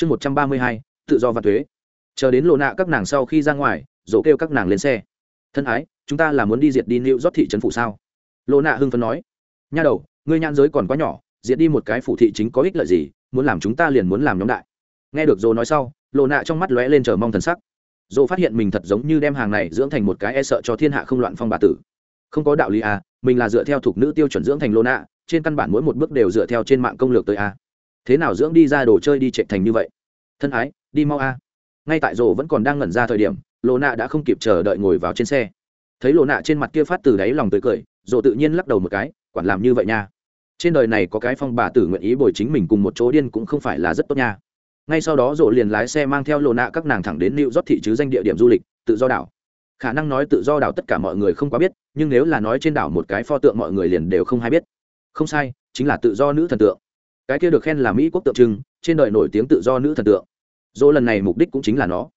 chương một trăm ba mươi hai, tự do và thuế. Chờ đến lộ nạ các nàng sau khi ra ngoài, dỗ kêu các nàng lên xe. Thân ái, chúng ta là muốn đi diệt đi nịu rót thị trấn phủ sao? Lộ nạ hưng phấn nói. Nha đầu, ngươi nhãn giới còn quá nhỏ, diệt đi một cái phủ thị chính có ích lợi gì, muốn làm chúng ta liền muốn làm nhóm đại. Nghe được dỗ nói sau lộ nạ trong mắt lóe lên chờ mong thần sắc. Dỗ phát hiện mình thật giống như đem hàng này dưỡng thành một cái e sợ cho thiên hạ không loạn phong bà tử. Không có đạo lý à mình là dựa theo thuộc nữ tiêu chuẩn dưỡng thành lộ nạ, trên căn bản mỗi một bước đều dựa theo trên mạng công lược tới a thế nào dưỡng đi ra đồ chơi đi chạy thành như vậy? Thân ái, đi mau a. Ngay tại rổ vẫn còn đang ngẩn ra thời điểm lộ nạ đã không kịp chờ đợi ngồi vào trên xe. Thấy lộ nạ trên mặt kia phát từ đáy lòng tươi cười, rổ tự nhiên lắc đầu một cái, quản làm như vậy nha. Trên đời này có cái phong bà tử nguyện ý bồi chính mình cùng một chỗ điên cũng không phải là rất tốt nha. Ngay sau đó rổ liền lái xe mang theo lộ nạ các nàng thẳng đến new rót thị chứ danh địa điểm du lịch, tự do đảo. Khả năng nói tự do đảo tất cả mọi người không quá biết, nhưng nếu là nói trên đảo một cái pho tượng mọi người liền đều không hay biết. Không sai, chính là tự do nữ thần tượng cái kia được khen là mỹ quốc tượng trưng, trên đời nổi tiếng tự do nữ thần tượng. Dỗ lần này mục đích cũng chính là nó.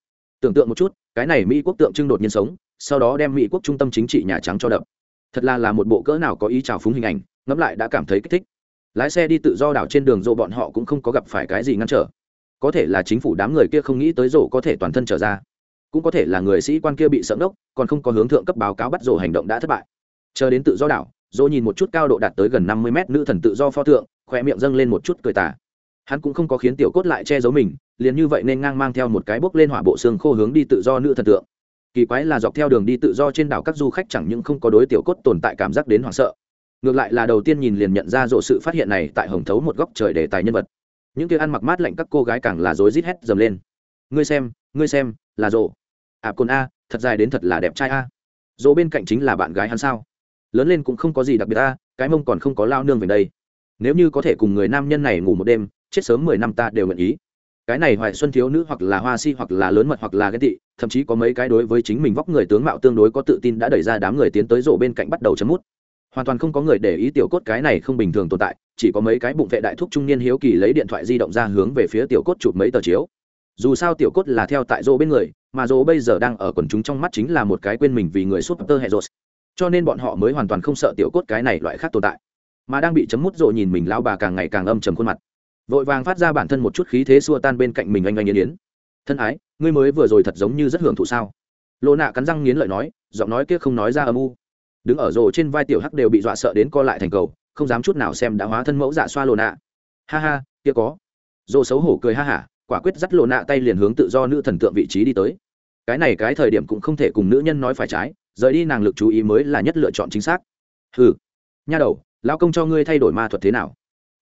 Tưởng tượng một chút, cái này mỹ quốc tượng trưng đột nhiên sống, sau đó đem mỹ quốc trung tâm chính trị nhà trắng cho đập. Thật là là một bộ cỡ nào có ý trào phúng hình ảnh, ngẫm lại đã cảm thấy kích thích. Lái xe đi tự do đảo trên đường dỗ bọn họ cũng không có gặp phải cái gì ngăn trở. Có thể là chính phủ đám người kia không nghĩ tới rổ có thể toàn thân trở ra. Cũng có thể là người sĩ quan kia bị sợ ngốc, còn không có hướng thượng cấp báo cáo bắt rổ hành động đã thất bại. Chờ đến tự do đảo, dỗ nhìn một chút cao độ đạt tới gần năm mươi mét nữ thần tự do pho tượng khoe miệng dâng lên một chút cười tả hắn cũng không có khiến tiểu cốt lại che giấu mình, liền như vậy nên ngang mang theo một cái bốc lên hỏa bộ xương khô hướng đi tự do nữ thần tượng. Kỳ quái là dọc theo đường đi tự do trên đảo các du khách chẳng những không có đối tiểu cốt tồn tại cảm giác đến hoảng sợ, ngược lại là đầu tiên nhìn liền nhận ra rộ sự phát hiện này tại hồng thấu một góc trời để tài nhân vật. Những kia ăn mặc mát lạnh các cô gái càng là rối rít hét dầm lên. Ngươi xem ngươi xem, là rộ. À cồn a, thật dài đến thật là đẹp trai a. Rộ bên cạnh chính là bạn gái hắn sao? Lớn lên cũng không có gì đặc biệt a, cái mông còn không có lao nương về đây nếu như có thể cùng người nam nhân này ngủ một đêm, chết sớm mười năm ta đều nguyện ý. Cái này hoài xuân thiếu nữ hoặc là hoa si hoặc là lớn mật hoặc là ghen tị, thậm chí có mấy cái đối với chính mình vóc người tướng mạo tương đối có tự tin đã đẩy ra đám người tiến tới rộ bên cạnh bắt đầu chấm mút. Hoàn toàn không có người để ý tiểu cốt cái này không bình thường tồn tại, chỉ có mấy cái bụng vệ đại thúc trung niên hiếu kỳ lấy điện thoại di động ra hướng về phía tiểu cốt chụp mấy tờ chiếu. Dù sao tiểu cốt là theo tại rộ bên người, mà rộ bây giờ đang ở quần chúng trong mắt chính là một cái quên mình vì người súp tơ hệ rộ cho nên bọn họ mới hoàn toàn không sợ tiểu cốt cái này loại khác tồn tại mà đang bị chấm mút rộ nhìn mình lao bà càng ngày càng âm trầm khuôn mặt. Vội vàng phát ra bản thân một chút khí thế xua tan bên cạnh mình anh anh yên yến. Thân ái, ngươi mới vừa rồi thật giống như rất hưởng thụ sao? Lộ nạ cắn răng nghiến lợi nói, giọng nói kia không nói ra âm u. Đứng ở rộ trên vai tiểu hắc đều bị dọa sợ đến co lại thành cầu, không dám chút nào xem đã hóa thân mẫu dạ xoa lộ nạ. Ha ha, kia có. Rộ xấu hổ cười ha hả, quả quyết dắt lộ nạ tay liền hướng tự do nữ thần tượng vị trí đi tới. Cái này cái thời điểm cũng không thể cùng nữ nhân nói phải trái, rời đi nàng lực chú ý mới là nhất lựa chọn chính xác. Ừ nha đầu lão công cho ngươi thay đổi ma thuật thế nào?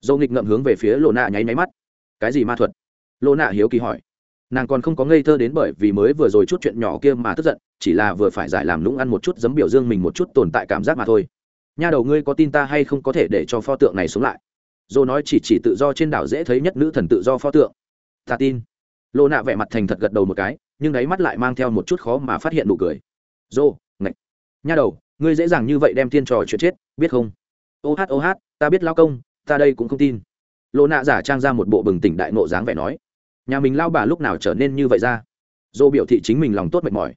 Dâu nghịch ngậm hướng về phía lộ nạ nháy máy mắt. Cái gì ma thuật? Lộ nạ hiếu kỳ hỏi. Nàng còn không có ngây thơ đến bởi vì mới vừa rồi chút chuyện nhỏ kia mà tức giận, chỉ là vừa phải giải làm lũng ăn một chút giấm biểu dương mình một chút tồn tại cảm giác mà thôi. Nha đầu ngươi có tin ta hay không có thể để cho pho tượng này sống lại? Dô nói chỉ chỉ tự do trên đảo dễ thấy nhất nữ thần tự do pho tượng. Ta tin. Lộ nạ vẻ mặt thành thật gật đầu một cái, nhưng đáy mắt lại mang theo một chút khó mà phát hiện nụ cười. Dô, ngạch. Nha đầu, ngươi dễ dàng như vậy đem tiên trò chuyện chết, biết không? Ô hát ô hát, ta biết lao công, ta đây cũng không tin. Lộ nạ giả trang ra một bộ bừng tỉnh đại nộ dáng vẻ nói. Nhà mình lao bà lúc nào trở nên như vậy ra? Dô biểu thị chính mình lòng tốt mệt mỏi.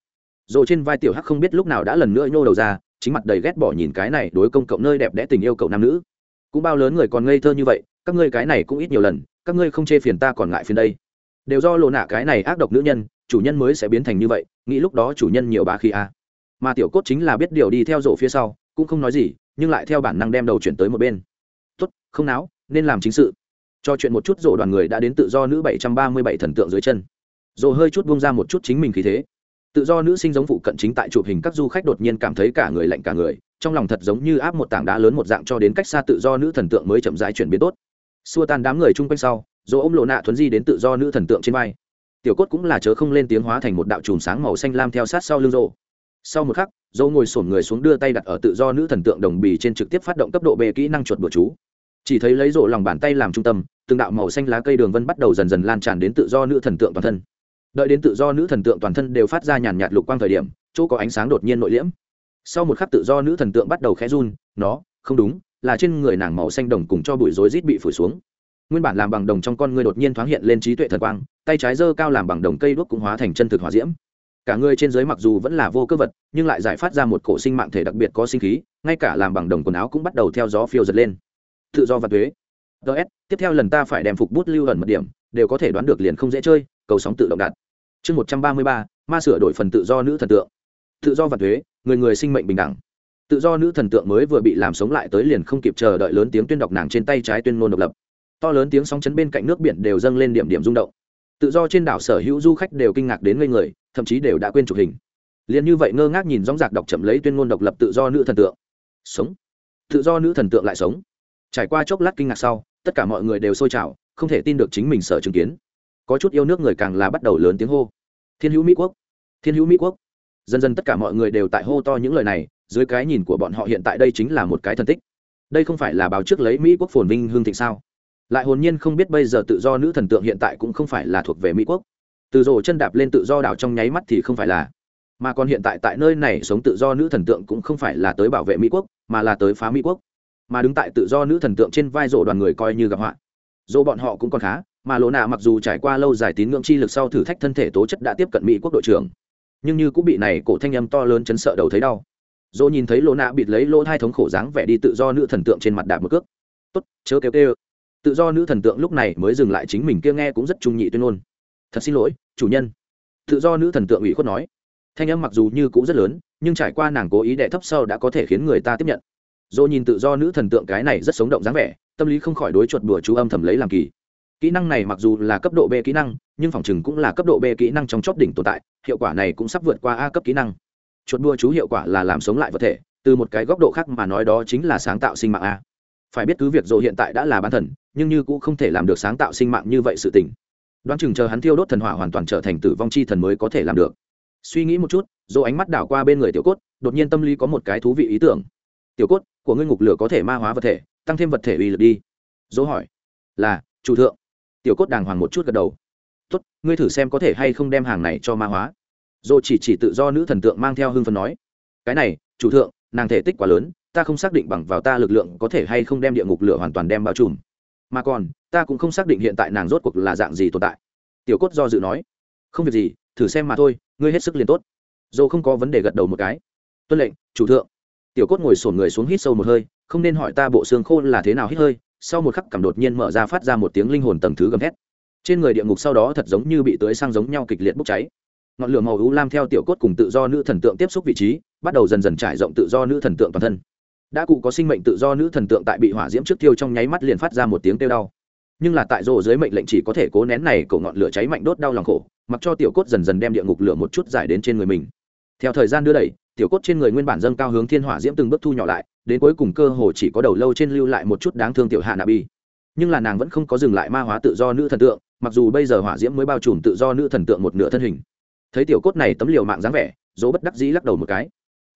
Dô trên vai tiểu hắc không biết lúc nào đã lần nữa nhô đầu ra, chính mặt đầy ghét bỏ nhìn cái này đối công cộng nơi đẹp đẽ tình yêu cậu nam nữ. Cũng bao lớn người còn ngây thơ như vậy, các ngươi cái này cũng ít nhiều lần, các ngươi không chê phiền ta còn ngại phiền đây. Đều do lộ nạ cái này ác độc nữ nhân, chủ nhân mới sẽ biến thành như vậy, nghĩ lúc đó chủ nhân nhiều bá khí a à. mà tiểu cốt chính là biết điều đi theo rộ phía sau, cũng không nói gì nhưng lại theo bản năng đem đầu chuyển tới một bên. Tốt, không náo, nên làm chính sự. Cho chuyện một chút rộ đoàn người đã đến tự do nữ bảy trăm ba mươi bảy thần tượng dưới chân. Rộ hơi chút bung ra một chút chính mình khí thế. Tự do nữ sinh giống phụ cận chính tại chụp hình, các du khách đột nhiên cảm thấy cả người lạnh cả người, trong lòng thật giống như áp một tảng đá lớn một dạng cho đến cách xa tự do nữ thần tượng mới chậm rãi chuyển biến tốt. Xua tan đám người chung quanh sau, dỗ ôm lộ nạ thuấn di đến tự do nữ thần tượng trên vai. Tiểu cốt cũng là chớ không lên tiếng hóa thành một đạo chùm sáng màu xanh lam theo sát sau lưng rộ sau một khắc, dâu ngồi sổn người xuống đưa tay đặt ở tự do nữ thần tượng đồng bì trên trực tiếp phát động cấp độ b kỹ năng chuột bùa chú. Chỉ thấy lấy rộ lòng bàn tay làm trung tâm, từng đạo màu xanh lá cây đường vân bắt đầu dần dần lan tràn đến tự do nữ thần tượng toàn thân. Đợi đến tự do nữ thần tượng toàn thân đều phát ra nhàn nhạt lục quang thời điểm, chỗ có ánh sáng đột nhiên nội liễm. Sau một khắc tự do nữ thần tượng bắt đầu khẽ run, nó, không đúng, là trên người nàng màu xanh đồng cùng cho bụi rối rít bị phủi xuống. Nguyên bản làm bằng đồng trong con người đột nhiên thoáng hiện lên trí tuệ thần quang, tay trái giơ cao làm bằng đồng cây đuốc cũng hóa thành chân thực hỏa diễm cả người trên dưới mặc dù vẫn là vô cơ vật, nhưng lại giải phát ra một cổ sinh mạng thể đặc biệt có sinh khí, ngay cả làm bằng đồng quần áo cũng bắt đầu theo gió phiêu giật lên. Tự do và thuế ts tiếp theo lần ta phải đem phục bút lưu ẩn một điểm, đều có thể đoán được liền không dễ chơi, cầu sóng tự động đặt chương một trăm ba mươi ba, ma sửa đổi phần tự do nữ thần tượng. Tự do và thuế người người sinh mệnh bình đẳng. Tự do nữ thần tượng mới vừa bị làm sống lại tới liền không kịp chờ đợi lớn tiếng tuyên đọc nàng trên tay trái tuyên ngôn độc lập. To lớn tiếng sóng chấn bên cạnh nước biển đều dâng lên điểm điểm rung động. Tự do trên đảo sở hữu du khách đều kinh ngạc đến ngây người thậm chí đều đã quên chụp hình. Liền như vậy ngơ ngác nhìn dóng giặc đọc chậm lấy tuyên ngôn độc lập tự do nữ thần tượng. Sống. Tự do nữ thần tượng lại sống. Trải qua chốc lát kinh ngạc sau, tất cả mọi người đều sôi trào, không thể tin được chính mình sở chứng kiến. Có chút yêu nước người càng là bắt đầu lớn tiếng hô. Thiên hữu mỹ quốc. Thiên hữu mỹ quốc. Dần dần tất cả mọi người đều tại hô to những lời này, dưới cái nhìn của bọn họ hiện tại đây chính là một cái thần tích. Đây không phải là báo trước lấy mỹ quốc phồn vinh hương thịnh sao? Lại hồn nhiên không biết bây giờ tự do nữ thần tượng hiện tại cũng không phải là thuộc về mỹ quốc từ rổ chân đạp lên tự do đảo trong nháy mắt thì không phải là, mà còn hiện tại tại nơi này sống tự do nữ thần tượng cũng không phải là tới bảo vệ mỹ quốc, mà là tới phá mỹ quốc. Mà đứng tại tự do nữ thần tượng trên vai rổ đoàn người coi như gặp họa. Dỗ bọn họ cũng còn khá, mà lộ nạ mặc dù trải qua lâu dài tín ngưỡng chi lực sau thử thách thân thể tố chất đã tiếp cận mỹ quốc đội trưởng, nhưng như cũng bị này cổ thanh âm to lớn chấn sợ đầu thấy đau. Dỗ nhìn thấy lộ nạ bịt lấy lỗ thai thống khổ dáng vẻ đi tự do nữ thần tượng trên mặt đạp một cước. Tốt, chớ kêu kêu. Tự do nữ thần tượng lúc này mới dừng lại chính mình, kia nghe cũng rất trung nhị tuyên ngôn thật xin lỗi, chủ nhân. Tự do nữ thần tượng ủy khuất nói. Thanh âm mặc dù như cũ rất lớn, nhưng trải qua nàng cố ý đệ thấp sâu đã có thể khiến người ta tiếp nhận. Dỗ nhìn tự do nữ thần tượng cái này rất sống động dáng vẻ, tâm lý không khỏi đối chuột đùa chú âm thầm lấy làm kỳ. Kỹ năng này mặc dù là cấp độ b kỹ năng, nhưng phòng chừng cũng là cấp độ b kỹ năng trong chóp đỉnh tồn tại, hiệu quả này cũng sắp vượt qua a cấp kỹ năng. Chuột đùa chú hiệu quả là làm sống lại vật thể, từ một cái góc độ khác mà nói đó chính là sáng tạo sinh mạng a. Phải biết cứ việc dỗ hiện tại đã là bán thần, nhưng như cũng không thể làm được sáng tạo sinh mạng như vậy sự tình đoán chừng chờ hắn thiêu đốt thần hỏa hoàn toàn trở thành tử vong chi thần mới có thể làm được. Suy nghĩ một chút, dỗ ánh mắt đảo qua bên người tiểu cốt, đột nhiên tâm lý có một cái thú vị ý tưởng. Tiểu cốt, của ngươi ngục lửa có thể ma hóa vật thể, tăng thêm vật thể uy lực đi. Dỗ hỏi. Là, chủ thượng. Tiểu cốt đàng hoàng một chút gật đầu. Tốt, ngươi thử xem có thể hay không đem hàng này cho ma hóa. Dỗ chỉ chỉ tự do nữ thần tượng mang theo hưng phần nói. Cái này, chủ thượng, nàng thể tích quá lớn, ta không xác định bằng vào ta lực lượng có thể hay không đem địa ngục lửa hoàn toàn đem bao trùm mà còn, ta cũng không xác định hiện tại nàng rốt cuộc là dạng gì tồn tại. Tiểu cốt do dự nói, không việc gì, thử xem mà thôi, ngươi hết sức liền tốt. Dồ không có vấn đề gật đầu một cái. Tuân lệnh, chủ thượng. Tiểu cốt ngồi sổn người xuống hít sâu một hơi, không nên hỏi ta bộ xương khô là thế nào hít hơi, sau một khắc cảm đột nhiên mở ra phát ra một tiếng linh hồn tầng thứ gầm hét trên người địa ngục sau đó thật giống như bị tưới sang giống nhau kịch liệt bốc cháy. Ngọn lửa màu u lam theo tiểu cốt cùng tự do nữ thần tượng tiếp xúc vị trí, bắt đầu dần dần trải rộng tự do nữ thần tượng toàn thân đã cụ có sinh mệnh tự do nữ thần tượng tại bị hỏa diễm trước tiêu trong nháy mắt liền phát ra một tiếng kêu đau. Nhưng là tại rô dưới mệnh lệnh chỉ có thể cố nén này, cổ ngọn lửa cháy mạnh đốt đau lòng khổ, mặc cho tiểu cốt dần dần đem địa ngục lửa một chút giải đến trên người mình. Theo thời gian đưa đẩy, tiểu cốt trên người nguyên bản dâng cao hướng thiên hỏa diễm từng bước thu nhỏ lại, đến cuối cùng cơ hồ chỉ có đầu lâu trên lưu lại một chút đáng thương tiểu hạ nạ bi. Nhưng là nàng vẫn không có dừng lại ma hóa tự do nữ thần tượng, mặc dù bây giờ hỏa diễm mới bao trùm tự do nữ thần tượng một nửa thân hình. Thấy tiểu cốt này tấm liều mạng dáng vẻ dỗ bất đắc dĩ lắc đầu một cái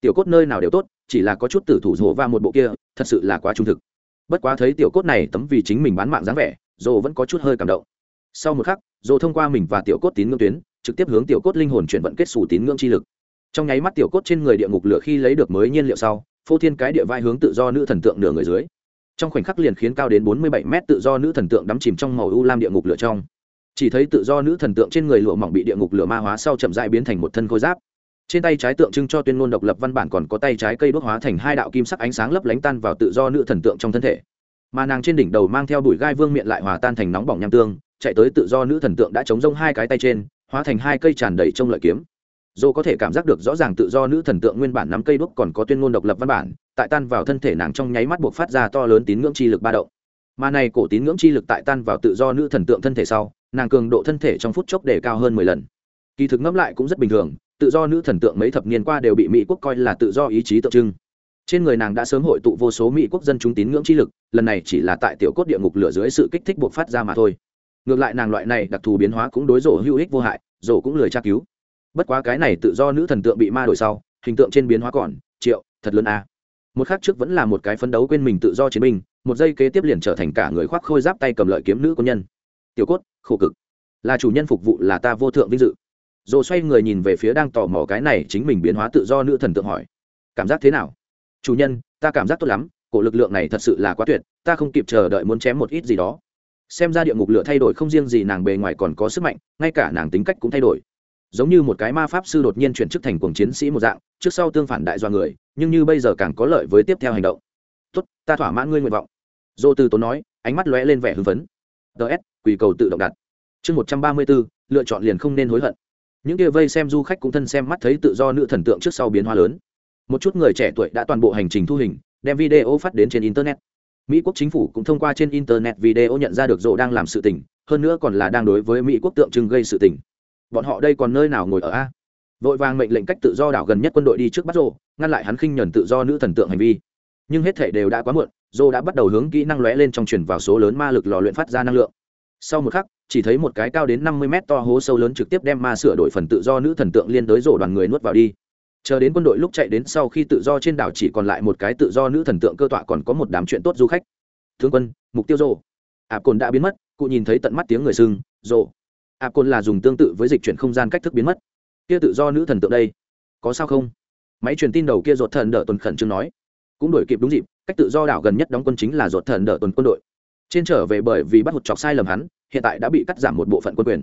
tiểu cốt nơi nào đều tốt, chỉ là có chút tử thủ rổ và một bộ kia, thật sự là quá trung thực. Bất quá thấy tiểu cốt này tấm vì chính mình bán mạng dáng vẻ dồ vẫn có chút hơi cảm động. Sau một khắc dồ thông qua mình và tiểu cốt tín ngưỡng tuyến, trực tiếp hướng tiểu cốt linh hồn chuyển vận kết xù tín ngưỡng chi lực. Trong nháy mắt tiểu cốt trên người địa ngục lửa khi lấy được mới nhiên liệu sau, phô thiên cái địa vai hướng tự do nữ thần tượng nửa người dưới. Trong khoảnh khắc liền khiến cao đến bốn mươi bảy mét tự do nữ thần tượng đắm chìm trong màu u lam địa ngục lửa trong. Chỉ thấy tự do nữ thần tượng trên người lụa mỏng bị địa ngục lửa ma hóa sau chậm dại biến thành một thân khôi giáp trên tay trái tượng trưng cho tuyên ngôn độc lập văn bản còn có tay trái cây đốt hóa thành hai đạo kim sắc ánh sáng lấp lánh tan vào tự do nữ thần tượng trong thân thể. Mà nàng trên đỉnh đầu mang theo đùi gai vương miệng lại hòa tan thành nóng bỏng nham tương, chạy tới tự do nữ thần tượng đã chống rông hai cái tay trên, hóa thành hai cây tràn đầy trông lợi kiếm. Dô có thể cảm giác được rõ ràng tự do nữ thần tượng nguyên bản nắm cây đuốc còn có tuyên ngôn độc lập văn bản, tại tan vào thân thể nàng trong nháy mắt buộc phát ra to lớn tín ngưỡng chi lực ba động. Mà này cổ tín ngưỡng chi lực tại tan vào tự do nữ thần tượng thân thể sau, nàng cường độ thân thể trong phút chốc để cao hơn mười lần. Kỳ thực ngẫm lại cũng rất bình thường tự do nữ thần tượng mấy thập niên qua đều bị mỹ quốc coi là tự do ý chí tượng trưng. Trên người nàng đã sớm hội tụ vô số mỹ quốc dân chúng tín ngưỡng chi lực, lần này chỉ là tại tiểu cốt địa ngục lửa dưới sự kích thích buộc phát ra mà thôi. Ngược lại nàng loại này đặc thù biến hóa cũng đối rổ hữu ích vô hại, rổ cũng lười tra cứu. Bất quá cái này tự do nữ thần tượng bị ma đổi sau, hình tượng trên biến hóa còn, triệu, thật lớn a. À. một khác trước vẫn là một cái phấn đấu quên mình tự do chiến binh, một giây kế tiếp liền trở thành cả người khoác khôi giáp tay cầm lợi kiếm nữ quân nhân. Tiểu cốt, khổ cực. Là chủ nhân phục vụ là ta vô thượng vinh dự dồ xoay người nhìn về phía đang tò mò cái này chính mình biến hóa tự do nữ thần tượng hỏi. Cảm giác thế nào? Chủ nhân, ta cảm giác tốt lắm, cổ lực lượng này thật sự là quá tuyệt, ta không kịp chờ đợi muốn chém một ít gì đó. Xem ra địa ngục lửa thay đổi không riêng gì nàng bề ngoài còn có sức mạnh, ngay cả nàng tính cách cũng thay đổi. Giống như một cái ma pháp sư đột nhiên chuyển chức thành cuồng chiến sĩ một dạng, trước sau tương phản đại do người, nhưng như bây giờ càng có lợi với tiếp theo hành động. Tốt, ta thỏa mãn ngươi nguyện vọng. Dô từ tốn nói, ánh mắt lóe lên vẻ hưng phấn. Ts quỳ cầu tự động đặt. Chương một trăm ba mươi bốn lựa chọn liền không nên hối hận những kia vây xem du khách cũng thân xem mắt thấy tự do nữ thần tượng trước sau biến hóa lớn. Một chút người trẻ tuổi đã toàn bộ hành trình thu hình, đem video phát đến trên internet. Mỹ quốc chính phủ cũng thông qua trên internet video nhận ra được rộ đang làm sự tình, hơn nữa còn là đang đối với mỹ quốc tượng trưng gây sự tình. Bọn họ đây còn nơi nào ngồi ở a? Vội vàng mệnh lệnh cách tự do đảo gần nhất quân đội đi trước bắt rộ ngăn lại hắn khinh nhuần tự do nữ thần tượng hành vi. Nhưng hết thể đều đã quá muộn rộ đã bắt đầu hướng kỹ năng lóe lên trong chuyển vào số lớn ma lực lò luyện phát ra năng lượng. Sau một khắc chỉ thấy một cái cao đến năm mươi mét to hố sâu lớn trực tiếp đem ma sửa đổi phần tự do nữ thần tượng liên tới rổ đoàn người nuốt vào đi. Chờ đến quân đội lúc chạy đến sau khi tự do trên đảo chỉ còn lại một cái tự do nữ thần tượng cơ tọa còn có một đám chuyện tốt du khách. Thương quân, mục tiêu rổ. Ạp cồn đã biến mất, cụ nhìn thấy tận mắt tiếng người sưng, rổ. Ạp cồn là dùng tương tự với dịch chuyển không gian cách thức biến mất. Kia tự do nữ thần tượng đây, có sao không? Máy truyền tin đầu kia ruột thần đỡ tuần khẩn trương nói. Cũng đổi kịp đúng dịp, cách tự do đảo gần nhất đóng quân chính là ruột thần đỡ tuần quân đội. Trên trở về bởi vì bắt hụt chọc sai lầm hắn hiện tại đã bị cắt giảm một bộ phận quân quyền.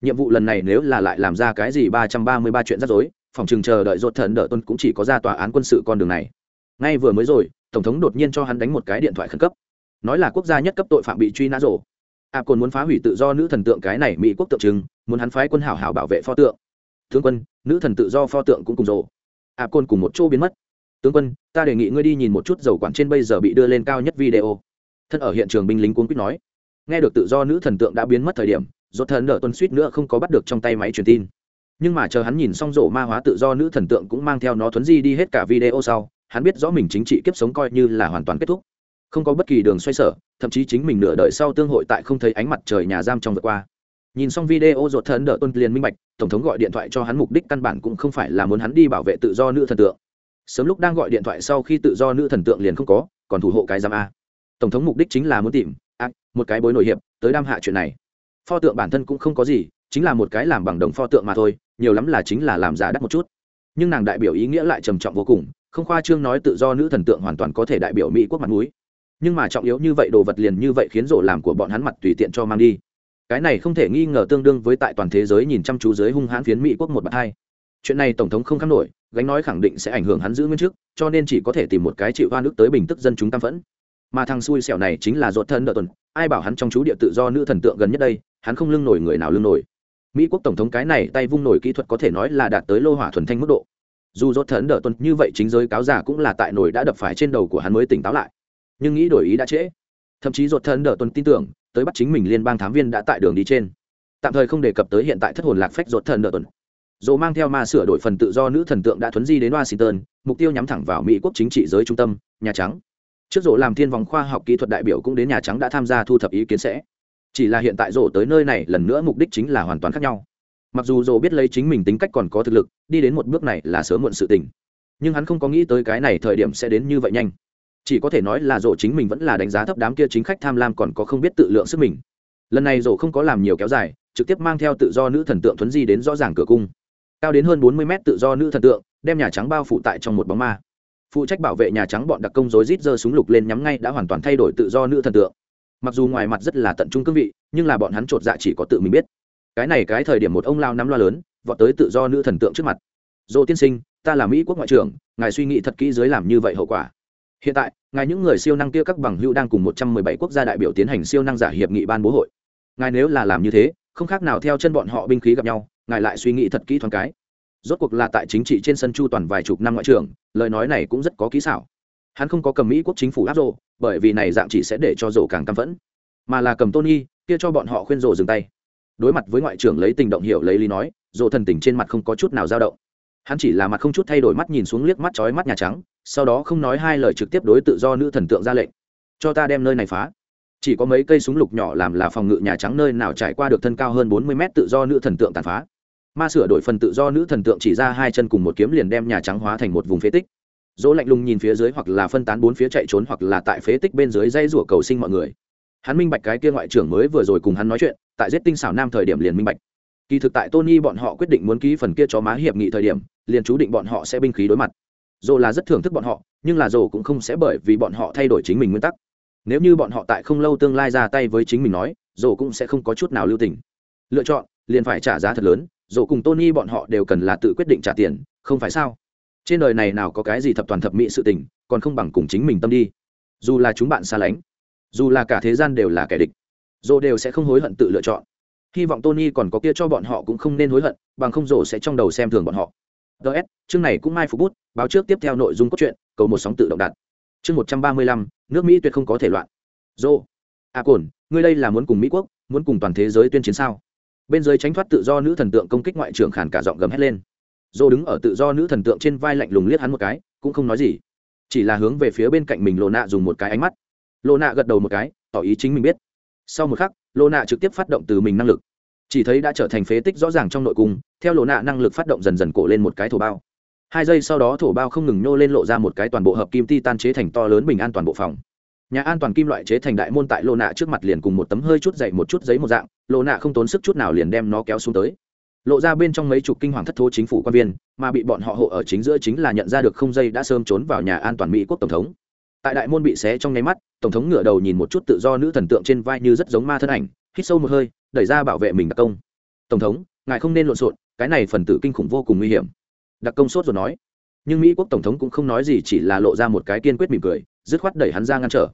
Nhiệm vụ lần này nếu là lại làm ra cái gì ba trăm ba mươi ba chuyện rắc rối, phòng trường chờ đợi rốt thần đỡ tuân cũng chỉ có ra tòa án quân sự con đường này. Ngay vừa mới rồi, tổng thống đột nhiên cho hắn đánh một cái điện thoại khẩn cấp. Nói là quốc gia nhất cấp tội phạm bị truy nã rổ ạp à, cồn muốn phá hủy tự do nữ thần tượng cái này mỹ quốc tượng trưng, muốn hắn phái quân hảo hảo bảo vệ pho tượng. Tướng quân, nữ thần tự do pho tượng cũng cùng rổ ạp à, cồn cùng một chỗ biến mất. Tướng quân, ta đề nghị ngươi đi nhìn một chút dầu quản trên bây giờ bị đưa lên cao nhất video. Thân ở hiện trường binh lính cuốn quýt nói nghe được tự do nữ thần tượng đã biến mất thời điểm dốt thần đỡ tuần suýt nữa không có bắt được trong tay máy truyền tin. Nhưng mà chờ hắn nhìn xong rổ ma hóa tự do nữ thần tượng cũng mang theo nó thuấn di đi hết cả video sau, hắn biết rõ mình chính trị kiếp sống coi như là hoàn toàn kết thúc. Không có bất kỳ đường xoay sở, thậm chí chính mình nửa đời sau tương hội tại không thấy ánh mặt trời nhà giam trong vượt qua. Nhìn xong video dột thần đỡ tuân liền minh bạch, tổng thống gọi điện thoại cho hắn mục đích căn bản cũng không phải là muốn hắn đi bảo vệ tự do nữ thần tượng. Sớm lúc đang gọi điện thoại sau khi tự do nữ thần tượng liền không có, còn thủ hộ cái giam a. Tổng thống mục đích chính là muốn tìm à, một cái bối nổi hiệp tới đam hạ chuyện này. Pho tượng bản thân cũng không có gì chính là một cái làm bằng đồng pho tượng mà thôi nhiều lắm là chính là làm giả đắt một chút. Nhưng nàng đại biểu ý nghĩa lại trầm trọng vô cùng không khoa trương nói tự do nữ thần tượng hoàn toàn có thể đại biểu mỹ quốc mặt mũi. Nhưng mà trọng yếu như vậy đồ vật liền như vậy khiến rổ làm của bọn hắn mặt tùy tiện cho mang đi. Cái này không thể nghi ngờ tương đương với tại toàn thế giới nhìn chăm chú giới hung hãn phiến mỹ quốc một bậc hai. Chuyện này tổng thống không khắc nổi gánh nói khẳng định sẽ ảnh hưởng hắn giữ nguyên chức cho nên chỉ có thể tìm một cái chịu hoa nước tới bình tức dân chúng tam phẫn mà thằng xui xẻo này chính là ruột thân đợt tuần. Ai bảo hắn trong chú địa tự do nữ thần tượng gần nhất đây, hắn không lưng nổi người nào lưng nổi. Mỹ quốc tổng thống cái này tay vung nổi kỹ thuật có thể nói là đạt tới lô hỏa thuần thanh mức độ. Dù rốt thần đỡ tuần như vậy chính giới cáo giả cũng là tại nổi đã đập phải trên đầu của hắn mới tỉnh táo lại. Nhưng nghĩ đổi ý đã trễ. Thậm chí rốt thần đỡ tuần tin tưởng, tới bắt chính mình liên bang thám viên đã tại đường đi trên. Tạm thời không đề cập tới hiện tại thất hồn lạc phách rốt thần đỡ tuần. Dồ mang theo ma sửa đổi phần tự do nữ thần tượng đã thuấn di đến washington, mục tiêu nhắm thẳng vào mỹ quốc chính trị giới trung tâm, nhà trắng trước rộ làm thiên vòng khoa học kỹ thuật đại biểu cũng đến nhà trắng đã tham gia thu thập ý kiến sẽ. Chỉ là hiện tại rộ tới nơi này lần nữa mục đích chính là hoàn toàn khác nhau. Mặc dù rộ biết lấy chính mình tính cách còn có thực lực, đi đến một bước này là sớm muộn sự tình. Nhưng hắn không có nghĩ tới cái này thời điểm sẽ đến như vậy nhanh. Chỉ có thể nói là rộ chính mình vẫn là đánh giá thấp đám kia chính khách tham lam còn có không biết tự lượng sức mình. Lần này rộ không có làm nhiều kéo dài, trực tiếp mang theo tự do nữ thần tượng thuấn di đến rõ ràng cửa cung. Cao đến hơn bốn mươi mét tự do nữ thần tượng, đem nhà trắng bao phủ tại trong một bóng ma phụ trách bảo vệ nhà trắng bọn đặc công rối rít giơ súng lục lên nhắm ngay đã hoàn toàn thay đổi tự do nữ thần tượng. Mặc dù ngoài mặt rất là tận trung cương vị, nhưng là bọn hắn chột dạ chỉ có tự mình biết. Cái này cái thời điểm một ông lao năm loa lớn, vọt tới tự do nữ thần tượng trước mặt. Dỗ tiên sinh, ta là mỹ quốc ngoại trưởng, ngài suy nghĩ thật kỹ dưới làm như vậy hậu quả. Hiện tại, ngài những người siêu năng kia các bằng hữu đang cùng một trăm mười bảy quốc gia đại biểu tiến hành siêu năng giả hiệp nghị ban bố hội. Ngài nếu là làm như thế, không khác nào theo chân bọn họ binh khí gặp nhau, ngài lại suy nghĩ thật kỹ thoáng cái rốt cuộc là tại chính trị trên sân chu toàn vài chục năm ngoại trưởng, lời nói này cũng rất có kỹ xảo. Hắn không có cầm mỹ quốc chính phủ áp rộ bởi vì này dạng chỉ sẽ để cho rổ càng căm phẫn. Mà là cầm tony, kia cho bọn họ khuyên rổ dừng tay. Đối mặt với ngoại trưởng lấy tình động hiểu lấy lý nói rổ thần tình trên mặt không có chút nào dao động. Hắn chỉ là mặt không chút thay đổi mắt nhìn xuống liếc mắt chói mắt nhà trắng, sau đó không nói hai lời trực tiếp đối tự do nữ thần tượng ra lệnh. Cho ta đem nơi này phá. Chỉ có mấy cây súng lục nhỏ làm là phòng ngự nhà trắng nơi nào trải qua được thân cao hơn bốn mươi mét tự do nữ thần tượng tàn phá ma sửa đổi phần tự do nữ thần tượng chỉ ra hai chân cùng một kiếm liền đem nhà trắng hóa thành một vùng phế tích. Dỗ lạnh lùng nhìn phía dưới hoặc là phân tán bốn phía chạy trốn hoặc là tại phế tích bên dưới dây rủa cầu sinh mọi người. Hắn minh bạch cái kia ngoại trưởng mới vừa rồi cùng hắn nói chuyện, tại giết tinh xảo nam thời điểm liền minh bạch. Kỳ thực tại tony bọn họ quyết định muốn ký phần kia cho má hiệp nghị thời điểm, liền chú định bọn họ sẽ binh khí đối mặt. Dồ là rất thưởng thức bọn họ, nhưng là dồ cũng không sẽ bởi vì bọn họ thay đổi chính mình nguyên tắc. Nếu như bọn họ tại không lâu tương lai ra tay với chính mình nói dồ cũng sẽ không có chút nào lưu tình. Lựa chọn, liền phải trả giá thật lớn dồ cùng tony bọn họ đều cần là tự quyết định trả tiền, không phải sao? Trên đời này nào có cái gì thập toàn thập mỹ sự tình, còn không bằng cùng chính mình tâm đi. Dù là chúng bạn xa lánh, dù là cả thế gian đều là kẻ địch dồ đều sẽ không hối hận tự lựa chọn. Hy vọng tony còn có kia cho bọn họ cũng không nên hối hận, bằng không rổ sẽ trong đầu xem thường bọn họ. Ts chương này cũng mai phục bút, báo trước tiếp theo nội dung cốt truyện, cầu một sóng tự động đặt. Chương một trăm ba mươi lăm, nước mỹ tuyệt không có thể loạn. Rổ a à cồn, ngươi đây là muốn cùng mỹ quốc, muốn cùng toàn thế giới tuyên chiến sao? Bên dưới tránh thoát tự do nữ thần tượng công kích ngoại trưởng khản cả giọng gầm hét lên. Dô đứng ở tự do nữ thần tượng trên vai lạnh lùng liếc hắn một cái, cũng không nói gì. Chỉ là hướng về phía bên cạnh mình lộ nạ dùng một cái ánh mắt. Lộ nạ gật đầu một cái, tỏ ý chính mình biết. Sau một khắc lộ nạ trực tiếp phát động từ mình năng lực. Chỉ thấy đã trở thành phế tích rõ ràng trong nội cung, theo lộ nạ năng lực phát động dần dần cổ lên một cái thổ bao. Hai giây sau đó thổ bao không ngừng nhô lên lộ ra một cái toàn bộ hợp kim ti tan chế thành to lớn bình an toàn bộ phòng nhà an toàn kim loại chế thành đại môn tại lô nạ trước mặt liền cùng một tấm hơi chút dậy một chút giấy một dạng, lô nạ không tốn sức chút nào liền đem nó kéo xuống tới. Lộ ra bên trong mấy chục kinh hoàng thất thố chính phủ quan viên, mà bị bọn họ hộ ở chính giữa chính là nhận ra được không dây đã sớm trốn vào nhà an toàn mỹ quốc tổng thống. Tại đại môn bị xé trong nháy mắt, tổng thống ngửa đầu nhìn một chút tự do nữ thần tượng trên vai như rất giống ma thân ảnh, hít sâu một hơi, đẩy ra bảo vệ mình đặc công. Tổng thống, ngài không nên lộn xộn, cái này phần tử kinh khủng vô cùng nguy hiểm. Đặc công sốt rồi nói. Nhưng mỹ quốc tổng thống cũng không nói gì, chỉ là lộ ra một cái kiên quyết mỉm cười dứt khoát đẩy hắn ra ngăn trở.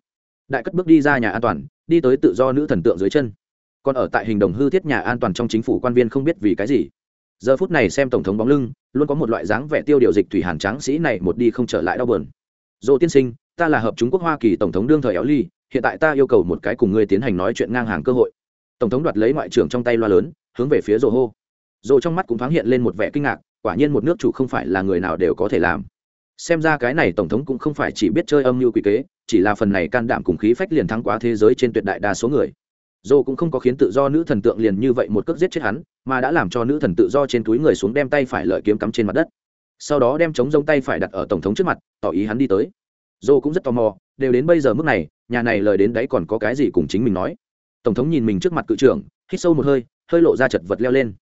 Đại cất bước đi ra nhà an toàn, đi tới tự do nữ thần tượng dưới chân. Còn ở tại hình đồng hư thiết nhà an toàn trong chính phủ quan viên không biết vì cái gì. Giờ phút này xem tổng thống bóng lưng, luôn có một loại dáng vẻ tiêu điều dịch thủy hàn tráng sĩ này một đi không trở lại đau bờn dỗ tiên sinh, ta là hợp chúng quốc hoa kỳ tổng thống đương thời éo ly, hiện tại ta yêu cầu một cái cùng ngươi tiến hành nói chuyện ngang hàng cơ hội. Tổng thống đoạt lấy ngoại trưởng trong tay loa lớn, hướng về phía rồ hô. Rồ trong mắt cũng thoáng hiện lên một vẻ kinh ngạc, quả nhiên một nước chủ không phải là người nào đều có thể làm xem ra cái này tổng thống cũng không phải chỉ biết chơi âm mưu quỷ kế, chỉ là phần này can đảm cùng khí phách liền thắng quá thế giới trên tuyệt đại đa số người. Dô cũng không có khiến tự do nữ thần tượng liền như vậy một cước giết chết hắn, mà đã làm cho nữ thần tự do trên túi người xuống đem tay phải lợi kiếm cắm trên mặt đất. Sau đó đem chống giông tay phải đặt ở tổng thống trước mặt, tỏ ý hắn đi tới. Dô cũng rất tò mò, đều đến bây giờ mức này, nhà này lời đến đấy còn có cái gì cùng chính mình nói. Tổng thống nhìn mình trước mặt cự trưởng, hít sâu một hơi hơi lộ ra chật vật leo lên.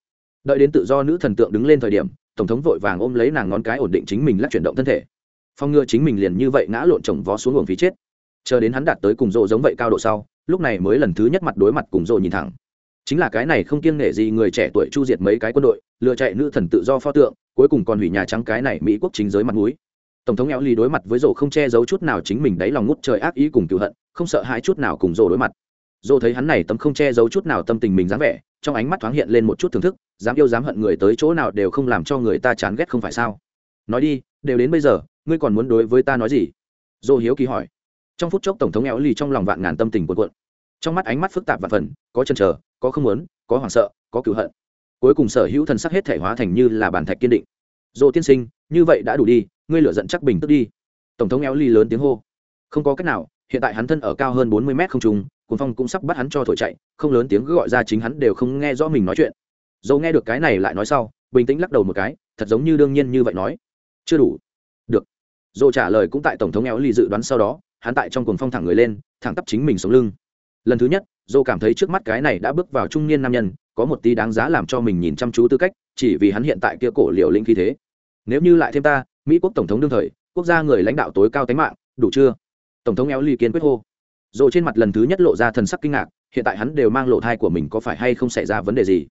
Đợi đến tự do nữ thần tượng đứng lên thời điểm tổng thống vội vàng ôm lấy nàng ngón cái ổn định chính mình lắc chuyển động thân thể. Phong ngừa chính mình liền như vậy ngã lộn chồng vó xuống luồng phí chết. Chờ đến hắn đạt tới cùng rộ giống vậy cao độ sau, lúc này mới lần thứ nhất mặt đối mặt cùng rộ nhìn thẳng. Chính là cái này không kiêng nể gì người trẻ tuổi chu diệt mấy cái quân đội lựa chạy nữ thần tự do pho tượng, cuối cùng còn hủy nhà trắng cái này mỹ quốc chính giới mặt mũi. Tổng thống eo ly đối mặt với rộ không che giấu chút nào chính mình đáy lòng ngút trời ác ý cùng cựu hận, không sợ hãi chút nào cùng rộ đối mặt. Rộ thấy hắn này tấm không che giấu chút nào tâm tình mình dáng vẻ trong ánh mắt thoáng hiện lên một chút thưởng thức, dám yêu dám hận người tới chỗ nào đều không làm cho người ta chán ghét không phải sao? Nói đi, đều đến bây giờ, ngươi còn muốn đối với ta nói gì? Dô hiếu kỳ hỏi. Trong phút chốc tổng thống éo lì trong lòng vạn ngàn tâm tình cuộn cuộn. Trong mắt ánh mắt phức tạp và phần, có chân chờ, có không muốn, có hoảng sợ, có cựu hận. Cuối cùng sở hữu thần sắc hết thể hóa thành như là bàn thạch kiên định. Dô tiên sinh, như vậy đã đủ đi, ngươi lựa giận chắc bình tức đi. Tổng thống éo lì lớn tiếng hô. Không có cách nào, hiện tại hắn thân ở cao hơn bốn mươi mét không trung Cuồng phong cũng sắp bắt hắn cho thổi chạy, không lớn tiếng gọi ra chính hắn đều không nghe rõ mình nói chuyện. Dâu nghe được cái này lại nói sau, bình tĩnh lắc đầu một cái, thật giống như đương nhiên như vậy nói. Chưa đủ. Được. Dô trả lời cũng tại tổng thống éo lì dự đoán sau đó, hắn tại trong cuồng phong thẳng người lên, thẳng tắp chính mình sống lưng. Lần thứ nhất dô cảm thấy trước mắt cái này đã bước vào trung niên nam nhân, có một tí đáng giá làm cho mình nhìn chăm chú tư cách, chỉ vì hắn hiện tại kia cổ liều lĩnh khí thế. Nếu như lại thêm ta, mỹ quốc tổng thống đương thời, quốc gia người lãnh đạo tối cao tánh mạng, đủ chưa? Tổng thống éo lì kiên quyết hô rồi trên mặt lần thứ nhất lộ ra thần sắc kinh ngạc, hiện tại hắn đều mang lộ thai của mình có phải hay không xảy ra vấn đề gì?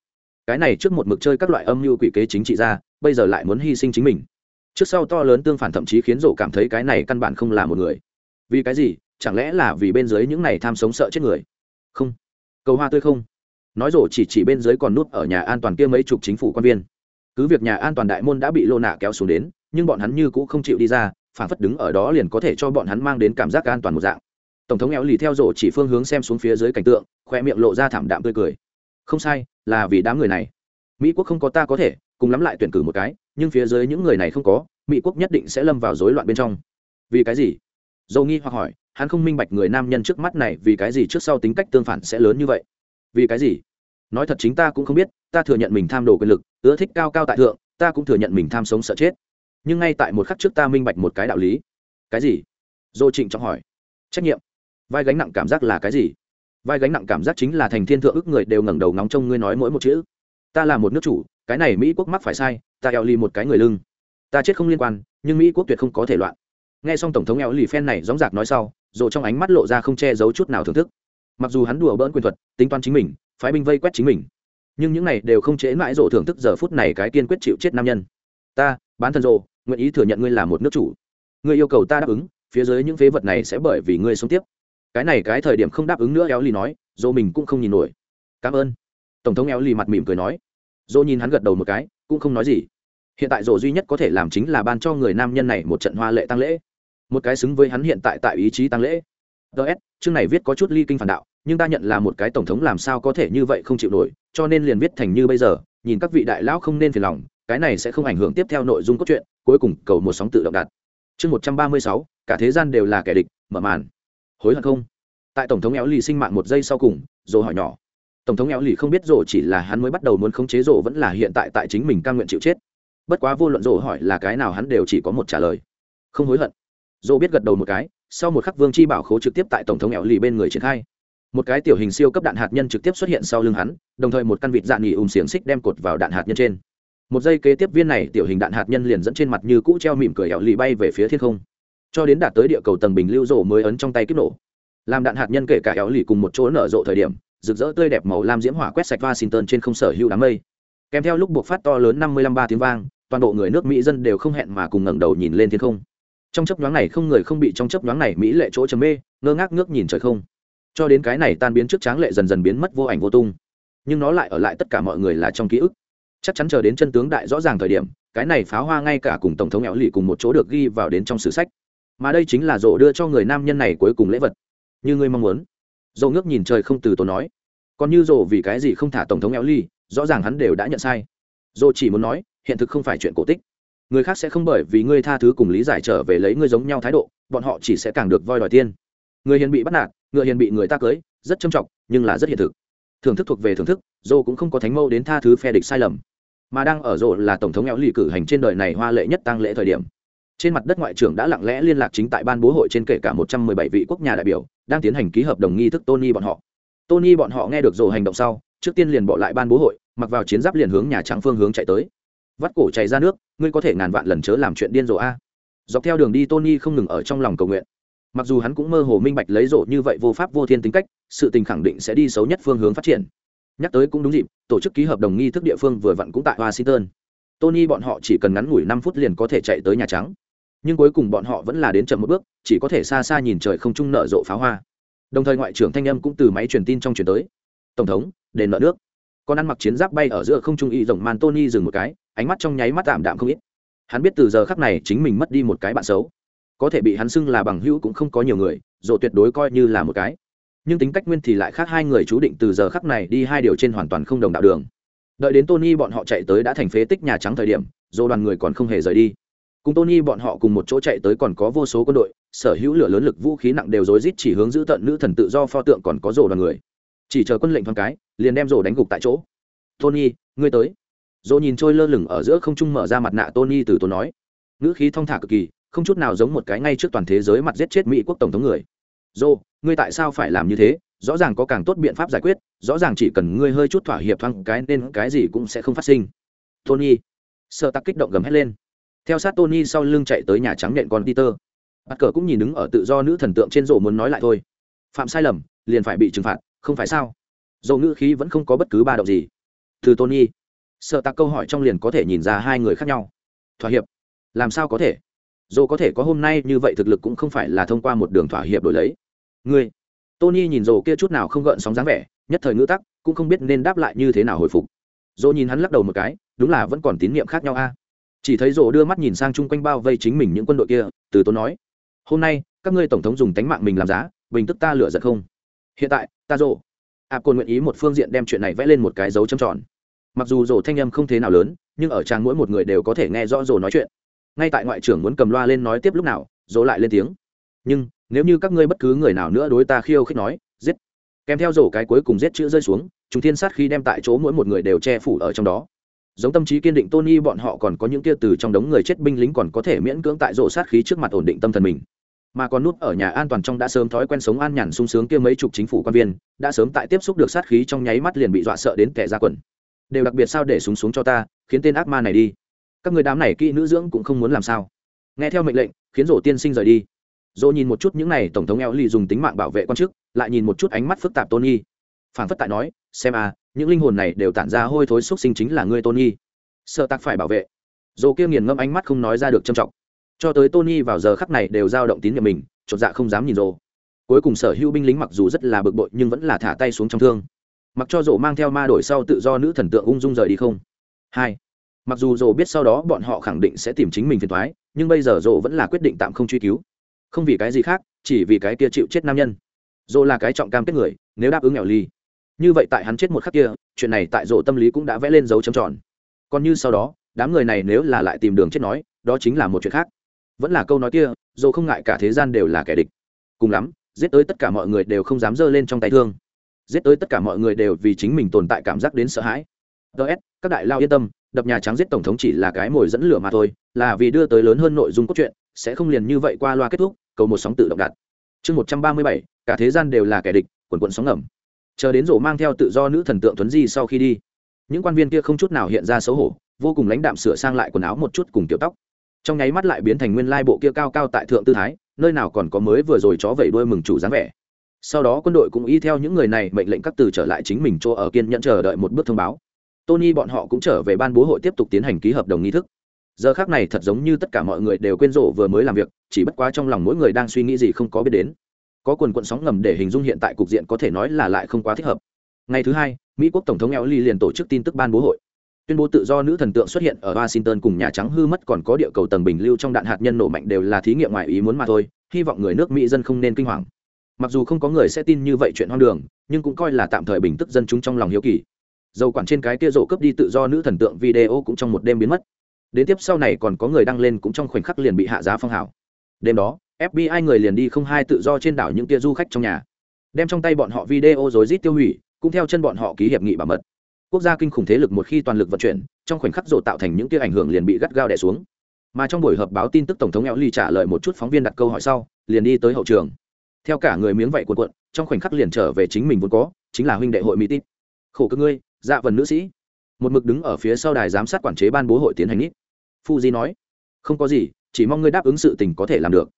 Cái này trước một mực chơi các loại âm mưu quỷ kế chính trị ra, bây giờ lại muốn hy sinh chính mình. Trước sau to lớn tương phản thậm chí khiến rổ cảm thấy cái này căn bản không là một người. Vì cái gì? Chẳng lẽ là vì bên dưới những này tham sống sợ chết người? Không. Cầu hoa tươi không. Nói rổ chỉ chỉ bên dưới còn nút ở nhà an toàn kia mấy chục chính phủ quan viên. Cứ việc nhà an toàn đại môn đã bị lô nạ kéo xuống đến, nhưng bọn hắn như cũng không chịu đi ra, phản phất đứng ở đó liền có thể cho bọn hắn mang đến cảm giác an toàn một dạng tổng thống éo lì theo rổ chỉ phương hướng xem xuống phía dưới cảnh tượng, khoe miệng lộ ra thảm đạm tươi cười. Không sai, là vì đám người này. Mỹ quốc không có ta có thể, cùng lắm lại tuyển cử một cái, nhưng phía dưới những người này không có, mỹ quốc nhất định sẽ lâm vào rối loạn bên trong. Vì cái gì? Dầu nghi hoặc hỏi, hắn không minh bạch người nam nhân trước mắt này vì cái gì trước sau tính cách tương phản sẽ lớn như vậy. Vì cái gì? Nói thật chính ta cũng không biết, ta thừa nhận mình tham đồ quyền lực, ưa thích cao cao tại thượng, ta cũng thừa nhận mình tham sống sợ chết. Nhưng ngay tại một khắc trước ta minh bạch một cái đạo lý. Cái gì? Dô trịnh trọng hỏi. Trách nhiệm vai gánh nặng cảm giác là cái gì? Vai gánh nặng cảm giác chính là thành thiên thượng ức người đều ngẩng đầu ngóng trông ngươi nói mỗi một chữ. Ta là một nước chủ, cái này mỹ quốc mắc phải sai, ta eo ly một cái người lưng. Ta chết không liên quan, nhưng mỹ quốc tuyệt không có thể loạn. Nghe xong tổng thống eo lì phen này dóng dạc nói sau, rồi trong ánh mắt lộ ra không che giấu chút nào thưởng thức. Mặc dù hắn đùa bỡn quyền thuật, tính toán chính mình, phái binh vây quét chính mình, nhưng những này đều không chế mãi rộ thưởng thức giờ phút này cái kiên quyết chịu chết nam nhân. Ta, bán thân rộ nguyện ý thừa nhận ngươi là một nước chủ. Ngươi yêu cầu ta đáp ứng, phía dưới những phế vật này sẽ bởi vì ngươi sống tiếp cái này cái thời điểm không đáp ứng nữa éo lì nói, dô mình cũng không nhìn nổi. Cảm ơn. Tổng thống éo lì mặt mỉm cười nói. Dô nhìn hắn gật đầu một cái, cũng không nói gì. Hiện tại dô duy nhất có thể làm chính là ban cho người nam nhân này một trận hoa lệ tăng lễ. Một cái xứng với hắn hiện tại tại ý chí tăng lễ. Ts chương này viết có chút ly kinh phản đạo, nhưng ta nhận là một cái tổng thống làm sao có thể như vậy không chịu nổi, cho nên liền viết thành như bây giờ, nhìn các vị đại lão không nên phiền lòng, cái này sẽ không ảnh hưởng tiếp theo nội dung cốt truyện, cuối cùng cầu một sóng tự động đặt chương một trăm ba mươi sáu, cả thế gian đều là kẻ địch, mở màn hối hận không? Tại tổng thống éo lì sinh mạng một giây sau cùng dồ hỏi nhỏ. Tổng thống éo lì không biết rồ chỉ là hắn mới bắt đầu muốn khống chế rồ vẫn là hiện tại tại chính mình cam nguyện chịu chết. Bất quá vô luận rồ hỏi là cái nào hắn đều chỉ có một trả lời. Không hối hận. Rồ biết gật đầu một cái, sau một khắc vương chi bảo khố trực tiếp tại tổng thống éo lì bên người triển khai. Một cái tiểu hình siêu cấp đạn hạt nhân trực tiếp xuất hiện sau lưng hắn, đồng thời một căn vịt dạn nghỉ ùm xiềng xích đem cột vào đạn hạt nhân trên. Một giây kế tiếp viên này tiểu hình đạn hạt nhân liền dẫn trên mặt như cũ treo mỉm cười éo lì bay về phía thiên không cho đến đạt tới địa cầu tầng bình lưu rổ mới ấn trong tay kích nổ. Làm đạn hạt nhân kể cả éo lì cùng một chỗ nở rộ thời điểm, rực rỡ tươi đẹp màu lam diễm hỏa quét sạch washington trên không sở hữu đám mây. Kèm theo lúc buộc phát to lớn năm mươi lăm ba tiếng vang, toàn bộ người nước mỹ dân đều không hẹn mà cùng ngẩng đầu nhìn lên thiên không. Trong chấp nhoáng này không người không bị trong chấp nhoáng này mỹ lệ chỗ trầm mê, ngơ ngác ngước nhìn trời không. Cho đến cái này tan biến trước tráng lệ dần dần biến mất vô ảnh vô tung. Nhưng nó lại ở lại tất cả mọi người là trong ký ức. Chắc chắn chờ đến chân tướng đại rõ ràng thời điểm, cái này pháo hoa ngay cả cùng tổng thống éo lì cùng một chỗ được ghi vào đến trong sử sách mà đây chính là rộ đưa cho người nam nhân này cuối cùng lễ vật. Như ngươi mong muốn. Rộ ngước nhìn trời không từ tốn nói. Còn như rộ vì cái gì không thả tổng thống éo ly rõ ràng hắn đều đã nhận sai. Rộ chỉ muốn nói, hiện thực không phải chuyện cổ tích. Người khác sẽ không bởi vì ngươi tha thứ cùng lý giải trở về lấy ngươi giống nhau thái độ, bọn họ chỉ sẽ càng được voi đòi tiên. Người hiền bị bắt nạt người hiền bị người ta cưới, rất trâm trọng, nhưng là rất hiện thực. Thưởng thức thuộc về thưởng thức dô cũng không có thánh mâu đến tha thứ phe địch sai lầm. Mà đang ở rộ là tổng thống éo lì cử hành trên đời này hoa lệ nhất tăng lễ thời điểm trên mặt đất ngoại trưởng đã lặng lẽ liên lạc chính tại ban bố hội trên kể cả một trăm mười bảy vị quốc nhà đại biểu, đang tiến hành ký hợp đồng nghi thức tony bọn họ. Tony bọn họ nghe được rồ hành động sau, trước tiên liền bỏ lại ban bố hội, mặc vào chiến giáp liền hướng nhà trắng phương hướng chạy tới. Vắt cổ chạy ra nước, ngươi có thể ngàn vạn lần chớ làm chuyện điên rồ a. Dọc theo đường đi tony không ngừng ở trong lòng cầu nguyện. Mặc dù hắn cũng mơ hồ minh bạch lấy rộ như vậy vô pháp vô thiên tính cách, sự tình khẳng định sẽ đi xấu nhất phương hướng phát triển. Nhắc tới cũng đúng dịp, tổ chức ký hợp đồng nghi thức địa phương vừa vặn cũng tại washington. Tony bọn họ chỉ cần ngắn ngủi năm phút liền có thể chạy tới nhà trắng nhưng cuối cùng bọn họ vẫn là đến chậm một bước, chỉ có thể xa xa nhìn trời không trung nở rộ pháo hoa. Đồng thời ngoại trưởng thanh âm cũng từ máy truyền tin trong truyền tới. Tổng thống, đền nợ nước. Con ăn mặc chiến giáp bay ở giữa không trung y rồng man tony dừng một cái, ánh mắt trong nháy mắt tạm đạm không ít. Hắn biết từ giờ khắc này chính mình mất đi một cái bạn xấu. Có thể bị hắn xưng là bằng hữu cũng không có nhiều người dồ tuyệt đối coi như là một cái. Nhưng tính cách nguyên thì lại khác hai người chú định từ giờ khắc này đi hai điều trên hoàn toàn không đồng đạo đường. Đợi đến tony bọn họ chạy tới đã thành phế tích nhà trắng thời điểm dồ đoàn người còn không hề rời đi cùng tony bọn họ cùng một chỗ chạy tới còn có vô số quân đội, sở hữu lửa lớn lực vũ khí nặng đều rối rít chỉ hướng giữ tận nữ thần tự do pho tượng còn có rổ đoàn người. Chỉ chờ quân lệnh thoáng cái, liền đem rổ đánh gục tại chỗ. Tony, ngươi tới. Rổ nhìn trôi lơ lửng ở giữa không trung mở ra mặt nạ tony từ tốn nói. Ngữ khí thong thả cực kỳ, không chút nào giống một cái ngay trước toàn thế giới mặt giết chết mỹ quốc tổng thống người. Dô ngươi tại sao phải làm như thế? Rõ ràng có càng tốt biện pháp giải quyết, rõ ràng chỉ cần ngươi hơi chút thỏa hiệp thoáng cái nên cái gì cũng sẽ không phát sinh. Tony. Sợ tắc kích động gầm hét lên theo sát tony sau lưng chạy tới nhà trắng nện con peter. Bắt cờ cũng nhìn đứng ở tự do nữ thần tượng trên rổ muốn nói lại thôi. Phạm sai lầm, liền phải bị trừng phạt, không phải sao? Dầu ngữ khí vẫn không có bất cứ ba động gì. Từ tony, sợ tặc câu hỏi trong liền có thể nhìn ra hai người khác nhau. Thỏa hiệp. Làm sao có thể? Dầu có thể có hôm nay như vậy thực lực cũng không phải là thông qua một đường thỏa hiệp đổi lấy. Ngươi. Tony nhìn dầu kia chút nào không gợn sóng dáng vẻ, nhất thời ngữ tắc, cũng không biết nên đáp lại như thế nào hồi phục. Dầu nhìn hắn lắc đầu một cái, đúng là vẫn còn tín nhiệm khác nhau a chỉ thấy rổ đưa mắt nhìn sang chung quanh bao vây chính mình những quân đội kia, từ tốn nói, hôm nay, các ngươi tổng thống dùng tánh mạng mình làm giá, bình tức ta lựa giận không? Hiện tại, ta dồ a côn nguyện ý một phương diện đem chuyện này vẽ lên một cái dấu trầm tròn. Mặc dù rổ thanh âm không thế nào lớn, nhưng ở trang mỗi một người đều có thể nghe rõ rổ nói chuyện. Ngay tại ngoại trưởng muốn cầm loa lên nói tiếp lúc nào rổ lại lên tiếng, nhưng, nếu như các ngươi bất cứ người nào nữa đối ta khiêu khích nói, giết. Kèm theo rổ cái cuối cùng giết chữ rơi xuống chúng thiên sát khi đem tại chỗ mỗi một người đều che phủ ở trong đó giống tâm trí kiên định tony bọn họ còn có những kia từ trong đống người chết binh lính còn có thể miễn cưỡng tại rổ sát khí trước mặt ổn định tâm thần mình. Mà còn nút ở nhà an toàn trong đã sớm thói quen sống an nhàn sung sướng kia mấy chục chính phủ quan viên, đã sớm tại tiếp xúc được sát khí trong nháy mắt liền bị dọa sợ đến kẻ ra quần. Đều đặc biệt sao để súng xuống cho ta, khiến tên ác ma này đi. Các người đám này kỹ nữ dưỡng cũng không muốn làm sao. Nghe theo mệnh lệnh, khiến rổ tiên sinh rời đi. Rỗ nhìn một chút những n à y tổng thống eo lì dùng tính mạng bảo vệ quan chức, lại nhìn một chút ánh mắt phức tạp tony. Phản phất tại nói, xem à những linh hồn này đều tản ra hôi thối xúc sinh chính là ngươi tony. Sợ tạc phải bảo vệ. Dỗ kia nghiền ngâm ánh mắt không nói ra được trầm trọng. Cho tới tony vào giờ khắc này đều dao động tín nhiệm mình, chột dạ không dám nhìn rồ. Cuối cùng sở hữu binh lính mặc dù rất là bực bội nhưng vẫn là thả tay xuống trong thương. Mặc cho rộ mang theo ma đổi sau tự do nữ thần tượng ung dung rời đi không? Hai. Mặc dù rộ biết sau đó bọn họ khẳng định sẽ tìm chính mình phiền thoái nhưng bây giờ rộ vẫn là quyết định tạm không truy cứu. Không vì cái gì khác, chỉ vì cái kia chịu chết nam nhân. Rộ là cái trọng cam kết người, nếu đáp ứng nghèo ly như vậy tại hắn chết một khắc kia, chuyện này tại rộ tâm lý cũng đã vẽ lên dấu chấm tròn. Còn như sau đó, đám người này nếu là lại tìm đường chết nói, đó chính là một chuyện khác. Vẫn là câu nói kia dồ không ngại cả thế gian đều là kẻ địch. Cùng lắm, giết tới tất cả mọi người đều không dám giơ lên trong tay thương. Giết tới tất cả mọi người đều vì chính mình tồn tại cảm giác đến sợ hãi. Ts các đại lao yên tâm, đập nhà trắng giết tổng thống chỉ là cái mồi dẫn lửa mà thôi, là vì đưa tới lớn hơn nội dung cốt truyện, sẽ không liền như vậy qua loa kết thúc, cầu một sóng tự động đặt. Chương một trăm ba mươi bảy, cả thế gian đều là kẻ địch, quần quận sóng ngầm chờ đến rổ mang theo tự do nữ thần tượng tuấn di sau khi đi. Những quan viên kia không chút nào hiện ra xấu hổ, vô cùng lãnh đạm sửa sang lại quần áo một chút cùng kiểu tóc. Trong nháy mắt lại biến thành nguyên lai bộ kia cao cao tại thượng tư thái, nơi nào còn có mới vừa rồi chó vẩy đuôi mừng chủ dáng vẻ. Sau đó quân đội cũng y theo những người này mệnh lệnh các từ trở lại chính mình chỗ ở kiên nhẫn chờ đợi một bước thông báo. Tony bọn họ cũng trở về ban bố hội tiếp tục tiến hành ký hợp đồng nghi thức. Giờ khác này thật giống như tất cả mọi người đều quên rộ vừa mới làm việc, chỉ bất quá trong lòng mỗi người đang suy nghĩ gì không có biết đến có quần quận sóng ngầm để hình dung hiện tại cục diện có thể nói là lại không quá thích hợp. Ngày thứ hai, mỹ quốc tổng thống eo ly liền tổ chức tin tức ban bố hội. Tuyên bố tự do nữ thần tượng xuất hiện ở washington cùng nhà trắng hư mất còn có địa cầu tầng bình lưu trong đạn hạt nhân nổ mạnh đều là thí nghiệm ngoài ý muốn mà thôi, hy vọng người nước mỹ dân không nên kinh hoàng. Mặc dù không có người sẽ tin như vậy chuyện hoang đường, nhưng cũng coi là tạm thời bình tức dân chúng trong lòng hiếu kỳ. Dầu quản trên cái kia rổ cướp đi tự do nữ thần tượng video cũng trong một đêm biến mất. Đến tiếp sau này còn có người đăng lên cũng trong khoảnh khắc liền bị hạ giá phong hào. đêm đó fbi người liền đi không hai tự do trên đảo những tia du khách trong nhà. Đem trong tay bọn họ video rối rít tiêu hủy, cũng theo chân bọn họ ký hiệp nghị bảo mật. Quốc gia kinh khủng thế lực một khi toàn lực vận chuyển, trong khoảnh khắc rộ tạo thành những tia ảnh hưởng liền bị gắt gao đẻ xuống. Mà trong buổi họp báo tin tức tổng thống eo ly trả lời một chút phóng viên đặt câu hỏi sau, liền đi tới hậu trường. Theo cả người miếng vậy cuộn cuộn, trong khoảnh khắc liền trở về chính mình vốn có, chính là huynh đệ hội mỹ tít khổ cơ ngươi dạ vần nữ sĩ. Một mực đứng ở phía sau đài giám sát quản chế ban bố hội tiến hành nít fuji nói, không có gì, chỉ mong ngươi đáp ứng sự tình có thể làm được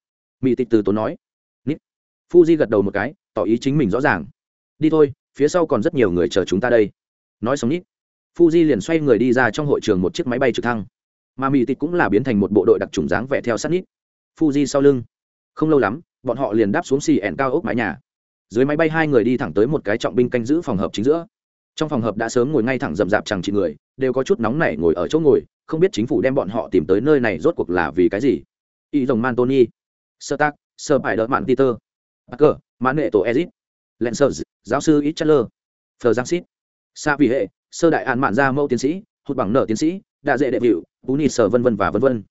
mỹ tịch từ tốn nói. Nít. Fuji gật đầu một cái, tỏ ý chính mình rõ ràng. Đi thôi, phía sau còn rất nhiều người chờ chúng ta đây. Nói xong nít, fuji liền xoay người đi ra trong hội trường một chiếc máy bay trực thăng. Mà mỹ tịch cũng là biến thành một bộ đội đặc trùng dáng vẻ theo sát nít. Fuji sau lưng. Không lâu lắm, bọn họ liền đáp xuống xì ẻn cao ốc mái nhà. Dưới máy bay hai người đi thẳng tới một cái trọng binh canh giữ phòng hợp chính giữa. Trong phòng hợp đã sớm ngồi ngay thẳng rậm rạp chẳng chị người, đều có chút nóng nảy ngồi ở chỗ ngồi, không biết chính phủ đem bọn họ tìm tới nơi này rốt cuộc là vì cái gì. Y rồng man tony sơ tác, sơ bài đợt mạn peter. Parker mãn nghệ tổ ezit. Sơ giáo sư ít chatler phờ giang xít sa vì hệ, sơ đại an mạn ra mẫu tiến sĩ, hụt bằng nợ tiến sĩ đạ dễ đệ vịu bú sở vân vân và vân vân.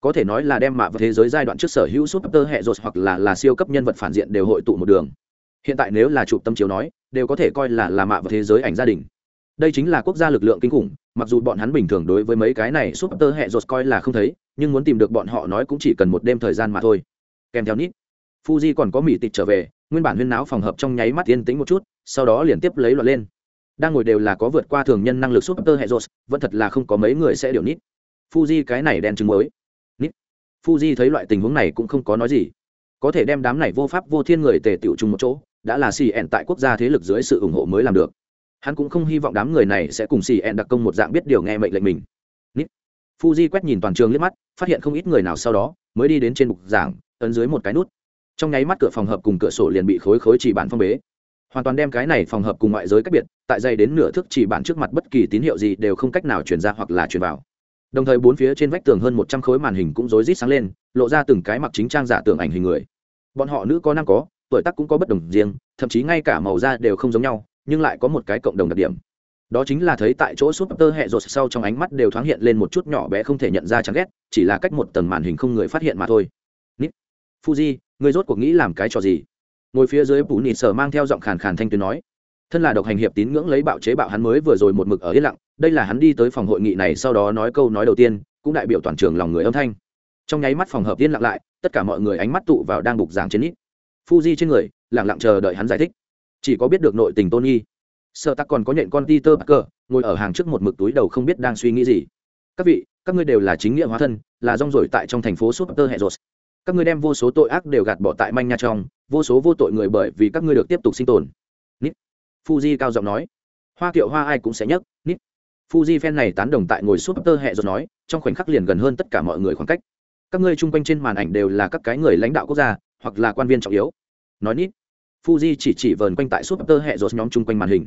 Có thể nói là đem mạ vào thế giới giai đoạn trước sở hữu súp tơ hệ rột hoặc là là siêu cấp nhân vật phản diện đều hội tụ một đường. Hiện tại nếu là chụp tâm chiếu nói, đều có thể coi là là mạ vào thế giới ảnh gia đình. Đây chính là quốc gia lực lượng kinh khủng, mặc dù bọn hắn bình thường đối với mấy cái này súp tơ hệ rột coi là không thấy, nhưng muốn tìm được bọn họ nói cũng chỉ cần một đêm thời gian mà thôi kèm theo nít. Fuji còn có mỹ tịch trở về, nguyên bản huyên náo phòng hợp trong nháy mắt yên tĩnh một chút, sau đó liền tiếp lấy loạt lên. Đang ngồi đều là có vượt qua thường nhân năng lực súp tơ hệ rột vẫn thật là không có mấy người sẽ điều nít. Fuji cái này đen chứng mới. Nít. Fuji thấy loại tình huống này cũng không có nói gì. Có thể đem đám này vô pháp vô thiên người tề tiểu chung một chỗ, đã là xì ẹn tại quốc gia thế lực dưới sự ủng hộ mới làm được. Hắn cũng không hy vọng đám người này sẽ cùng xì ẹn đặc công một dạng biết điều nghe mệnh lệnh mình. Nít. Fuji quét nhìn toàn trường liếc mắt, phát hiện không ít người nào sau đó, mới đi đến trên bục giảng ấn dưới một cái nút. Trong nháy mắt cửa phòng hợp cùng cửa sổ liền bị khối khối chỉ bản phong bế. Hoàn toàn đem cái này phòng hợp cùng ngoại giới cách biệt, tại dây đến nửa thước chỉ bản trước mặt bất kỳ tín hiệu gì đều không cách nào truyền ra hoặc là truyền vào. Đồng thời bốn phía trên vách tường hơn một trăm khối màn hình cũng rối rít sáng lên, lộ ra từng cái mặc chính trang giả tưởng ảnh hình người. Bọn họ nữ có nam có, tuổi tác cũng có bất đồng riêng, thậm chí ngay cả màu da đều không giống nhau, nhưng lại có một cái cộng đồng đặc điểm. Đó chính là thấy tại chỗ súp tơ hẹ rột sau trong ánh mắt đều thoáng hiện lên một chút nhỏ bé không thể nhận ra chán ghét, chỉ là cách một tầng màn hình không người phát hiện mà thôi fuji người rốt cuộc nghĩ làm cái trò gì? Ngồi phía dưới bù nịt sở mang theo giọng khàn khàn thanh tuyến nói, thân là độc hành hiệp tín ngưỡng lấy bạo chế bạo hắn mới vừa rồi một mực ở yên lặng, đây là hắn đi tới phòng hội nghị này sau đó nói câu nói đầu tiên, cũng đại biểu toàn trường lòng người âm thanh. Trong nháy mắt phòng hợp yên lặng lại, tất cả mọi người ánh mắt tụ vào đang bục giảng trên ít fuji trên người lẳng lặng chờ đợi hắn giải thích. Chỉ có biết được nội tình tôn nghi sợ tắc còn có nhện con peter parker, ngồi ở hàng trước một mực túi đầu không biết đang suy nghĩ gì. Các vị, các ngươi đều là chính nghĩa hóa thân, là rong rổi tại trong thành phố super hệ rột các ngươi đem vô số tội ác đều gạt bỏ tại manh nha trong, vô số vô tội người bởi vì các ngươi được tiếp tục sinh tồn. Nít. Fuji cao giọng nói. Hoa kiệu hoa ai cũng sẽ nhấc, nít. Fuji fan này tán đồng tại ngồi super hệ rồi nói, trong khoảnh khắc liền gần hơn tất cả mọi người khoảng cách. Các ngươi chung quanh trên màn ảnh đều là các cái người lãnh đạo quốc gia, hoặc là quan viên trọng yếu. Nói nít. Fuji chỉ chỉ vờn quanh tại super hệ rồi nhóm chung quanh màn hình.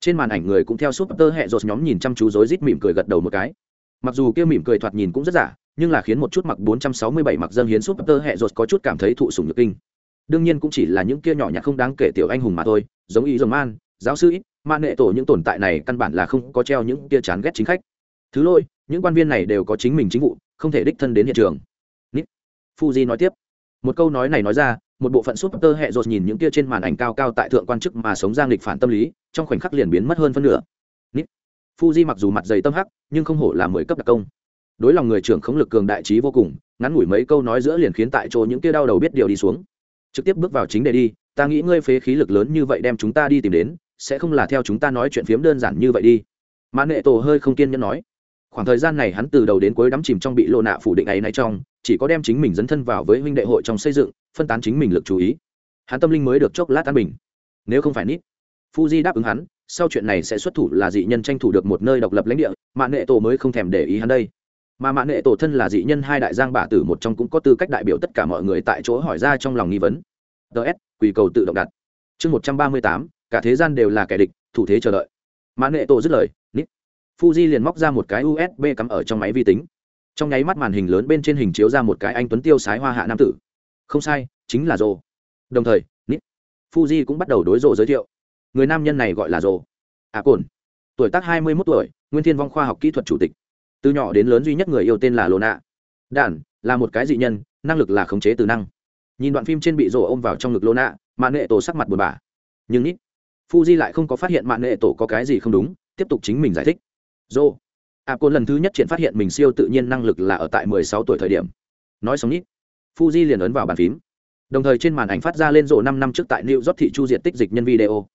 Trên màn ảnh người cũng theo súp tơ hẹ rồi nhóm nhìn chăm chú rối rít mỉm cười gật đầu một cái. Mặc dù kia mỉm cười thoạt nhìn cũng rất giả nhưng là khiến một chút mặc 467 mặc dân hiến súp tơ hệ rột có chút cảm thấy thụ sủng nhược kinh. Đương nhiên cũng chỉ là những kia nhỏ nhặt không đáng kể tiểu anh hùng mà thôi, giống ý dòng man, giáo sư ít man nệ tổ những tồn tại này căn bản là không có treo những kia chán ghét chính khách. Thứ lôi những quan viên này đều có chính mình chính vụ, không thể đích thân đến hiện trường. Nít. Fuji nói tiếp. Một câu nói này nói ra, một bộ phận súp tơ hệ rột nhìn những kia trên màn ảnh cao cao tại thượng quan chức mà sống giang lịch phản tâm lý, trong khoảnh khắc liền biến mất hơn phân nửa. Nít. Fuji mặc dù mặt dày tâm hắc, nhưng không hổ là mười cấp đặc công đối lòng người trưởng khống lực cường đại trí vô cùng, ngắn ngủi mấy câu nói giữa liền khiến tại chỗ những kia đau đầu biết điều đi xuống. Trực tiếp bước vào chính đề đi, ta nghĩ ngươi phế khí lực lớn như vậy đem chúng ta đi tìm đến, sẽ không là theo chúng ta nói chuyện phiếm đơn giản như vậy đi. Mã nệ tổ hơi không kiên nhẫn nói. Khoảng thời gian này hắn từ đầu đến cuối đắm chìm trong bị lộ nạ phủ định ấy nay trong, chỉ có đem chính mình dấn thân vào với huynh đệ hội trong xây dựng, phân tán chính mình lực chú ý. Hắn tâm linh mới được chốc lát an bình. Nếu không phải nít, fuji đáp ứng hắn, sau chuyện này sẽ xuất thủ là dị nhân tranh thủ được một nơi độc lập lãnh địa mạ nệ tổ mới không thèm để ý hắn đây mà mạ nệ tổ thân là dị nhân hai đại giang bả tử một trong cũng có tư cách đại biểu tất cả mọi người tại chỗ hỏi ra trong lòng nghi vấn. Ts quỳ cầu tự động đặt. Chương một trăm ba mươi tám, cả thế gian đều là kẻ địch, thủ thế chờ đợi. Mạ nệ tổ dứt lời, nít. Fuji liền móc ra một cái usb cắm ở trong máy vi tính. Trong nháy mắt màn hình lớn bên trên hình chiếu ra một cái anh tuấn tiêu sái hoa hạ nam tử. Không sai, chính là rồ đồng thời, nít. Fuji cũng bắt đầu đối rồ giới thiệu. Người nam nhân này gọi là rồ à cồn. Tuổi tác hai mươi mốt tuổi, nguyên thiên vong khoa học kỹ thuật chủ tịch từ nhỏ đến lớn duy nhất người yêu tên là lô nạ đản là một cái dị nhân, năng lực là khống chế từ năng. Nhìn đoạn phim trên bị rổ ôm vào trong ngực lô nạ mạng nghệ tổ sắc mặt buồn bã. Nhưng ít fuji lại không có phát hiện mạng nghệ tổ có cái gì không đúng, tiếp tục chính mình giải thích. Rồ à cồn lần thứ nhất triển phát hiện mình siêu tự nhiên năng lực là ở tại mười sáu tuổi thời điểm. Nói xong ít fuji liền ấn vào bàn phím. Đồng thời trên màn ảnh phát ra lên rộ năm năm trước tại new york thị chu diện tích dịch nhân video.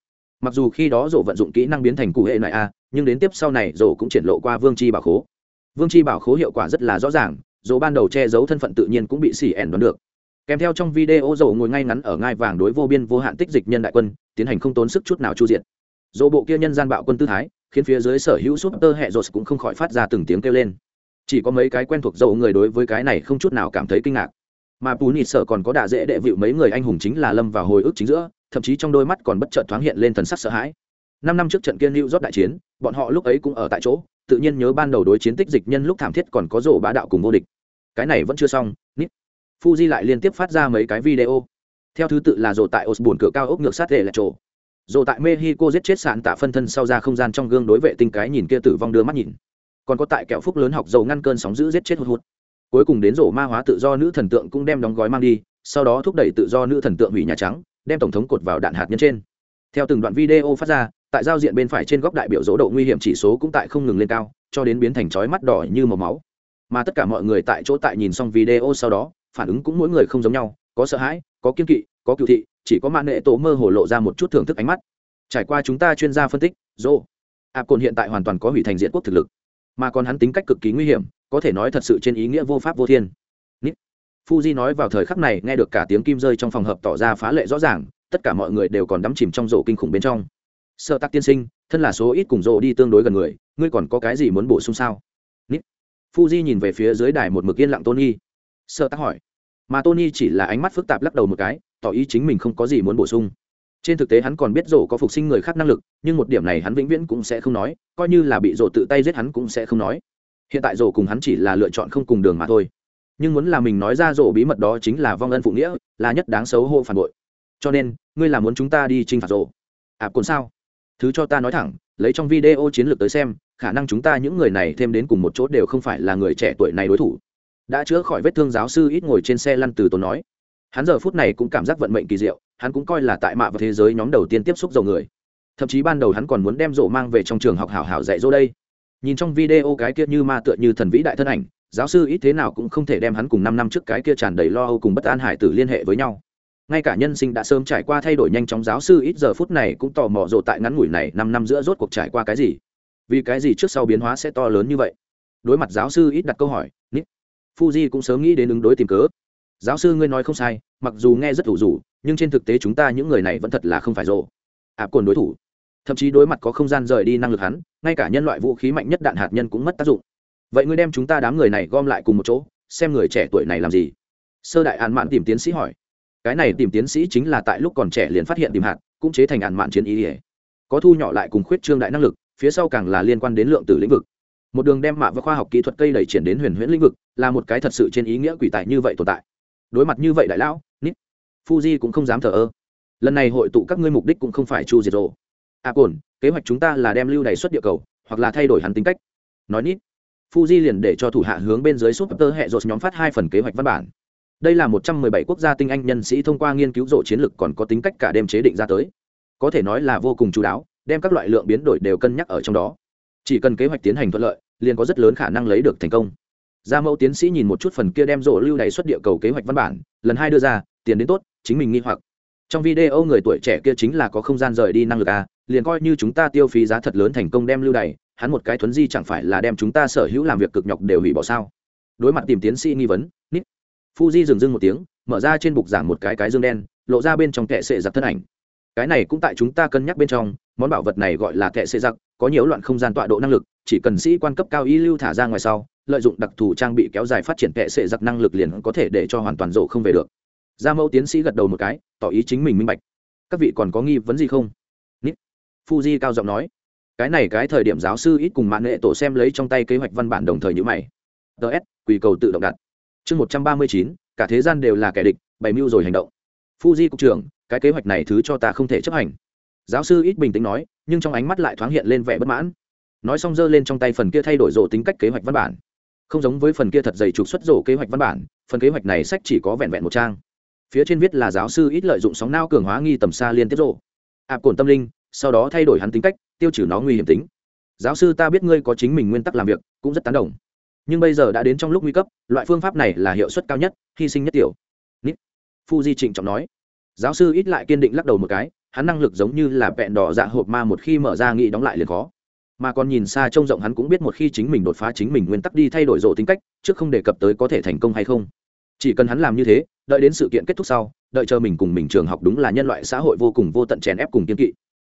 Mặc dù khi đó rộ vận dụng kỹ năng biến thành cụ hệ loại a à, nhưng đến tiếp sau này rộ cũng triển lộ qua vương chi bảo khố vương chi bảo khố hiệu quả rất là rõ ràng rộ ban đầu che giấu thân phận tự nhiên cũng bị xỉ ẻn đoán được. Kèm theo trong video dầu ngồi ngay ngắn ở ngai vàng đối vô biên vô hạn tích dịch nhân đại quân, tiến hành không tốn sức chút nào chu diện dỗ bộ kia nhân gian bạo quân tư thái, khiến phía dưới sở hữu súp tơ hẹ rột cũng không khỏi phát ra từng tiếng kêu lên. Chỉ có mấy cái quen thuộc dầu người đối với cái này không chút nào cảm thấy kinh ngạc. Mà bù nịt sở còn có đạ dễ đệ vịu mấy người anh hùng chính là lâm vào hồi ức chính giữa, thậm chí trong đôi mắt còn bất chợt thoáng hiện lên thần sắc sợ hãi năm năm trước trận kia lưu rót đại chiến, bọn họ lúc ấy cũng ở tại chỗ, tự nhiên nhớ ban đầu đối chiến tích dịch nhân lúc thảm thiết còn có rổ bá đạo cùng vô địch. Cái này vẫn chưa xong, nít. Fuji lại liên tiếp phát ra mấy cái video. Theo thứ tự là rổ tại osborne cửa cao ốc ngược sát đệ là chỗ. Rổ tại mexico giết chết sạn tạ phân thân sau ra không gian trong gương đối vệ tinh cái nhìn kia tử vong đưa mắt nhìn. Còn có tại kẹo phúc lớn học dầu ngăn cơn sóng dữ giết chết hụt hụt. cuối cùng đến rổ ma hóa tự do nữ thần tượng cũng đem đóng gói mang đi, sau đó thúc đẩy tự do nữ thần tượng hủy nhà trắng, đem tổng thống cột vào đạn hạt nhân trên. Theo từng đoạn video phát ra tại giao diện bên phải trên góc đại biểu dỗ độ nguy hiểm chỉ số cũng tại không ngừng lên cao, cho đến biến thành chói mắt đỏ như màu máu. Mà tất cả mọi người tại chỗ tại nhìn xong video sau đó, phản ứng cũng mỗi người không giống nhau, có sợ hãi, có kiên kỵ, có cựu thị, chỉ có mạng nghệ tổ mơ hồ lộ ra một chút thưởng thức ánh mắt. Trải qua chúng ta chuyên gia phân tích, dỗ ạp cồn hiện tại hoàn toàn có hủy thành diện quốc thực lực, mà còn hắn tính cách cực kỳ nguy hiểm, có thể nói thật sự trên ý nghĩa vô pháp vô thiên. Nít. Fuji nói vào thời khắc này nghe được cả tiếng kim rơi trong phòng hợp tỏ ra phá lệ rõ ràng, tất cả mọi người đều còn đắm chìm trong rổ kinh khủng bên trong sợ tắc tiên sinh thân là số ít cùng rộ đi tương đối gần người ngươi còn có cái gì muốn bổ sung sao? Nít. Fuji nhìn về phía dưới đài một mực yên lặng Tony. Sợ tắc hỏi. Mà Tony chỉ là ánh mắt phức tạp lắc đầu một cái tỏ ý chính mình không có gì muốn bổ sung. Trên thực tế hắn còn biết rổ có phục sinh người khác năng lực nhưng một điểm này hắn vĩnh viễn cũng sẽ không nói coi như là bị rổ tự tay giết hắn cũng sẽ không nói. Hiện tại rổ cùng hắn chỉ là lựa chọn không cùng đường mà thôi. Nhưng muốn là mình nói ra rổ bí mật đó chính là vong ân phụ nghĩa là nhất đáng xấu hô phản bội. Cho nên ngươi là muốn chúng ta đi t r i n h phạt rổ ạp à, sao? Thứ cho ta nói thẳng, lấy trong video chiến lược tới xem, khả năng chúng ta những người này thêm đến cùng một chỗ đều không phải là người trẻ tuổi này đối thủ. Đã chữa khỏi vết thương giáo sư ít ngồi trên xe lăn từ tốn nói. Hắn giờ phút này cũng cảm giác vận mệnh kỳ diệu, hắn cũng coi là tại mạ và thế giới nhóm đầu tiên tiếp xúc dầu người. Thậm chí ban đầu hắn còn muốn đem rổ mang về trong trường học hảo hảo dạy dỗ đây. Nhìn trong video cái kia như ma tựa như thần vĩ đại thân ảnh, giáo sư ít thế nào cũng không thể đem hắn cùng năm năm trước cái kia tràn đầy lo âu cùng bất an hải tử liên hệ với nhau ngay cả nhân sinh đã sớm trải qua thay đổi nhanh chóng, giáo sư ít giờ phút này cũng tò mò rộ tại ngắn ngủi này, năm năm giữa rốt cuộc trải qua cái gì? Vì cái gì trước sau biến hóa sẽ to lớn như vậy? Đối mặt giáo sư ít đặt câu hỏi nít fuji cũng sớm nghĩ đến ứng đối tìm cớ. Giáo sư ngươi nói không sai, mặc dù nghe rất thủ rủ nhưng trên thực tế chúng ta những người này vẫn thật là không phải rộ. Ạp cồn đối thủ. Thậm chí đối mặt có không gian rời đi năng lực hắn, ngay cả nhân loại vũ khí mạnh nhất đạn hạt nhân cũng mất tác dụng. Vậy ngươi đem chúng ta đám người này gom lại cùng một chỗ, xem người trẻ tuổi này làm gì? Sơ đại ạn mạn tìm tiến sĩ hỏi cái này tìm tiến sĩ chính là tại lúc còn trẻ liền phát hiện tìm hạt, cũng chế thành ạn mạn chiến ý ỉa có thu nhỏ lại cùng khuyết trương đại năng lực, phía sau càng là liên quan đến lượng tử lĩnh vực. Một đường đem mạ và khoa học kỹ thuật cây đẩy triển đến huyền huyễn lĩnh vực, là một cái thật sự trên ý nghĩa quỷ tài như vậy tồn tại. Đối mặt như vậy đại lão, nít, fuji cũng không dám thờ ơ. Lần này hội tụ các ngươi mục đích cũng không phải chu diệt rồ. À cồn kế hoạch chúng ta là đem lưu này xuất địa cầu, hoặc là thay đổi hắn tính cách. Nói nít, fuji liền để cho thủ hạ hướng bên dưới súp tơ hệ rột nhóm phát hai phần kế hoạch văn bản đây là một trăm mười bảy quốc gia tinh anh nhân sĩ thông qua nghiên cứu rộ chiến lược còn có tính cách cả đêm chế định ra tới. Có thể nói là vô cùng chú đáo, đem các loại lượng biến đổi đều cân nhắc ở trong đó. Chỉ cần kế hoạch tiến hành thuận lợi, liền có rất lớn khả năng lấy được thành công. Gia mẫu tiến sĩ nhìn một chút phần kia đem rộ lưu đày xuất địa cầu kế hoạch văn bản, lần hai đưa ra, tiền đến tốt, chính mình nghi hoặc. Trong video người tuổi trẻ kia chính là có không gian rời đi năng lực a, liền coi như chúng ta tiêu phí giá thật lớn thành công đem lưu đày, hắn một cái thuấn di chẳng phải là đem chúng ta sở hữu làm việc cực nhọc đều hủy bỏ sao? Đối mặt tìm tiến sĩ nghi vấn, nít fuji dừng dưng một tiếng mở ra trên bục giảng một cái cái dương đen lộ ra bên trong kệ sệ giặc thân ảnh. Cái này cũng tại chúng ta cân nhắc bên trong món bảo vật này gọi là kệ sệ giặc có nhiều loạn không gian tọa độ năng lực chỉ cần sĩ quan cấp cao y lưu thả ra ngoài sau lợi dụng đặc thù trang bị kéo dài phát triển kệ sệ giặc năng lực liền có thể để cho hoàn toàn rộ không về được. Gia mẫu tiến sĩ gật đầu một cái tỏ ý chính mình minh bạch. Các vị còn có nghi vấn gì không? Nít. Fuji cao giọng nói. Cái này cái thời điểm giáo sư ít cùng mạng nghệ tổ xem lấy trong tay kế hoạch văn bản đồng thời như mày. DS, quỳ cầu tự động đặt chương một trăm ba mươi chín, cả thế gian đều là kẻ địch, bày mưu rồi hành động. Fuji cục trưởng, cái kế hoạch này thứ cho ta không thể chấp hành. Giáo sư ít bình tĩnh nói, nhưng trong ánh mắt lại thoáng hiện lên vẻ bất mãn. Nói xong giơ lên trong tay phần kia thay đổi rộ tính cách kế hoạch văn bản. Không giống với phần kia thật dày trục xuất rổ kế hoạch văn bản, phần kế hoạch này sách chỉ có vẹn vẹn một trang. Phía trên viết là giáo sư ít lợi dụng sóng nao cường hóa nghi tầm xa liên tiếp rổ. Áp cồn tâm linh, sau đó thay đổi hắn tính cách, tiêu trừ nó nguy hiểm tính. Giáo sư ta biết ngươi có chính mình nguyên tắc làm việc, cũng rất tán đồng nhưng bây giờ đã đến trong lúc nguy cấp, loại phương pháp này là hiệu suất cao nhất, hy sinh nhất tiểu. Nít. Fuji trịnh trọng nói. Giáo sư ít lại kiên định lắc đầu một cái, hắn năng lực giống như là vẹn đỏ dạ hộp ma một khi mở ra nghị đóng lại liền khó. Mà còn nhìn xa trông rộng hắn cũng biết một khi chính mình đột phá chính mình nguyên tắc đi thay đổi rộ tính cách, trước không đề cập tới có thể thành công hay không. Chỉ cần hắn làm như thế, đợi đến sự kiện kết thúc sau, đợi chờ mình cùng mình trường học đúng là nhân loại xã hội vô cùng vô tận chèn ép cùng kiên kỵ.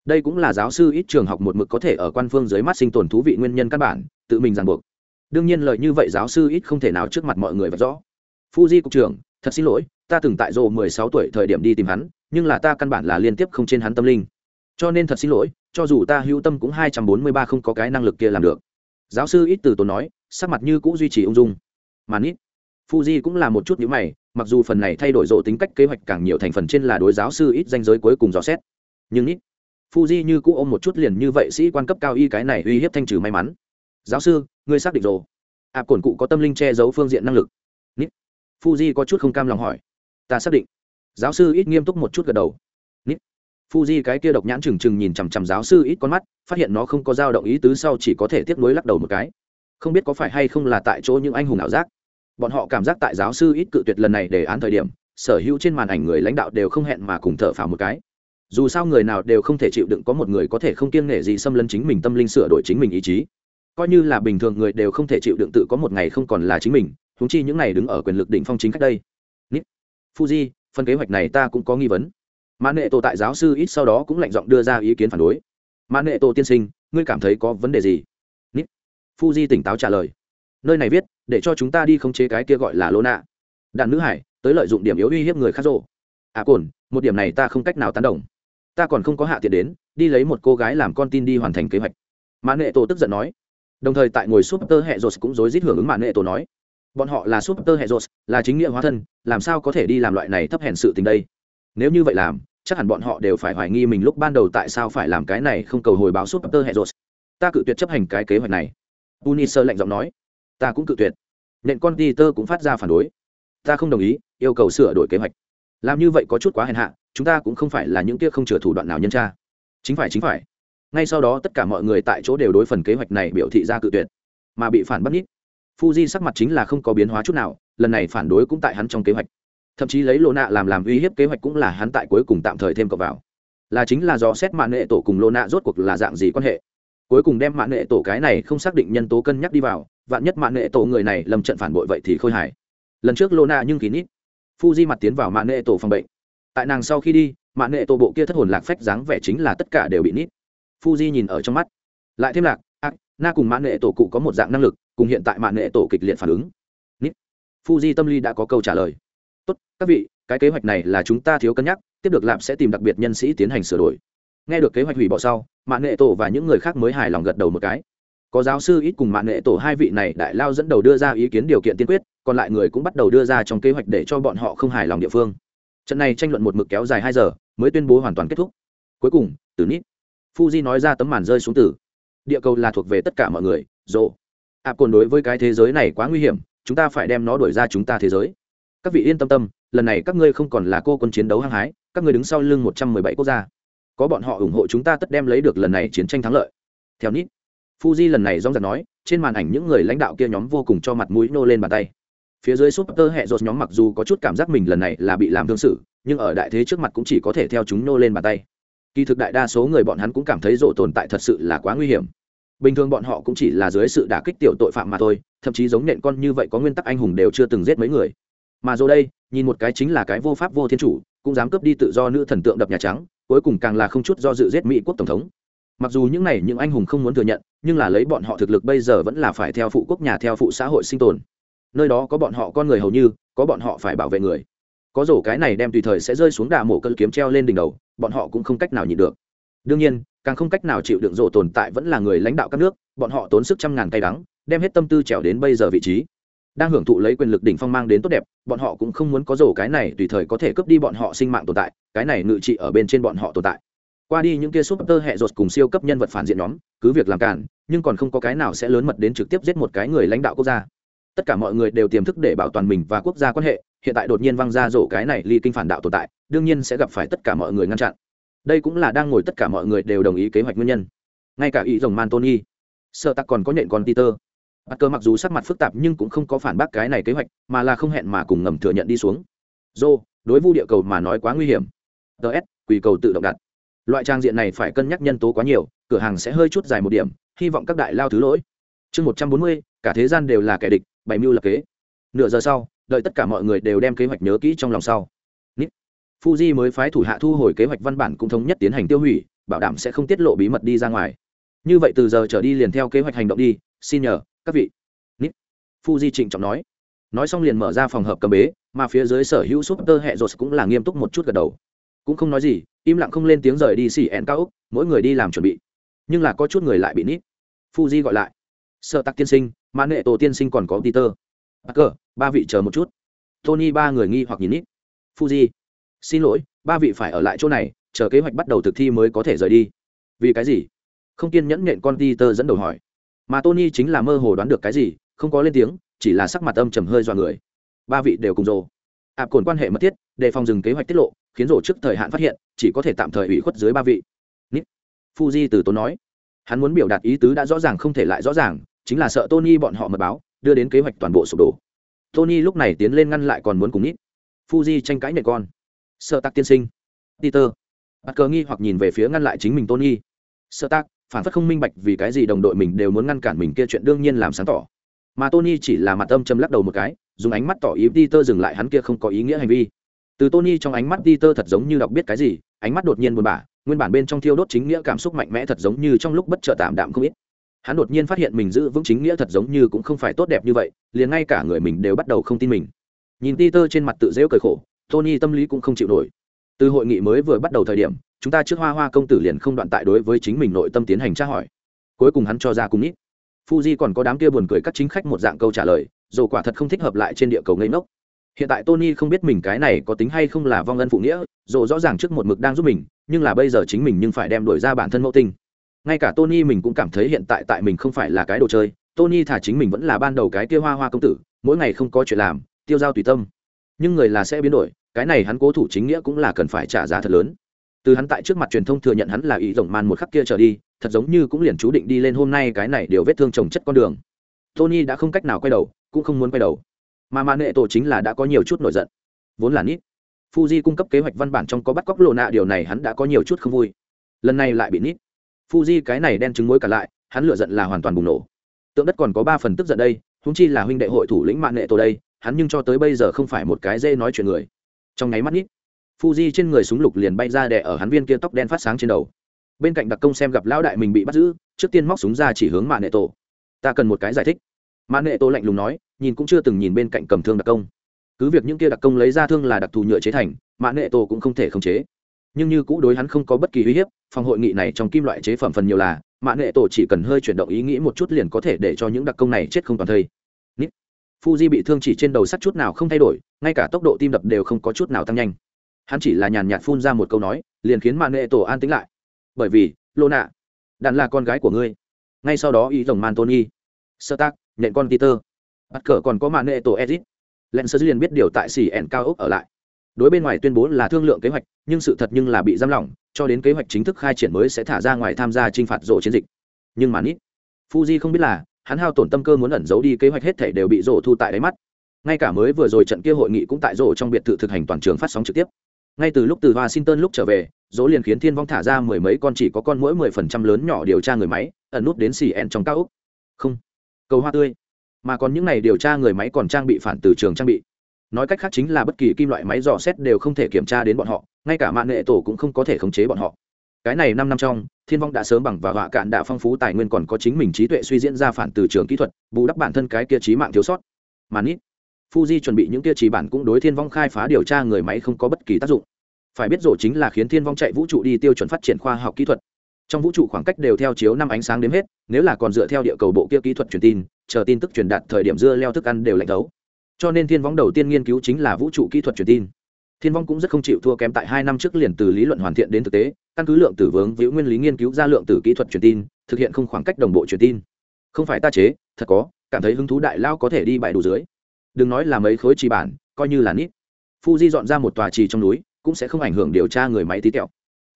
Đây cũng là giáo sư ít trường học một mực có thể ở quan phương dưới mắt sinh tồn thú vị nguyên nhân căn bản, tự mình ràng buộc đương nhiên lời như vậy giáo sư ít không thể nào trước mặt mọi người vạch rõ. Fuji cục trưởng thật xin lỗi ta từng tại rộ mười sáu tuổi thời điểm đi tìm hắn nhưng là ta căn bản là liên tiếp không trên hắn tâm linh. Cho nên thật xin lỗi cho dù ta hữu tâm cũng hai trăm bốn mươi ba không có cái năng lực kia làm được. Giáo sư ít từ tốn nói sắc mặt như cũ duy trì ung dung. Mà nít fuji cũng là một chút nhữ mày mặc dù phần này thay đổi rộ tính cách kế hoạch càng nhiều thành phần trên là đối giáo sư ít danh giới cuối cùng dò xét. Nhưng ít, fuji như cũ ôm một chút liền như vậy sĩ quan cấp cao y cái này uy hiếp thanh trừ may mắn. Giáo sư ngươi xác định rồi. Ạp à, cổn cụ có tâm linh che giấu phương diện năng lực. Nít. Fuji có chút không cam lòng hỏi. Ta xác định. Giáo sư ít nghiêm túc một chút gật đầu. Nít. Fuji cái kia độc nhãn trừng trừng nhìn chằm chằm giáo sư ít con mắt phát hiện nó không có dao động ý tứ sau chỉ có thể tiếp nối lắc đầu một cái. Không biết có phải hay không là tại chỗ những anh hùng ảo giác. Bọn họ cảm giác tại giáo sư ít cự tuyệt lần này để án thời điểm sở hữu trên màn ảnh người lãnh đạo đều không hẹn mà cùng thở phào một cái. Dù sao người nào đều không thể chịu đựng có một người có thể không kiêng nghệ gì xâm lấn chính mình tâm linh sửa đổi chính mình ý chí coi như là bình thường người đều không thể chịu đựng tự có một ngày không còn là chính mình húng chi những ngày đứng ở quyền lực đỉnh phong chính cách đây. Nít. Fuji, phần kế hoạch này ta cũng có nghi vấn. Mã nệ tổ tại giáo sư ít sau đó cũng lạnh giọng đưa ra ý kiến phản đối. Mã nệ tổ tiên sinh, ngươi cảm thấy có vấn đề gì? Nít. Fuji tỉnh táo trả lời. Nơi này viết, để cho chúng ta đi khống chế cái kia gọi là lô nạ đàn nữ hải, tới lợi dụng điểm yếu uy hiếp người khác rộ. À cồn, một điểm này ta không cách nào tán đồng. Ta còn không có hạ tiện đến, đi lấy một cô gái làm con tin đi hoàn thành kế hoạch. Mã nệ tổ tức giận nói đồng thời tại ngồi súp tơ hệ rột cũng rối rít hưởng ứng mã nghệ tổ nói, bọn họ là súp tơ hệ rột là chính nghĩa hóa thân, làm sao có thể đi làm loại này thấp hèn sự tình đây? Nếu như vậy làm, chắc hẳn bọn họ đều phải hoài nghi mình lúc ban đầu tại sao phải làm cái này không cầu hồi báo súp tơ hệ rột ta cự tuyệt chấp hành cái kế hoạch này. Unisơ lạnh giọng nói, ta cũng cự tuyệt. Nện con ti tơ cũng phát ra phản đối. Ta không đồng ý, yêu cầu sửa đổi kế hoạch. Làm như vậy có chút quá hèn hạ, chúng ta cũng không phải là những kia không chừa thủ đoạn nào nhân tra. Chính phải chính phải ngay sau đó tất cả mọi người tại chỗ đều đối phần kế hoạch này biểu thị ra cự tuyệt, mà bị phản bắt nít fuji sắc mặt chính là không có biến hóa chút nào, lần này phản đối cũng tại hắn trong kế hoạch. Thậm chí lấy lô nạ làm làm uy hiếp kế hoạch cũng là hắn tại cuối cùng tạm thời thêm cậu vào. Là chính là do xét mạng lệ tổ cùng lô nạ rốt cuộc là dạng gì quan hệ. Cuối cùng đem mạng lệ tổ cái này không xác định nhân tố cân nhắc đi vào, vạn nhất mạng lệ tổ người này lầm trận phản bội vậy thì khôi hài. Lần trước lô nạ nhưng kín ít fuji mặt tiến vào mạng lệ tổ phòng bệnh. Tại nàng sau khi đi mạng lệ tổ bộ kia thất hồn lạc phách dáng vẻ chính là tất cả đều bị nít fuji nhìn ở trong mắt. Lại thêm lạc, ác, na cùng mạng nghệ tổ cụ có một dạng năng lực, cùng hiện tại mạng nghệ tổ kịch liệt phản ứng. Nít. Fuji tâm lý đã có câu trả lời. Tốt, các vị, cái kế hoạch này là chúng ta thiếu cân nhắc, tiếp được lạp sẽ tìm đặc biệt nhân sĩ tiến hành sửa đổi. Nghe được kế hoạch hủy bỏ sau mạng nghệ tổ và những người khác mới hài lòng gật đầu một cái. Có giáo sư ít cùng mạng nghệ tổ hai vị này đại lao dẫn đầu đưa ra ý kiến điều kiện tiên quyết, còn lại người cũng bắt đầu đưa ra trong kế hoạch để cho bọn họ không hài lòng địa phương. Trận này tranh luận một mực kéo dài hai giờ, mới tuyên bố hoàn toàn kết thúc. Cuối cùng, từ nít fuji nói ra tấm màn rơi xuống từ. Địa cầu là thuộc về tất cả mọi người rộ Áp cồn đối với cái thế giới này quá nguy hiểm, chúng ta phải đem nó đuổi ra chúng ta thế giới. Các vị yên tâm tâm, lần này các ngươi không còn là cô quân chiến đấu hăng hái, các ngươi đứng sau lưng một trăm mười bảy quốc gia. Có bọn họ ủng hộ chúng ta tất đem lấy được lần này chiến tranh thắng lợi. Theo nít, fuji lần này dong giật nói, trên màn ảnh những người lãnh đạo kia nhóm vô cùng cho mặt mũi nô lên bàn tay. Phía dưới súp tơ hẹ rột nhóm mặc dù có chút cảm giác mình lần này là bị làm thương sự, nhưng ở đại thế trước mặt cũng chỉ có thể theo chúng nô lên bàn tay kỳ thực đại đa số người bọn hắn cũng cảm thấy rộ tồn tại thật sự là quá nguy hiểm. Bình thường bọn họ cũng chỉ là dưới sự đả kích tiểu tội phạm mà thôi, thậm chí giống nện con như vậy có nguyên tắc anh hùng đều chưa từng giết mấy người. Mà rồi đây, nhìn một cái chính là cái vô pháp vô thiên chủ, cũng dám cướp đi tự do nữ thần tượng đập nhà trắng, cuối cùng càng là không chút do dự giết mỹ quốc tổng thống. Mặc dù những này những anh hùng không muốn thừa nhận, nhưng là lấy bọn họ thực lực bây giờ vẫn là phải theo phụ quốc nhà, theo phụ xã hội sinh tồn. Nơi đó có bọn họ con người hầu như, có bọn họ phải bảo vệ người có rổ cái này đem tùy thời sẽ rơi xuống đà mổ cơn kiếm treo lên đỉnh đầu, bọn họ cũng không cách nào nhịn được. Đương nhiên, càng không cách nào chịu đựng rổ tồn tại vẫn là người lãnh đạo các nước, bọn họ tốn sức trăm ngàn tay đắng, đem hết tâm tư trèo đến bây giờ vị trí. Đang hưởng thụ lấy quyền lực đỉnh phong mang đến tốt đẹp, bọn họ cũng không muốn có rổ cái này tùy thời có thể cướp đi bọn họ sinh mạng tồn tại, cái này ngự trị ở bên trên bọn họ tồn tại. Qua đi những kia súp tơ hệ rột cùng siêu cấp nhân vật phản diện nhóm, cứ việc làm cản nhưng còn không có cái nào sẽ lớn mật đến trực tiếp giết một cái người lãnh đạo quốc gia. Tất cả mọi người đều tiềm thức để bảo toàn mình và quốc gia quan hệ hiện tại đột nhiên văng ra rổ cái này ly kinh phản đạo tồn tại, đương nhiên sẽ gặp phải tất cả mọi người ngăn chặn. Đây cũng là đang ngồi tất cả mọi người đều đồng ý kế hoạch nguyên nhân. Ngay cả ý rồng man tony sợ tặc còn có nhện con peter. Bắt cơ mặc dù sắc mặt phức tạp nhưng cũng không có phản bác cái này kế hoạch, mà là không hẹn mà cùng ngầm thừa nhận đi xuống. Dô đối vu địa cầu mà nói quá nguy hiểm. Ts quỳ cầu tự động đặt. Loại trang diện này phải cân nhắc nhân tố quá nhiều, cửa hàng sẽ hơi chút dài một điểm, hy vọng các đại lao thứ lỗi. Chương một trăm bốn mươi, cả thế gian đều là kẻ địch, bày mưu lập kế. Nửa giờ sau đợi tất cả mọi người đều đem kế hoạch nhớ kỹ trong lòng sau. Nít. Fuji mới phái thủ hạ thu hồi kế hoạch văn bản cũng thống nhất tiến hành tiêu hủy, bảo đảm sẽ không tiết lộ bí mật đi ra ngoài. Như vậy từ giờ trở đi liền theo kế hoạch hành động đi, xin nhờ, các vị. Nít. Fuji trịnh trọng nói. Nói xong liền mở ra phòng hợp cầm bế, mà phía dưới sở hữu súp tơ hẹ rột cũng là nghiêm túc một chút gật đầu. Cũng không nói gì, im lặng không lên tiếng rời đi xì ẹn cao úc, mỗi người đi làm chuẩn bị. Nhưng là có chút người lại bị nít. Fuji gọi lại. Sợ tắc tiên sinh, mã nệ tổ tiên sinh còn có peter. Parker, ba vị chờ một chút. Tony ba người nghi hoặc nhìn nít fuji xin lỗi ba vị phải ở lại chỗ này chờ kế hoạch bắt đầu thực thi mới có thể rời đi. Vì cái gì? Không kiên nhẫn nhện con peter dẫn đầu hỏi. Mà tony chính là mơ hồ đoán được cái gì không có lên tiếng chỉ là sắc mặt âm trầm hơi dọa người. Ba vị đều cùng rồ. Ạp cồn quan hệ mật thiết đề phòng dừng kế hoạch tiết lộ khiến rồ trước thời hạn phát hiện chỉ có thể tạm thời ủy khuất dưới ba vị. Nít. Fuji từ tốn nói. Hắn muốn biểu đạt ý tứ đã rõ ràng không thể lại rõ ràng chính là sợ tony bọn họ mật báo đưa đến kế hoạch toàn bộ sụp đổ. Tony lúc này tiến lên ngăn lại còn muốn cùng nít fuji tranh cãi nhẹ con. Sợ tắc tiên sinh. Peter. Bắt cờ nghi hoặc nhìn về phía ngăn lại chính mình tony. Sợ tắc phản phất không minh bạch vì cái gì đồng đội mình đều muốn ngăn cản mình kia chuyện đương nhiên làm sáng tỏ. Mà tony chỉ là mặt âm châm lắc đầu một cái, dùng ánh mắt tỏ ý peter dừng lại hắn kia không có ý nghĩa hành vi. Từ tony trong ánh mắt peter thật giống như đọc biết cái gì, ánh mắt đột nhiên buồn bã, nguyên bản bên trong thiêu đốt chính nghĩa cảm xúc mạnh mẽ thật giống như trong lúc bất chợt tạm đạm không ít hắn đột nhiên phát hiện mình giữ vững chính nghĩa thật giống như cũng không phải tốt đẹp như vậy, liền ngay cả người mình đều bắt đầu không tin mình. Nhìn peter trên mặt tự dễu cười khổ, tony tâm lý cũng không chịu nổi. Từ hội nghị mới vừa bắt đầu thời điểm, chúng ta trước hoa hoa công tử liền không đoạn tại đối với chính mình nội tâm tiến hành tra hỏi. Cuối cùng hắn cho ra cùng ít fuji còn có đám kia buồn cười các chính khách một dạng câu trả lời, dù quả thật không thích hợp lại trên địa cầu ngây ngốc. Hiện tại tony không biết mình cái này có tính hay không là vong ân phụ nghĩa, dù rõ ràng trước một mực đang giúp mình, nhưng là bây giờ chính mình nhưng phải đem đổi ra bản thân mẫu tinh ngay cả tony mình cũng cảm thấy hiện tại tại mình không phải là cái đồ chơi, tony thả chính mình vẫn là ban đầu cái kia hoa hoa công tử, mỗi ngày không có chuyện làm, tiêu dao tùy tâm. Nhưng người là sẽ biến đổi, cái này hắn cố thủ chính nghĩa cũng là cần phải trả giá thật lớn. Từ hắn tại trước mặt truyền thông thừa nhận hắn là ý rồng man một khắc kia trở đi, thật giống như cũng liền chú định đi lên hôm nay cái này đều vết thương trồng chất con đường. Tony đã không cách nào quay đầu, cũng không muốn quay đầu. Mà màn nệ tổ chính là đã có nhiều chút nổi giận. Vốn là nít. Fuji cung cấp kế hoạch văn bản trong có bắt cóc lộ nạ điều này hắn đã có nhiều chút không vui. Lần này lại bị nít fuji cái này đen trứng mối cả lại, hắn lửa giận là hoàn toàn bùng nổ. Tượng đất còn có ba phần tức giận đây, huống chi là huynh đệ hội thủ lĩnh mạng nệ tổ đây, hắn nhưng cho tới bây giờ không phải một cái dê nói chuyện người. Trong nháy mắt nít fuji trên người súng lục liền bay ra đè ở hắn viên kia tóc đen phát sáng trên đầu. Bên cạnh đặc công xem gặp lão đại mình bị bắt giữ, trước tiên móc súng ra chỉ hướng mạng nệ tổ. Ta cần một cái giải thích. Mạng nệ tổ lạnh lùng nói, nhìn cũng chưa từng nhìn bên cạnh cầm thương đặc công. Cứ việc những kia đặc công lấy ra thương là đặc thù nhựa chế thành, mạng nệ tổ cũng không thể khống chế nhưng như cũ đối hắn không có bất kỳ uy hiếp, phòng hội nghị này trong kim loại chế phẩm phần nhiều là, mạ nghệ tổ chỉ cần hơi chuyển động ý nghĩ một chút liền có thể để cho những đặc công này chết không toàn thây. Fuji bị thương chỉ trên đầu sắt chút nào không thay đổi, ngay cả tốc độ tim đập đều không có chút nào tăng nhanh. Hắn chỉ là nhàn nhạt phun ra một câu nói, liền khiến mạ nghệ tổ an tĩnh lại. Bởi vì lô nạ đàn là con gái của ngươi. Ngay sau đó ý rồng man tony sơ tác nhện con peter. Bắt cờ còn có mạ nghệ tổ edit len sơ liền biết điều tại xì ẻn cao ốc ở lại đối bên ngoài tuyên bố là thương lượng kế hoạch, nhưng sự thật nhưng là bị giam lỏng, cho đến kế hoạch chính thức khai triển mới sẽ thả ra ngoài tham gia t r i n h phạt rổ chiến dịch. Nhưng mà nít, fuji không biết là, hắn hao tổn tâm cơ muốn ẩn giấu đi kế hoạch hết thể đều bị rổ thu tại đáy mắt. Ngay cả mới vừa rồi trận kia hội nghị cũng tại rổ trong biệt thự thực hành toàn trường phát sóng trực tiếp. Ngay từ lúc từ washington lúc trở về dỗ liền khiến thiên vong thả ra mười mấy con chỉ có con mỗi mười phần trăm lớn nhỏ điều tra người máy, ẩn nút đến xì en trong cao úc. Không, cầu hoa tươi. Mà còn những n à y điều tra người máy còn trang bị phản từ trường trang bị nói cách khác chính là bất kỳ kim loại máy dò xét đều không thể kiểm tra đến bọn họ, ngay cả mạng nghệ tổ cũng không có thể khống chế bọn họ. Cái này năm năm trong, thiên vong đã sớm bằng và họa cạn đã phong phú tài nguyên còn có chính mình trí tuệ suy diễn ra phản từ trường kỹ thuật, bù đắp bản thân cái kia trí mạng thiếu sót. Mà nít, fuji chuẩn bị những kia trí bản cũng đối thiên vong khai phá điều tra người máy không có bất kỳ tác dụng. Phải biết rổ chính là khiến thiên vong chạy vũ trụ đi tiêu chuẩn phát triển khoa học kỹ thuật. Trong vũ trụ khoảng cách đều theo chiếu năm ánh sáng đếm hết, nếu là còn dựa theo địa cầu bộ kia kỹ thuật truyền tin, chờ tin tức truyền đạt thời điểm dưa leo thức ăn đều lạnh đấu cho nên thiên võng đầu tiên nghiên cứu chính là vũ trụ kỹ thuật truyền tin. Thiên vong cũng rất không chịu thua kém tại hai năm trước liền từ lý luận hoàn thiện đến thực tế, căn cứ lượng tử vướng vĩu nguyên lý nghiên cứu ra lượng tử kỹ thuật truyền tin, thực hiện không khoảng cách đồng bộ truyền tin. Không phải ta chế, thật có, cảm thấy hứng thú đại lao có thể đi bãi đủ dưới. Đừng nói là mấy khối trì bản, coi như là nít. Phu di dọn ra một tòa trì trong núi, cũng sẽ không ảnh hưởng điều tra người máy tí tẹo.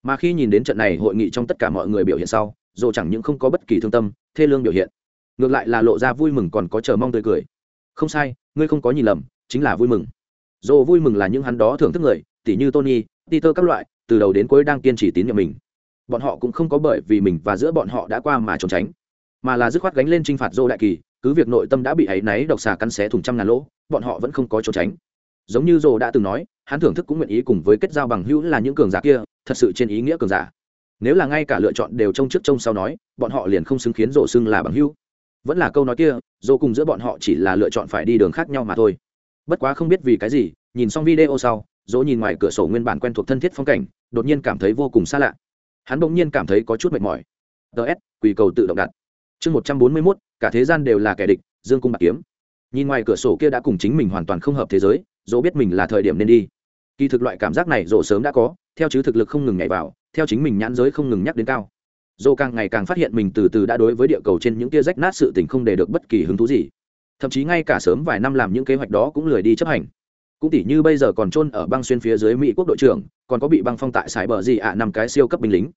Mà khi nhìn đến trận này hội nghị trong tất cả mọi người biểu hiện sau, dù chẳng những không có bất kỳ thương tâm, thê lương biểu hiện, ngược lại là lộ ra vui mừng còn có chờ mong tươi cười không sai, ngươi không có nhìn lầm, chính là vui mừng. Dồ vui mừng là những hắn đó thưởng thức người, tỉ như tony, peter các loại, từ đầu đến cuối đang kiên trì tín nhiệm mình. Bọn họ cũng không có bởi vì mình và giữa bọn họ đã qua mà trốn tránh, mà là dứt khoát gánh lên t r i n h phạt dô đại kỳ, cứ việc nội tâm đã bị áy náy độc xà cắn xé thùng trăm ngàn lỗ, bọn họ vẫn không có trốn tránh. Giống như dô đã từng nói, hắn thưởng thức cũng nguyện ý cùng với kết giao bằng hữu là những cường giả kia, thật sự trên ý nghĩa cường giả. Nếu là ngay cả lựa chọn đều trông trước trông sau nói, bọn họ liền không xứng khiến rộ xưng là bằng hữu vẫn là câu nói kia, dô cùng giữa bọn họ chỉ là lựa chọn phải đi đường khác nhau mà thôi. Bất quá không biết vì cái gì, nhìn xong video sau dỗ nhìn ngoài cửa sổ nguyên bản quen thuộc thân thiết phong cảnh, đột nhiên cảm thấy vô cùng xa lạ. Hắn bỗng nhiên cảm thấy có chút mệt mỏi. Ts quỳ cầu tự động đặt. Chương một trăm bốn mươi mốt, cả thế gian đều là kẻ địch, dương cung bạc kiếm. Nhìn ngoài cửa sổ kia đã cùng chính mình hoàn toàn không hợp thế giới dỗ biết mình là thời điểm nên đi. Kỳ thực loại cảm giác này dỗ sớm đã có, theo chứ thực lực không ngừng nhảy vào, theo chính mình nhãn giới không ngừng nhắc đến cao dô càng ngày càng phát hiện mình từ từ đã đối với địa cầu trên những tia rách nát sự tình không để được bất kỳ hứng thú gì. Thậm chí ngay cả sớm vài năm làm những kế hoạch đó cũng lười đi chấp hành. Cũng tỉ như bây giờ còn trôn ở băng xuyên phía dưới mỹ quốc đội trưởng còn có bị băng phong tại sài bờ gì ạ à, năm cái siêu cấp binh lính.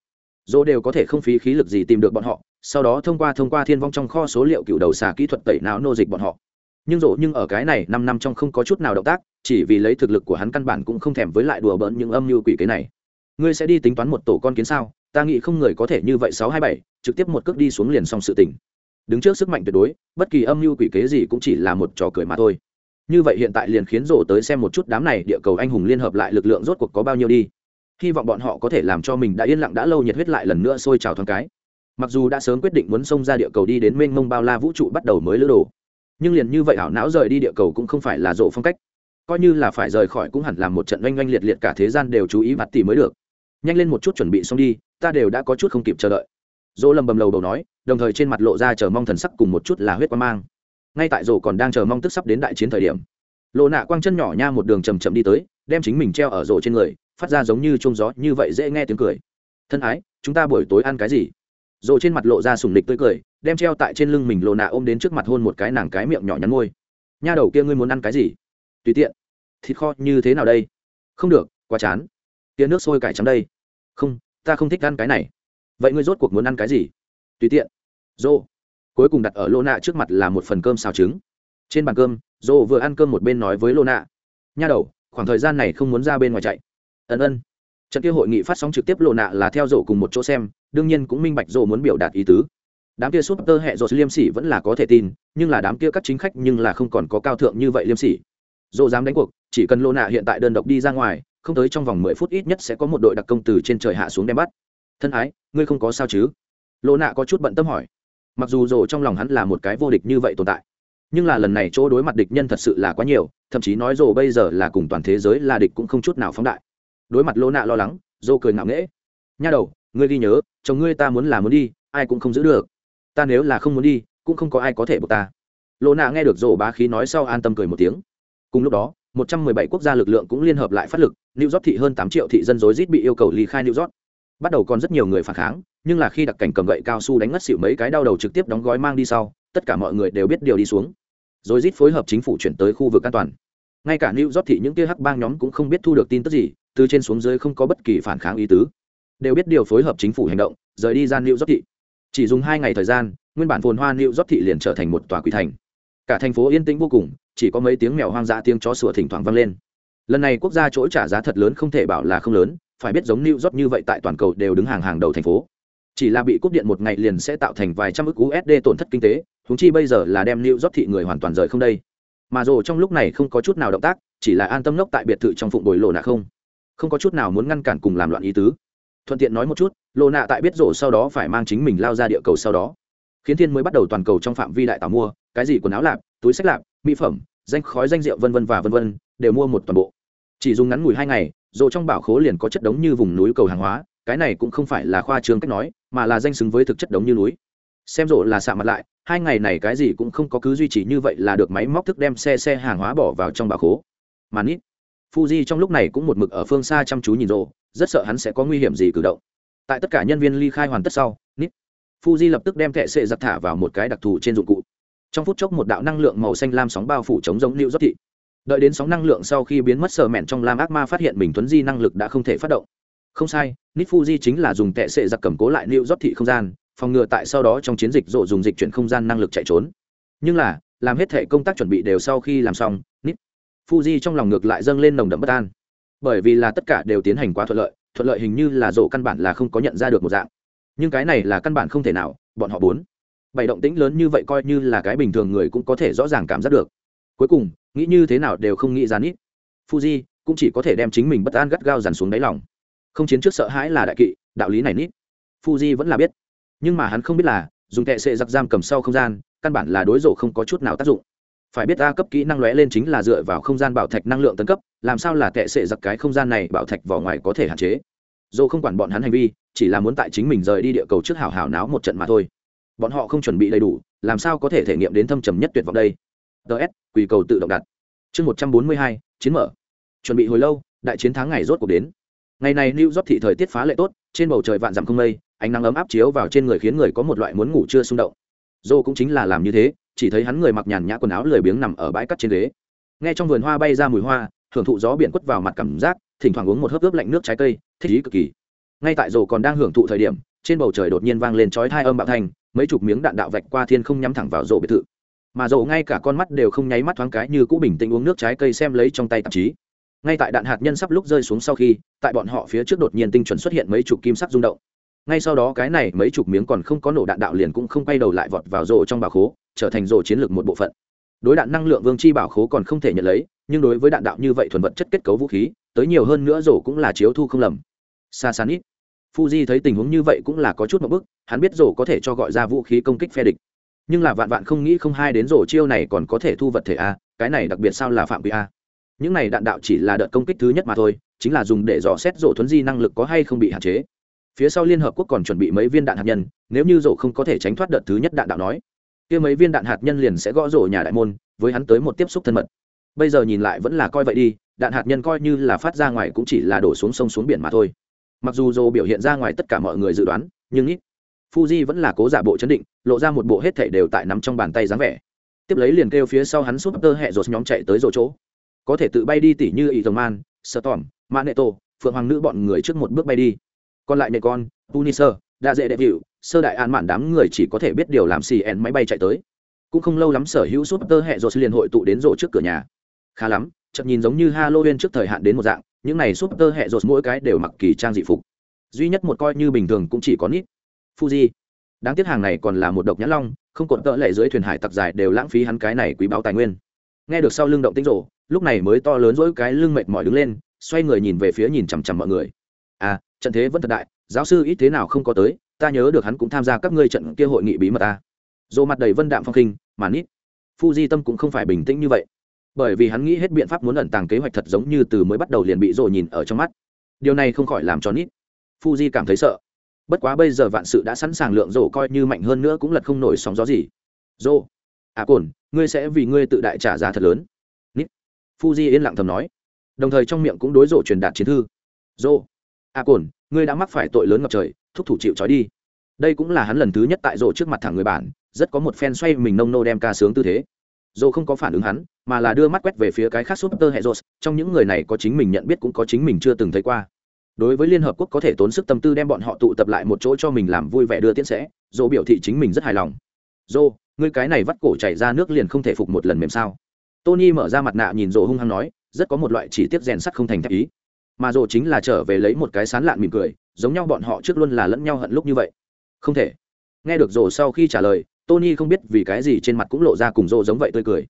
Dô đều có thể không phí khí lực gì tìm được bọn họ sau đó thông qua thông qua thiên vong trong kho số liệu cựu đầu xà kỹ thuật tẩy não nô dịch bọn họ. Nhưng rộ nhưng ở cái này năm năm trong không có chút nào động tác chỉ vì lấy thực lực của hắn căn bản cũng không thèm với lại đùa bỡn những âm mưu quỷ kế này. Ngươi sẽ đi tính toán một tổ con kiến sao? Ta nghĩ không người có thể như vậy sáu hai bảy, trực tiếp một cước đi xuống liền xong sự tình. Đứng trước sức mạnh tuyệt đối, bất kỳ âm mưu quỷ kế gì cũng chỉ là một trò cười mà thôi. Như vậy hiện tại liền khiến rổ tới xem một chút đám này địa cầu anh hùng liên hợp lại lực lượng rốt cuộc có bao nhiêu đi. Hy vọng bọn họ có thể làm cho mình đã yên lặng đã lâu nhiệt huyết lại lần nữa sôi trào thoáng cái. Mặc dù đã sớm quyết định muốn xông ra địa cầu đi đến mênh mông bao la vũ trụ bắt đầu mới lữ đồ, nhưng liền như vậy ảo não rời đi địa cầu cũng không phải là rộ phong cách. Coi như là phải rời khỏi cũng hẳn là một trận oanh oanh liệt liệt cả thế gian đều chú ý mặt tỷ mới được. Nhanh lên một chút chuẩn bị xong đi ta đều đã có chút không kịp chờ đợi. Dỗ lầm bầm lầu đầu nói, đồng thời trên mặt lộ ra chờ mong thần sắc cùng một chút là huyết quan mang. Ngay tại rổ còn đang chờ mong tức sắp đến đại chiến thời điểm, lộ nạ quang chân nhỏ nha một đường chầm chậm đi tới, đem chính mình treo ở rổ trên người, phát ra giống như trông gió như vậy dễ nghe tiếng cười. Thân ái, chúng ta buổi tối ăn cái gì? Rổ trên mặt lộ ra sùng lịch tươi cười, đem treo tại trên lưng mình lộ nạ ôm đến trước mặt hôn một cái nàng cái miệng nhỏ nhắn môi. Nha đầu kia ngươi muốn ăn cái gì? Tùy tiện. Thịt kho như thế nào đây? Không được, quá chán. Tia nước sôi cải trắng đây. Không ta không thích ăn cái này. Vậy ngươi rốt cuộc muốn ăn cái gì? Tùy tiện. Dô. Cuối cùng đặt ở lô nạ trước mặt là một phần cơm xào trứng. Trên bàn cơm, dô vừa ăn cơm một bên nói với lô nạ nha đầu, khoảng thời gian này không muốn ra bên ngoài chạy. Ân ân. Trận kia hội nghị phát sóng trực tiếp lộ nạ là theo dỗ cùng một chỗ xem, đương nhiên cũng minh bạch dỗ muốn biểu đạt ý tứ. Đám kia súp tơ hẹ dỗ liêm sỉ vẫn là có thể tin, nhưng là đám kia các chính khách nhưng là không còn có cao thượng như vậy liêm sỉ. Dỗ dám đánh cuộc, chỉ cần lộ nạ hiện tại đơn độc đi ra ngoài không tới trong vòng mười phút ít nhất sẽ có một đội đặc công từ trên trời hạ xuống đem bắt. Thân ái, ngươi không có sao chứ? Lộ nạ có chút bận tâm hỏi. Mặc dù rồ trong lòng hắn là một cái vô địch như vậy tồn tại, nhưng là lần này chỗ đối mặt địch nhân thật sự là quá nhiều, thậm chí nói rồ bây giờ là cùng toàn thế giới là địch cũng không chút nào phóng đại. Đối mặt Lô nạ lo lắng, rồ cười ngạo nghễ. Nha đầu, ngươi ghi nhớ, chồng ngươi ta muốn là muốn đi, ai cũng không giữ được. Ta nếu là không muốn đi, cũng không có ai có thể buộc ta. Lộ nạ nghe được rồ bá khí nói sau an tâm cười một tiếng. Cùng lúc đó 117 quốc gia lực lượng cũng liên hợp lại phát lực, new york thị hơn 8 triệu thị dân rối rít bị yêu cầu ly khai new york. Bắt đầu còn rất nhiều người phản kháng, nhưng là khi đặc cảnh cầm gậy cao su đánh ngất xỉu mấy cái đau đầu trực tiếp đóng gói mang đi sau, tất cả mọi người đều biết điều đi xuống. Rối rít phối hợp chính phủ chuyển tới khu vực an toàn. Ngay cả new york thị những kia hắc bang nhóm cũng không biết thu được tin tức gì, từ trên xuống dưới không có bất kỳ phản kháng ý tứ. Đều biết điều phối hợp chính phủ hành động, rời đi gian new york thị. Chỉ dùng hai ngày thời gian, nguyên bản phồn hoa new york thị liền trở thành một tòa quỷ thành cả thành phố yên tĩnh vô cùng, chỉ có mấy tiếng mèo hoang dã tiếng chó sủa thỉnh thoảng vang lên. Lần này quốc gia chỗ trả giá thật lớn không thể bảo là không lớn, phải biết giống new york như vậy tại toàn cầu đều đứng hàng hàng đầu thành phố. Chỉ là bị cúp điện một ngày liền sẽ tạo thành vài trăm ức usd tổn thất kinh tế húng chi bây giờ là đem new york thị người hoàn toàn rời không đây. Mà rồ trong lúc này không có chút nào động tác, chỉ là an tâm lốc tại biệt thự trong phụng bồi lộ nạ không. Không có chút nào muốn ngăn cản cùng làm loạn ý tứ. Thuận tiện nói một chút, lộ nạ tại biết rổ sau đó phải mang chính mình lao ra địa cầu sau đó. Khiến thiên mới bắt đầu toàn cầu trong phạm vi đại tàu mua cái gì quần áo lạp, túi sách lạp, mỹ phẩm, danh khói danh rượu vân vân và vân vân, đều mua một toàn bộ. Chỉ dùng ngắn ngủi hai ngày rổ trong bảo khố liền có chất đống như vùng núi cầu hàng hóa, cái này cũng không phải là khoa trương cách nói, mà là danh xứng với thực chất đống như núi. Xem rộ là xạ mặt lại, hai ngày này cái gì cũng không có cứ duy trì như vậy là được máy móc thức đem xe xe hàng hóa bỏ vào trong bà khố. Mà nít, fuji trong lúc này cũng một mực ở phương xa chăm chú nhìn rộ, rất sợ hắn sẽ có nguy hiểm gì cử động. Tại tất cả nhân viên ly khai hoàn tất sau, nít, fuji lập tức đem thẻ sệ giặt thả vào một cái đặc thù trên dụng cụ trong phút chốc một đạo năng lượng màu xanh lam sóng bao phủ chống giống lưu dốc thị. Đợi đến sóng năng lượng sau khi biến mất sờ mẹn trong lam ác ma phát hiện mình thuấn di năng lực đã không thể phát động. Không sai nít fuji chính là dùng tệ sệ giặc cầm cố lại lưu dốc thị không gian, phòng ngừa tại sau đó trong chiến dịch rộ dùng dịch chuyển không gian năng lực chạy trốn. Nhưng là, làm hết thể công tác chuẩn bị đều sau khi làm xong nít fuji trong lòng ngược lại dâng lên nồng đậm bất an. Bởi vì là tất cả đều tiến hành quá thuận lợi thuận lợi hình như là rộ căn bản là không có nhận ra được một dạng. Nhưng cái này là căn bản không thể nào, bọn họ bốn bảy động tĩnh lớn như vậy coi như là cái bình thường người cũng có thể rõ ràng cảm giác được. Cuối cùng, nghĩ như thế nào đều không nghĩ ra nít. Fuji cũng chỉ có thể đem chính mình bất an gắt gao dằn xuống đáy lòng. Không chiến trước sợ hãi là đại kỵ, đạo lý này nít. Fuji vẫn là biết. Nhưng mà hắn không biết là, dùng tệ sệ giặc giam cầm sau không gian, căn bản là đối rộ không có chút nào tác dụng. Phải biết ra cấp kỹ năng lóe lên chính là dựa vào không gian bảo thạch năng lượng tấn cấp, làm sao là tệ sệ giặc cái không gian này bảo thạch vỏ ngoài có thể hạn chế? Dồ không quản bọn hắn hành vi, chỉ là muốn tại chính mình rời đi địa cầu trước hào hào náo một trận mà thôi bọn họ không chuẩn bị đầy đủ, làm sao có thể thể nghiệm đến thâm trầm nhất tuyệt vọng đây? Ts quỳ cầu tự động đặt. Chương một trăm bốn mươi hai, chiến mở. Chuẩn bị hồi lâu, đại chiến thắng ngày rốt cuộc đến. Ngày này new york thị thời tiết phá lệ tốt, trên bầu trời vạn dặm không mây, ánh nắng ấm áp chiếu vào trên người khiến người có một loại muốn ngủ chưa xung động. Dô cũng chính là làm như thế, chỉ thấy hắn người mặc nhàn nhã quần áo lười biếng nằm ở bãi cắt trên ghế. Nghe trong vườn hoa bay ra mùi hoa, hưởng thụ gió biển quất vào mặt cảm giác, thỉnh thoảng uống một hớp ướp lạnh nước trái cây, thích ý cực kỳ. Ngay tại rổ còn đang hưởng thụ thời điểm, trên bầu trời đột nhiên vang lên chói thai âm bạo thanh mấy chục miếng đạn đạo vạch qua thiên không nhắm thẳng vào rổ biệt thự. Mà rổ ngay cả con mắt đều không nháy mắt thoáng cái như cũ bình tĩnh uống nước trái cây xem lấy trong tay tạp chí. Ngay tại đạn hạt nhân sắp lúc rơi xuống sau khi, tại bọn họ phía trước đột nhiên tinh chuẩn xuất hiện mấy chục kim sắc rung động. Ngay sau đó cái này mấy chục miếng còn không có nổ đạn đạo liền cũng không quay đầu lại vọt vào rổ trong bảo khố, trở thành rổ chiến lược một bộ phận. Đối đạn năng lượng vương chi bảo khố còn không thể nhận lấy, nhưng đối với đạn đạo như vậy thuần vật chất kết cấu vũ khí, tới nhiều hơn nữa rổ cũng là chiếu thu không lầm. Xa xa ít fuji thấy tình huống như vậy cũng là có chút một bức, hắn biết rổ có thể cho gọi ra vũ khí công kích phe địch. Nhưng là vạn vạn không nghĩ không hai đến rổ chiêu này còn có thể thu vật thể a, cái này đặc biệt sao là phạm vi a. Những này đạn đạo chỉ là đợt công kích thứ nhất mà thôi, chính là dùng để dò xét rổ thuấn di năng lực có hay không bị hạn chế. Phía sau liên hợp quốc còn chuẩn bị mấy viên đạn hạt nhân, nếu như rổ không có thể tránh thoát đợt thứ nhất đạn đạo nói, kia mấy viên đạn hạt nhân liền sẽ gõ rổ nhà đại môn, với hắn tới một tiếp xúc thân mật. Bây giờ nhìn lại vẫn là coi vậy đi, đạn hạt nhân coi như là phát ra ngoài cũng chỉ là đổ xuống sông xuống biển mà thôi mặc dù dồ biểu hiện ra ngoài tất cả mọi người dự đoán, nhưng ít. Fuji vẫn là cố giả bộ chấn định, lộ ra một bộ hết thể đều tại nắm trong bàn tay dáng vẻ. Tiếp lấy liền kêu phía sau hắn súp tơ hẹ rột nhóm chạy tới rổ chỗ. Có thể tự bay đi tỉ như ý tầng man sợ tỏm mã nệ tổ phượng hoàng nữ bọn người trước một bước bay đi. Còn lại nệ con, punisher, đã dễ đẹp hiệu sơ đại an mạn đám người chỉ có thể biết điều làm xì ẹn máy bay chạy tới. Cũng không lâu lắm sở hữu súp tơ hẹ rột liền hội tụ đến rỗ trước cửa nhà. Khá lắm chậm nhìn giống như halloween trước thời hạn đến một dạng những này súp tơ hẹ rột mỗi cái đều mặc kỳ trang dị phục. Duy nhất một coi như bình thường cũng chỉ có nít. Fuji. Đáng tiếc hàng này còn là một độc nhãn long, không cột tợ lệ dưới thuyền hải tặc dài đều lãng phí hắn cái này quý báo tài nguyên. Nghe được sau lưng động tinh rộ lúc này mới to lớn dỗi cái lưng mệt mỏi đứng lên, xoay người nhìn về phía nhìn chằm chằm mọi người. À trận thế vẫn thật đại, giáo sư ít thế nào không có tới, ta nhớ được hắn cũng tham gia các ngươi trận kia hội nghị bí mật à. ta dồ mặt đầy vân đạm phong khinh, mà nít. Fuji tâm cũng không phải bình tĩnh như vậy bởi vì hắn nghĩ hết biện pháp muốn ẩn tàng kế hoạch thật giống như từ mới bắt đầu liền bị rồ nhìn ở trong mắt. Điều này không khỏi làm cho nít fuji cảm thấy sợ. Bất quá bây giờ vạn sự đã sẵn sàng lượng rổ coi như mạnh hơn nữa cũng lật không nổi sóng gió gì. Rổ à cồn, ngươi sẽ vì ngươi tự đại trả giá thật lớn. Nít fuji yên lặng thầm nói. Đồng thời trong miệng cũng đối rổ truyền đạt chiến thư. Rổ à cồn, ngươi đã mắc phải tội lớn ngập trời, thúc thủ chịu trói đi. Đây cũng là hắn lần thứ nhất tại rổ trước mặt thẳng người bản rất có một phen xoay mình nông nô đem ca sướng tư thế dồ không có phản ứng hắn, mà là đưa mắt quét về phía cái khác súp tơ hệ rột trong những người này có chính mình nhận biết cũng có chính mình chưa từng thấy qua. Đối với liên hợp quốc có thể tốn sức tâm tư đem bọn họ tụ tập lại một chỗ cho mình làm vui vẻ đưa tiễn sẽ dồ biểu thị chính mình rất hài lòng. Dồ ngươi cái này vắt cổ chảy ra nước liền không thể phục một lần mềm sao? Tony mở ra mặt nạ nhìn dồ hung hăng nói, rất có một loại chỉ tiết rèn sắt không thành thép ý. Mà dồ chính là trở về lấy một cái sán lạn mỉm cười, giống nhau bọn họ trước luôn là lẫn nhau hận lúc như vậy. Không thể. Nghe được dồ sau khi trả lời tony không biết vì cái gì trên mặt cũng lộ ra cùng rồ giống vậy tươi cười.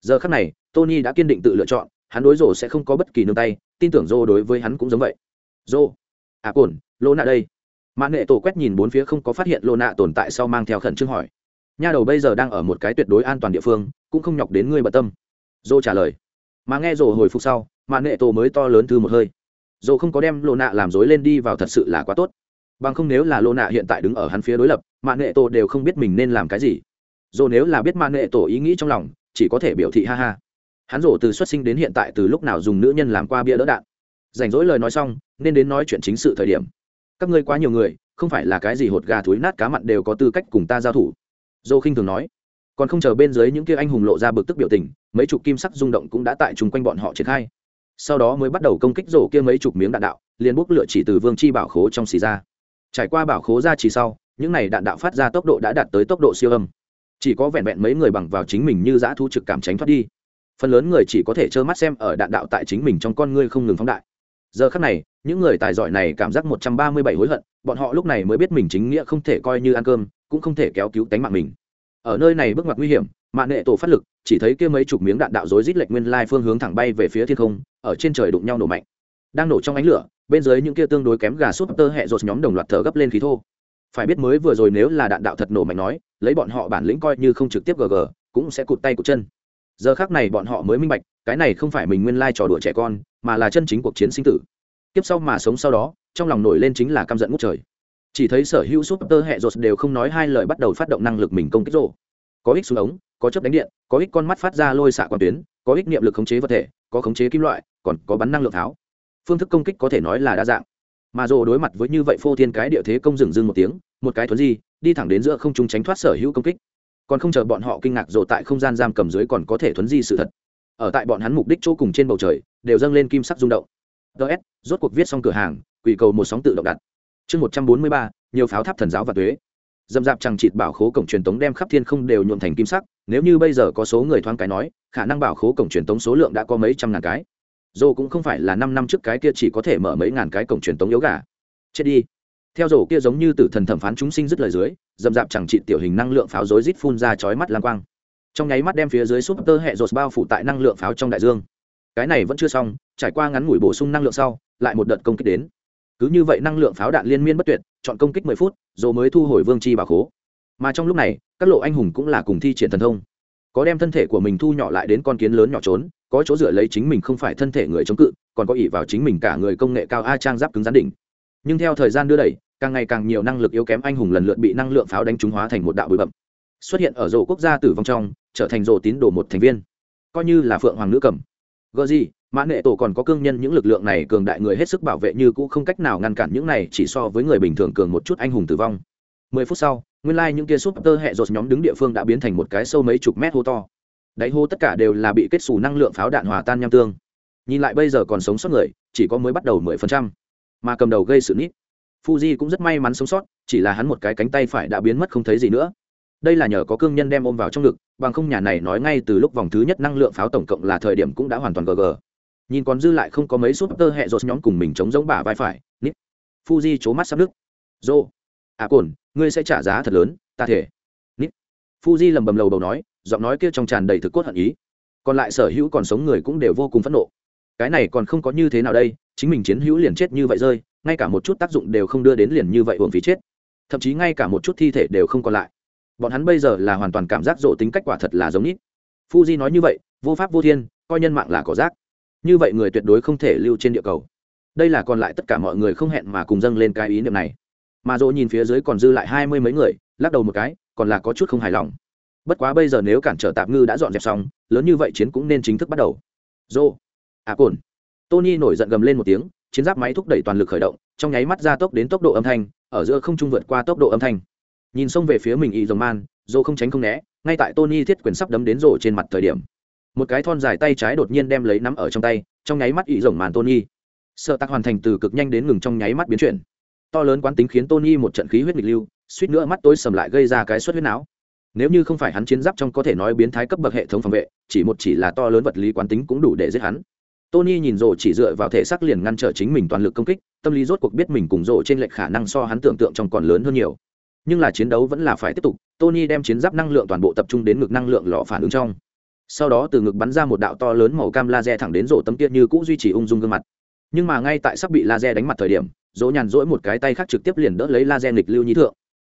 Giờ khắc này tony đã kiên định tự lựa chọn hắn đối rồ sẽ không có bất kỳ nương tay tin tưởng rồ đối với hắn cũng giống vậy. Rồ, à cồn lô nạ đây. Mã nghệ tổ quét nhìn bốn phía không có phát hiện lô nạ tồn tại sau mang theo khẩn trương hỏi. Nha đầu bây giờ đang ở một cái tuyệt đối an toàn địa phương cũng không nhọc đến ngươi bận tâm. Dô trả lời. Mà nghe rồ hồi phục sau mạn nghệ tổ mới to lớn thư một hơi. Dồ không có đem lô nạ làm dối lên đi vào thật sự là quá tốt bằng không nếu là lô nạ hiện tại đứng ở hắn phía đối lập mạng nghệ tổ đều không biết mình nên làm cái gì. Dồ nếu là biết mạng nghệ tổ ý nghĩ trong lòng, chỉ có thể biểu thị ha ha. Hắn rổ từ xuất sinh đến hiện tại từ lúc nào dùng nữ nhân làm qua bia đỡ đạn. Rảnh rỗi lời nói xong, nên đến nói chuyện chính sự thời điểm. Các ngươi quá nhiều người, không phải là cái gì hột gà thúi nát cá mặn đều có tư cách cùng ta giao thủ. Dô khinh thường nói. Còn không chờ bên dưới những kia anh hùng lộ ra bực tức biểu tình, mấy chục kim sắc rung động cũng đã tại chung quanh bọn họ triển khai. Sau đó mới bắt đầu công kích rổ kia mấy chục miếng đạn đạo, liền bốc lửa chỉ từ vương chi bảo khố trong xì ra trải qua bảo khố ra chỉ sau, những này đạn đạo phát ra tốc độ đã đạt tới tốc độ siêu âm. Chỉ có vẹn vẹn mấy người bằng vào chính mình như giã thu trực cảm tránh thoát đi. Phần lớn người chỉ có thể trơ mắt xem ở đạn đạo tại chính mình trong con ngươi không ngừng phóng đại. Giờ khắc này, những người tài giỏi này cảm giác một trăm ba mươi bảy hối hận, bọn họ lúc này mới biết mình chính nghĩa không thể coi như ăn cơm, cũng không thể kéo cứu tánh mạng mình. Ở nơi này bước ngoặt nguy hiểm mạng nghệ tổ phát lực, chỉ thấy kia mấy chục miếng đạn đạo rối rít lệch nguyên lai phương hướng thẳng bay về phía thiên không, ở trên trời đụng nhau nổ mạnh. Đang nổ trong ánh lửa bên dưới những kia tương đối kém gà súp tơ hẹ rột nhóm đồng loạt thở gấp lên khí thô. Phải biết mới vừa rồi nếu là đạn đạo thật nổ mạnh nói, lấy bọn họ bản lĩnh coi như không trực tiếp gg cũng sẽ cụt tay cụt chân. Giờ khác này bọn họ mới minh bạch, cái này không phải mình nguyên lai trò đùa trẻ con, mà là chân chính cuộc chiến sinh tử. Tiếp sau mà sống sau đó, trong lòng nổi lên chính là căm giận ngút trời. Chỉ thấy sở hữu súp tơ hẹ rột đều không nói hai lời bắt đầu phát động năng lực mình công kích rộ có ích xuống ống, có chớp đánh điện, có ích con mắt phát ra lôi xạ quan tuyến, có ích niệm lực khống chế vật thể, có khống chế kim loại, còn có bắn năng lượng tháo phương thức công kích có thể nói là đa dạng. Mà rồ đối mặt với như vậy phô thiên cái địa thế công dừng dưng một tiếng, một cái thuấn di, đi thẳng đến giữa không trung tránh thoát sở hữu công kích. Còn không chờ bọn họ kinh ngạc rồ tại không gian giam cầm dưới còn có thể thuấn di sự thật. Ở tại bọn hắn mục đích chỗ cùng trên bầu trời, đều dâng lên kim sắc rung động. Ts rốt cuộc viết xong cửa hàng, quỷ cầu một sóng tự động đặt. Chương một trăm bốn mươi ba, nhiều pháo tháp thần giáo và thuế dầm dạp chẳng chịt bảo khố cổng truyền tống đem khắp thiên không đều nhuộm thành kim sắc, nếu như bây giờ có số người thoáng cái nói, khả năng bảo khố cổng truyền tống số lượng đã có mấy trăm ngàn cái dồ cũng không phải là năm năm trước cái kia chỉ có thể mở mấy ngàn cái cổng truyền tống yếu gà. Chết đi. Theo rổ kia giống như tử thần thẩm phán chúng sinh dứt lời dưới, dầm dạp chẳng trị tiểu hình năng lượng pháo rối rít phun ra chói mắt lang quang. Trong nháy mắt đem phía dưới súp tơ hệ rột bao phủ tại năng lượng pháo trong đại dương. Cái này vẫn chưa xong, trải qua ngắn ngủi bổ sung năng lượng sau, lại một đợt công kích đến. Cứ như vậy năng lượng pháo đạn liên miên bất tuyệt, chọn công kích mười phút rồi mới thu hồi vương chi bà khố. Mà trong lúc này, các lộ anh hùng cũng là cùng thi triển thần thông. Có đem thân thể của mình thu nhỏ lại đến con kiến lớn nhỏ trốn có chỗ dựa lấy chính mình không phải thân thể người chống cự, còn có ỷ vào chính mình cả người công nghệ cao a trang giáp cứng gián đỉnh. Nhưng theo thời gian đưa đẩy, càng ngày càng nhiều năng lực yếu kém anh hùng lần lượt bị năng lượng pháo đánh trúng hóa thành một đạo bụi bậm xuất hiện ở rổ quốc gia tử vong trong, trở thành rổ tín đồ một thành viên. Coi như là phượng hoàng nữ cầm. Gợ gì, mã nghệ tổ còn có cương nhân những lực lượng này cường đại người hết sức bảo vệ như cũ không cách nào ngăn cản những này chỉ so với người bình thường cường một chút anh hùng tử vong. Mười phút sau, nguyên lai、like、những kia súp tơ hẹ rột nhóm đứng địa phương đã biến thành một cái sâu mấy chục mét hô to đáy hô tất cả đều là bị kết xù năng lượng pháo đạn hòa tan nham tương. Nhìn lại bây giờ còn sống sót người, chỉ có mới bắt đầu mười phần trăm. Mà cầm đầu gây sự nít. Fuji cũng rất may mắn sống sót, chỉ là hắn một cái cánh tay phải đã biến mất không thấy gì nữa. Đây là nhờ có cương nhân đem ôm vào trong ngực, bằng không nhà này nói ngay từ lúc vòng thứ nhất năng lượng pháo tổng cộng là thời điểm cũng đã hoàn toàn gg nhìn còn dư lại không có mấy súp tơ hẹ rột nhóm cùng mình chống giống bả vai phải, nít. Fuji c mắt sắp nước dô. À cồn, ngươi sẽ trả giá thật lớn, ta thể. Nít. Fuji lầm bầm lầu đầu nói giọng nói kia trong tràn đầy thực cốt hận ý. Còn lại sở hữu còn sống người cũng đều vô cùng phẫn nộ. Cái này còn không có như thế nào đây, chính mình chiến hữu liền chết như vậy rơi, ngay cả một chút tác dụng đều không đưa đến liền như vậy uổng phí chết. Thậm chí ngay cả một chút thi thể đều không còn lại. Bọn hắn bây giờ là hoàn toàn cảm giác rộ tính cách quả thật là giống nít. Fuji nói như vậy, vô pháp vô thiên, coi nhân mạng là cỏ rác. Như vậy người tuyệt đối không thể lưu trên địa cầu. Đây là còn lại tất cả mọi người không hẹn mà cùng dâng lên cái ý niệm này. Mà dỗ nhìn phía dưới còn dư lại hai mươi mấy người, lắc đầu một cái, còn là có chút không hài lòng bất quá bây giờ nếu cản trở tạm ngư đã dọn dẹp xong, lớn như vậy chiến cũng nên chính thức bắt đầu. Dô. À cồn. Tony nổi giận gầm lên một tiếng, chiến giáp máy thúc đẩy toàn lực khởi động, trong nháy mắt ra tốc đến tốc độ âm thanh, ở giữa không trung vượt qua tốc độ âm thanh. Nhìn xông về phía mình y dòng man, dô không tránh không né, ngay tại tony thiết quyền sắp đấm đến rổ trên mặt thời điểm. Một cái thon dài tay trái đột nhiên đem lấy nắm ở trong tay, trong nháy mắt y dòng màn tony. Sợ tắc hoàn thành từ cực nhanh đến ngừng trong nháy mắt biến chuyển. To lớn quán tính khiến tony một trận khí huyết nghịch lưu, suýt nữa mắt tối sầm lại gây ra cái suất huyết não nếu như không phải hắn chiến giáp trong có thể nói biến thái cấp bậc hệ thống phòng vệ, chỉ một chỉ là to lớn vật lý quán tính cũng đủ để giết hắn. Tony nhìn rổ chỉ dựa vào thể xác liền ngăn trở chính mình toàn lực công kích, tâm lý rốt cuộc biết mình cùng rổ trên lệch khả năng so hắn tưởng tượng trong còn lớn hơn nhiều. Nhưng là chiến đấu vẫn là phải tiếp tục, tony đem chiến giáp năng lượng toàn bộ tập trung đến ngực năng lượng lò phản ứng trong. Sau đó từ ngực bắn ra một đạo to lớn màu cam laser thẳng đến rổ tấm tiết như cũ duy trì ung dung gương mặt. Nhưng mà ngay tại sắp bị laser đánh mặt thời điểm dỗ nhàn rỗi một cái tay khác trực tiếp liền đỡ lấy laser nghịch lưu nhí thượng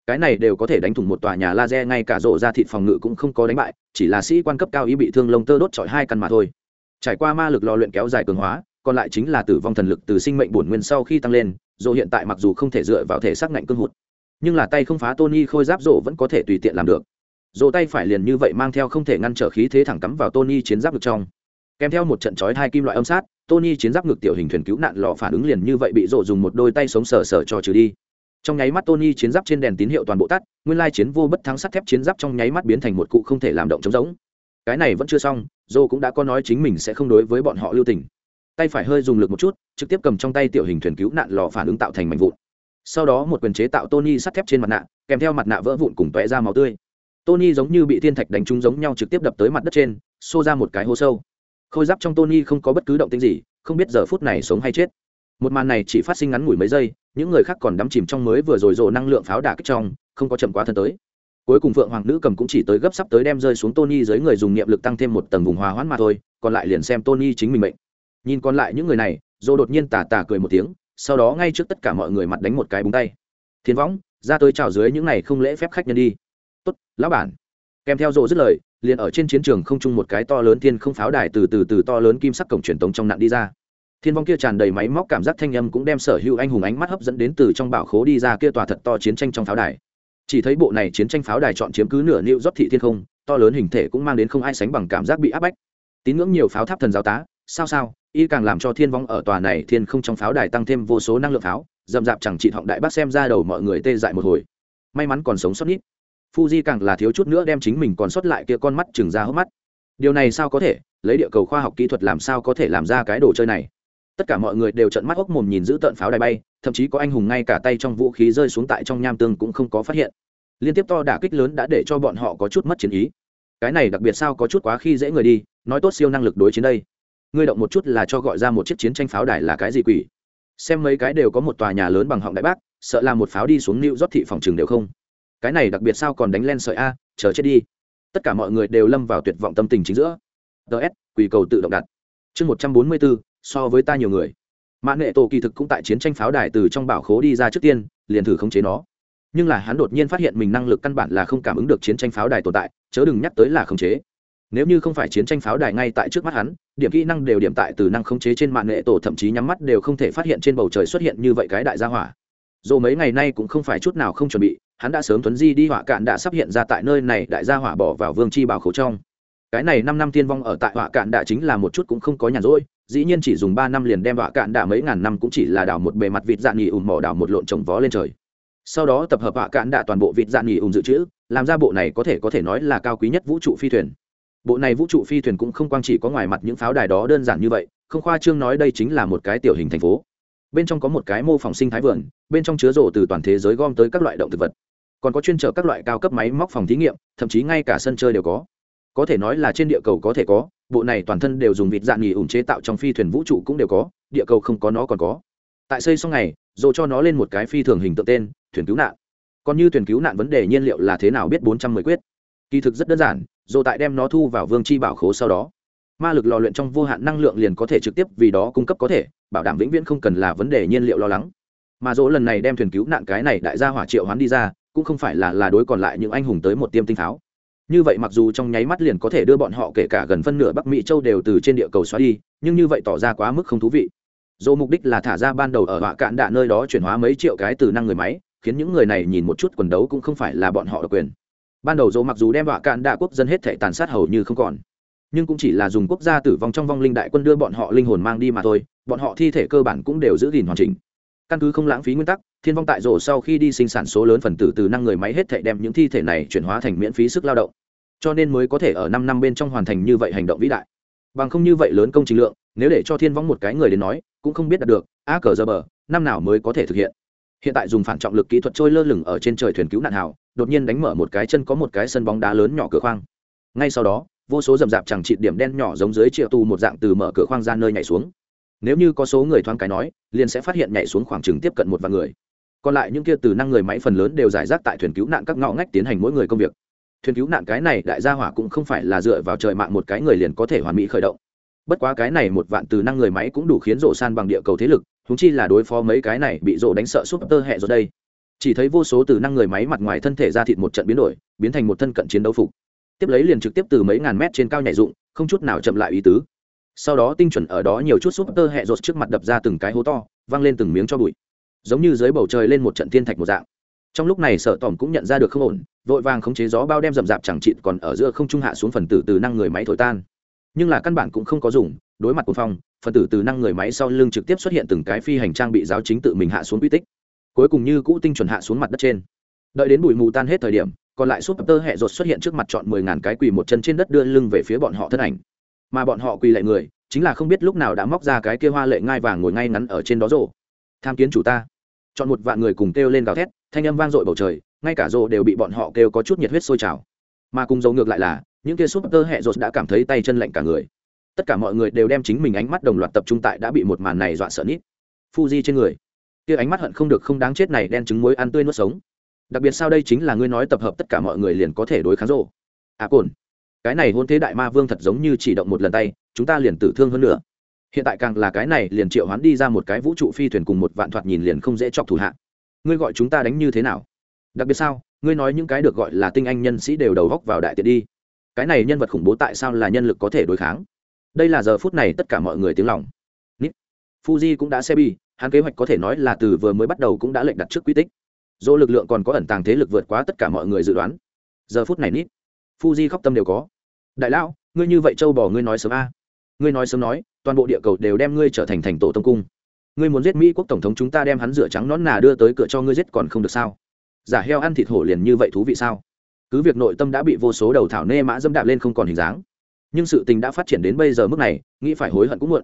cái này đều có thể đánh thủng một tòa nhà laser, ngay cả rộ ra thịt phòng ngự cũng không có đánh bại, chỉ là sĩ quan cấp cao ý bị thương lông tơ đốt trọi hai căn mà thôi. Trải qua ma lực lò luyện kéo dài cường hóa, còn lại chính là tử vong thần lực từ sinh mệnh bổn nguyên sau khi tăng lên dồ hiện tại mặc dù không thể dựa vào thể xác ngạnh cương hụt, nhưng là tay không phá tony khôi giáp rộ vẫn có thể tùy tiện làm được. Rộ tay phải liền như vậy mang theo không thể ngăn trở khí thế thẳng cắm vào tony chiến giáp ngực trong. Kèm theo một trận chói hai kim loại âm sát, tony chiến giáp ngực tiểu hình thuyền cứu nạn lò phản ứng liền như vậy bị rộ dùng một đôi tay sống sờ sờ cho trừ đi trong nháy mắt tony chiến giáp trên đèn tín hiệu toàn bộ tắt, nguyên lai chiến vô bất thắng sắt thép chiến giáp trong nháy mắt biến thành một cụ không thể làm động chống giống cái này vẫn chưa xong dô cũng đã có nói chính mình sẽ không đối với bọn họ lưu tình. Tay phải hơi dùng lực một chút, trực tiếp cầm trong tay tiểu hình thuyền cứu nạn lò phản ứng tạo thành mảnh vụn. Sau đó một quyền chế tạo tony sắt thép trên mặt nạ, kèm theo mặt nạ vỡ vụn cùng tóe ra máu tươi. Tony giống như bị thiên thạch đánh trúng giống nhau trực tiếp đập tới mặt đất trên, xô ra một cái hố sâu. Khôi giáp trong tony không có bất cứ động tĩnh gì, không biết giờ phút này sống hay chết một màn này chỉ phát sinh ngắn ngủi mấy giây, những người khác còn đắm chìm trong mới vừa rồi rồ năng lượng pháo đả kích trong, không có chậm quá thân tới. Cuối cùng phượng hoàng nữ cầm cũng chỉ tới gấp sắp tới đem rơi xuống tony dưới người dùng niệm lực tăng thêm một tầng vùng hòa hoãn mà thôi, còn lại liền xem tony chính mình mệnh. Nhìn còn lại những người này rồ đột nhiên tà tà cười một tiếng, sau đó ngay trước tất cả mọi người mặt đánh một cái búng tay. Thiên võng, ra tới chào dưới những này không lễ phép khách nhân đi. Tốt, lão bản. Kèm theo rộ dứt lời, liền ở trên chiến trường không chung một cái to lớn thiên không pháo đài từ từ từ to lớn kim sắc cổng truyền tống trong nạn đi ra thiên vong kia tràn đầy máy móc cảm giác thanh âm cũng đem sở hữu anh hùng ánh mắt hấp dẫn đến từ trong bảo khố đi ra kia tòa thật to chiến tranh trong pháo đài. Chỉ thấy bộ này chiến tranh pháo đài chọn chiếm cứ nửa nịu rót thị thiên không, to lớn hình thể cũng mang đến không ai sánh bằng cảm giác bị áp bách. Tín ngưỡng nhiều pháo tháp thần giáo tá, sao sao, y càng làm cho thiên vong ở tòa này thiên không trong pháo đài tăng thêm vô số năng lượng pháo, dậm dạp chẳng chị họng đại bác xem ra đầu mọi người tê dại một hồi. May mắn còn sống sót nít fuji càng là thiếu chút nữa đem chính mình còn sót lại kia con mắt chừng ra hốc mắt. Điều này sao có thể, lấy địa cầu khoa học kỹ thuật làm sao có thể làm ra cái đồ chơi này? Tất cả mọi người đều trận mắt hốc mồm nhìn giữ tợn pháo đài bay, thậm chí có anh hùng ngay cả tay trong vũ khí rơi xuống tại trong nham tương cũng không có phát hiện. Liên tiếp to đả kích lớn đã để cho bọn họ có chút mất chiến ý. Cái này đặc biệt sao có chút quá khi dễ người đi, nói tốt siêu năng lực đối chiến đây. Ngươi động một chút là cho gọi ra một chiếc chiến tranh pháo đài là cái gì quỷ? Xem mấy cái đều có một tòa nhà lớn bằng họng đại bác, sợ là một pháo đi xuống nịu rót thị phòng trường đều không. Cái này đặc biệt sao còn đánh len sợi a, chờ chết đi. Tất cả mọi người đều lâm vào tuyệt vọng tâm tình chính giữa. Ts quỷ cầu tự động đặt. Chương một trăm bốn mươi bốn so với ta nhiều người. Mã nghệ tổ kỳ thực cũng tại chiến tranh pháo đài từ trong bảo khố đi ra trước tiên, liền thử khống chế nó. Nhưng là hắn đột nhiên phát hiện mình năng lực căn bản là không cảm ứng được chiến tranh pháo đài tồn tại, chớ đừng nhắc tới là khống chế. Nếu như không phải chiến tranh pháo đài ngay tại trước mắt hắn, điểm kỹ năng đều điểm tại từ năng khống chế trên mạng nghệ tổ, thậm chí nhắm mắt đều không thể phát hiện trên bầu trời xuất hiện như vậy cái đại gia hỏa. Dù mấy ngày nay cũng không phải chút nào không chuẩn bị, hắn đã sớm tuấn di đi, họa cạn đã sắp hiện ra tại nơi này, đại gia hỏa bỏ vào vương chi bảo khấu trong. Cái này năm năm tiên vong ở tại họa cạn đã chính là một chút cũng không có nhàn rỗi dĩ nhiên chỉ dùng ba năm liền đem vạ cạn đã mấy ngàn năm cũng chỉ là đào một bề mặt vịt dạng nghỉ ùm mỏ đào một lộn trồng vó lên trời. Sau đó tập hợp vạ cạn đã toàn bộ vịt dạng nghỉ ùm dự trữ, làm ra bộ này có thể có thể nói là cao quý nhất vũ trụ phi thuyền. Bộ này vũ trụ phi thuyền cũng không quang chỉ có ngoài mặt những pháo đài đó đơn giản như vậy, không khoa trương nói đây chính là một cái tiểu hình thành phố. Bên trong có một cái mô phỏng sinh thái vườn, bên trong chứa rổ từ toàn thế giới gom tới các loại động thực vật. Còn có chuyên trở các loại cao cấp máy móc phòng thí nghiệm, thậm chí ngay cả sân chơi đều có. Có thể nói là trên địa cầu có thể có bộ này toàn thân đều dùng vịt dạng nghỉ ủng chế tạo trong phi thuyền vũ trụ cũng đều có, địa cầu không có nó còn có. Tại xây xong này rồi cho nó lên một cái phi thường hình tượng tên, thuyền cứu nạn. Còn như thuyền cứu nạn vấn đề nhiên liệu là thế nào biết bốn trăm mười quyết. Kỳ thực rất đơn giản rồi tại đem nó thu vào vương chi bảo khố sau đó. Ma lực lò luyện trong vô hạn năng lượng liền có thể trực tiếp vì đó cung cấp có thể, bảo đảm vĩnh viễn không cần là vấn đề nhiên liệu lo lắng. Mà dỗ lần này đem thuyền cứu nạn cái này đại gia hỏa triệu hoán đi ra, cũng không phải là là đối còn lại những anh hùng tới một tiêm tinh pháo như vậy mặc dù trong nháy mắt liền có thể đưa bọn họ kể cả gần phân nửa bắc mỹ châu đều từ trên địa cầu xóa đi, nhưng như vậy tỏ ra quá mức không thú vị. Dỗ mục đích là thả ra ban đầu ở họa cạn đạ nơi đó chuyển hóa mấy triệu cái từ năng người máy, khiến những người này nhìn một chút quần đấu cũng không phải là bọn họ độc quyền. Ban đầu dỗ mặc dù đem họa cạn đạ quốc dân hết thể tàn sát hầu như không còn, nhưng cũng chỉ là dùng quốc gia tử vong trong vong linh đại quân đưa bọn họ linh hồn mang đi mà thôi, bọn họ thi thể cơ bản cũng đều giữ gìn hoàn chỉnh. Căn cứ không lãng phí nguyên tắc, thiên vong tại rổ sau khi đi sinh sản số lớn phần tử từ năng người máy hết thể đem những thi thể này chuyển hóa thành miễn phí sức lao động cho nên mới có thể ở năm năm bên trong hoàn thành như vậy hành động vĩ đại. Bằng không như vậy lớn công trình lượng, nếu để cho thiên vong một cái người đến nói, cũng không biết đạt được, a cờ giờ bờ, năm nào mới có thể thực hiện. Hiện tại dùng phản trọng lực kỹ thuật trôi lơ lửng ở trên trời thuyền cứu nạn hào, đột nhiên đánh mở một cái chân có một cái sân bóng đá lớn nhỏ cửa khoang. Ngay sau đó, vô số rầm rạp chẳng trị điểm đen nhỏ giống dưới triệu tù một dạng từ mở cửa khoang ra nơi nhảy xuống. Nếu như có số người thoáng cái nói, liền sẽ phát hiện nhảy xuống khoảng chừng tiếp cận một vài người. Còn lại những kia từ năng người máy phần lớn đều giải rác tại thuyền cứu nạn các ngõ ngách tiến hành mỗi người công việc thuyền cứu nạn cái này đại gia hỏa cũng không phải là dựa vào trời mạng một cái người liền có thể hoàn mỹ khởi động. Bất quá cái này một vạn từ năng người máy cũng đủ khiến rộ san bằng địa cầu thế lực thúng chi là đối phó mấy cái này bị rộ đánh sợ súp tơ hẹ rồi đây. Chỉ thấy vô số từ năng người máy mặt ngoài thân thể ra thịt một trận biến đổi, biến thành một thân cận chiến đấu phục. Tiếp lấy liền trực tiếp từ mấy ngàn mét trên cao nhảy dụng, không chút nào chậm lại ý tứ. Sau đó tinh chuẩn ở đó nhiều chút súp tơ hẹ rột trước mặt đập ra từng cái hố to văng lên từng miếng cho bụi. Giống như dưới bầu trời lên một trận thiên thạch một dạng. Trong lúc này sợ tỏm cũng nhận ra được không ổn vội vàng khống chế gió bao đem rậm rạp chẳng chịt còn ở giữa không trung hạ xuống phần tử từ năng người máy thổi tan. Nhưng là căn bản cũng không có dùng, đối mặt cuồng phong, phần tử từ năng người máy sau lưng trực tiếp xuất hiện từng cái phi hành trang bị giáo chính tự mình hạ xuống quy tích. Cuối cùng như cũ tinh chuẩn hạ xuống mặt đất trên. Đợi đến bụi mù tan hết thời điểm, còn lại súp tơ hẹ rột xuất hiện trước mặt chọn mười ngàn cái quỳ một chân trên đất đưa lưng về phía bọn họ thân ảnh. Mà bọn họ quỳ lệ người, chính là không biết lúc nào đã móc ra cái kia hoa lệ ngai vàng ngồi ngay ngắn ở trên đó rổ tham kiến chủ ta. Chọn một vạn người cùng kêu lên gào thét, thanh âm vang dội bầu trời ngay cả rổ đều bị bọn họ kêu có chút nhiệt huyết sôi trào. Mà cùng dấu ngược lại là, những kia súp tơ hẹ rột đã cảm thấy tay chân lạnh cả người. Tất cả mọi người đều đem chính mình ánh mắt đồng loạt tập trung tại đã bị một màn này dọa sợ nít. Fuji trên người. Kia ánh mắt hận không được không đáng chết này đen trứng muối ăn tươi nuốt sống. Đặc biệt sau đây chính là ngươi nói tập hợp tất cả mọi người liền có thể đối kháng rộ à cồn. Cái này hôn thế đại ma vương thật giống như chỉ động một lần tay, chúng ta liền tử thương hơn nữa. Hiện tại càng là cái này liền triệu hoán đi ra một cái vũ trụ phi thuyền cùng một vạn thoạt nhìn liền không dễ chọc thủ hạ. Ngươi gọi chúng ta đánh như thế nào? Đặc biệt sao, ngươi nói những cái được gọi là tinh anh nhân sĩ đều đầu góc vào đại tiện đi. Cái này nhân vật khủng bố tại sao là nhân lực có thể đối kháng? Đây là giờ phút này tất cả mọi người tiếng lòng. Nít. Fuji cũng đã xe bi, hắn kế hoạch có thể nói là từ vừa mới bắt đầu cũng đã lệnh đặt trước quy tích. Dỗ lực lượng còn có ẩn tàng thế lực vượt quá tất cả mọi người dự đoán. Giờ phút này nít. Fuji khóc tâm đều có. Đại lão, ngươi như vậy châu bỏ ngươi nói sớm a. Ngươi nói sớm nói, toàn bộ địa cầu đều đem ngươi trở thành thành tổ tông cung. Ngươi muốn giết mỹ quốc tổng thống chúng ta đem hắn rửa trắng nón nà đưa tới cửa cho ngươi giết còn không được sao? Giả heo ăn thịt hổ liền như vậy thú vị sao? Cứ việc nội tâm đã bị vô số đầu thảo nê mã dâm đạp lên không còn hình dáng, nhưng sự tình đã phát triển đến bây giờ mức này, nghĩ phải hối hận cũng muộn.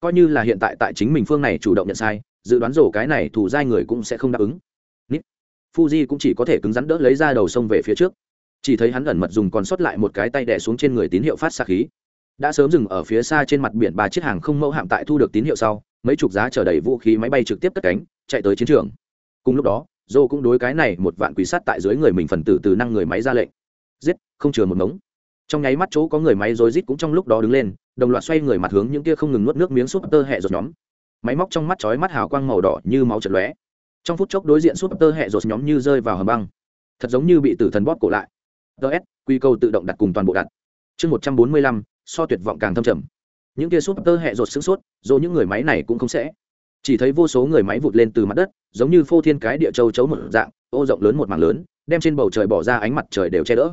Coi như là hiện tại tại chính mình phương này chủ động nhận sai, dự đoán rổ cái này thủ giai người cũng sẽ không đáp ứng. Nít. Fuji cũng chỉ có thể cứng rắn đỡ lấy ra đầu sông về phía trước. Chỉ thấy hắn ẩn mật dùng còn sót lại một cái tay đè xuống trên người tín hiệu phát xa khí. Đã sớm dừng ở phía xa trên mặt biển ba chiếc hàng không mẫu hạm tại thu được tín hiệu sau, mấy chục giá chở đầy vũ khí máy bay trực tiếp cất cánh, chạy tới chiến trường. Cùng lúc đó dô cũng đối cái này một vạn quỷ sát tại dưới người mình phần tử từ năng người máy ra lệnh. Giết, không chừa một ngống. Trong nháy mắt chỗ có người máy rối rít cũng trong lúc đó đứng lên, đồng loạt xoay người mặt hướng những kia không ngừng nuốt nước miếng súp tơ hẹ rột nhóm. Máy móc trong mắt chói mắt hào quang màu đỏ như máu chật lóe. Trong phút chốc đối diện súp tơ hẹ rột nhóm như rơi vào hầm băng. Thật giống như bị tử thần bóp cổ lại. Ts quy câu tự động đặt cùng toàn bộ đặt. Chương một trăm bốn mươi lăm, so tuyệt vọng càng thâm trầm. Những kia súp tơ hẹ rột sững sốt rồi những người máy này cũng không sẽ chỉ thấy vô số người máy vụt lên từ mặt đất, giống như phô thiên cái địa châu chấu một dạng, ô rộng lớn một mảng lớn, đem trên bầu trời bỏ ra ánh mặt trời đều che đỡ.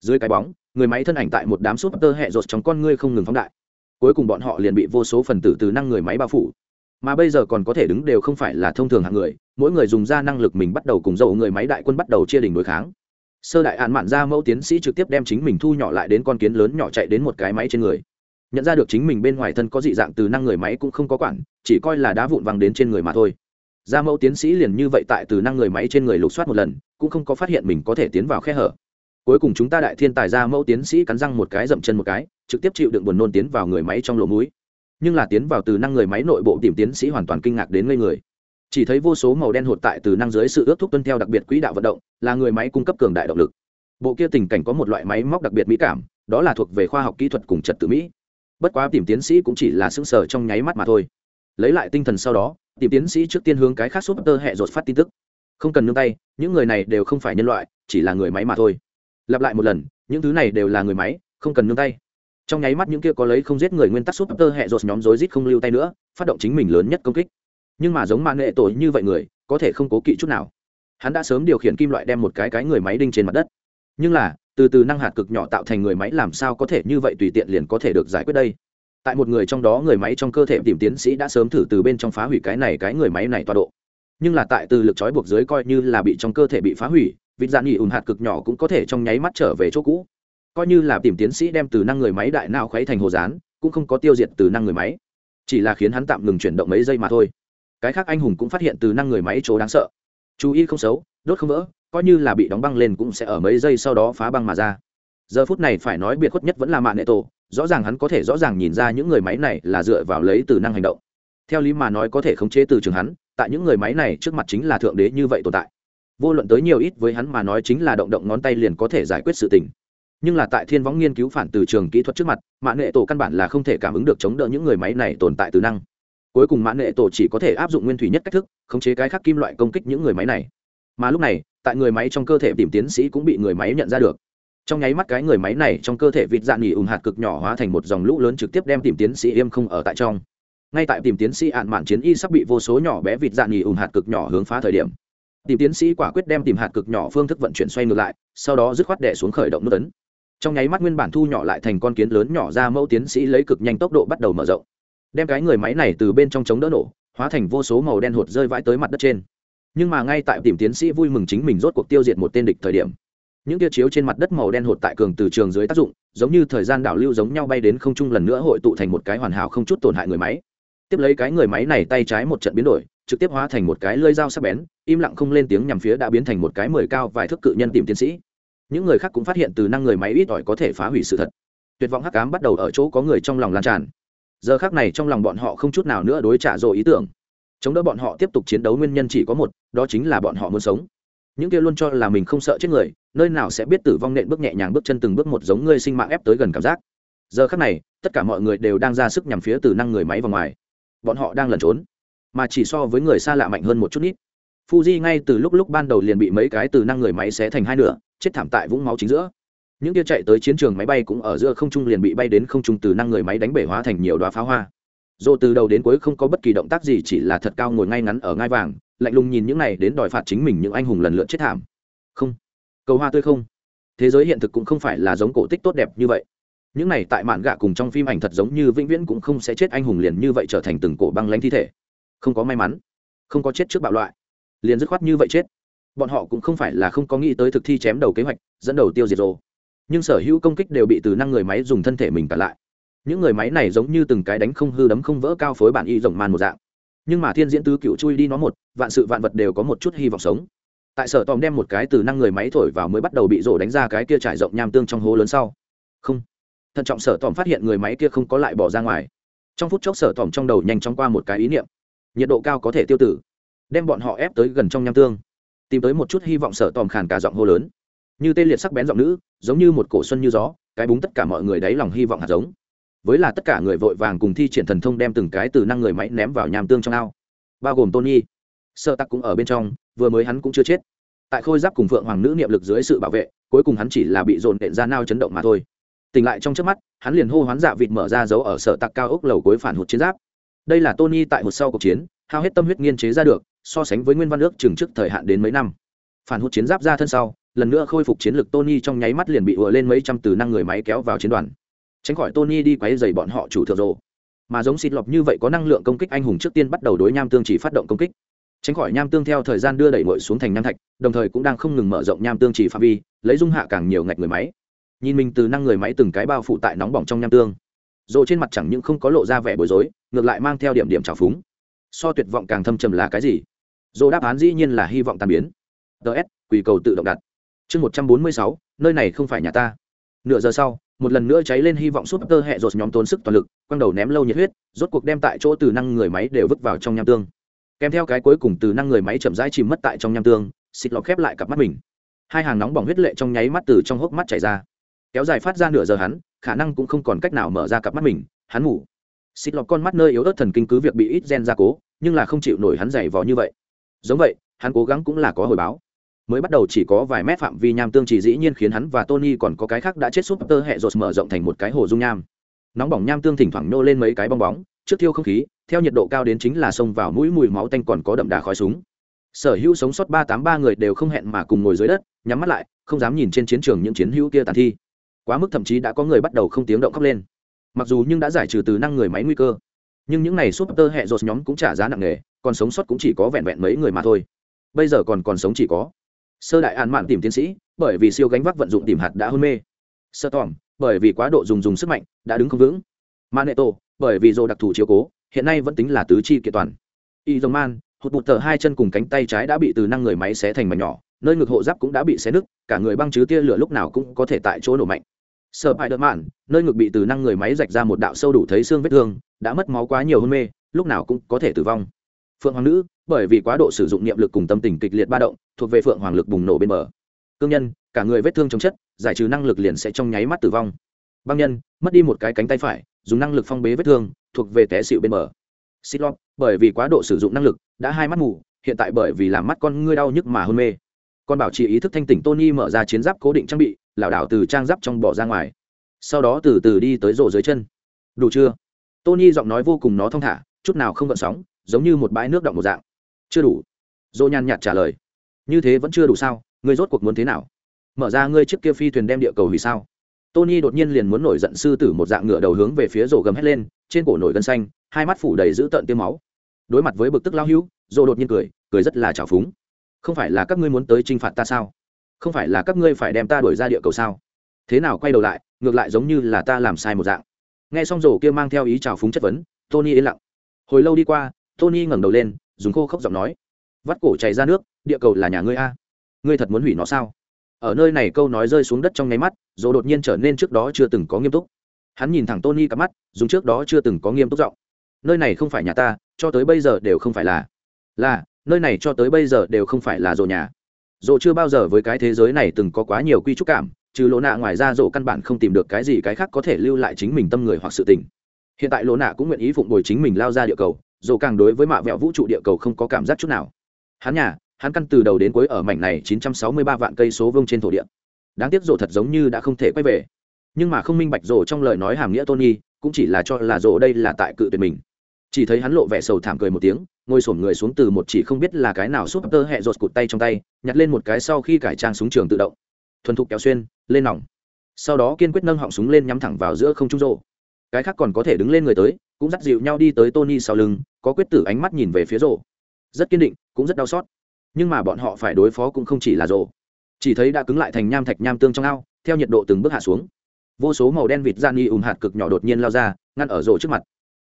Dưới cái bóng, người máy thân ảnh tại một đám súp tơ hẹ rột trong con ngươi không ngừng phóng đại. Cuối cùng bọn họ liền bị vô số phần tử từ năng người máy bao phủ. Mà bây giờ còn có thể đứng đều không phải là thông thường hạng người, mỗi người dùng ra năng lực mình bắt đầu cùng dầu người máy đại quân bắt đầu chia đình đối kháng. Sơ đại hạn mạn ra mẫu tiến sĩ trực tiếp đem chính mình thu nhỏ lại đến con kiến lớn nhỏ chạy đến một cái máy trên người nhận ra được chính mình bên ngoài thân có dị dạng từ năng người máy cũng không có quản, chỉ coi là đá vụn văng đến trên người mà thôi. Gia mẫu tiến sĩ liền như vậy tại từ năng người máy trên người lục soát một lần, cũng không có phát hiện mình có thể tiến vào khe hở. Cuối cùng chúng ta đại thiên tài gia mẫu tiến sĩ cắn răng một cái dậm chân một cái, trực tiếp chịu đựng buồn nôn tiến vào người máy trong lỗ mũi. Nhưng là tiến vào từ năng người máy nội bộ tìm tiến sĩ hoàn toàn kinh ngạc đến ngây người. Chỉ thấy vô số màu đen hột tại từ năng dưới sự ước thúc tuân theo đặc biệt quỹ đạo vận động, là người máy cung cấp cường đại động lực. Bộ kia tình cảnh có một loại máy móc đặc biệt mỹ cảm, đó là thuộc về khoa học kỹ thuật cùng trật tự mỹ bất quá tìm tiến sĩ cũng chỉ là sững sở trong nháy mắt mà thôi. Lấy lại tinh thần sau đó, tìm tiến sĩ trước tiên hướng cái khác súp tơ hẹ rột phát tin tức. Không cần nương tay, những người này đều không phải nhân loại, chỉ là người máy mà thôi. Lặp lại một lần, những thứ này đều là người máy, không cần nương tay. Trong nháy mắt những kia có lấy không giết người nguyên tắc súp tơ hẹ rột nhóm rối rít không lưu tay nữa, phát động chính mình lớn nhất công kích. Nhưng mà giống mạng nghệ tội như vậy người, có thể không cố kỵ chút nào. Hắn đã sớm điều khiển kim loại đem một cái cái người máy đinh trên mặt đất. Nhưng là từ từ năng hạt cực nhỏ tạo thành người máy làm sao có thể như vậy tùy tiện liền có thể được giải quyết đây? Tại một người trong đó người máy trong cơ thể tìm tiến sĩ đã sớm thử từ bên trong phá hủy cái này cái người máy này tọa độ. Nhưng là tại từ lực trói buộc dưới coi như là bị trong cơ thể bị phá hủy, vịt dạn nghỉ ùn hạt cực nhỏ cũng có thể trong nháy mắt trở về chỗ cũ. Coi như là tìm tiến sĩ đem từ năng người máy đại nào khuấy thành hồ dán cũng không có tiêu diệt từ năng người máy. Chỉ là khiến hắn tạm ngừng chuyển động mấy giây mà thôi. Cái khác anh hùng cũng phát hiện từ năng người máy chỗ đáng sợ. Chú ý không xấu, đốt không vỡ coi như là bị đóng băng lên cũng sẽ ở mấy giây sau đó phá băng mà ra. Giờ phút này phải nói biệt khuất nhất vẫn là mạng nệ tổ, rõ ràng hắn có thể rõ ràng nhìn ra những người máy này là dựa vào lấy từ năng hành động. Theo lý mà nói có thể khống chế từ trường hắn, tại những người máy này trước mặt chính là thượng đế như vậy tồn tại. Vô luận tới nhiều ít với hắn mà nói chính là động động ngón tay liền có thể giải quyết sự tình. Nhưng là tại thiên võng nghiên cứu phản từ trường kỹ thuật trước mặt mạng nghệ tổ căn bản là không thể cảm ứng được chống đỡ những người máy này tồn tại từ năng. Cuối cùng mạng nghệ tổ chỉ có thể áp dụng nguyên thủy nhất cách thức, khống chế cái khác kim loại công kích những người máy này. Mà lúc này tại người máy trong cơ thể tìm tiến sĩ cũng bị người máy nhận ra được. Trong nháy mắt cái người máy này trong cơ thể vịt dạn nghỉ ùn hạt cực nhỏ hóa thành một dòng lũ lớn trực tiếp đem tìm tiến sĩ im không ở tại trong. Ngay tại tìm tiến sĩ ạn mạn chiến y sắp bị vô số nhỏ bé vịt dạn nghỉ ùn hạt cực nhỏ hướng phá thời điểm, tìm tiến sĩ quả quyết đem tìm hạt cực nhỏ phương thức vận chuyển xoay ngược lại, sau đó dứt khoát đẻ xuống khởi động nút tấn trong nháy mắt nguyên bản thu nhỏ lại thành con kiến lớn nhỏ ra mẫu tiến sĩ lấy cực nhanh tốc độ bắt đầu mở rộng. Đem cái người máy này từ bên trong chống đỡ nổ, hóa thành vô số màu đen hột rơi vãi tới mặt đất trên nhưng mà ngay tại tìm tiến sĩ vui mừng chính mình rốt cuộc tiêu diệt một tên địch thời điểm, những tia chiếu trên mặt đất màu đen hột tại cường từ trường dưới tác dụng, giống như thời gian đảo lưu giống nhau bay đến không trung lần nữa hội tụ thành một cái hoàn hảo không chút tổn hại người máy. Tiếp lấy cái người máy này tay trái một trận biến đổi, trực tiếp hóa thành một cái lơi dao sắc bén, im lặng không lên tiếng nhằm phía đã biến thành một cái mười cao vài thước cự nhân tìm tiến sĩ. Những người khác cũng phát hiện từ năng người máy ít ỏi có thể phá hủy sự thật. Tuyệt vọng hắc cám bắt đầu ở chỗ có người trong lòng lan tràn. Giờ khác này trong lòng bọn họ không chút nào nữa đối trả rồi ý tưởng chống đỡ bọn họ tiếp tục chiến đấu nguyên nhân chỉ có một, đó chính là bọn họ muốn sống. Những kia luôn cho là mình không sợ chết người, nơi nào sẽ biết tử vong nện bước nhẹ nhàng bước chân từng bước một giống ngươi sinh mạng ép tới gần cảm giác. Giờ khác này, tất cả mọi người đều đang ra sức nhằm phía từ năng người máy vào ngoài. Bọn họ đang lẩn trốn, mà chỉ so với người xa lạ mạnh hơn một chút ít. Fuji ngay từ lúc lúc ban đầu liền bị mấy cái từ năng người máy xé thành hai nửa, chết thảm tại vũng máu chính giữa. Những kia chạy tới chiến trường máy bay cũng ở giữa không trung liền bị bay đến không trung từ năng người máy đánh bể hóa thành nhiều đoá pháo hoa dồ từ đầu đến cuối không có bất kỳ động tác gì, chỉ là thật cao ngồi ngay ngắn ở ngai vàng, lạnh lùng nhìn những này đến đòi phạt chính mình những anh hùng lần lượt chết thảm. Không. Cầu hoa tươi không. Thế giới hiện thực cũng không phải là giống cổ tích tốt đẹp như vậy. Những này tại mạn gạ cùng trong phim ảnh thật giống như vĩnh viễn cũng không sẽ chết anh hùng liền như vậy trở thành từng cổ băng lãnh thi thể. Không có may mắn. Không có chết trước bạo loại. Liền dứt khoát như vậy chết. Bọn họ cũng không phải là không có nghĩ tới thực thi chém đầu kế hoạch, dẫn đầu tiêu diệt rồ. Nhưng sở hữu công kích đều bị từ năng người máy dùng thân thể mình cả lại những người máy này giống như từng cái đánh không hư đấm không vỡ cao phối bản y rồng man một dạng. Nhưng mà thiên diễn tứ cựu chui đi nó một, vạn sự vạn vật đều có một chút hy vọng sống. Tại sở tòm đem một cái từ năng người máy thổi vào mới bắt đầu bị rổ đánh ra cái kia trải rộng nham tương trong hố lớn sau. Không. Thận trọng sở tòm phát hiện người máy kia không có lại bỏ ra ngoài. Trong phút chốc sở tòm trong đầu nhanh chóng qua một cái ý niệm. Nhiệt độ cao có thể tiêu tử. Đem bọn họ ép tới gần trong nham tương. Tìm tới một chút hy vọng sở tòm khàn cả giọng hô lớn. Như tê liệt sắc bén giọng nữ, giống như một cổ xuân như gió, cái búng tất cả mọi người đáy lòng hy vọng hạt giống với là tất cả người vội vàng cùng thi triển thần thông đem từng cái từ năng người máy ném vào nham tương trong ao, bao gồm tony. Sợ tắc cũng ở bên trong, vừa mới hắn cũng chưa chết. Tại khôi giáp cùng phượng hoàng nữ niệm lực dưới sự bảo vệ, cuối cùng hắn chỉ là bị dồn đệm ra nao chấn động mà thôi. Tỉnh lại trong trước mắt, hắn liền hô hoán dạ vịt mở ra dấu ở sở tặc cao ốc lầu cuối phản hụt chiến giáp. Đây là tony tại một sau cuộc chiến, hao hết tâm huyết nghiên chế ra được, so sánh với nguyên văn ước chừng trước thời hạn đến mấy năm. Phản hụt chiến giáp ra thân sau, lần nữa khôi phục chiến lược tony trong nháy mắt liền bị ùa lên mấy trăm từ năng người máy kéo vào chiến đoàn tránh khỏi tony đi quấy dày bọn họ chủ thượng rồ. Mà giống xịt lọc như vậy có năng lượng công kích anh hùng trước tiên bắt đầu đối nham tương chỉ phát động công kích. Tránh khỏi nham tương theo thời gian đưa đẩy ngội xuống thành nham thạch, đồng thời cũng đang không ngừng mở rộng nham tương chỉ phạm vi, lấy dung hạ càng nhiều ngạch người máy. Nhìn mình từ năng người máy từng cái bao phụ tại nóng bỏng trong nham tương. Rồ trên mặt chẳng những không có lộ ra vẻ bối rối, ngược lại mang theo điểm điểm trào phúng. So tuyệt vọng càng thâm trầm là cái gì? Rồ đáp án dĩ nhiên là hy vọng tàn biến. Ts quỳ cầu tự động đặt. Chương một trăm bốn mươi sáu, nơi này không phải nhà ta. Nửa giờ sau một lần nữa cháy lên hy vọng súp tơ hẹ rột nhóm tốn sức toàn lực, quăng đầu ném lâu nhiệt huyết, rốt cuộc đem tại chỗ từ năng người máy đều vứt vào trong nham tương. Kèm theo cái cuối cùng từ năng người máy chậm rãi chìm mất tại trong nham tương, xịt lọc khép lại cặp mắt mình. Hai hàng nóng bỏng huyết lệ trong nháy mắt từ trong hốc mắt chảy ra. Kéo dài phát ra nửa giờ hắn, khả năng cũng không còn cách nào mở ra cặp mắt mình, hắn ngủ. Xịt lọc con mắt nơi yếu ớt thần kinh cứ việc bị ít gen ra cố, nhưng là không chịu nổi hắn dày vò như vậy. Giống vậy, hắn cố gắng cũng là có hồi báo mới bắt đầu chỉ có vài mét phạm vi nham tương chỉ dĩ nhiên khiến hắn và tony còn có cái khác đã chết súp tơ hệ rột mở rộng thành một cái hồ dung nham. Nóng bỏng nham tương thỉnh thoảng nô lên mấy cái bong bóng, trước thiêu không khí, theo nhiệt độ cao đến chính là xông vào mũi mùi máu tanh còn có đậm đà khói súng. Sở hữu sống sót ba tám ba người đều không hẹn mà cùng ngồi dưới đất, nhắm mắt lại, không dám nhìn trên chiến trường những chiến hữu kia tàn thi. Quá mức thậm chí đã có người bắt đầu không tiếng động khóc lên. Mặc dù nhưng đã giải trừ từ năng người máy nguy cơ, nhưng những này súp tơ hệ rột nhóm cũng trả giá nặng nề, còn sống sót cũng chỉ có vẹn vẹn mấy người mà thôi. Bây giờ còn còn sống chỉ có sơ đại an mạn tìm tiến sĩ, bởi vì siêu gánh vác vận dụng tìm hạt đã hôn mê. Sơ tòm, bởi vì quá độ dùng dùng sức mạnh, đã đứng không vững. Ma nệ tổ bởi vì dồ đặc thù chiếu cố, hiện nay vẫn tính là tứ chi kiện toàn. Y dòng man, hụt bụt tờ hai chân cùng cánh tay trái đã bị từ năng người máy xé thành mảnh nhỏ, nơi ngực hộ giáp cũng đã bị xé nứt, cả người băng chứ tia lửa lúc nào cũng có thể tại chỗ nổ mạnh. Sợ bại đợt mạn, nơi ngực bị từ năng người máy rạch ra một đạo sâu đủ thấy xương vết thương, đã mất máu quá nhiều hôn mê, lúc nào cũng có thể tử vong phượng hoàng nữ, bởi vì quá độ sử dụng niệm lực cùng tâm tình kịch liệt ba động, thuộc về phượng hoàng lực bùng nổ bên bờ. Cương nhân, cả người vết thương chống chất, giải trừ năng lực liền sẽ trong nháy mắt tử vong. Băng nhân, mất đi một cái cánh tay phải, dùng năng lực phong bế vết thương, thuộc về té xịu bên bờ. Xích lót, bởi vì quá độ sử dụng năng lực, đã hai mắt mù, hiện tại bởi vì làm mắt con ngươi đau nhức mà hôn mê. Còn bảo trì ý thức thanh tỉnh tony mở ra chiến giáp cố định trang bị, lảo đảo từ trang giáp trong bỏ ra ngoài. Sau đó từ từ đi tới rổ dưới chân. Đủ chưa? Tony giọng nói vô cùng nó thong thả, chút nào không gợn sóng giống như một bãi nước động một dạng. Chưa đủ. Dỗ nhàn nhạt trả lời. Như thế vẫn chưa đủ sao? Ngươi rốt cuộc muốn thế nào? Mở ra ngươi chiếc kia phi thuyền đem địa cầu hủy sao? Tony đột nhiên liền muốn nổi giận sư tử một dạng ngựa đầu hướng về phía rổ gầm hét lên, trên cổ nổi gân xanh, hai mắt phủ đầy dữ tợn tiêm máu. Đối mặt với bực tức lao hữu rổ đột nhiên cười cười rất là trào phúng. Không phải là các ngươi muốn tới t r i n h phạt ta sao? Không phải là các ngươi phải đem ta đuổi ra địa cầu sao? Thế nào quay đầu lại, ngược lại giống như là ta làm sai một dạng. Nghe xong rổ kia mang theo ý trào phúng chất vấn, tony yên lặng. Hồi lâu đi qua tony ngẩng đầu lên, dùng khô khốc giọng nói, vắt cổ chảy ra nước, địa cầu là nhà ngươi a. Ngươi thật muốn hủy nó sao? Ở nơi này câu nói rơi xuống đất trong nháy mắt rồi đột nhiên trở nên trước đó chưa từng có nghiêm túc. Hắn nhìn thẳng tony cả mắt, dùng trước đó chưa từng có nghiêm túc giọng, nơi này không phải nhà ta, cho tới bây giờ đều không phải là là, nơi này cho tới bây giờ đều không phải là rồ nhà. Rồ chưa bao giờ với cái thế giới này từng có quá nhiều quy trúc cảm, trừ lỗ nạ ngoài ra rồ căn bản không tìm được cái gì cái khác có thể lưu lại chính mình tâm người hoặc sự tình. Hiện tại lỗ nạ cũng nguyện ý phụng bồi chính mình lao ra địa cầu dù càng đối với mạ vẹo vũ trụ địa cầu không có cảm giác chút nào. Hắn nhà, hắn căn từ đầu đến cuối ở mảnh này 963 vạn cây số vương trên thổ địa. Đáng tiếc rồ thật giống như đã không thể quay về. Nhưng mà không minh bạch rồ trong lời nói hàm nghĩa tony, cũng chỉ là cho là rồ đây là tại cự tuyệt mình. Chỉ thấy hắn lộ vẻ sầu thảm cười một tiếng, ngồi sổm người xuống từ một chỉ không biết là cái nào súp tơ hẹ rột cụt tay trong tay, nhặt lên một cái sau khi cải trang súng trường tự động. Thuần thục kéo xuyên, lên nòng. Sau đó kiên quyết nâng họng súng lên nhắm thẳng vào giữa không trung rộ cái khác còn có thể đứng lên người tới, cũng dắt dịu nhau đi tới tony sau lưng có quyết tử ánh mắt nhìn về phía rổ rất kiên định, cũng rất đau xót. Nhưng mà bọn họ phải đối phó cũng không chỉ là rổ chỉ thấy đã cứng lại thành nham thạch nham tương trong ao, theo nhiệt độ từng bước hạ xuống. Vô số màu đen vịt gian nghi ùm hạt cực nhỏ đột nhiên lao ra, ngăn ở rổ trước mặt.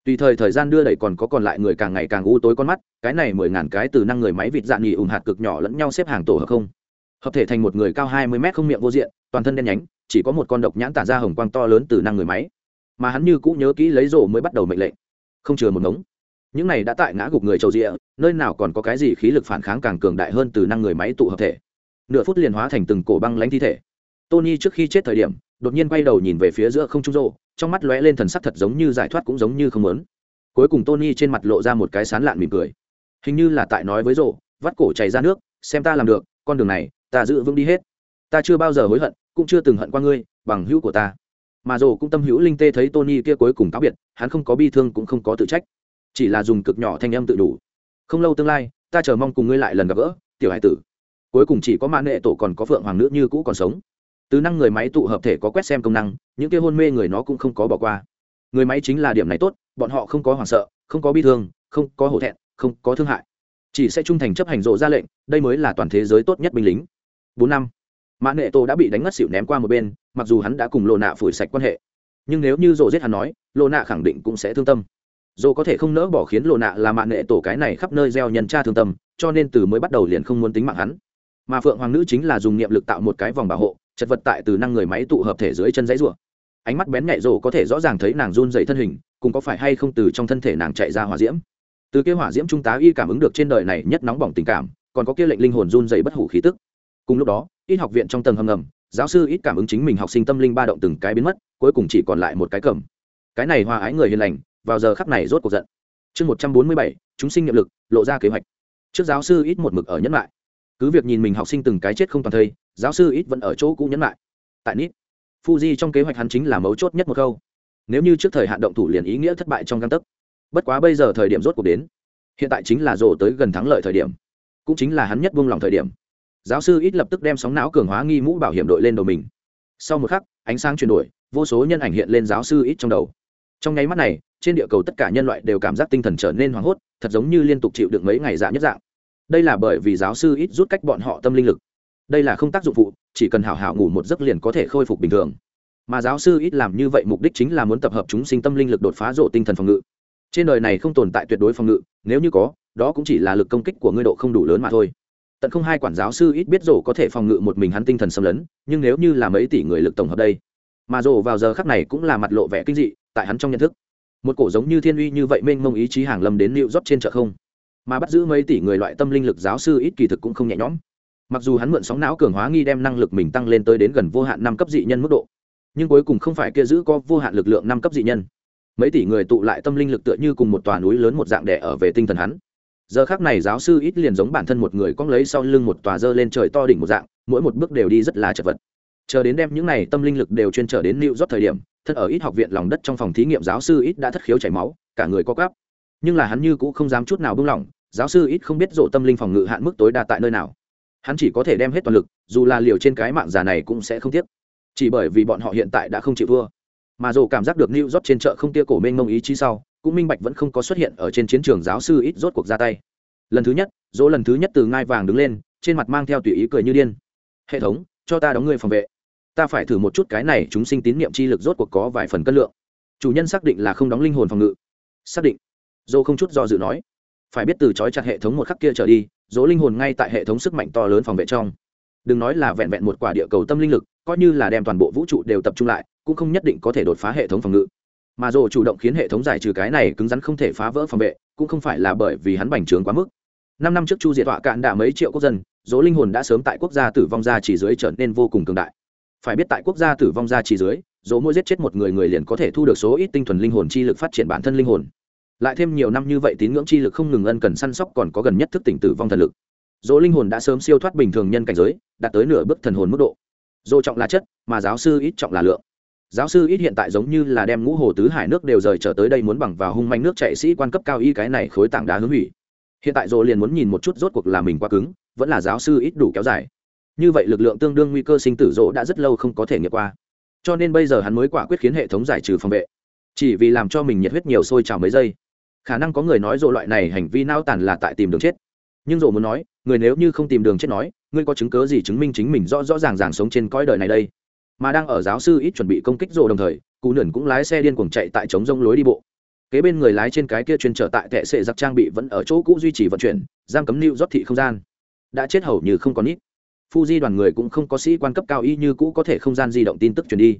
Tùy thời thời gian đưa đẩy còn có còn lại người càng ngày càng u tối con mắt, cái này mười ngàn cái từ năng người máy vịt dạng nghỉ ùm hạt cực nhỏ lẫn nhau xếp hàng tổ hợp không? Hợp thể thành một người cao hai mươi mét không miệng vô diện, toàn thân đen nhánh, chỉ có một con độc nhãn tản ra hồng quang to lớn từ năng người máy. Mà hắn như cũ nhớ kỹ lấy rổ mới bắt đầu mệnh lệnh. Không chừa một ngống những này đã tại ngã gục người trầu rịa, nơi nào còn có cái gì khí lực phản kháng càng cường đại hơn từ năng người máy tụ hợp thể. Nửa phút liền hóa thành từng cổ băng lánh thi thể. Tony trước khi chết thời điểm, đột nhiên quay đầu nhìn về phía giữa không trung rô, trong mắt lóe lên thần sắc thật giống như giải thoát cũng giống như không muốn. Cuối cùng tony trên mặt lộ ra một cái sán lạn mỉm cười. Hình như là tại nói với rô, vắt cổ chảy ra nước, xem ta làm được, con đường này, ta giữ vững đi hết. Ta chưa bao giờ hối hận, cũng chưa từng hận qua ngươi, bằng hữu của ta. Mà rộ cũng tâm hữu linh tê thấy tony kia cuối cùng cáo biệt, hắn không có bi thương cũng không có tự trách chỉ là dùng cực nhỏ thanh âm tự đủ. Không lâu tương lai, ta chờ mong cùng ngươi lại lần gặp gỡ, tiểu hải tử. Cuối cùng chỉ có mã nệ tổ còn có phượng hoàng nữ như cũ còn sống. Từ năng người máy tụ hợp thể có quét xem công năng, những kia hôn mê người nó cũng không có bỏ qua. Người máy chính là điểm này tốt, bọn họ không có hoảng sợ, không có bi thương, không có hổ thẹn, không có thương hại. Chỉ sẽ trung thành chấp hành rộ ra lệnh, đây mới là toàn thế giới tốt nhất binh lính. Bốn năm, mã nệ tổ đã bị đánh ngất xỉu ném qua một bên, mặc dù hắn đã cùng lộ nạ phủi sạch quan hệ. Nhưng nếu như rộ giết hắn nói, lộ nạ khẳng định cũng sẽ thương tâm. Dù có thể không nỡ bỏ khiến lộ nạ là mạng nệ tổ cái này khắp nơi gieo nhân tra thương tâm, cho nên từ mới bắt đầu liền không muốn tính mạng hắn. Mà phượng hoàng nữ chính là dùng niệm lực tạo một cái vòng bảo hộ, chật vật tại từ năng người máy tụ hợp thể dưới chân dãy rùa ánh mắt bén nhạy rồ có thể rõ ràng thấy nàng run dậy thân hình, cùng có phải hay không từ trong thân thể nàng chạy ra hỏa diễm. Từ kia hỏa diễm trung tá y cảm ứng được trên đời này nhất nóng bỏng tình cảm, còn có kia lệnh linh hồn run dậy bất hủ khí tức. Cùng lúc đó, ít học viện trong tầng hầm ngầm, giáo sư ít cảm ứng chính mình học sinh tâm linh ba động từng cái biến mất, cuối cùng chỉ còn lại một cái cầm. Cái này hòa ái người hiền lành vào giờ khắc này rốt cuộc giận. Chương một trăm bốn mươi bảy, chúng sinh nhiệm lực, lộ ra kế hoạch. Trước giáo sư ít một mực ở nhẫn lại. Cứ việc nhìn mình học sinh từng cái chết không toàn thây, giáo sư ít vẫn ở chỗ cũ nhẫn lại. Tại nít, fuji trong kế hoạch hắn chính là mấu chốt nhất một câu. Nếu như trước thời hạn động thủ liền ý nghĩa thất bại trong căn tấc. Bất quá bây giờ thời điểm rốt cuộc đến. Hiện tại chính là rổ tới gần thắng lợi thời điểm. Cũng chính là hắn nhất buông lòng thời điểm. Giáo sư ít lập tức đem sóng não cường hóa nghi mũ bảo hiểm đội lên đầu mình. Sau một khắc, ánh sáng chuyển đổi, vô số nhân ảnh hiện lên giáo sư ít trong đầu. Trong nháy mắt này trên địa cầu tất cả nhân loại đều cảm giác tinh thần trở nên hoảng hốt, thật giống như liên tục chịu được mấy ngày dạ nhất dạng. Đây là bởi vì giáo sư ít rút cách bọn họ tâm linh lực. Đây là không tác dụng phụ, chỉ cần hảo hảo ngủ một giấc liền có thể khôi phục bình thường. Mà giáo sư ít làm như vậy mục đích chính là muốn tập hợp chúng sinh tâm linh lực đột phá rộ tinh thần phòng ngự. Trên đời này không tồn tại tuyệt đối phòng ngự, nếu như có, đó cũng chỉ là lực công kích của ngươi độ không đủ lớn mà thôi. Tận không hai quản giáo sư ít biết rổ có thể phòng ngự một mình hắn tinh thần xâm lấn, nhưng nếu như là mấy tỷ người lực tổng hợp đây, mà rổ vào giờ khắc này cũng là mặt lộ vẻ kinh dị, tại hắn trong nhận thức một cổ giống như thiên uy như vậy mênh mông ý chí hàng lâm đến nịu rót trên chợ không. Mà bắt giữ mấy tỷ người loại tâm linh lực giáo sư ít kỳ thực cũng không nhẹ nhõm. Mặc dù hắn mượn sóng não cường hóa nghi đem năng lực mình tăng lên tới đến gần vô hạn năm cấp dị nhân mức độ, nhưng cuối cùng không phải kia giữ có vô hạn lực lượng năm cấp dị nhân. Mấy tỷ người tụ lại tâm linh lực tựa như cùng một tòa núi lớn một dạng đẻ ở về tinh thần hắn. Giờ khác này giáo sư ít liền giống bản thân một người cong lấy sau lưng một tòa dơ lên trời to đỉnh một dạng, mỗi một bước đều đi rất là chật vật. Chờ đến đem những này tâm linh lực đều chuyên trở đến nịu rót thời điểm thân ở ít học viện lòng đất trong phòng thí nghiệm giáo sư ít đã thất khiếu chảy máu, cả người co gáp nhưng là hắn như cũng không dám chút nào buông lỏng, giáo sư ít không biết rộ tâm linh phòng ngự hạn mức tối đa tại nơi nào. Hắn chỉ có thể đem hết toàn lực, dù là liều trên cái mạng già này cũng sẽ không tiếc. Chỉ bởi vì bọn họ hiện tại đã không chịu thua. Mà rộ cảm giác được new rót trên chợ không tia cổ mênh mông ý chí sau, cũng minh bạch vẫn không có xuất hiện ở trên chiến trường giáo sư ít rốt cuộc ra tay. Lần thứ nhất, dỗ lần thứ nhất từ ngai vàng đứng lên, trên mặt mang theo tùy ý cười như điên. Hệ thống, cho ta đóng người phòng vệ ta phải thử một chút cái này chúng sinh tín niệm chi lực rốt cuộc có vài phần cân lượng. Chủ nhân xác định là không đóng linh hồn phòng ngự. Xác định. Dô không chút do dự nói. Phải biết từ trói chặt hệ thống một khắc kia trở đi, dỗ linh hồn ngay tại hệ thống sức mạnh to lớn phòng vệ trong. Đừng nói là vẹn vẹn một quả địa cầu tâm linh lực, coi như là đem toàn bộ vũ trụ đều tập trung lại, cũng không nhất định có thể đột phá hệ thống phòng ngự. Mà dồ chủ động khiến hệ thống giải trừ cái này cứng rắn không thể phá vỡ phòng vệ, cũng không phải là bởi vì hắn bành trướng quá mức. Năm năm trước chu diệt tọa cạn đã mấy triệu quốc dân, dỗ linh hồn đã sớm tại quốc gia tử vong gia chỉ dưới trở nên vô cùng cường đại phải biết tại quốc gia tử vong gia chỉ dưới, dỗ mỗi giết chết một người người liền có thể thu được số ít tinh thuần linh hồn chi lực phát triển bản thân linh hồn. Lại thêm nhiều năm như vậy tín ngưỡng chi lực không ngừng ân cần săn sóc còn có gần nhất thức tỉnh tử vong thần lực. Dỗ linh hồn đã sớm siêu thoát bình thường nhân cảnh giới, đạt tới nửa bước thần hồn mức độ. Dỗ trọng là chất, mà giáo sư ít trọng là lượng. Giáo sư ít hiện tại giống như là đem ngũ hồ tứ hải nước đều rời trở tới đây muốn bằng vào hung manh nước chạy sĩ quan cấp cao y cái này khối tảng đá hướng hủy. Hiện tại dỗ liền muốn nhìn một chút rốt cuộc là mình quá cứng, vẫn là giáo sư ít đủ kéo dài như vậy lực lượng tương đương nguy cơ sinh tử rỗ đã rất lâu không có thể nghiệm qua. Cho nên bây giờ hắn mới quả quyết khiến hệ thống giải trừ phòng vệ. Chỉ vì làm cho mình nhiệt huyết nhiều sôi trào mấy giây. Khả năng có người nói rỗ loại này hành vi nao tàn là tại tìm đường chết. Nhưng rỗ muốn nói, người nếu như không tìm đường chết nói, ngươi có chứng cớ gì chứng minh chính mình rõ rõ ràng ràng sống trên cõi đời này đây? Mà đang ở giáo sư ít chuẩn bị công kích rỗ đồng thời, cụ nườn cũng lái xe điên cuồng chạy tại trống rông lối đi bộ. Kế bên người lái trên cái kia chuyên trở tại tệ sệ giặc trang bị vẫn ở chỗ cũ duy trì vận chuyển, giam cấm lưu rót thị không gian. Đã chết hầu như không còn ít. Fuji đoàn người cũng không có sĩ quan cấp cao y như cũ có thể không gian di động tin tức truyền đi.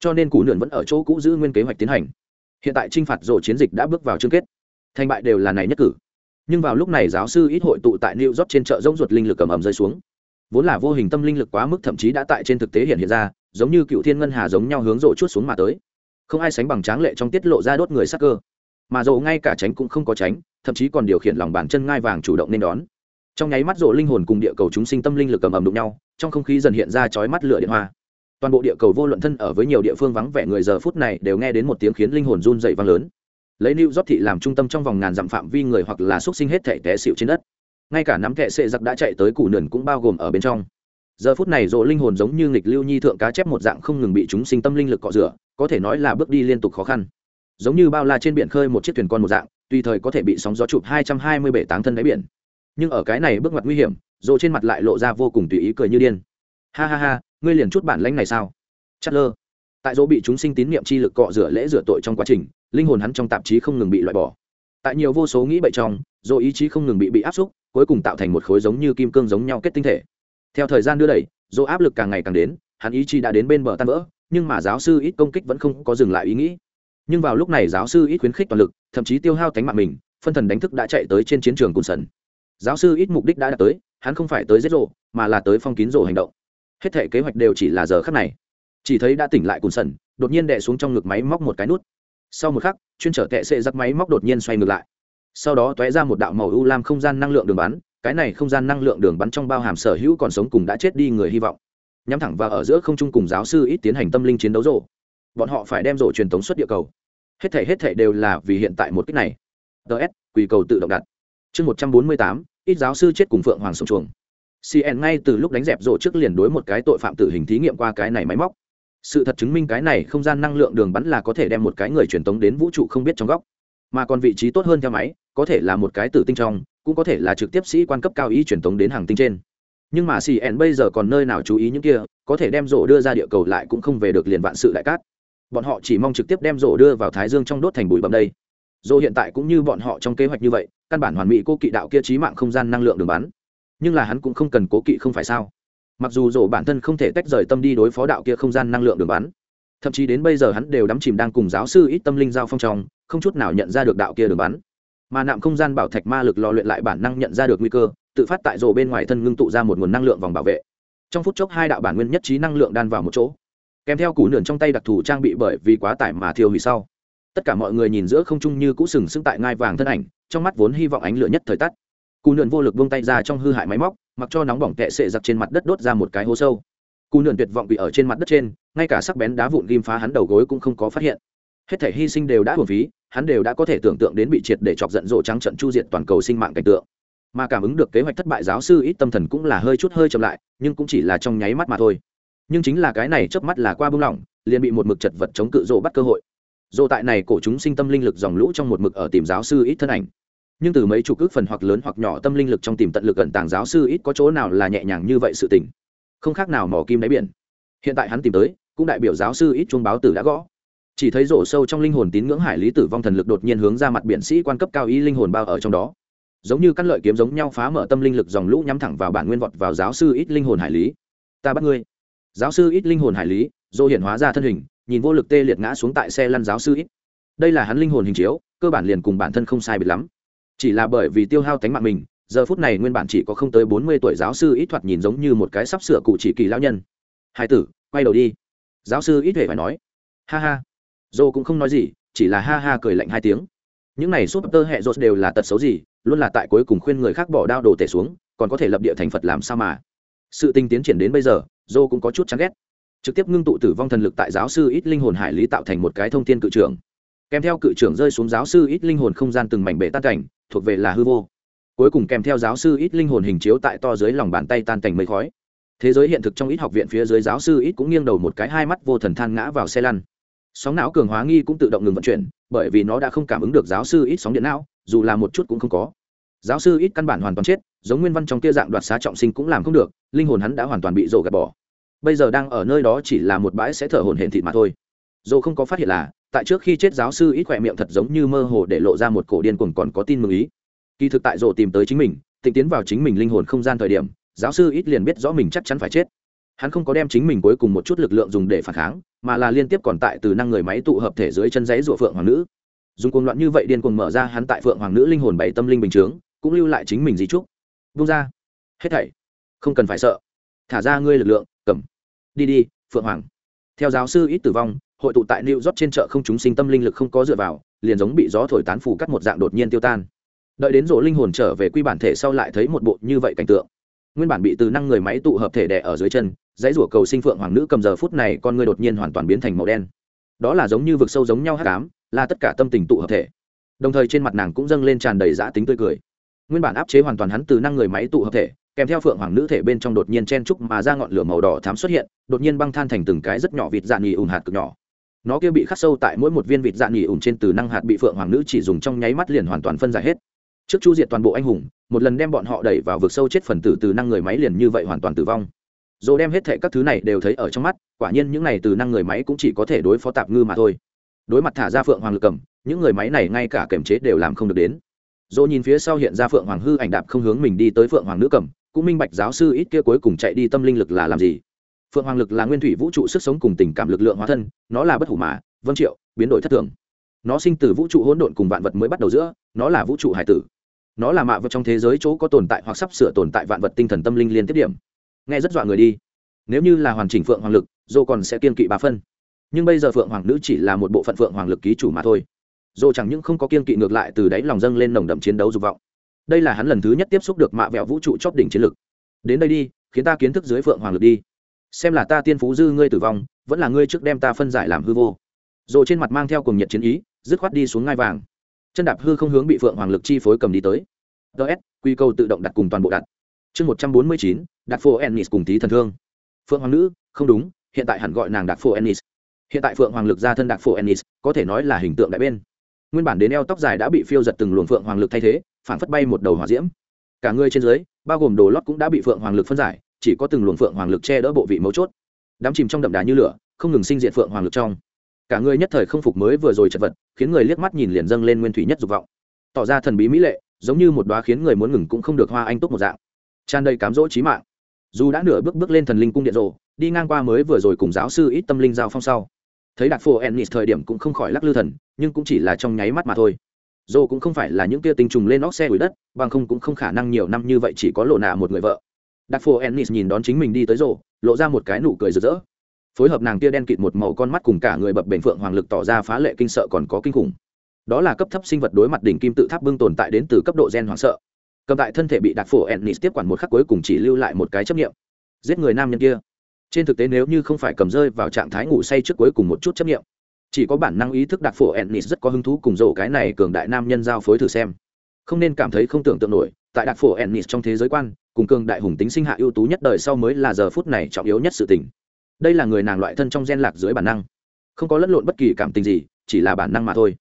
Cho nên cụ nượn vẫn ở chỗ cũ giữ nguyên kế hoạch tiến hành. Hiện tại trinh phạt rồ chiến dịch đã bước vào chương kết. Thành bại đều là này nhất cử. Nhưng vào lúc này giáo sư ít hội tụ tại new york trên chợ rỗng ruột linh lực cầm ầm rơi xuống. Vốn là vô hình tâm linh lực quá mức thậm chí đã tại trên thực tế hiện hiện ra, giống như cựu thiên ngân hà giống nhau hướng rộ chuốt xuống mà tới. Không ai sánh bằng tráng lệ trong tiết lộ ra đốt người sắc cơ. Mà rộ ngay cả tránh cũng không có tránh, thậm chí còn điều khiển lòng bàn chân ngai vàng chủ động nên đón trong nháy mắt rộ linh hồn cùng địa cầu chúng sinh tâm linh lực cầm ầm đụng nhau, trong không khí dần hiện ra chói mắt lửa điện hoa. Toàn bộ địa cầu vô luận thân ở với nhiều địa phương vắng vẻ người giờ phút này đều nghe đến một tiếng khiến linh hồn run dậy vang lớn. Lấy New York thị làm trung tâm trong vòng ngàn dặm phạm vi người hoặc là xuất sinh hết thể té xịu trên đất. Ngay cả nắm kệ sệ giặc đã chạy tới củ nườn cũng bao gồm ở bên trong. Giờ phút này rộ linh hồn giống như nghịch lưu nhi thượng cá chép một dạng không ngừng bị chúng sinh tâm linh lực cọ rửa, có thể nói là bước đi liên tục khó khăn. Giống như bao la trên biển khơi một chiếc thuyền con một dạng, tùy thời có thể bị sóng gió chụp hai trăm hai mươi bể táng thân đáy biển nhưng ở cái này bước ngoặt nguy hiểm, dồ trên mặt lại lộ ra vô cùng tùy ý cười như điên. Ha ha ha, ngươi liền chút bản lãnh này sao? Chất lơ tại dỗ bị chúng sinh tín niệm chi lực cọ rửa lễ rửa tội trong quá trình, linh hồn hắn trong tạp chí không ngừng bị loại bỏ. Tại nhiều vô số nghĩ bậy trong, dỗ ý chí không ngừng bị bị áp xúc, cuối cùng tạo thành một khối giống như kim cương giống nhau kết tinh thể. Theo thời gian đưa đẩy, dỗ áp lực càng ngày càng đến, hắn ý chí đã đến bên bờ tan vỡ, nhưng mà giáo sư ít công kích vẫn không có dừng lại ý nghĩ. Nhưng vào lúc này giáo sư ít khuyến khích toàn lực, thậm chí tiêu hao tánh mạng mình, phân thần đánh thức đã chạy tới trên chiến trường cùn sần giáo sư ít mục đích đã đạt tới, hắn không phải tới giết rộ mà là tới phong kín rộ hành động. Hết thể kế hoạch đều chỉ là giờ khắc này. Chỉ thấy đã tỉnh lại cùn sần, đột nhiên đè xuống trong ngực máy móc một cái nút. Sau một khắc, chuyên trở tệ sệ giặc máy móc đột nhiên xoay ngược lại. Sau đó t ra một đạo màu u lam không gian năng lượng đường bắn, cái này không gian năng lượng đường bắn trong bao hàm sở hữu còn sống cùng đã chết đi người hy vọng. Nhắm thẳng vào ở giữa không trung cùng giáo sư ít tiến hành tâm linh chiến đấu rộ bọn họ phải đem rộ truyền thống xuất địa cầu. Hết thể hết thể đều là vì hiện tại một cách này. Ts quỳ cầu tự động đặt chương một trăm bốn mươi tám, ít giáo sư chết cùng phượng hoàng sông chuồng. Cn ngay từ lúc đánh dẹp rổ trước liền đối một cái tội phạm tử hình thí nghiệm qua cái này máy móc. Sự thật chứng minh cái này không gian năng lượng đường bắn là có thể đem một cái người truyền tống đến vũ trụ không biết trong góc. Mà còn vị trí tốt hơn theo máy, có thể là một cái tử tinh trong, cũng có thể là trực tiếp sĩ quan cấp cao ý truyền tống đến hàng tinh trên. Nhưng mà cn bây giờ còn nơi nào chú ý những kia, có thể đem rổ đưa ra địa cầu lại cũng không về được liền vạn sự đại cát. Bọn họ chỉ mong trực tiếp đem rổ đưa vào thái dương trong đốt thành bụi bậm đây. Rổ hiện tại cũng như bọn họ trong kế hoạch như vậy căn bản hoàn mỹ cô kỵ đạo kia trí mạng không gian năng lượng đường bắn. Nhưng là hắn cũng không cần cố kỵ không phải sao? Mặc dù rổ bản thân không thể tách rời tâm đi đối phó đạo kia không gian năng lượng đường bắn, thậm chí đến bây giờ hắn đều đắm chìm đang cùng giáo sư ít tâm linh giao phong trong, không chút nào nhận ra được đạo kia đường bắn. Mà nạm không gian bảo thạch ma lực lò luyện lại bản năng nhận ra được nguy cơ, tự phát tại rổ bên ngoài thân ngưng tụ ra một nguồn năng lượng vòng bảo vệ. Trong phút chốc hai đạo bản nguyên nhất trí năng lượng đan vào một chỗ. Kèm theo củ nườn trong tay đặc thù trang bị bởi vì quá tải mà thiêu hủy sau tất cả mọi người nhìn giữa không trung như cũ sừng sững tại ngai vàng thân ảnh, trong mắt vốn hy vọng ánh lửa nhất thời tắt. Cù nườn vô lực buông tay ra trong hư hại máy móc, mặc cho nóng bỏng tệ sệ giặc trên mặt đất đốt ra một cái hố sâu. Cù nườn tuyệt vọng bị ở trên mặt đất trên, ngay cả sắc bén đá vụn ghim phá hắn đầu gối cũng không có phát hiện. Hết thể hy sinh đều đã hồn phí, hắn đều đã có thể tưởng tượng đến bị triệt để chọc giận rộ trắng trận chu diệt toàn cầu sinh mạng cảnh tượng. Mà cảm ứng được kế hoạch thất bại giáo sư ít tâm thần cũng là hơi chút hơi chậm lại, nhưng cũng chỉ là trong nháy mắt mà thôi. Nhưng chính là cái này chớp mắt là qua buông lỏng, liền bị một mực chật vật chống cự rộ bắt cơ hội. Dù tại này cổ chúng sinh tâm linh lực dòng lũ trong một mực ở tìm giáo sư ít thân ảnh. Nhưng từ mấy chục ước phần hoặc lớn hoặc nhỏ tâm linh lực trong tìm tận lực gần tàng giáo sư ít có chỗ nào là nhẹ nhàng như vậy sự tình. Không khác nào mỏ kim đáy biển. Hiện tại hắn tìm tới, cũng đại biểu giáo sư ít chuông báo tử đã gõ. Chỉ thấy rổ sâu trong linh hồn tín ngưỡng hải lý tử vong thần lực đột nhiên hướng ra mặt biển sĩ quan cấp cao y linh hồn bao ở trong đó. Giống như căn lợi kiếm giống nhau phá mở tâm linh lực dòng lũ nhắm thẳng vào bản nguyên vọt vào giáo sư ít linh hồn hải lý. Ta bắt ngươi. Giáo sư ít linh hồn hải lý, dô hiện hóa ra thân hình nhìn vô lực tê liệt ngã xuống tại xe lăn giáo sư ít. Đây là hắn linh hồn hình chiếu, cơ bản liền cùng bản thân không sai biệt lắm. Chỉ là bởi vì tiêu hao tánh mạng mình, giờ phút này nguyên bản chỉ có không tới bốn mươi tuổi giáo sư ít thoạt nhìn giống như một cái sắp sửa cụ chỉ kỳ lão nhân. Hai tử, quay đầu đi. Giáo sư ít hề phải nói. Ha ha. Dô cũng không nói gì, chỉ là ha ha cười lạnh hai tiếng. Những này súp tơ hệ rột đều là tật xấu gì, luôn là tại cuối cùng khuyên người khác bỏ đao đồ tể xuống, còn có thể lập địa thành phật làm sao mà. Sự tình tiến triển đến bây giờ, dô cũng có chút chán ghét trực tiếp ngưng tụ tử vong thần lực tại giáo sư ít linh hồn hải lý tạo thành một cái thông tin cự trưởng. Kèm theo cự trưởng rơi xuống giáo sư ít linh hồn không gian từng mảnh bể tan cảnh, thuộc về là hư vô. Cuối cùng kèm theo giáo sư ít linh hồn hình chiếu tại to dưới lòng bàn tay tan cảnh mây khói. Thế giới hiện thực trong ít học viện phía dưới giáo sư ít cũng nghiêng đầu một cái hai mắt vô thần than ngã vào xe lăn. Sóng não cường hóa nghi cũng tự động ngừng vận chuyển, bởi vì nó đã không cảm ứng được giáo sư ít sóng điện não, dù là một chút cũng không có. Giáo sư ít căn bản hoàn toàn chết, giống nguyên văn trong tia dạng đoạt xá trọng sinh cũng làm không được, linh hồn hắn đã hoàn toàn bị rổ gạt bỏ bây giờ đang ở nơi đó chỉ là một bãi sẽ thở hồn hển thịt mà thôi. Dồ không có phát hiện là, tại trước khi chết giáo sư ít khỏe miệng thật giống như mơ hồ để lộ ra một cổ điên cuồng còn có tin mừng ý. Kỳ thực tại dồ tìm tới chính mình, tịnh tiến vào chính mình linh hồn không gian thời điểm, giáo sư ít liền biết rõ mình chắc chắn phải chết. Hắn không có đem chính mình cuối cùng một chút lực lượng dùng để phản kháng, mà là liên tiếp còn tại từ năng người máy tụ hợp thể dưới chân giấy rụa phượng hoàng nữ. Dùng cuồng loạn như vậy điên cuồng mở ra hắn tại phượng hoàng nữ linh hồn bảy tâm linh bình chướng, cũng lưu lại chính mình di trúc. Vung ra. Hết thảy. Không cần phải sợ. Thả ra ngươi lực lượng cầm. Đi đi, phượng hoàng. Theo giáo sư ít tử vong, hội tụ tại new york trên chợ không chúng sinh tâm linh lực không có dựa vào, liền giống bị gió thổi tán phủ cắt một dạng đột nhiên tiêu tan. Đợi đến rổ linh hồn trở về quy bản thể sau lại thấy một bộ như vậy cảnh tượng. Nguyên bản bị từ năng người máy tụ hợp thể đè ở dưới chân, dãy rủa cầu sinh phượng hoàng nữ cầm giờ phút này con người đột nhiên hoàn toàn biến thành màu đen. Đó là giống như vực sâu giống nhau hát cám là tất cả tâm tình tụ hợp thể. Đồng thời trên mặt nàng cũng dâng lên tràn đầy giã tính tươi cười. Nguyên bản áp chế hoàn toàn hắn từ năng người máy tụ hợp thể kèm theo phượng hoàng nữ thể bên trong đột nhiên chen trúc mà ra ngọn lửa màu đỏ thám xuất hiện, đột nhiên băng than thành từng cái rất nhỏ vịt dạ nghỉ ùn hạt cực nhỏ. Nó kia bị khắc sâu tại mỗi một viên vịt dạ nghỉ ùn trên từ năng hạt bị phượng hoàng nữ chỉ dùng trong nháy mắt liền hoàn toàn phân giải hết. Trước chu diệt toàn bộ anh hùng, một lần đem bọn họ đẩy vào vực sâu chết phần tử từ năng người máy liền như vậy hoàn toàn tử vong. Dồ đem hết thệ các thứ này đều thấy ở trong mắt, quả nhiên những này từ năng người máy cũng chỉ có thể đối phó tạp ngư mà thôi. Đối mặt thả ra phượng hoàng lực cầm, những người máy này ngay cả kiểm chế đều làm không được đến. Dồ nhìn phía sau hiện ra phượng hoàng hư ảnh đạp không hướng mình đi tới phượng hoàng nữ cầm cũng minh bạch giáo sư ít kia cuối cùng chạy đi tâm linh lực là làm gì. Phượng hoàng lực là nguyên thủy vũ trụ sức sống cùng tình cảm lực lượng hóa thân, nó là bất hủ mà vân triệu, biến đổi thất thường. Nó sinh từ vũ trụ hỗn độn cùng vạn vật mới bắt đầu giữa, nó là vũ trụ hải tử. Nó là mạ vật trong thế giới chỗ có tồn tại hoặc sắp sửa tồn tại vạn vật tinh thần tâm linh liên tiếp điểm. Nghe rất dọa người đi. Nếu như là hoàn chỉnh phượng hoàng lực, dô còn sẽ kiên kỵ ba phân. Nhưng bây giờ phượng hoàng nữ chỉ là một bộ phận phượng hoàng lực ký chủ mà thôi. Dô chẳng những không có kiên kỵ ngược lại từ đáy lòng dâng lên nồng đậm chiến đấu dục vọng đây là hắn lần thứ nhất tiếp xúc được mạ vẹo vũ trụ chóp đỉnh chiến lực đến đây đi, khiến ta kiến thức dưới phượng hoàng lực đi. Xem là ta tiên phú dư ngươi tử vong, vẫn là ngươi trước đem ta phân giải làm hư vô. Rồi trên mặt mang theo cùng nhiệt chiến ý, dứt khoát đi xuống ngai vàng. Chân đạp hư không hướng bị phượng hoàng lực chi phối cầm đi tới. Ts quy cầu tự động đặt cùng toàn bộ đặt. Chương một trăm bốn mươi chín đặt phô ennis cùng tí thần thương. Phượng hoàng nữ, không đúng, hiện tại hẳn gọi nàng đặt phổ ennis. Hiện tại phượng hoàng lực ra thân đặc phổ ennis, có thể nói là hình tượng đại bên. Nguyên bản đến eo tóc dài đã bị phiêu giật từng luồng phượng hoàng lực thay thế phản phất bay một đầu hỏa diễm. Cả người trên dưới, bao gồm đồ lót cũng đã bị phượng hoàng lực phân giải, chỉ có từng luồng phượng hoàng lực che đỡ bộ vị mấu chốt. Đám chìm trong đậm đà như lửa, không ngừng sinh diện phượng hoàng lực trong. Cả người nhất thời không phục mới vừa rồi chật vật, khiến người liếc mắt nhìn liền dâng lên nguyên thủy nhất dục vọng. Tỏ ra thần bí mỹ lệ, giống như một đoá khiến người muốn ngừng cũng không được hoa anh tốt một dạng. Tràn đầy cám dỗ trí mạng. Dù đã nửa bước bước lên thần linh cung điện rồ đi ngang qua mới vừa rồi cùng giáo sư ít tâm linh giao phong sau. Thấy đạt phổ ennis thời điểm cũng không khỏi lắc lư thần, nhưng cũng chỉ là trong nháy mắt mà thôi dồ cũng không phải là những kia tinh trùng lên óc xe đuổi đất, bằng không cũng không khả năng nhiều năm như vậy chỉ có lộ nạ một người vợ. Đặc phô ennis nhìn đón chính mình đi tới rồ lộ ra một cái nụ cười rực rỡ. Phối hợp nàng kia đen kịt một màu con mắt cùng cả người bập bền phượng hoàng lực tỏ ra phá lệ kinh sợ còn có kinh khủng. Đó là cấp thấp sinh vật đối mặt đỉnh kim tự tháp bưng tồn tại đến từ cấp độ gen hoảng sợ. Cầm tại thân thể bị đặc phổ ennis tiếp quản một khắc cuối cùng chỉ lưu lại một cái chấp nghiệm giết người nam nhân kia. Trên thực tế nếu như không phải cầm rơi vào trạng thái ngủ say trước cuối cùng một chút chấp nghiệm chỉ có bản năng ý thức đặc phổ ennis rất có hứng thú cùng rổ cái này cường đại nam nhân giao phối thử xem. Không nên cảm thấy không tưởng tượng nổi, tại đặc phổ ennis trong thế giới quan, cùng cường đại hùng tính sinh hạ ưu tú nhất đời sau mới là giờ phút này trọng yếu nhất sự tình. Đây là người nàng loại thân trong gen lạc dưới bản năng. Không có lẫn lộn bất kỳ cảm tình gì, chỉ là bản năng mà thôi.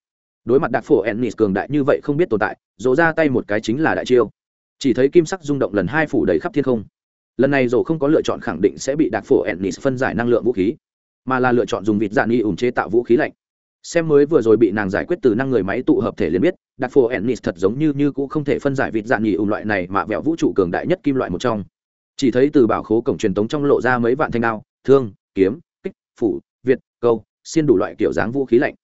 Đối mặt đặc phổ ennis cường đại như vậy không biết tồn tại, rổ ra tay một cái chính là đại chiêu. Chỉ thấy kim sắc rung động lần hai phủ đầy khắp thiên không. Lần này rổ không có lựa chọn khẳng định sẽ bị đặc phổ ennis phân giải năng lượng vũ khí mà là lựa chọn dùng vịt dạn nghi ủng chế tạo vũ khí lạnh. Xem mới vừa rồi bị nàng giải quyết từ năng người máy tụ hợp thể liền biết đặc phổ ennis thật giống như như cũng không thể phân giải vịt dạn nghi ủng loại này mà vẹo vũ trụ cường đại nhất kim loại một trong. Chỉ thấy từ bảo khố cổng truyền tống trong lộ ra mấy vạn thanh đao, thương, kiếm, kích, phủ, việt, câu, xiên đủ loại kiểu dáng vũ khí lạnh.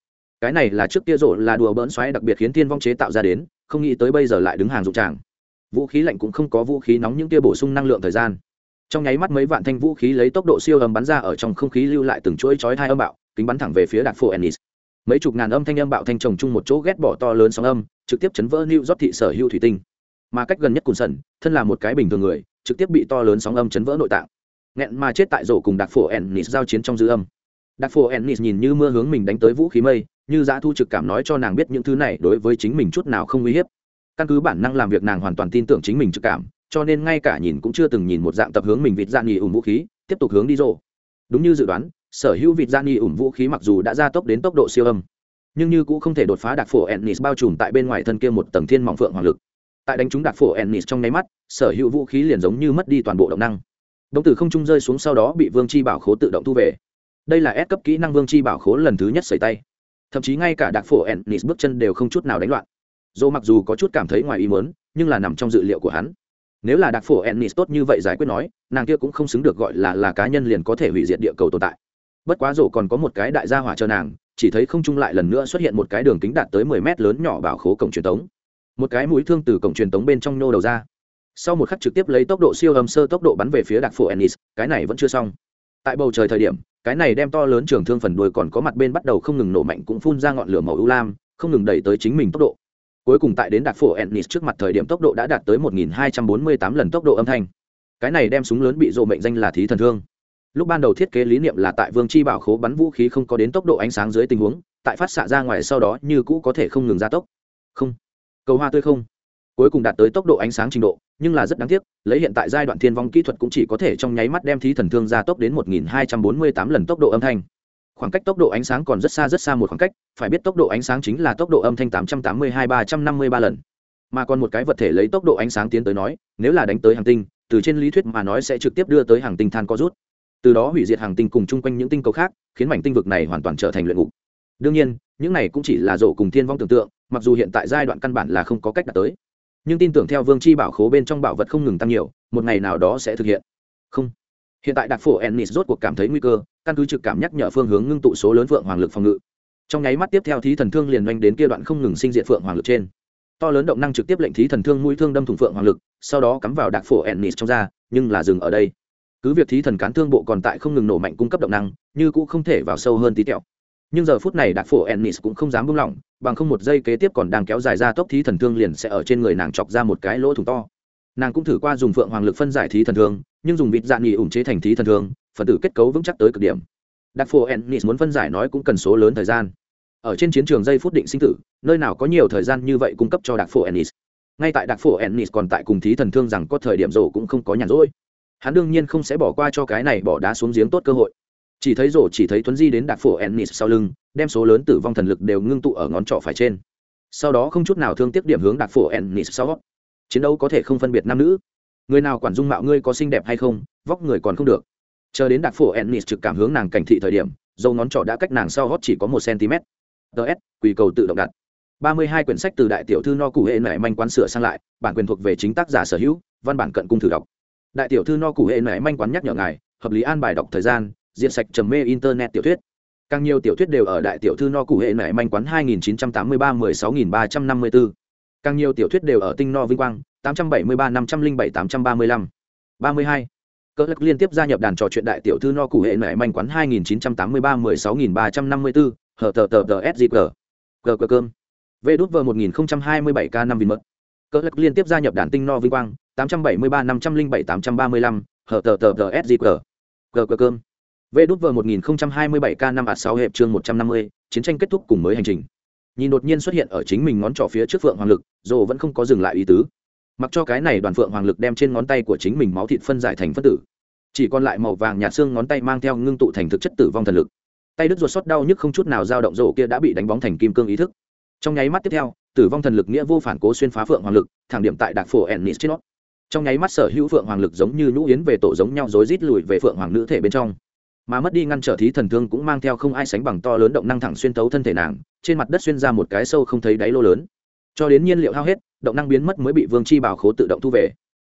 Cái này là trước kia rổ là đùa bỡn xoáy đặc biệt khiến thiên vong chế tạo ra đến, không nghĩ tới bây giờ lại đứng hàng dụng tràng. Vũ khí lạnh cũng không có vũ khí nóng những kia bổ sung năng lượng thời gian trong nháy mắt mấy vạn thanh vũ khí lấy tốc độ siêu âm bắn ra ở trong không khí lưu lại từng chuỗi chói hai âm bạo, kính bắn thẳng về phía đạt phổ ennis. Mấy chục ngàn âm thanh âm bạo thanh trồng chung một chỗ ghét bỏ to lớn sóng âm, trực tiếp chấn vỡ new rót thị sở hữu thủy tinh. Mà cách gần nhất cùn sần, thân là một cái bình thường người, trực tiếp bị to lớn sóng âm chấn vỡ nội tạng. Nghẹn mà chết tại rổ cùng đặc phổ ennis giao chiến trong dư âm. Đặc phổ ennis nhìn như mưa hướng mình đánh tới vũ khí mây, như Giá thu trực cảm nói cho nàng biết những thứ này đối với chính mình chút nào không uy hiếp. Căn cứ bản năng làm việc nàng hoàn toàn tin tưởng chính mình trực cảm cho nên ngay cả nhìn cũng chưa từng nhìn một dạng tập hướng mình vịt dạng nghỉ ủng vũ khí, tiếp tục hướng đi rộ đúng như dự đoán, sở hữu vịt dạng nghỉ ủng vũ khí mặc dù đã gia tốc đến tốc độ siêu âm, nhưng như cũng không thể đột phá đặc phổ ennis bao trùm tại bên ngoài thân kia một tầng thiên mỏng phượng hoàng lực. Tại đánh trúng đặc phổ ennis trong nháy mắt, sở hữu vũ khí liền giống như mất đi toàn bộ động năng. Động tử không trung rơi xuống sau đó bị vương chi bảo khố tự động thu về. Đây là S cấp kỹ năng vương chi bảo khố lần thứ nhất xảy tay. Thậm chí ngay cả đặc phổ ennis bước chân đều không chút nào đánh loạn. Dô mặc dù có chút cảm thấy ngoài ý muốn, nhưng là nằm trong dự liệu của hắn nếu là đặc phổ ennis tốt như vậy giải quyết nói, nàng kia cũng không xứng được gọi là là cá nhân liền có thể hủy diệt địa cầu tồn tại. Bất quá rổ còn có một cái đại gia hỏa chờ nàng, chỉ thấy không trung lại lần nữa xuất hiện một cái đường kính đạt tới mười mét lớn nhỏ bảo khố cổng truyền tống. Một cái mũi thương từ cổng truyền tống bên trong nô đầu ra. Sau một khắc trực tiếp lấy tốc độ siêu âm sơ tốc độ bắn về phía đặc phổ ennis, cái này vẫn chưa xong. Tại bầu trời thời điểm, cái này đem to lớn trường thương phần đuôi còn có mặt bên bắt đầu không ngừng nổ mạnh cũng phun ra ngọn lửa màu ưu lam, không ngừng đẩy tới chính mình tốc độ cuối cùng tại đến đạt phổ ennis trước mặt thời điểm tốc độ đã đạt tới 1248 lần tốc độ âm thanh. Cái này đem súng lớn bị dộ mệnh danh là thí thần thương. Lúc ban đầu thiết kế lý niệm là tại vương chi bảo khố bắn vũ khí không có đến tốc độ ánh sáng dưới tình huống, tại phát xạ ra ngoài sau đó như cũ có thể không ngừng gia tốc. Không. Cầu hoa tươi không. Cuối cùng đạt tới tốc độ ánh sáng trình độ, nhưng là rất đáng tiếc, lấy hiện tại giai đoạn thiên vong kỹ thuật cũng chỉ có thể trong nháy mắt đem thí thần thương gia tốc đến 1248 lần tốc độ âm thanh khoảng cách tốc độ ánh sáng còn rất xa rất xa một khoảng cách, phải biết tốc độ ánh sáng chính là tốc độ âm thanh tám trăm tám mươi hai ba trăm năm mươi ba lần. Mà còn một cái vật thể lấy tốc độ ánh sáng tiến tới nói, nếu là đánh tới hàng tinh, từ trên lý thuyết mà nói sẽ trực tiếp đưa tới hàng tinh than co rút. Từ đó hủy diệt hàng tinh cùng chung quanh những tinh cầu khác, khiến mảnh tinh vực này hoàn toàn trở thành luyện ngục. Đương nhiên, những này cũng chỉ là rổ cùng thiên vong tưởng tượng, mặc dù hiện tại giai đoạn căn bản là không có cách đạt tới. Nhưng tin tưởng theo vương chi bảo khố bên trong bảo vật không ngừng tăng nhiều, một ngày nào đó sẽ thực hiện. Không. Hiện tại đặc phổ ennis rốt cuộc cảm thấy nguy cơ căn cứ trực cảm nhắc nhở phương hướng ngưng tụ số lớn phượng hoàng lực phòng ngự. Trong nháy mắt tiếp theo thí thần thương liền doanh đến kia đoạn không ngừng sinh diện phượng hoàng lực trên. To lớn động năng trực tiếp lệnh thí thần thương mũi thương đâm thủng phượng hoàng lực, sau đó cắm vào đặc phổ ennis trong da, nhưng là dừng ở đây. Cứ việc thí thần cán thương bộ còn tại không ngừng nổ mạnh cung cấp động năng, như cũng không thể vào sâu hơn tí tẹo. Nhưng giờ phút này đặc phổ ennis cũng không dám buông lỏng, bằng không một giây kế tiếp còn đang kéo dài ra tốc thí thần thương liền sẽ ở trên người nàng chọc ra một cái lỗ thủng to. Nàng cũng thử qua dùng phượng hoàng lực phân giải thí thần thương, nhưng dùng vịt dạng nghỉ ủng chế thành thí thần thương phần tử kết cấu vững chắc tới cực điểm. Đặc phổ ennis muốn phân giải nói cũng cần số lớn thời gian. Ở trên chiến trường giây phút định sinh tử, nơi nào có nhiều thời gian như vậy cung cấp cho đặc phổ ennis ngay tại đặc phổ ennis còn tại cùng thí thần thương rằng có thời điểm rổ cũng không có nhàn rỗi. Hắn đương nhiên không sẽ bỏ qua cho cái này bỏ đá xuống giếng tốt cơ hội. Chỉ thấy rổ chỉ thấy tuấn di đến đặc phổ ennis sau lưng, đem số lớn tử vong thần lực đều ngưng tụ ở ngón trỏ phải trên. Sau đó không chút nào thương tiếc điểm hướng đặc phổ ennis sau. Chiến đấu có thể không phân biệt nam nữ. Người nào quản dung mạo ngươi có xinh đẹp hay không, vóc người còn không được chờ đến đặc phổ ennis trực cảm hướng nàng cảnh thị thời điểm dâu ngón trỏ đã cách nàng sau gót chỉ có một cm ts Quy cầu tự động đặt ba mươi hai quyển sách từ đại tiểu thư no cụ hệ nảy manh quán sửa sang lại, bản quyền thuộc về chính tác giả sở hữu, văn bản cận cung thử đọc đại tiểu thư no cụ hệ nảy manh quán nhắc nhở ngài, hợp lý an bài đọc thời gian, diện sạch trầm mê internet tiểu thuyết càng nhiều tiểu thuyết đều ở đại tiểu thư no cụ hệ nảy manh quán 2983-16354. càng nhiều tiểu thuyết đều ở tinh no vinh quang 873-507-835. 32 cỡ lắc liên tiếp gia nhập đàn trò chuyện đại tiểu thư no cụ hệ mẹ manh quán hai nghìn chín trăm tám mươi ba mười sáu nghìn ba trăm năm mươi bốn tờ tờ tờ sgg gờ cờ cơm. Vê đút vờ một nghìn hai mươi bảy k năm vin mật. Cỡ lắc liên tiếp gia nhập đàn tinh no vinh quang, tám trăm bảy mươi ba năm trăm linh bảy tám trăm ba mươi lăm tờ tờ tờ sgg gờ cờ cơm. Vê đút vờ một nghìn hai mươi bảy k năm ạt sáu hẹp chương một trăm năm mươi, chiến tranh kết thúc cùng mới hành trình. Nhìn đột nhiên xuất hiện ở chính mình ngón trỏ phía trước phượng hoàng lực dồ vẫn không có dừng lại ý tứ mặc cho cái này đoàn phượng hoàng lực đem trên ngón tay của chính mình máu thịt phân giải thành phân tử. Chỉ còn lại màu vàng nhạt xương ngón tay mang theo ngưng tụ thành thực chất tử vong thần lực. Tay đứt ruột xót đau nhức không chút nào dao động rổ kia đã bị đánh bóng thành kim cương ý thức. Trong nháy mắt tiếp theo, tử vong thần lực nghĩa vô phản cố xuyên phá phượng hoàng lực, thẳng điểm tại đạc phổ ennis trên nó trong nháy mắt sở hữu phượng hoàng lực giống như nhũ yến về tổ giống nhau rối rít lùi về phượng hoàng nữ thể bên trong. Mà mất đi ngăn trở thí thần thương cũng mang theo không ai sánh bằng to lớn động năng thẳng xuyên tấu thân thể nàng, trên mặt đất xuyên ra một cái sâu không thấy đáy lô lớn cho đến nhiên liệu hao hết, động năng biến mất mới bị vương chi bảo khố tự động thu về.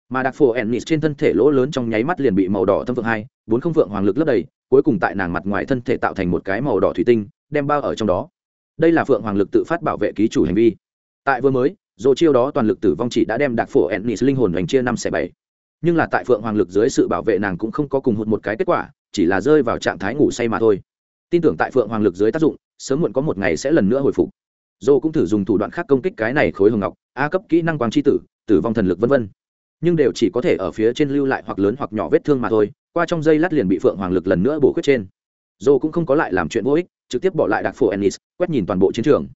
Mà đặc phổ ennis trên thân thể lỗ lớn trong nháy mắt liền bị màu đỏ thâm vượng hai, bốn không vượng hoàng lực lấp đầy, cuối cùng tại nàng mặt ngoài thân thể tạo thành một cái màu đỏ thủy tinh, đem bao ở trong đó. Đây là phượng hoàng lực tự phát bảo vệ ký chủ hành vi. Tại vừa mới dồ chiêu đó toàn lực tử vong chỉ đã đem đặc phổ ennis linh hồn hành chia năm xẻ bảy. Nhưng là tại phượng hoàng lực dưới sự bảo vệ nàng cũng không có cùng hụt một cái kết quả, chỉ là rơi vào trạng thái ngủ say mà thôi. Tin tưởng tại phượng hoàng lực dưới tác dụng, sớm muộn có một ngày sẽ lần nữa hồi phục dô cũng thử dùng thủ đoạn khác công kích cái này khối hồng ngọc, a cấp kỹ năng quang tri tử tử vong thần lực v v nhưng đều chỉ có thể ở phía trên lưu lại hoặc lớn hoặc nhỏ vết thương mà thôi, qua trong dây lát liền bị phượng hoàng lực lần nữa bổ khuyết trên. Dô cũng không có lại làm chuyện vô ích, trực tiếp bỏ lại đặc phổ ennis, quét nhìn toàn bộ chiến trường.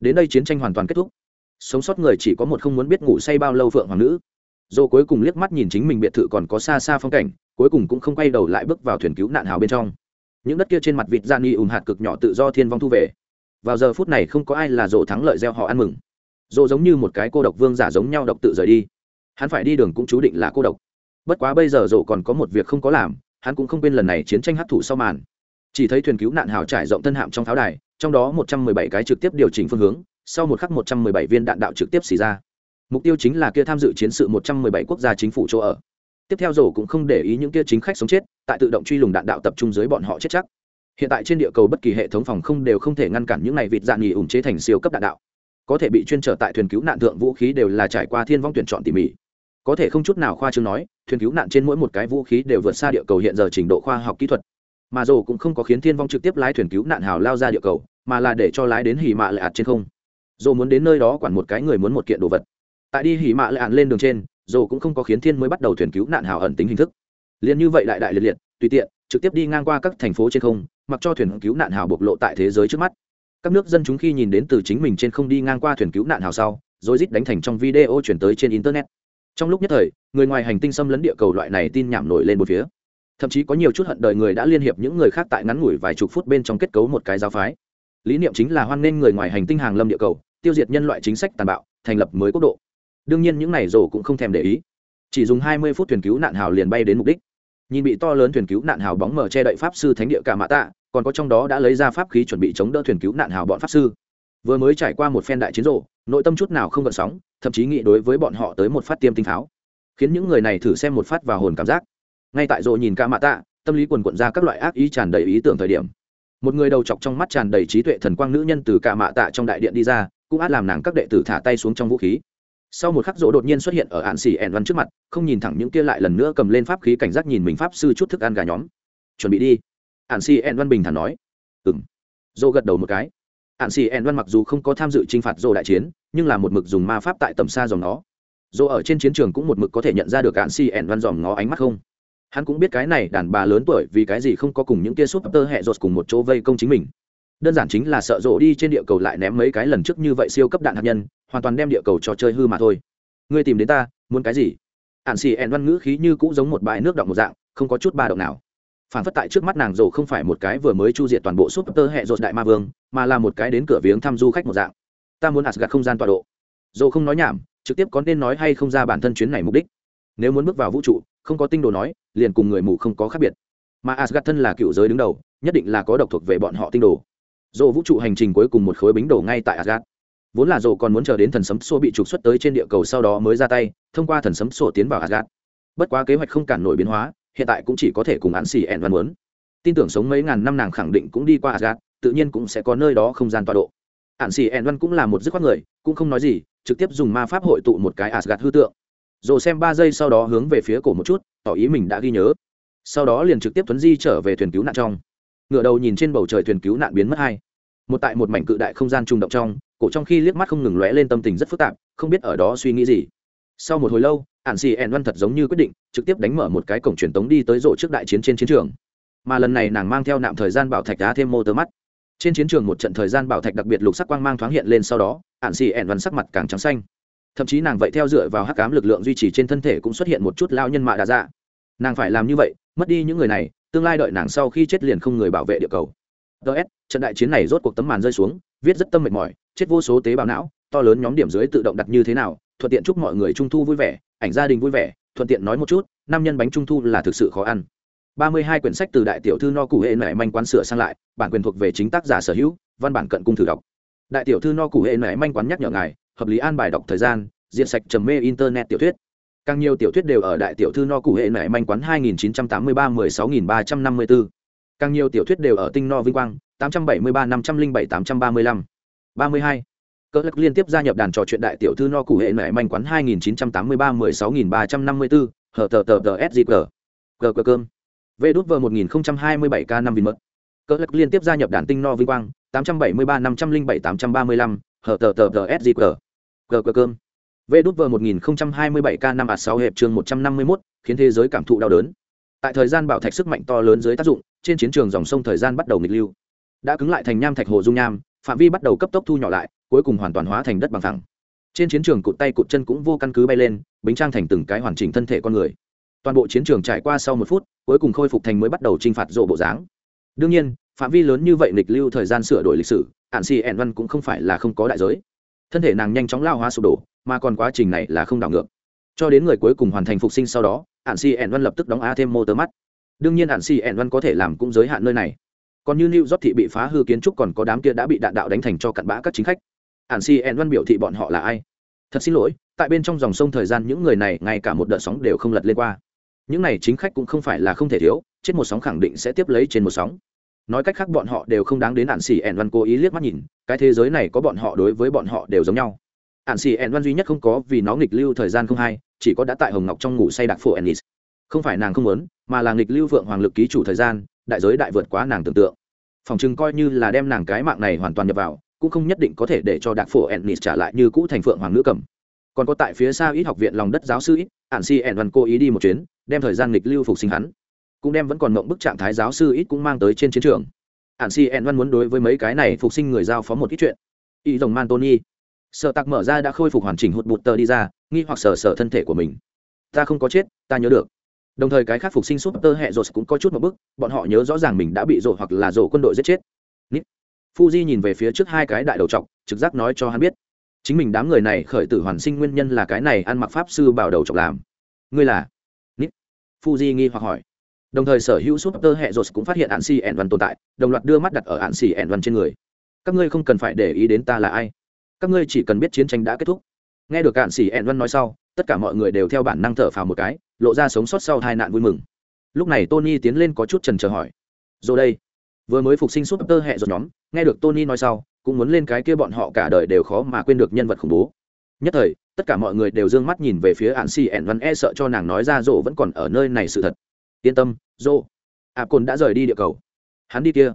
Đến đây chiến tranh hoàn toàn kết thúc. Sống sót người chỉ có một không muốn biết ngủ say bao lâu phượng hoàng nữ. Dô cuối cùng liếc mắt nhìn chính mình biệt thự còn có xa xa phong cảnh, cuối cùng cũng không quay đầu lại bước vào thuyền cứu nạn hào bên trong. Những đất kia trên mặt vịt da ni ùn hạt cực nhỏ tự do thiên vong thu về vào giờ phút này không có ai là dỗ thắng lợi gieo họ ăn mừng. Dỗ giống như một cái cô độc vương giả giống nhau độc tự rời đi. Hắn phải đi đường cũng chú định là cô độc. Bất quá bây giờ dỗ còn có một việc không có làm, hắn cũng không quên lần này chiến tranh hấp thụ sau màn. Chỉ thấy thuyền cứu nạn hào trải rộng thân hạm trong pháo đài, trong đó một trăm mười bảy cái trực tiếp điều chỉnh phương hướng, sau một khắc một trăm mười bảy viên đạn đạo trực tiếp xì ra. Mục tiêu chính là kia tham dự chiến sự một trăm mười bảy quốc gia chính phủ chỗ ở. Tiếp theo rổ cũng không để ý những kia chính khách sống chết, tại tự động truy lùng đạn đạo tập trung dưới bọn họ chết chắc hiện tại trên địa cầu bất kỳ hệ thống phòng không đều không thể ngăn cản những này vịt dạng nghỉ ủng chế thành siêu cấp đạn đạo. Có thể bị chuyên trở tại thuyền cứu nạn thượng vũ khí đều là trải qua thiên vong tuyển chọn tỉ mỉ. Có thể không chút nào khoa chương nói, thuyền cứu nạn trên mỗi một cái vũ khí đều vượt xa địa cầu hiện giờ trình độ khoa học kỹ thuật. Mà dù cũng không có khiến thiên vong trực tiếp lái thuyền cứu nạn hào lao ra địa cầu, mà là để cho lái đến hỉ mạ lệ ạt trên không. Dù muốn đến nơi đó quản một cái người muốn một kiện đồ vật. Tại đi hỉ mạ lệ ạt lên đường trên, dù cũng không có khiến thiên mới bắt đầu thuyền cứu nạn hào ẩn tính hình thức. Liền như vậy đại đại liệt liệt, tùy tiện trực tiếp đi ngang qua các thành phố trên không, mặc cho thuyền cứu nạn hào bộc lộ tại thế giới trước mắt. Các nước dân chúng khi nhìn đến từ chính mình trên không đi ngang qua thuyền cứu nạn hào sau, rồi rít đánh thành trong video chuyển tới trên internet. Trong lúc nhất thời, người ngoài hành tinh xâm lấn địa cầu loại này tin nhảm nổi lên một phía. Thậm chí có nhiều chút hận đời người đã liên hiệp những người khác tại ngắn ngủi vài chục phút bên trong kết cấu một cái giáo phái. Lý niệm chính là hoan nghênh người ngoài hành tinh hàng lâm địa cầu, tiêu diệt nhân loại chính sách tàn bạo, thành lập mới quốc độ. Đương nhiên những này rồ cũng không thèm để ý. Chỉ dùng hai mươi phút thuyền cứu nạn hào liền bay đến mục đích nhìn bị to lớn thuyền cứu nạn hào bóng mở che đậy pháp sư thánh địa cả mã tạ, còn có trong đó đã lấy ra pháp khí chuẩn bị chống đỡ thuyền cứu nạn hào bọn pháp sư. Vừa mới trải qua một phen đại chiến rộ nội tâm chút nào không gợn sóng, thậm chí nghĩ đối với bọn họ tới một phát tiêm tinh tháo khiến những người này thử xem một phát vào hồn cảm giác. Ngay tại rộ nhìn ca mạ tạ, tâm lý quần quận ra các loại ác ý tràn đầy ý tưởng thời điểm. Một người đầu chọc trong mắt tràn đầy trí tuệ thần quang nữ nhân từ ca mạ tạ trong đại điện đi ra, cũng át làm nàng các đệ tử thả tay xuống trong vũ khí sau một khắc Rỗ đột nhiên xuất hiện ở ạn xỉ ẻn văn trước mặt, không nhìn thẳng những kia lại lần nữa cầm lên pháp khí cảnh giác nhìn mình pháp sư chút thức ăn gà nhóm. Chuẩn bị đi. Ạn xỉ ẻn văn bình thản nói. Ừ m gật đầu một cái. Ạn xỉ ẻn văn mặc dù không có tham dự t r i n h phạt Rỗ đại chiến, nhưng là một mực dùng ma pháp tại tầm xa dòng nó. Rỗ ở trên chiến trường cũng một mực có thể nhận ra được ạn xỉ ẻn văn dòm nó ánh mắt không. Hắn cũng biết cái này đàn bà lớn tuổi vì cái gì không có cùng những kia súp tơ hẹ rột cùng một chỗ vây công chính mình đơn giản chính là sợ rộ đi trên địa cầu lại ném mấy cái lần trước như vậy siêu cấp đạn hạt nhân, hoàn toàn đem địa cầu cho chơi hư mà thôi. Ngươi tìm đến ta, muốn cái gì? Ạn xì ẹn văn ngữ khí như cũng giống một bãi nước động một dạng, không có chút ba động nào. Phản phất tại trước mắt nàng rộ không phải một cái vừa mới chu diệt toàn bộ súp tơ hẹ rột đại ma vương, mà là một cái đến cửa viếng thăm du khách một dạng. Ta muốn asgad không gian tọa độ. Rộ không nói nhảm, trực tiếp có nên nói hay không ra bản thân chuyến này mục đích. Nếu muốn bước vào vũ trụ, không có tinh đồ nói, liền cùng người mù không có khác biệt. Mà asgad thân là cựu giới đứng đầu, nhất định là có độc thuộc về bọn họ tinh đồ dồ vũ trụ hành trình cuối cùng một khối bính đồ ngay tại asgad vốn là dồ còn muốn chờ đến thần sấm xô bị trục xuất tới trên địa cầu sau đó mới ra tay, thông qua thần sấm Sô tiến vào asgad bất quá kế hoạch không cản nổi biến hóa, hiện tại cũng chỉ có thể cùng án xì ẹn văn muốn. Tin tưởng sống mấy ngàn năm nàng khẳng định cũng đi qua asgad tự nhiên cũng sẽ có nơi đó không gian tọa độ. Ạn xì ẹn văn cũng là một dứt khoát người, cũng không nói gì, trực tiếp dùng ma pháp hội tụ một cái asgad hư tượng. Rồi xem ba giây sau đó hướng về phía cổ một chút, tỏ ý mình đã ghi nhớ. Sau đó liền trực tiếp tuấn di trở về thuyền cứu nạn trong ngựa đầu nhìn trên bầu trời thuyền cứu nạn biến mất hai. Một tại một mảnh cự đại không gian trùng động trong, cổ trong khi liếc mắt không ngừng lóe lên tâm tình rất phức tạp, không biết ở đó suy nghĩ gì. Sau một hồi lâu ạn xì ẹn văn thật giống như quyết định, trực tiếp đánh mở một cái cổng truyền tống đi tới rộ trước đại chiến trên chiến trường. Mà lần này nàng mang theo nạm thời gian bảo thạch đá thêm mô tơ mắt. Trên chiến trường một trận thời gian bảo thạch đặc biệt lục sắc quang mang thoáng hiện lên sau đó ạn xì ẹn văn sắc mặt càng trắng xanh. Thậm chí nàng vậy theo dựa vào hắc cám lực lượng duy trì trên thân thể cũng xuất hiện một chút lao nhân mạ đà dạ. Nàng phải làm như vậy, mất đi những người này tương lai đợi nàng sau khi chết liền không người bảo vệ địa cầu. Ts trận đại chiến này rốt cuộc tấm màn rơi xuống, viết rất tâm mệt mỏi, chết vô số tế bào não, to lớn nhóm điểm dưới tự động đặt như thế nào, thuận tiện chúc mọi người trung thu vui vẻ, ảnh gia đình vui vẻ, thuận tiện nói một chút năm nhân bánh trung thu là thực sự khó ăn. Ba mươi hai quyển sách từ đại tiểu thư no cụ hệ nảy manh quán sửa sang lại, bản quyền thuộc về chính tác giả sở hữu, văn bản cận cung thử đọc. Đại tiểu thư no cụ hệ nảy manh quán nhắc nhở ngài, hợp lý an bài đọc thời gian, diện sạch trầm mê internet tiểu thuyết càng nhiều tiểu thuyết đều ở đại tiểu thư no cụ hệ nảy manh quán 2983 16354. càng nhiều tiểu thuyết đều ở tinh no vinh quang 873 507 835. 32. cỡ lắc liên tiếp gia nhập đàn trò chuyện đại tiểu thư no cụ hệ nảy manh quán 2983 16354, hở tờ tờ tờ SGG. gờ gờ cơm. vê đút vờ 1027 k 5 vin mật. cỡ lắc liên tiếp gia nhập đàn tinh no vinh quang 873 507 835, hở tờ tờ tờ SGG. gờ gờ cơm Vệ đút vờ 1027 k năm ạt 6 hiệp chương 151, khiến thế giới cảm thụ đau đớn. Tại thời gian bảo thạch sức mạnh to lớn dưới tác dụng, trên chiến trường dòng sông thời gian bắt đầu nghịch lưu. Đã cứng lại thành nham thạch hồ dung nham, phạm vi bắt đầu cấp tốc thu nhỏ lại, cuối cùng hoàn toàn hóa thành đất bằng phẳng. Trên chiến trường cụt tay cụt chân cũng vô căn cứ bay lên, bính trang thành từng cái hoàn chỉnh thân thể con người. Toàn bộ chiến trường trải qua sau một phút, cuối cùng khôi phục thành mới bắt đầu chinh phạt rộ bộ dáng. Đương nhiên, phạm vi lớn như vậy nghịch lưu thời gian sửa đổi lịch sử, Hàn Si Enwan Văn cũng không phải là không có đại giới. Thân thể nàng nhanh chóng lao hóa sụp đổ, mà còn quá trình này là không đảo ngược. Cho đến người cuối cùng hoàn thành phục sinh sau đó ạn si ẻn văn lập tức đóng a thêm mô tơ mắt. Đương nhiên ạn si ẻn văn có thể làm cũng giới hạn nơi này. Còn như new york thị bị phá hư kiến trúc còn có đám kia đã bị đạn đạo đánh thành cho cặn bã các chính khách. Ạn si ẻn văn biểu thị bọn họ là ai? Thật xin lỗi, tại bên trong dòng sông thời gian những người này ngay cả một đợt sóng đều không lật lên qua. Những này chính khách cũng không phải là không thể thiếu trên một sóng khẳng định sẽ tiếp lấy trên một sóng. Nói cách khác bọn họ đều không đáng đến ạn xỉ ẻn văn cố ý liếc mắt nhìn, cái thế giới này có bọn họ đối với bọn họ đều giống nhau ạn xì ẹn văn duy nhất không có vì nó nghịch lưu thời gian không hay chỉ có đã tại hồng ngọc trong ngủ say đặc phổ ennis. Không phải nàng không muốn, mà là nghịch lưu vượng hoàng lực ký chủ thời gian, đại giới đại vượt quá nàng tưởng tượng. Phòng chừng coi như là đem nàng cái mạng này hoàn toàn nhập vào, cũng không nhất định có thể để cho đặc phổ ennis trả lại như cũ thành phượng hoàng nữ cầm. Còn có tại phía xa ít học viện lòng đất giáo sư ít ạn si ẹn văn cố ý đi một chuyến, đem thời gian nghịch lưu phục sinh hắn. Cũng đem vẫn còn mộng bức trạng thái giáo sư ít cũng mang tới trên chiến trường. Ạn si ẹn văn muốn đối với mấy cái này phục sinh người giao phó một ít chuyện. Y rồng man tony sợ tặc mở ra đã khôi phục hoàn chỉnh hụt bụt tờ đi ra, nghi hoặc sờ sờ thân thể của mình. Ta không có chết, ta nhớ được. Đồng thời cái khác phục sinh súp tơ hẹ rột cũng có chút một bức, bọn họ nhớ rõ ràng mình đã bị rộ hoặc là rộ quân đội giết chết. Nít. Fuji nhìn về phía trước hai cái đại đầu trọc, trực giác nói cho hắn biết. Chính mình đám người này khởi tử hoàn sinh nguyên nhân là cái này ăn mặc pháp sư bảo đầu trọc làm. Ngươi là? Nít. Fuji nghi hoặc hỏi. Đồng thời sở hữu súp tơ hẹ rột cũng phát hiện hạn si ẻn văn tồn tại, đồng loạt đưa mắt đặt ở hạn si ẻn văn trên người. Các ngươi không cần phải để ý đến ta là ai các ngươi chỉ cần biết chiến tranh đã kết thúc. Nghe được cạn xỉ ẹn văn nói sau, tất cả mọi người đều theo bản năng thở phào một cái, lộ ra sống sót sau hai nạn vui mừng. Lúc này tony tiến lên có chút trần trờ hỏi, rồi đây, vừa mới phục sinh suốt tơ hẹ rồi nhóm, nghe được tony nói sau, cũng muốn lên cái kia bọn họ cả đời đều khó mà quên được nhân vật khủng bố. Nhất thời, tất cả mọi người đều d ư ơ n g mắt nhìn về phía ạn xì ẹn văn e sợ cho nàng nói ra rộ vẫn còn ở nơi này sự thật. Yên tâm rộ ạ cồn đã rời đi địa cầu. Hắn đi kia?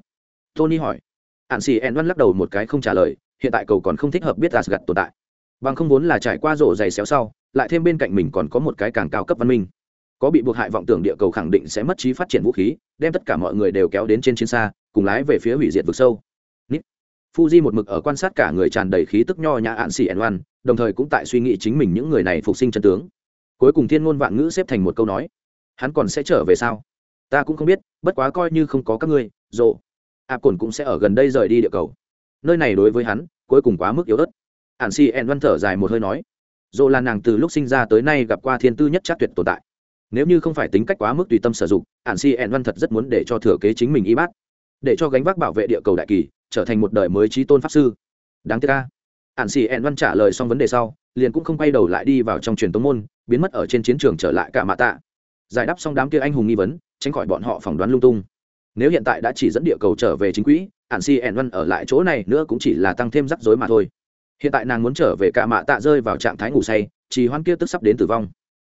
Tony hỏi. Ạn xì ẹn văn lắc đầu một cái không trả lời hiện tại cầu còn không thích hợp biết Asgard tồn tại. Bằng không vốn là trải qua rổ dày xéo sau, lại thêm bên cạnh mình còn có một cái càng cao cấp văn minh. có bị buộc hại vọng tưởng địa cầu khẳng định sẽ mất trí phát triển vũ khí đem tất cả mọi người đều kéo đến trên chiến xa cùng lái về phía hủy diệt vực sâu Nít. Fuji một mực ở quan sát cả người tràn đầy khí tức nho nhã án sĩ N1, đồng thời cũng tại suy nghĩ chính mình những người này phục sinh chân tướng. Cuối cùng thiên ngôn vạn ngữ xếp thành một câu nói. Hắn còn sẽ trở về sao? Ta cũng không biết, bất quá coi như không có các ngươi, rồ. Áp cổn cũng sẽ ở gần đây rời đi địa cầu. Nơi này đối với hắn, cuối cùng quá mức yếu ớt. Ản xỉ N1 thở dài một hơi nói. dồ là nàng từ lúc sinh ra tới nay gặp qua thiên tư nhất chắc tuyệt tồn tại nếu như không phải tính cách quá mức tùy tâm sử dụng ạn si ẹn văn thật rất muốn để cho thừa kế chính mình y bát để cho gánh vác bảo vệ địa cầu đại kỳ trở thành một đời mới trí tôn pháp sư đáng tiếc ca ạn si ẹn văn trả lời xong vấn đề sau liền cũng không quay đầu lại đi vào trong truyền tống môn biến mất ở trên chiến trường trở lại cả mạ tạ giải đáp xong đám kia anh hùng nghi vấn tránh khỏi bọn họ phỏng đoán lung tung nếu hiện tại đã chỉ dẫn địa cầu trở về chính quỹ hạn si ẻn văn ở lại chỗ này nữa cũng chỉ là tăng thêm rắc rối mà thôi. Hiện tại nàng muốn trở về cả mạ tạ rơi vào trạng thái ngủ say, trì hoan kia tức sắp đến tử vong.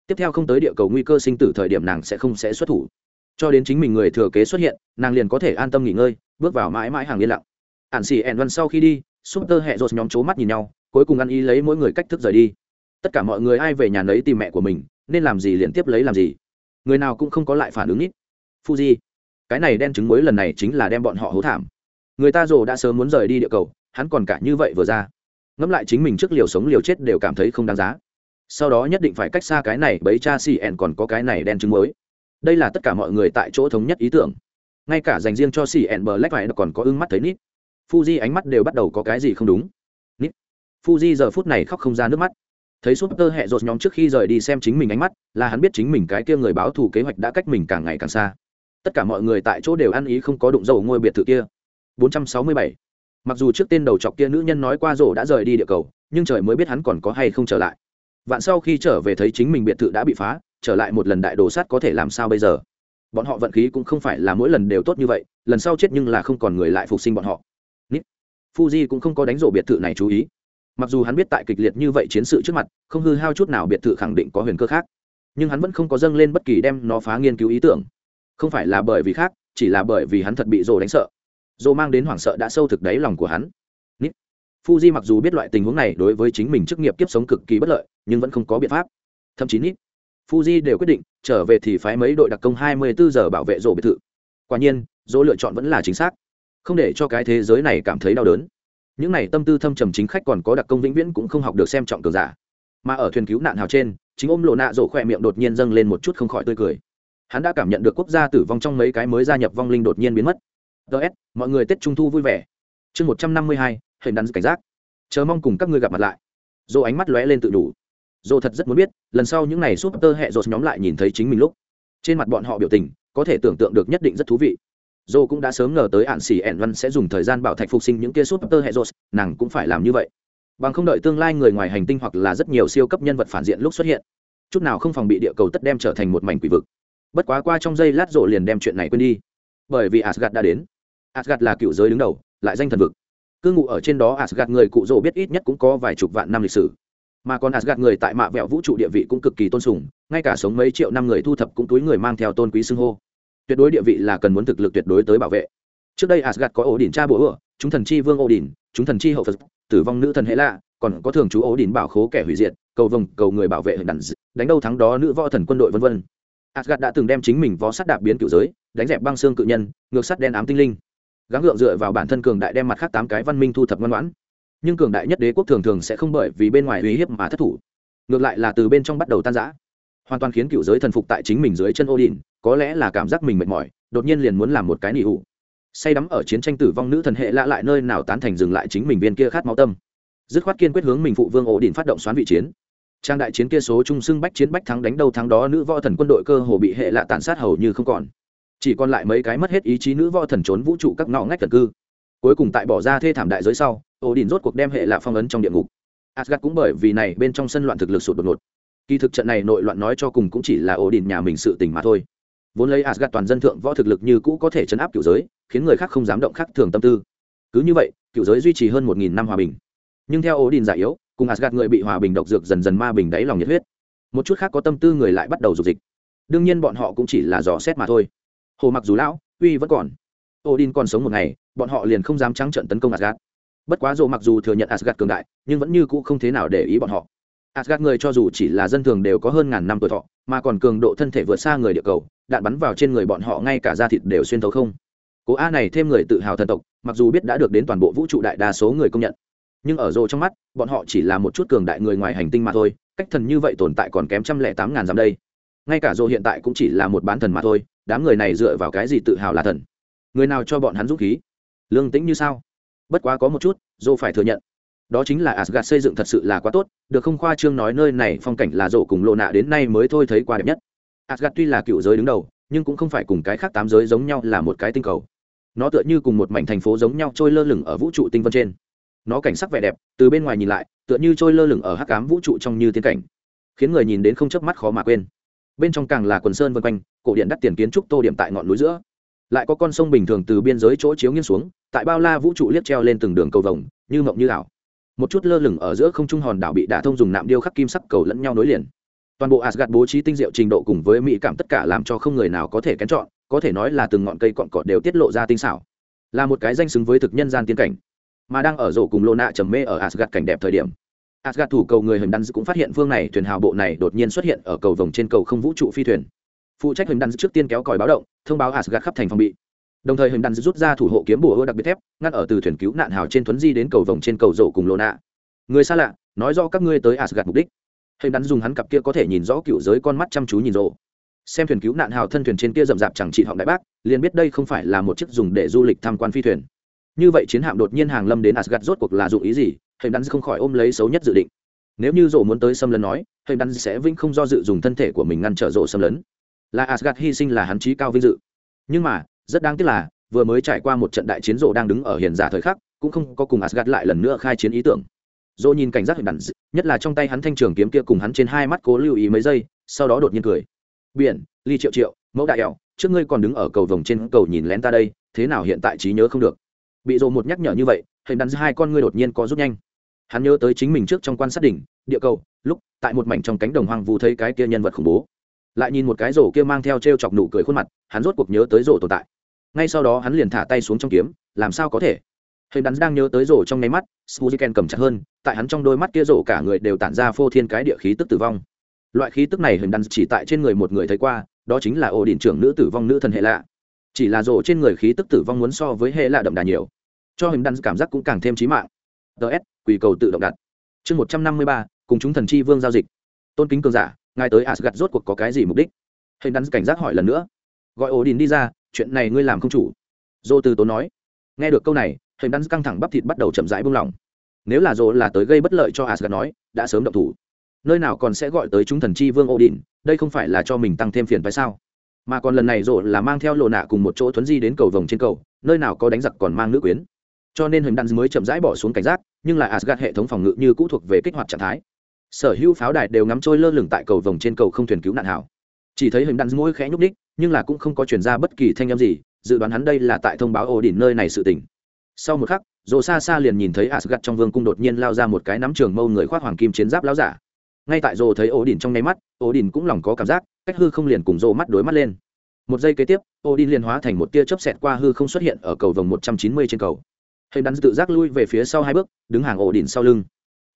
Tiếp theo không tới địa cầu nguy cơ sinh tử thời điểm nàng sẽ không sẽ xuất thủ. Cho đến chính mình người thừa kế xuất hiện, nàng liền có thể an tâm nghỉ ngơi, bước vào mãi mãi hàng yên lặng. Ạn xì ẻn văn sau khi đi súp tơ hẹ rột nhóm c mắt nhìn nhau, cuối cùng ăn ý lấy mỗi người cách thức rời đi. Tất cả mọi người ai về nhà lấy tìm mẹ của mình, nên làm gì liền tiếp lấy làm gì. Người nào cũng không có lại phản ứng ít. Fuji, cái này đen chứng mới lần này chính là đem bọn họ hố thảm người ta rồ đã sớm muốn rời đi địa cầu, hắn còn cả như vậy vừa ra. Ngẫm lại chính mình trước liều sống liều chết đều cảm thấy không đáng giá. Sau đó nhất định phải cách xa cái này, bấy cha xì ẻn còn có cái này đen trứng mới. Đây là tất cả mọi người tại chỗ thống nhất ý tưởng. Ngay cả dành riêng cho xì ẻn bờ lách phải còn có ưng mắt thấy nít. Fuji ánh mắt đều bắt đầu có cái gì không đúng. Nít. Fuji giờ phút này khóc không ra nước mắt. Thấy súp tơ hẹ rột nhóm trước khi rời đi xem chính mình ánh mắt, là hắn biết chính mình cái kia người báo thù kế hoạch đã cách mình càng ngày càng xa. Tất cả mọi người tại chỗ đều ăn ý không có đụng dầu ngôi biệt thự kia. 467. mặc dù trước tên đầu chọc kia nữ nhân nói qua rổ đã rời đi địa cầu, nhưng trời mới biết hắn còn có hay không trở lại. Vạn sau khi trở về thấy chính mình biệt thự đã bị phá, trở lại một lần đại đồ sát có thể làm sao bây giờ? Bọn họ vận khí cũng không phải là mỗi lần đều tốt như vậy, lần sau chết nhưng là không còn người lại phục sinh bọn họ. Nít. Fuji cũng không có đánh rổ biệt thự này chú ý. Mặc dù hắn biết tại kịch liệt như vậy chiến sự trước mặt, không hư hao chút nào biệt thự khẳng định có huyền cơ khác. Nhưng hắn vẫn không có dâng lên bất kỳ đem nó phá nghiên cứu ý tưởng. Không phải là bởi vì khác, chỉ là bởi vì hắn thật bị rồ đánh sợ dồ mang đến hoảng sợ đã sâu thực đáy lòng của hắn Fuji mặc dù biết loại tình huống này đối với chính mình chức nghiệp kiếp sống cực kỳ bất lợi, nhưng vẫn không có biện pháp. Thậm chí nít, Fuji đều quyết định trở về thì phái mấy đội đặc công 24 giờ bảo vệ rổ biệt thự. Quả nhiên, dỗ lựa chọn vẫn là chính xác. Không để cho cái thế giới này cảm thấy đau đớn. Những này tâm tư thâm trầm chính khách còn có đặc công vĩnh viễn cũng không học được xem trọng cường giả. Mà ở thuyền cứu nạn hào trên, chính ôm lộ nạ rổ khỏe miệng đột nhiên dâng lên một chút không khỏi tươi cười. Hắn đã cảm nhận được quốc gia tử vong trong mấy cái mới gia nhập vong linh đột nhiên biến mất ts mọi người Tết Trung thu vui vẻ. Chương 152, hình đắn cảnh giác. Chờ mong cùng các ngươi gặp mặt lại. Dồ ánh mắt lóe lên tự đủ. Dồ thật rất muốn biết lần sau những n à y súp tơ hẹ dột nhóm lại nhìn thấy chính mình lúc. Trên mặt bọn họ biểu tình có thể tưởng tượng được nhất định rất thú vị. Dồ cũng đã sớm ngờ tới ạn xỉ ẻn văn sẽ dùng thời gian bảo thạch phục sinh những kia súp tơ hẹ dột nàng cũng phải làm như vậy. Bằng không đợi tương lai người ngoài hành tinh hoặc là rất nhiều siêu cấp nhân vật phản diện lúc xuất hiện chút nào không phòng bị địa cầu tất đem trở thành một mảnh quỷ vực. Bất quá qua trong giây lát rộ liền đem chuyện này quên đi. Bởi vì asgad đã đến asgad là cựu giới đứng đầu, lại danh thần vực. Cư ngụ ở trên đó Asgard người cụ rồ biết ít nhất cũng có vài chục vạn năm lịch sử. Mà còn Asgard người tại mạ vẹo vũ trụ địa vị cũng cực kỳ tôn sùng, ngay cả sống mấy triệu năm người thu thập cũng túi người mang theo tôn quý xưng hô. Tuyệt đối địa vị là cần muốn thực lực tuyệt đối tới bảo vệ. Trước đây Asgard có ổ đỉnh cha bố ửa chúng thần chi vương ổ đỉnh chúng thần chi hậu phật, tử vong nữ thần hệ lạ, còn có thường chú ổ đỉnh bảo khố kẻ hủy diệt, cầu vồng, cầu người bảo vệ hình đàn đánh đâu thắng đó nữ võ thần quân đội vân vân. Asgard đã từng đem chính mình võ sắt đạp biến cựu giới, đánh dẹp băng xương cự nhân, ngược sắt đen ám tinh linh gắng gượng dựa vào bản thân cường đại đem mặt khác tám cái văn minh thu thập ngoan ngoãn. Nhưng cường đại nhất đế quốc thường thường sẽ không bởi vì bên ngoài uy hiếp mà thất thủ. Ngược lại là từ bên trong bắt đầu tan giã hoàn toàn khiến cựu giới thần phục tại chính mình dưới chân ô đình có lẽ là cảm giác mình mệt mỏi, đột nhiên liền muốn làm một cái nỉ hụ say đắm ở chiến tranh tử vong nữ thần hệ lạ lại nơi nào tán thành dừng lại chính mình viên kia khát máu tâm. Dứt khoát kiên quyết hướng mình phụ vương ổ đình phát động xoán vị chiến. Trang đại chiến kia số trung xưng bách chiến bách thắng đánh đâu thắng đó nữ võ thần quân đội cơ hồ bị hệ lạ tàn sát hầu như không còn chỉ còn lại mấy cái mất hết ý chí nữ võ thần trốn vũ trụ các ngõ ngách thần cư. Cuối cùng tại bỏ ra thê thảm đại giới sau ổ đình rốt cuộc đem hệ lạ phong ấn trong địa ngục. Asgad cũng bởi vì này bên trong sân loạn thực lực sụt đột ngột. Kỳ thực trận này nội loạn nói cho cùng cũng chỉ là ổ đình nhà mình sự tình mà thôi. Vốn lấy asgad toàn dân thượng võ thực lực như cũ có thể chấn áp cựu giới, khiến người khác không dám động khắc thường tâm tư. Cứ như vậy cựu giới duy trì hơn một nghìn năm hòa bình. Nhưng theo ổ đình giải yếu, cùng asgad người bị hòa bình độc dược dần dần ma bình đáy lòng nhiệt huyết. Một chút khác có tâm tư người lại bắt đầu dục dịch. Đương nhiên bọn họ cũng chỉ là dò xét mà thôi hồ mặc dù lão, uy vẫn còn. Odin còn sống một ngày, bọn họ liền không dám trắng trận tấn công asgad bất quá dù mặc dù thừa nhận asgad cường đại, nhưng vẫn như cũ không thế nào để ý bọn họ. Asgad người cho dù chỉ là dân thường đều có hơn ngàn năm tuổi thọ, mà còn cường độ thân thể vượt xa người địa cầu, đạn bắn vào trên người bọn họ ngay cả da thịt đều xuyên thấu không. Cố a này thêm người tự hào thần tộc, mặc dù biết đã được đến toàn bộ vũ trụ đại đa số người công nhận, nhưng ở rồ trong mắt, bọn họ chỉ là một chút cường đại người ngoài hành tinh mà thôi, cách thần như vậy tồn tại còn kém trăm lẻ tám ngàn dặm đây. Ngay cả rồ hiện tại cũng chỉ là một bán thần mà thôi đám người này dựa vào cái gì tự hào là thần người nào cho bọn hắn dũng khí lương tĩnh như sao bất quá có một chút dô phải thừa nhận đó chính là Asgard xây dựng thật sự là quá tốt, được không khoa trương nói nơi này phong cảnh là rộ cùng lộ nạ đến nay mới thôi thấy qua đẹp nhất. Asgard tuy là cựu giới đứng đầu, nhưng cũng không phải cùng cái khác tám giới giống nhau là một cái tinh cầu. Nó tựa như cùng một mảnh thành phố giống nhau trôi lơ lửng ở vũ trụ tinh vân trên. Nó cảnh sắc vẻ đẹp, từ bên ngoài nhìn lại, tựa như trôi lơ lửng ở hắc ám vũ trụ trong như tiên cảnh, khiến người nhìn đến không chớp mắt khó mà quên. Bên trong càng là quần sơn vân quanh, cổ điện đắt tiền kiến trúc tô điểm tại ngọn núi giữa. Lại có con sông bình thường từ biên giới chỗ chiếu nghiêng xuống, tại bao la vũ trụ liếc treo lên từng đường cầu vồng, như mộng như ảo. Một chút lơ lửng ở giữa không trung hòn đảo bị đả thông dùng nạm điêu khắc kim sắc cầu lẫn nhau nối liền. Toàn bộ asgad bố trí tinh diệu trình độ cùng với mỹ cảm tất cả làm cho không người nào có thể kén chọn có thể nói là từng ngọn cây cọn cọt đều tiết lộ ra tinh xảo. Là một cái danh xứng với thực nhân gian tiên cảnh. Mà đang ở rổ cùng lô nạ trầm mê ở asgad cảnh đẹp thời điểm Asgard thủ cầu người hình đan cũng phát hiện phương này thuyền hào bộ này đột nhiên xuất hiện ở cầu vòng trên cầu không vũ trụ phi thuyền. Phụ trách hình đan trước tiên kéo còi báo động, thông báo Asgard khắp thành phòng bị. Đồng thời hình đan rút ra thủ hộ kiếm bùa ưa đặc biệt thép, ngăn ở từ thuyền cứu nạn hào trên thuấn di đến cầu vòng trên cầu rổ cùng Lona. nạ. Người xa lạ, nói rõ các ngươi tới Asgard mục đích. Hình đan dùng hắn cặp kia có thể nhìn rõ cựu giới con mắt chăm chú nhìn rộ. Xem thuyền cứu nạn hào thân thuyền trên kia rậm rạp chẳng trị họng đại bác, liền biết đây không phải là một chiếc dùng để du lịch tham quan phi thuyền. Như vậy chiến hạm đột nhiên hàng lâm đến Asgard rốt cuộc là dụng ý gì? Hình đắn không khỏi ôm lấy xấu nhất dự định. Nếu như rổ muốn tới xâm lấn nói hình đắn sẽ vinh không do dự dùng thân thể của mình ngăn trở rổ xâm lấn. Là asgad hy sinh là hắn trí cao vinh dự. Nhưng mà, rất đáng tiếc là, vừa mới trải qua một trận đại chiến rổ đang đứng ở hiền giả thời khắc, cũng không có cùng asgad lại lần nữa khai chiến ý tưởng. Rổ nhìn cảnh giác hình đắn nhất là trong tay hắn thanh trường kiếm kia cùng hắn trên hai mắt cố lưu ý mấy giây, sau đó đột nhiên cười. Biển, ly triệu triệu, mẫu đại ẻo, trước ngươi còn đứng ở cầu vồng trên cầu nhìn lén ta đây, thế nào hiện tại trí nhớ không được? Bị dỗ một nhắc nhở như vậy hình đắn hai con ngươi đột nhiên có rút nhanh hắn nhớ tới chính mình trước trong quan sát đỉnh, địa cầu, lúc, tại một mảnh trong cánh đồng hoang vu thấy cái kia nhân vật khủng bố. Lại nhìn một cái rổ kia mang theo t r e o chọc nụ cười khuôn mặt, hắn rốt cuộc nhớ tới rổ tồn tại. Ngay sau đó hắn liền thả tay xuống trong kiếm, làm sao có thể? Hình đắn đang nhớ tới rổ trong nháy mắt spuziken cầm chặt hơn, tại hắn trong đôi mắt kia rổ cả người đều tản ra phô thiên cái địa khí tức tử vong. Loại khí tức này hình đắn chỉ tại trên người một người thấy qua, đó chính là ổ điện trưởng nữ tử vong nữ thần hệ lạ. Chỉ là rổ trên người khí tức tử vong muốn so với hệ lạ đậm đà nhiều. Cho hình đắn cảm giác cũng càng thêm trí mạng ts quỳ cầu tự động đặt. Chương một trăm năm mươi ba, cùng chúng thần chi vương giao dịch. Tôn kính cường giả, ngài tới asgad rốt cuộc có cái gì mục đích? Hình đắn cảnh giác hỏi lần nữa. Gọi ổ đình đi ra, chuyện này ngươi làm không chủ. Dô từ tốn nói. Nghe được câu này, hình đắn căng thẳng bắp thịt bắt đầu chậm rãi buông lỏng. Nếu là dô là tới gây bất lợi cho asgad nói, đã sớm động thủ. Nơi nào còn sẽ gọi tới chúng thần chi vương odin, đây không phải là cho mình tăng thêm phiền phải sao? Mà còn lần này dô là mang theo lộ nạ cùng một chỗ thuấn di đến cầu vồng trên cầu, nơi nào có đánh giặc còn mang nữ quyến. Cho nên hình đắn mới chậm rãi bỏ xuống cảnh giác nhưng là Asgard hệ thống phòng ngự như cũ thuộc về kích hoạt trạng thái. Sở hữu pháo đài đều ngắm trôi lơ lửng tại cầu vòng trên cầu không thuyền cứu nạn hảo. Chỉ thấy hình đạn mũi khẽ nhúc đích nhưng là cũng không có truyền ra bất kỳ thanh âm gì, dự đoán hắn đây là tại thông báo ổ đỉnh nơi này sự tình. Sau một khắc rồ xa xa liền nhìn thấy Asgard trong vương cung đột nhiên lao ra một cái nắm trường mâu người khoác hoàng kim chiến giáp lão giả. Ngay tại Rô thấy ổ đỉnh trong nháy mắt ổ đỉnh cũng lòng có cảm giác, cách hư không liền cùng Rô mắt đối mắt lên. Một giây kế tiếp ổ đỉnh liền hóa thành một tia chớp xẹt qua hư không xuất hiện ở cầu vòng một trăm chín mươi trên cầu hình đắn tự giác lui về phía sau hai bước, đứng hàng ổ đỉnh sau lưng.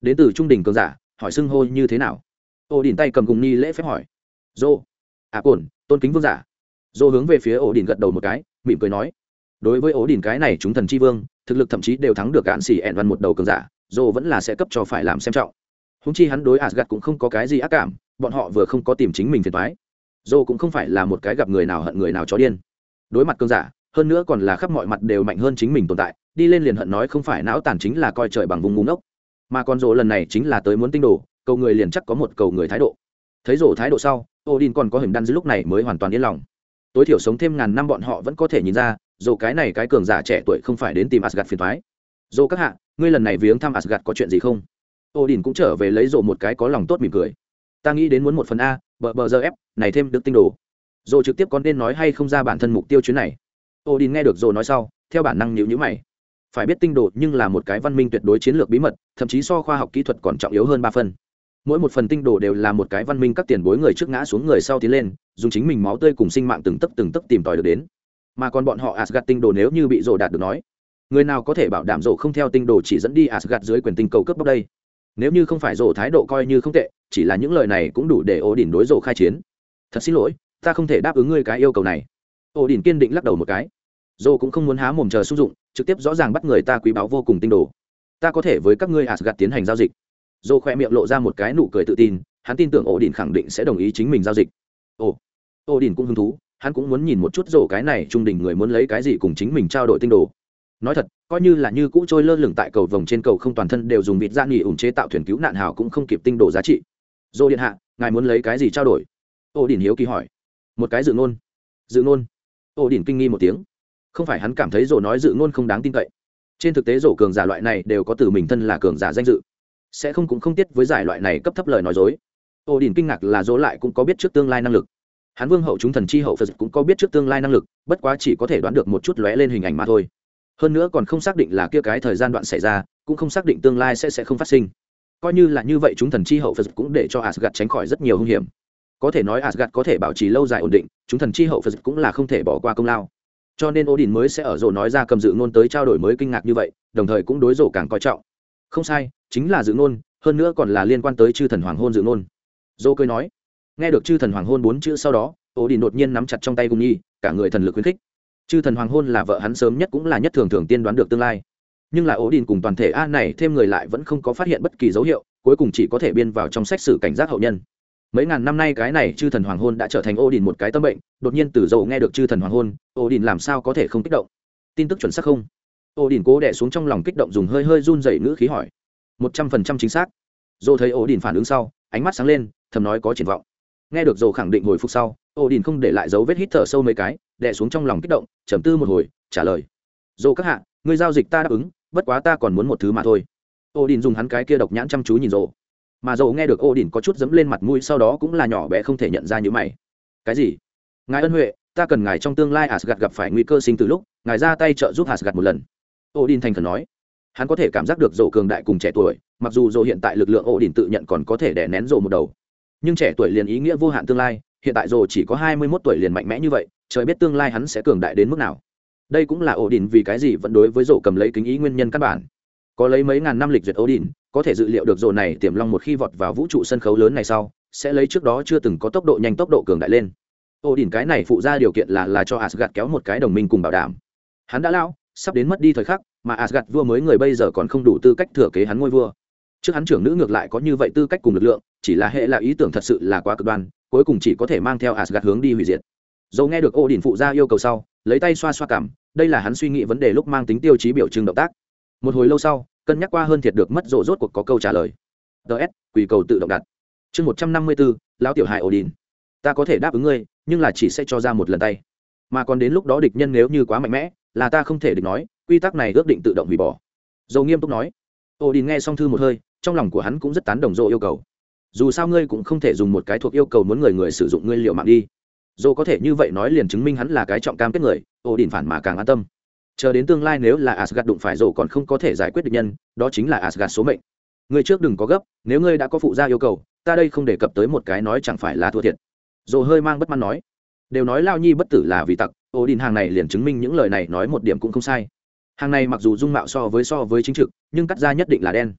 Đến từ trung đỉnh cường giả, hỏi xưng hô như thế nào? Ổ đỉnh tay cầm cùng ni lễ phép hỏi. Dô. À cồn, tôn kính vương giả. Dô hướng về phía ổ đỉnh gật đầu một cái, mỉm cười nói. Đối với ổ đỉnh cái này chúng thần chi vương, thực lực thậm chí đều thắng được cạn xỉ ẹn văn một đầu cường giả, dô vẫn là sẽ cấp cho phải làm xem trọng. Húng chi hắn đối asgad cũng không có cái gì ác cảm, bọn họ vừa không có tìm chính mình phiền thoái dô cũng không phải là một cái gặp người nào hận người nào cho điên. Đối mặt cường giả, hơn nữa còn là khắp mọi mặt đều mạnh hơn chính mình tồn tại đi lên liền hận nói không phải não tàn chính là coi trời bằng vùng ngúng ốc mà con rổ lần này chính là tới muốn tinh đồ, cầu người liền chắc có một cầu người thái độ. Thấy rổ thái độ sau, odin còn có hình đan dưới lúc này mới hoàn toàn yên lòng. Tối thiểu sống thêm ngàn năm bọn họ vẫn có thể nhìn ra dù cái này cái cường giả trẻ tuổi không phải đến tìm asgad phiền thoái dù các hạ, ngươi lần này viếng thăm asgad có chuyện gì không? Odin cũng trở về lấy rộ một cái có lòng tốt mỉm cười. Ta nghĩ đến muốn một phần a, bờ bờ giờ ép, này thêm được tinh đồ. Rồi trực tiếp con nên nói hay không ra bản thân mục tiêu chuyến này. Odin nghe được rồi nói sau, theo bản năng nhịu nhữ mày phải biết tinh đồ nhưng là một cái văn minh tuyệt đối chiến lược bí mật, thậm chí so khoa học kỹ thuật còn trọng yếu hơn ba phần. Mỗi một phần tinh đồ đều là một cái văn minh các tiền bối người trước ngã xuống người sau tiến lên, dùng chính mình máu tươi cùng sinh mạng từng tấc từng tấc tìm tòi được đến. Mà còn bọn họ Asgard tinh đồ nếu như bị rồ đạt được nói, người nào có thể bảo đảm rồ không theo tinh đồ chỉ dẫn đi Asgard dưới quyền tinh cầu cướp bóc đây? Nếu như không phải rồ thái độ coi như không tệ, chỉ là những lời này cũng đủ để ổ đỉnh đối rồ khai chiến. Thật xin lỗi, ta không thể đáp ứng ngươi cái yêu cầu này. Ổ đỉnh kiên định lắc đầu một cái dô cũng không muốn há mồm chờ xung dụng, trực tiếp rõ ràng bắt người ta quý báo vô cùng tinh đồ. Ta có thể với các ngươi asgad tiến hành giao dịch. Dô khoe miệng lộ ra một cái nụ cười tự tin, hắn tin tưởng ổ đình khẳng định sẽ đồng ý chính mình giao dịch. Ồ ổ đình cũng hứng thú, hắn cũng muốn nhìn một chút rổ cái này trung đỉnh người muốn lấy cái gì cùng chính mình trao đổi tinh đồ. Nói thật, coi như là như cũ trôi lơ lửng tại cầu vồng trên cầu không toàn thân đều dùng vịt da nghỉ ủng chế tạo thuyền cứu nạn hào cũng không kịp tinh đồ giá trị. Dô điện hạ, ngài muốn lấy cái gì trao đổi? Ô đình hiếu kỳ hỏi. Một cái dự ngôn. Dự ngôn. Ô đình kinh nghi một tiếng không phải hắn cảm thấy rổ nói dự ngôn không đáng tin cậy. Trên thực tế rổ cường giả loại này đều có từ mình thân là cường giả danh dự. Sẽ không cũng không tiết với giải loại này cấp thấp lời nói dối. Ô đỉnh kinh ngạc là dỗ lại cũng có biết trước tương lai năng lực. Hắn vương hậu chúng thần chi hậu phật cũng có biết trước tương lai năng lực, bất quá chỉ có thể đoán được một chút lóe lên hình ảnh mà thôi. Hơn nữa còn không xác định là kia cái thời gian đoạn xảy ra, cũng không xác định tương lai sẽ sẽ không phát sinh. Coi như là như vậy chúng thần chi hậu phật cũng để cho asgad tránh khỏi rất nhiều hung hiểm. Có thể nói asgad có thể bảo trì lâu dài ổn định, chúng thần chi hậu phật cũng là không thể bỏ qua công lao cho nên odin mới sẽ ở rổ nói ra cầm dự ngôn tới trao đổi mới kinh ngạc như vậy, đồng thời cũng đối rổ càng coi trọng. Không sai, chính là dự ngôn, hơn nữa còn là liên quan tới chư thần hoàng hôn dự ngôn. Dô cười nói, nghe được chư thần hoàng hôn bốn chữ sau đó, odin đột nhiên nắm chặt trong tay cùng nhi, cả người thần lực khuyến khích. Chư thần hoàng hôn là vợ hắn sớm nhất cũng là nhất thường thường tiên đoán được tương lai. Nhưng là ố đình cùng toàn thể a này thêm người lại vẫn không có phát hiện bất kỳ dấu hiệu, cuối cùng chỉ có thể biên vào trong sách sử cảnh giác hậu nhân mấy ngàn năm nay cái này chư thần hoàng hôn đã trở thành ô đình một cái tâm bệnh, đột nhiên từ dầu nghe được chư thần hoàng hôn ô đình làm sao có thể không kích động? Tin tức chuẩn xác không? Ô đình cố đẻ xuống trong lòng kích động dùng hơi hơi run dậy ngữ khí hỏi. Một trăm phần trăm chính xác. Dồ thấy ô đình phản ứng sau, ánh mắt sáng lên, thầm nói có triển vọng. Nghe được dồ khẳng định hồi phục sau ô đình không để lại dấu vết hít thở sâu mấy cái đẻ xuống trong lòng kích động, trầm tư một hồi, trả lời. Dồ các hạ người giao dịch ta đáp ứng, bất quá ta còn muốn một thứ mà thôi. Ô đình dùng hắn cái kia độc nhãn chăm chú nhìn rộ mà dầu nghe được ô đình có chút dẫm lên mặt mũi sau đó cũng là nhỏ bé không thể nhận ra như mày. Cái gì? Ngài ân huệ, ta cần ngài trong tương lai asgad gặp phải nguy cơ sinh từ lúc, ngài ra tay trợ giúp asgad một lần. Ô đình thành khẩn nói. Hắn có thể cảm giác được dầu cường đại cùng trẻ tuổi, mặc dù dầu hiện tại lực lượng ô đình tự nhận còn có thể đè nén dầu một đầu. Nhưng trẻ tuổi liền ý nghĩa vô hạn tương lai, hiện tại dầu chỉ có hai mươi mốt tuổi liền mạnh mẽ như vậy, trời biết tương lai hắn sẽ cường đại đến mức nào. Đây cũng là ổ đình vì cái gì vẫn đối với rổ cầm lấy kính ý nguyên nhân căn bản có lấy mấy ngàn năm lịch duyệt odin đỉnh có thể dự liệu được rổ này tiềm long một khi vọt vào vũ trụ sân khấu lớn này sau, sẽ lấy trước đó chưa từng có tốc độ nhanh tốc độ cường đại lên. Odin đỉnh cái này phụ ra điều kiện là là cho asgad kéo một cái đồng minh cùng bảo đảm. Hắn đã lao sắp đến mất đi thời khắc, mà asgad vua mới người bây giờ còn không đủ tư cách thừa kế hắn ngôi vua. Trước hắn trưởng nữ ngược lại có như vậy tư cách cùng lực lượng, chỉ là hệ là ý tưởng thật sự là quá cực đoan, cuối cùng chỉ có thể mang theo asgad hướng đi hủy diệt. Dầu nghe được ô đỉnh phụ ra yêu cầu sau, lấy tay xoa xoa cảm, đây là hắn suy nghĩ vấn đề lúc mang tính tiêu chí biểu trưng động tác một hồi lâu sau, cân nhắc qua hơn thiệt được mất rộ rốt cuộc có câu trả lời. Ts quỳ cầu tự động đặt. Chương một trăm năm mươi bốn lão tiểu hài ổ đình ta có thể đáp ứng ngươi, nhưng là chỉ sẽ cho ra một lần tay. Mà còn đến lúc đó địch nhân nếu như quá mạnh mẽ, là ta không thể địch nói, quy tắc này ước định tự động hủy bỏ. Dầu nghiêm túc nói. Ổ đình nghe xong thư một hơi, trong lòng của hắn cũng rất tán đồng rộ yêu cầu. Dù sao ngươi cũng không thể dùng một cái thuộc yêu cầu muốn người người sử dụng ngươi liệu mạng đi. Dồ có thể như vậy nói liền chứng minh hắn là cái trọng cam kết người ổ đình phản mà càng an tâm chờ đến tương lai nếu là asgad đụng phải rổ còn không có thể giải quyết được nhân, đó chính là asgad số mệnh. Người trước đừng có gấp, nếu ngươi đã có phụ gia yêu cầu, ta đây không đề cập tới một cái nói chẳng phải là thua thiệt. Rổ hơi mang bất mãn nói. Đều nói lao nhi bất tử là vì tặc ổ đình hàng này liền chứng minh những lời này nói một điểm cũng không sai. Hàng này mặc dù dung mạo so với so với chính trực, nhưng cắt ra nhất định là đen.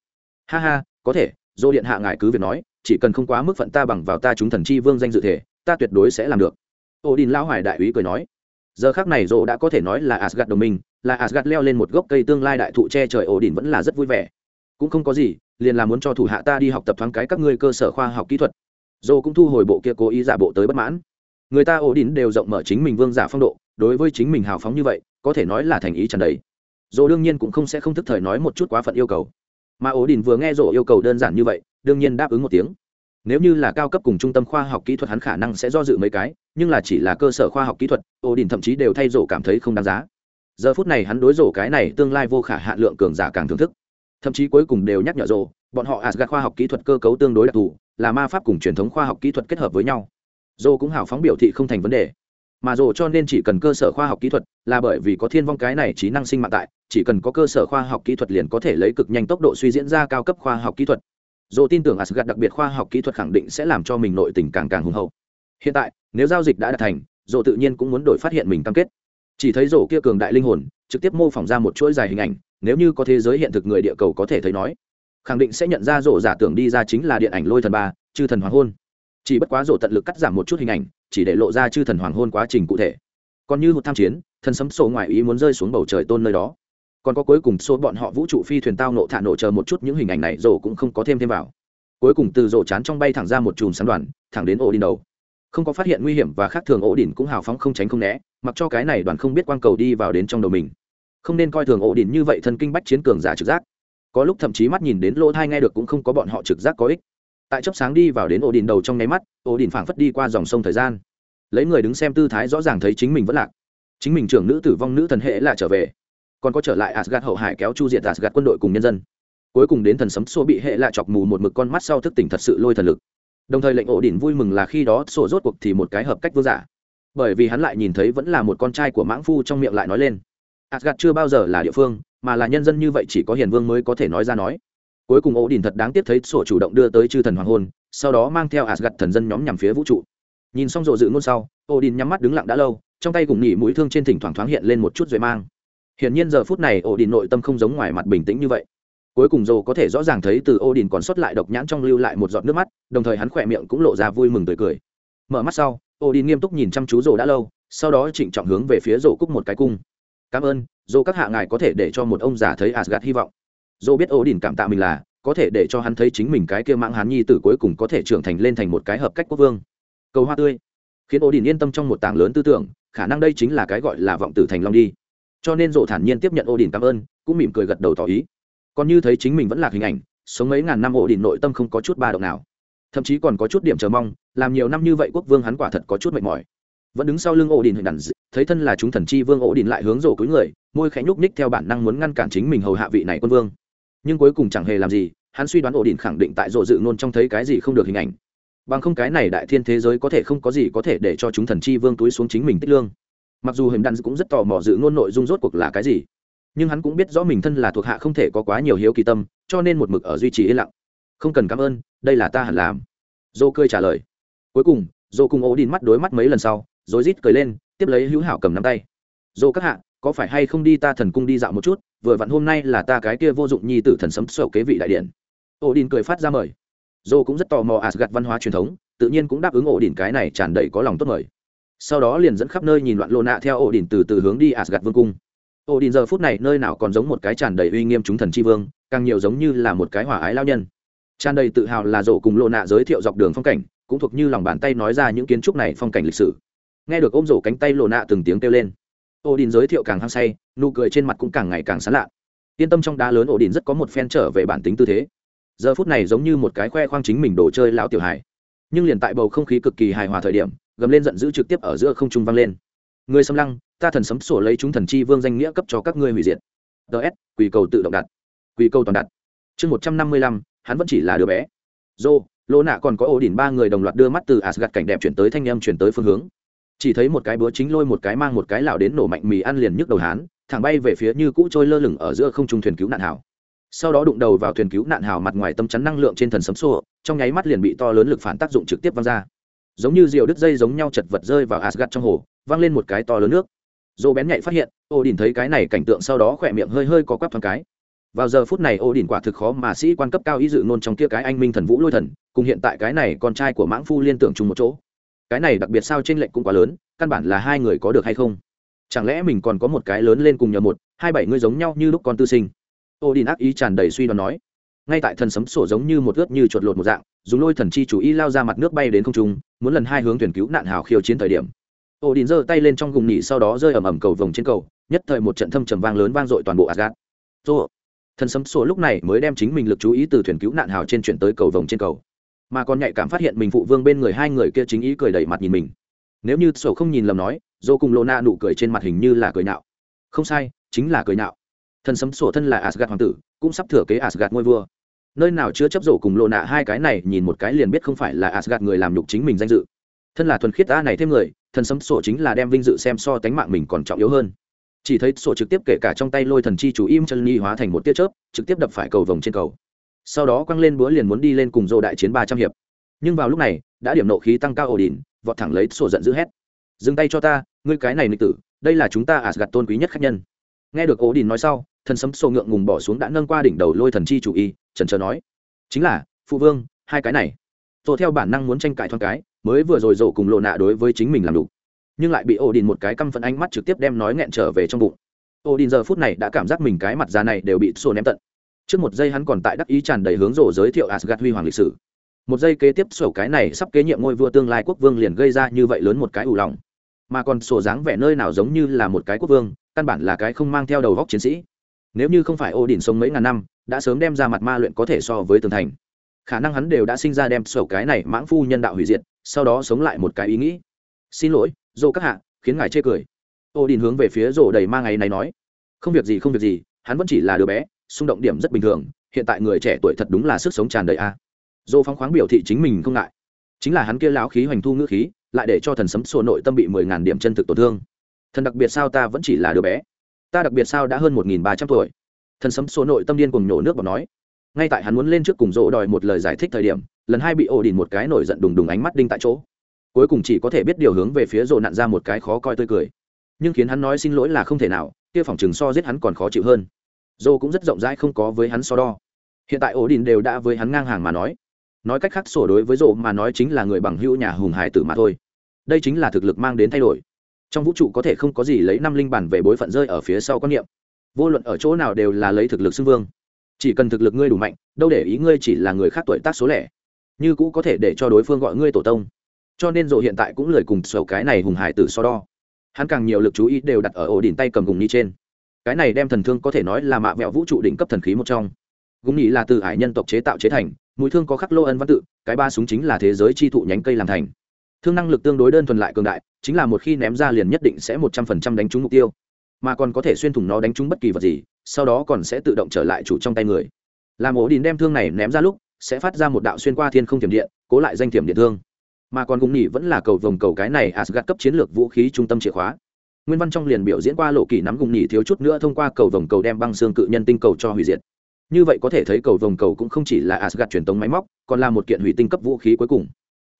Ha ha, có thể dô điện hạ ngài cứ việc nói, chỉ cần không quá mức phận ta bằng vào ta chúng thần chi vương danh dự thể, ta tuyệt đối sẽ làm được. Ổ đình lão hoài đại úy cười nói giờ khác này rộ đã có thể nói là asgad đồng minh, là asgad leo lên một gốc cây tương lai đại thụ che trời ổ đỉnh vẫn là rất vui vẻ. Cũng không có gì, liền là muốn cho thủ hạ ta đi học tập thoáng cái các ngươi cơ sở khoa học kỹ thuật. Rộ cũng thu hồi bộ kia cố ý giả bộ tới bất mãn. Người ta ổ đỉnh đều rộng mở chính mình vương giả phong độ, đối với chính mình hào phóng như vậy, có thể nói là thành ý trần đầy. Rộ đương nhiên cũng không sẽ không thức thời nói một chút quá phận yêu cầu. Mà ổ đỉnh vừa nghe rộ yêu cầu đơn giản như vậy, đương nhiên đáp ứng một tiếng nếu như là cao cấp cùng trung tâm khoa học kỹ thuật hắn khả năng sẽ do dự mấy cái, nhưng là chỉ là cơ sở khoa học kỹ thuật ô đình thậm chí đều thay rổ cảm thấy không đáng giá. Giờ phút này hắn đối rổ cái này tương lai vô khả hạn lượng cường giả càng thưởng thức. Thậm chí cuối cùng đều nhắc nhở rổ, bọn họ asgad khoa học kỹ thuật cơ cấu tương đối đặc thù, là ma pháp cùng truyền thống khoa học kỹ thuật kết hợp với nhau. Rổ cũng hào phóng biểu thị không thành vấn đề. Mà rổ cho nên chỉ cần cơ sở khoa học kỹ thuật, là bởi vì có thiên vong cái này trí năng sinh mạng tại, chỉ cần có cơ sở khoa học kỹ thuật liền có thể lấy cực nhanh tốc độ suy diễn ra cao cấp khoa học kỹ thuật dồ tin tưởng asgad đặc biệt khoa học kỹ thuật khẳng định sẽ làm cho mình nội tình càng càng hùng hậu. Hiện tại, nếu giao dịch đã đạt thành dồ tự nhiên cũng muốn đổi phát hiện mình cam kết. Chỉ thấy rổ kia cường đại linh hồn, trực tiếp mô phỏng ra một chuỗi dài hình ảnh, nếu như có thế giới hiện thực người địa cầu có thể thấy nói, khẳng định sẽ nhận ra rổ giả tưởng đi ra chính là điện ảnh lôi thần ba, chư thần hoàng hôn. Chỉ bất quá rổ tận lực cắt giảm một chút hình ảnh, chỉ để lộ ra chư thần hoàng hôn quá trình cụ thể. Còn như một tham chiến, thần sấm sổ ngoại ý muốn rơi xuống bầu trời tôn nơi đó còn có cuối cùng số bọn họ vũ trụ phi thuyền tao nộ thả nổ chờ một chút những hình ảnh này rổ cũng không có thêm thêm vào. Cuối cùng từ rổ chán trong bay thẳng ra một chùm sáng đoàn, thẳng đến ổ đỉnh đầu. Không có phát hiện nguy hiểm và khác thường ổ đỉnh cũng hào phóng không tránh không né, mặc cho cái này đoàn không biết quang cầu đi vào đến trong đầu mình. Không nên coi thường ổ đỉnh như vậy, thân kinh bách chiến cường giả trực giác. Có lúc thậm chí mắt nhìn đến lỗ thai nghe được cũng không có bọn họ trực giác có ích. Tại chớp sáng đi vào đến ổ đỉnh đầu trong nháy mắt ổ đỉnh phảng phất đi qua dòng sông thời gian. Lấy người đứng xem tư thái rõ ràng thấy chính mình vẫn lạc. Chính mình trưởng nữ tử vong nữ thần hệ là trở về còn có trở lại Asgard hậu hải kéo chu diệt Asgard quân đội cùng nhân dân. Cuối cùng đến thần sấm xô bị hệ lại chọc mù một mực con mắt sau thức tỉnh thật sự lôi thần lực. Đồng thời lệnh ổ đỉnh vui mừng là khi đó sổ rốt cuộc thì một cái hợp cách vương giả. Bởi vì hắn lại nhìn thấy vẫn là một con trai của mãng phu trong miệng lại nói lên. Asgard chưa bao giờ là địa phương, mà là nhân dân như vậy chỉ có hiền vương mới có thể nói ra nói. Cuối cùng ổ đỉnh thật đáng tiếc thấy sổ chủ động đưa tới chư thần hoàng hôn, sau đó mang theo Asgard thần dân nhóm nhằm phía vũ trụ. Nhìn xong rộ dự ngôn sau, ổ đỉnh nhắm mắt đứng lặng đã lâu, trong tay cùng nhỉ mũi thương trên thỉnh thoảng thoáng hiện lên một chút rồi mang hiển nhiên giờ phút này ổ nội tâm không giống ngoài mặt bình tĩnh như vậy. Cuối cùng dồ có thể rõ ràng thấy từ Odin đình còn sót lại độc nhãn trong lưu lại một giọt nước mắt, đồng thời hắn khỏe miệng cũng lộ ra vui mừng tươi cười. Mở mắt sau, Odin đình nghiêm túc nhìn chăm chú dồ đã lâu, sau đó trịnh trọng hướng về phía dồ cúc một cái cung. Cảm ơn dồ các hạ ngài có thể để cho một ông già thấy asgad hy vọng. Dồ biết Odin đình cảm tạ mình là, có thể để cho hắn thấy chính mình cái kia mạng hắn nhi tử cuối cùng có thể trưởng thành lên thành một cái hợp cách quốc vương. Cầu hoa tươi. Khiến Odin đình yên tâm trong một tảng lớn tư tưởng, khả năng đây chính là cái gọi là vọng tử thành long đi cho nên rộ thản nhiên tiếp nhận ô đình cảm ơn, cũng mỉm cười gật đầu tỏ ý. Còn như thấy chính mình vẫn là hình ảnh, sống mấy ngàn năm ổ đỉnh nội tâm không có chút ba động nào. Thậm chí còn có chút điểm chờ mong, làm nhiều năm như vậy quốc vương hắn quả thật có chút mệt mỏi. Vẫn đứng sau lưng ổ đỉnh hình đàn thấy thân là chúng thần chi vương ổ đỉnh lại hướng rổ cúi người, môi khẽ nhúc ních theo bản năng muốn ngăn cản chính mình hầu hạ vị này quân vương. Nhưng cuối cùng chẳng hề làm gì, hắn suy đoán ổ đỉnh khẳng định tại rổ dự nôn trong thấy cái gì không được hình ảnh. Bằng không cái này đại thiên thế giới có thể không có gì có thể để cho chúng thần chi vương túi xuống chính mình tích lương mặc dù hình đàn cũng rất tò mò dự ngôn nội dung rốt cuộc là cái gì, nhưng hắn cũng biết rõ mình thân là thuộc hạ không thể có quá nhiều hiếu kỳ tâm, cho nên một mực ở duy trì yên lặng. Không cần cảm ơn, đây là ta hẳn làm. Dô cười trả lời. Cuối cùng, dô cùng ố đin mắt đối mắt mấy lần sau, rồi rít cười lên, tiếp lấy hữu hảo cầm nắm tay. Dô các hạ, có phải hay không đi ta thần cung đi dạo một chút, vừa vặn hôm nay là ta cái kia vô dụng nhi tử thần sấm sậu kế vị đại điện. Ổ đin cười phát ra mời. Dô cũng rất tò mò asgad văn hóa truyền thống, tự nhiên cũng đáp ứng ổ đin cái này tràn đầy có lòng tốt mời sau đó liền dẫn khắp nơi nhìn loạn lộ nạ theo ổ Đỉnh từ từ hướng đi asgad vương cung. Ổ đình giờ phút này nơi nào còn giống một cái tràn đầy uy nghiêm chúng thần c h i vương, càng nhiều giống như là một cái hỏa ái lao nhân. Tràn đầy tự hào là rổ cùng lộ nạ giới thiệu dọc đường phong cảnh, cũng thuộc như lòng bàn tay nói ra những kiến trúc này phong cảnh lịch sử. Nghe được ôm rổ cánh tay lộ nạ từng tiếng kêu lên, ổ đình giới thiệu càng hăng say, nụ cười trên mặt cũng càng ngày càng sán lạ. Yên tâm trong đá lớn ổ đình rất có một phen trở về bản tính tư thế. Giờ phút này giống như một cái khoe khoang chính mình đồ chơi lão tiểu hài nhưng liền tại bầu không khí cực kỳ hài hòa thời điểm, gầm lên giận dữ trực tiếp ở giữa không trung vang lên. Người xâm lăng, ta thần sấm sổ lấy chúng thần chi vương danh nghĩa cấp cho các ngươi hủy diệt. Ts quỳ cầu tự động đặt. Quỳ cầu toàn đặt. Chương một trăm năm mươi lăm, hắn vẫn chỉ là đứa bé. Dô, lô nạ còn có ổ đỉnh ba người đồng loạt đưa mắt từ asgad cảnh đẹp chuyển tới thanh em chuyển tới phương hướng. Chỉ thấy một cái búa chính lôi một cái mang một cái lạo đến nổ mạnh mì ăn liền nhức đầu hán, thẳng bay về phía như cũ trôi lơ lửng ở giữa không trung thuyền cứu nạn hảo sau đó đụng đầu vào thuyền cứu nạn hào mặt ngoài tâm chắn năng lượng trên thần sấm sô trong nháy mắt liền bị to lớn lực phản tác dụng trực tiếp văng ra. Giống như diều đứt dây giống nhau chật vật rơi vào asgad trong hồ, văng lên một cái to lớn nước. Dỗ bén nhạy phát hiện ô đình thấy cái này cảnh tượng sau đó khỏe miệng hơi hơi có quắp thoáng cái. Vào giờ phút này ô đình quả thực khó mà sĩ quan cấp cao ý dự nôn trong kia cái anh minh thần vũ lôi thần, cùng hiện tại cái này con trai của mãng phu liên tưởng chung một chỗ. Cái này đặc biệt sao t r ê n lệch cũng quá lớn, căn bản là hai người có được hay không? Chẳng lẽ mình còn có một cái lớn lên cùng nhờ một, hai bảy người giống nhau như lúc con tư sinh? Ô đình ác ý tràn đầy suy đoán nói. Ngay tại thần sấm sổ giống như một ướt như chuột lột một dạng, dùng lôi thần chi chủ y lao ra mặt nước bay đến không trung, muốn lần hai hướng tuyển cứu nạn hào khiêu chiến thời điểm. Ô đình giơ tay lên trong gùng nhị sau đó rơi ầm ầm cầu vồng trên cầu, nhất thời một trận thâm trầm vang lớn vang dội toàn bộ asgad dô thần sấm sổ lúc này mới đem chính mình lực chú ý từ thuyền cứu nạn hào trên chuyển tới cầu vồng trên cầu. Mà còn nhạy cảm phát hiện mình phụ vương bên người hai người kia chính ý cười đẩy mặt nhìn mình. Nếu như sổ không nhìn lầm nói, dô cùng lô na nụ cười trên mặt hình như là cười nạo không sai, chính là cười nạo thần sấm sổ thân là asgad hoàng tử, cũng sắp thừa kế asgad ngôi vua. Nơi nào chưa chấp rổ cùng lộ nạ hai cái này, nhìn một cái liền biết không phải là asgad người làm nhục chính mình danh dự. Thân là thuần khiết ta này thêm người thần sấm sổ chính là đem vinh dự xem so tánh mạng mình còn trọng yếu hơn. Chỉ thấy sổ trực tiếp kể cả trong tay lôi thần chi chủ im chân nhi hóa thành một tia chớp, trực tiếp đập phải cầu vồng trên cầu. Sau đó quăng lên búa liền muốn đi lên cùng dô đại chiến ba trăm hiệp. Nhưng vào lúc này, đã điểm nộ khí tăng cao ổ đỉnh vọt thẳng lấy sổ giận dữ hét. Dừng tay cho ta, ngươi cái này nịch tử, đây là chúng ta Asgard tôn quý nhất khách nhân nghe được ổ đình nói sau, thần sấm sổ ngượng ngùng bỏ xuống đã nâng qua đỉnh đầu lôi thần chi chủ y, trần trờ nói, chính là, phụ vương, hai cái này. Tôi theo bản năng muốn tranh cãi thoáng cái, mới vừa rồi rổ cùng lộ nạ đối với chính mình làm đủ nhưng lại bị ổ đình một cái căm phẫn ánh mắt trực tiếp đem nói nghẹn trở về trong bụng. Ổ đình giờ phút này đã cảm giác mình cái mặt già này đều bị sổ ném tận. Trước một giây hắn còn tại đắc ý tràn đầy hướng rổ giới thiệu asgad huy hoàng lịch sử. Một giây kế tiếp sổ cái này sắp kế nhiệm ngôi vua tương lai quốc vương liền gây ra như vậy lớn một cái ủ lòng mà còn sổ dáng vẻ nơi nào giống như là một cái quốc vương, căn bản là cái không mang theo đầu góc chiến sĩ. Nếu như không phải ô đình sống mấy ngàn năm, đã sớm đem ra mặt ma luyện có thể so với tường thành. Khả năng hắn đều đã sinh ra đem sổ cái này mãng phu nhân đạo hủy diệt, sau đó sống lại một cái ý nghĩ. Xin lỗi dô các hạ, khiến ngài chê cười. Ô đình hướng về phía rổ đầy ma ngày này nói. Không việc gì, không việc gì, hắn vẫn chỉ là đứa bé, xung động điểm rất bình thường, hiện tại người trẻ tuổi thật đúng là sức sống tràn đầy a. Dô phóng khoáng biểu thị chính mình không ngại chính là hắn kia lão khí hoành thu ngữ khí, lại để cho thần sấm sổ nội tâm bị mười ngàn điểm chân thực tổn thương. Thần đặc biệt sao ta vẫn chỉ là đứa bé? Ta đặc biệt sao đã hơn một nghìn ba trăm tuổi? Thần sấm sổ nội tâm điên cùng nhổ nước vào nói. Ngay tại hắn muốn lên trước cùng rỗ đòi một lời giải thích thời điểm, lần hai bị ổ đỉnh một cái nổi giận đùng đùng ánh mắt đinh tại chỗ. Cuối cùng chỉ có thể biết điều hướng về phía rỗ nặn ra một cái khó coi tươi cười. Nhưng khiến hắn nói xin lỗi là không thể nào, kia phòng chừng so giết hắn còn khó chịu hơn. Rỗ cũng rất rộng rãi không có với hắn so đo. Hiện tại ổ đỉnh đều đã với hắn ngang hàng mà nói nói cách khác sổ đối với rộ mà nói chính là người bằng hữu nhà hùng hải tử mà thôi. Đây chính là thực lực mang đến thay đổi. Trong vũ trụ có thể không có gì lấy năm linh bản về bối phận rơi ở phía sau quan niệm. Vô luận ở chỗ nào đều là lấy thực lực xưng vương. Chỉ cần thực lực ngươi đủ mạnh, đâu để ý ngươi chỉ là người khác tuổi tác số lẻ. Như cũ có thể để cho đối phương gọi ngươi tổ tông. Cho nên rộ hiện tại cũng lời cùng sầu cái này hùng hải tử so đo. Hắn càng nhiều lực chú ý đều đặt ở ổ đỉnh tay cầm gùng ni trên. Cái này đem thần thương có thể nói là mạ vẹo vũ trụ đỉnh cấp thần khí một trong. Gùng nhi là từ hải nhân tộc chế tạo chế thành mũi thương có khắc lô ân văn tự, cái ba súng chính là thế giới chi thụ nhánh cây làm thành. Thương năng lực tương đối đơn thuần lại cường đại, chính là một khi ném ra liền nhất định sẽ một trăm phần trăm đánh trúng mục tiêu. Mà còn có thể xuyên thủng nó đánh trúng bất kỳ vật gì, sau đó còn sẽ tự động trở lại chủ trong tay người. Làm ổ đình đem thương này ném ra lúc, sẽ phát ra một đạo xuyên qua thiên không thiểm điện, cố lại danh thiểm điện thương. Mà còn cùng nhỉ vẫn là cầu vòng cầu cái này asgad cấp chiến lược vũ khí trung tâm chìa khóa. Nguyên văn trong liền biểu diễn qua lộ kỳ nắm cùng nhỉ thiếu chút nữa thông qua cầu vòng cầu đem băng xương cự nhân tinh cầu cho hủy diệt như vậy có thể thấy cầu vòng cầu cũng không chỉ là asgad truyền tống máy móc, còn là một kiện hủy tinh cấp vũ khí cuối cùng.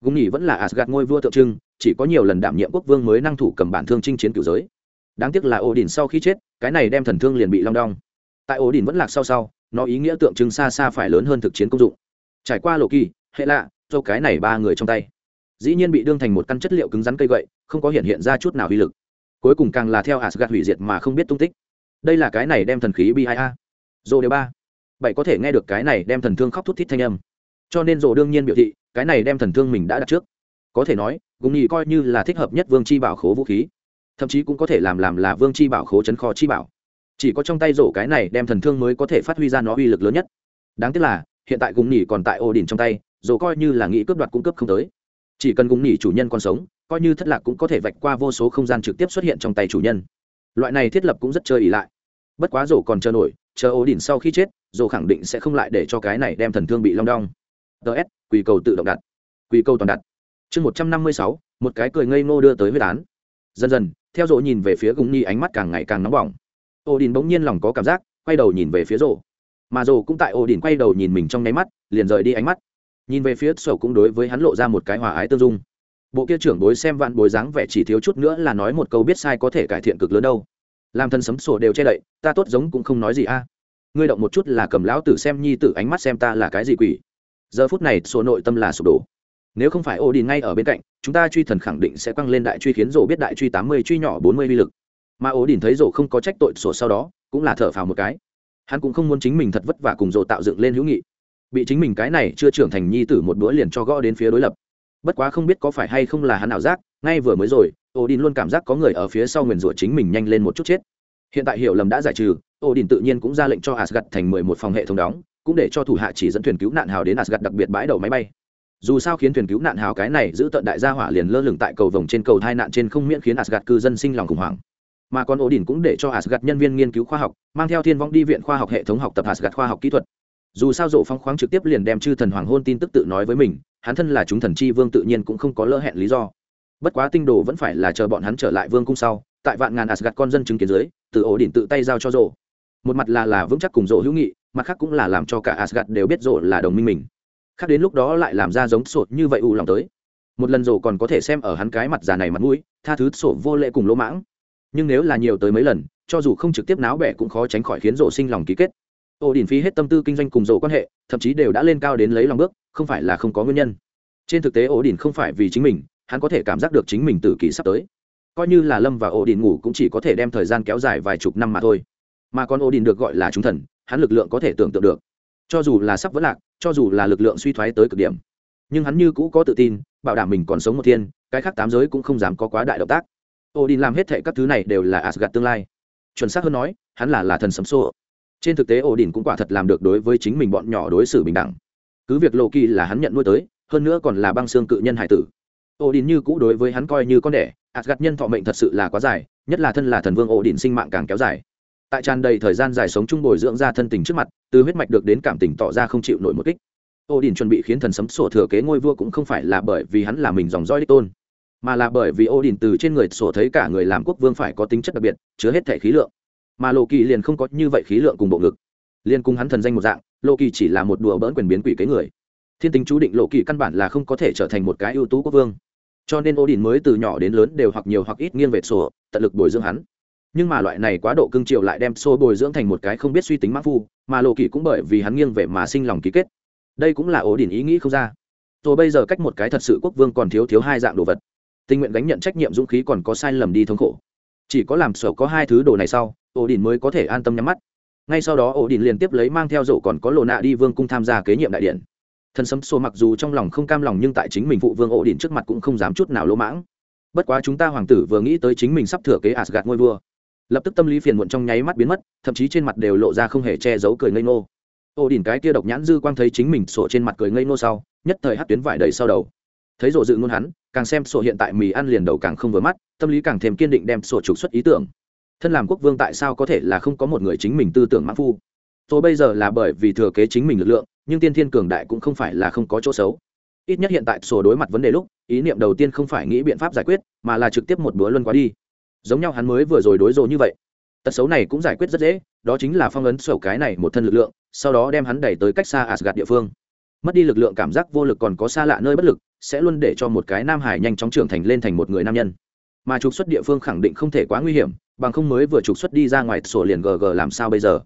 Gùng nhỉ vẫn là asgad ngôi vua tượng trưng, chỉ có nhiều lần đảm nhiệm quốc vương mới năng thủ cầm bản thương chinh chiến cửu giới. Đáng tiếc là ổ đỉnh sau khi chết, cái này đem thần thương liền bị long đong. Tại ổ đỉnh vẫn lạc sau sau, nó ý nghĩa tượng trưng xa xa phải lớn hơn thực chiến công dụng. Trải qua lộ kỳ hệ lạ do cái này ba người trong tay. Dĩ nhiên bị đương thành một căn chất liệu cứng rắn cây gậy, không có hiện hiện ra chút nào uy lực. Cuối cùng càng là theo asgad hủy diệt mà không biết tung tích. Đây là cái này đem thần khí bi a. Dô đều ba bảy có thể nghe được cái này đem thần thương khóc thút thít thanh âm. Cho nên rồ đương nhiên biểu thị, cái này đem thần thương mình đã đặt trước. Có thể nói, gùng nhì coi như là thích hợp nhất vương chi bảo khố vũ khí, thậm chí cũng có thể làm làm là vương chi bảo khố chấn kho chi bảo. Chỉ có trong tay rổ cái này đem thần thương mới có thể phát huy ra nó uy lực lớn nhất. Đáng tiếc là, hiện tại gùng nhì còn tại ổ đỉnh trong tay rổ coi như là nghĩ cướp đoạt cung cấp không tới. Chỉ cần gùng nhì chủ nhân còn sống, coi như thất lạc cũng có thể vạch qua vô số không gian trực tiếp xuất hiện trong tay chủ nhân. Loại này thiết lập cũng rất chơi ỉ lại. Bất quá rổ còn chờ nổi chờ ổ đỉnh sau khi chết dồ khẳng định sẽ không lại để cho cái này đem thần thương bị long đong. Ts quỳ cầu tự động đặt. Quỳ cầu toàn đặt. Chương một trăm năm mươi sáu, một cái cười ngây ngô đưa tới huyết án. Dần dần, theo dỗ nhìn về phía gùng nhi ánh mắt càng ngày càng nóng bỏng. Ổ đỉnh bỗng nhiên lòng có cảm giác, quay đầu nhìn về phía rộ mà rộ cũng tại ổ đỉnh quay đầu nhìn mình trong nháy mắt, liền rời đi ánh mắt. Nhìn về phía sổ cũng đối với hắn lộ ra một cái hòa ái tương dung. Bộ kia trưởng bối xem vạn bối dáng vẻ chỉ thiếu chút nữa là nói một câu biết sai có thể cải thiện cực lớn đâu làm thân sấm sổ đều che đậy, ta tốt giống cũng không nói gì a. À. Ngươi động một chút là cầm lão tử xem nhi tử ánh mắt xem ta là cái gì quỷ. Giờ phút này, sổ nội tâm là sụp đổ. Nếu không phải ô đi ngay ở bên cạnh, chúng ta truy thần khẳng định sẽ quăng lên đại truy khiến rổ biết đại truy tám mươi, truy nhỏ bốn mươi vi lực. Mà ố đình thấy rổ không có trách tội sổ sau đó, cũng là thở phào một cái. Hắn cũng không muốn chính mình thật vất vả cùng rổ tạo dựng lên hữu nghị. Bị chính mình cái này chưa trưởng thành nhi tử một bữa liền cho gõ đến phía đối lập bất quá không biết có phải hay không là hắn ảo giác, ngay vừa mới rồi ổ đình luôn cảm giác có người ở phía sau nguyền rủa chính mình nhanh lên một chút chết. Hiện tại hiểu lầm đã giải trừ ổ đình tự nhiên cũng ra lệnh cho asgad thành mười một phòng hệ thống đóng, cũng để cho thủ hạ chỉ dẫn thuyền cứu nạn hào đến asgad đặc biệt bãi đậu máy bay. Dù sao khiến thuyền cứu nạn hào cái này giữ tận đại gia hỏa liền lơ lửng tại cầu vồng trên cầu hai nạn trên không miễn khiến asgad cư dân sinh lòng khủng hoảng. Mà còn ổ đình cũng để cho asgad nhân viên nghiên cứu khoa học, mang theo thiên vong đi viện khoa học hệ thống học tập asgad khoa học kỹ thuật dù sao dộ phong khoáng trực tiếp liền đem chư thần hoàng hôn tin tức tự nói với mình, hắn thân là chúng thần chi vương tự nhiên cũng không có lỡ hẹn lý do. Bất quá tinh đồ vẫn phải là chờ bọn hắn trở lại vương cung sau, tại vạn ngàn asgad con dân chứng kiến dưới, từ ổ đỉnh tự tay giao cho rộ một mặt là là vững chắc cùng rộ hữu nghị, mặt khác cũng là làm cho cả asgad đều biết rộ là đồng minh mình. Khác đến lúc đó lại làm ra giống sột như vậy ù lòng tới. Một lần rộ còn có thể xem ở hắn cái mặt già này mặt mũi, tha thứ sổ vô lệ cùng lỗ mãng. Nhưng nếu là nhiều tới mấy lần, cho dù không trực tiếp náo bẻ cũng khó tránh khỏi khiến rộ sinh lòng ký kết ô đình phí hết tâm tư kinh doanh cùng rộ quan hệ, thậm chí đều đã lên cao đến lấy lòng bước, không phải là không có nguyên nhân. Trên thực tế ổ đỉnh không phải vì chính mình, hắn có thể cảm giác được chính mình từ kỳ sắp tới. Coi như là lâm và ổ đỉnh ngủ cũng chỉ có thể đem thời gian kéo dài vài chục năm mà thôi. Mà còn ổ đỉnh được gọi là chúng thần, hắn lực lượng có thể tưởng tượng được. Cho dù là sắp vỡ lạc, cho dù là lực lượng suy thoái tới cực điểm, nhưng hắn như cũ có tự tin, bảo đảm mình còn sống một thiên, cái khác tám giới cũng không dám có quá đại động tác. Ổ đỉnh làm hết thệ các thứ này đều là asgad tương lai. Chuẩn xác hơn nói, hắn là là thần sấm xô trên thực tế ổ đỉnh cũng quả thật làm được đối với chính mình bọn nhỏ đối xử bình đẳng. Cứ việc lộ kỳ là hắn nhận nuôi tới, hơn nữa còn là băng xương cự nhân hải tử. Ổ đỉnh như cũ đối với hắn coi như con đẻ asgad nhân thọ mệnh thật sự là quá dài, nhất là thân là thần vương ổ đỉnh sinh mạng càng kéo dài. Tại tràn đầy thời gian dài sống chung bồi dưỡng ra thân tình trước mặt, từ huyết mạch được đến cảm tình tỏ ra không chịu nổi một kích. Ô đình chuẩn bị khiến thần sấm sổ thừa kế ngôi vua cũng không phải là bởi vì hắn là mình dòng dõi đích tôn, mà là bởi vì ô đình từ trên người sổ thấy cả người làm quốc vương phải có tính chất đặc biệt, chứa hết thể khí lượng mà lộ kỳ liền không có như vậy khí lượng cùng bộ ngực. Liền cùng hắn thần danh một dạng, lộ kỳ chỉ là một đùa bỡn quyền biến quỷ kế người. Thiên tính chú định lộ kỳ căn bản là không có thể trở thành một cái ưu tú quốc vương. Cho nên ô đình mới từ nhỏ đến lớn đều hoặc nhiều hoặc ít nghiêng về sổ, tận lực bồi dưỡng hắn. Nhưng mà loại này quá độ cưng chiều lại đem xô bồi dưỡng thành một cái không biết suy tính mắc phu, mà lộ kỳ cũng bởi vì hắn nghiêng về mà sinh lòng ký kết. Đây cũng là ổ đỉnh ý nghĩ không ra. Rồi bây giờ cách một cái thật sự quốc vương còn thiếu thiếu hai dạng đồ vật. Tình nguyện gánh nhận trách nhiệm dũng khí còn có sai lầm đi thống khổ chỉ có làm sở có hai thứ đồ này sau ổ đỉnh mới có thể an tâm nhắm mắt. Ngay sau đó ổ đỉnh liên tiếp lấy mang theo rổ còn có lộ nạ đi vương cung tham gia kế nhiệm đại điện. Thân sấm xô mặc dù trong lòng không cam lòng nhưng tại chính mình phụ vương ổ đỉnh trước mặt cũng không dám chút nào lỗ mãng. Bất quá chúng ta hoàng tử vừa nghĩ tới chính mình sắp thừa kế asgad ngôi vua. Lập tức tâm lý phiền muộn trong nháy mắt biến mất, thậm chí trên mặt đều lộ ra không hề che giấu cười ngây ngô. Ổ đỉnh cái kia độc nhãn dư quang thấy chính mình sổ trên mặt cười ngây ngô sau, nhất thời hát tuyến vải đầy sau đầu. Thấy rổ dự ngôn hắn càng xem sổ hiện tại mì ăn liền đầu càng không vừa mắt, tâm lý càng thêm kiên định đem sổ trục xuất ý tưởng. Thân làm quốc vương tại sao có thể là không có một người chính mình tư tưởng mãn phu? Tôi bây giờ là bởi vì thừa kế chính mình lực lượng, nhưng tiên thiên cường đại cũng không phải là không có chỗ xấu. Ít nhất hiện tại sổ đối mặt vấn đề lúc, ý niệm đầu tiên không phải nghĩ biện pháp giải quyết, mà là trực tiếp một bữa luân quá đi. Giống nhau hắn mới vừa rồi đối rồ như vậy. Tật xấu này cũng giải quyết rất dễ, đó chính là phong ấn sổ cái này một thân lực lượng, sau đó đem hắn đẩy tới cách xa asgad địa phương. Mất đi lực lượng cảm giác vô lực còn có xa lạ nơi bất lực sẽ luôn để cho một cái nam hải nhanh chóng trưởng thành lên thành một người nam nhân. Mà trục xuất địa phương khẳng định không thể quá nguy hiểm, bằng không mới vừa trục xuất đi ra ngoài sổ liền gg làm sao bây giờ?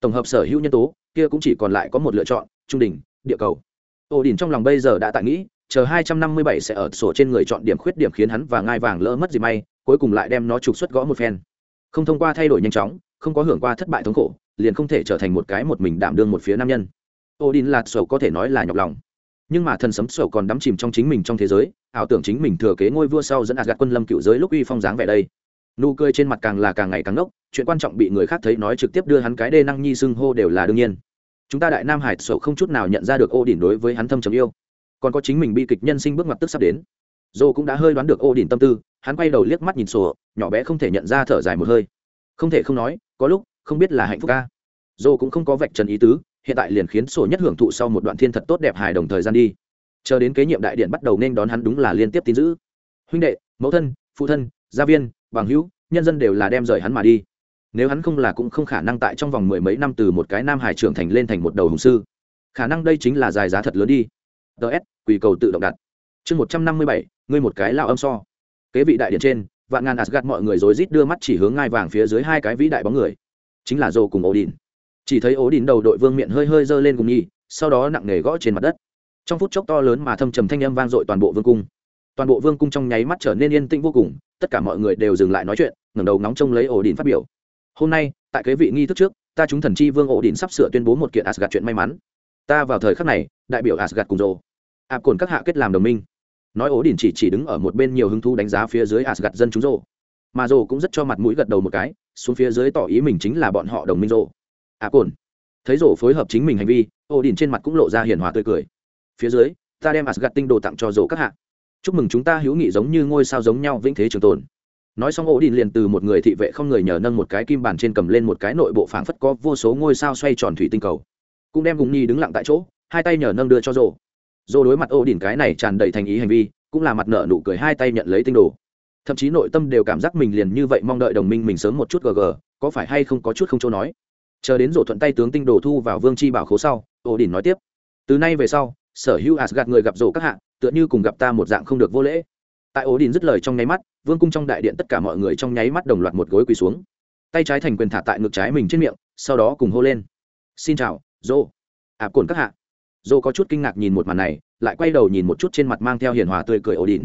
Tổng hợp sở hữu nhân tố, kia cũng chỉ còn lại có một lựa chọn, trung đỉnh, địa cầu. Ổ đỉnh trong lòng bây giờ đã tại nghĩ, chờ hai trăm năm mươi bảy sẽ ở sổ trên người chọn điểm khuyết điểm khiến hắn và ngai vàng lỡ mất gì may, cuối cùng lại đem nó trục xuất gõ một phen. Không thông qua thay đổi nhanh chóng, không có hưởng qua thất bại thống khổ, liền không thể trở thành một cái một mình đảm đương một phía nam nhân. Odin lạt sổ có thể nói là nhọc lòng nhưng mà thần sấm sầu còn đắm chìm trong chính mình trong thế giới, ảo tưởng chính mình thừa kế ngôi vua sau dẫn gạt quân lâm cựu giới lúc uy phong dáng vẻ đây. Nụ cười trên mặt càng là càng ngày càng ngốc, chuyện quan trọng bị người khác thấy nói trực tiếp đưa hắn cái đê năng nhi xưng hô đều là đương nhiên. Chúng ta đại nam hải sầu không chút nào nhận ra được ô đỉnh đối với hắn thâm trầm yêu. Còn có chính mình bi kịch nhân sinh bước ngoặt tức sắp đến. Dô cũng đã hơi đoán được ô đỉnh tâm tư, hắn quay đầu liếc mắt nhìn sổ, nhỏ bé không thể nhận ra thở dài một hơi. Không thể không nói, có lúc, không biết là hạnh phúc ca. Dô cũng không có vạch trần ý tứ hiện tại liền khiến sổ nhất hưởng thụ sau một đoạn thiên thật tốt đẹp hài đồng thời gian đi. Chờ đến kế nhiệm đại điện bắt đầu nên đón hắn đúng là liên tiếp tin giữ huynh đệ, mẫu thân, phụ thân, gia viên, bằng hữu, nhân dân đều là đem rời hắn mà đi. Nếu hắn không là cũng không khả năng tại trong vòng mười mấy năm từ một cái nam hải trưởng thành lên thành một đầu hùng sư. Khả năng đây chính là dài giá thật lớn đi. Ts quỳ cầu tự động đặt. Chương một trăm năm mươi bảy, ngươi một cái lao âm so. Kế vị đại điện trên, vạn ngàn asgad mọi người rối rít đưa mắt chỉ hướng ngai vàng phía dưới hai cái vĩ đại bóng người. Chính là dô cùng odin chỉ thấy ố đỉnh đầu đội vương miện hơi hơi giơ lên cùng nhi sau đó nặng nề gõ trên mặt đất. Trong phút chốc to lớn mà thâm trầm thanh âm vang dội toàn bộ vương cung. Toàn bộ vương cung trong nháy mắt trở nên yên tĩnh vô cùng, tất cả mọi người đều dừng lại nói chuyện, ngẩng đầu nóng trông lấy ổ đỉnh phát biểu. Hôm nay, tại kế vị nghi thức trước, ta chúng thần chi vương ổ đỉnh sắp sửa tuyên bố một kiện asgad chuyện may mắn. Ta vào thời khắc này, đại biểu asgad cùng rồ. Áp cồn các hạ kết làm đồng minh. Nói ố đỉnh chỉ chỉ đứng ở một bên nhiều hứng thú đánh giá phía dưới asgad dân chúng rồ. Mà rồ cũng rất cho mặt mũi gật đầu một cái, xuống phía dưới tỏ ý mình chính là bọn họ đồng minh rồ. À cồn. Thấy rổ phối hợp chính mình hành vi ô đỉnh trên mặt cũng lộ ra hiền hòa tươi cười. Phía dưới, ta đem asgad tinh đồ tặng cho rổ các hạ. Chúc mừng chúng ta hữu nghị giống như ngôi sao giống nhau vĩnh thế trường tồn. Nói xong ổ đình liền từ một người thị vệ không người nhờ nâng một cái kim bàn trên cầm lên một cái nội bộ phảng phất có vô số ngôi sao xoay tròn thủy tinh cầu. Cũng đem gùng nhi đứng lặng tại chỗ, hai tay nhờ nâng đưa cho rổ. Rổ đối mặt ô đỉnh cái này tràn đầy thành ý hành vi, cũng là mặt nợ nụ cười hai tay nhận lấy tinh đồ. Thậm chí nội tâm đều cảm giác mình liền như vậy mong đợi đồng minh mình sớm một chút gg có phải hay không có chút không chỗ nói chờ đến rổ thuận tay tướng tinh đồ thu vào vương chi bảo khố sau, ổ đỉnh nói tiếp. Từ nay về sau, sở hữu asgad người gặp rổ các hạ, tựa như cùng gặp ta một dạng không được vô lễ. Tại ố đỉnh dứt lời trong nháy mắt, vương cung trong đại điện tất cả mọi người trong nháy mắt đồng loạt một gối quỳ xuống. Tay trái thành quyền thả tại ngực trái mình trên miệng, sau đó cùng hô lên. Xin chào dô ạp cồn các hạ. Dô có chút kinh ngạc nhìn một màn này, lại quay đầu nhìn một chút trên mặt mang theo hiền hòa tươi cười ổ đỉnh.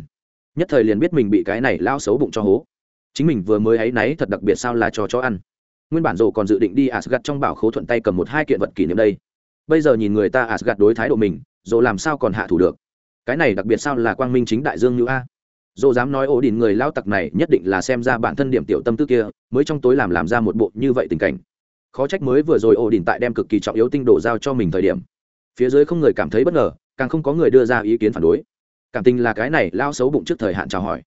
Nhất thời liền biết mình bị cái này lao xấu bụng cho hố. Chính mình vừa mới ấy náy thật đặc biệt sao là cho chó ăn nguyên bản rồ còn dự định đi Asgard trong bảo khố thuận tay cầm một hai kiện vật kỷ niệm đây. Bây giờ nhìn người ta Asgard đối thái độ mình, rồ làm sao còn hạ thủ được? Cái này đặc biệt sao là quang minh chính đại dương như a? Rồ dám nói ổ đỉnh người lao tặc này nhất định là xem ra bản thân điểm tiểu tâm tư kia, mới trong tối làm làm ra một bộ như vậy tình cảnh. Khó trách mới vừa rồi ổ đỉnh tại đem cực kỳ trọng yếu tinh đồ giao cho mình thời điểm. Phía dưới không người cảm thấy bất ngờ, càng không có người đưa ra ý kiến phản đối. Cảm tình là cái này lao xấu bụng trước thời hạn chào hỏi.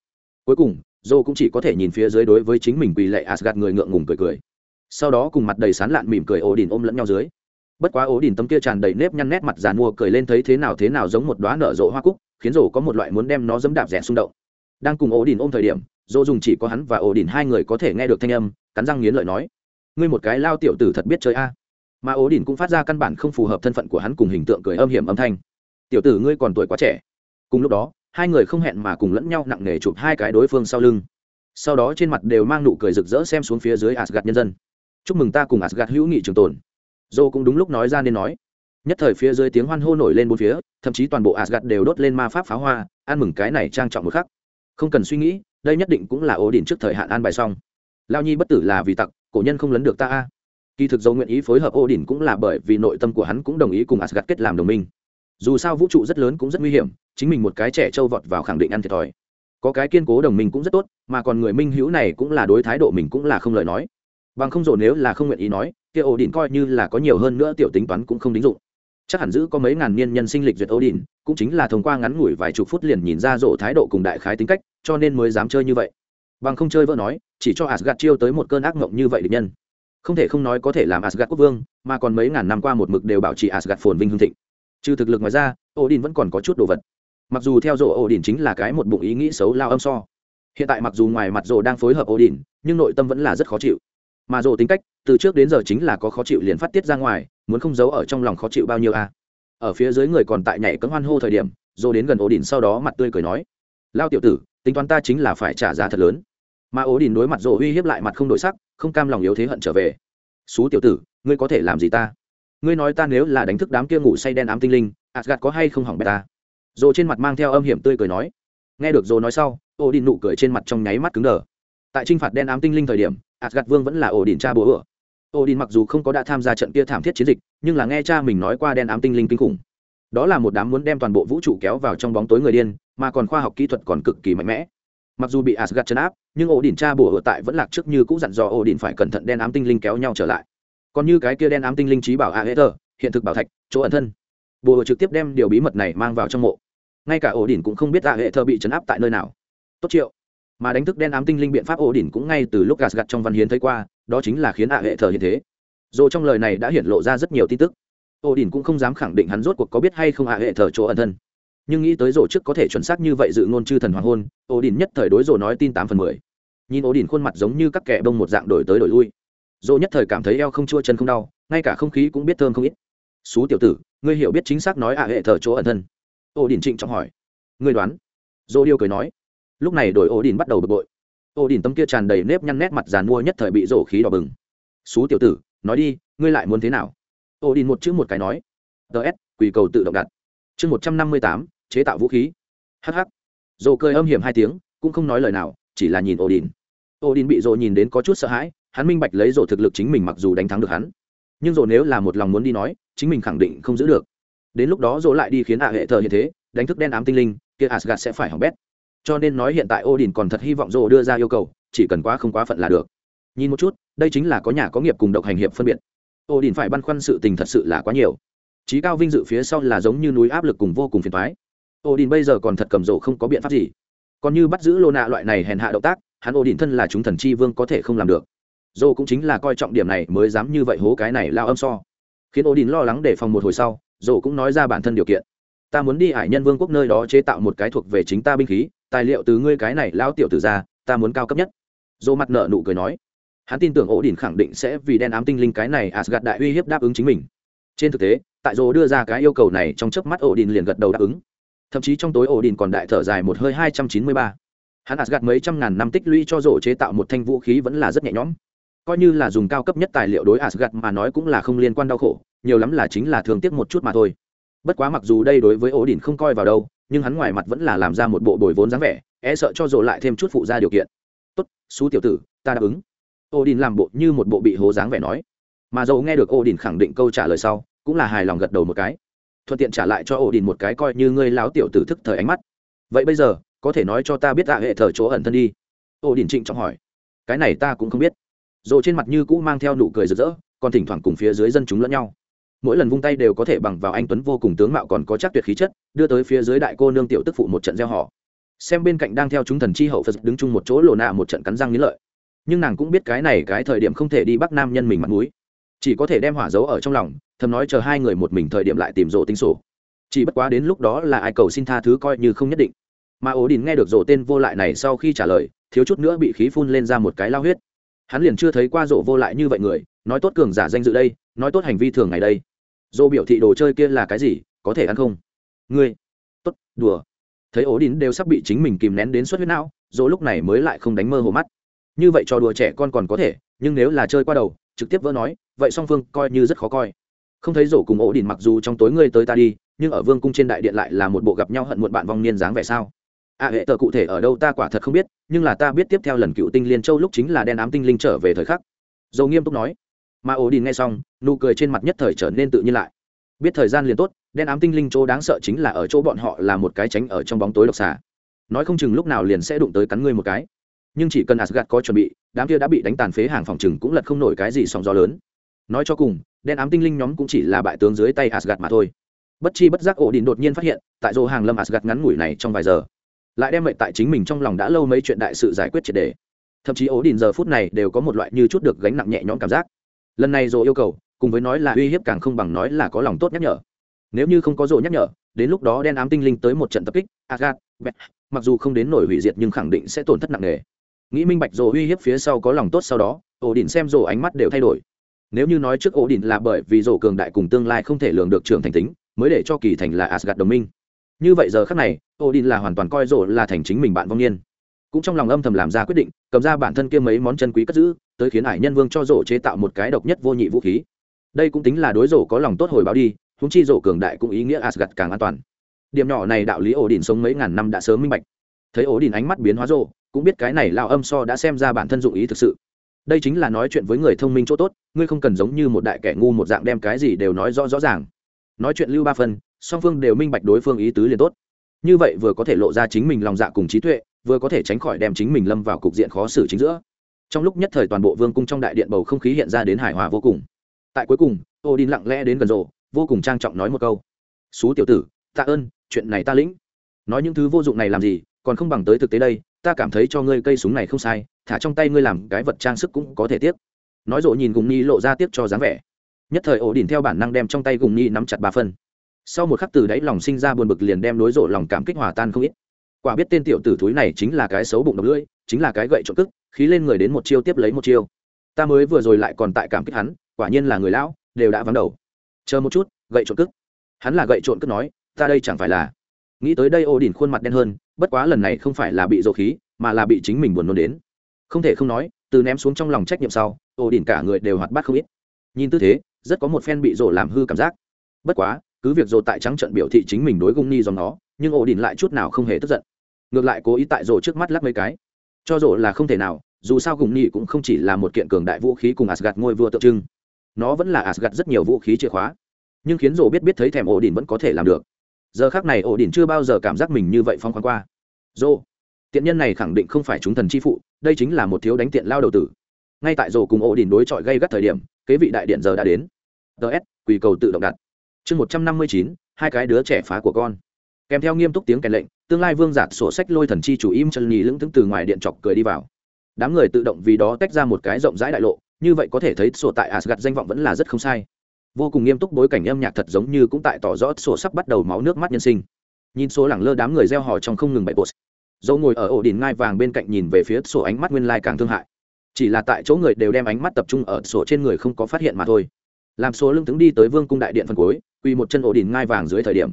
Cuối cùng dô cũng chỉ có thể nhìn phía dưới đối với chính mình quỳ lệ Asgard người ngượng ngùng cười cười sau đó cùng mặt đầy sán lạn mỉm cười ổ đỉnh ôm lẫn nhau dưới. Bất quá ổ đỉnh tấm kia tràn đầy nếp nhăn nét mặt giàn mua cười lên thấy thế nào thế nào giống một đoá nở rộ hoa cúc, khiến rổ có một loại muốn đem nó dẫm đạp rẻ xung động. Đang cùng ổ đỉnh ôm thời điểm dỗ dùng chỉ có hắn và ổ đỉnh hai người có thể nghe được thanh âm, cắn răng nghiến lợi nói, ngươi một cái lao tiểu tử thật biết chơi a. Mà ổ đỉnh cũng phát ra căn bản không phù hợp thân phận của hắn cùng hình tượng cười âm hiểm âm thanh. Tiểu tử ngươi còn tuổi quá trẻ. Cùng lúc đó, hai người không hẹn mà cùng lẫn nhau nặng nề chụp hai cái đối phương sau lưng. Sau đó trên mặt đều mang nụ cười rực rỡ xem xuống phía dưới asgad nhân dân chúc mừng ta cùng asgad hữu nghị trường tồn. Dô cũng đúng lúc nói ra nên nói. Nhất thời phía dưới tiếng hoan hô nổi lên bốn phía, thậm chí toàn bộ asgad đều đốt lên ma pháp pháo hoa, ăn mừng cái này trang trọng một khắc. Không cần suy nghĩ, đây nhất định cũng là ổ đỉnh trước thời hạn an bài xong. Lao nhi bất tử là vì tặc, cổ nhân không lấn được ta a. Kỳ thực dầu nguyện ý phối hợp ổ đỉnh cũng là bởi vì nội tâm của hắn cũng đồng ý cùng asgad kết làm đồng minh. Dù sao vũ trụ rất lớn cũng rất nguy hiểm, chính mình một cái trẻ trâu vọt vào khẳng định ăn thiệt thòi. Có cái kiên cố đồng minh cũng rất tốt, mà còn người minh hữu này cũng là đối thái độ mình cũng là không lời nói bằng không rổ nếu là không nguyện ý nói, kia ổ đỉnh coi như là có nhiều hơn nữa tiểu tính toán cũng không đính dụng. Chắc hẳn giữ có mấy ngàn niên nhân sinh lịch duyệt ổ đỉnh cũng chính là thông qua ngắn ngủi vài chục phút liền nhìn ra rổ thái độ cùng đại khái tính cách, cho nên mới dám chơi như vậy. Bằng không chơi vỡ nói, chỉ cho asgad chiêu tới một cơn ác mộng như vậy địch nhân. Không thể không nói có thể làm asgad quốc vương, mà còn mấy ngàn năm qua một mực đều bảo trì asgad phồn vinh hương thịnh. Trừ thực lực ngoài ra ổ vẫn còn có chút đồ vật. Mặc dù theo dỗ ổ chính là cái một bụng ý nghĩ xấu lao âm so. Hiện tại mặc dù ngoài mặt rồ đang phối hợp ổ nhưng nội tâm vẫn là rất khó chịu mà rồ tính cách, từ trước đến giờ chính là có khó chịu liền phát tiết ra ngoài, muốn không giấu ở trong lòng khó chịu bao nhiêu a à. ở phía dưới người còn tại nhảy cấm hoan hô thời điểm, rồ đến gần ổ sau đó mặt tươi cười nói lao tiểu tử, tính toán ta chính là phải trả giá thật lớn. Mà ổ đối mặt rồ uy hiếp lại mặt không đổi sắc, không cam lòng yếu thế hận trở về. Xú tiểu tử, ngươi có thể làm gì ta? Ngươi nói ta nếu là đánh thức đám kia ngủ say đen ám tinh linh asgad có hay không hỏng bét ta? Dồ trên mặt mang theo âm hiểm tươi cười nói. Nghe được dồ nói sau ổ đình nụ cười trên mặt trong nháy mắt cứng đờ. Tại t r i n h phạt đen ám tinh linh thời điểm Asgard vương vẫn là Odin cha bố ửa Odin mặc dù không có đã tham gia trận kia thảm thiết chiến dịch nhưng là nghe cha mình nói qua đen ám tinh linh kinh khủng. Đó là một đám muốn đem toàn bộ vũ trụ kéo vào trong bóng tối người điên mà còn khoa học kỹ thuật còn cực kỳ mạnh mẽ. Mặc dù bị Asgard chấn áp nhưng Odin cha bổ ở tại vẫn lạc trước như cũ dặn dò Odin phải cẩn thận đen ám tinh linh kéo nhau trở lại. Còn như cái kia đen ám tinh linh trí bảo Aether, hiện thực bảo thạch chỗ ẩn thân. Bồ trực tiếp đem điều bí mật này mang vào trong mộ. Ngay cả Odin cũng không biết Aether bị chấn áp tại nơi nào. Tốt triệu mà đánh thức đen ám tinh linh biện pháp ổ đỉnh cũng ngay từ lúc gạt gạt trong văn hiến thấy qua, đó chính là khiến a hệ thờ hiện thế. Dù trong lời này đã hiện lộ ra rất nhiều tin tức, ổ đỉnh cũng không dám khẳng định hắn rốt cuộc có biết hay không a hệ thờ chỗ ẩn thân. Nhưng nghĩ tới rổ trước có thể chuẩn xác như vậy dự ngôn chư thần hoàng hôn, ổ đỉnh nhất thời đối rổ nói tin tám phần mười. Nhìn ổ đỉnh khuôn mặt giống như các kẻ bông một dạng đổi tới đổi lui. Rổ nhất thời cảm thấy eo không chua chân không đau, ngay cả không khí cũng biết thơm không ít. Xú tiểu tử, ngươi hiểu biết chính xác nói ạ hệ thờ chỗ ẩn thân? Ổ đỉnh trịnh trọng hỏi. Ngươi đoán? Dô điêu cười nói lúc này đổi ổ đình bắt đầu bực bội. Ổ đình tấm kia tràn đầy nếp nhăn nét mặt giàn mua nhất thời bị rổ khí đỏ bừng. Xú tiểu tử, nói đi, ngươi lại muốn thế nào? Ổ đình một chữ một cái nói. Ts quỳ cầu tự động đặt. Chương một trăm năm mươi tám, chế tạo vũ khí. Hh rổ cười âm hiểm hai tiếng, cũng không nói lời nào, chỉ là nhìn ổ đình ổ đình bị rổ nhìn đến có chút sợ hãi, hắn minh bạch lấy rổ thực lực chính mình mặc dù đánh thắng được hắn. Nhưng rổ nếu là một lòng muốn đi nói, chính mình khẳng định không giữ được. Đến lúc đó rổ lại đi khiến ạ hệ thờ như thế, đánh thức đen ám tinh linh, kia asgad sẽ phải hỏng bét cho nên nói hiện tại odin còn thật hy vọng rồ đưa ra yêu cầu, chỉ cần quá không quá phận là được. Nhìn một chút, đây chính là có nhà có nghiệp cùng độc hành hiệp phân biệt. Odin phải băn khoăn sự tình thật sự là quá nhiều. Trí cao vinh dự phía sau là giống như núi áp lực cùng vô cùng phiền thoái odin bây giờ còn thật cầm rổ không có biện pháp gì. Còn như bắt giữ lô nạ loại này hèn hạ động tác, hắn odin thân là chúng thần chi vương có thể không làm được. Dô cũng chính là coi trọng điểm này mới dám như vậy hố cái này lao âm so. Khiến odin lo lắng để phòng một hồi sau dồ cũng nói ra bản thân điều kiện. Ta muốn đi hải nhân vương quốc nơi đó chế tạo một cái thuộc về chính ta binh khí tài liệu từ ngươi cái này lao tiểu tử ra, ta muốn cao cấp nhất. Dồ mặt nợ nụ cười nói. Hắn tin tưởng ổ đỉnh khẳng định sẽ vì đen ám tinh linh cái này asgad đại uy hiếp đáp ứng chính mình. Trên thực tế, tại dồ đưa ra cái yêu cầu này trong chớp mắt ổ đỉnh liền gật đầu đáp ứng. Thậm chí trong tối ổ đỉnh còn đại thở dài một hơi hai trăm chín mươi ba. Hắn asgad mấy trăm ngàn năm tích lũy cho rổ chế tạo một thanh vũ khí vẫn là rất nhẹ nhõm. Coi như là dùng cao cấp nhất tài liệu đối asgad mà nói cũng là không liên quan đau khổ, nhiều lắm là chính là thường tiếc một chút mà thôi. Bất quá mặc dù đây đối với ổ đỉnh không coi vào đâu nhưng hắn ngoài mặt vẫn là làm ra một bộ bồi vốn dáng vẻ e sợ cho dồ lại thêm chút phụ ra điều kiện. Tốt, xú tiểu tử, ta đáp ứng. Ô đình làm bộ như một bộ bị hố dáng vẻ nói. Mà dầu nghe được ô đình khẳng định câu trả lời sau, cũng là hài lòng gật đầu một cái. Thuận tiện trả lại cho ô đình một cái coi như ngươi láo tiểu tử thức thời ánh mắt. Vậy bây giờ, có thể nói cho ta biết tạ hệ thờ chỗ ẩn thân đi. Ô đình trịnh trọng hỏi. Cái này ta cũng không biết. Dồ trên mặt như cũ mang theo nụ cười rực rỡ, còn thỉnh thoảng cùng phía dưới dân chúng lẫn nhau mỗi lần vung tay đều có thể bằng vào anh tuấn vô cùng tướng mạo còn có chắc tuyệt khí chất, đưa tới phía dưới đại cô nương tiểu tức phụ một trận gieo họ. Xem bên cạnh đang theo chúng thần chi hậu phật đứng chung một chỗ lộ nạ một trận cắn răng nghĩ lợi. Nhưng nàng cũng biết cái này cái thời điểm không thể đi bắc nam nhân mình mặt mũi. Chỉ có thể đem hỏa dấu ở trong lòng, thầm nói chờ hai người một mình thời điểm lại tìm rộ tính sổ. Chỉ bất quá đến lúc đó là ai cầu xin tha thứ coi như không nhất định. Mà ố đình nghe được rộ tên vô lại này sau khi trả lời, thiếu chút nữa bị khí phun lên ra một cái lao huyết. Hắn liền chưa thấy qua rộ vô lại như vậy người, nói tốt cường giả danh dự đây, nói tốt hành vi thường ngày đây dô biểu thị đồ chơi kia là cái gì có thể ăn không? Ngươi tốt đùa. Thấy ố đín đều sắp bị chính mình kìm nén đến suất huyết não dô lúc này mới lại không đánh mơ hồ mắt. Như vậy trò đùa trẻ con còn có thể nhưng nếu là chơi qua đầu trực tiếp vỡ nói vậy song phương coi như rất khó coi. Không thấy rổ cùng ổ đỉnh mặc dù trong tối ngươi tới ta đi nhưng ở vương cung trên đại điện lại là một bộ gặp nhau hận muộn bạn vong niên dáng vẻ sao? À, hệ tờ cụ thể ở đâu ta quả thật không biết nhưng là ta biết tiếp theo lần cựu tinh liên châu lúc chính là đen ám tinh linh trở về thời khắc. Dầu nghiêm túc nói mà ổ đình nghe xong, nụ cười trên mặt nhất thời trở nên tự nhiên lại. Biết thời gian liền tốt, đen ám tinh linh chỗ đáng sợ chính là ở chỗ bọn họ là một cái tránh ở trong bóng tối độc xà. Nói không chừng lúc nào liền sẽ đụng tới cắn ngươi một cái. Nhưng chỉ cần asgad có chuẩn bị, đám kia đã bị đánh tàn phế hàng phòng chừng cũng lật không nổi cái gì sóng gió lớn. Nói cho cùng, đen ám tinh linh nhóm cũng chỉ là bại tướng dưới tay asgad mà thôi. Bất chi bất giác ổ đình đột nhiên phát hiện, tại dô hàng lâm asgad ngắn ngủi này trong vài giờ, lại đem mệnh tại chính mình trong lòng đã lâu mấy chuyện đại sự giải quyết triệt đề thậm chí ổ đình giờ phút này đều có một loại như chút được gánh nặng nhẹ nhõm cảm giác lần này dồ yêu cầu, cùng với nói là uy hiếp càng không bằng nói là có lòng tốt nhắc nhở. Nếu như không có dồ nhắc nhở, đến lúc đó đen ám tinh linh tới một trận tập kích, agat mặc dù không đến nổi hủy diệt nhưng khẳng định sẽ tổn thất nặng nề. Nghĩ minh bạch dồ uy hiếp phía sau có lòng tốt sau đó, ổ đỉnh xem dồ ánh mắt đều thay đổi. Nếu như nói trước ổ đỉnh là bởi vì dồ cường đại cùng tương lai không thể lường được trưởng thành tính, mới để cho kỳ thành là asgad đồng minh. Như vậy giờ khác này, ổ đỉnh là hoàn toàn coi dồ là thành chính mình bạn vong niên cũng trong lòng âm thầm làm ra quyết định, cầm ra bản thân kia mấy món chân quý cất giữ, tới khiến hải nhân vương cho rổ chế tạo một cái độc nhất vô nhị vũ khí. Đây cũng tính là đối rổ có lòng tốt hồi báo đi húng chi rổ cường đại cũng ý nghĩa asgad càng an toàn. Điểm nhỏ này đạo lý ổ đỉnh sống mấy ngàn năm đã sớm minh bạch. Thấy ổ đỉnh ánh mắt biến hóa rổ, cũng biết cái này lao âm so đã xem ra bản thân dụng ý thực sự. Đây chính là nói chuyện với người thông minh chỗ tốt, ngươi không cần giống như một đại kẻ ngu một dạng đem cái gì đều nói rõ rõ ràng. Nói chuyện lưu ba phân song phương đều minh bạch đối phương ý tứ liền tốt. Như vậy vừa có thể lộ ra chính mình lòng dạ cùng trí tuệ vừa có thể tránh khỏi đem chính mình lâm vào cục diện khó xử chính giữa. Trong lúc nhất thời toàn bộ vương cung trong đại điện bầu không khí hiện ra đến hài hòa vô cùng. Tại cuối cùng ô đin lặng lẽ đến gần rộ, vô cùng trang trọng nói một câu. Xú tiểu tử, tạ ơn, chuyện này ta lĩnh. Nói những thứ vô dụng này làm gì, còn không bằng tới thực tế đây, ta cảm thấy cho ngươi cây súng này không sai, thả trong tay ngươi làm cái vật trang sức cũng có thể tiếc. Nói rộ nhìn gùng nhi lộ ra tiếc cho dáng vẻ. Nhất thời ổ đỉnh theo bản năng đem trong tay gùng nhi nắm chặt ba phân sau một khắc từ đáy lòng sinh ra buồn bực liền đem đối rộ lòng cảm kích hòa tan không ít quả biết tên tiểu tử thúi này chính là cái xấu bụng độc lưỡi, chính là cái gậy trộm cức, khí lên người đến một chiêu tiếp lấy một chiêu. Ta mới vừa rồi lại còn tại cảm kích hắn, quả nhiên là người lão, đều đã vắng đầu. Chờ một chút, gậy trộm cức. Hắn là gậy trộm cức nói, ta đây chẳng phải là. Nghĩ tới đây ô đỉnh khuôn mặt đen hơn, bất quá lần này không phải là bị dầu khí, mà là bị chính mình buồn nôn đến. Không thể không nói, từ ném xuống trong lòng trách nhiệm sau, ô đỉnh cả người đều hoạt bát không ít. Nhìn tư thế, rất có một phen bị rổ làm hư cảm giác. Bất quá, cứ việc rổ tại trắng trận biểu thị chính mình đối gung ni dòng nó nhưng ổ đỉnh lại chút nào không hề tức giận. Ngược lại cố ý tại rổ trước mắt lắp mấy cái. Cho rổ là không thể nào, dù sao gùng nhị cũng không chỉ là một kiện cường đại vũ khí cùng asgad ngôi vua tượng trưng. Nó vẫn là asgad rất nhiều vũ khí chìa khóa. Nhưng khiến rổ biết biết thấy thèm ổ đỉnh vẫn có thể làm được. Giờ khác này ổ đỉnh chưa bao giờ cảm giác mình như vậy phong khoáng qua. Rổ, tiện nhân này khẳng định không phải chúng thần chi phụ, đây chính là một thiếu đánh tiện lao đầu tử. Ngay tại rổ cùng ổ đỉnh đối chọi gây gắt thời điểm, kế vị đại điện giờ đã đến. Ts quỳ cầu tự động đặt. Chương một trăm năm mươi chín, hai cái đứa trẻ phá của con kèm theo nghiêm túc tiếng kèn lệnh, tương lai vương giạt sổ sách lôi thần chi chủ im chân nhì lững thững từ ngoài điện chọc cười đi vào. Đám người tự động vì đó tách ra một cái rộng rãi đại lộ, như vậy có thể thấy sổ tại asgad danh vọng vẫn là rất không sai. Vô cùng nghiêm túc bối cảnh âm nhạc thật giống như cũng tại tỏ rõ sổ sắp bắt đầu máu nước mắt nhân sinh. Nhìn số lẳng lơ đám người gieo hò trong không ngừng bậy bột dẫu ngồi ở ổ đỉnh ngai vàng bên cạnh nhìn về phía sổ ánh mắt nguyên lai càng thương hại. Chỉ là tại chỗ người đều đem ánh mắt tập trung ở sổ trên người không có phát hiện mà thôi. Làm số lưng tướng đi tới vương cung đại điện phân cuối, quỳ một chân ổ đỉnh ngai vàng dưới thời điểm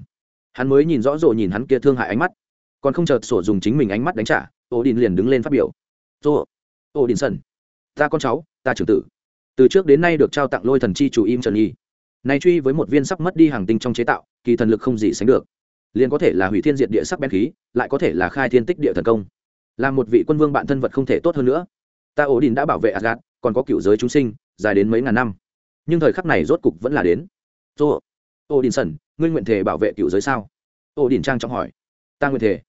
hắn mới nhìn rõ rồ nhìn hắn kia thương hại ánh mắt. Còn không chợt sổ dùng chính mình ánh mắt đánh trả ổ đình liền đứng lên phát biểu. Rô ổ đình sân ta con cháu, ta trưởng tử. Từ trước đến nay được trao tặng lôi thần chi chủ im trần nhi. Này truy với một viên sắp mất đi hàng tinh trong chế tạo, kỳ thần lực không gì sánh được. Liền có thể là hủy thiên diệt địa sắc bén khí, lại có thể là khai thiên tích địa thần công. Là một vị quân vương bạn thân vật không thể tốt hơn nữa. Ta ổ đình đã bảo vệ asgad còn có cựu giới chúng sinh, dài đến mấy ngàn năm. Nhưng thời khắc này rốt cục vẫn là đến. Tô ô đình sần ngươi nguyện thể bảo vệ cựu giới sao? Ô đình trang trọng hỏi. Ta nguyện thể.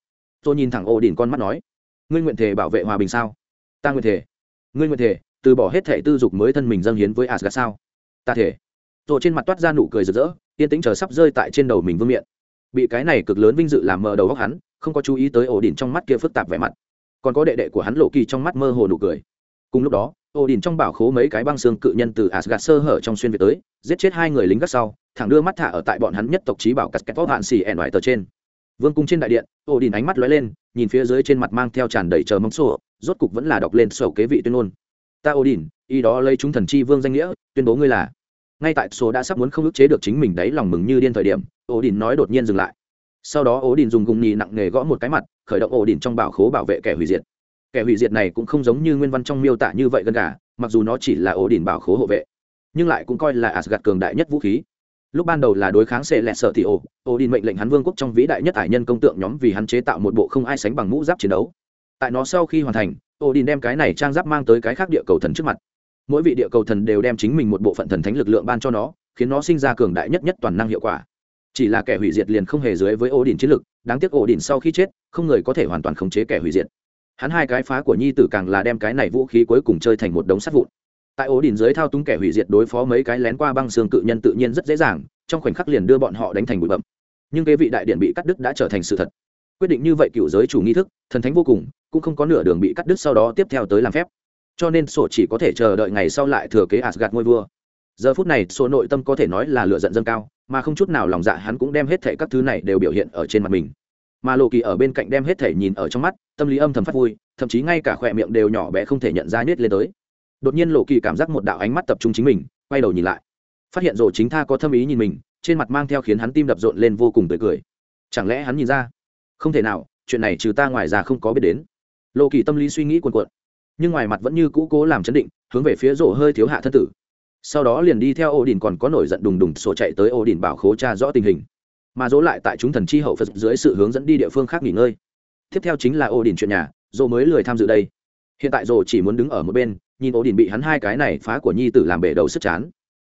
Tôi nhìn thẳng ô đình con mắt nói. Ngươi nguyện thể bảo vệ hòa bình sao? Ta nguyện thể. Ngươi nguyện thể, từ bỏ hết thể tư dục mới thân mình dâng hiến với asgad sao? Ta thể. Tôi trên mặt toát ra nụ cười rực rỡ, yên tĩnh chờ sắp rơi tại trên đầu mình vương miện. Bị cái này cực lớn vinh dự làm mờ đầu góc hắn, không có chú ý tới ổ đỉnh trong mắt kia phức tạp vẻ mặt. Còn có đệ đệ của hắn lộ kỳ trong mắt mơ hồ nụ cười. Cùng lúc đó ô đình trong bảo khố mấy cái băng xương cự nhân từ asgad sơ hở trong xuyên việt tới, giết chết hai người lính gác sau, thẳng đưa mắt thả ở tại bọn hắn nhất tộc trí bảo cắt kẹt vót hạn xì ẻn ngoài tờ trên. Vương cung trên đại điện, ô đình ánh mắt lóe lên, nhìn phía dưới trên mặt mang theo tràn đầy chờ mong sổ, rốt cục vẫn là đọc lên sổ kế vị tuyên ngôn. Ta ô đình, y đó lấy chúng thần chi vương danh nghĩa, tuyên bố ngươi là. Ngay tại số đã sắp muốn không ức chế được chính mình đấy lòng mừng như điên thời điểm, ô đình nói đột nhiên dừng lại. Sau đó ô đình dùng gùng nhì nặng nề gõ một cái mặt, khởi động ô đình trong bảo khố bảo vệ kẻ hủy diệt kẻ hủy diệt này cũng không giống như nguyên văn trong miêu tả như vậy gần cả, mặc dù nó chỉ là ổ đỉnh bảo khố hộ vệ, nhưng lại cũng coi là asgad cường đại nhất vũ khí. Lúc ban đầu là đối kháng xê lẹ sợ thì ổ ổ đỉnh mệnh lệnh hắn vương quốc trong vĩ đại nhất ải nhân công tượng nhóm vì hắn chế tạo một bộ không ai sánh bằng mũ giáp chiến đấu. Tại nó sau khi hoàn thành, ổ đỉnh đem cái này trang giáp mang tới cái khác địa cầu thần trước mặt. Mỗi vị địa cầu thần đều đem chính mình một bộ phận thần thánh lực lượng ban cho nó, khiến nó sinh ra cường đại nhất nhất toàn năng hiệu quả. Chỉ là kẻ hủy diệt liền không hề dưới với ổ đỉnh chiến lực, đáng tiếc ổ đỉnh sau khi chết, không người có thể hoàn toàn khống chế kẻ hủy diệt hắn hai cái phá của nhi tử càng là đem cái này vũ khí cuối cùng chơi thành một đống sắt vụn. Tại ổ đỉnh dưới thao túng kẻ hủy diệt đối phó mấy cái lén qua băng xương cự nhân tự nhiên rất dễ dàng, trong khoảnh khắc liền đưa bọn họ đánh thành bụi bậm nhưng cái vị đại điện bị cắt đứt đã trở thành sự thật. Quyết định như vậy cựu giới chủ nghi thức, thần thánh vô cùng, cũng không có nửa đường bị cắt đứt sau đó tiếp theo tới làm phép. Cho nên sổ chỉ có thể chờ đợi ngày sau lại thừa kế Asgard ngôi vua. Giờ phút này, sổ nội tâm có thể nói là lựa giận dâng cao, mà không chút nào lòng dạ hắn cũng đem hết thảy các thứ này đều biểu hiện ở trên mặt mình. Mà lộ kỳ ở bên cạnh đem hết thảy nhìn ở trong mắt tâm lý âm thầm phát vui, thậm chí ngay cả khỏe miệng đều nhỏ bé không thể nhận ra nết lên tới. Đột nhiên lộ kỳ cảm giác một đạo ánh mắt tập trung chính mình, quay đầu nhìn lại. Phát hiện rổ chính tha có thâm ý nhìn mình, trên mặt mang theo khiến hắn tim đập rộn lên vô cùng tươi cười. Chẳng lẽ hắn nhìn ra? Không thể nào, chuyện này trừ ta ngoài ra không có biết đến. Lộ kỳ tâm lý suy nghĩ cuồn cuộn, nhưng ngoài mặt vẫn như cũ cố làm chấn định, hướng về phía rổ hơi thiếu hạ thân tử. Sau đó liền đi theo ổ đình còn có nổi giận đùng đùng sổ chạy tới ổ đình bảo khố cha rõ tình hình. Mà dỗ lại tại chúng thần chi hậu phật dưới sự hướng dẫn đi địa phương khác nghỉ ngơi tiếp theo chính là ổ đình chuyện nhà dỗ mới lười tham dự đây hiện tại dỗ chỉ muốn đứng ở một bên nhìn ổ đình bị hắn hai cái này phá của nhi tử làm bể đầu sức chán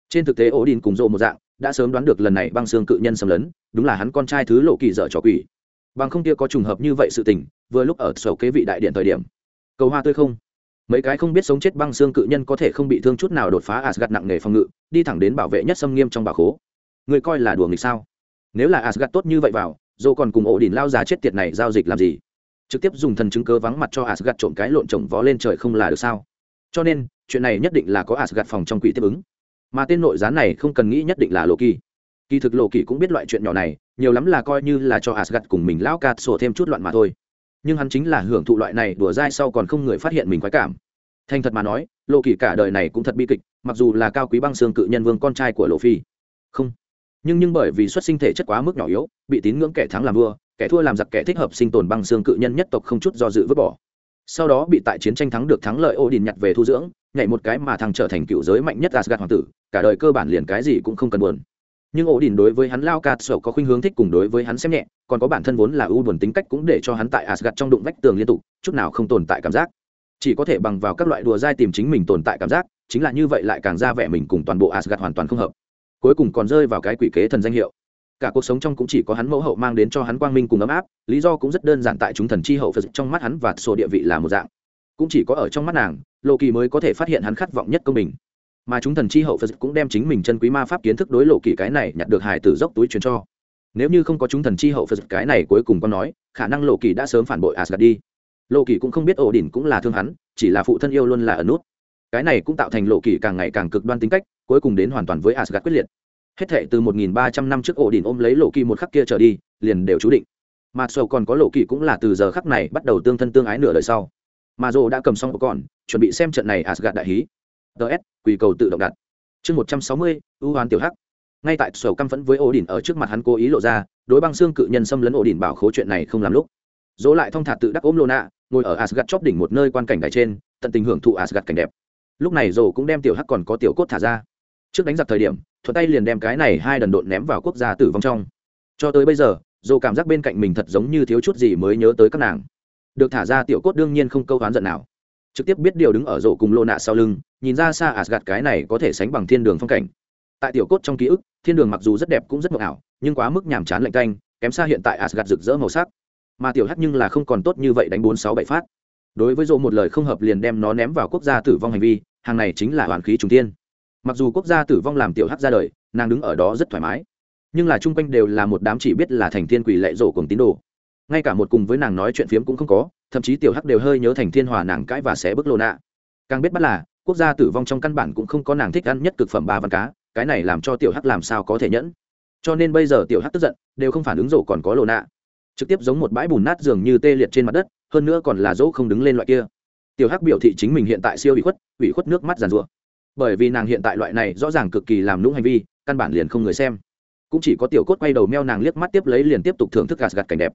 trên thực tế ổ đình cùng dỗ một dạng đã sớm đoán được lần này băng xương cự nhân xâm lấn đúng là hắn con trai thứ lộ kỳ dở trò quỷ bằng không kia có trùng hợp như vậy sự tình vừa lúc ở sổ kế vị đại điện thời điểm cầu hoa tươi không mấy cái không biết sống chết băng xương cự nhân có thể không bị thương chút nào đột phá Asgard nặng nề phòng ngự, đi thẳng đến bảo vệ nhất xâm nghiêm trong bảo khố. Người coi là đùa nghịch sao? Nếu là Asgard tốt như vậy vào, Dô còn cùng ổ đỉnh lao già chết tiệt này giao dịch làm gì? Trực tiếp dùng thần chứng cơ vắng mặt cho Asgard trộm cái lộn trồng vó lên trời không là được sao? Cho nên, chuyện này nhất định là có Asgard phòng trong quỷ tiếp ứng. Mà tên nội gián này không cần nghĩ nhất định là Loki. Kỳ thực Loki cũng biết loại chuyện nhỏ này, nhiều lắm là coi như là cho Asgard cùng mình lão cát sổ thêm chút loạn mà thôi nhưng hắn chính là hưởng thụ loại này đùa dai sau còn không người phát hiện mình quái cảm thành thật mà nói lộ kỳ cả đời này cũng thật bi kịch mặc dù là cao quý băng xương cự nhân vương con trai của lộ phi không nhưng nhưng bởi vì xuất sinh thể chất quá mức nhỏ yếu bị tín ngưỡng kẻ thắng làm vua kẻ thua làm giặc kẻ thích hợp sinh tồn băng xương cự nhân nhất tộc không chút do dự vứt bỏ. Sau đó bị tại chiến tranh thắng được thắng lợi ô đình nhặt về thu dưỡng, nhảy một cái mà thằng trở thành cựu giới mạnh nhất asgad hoàng tử, cả đời cơ bản liền cái gì cũng không cần buồn. Nhưng ổ đình đối với hắn lao cạt sầu có khuynh hướng thích cùng đối với hắn xem nhẹ, còn có bản thân vốn là ưu buồn tính cách cũng để cho hắn tại asgad trong đụng vách tường liên tục, chút nào không tồn tại cảm giác. Chỉ có thể bằng vào các loại đùa dai tìm chính mình tồn tại cảm giác, chính là như vậy lại càng ra vẻ mình cùng toàn bộ asgad hoàn toàn không hợp. Cuối cùng còn rơi vào cái quỷ kế thần danh hiệu cả cuộc sống trong cũng chỉ có hắn mẫu hậu mang đến cho hắn quang minh cùng ấm áp, lý do cũng rất đơn giản tại chúng thần chi hậu phật trong mắt hắn và sổ địa vị là một dạng. Cũng chỉ có ở trong mắt nàng, lộ kỳ mới có thể phát hiện hắn khát vọng nhất công bình. Mà chúng thần chi hậu phật cũng đem chính mình chân quý ma pháp kiến thức đối lộ kỳ cái này nhặt được hài tử dốc túi truyền cho. Nếu như không có chúng thần chi hậu phật cái này cuối cùng có nói, khả năng lộ kỳ đã sớm phản bội asgad đi. Lộ kỳ cũng không biết ổ đỉnh cũng là thương hắn, chỉ là phụ thân yêu luôn là ở nút. Cái này cũng tạo thành lộ kỳ càng ngày càng cực đoan tính cách, cuối cùng đến hoàn toàn với asgad quyết liệt hết thệ từ 1.300 năm trước ổ đỉnh ôm lấy lộ kỳ một khắc kia trở đi, liền đều chú định. Mà sầu còn có lộ kỳ cũng là từ giờ khắc này bắt đầu tương thân tương ái nửa đời sau. Mà dồ đã cầm xong còn chuẩn bị xem trận này asgad đại hí. Ts quỳ cầu tự động đặt. Chương một trăm sáu mươi, ưu hoán tiểu hắc. Ngay tại sầu căm phẫn với ổ đỉnh ở trước mặt hắn cố ý lộ ra, đối băng xương cự nhân xâm lấn ổ đỉnh bảo khố chuyện này không làm lúc. Dỗ lại thong thả tự đắc ôm lô nạ ngồi ở asgad chóp đỉnh một nơi quan cảnh đài trên, tận tình hưởng thụ asgad cảnh đẹp. Lúc này dồ cũng đem tiểu hắc còn có tiểu cốt thả ra trước đánh giặc thời điểm, thuận tay liền đem cái này hai đần độn ném vào quốc gia tử vong trong. Cho tới bây giờ dồ cảm giác bên cạnh mình thật giống như thiếu chút gì mới nhớ tới các nàng. Được thả ra tiểu cốt đương nhiên không câu hoán giận nào. Trực tiếp biết điều đứng ở rổ cùng lô nạ sau lưng, nhìn ra xa asgad cái này có thể sánh bằng thiên đường phong cảnh. Tại tiểu cốt trong ký ức, thiên đường mặc dù rất đẹp cũng rất mộng ảo, nhưng quá mức nhàm chán lạnh canh, kém xa hiện tại asgad rực rỡ màu sắc. Mà tiểu hát nhưng là không còn tốt như vậy đánh bốn sáu bảy phát. Đối với rổ một lời không hợp liền đem nó ném vào quốc gia tử vong hành vi, hàng này chính là hoàn khí trùng tiên mặc dù quốc gia tử vong làm tiểu hắc ra đời, nàng đứng ở đó rất thoải mái. Nhưng là chung quanh đều là một đám chỉ biết là thành thiên quỷ lệ rổ cùng tín đồ. Ngay cả một cùng với nàng nói chuyện phiếm cũng không có, thậm chí tiểu hắc đều hơi nhớ thành thiên hòa nàng cãi và xé bức lô nạ. Càng biết bắt là, quốc gia tử vong trong căn bản cũng không có nàng thích ăn nhất cực phẩm ba văn cá, cái này làm cho tiểu hắc làm sao có thể nhẫn. Cho nên bây giờ tiểu hắc tức giận, đều không phản ứng rổ còn có lô nạ. Trực tiếp giống một bãi bùn nát dường như tê liệt trên mặt đất, hơn nữa còn là dỗ không đứng lên loại kia. Tiểu hắc biểu thị chính mình hiện tại siêu ủy khuất ủy khuất nước mắt giàn rủa bởi vì nàng hiện tại loại này rõ ràng cực kỳ làm nũng hành vi, căn bản liền không người xem. Cũng chỉ có tiểu cốt quay đầu meo nàng liếc mắt tiếp lấy liền tiếp tục thưởng thức gạt gạt cảnh đẹp.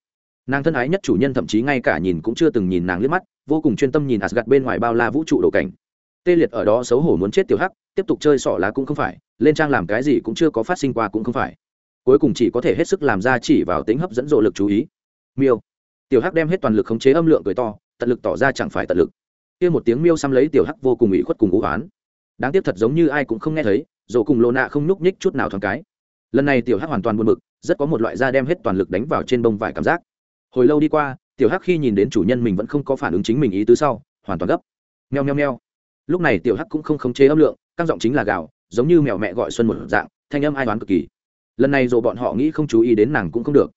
Nàng thân ái nhất chủ nhân thậm chí ngay cả nhìn cũng chưa từng nhìn nàng liếc mắt, vô cùng chuyên tâm nhìn gạt bên ngoài bao la vũ trụ đồ cảnh. Tê liệt ở đó xấu hổ muốn chết tiểu hắc, tiếp tục chơi sỏ lá cũng không phải, lên trang làm cái gì cũng chưa có phát sinh qua cũng không phải. Cuối cùng chỉ có thể hết sức làm ra chỉ vào tính hấp dẫn rộ lực chú ý. Miêu. Tiểu hắc đem hết toàn lực khống chế âm lượng cười to, tận lực tỏ ra chẳng phải tận lực. Kia một tiếng miêu xăm lấy tiểu hắc vô cùng ủy khuất cùng ngũ oán đáng tiếc thật giống như ai cũng không nghe thấy rộ cùng lô nạ không nhúc nhích chút nào thoáng cái. Lần này tiểu hắc hoàn toàn buồn mực, rất có một loại da đem hết toàn lực đánh vào trên bông vải cảm giác. Hồi lâu đi qua tiểu hắc khi nhìn đến chủ nhân mình vẫn không có phản ứng chính mình ý tứ sau hoàn toàn gấp. Meo meo meo. Lúc này tiểu hắc cũng không khống chế âm lượng căng giọng chính là gạo giống như mèo mẹ gọi xuân một dạng thanh âm ai đoán cực kỳ. Lần này dù bọn họ nghĩ không chú ý đến nàng cũng không được.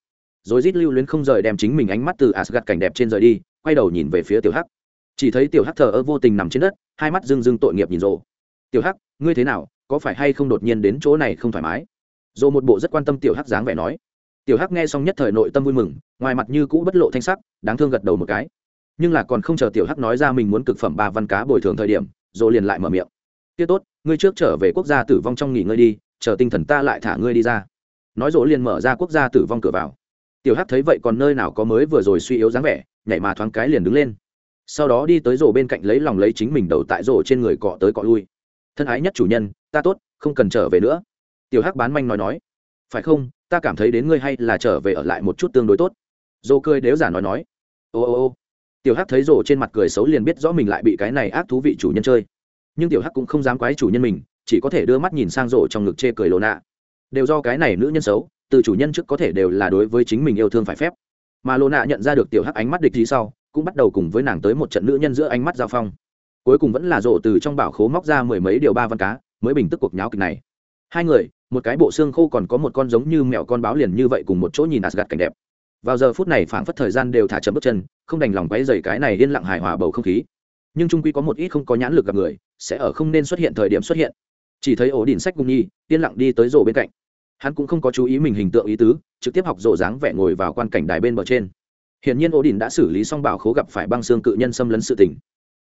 Rồi rít lưu luyến không rời đem chính mình ánh mắt từ asgad cảnh đẹp trên rời đi quay đầu nhìn về phía tiểu hắc. Chỉ thấy tiểu hắc thờ ơ vô tình nằm trên đất hai mắt rưng rưng tội nghiệp nhìn rộ tiểu hắc, ngươi thế nào, có phải hay không đột nhiên đến chỗ này không thoải mái? Dồ một bộ rất quan tâm tiểu hắc dáng vẻ nói. Tiểu hắc nghe xong nhất thời nội tâm vui mừng, ngoài mặt như cũ bất lộ thanh sắc, đáng thương gật đầu một cái. Nhưng là còn không chờ tiểu hắc nói ra mình muốn cực phẩm ba văn cá bồi thường thời điểm dồ liền lại mở miệng. Tiết tốt, ngươi trước trở về quốc gia tử vong trong nghỉ ngơi đi, chờ tinh thần ta lại thả ngươi đi ra. Nói dỗ liền mở ra quốc gia tử vong cửa vào. Tiểu hắc thấy vậy còn nơi nào có mới vừa rồi suy yếu dáng vẻ, nhảy mà thoáng cái liền đứng lên. Sau đó đi tới rổ bên cạnh lấy lòng lấy chính mình đầu tại rổ trên người cọ tới cọ lui thân ái nhất chủ nhân, ta tốt, không cần trở về nữa. Tiểu hắc bán manh nói nói. Phải không, ta cảm thấy đến ngươi hay là trở về ở lại một chút tương đối tốt. Dô cười đếu giả nói nói. Ô ô ô. Tiểu hắc thấy rổ trên mặt cười xấu liền biết rõ mình lại bị cái này ác thú vị chủ nhân chơi. Nhưng tiểu hắc cũng không dám quái chủ nhân mình, chỉ có thể đưa mắt nhìn sang rổ trong ngực chê cười lộ nạ. Đều do cái này nữ nhân xấu, từ chủ nhân trước có thể đều là đối với chính mình yêu thương phải phép. Mà lộ nạ nhận ra được tiểu hắc ánh mắt địch gì sau, cũng bắt đầu cùng với nàng tới một trận nữ nhân giữa ánh mắt giao phong cuối cùng vẫn là rổ từ trong bảo khố móc ra mười mấy điều ba văn cá, mới bình tức cuộc nháo kịch này. Hai người, một cái bộ xương khô còn có một con giống như mèo con báo liền như vậy cùng một chỗ nhìn asgad cảnh đẹp. Vào giờ phút này phảng phất thời gian đều thả chậm bước chân, không đành lòng quấy dày cái này yên lặng hài hòa bầu không khí. Nhưng trung quy có một ít không có nhãn lực gặp người, sẽ ở không nên xuất hiện thời điểm xuất hiện. Chỉ thấy ổ đỉnh sách cung nhi, yên lặng đi tới rổ bên cạnh. Hắn cũng không có chú ý mình hình tượng ý tứ, trực tiếp học rổ dáng vẻ ngồi vào quan cảnh đài bên bờ trên. Hiển nhiên ổ đỉnh đã xử lý xong bảo khố gặp phải băng xương cự nhân xâm lấn sự tình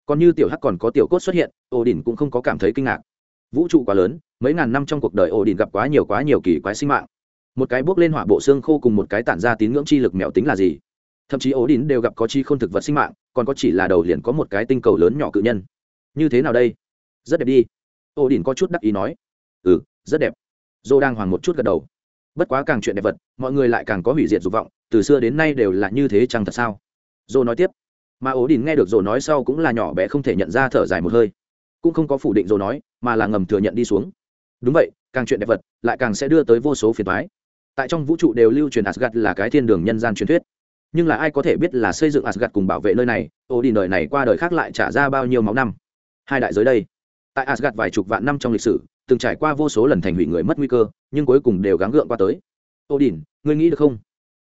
còn như tiểu hắc còn có tiểu cốt xuất hiện ổ đỉnh cũng không có cảm thấy kinh ngạc. Vũ trụ quá lớn, mấy ngàn năm trong cuộc đời ổ đỉnh gặp quá nhiều quá nhiều kỳ quái sinh mạng. Một cái bước lên hỏa bộ xương khô cùng một cái tản ra tín ngưỡng chi lực mèo tính là gì? Thậm chí ổ đỉnh đều gặp có chi không thực vật sinh mạng, còn có chỉ là đầu liền có một cái tinh cầu lớn nhỏ cự nhân. Như thế nào đây? Rất đẹp đi. Ổ đỉnh có chút đắc ý nói. Ừ rất đẹp. Dô đang hoàng một chút gật đầu. Bất quá càng chuyện đẹp vật, mọi người lại càng có hủy diệt dục vọng, từ xưa đến nay đều là như thế chẳng thật sao? Dô nói tiếp mà ổ đình nghe được rồ nói sau cũng là nhỏ bé không thể nhận ra thở dài một hơi. Cũng không có phủ định rồ nói, mà là ngầm thừa nhận đi xuống. Đúng vậy, càng chuyện đẹp vật, lại càng sẽ đưa tới vô số phiền thoái tại trong vũ trụ đều lưu truyền asgad là cái thiên đường nhân gian truyền thuyết. Nhưng là ai có thể biết là xây dựng asgad cùng bảo vệ nơi này ô đình đời này qua đời khác lại trả ra bao nhiêu máu năm? Hai đại giới đây. Tại asgad vài chục vạn năm trong lịch sử, từng trải qua vô số lần thành hủy người mất nguy cơ, nhưng cuối cùng đều gắng gượng qua tới. Ô đình ngươi nghĩ được không?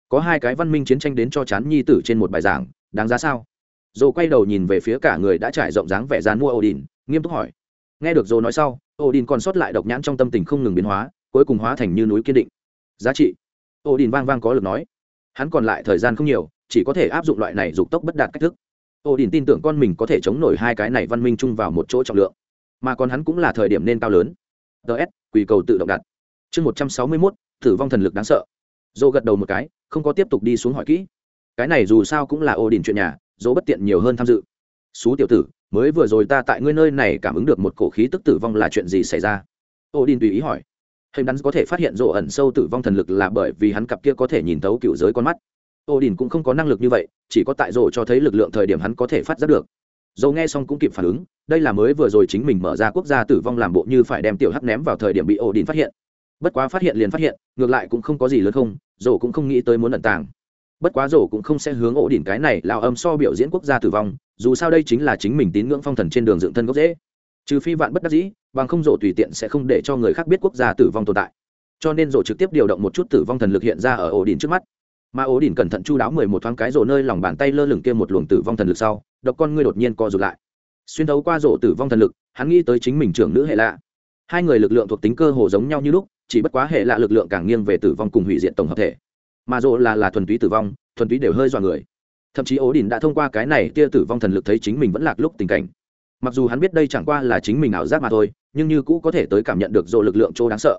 Có hai cái văn minh chiến tranh đến cho chán nhi tử trên một bài giảng, đáng giá sao? Dồ quay đầu nhìn về phía cả người đã trải rộng dáng vẻ dán mua ổ đình nghiêm túc hỏi. Nghe được dồ nói sau ổ đình còn sót lại độc nhãn trong tâm tình không ngừng biến hóa, cuối cùng hóa thành như núi kiên định. Giá trị. Ổ đình vang vang có lực nói. Hắn còn lại thời gian không nhiều, chỉ có thể áp dụng loại này dục tốc bất đạt cách thức. Ổ đình tin tưởng con mình có thể chống nổi hai cái này văn minh chung vào một chỗ trọng lượng. Mà còn hắn cũng là thời điểm nên cao lớn. Ts quỳ cầu tự động đặt. Chương một trăm sáu mươi mốt, tử vong thần lực đáng sợ. Dồ gật đầu một cái, không có tiếp tục đi xuống hỏi kỹ. Cái này dù sao cũng là ổ đình chuyện nhà dỗ bất tiện nhiều hơn tham dự. Xú tiểu tử, mới vừa rồi ta tại ngươi nơi này cảm ứng được một cổ khí tức tử vong là chuyện gì xảy ra? Ô đin tùy ý hỏi. Hình đắn có thể phát hiện rộ ẩn sâu tử vong thần lực là bởi vì hắn cặp kia có thể nhìn thấu cựu giới con mắt. Ô đình cũng không có năng lực như vậy, chỉ có tại rộ cho thấy lực lượng thời điểm hắn có thể phát giác được. Dầu nghe xong cũng kịp phản ứng, đây là mới vừa rồi chính mình mở ra quốc gia tử vong làm bộ như phải đem tiểu hắc ném vào thời điểm bị ổ đình phát hiện. Bất quá phát hiện liền phát hiện, ngược lại cũng không có gì lớn không dầu cũng không nghĩ tới muốn ẩn tàng bất quá rổ cũng không sẽ hướng ổ đỉnh cái này lao âm so biểu diễn quốc gia tử vong, dù sao đây chính là chính mình tín ngưỡng phong thần trên đường dựng thân gốc dễ trừ phi vạn bất đắc dĩ, bằng không rổ tùy tiện sẽ không để cho người khác biết quốc gia tử vong tồn tại. Cho nên rổ trực tiếp điều động một chút tử vong thần lực hiện ra ở ổ đỉnh trước mắt. Mà ổ đỉnh cẩn thận chu đáo mười một thoáng cái rổ nơi lòng bàn tay lơ lửng kia một luồng tử vong thần lực sau, độc con ngươi đột nhiên co rụt lại. Xuyên thấu qua rổ tử vong thần lực, hắn nghĩ tới chính mình trưởng nữ hệ lạ. Hai người lực lượng thuộc tính cơ hồ giống nhau như lúc, chỉ bất quá hệ lạ lực lượng càng nghiêng về tử vong cùng hủy diện tổng hợp thể mà rổ là là thuần túy tử vong, thuần túy đều hơi dọa người. Thậm chí ố đình đã thông qua cái này tia tử vong thần lực thấy chính mình vẫn lạc lúc tình cảnh. Mặc dù hắn biết đây chẳng qua là chính mình ảo giác mà thôi, nhưng như cũ có thể tới cảm nhận được rổ lực lượng chỗ đáng sợ.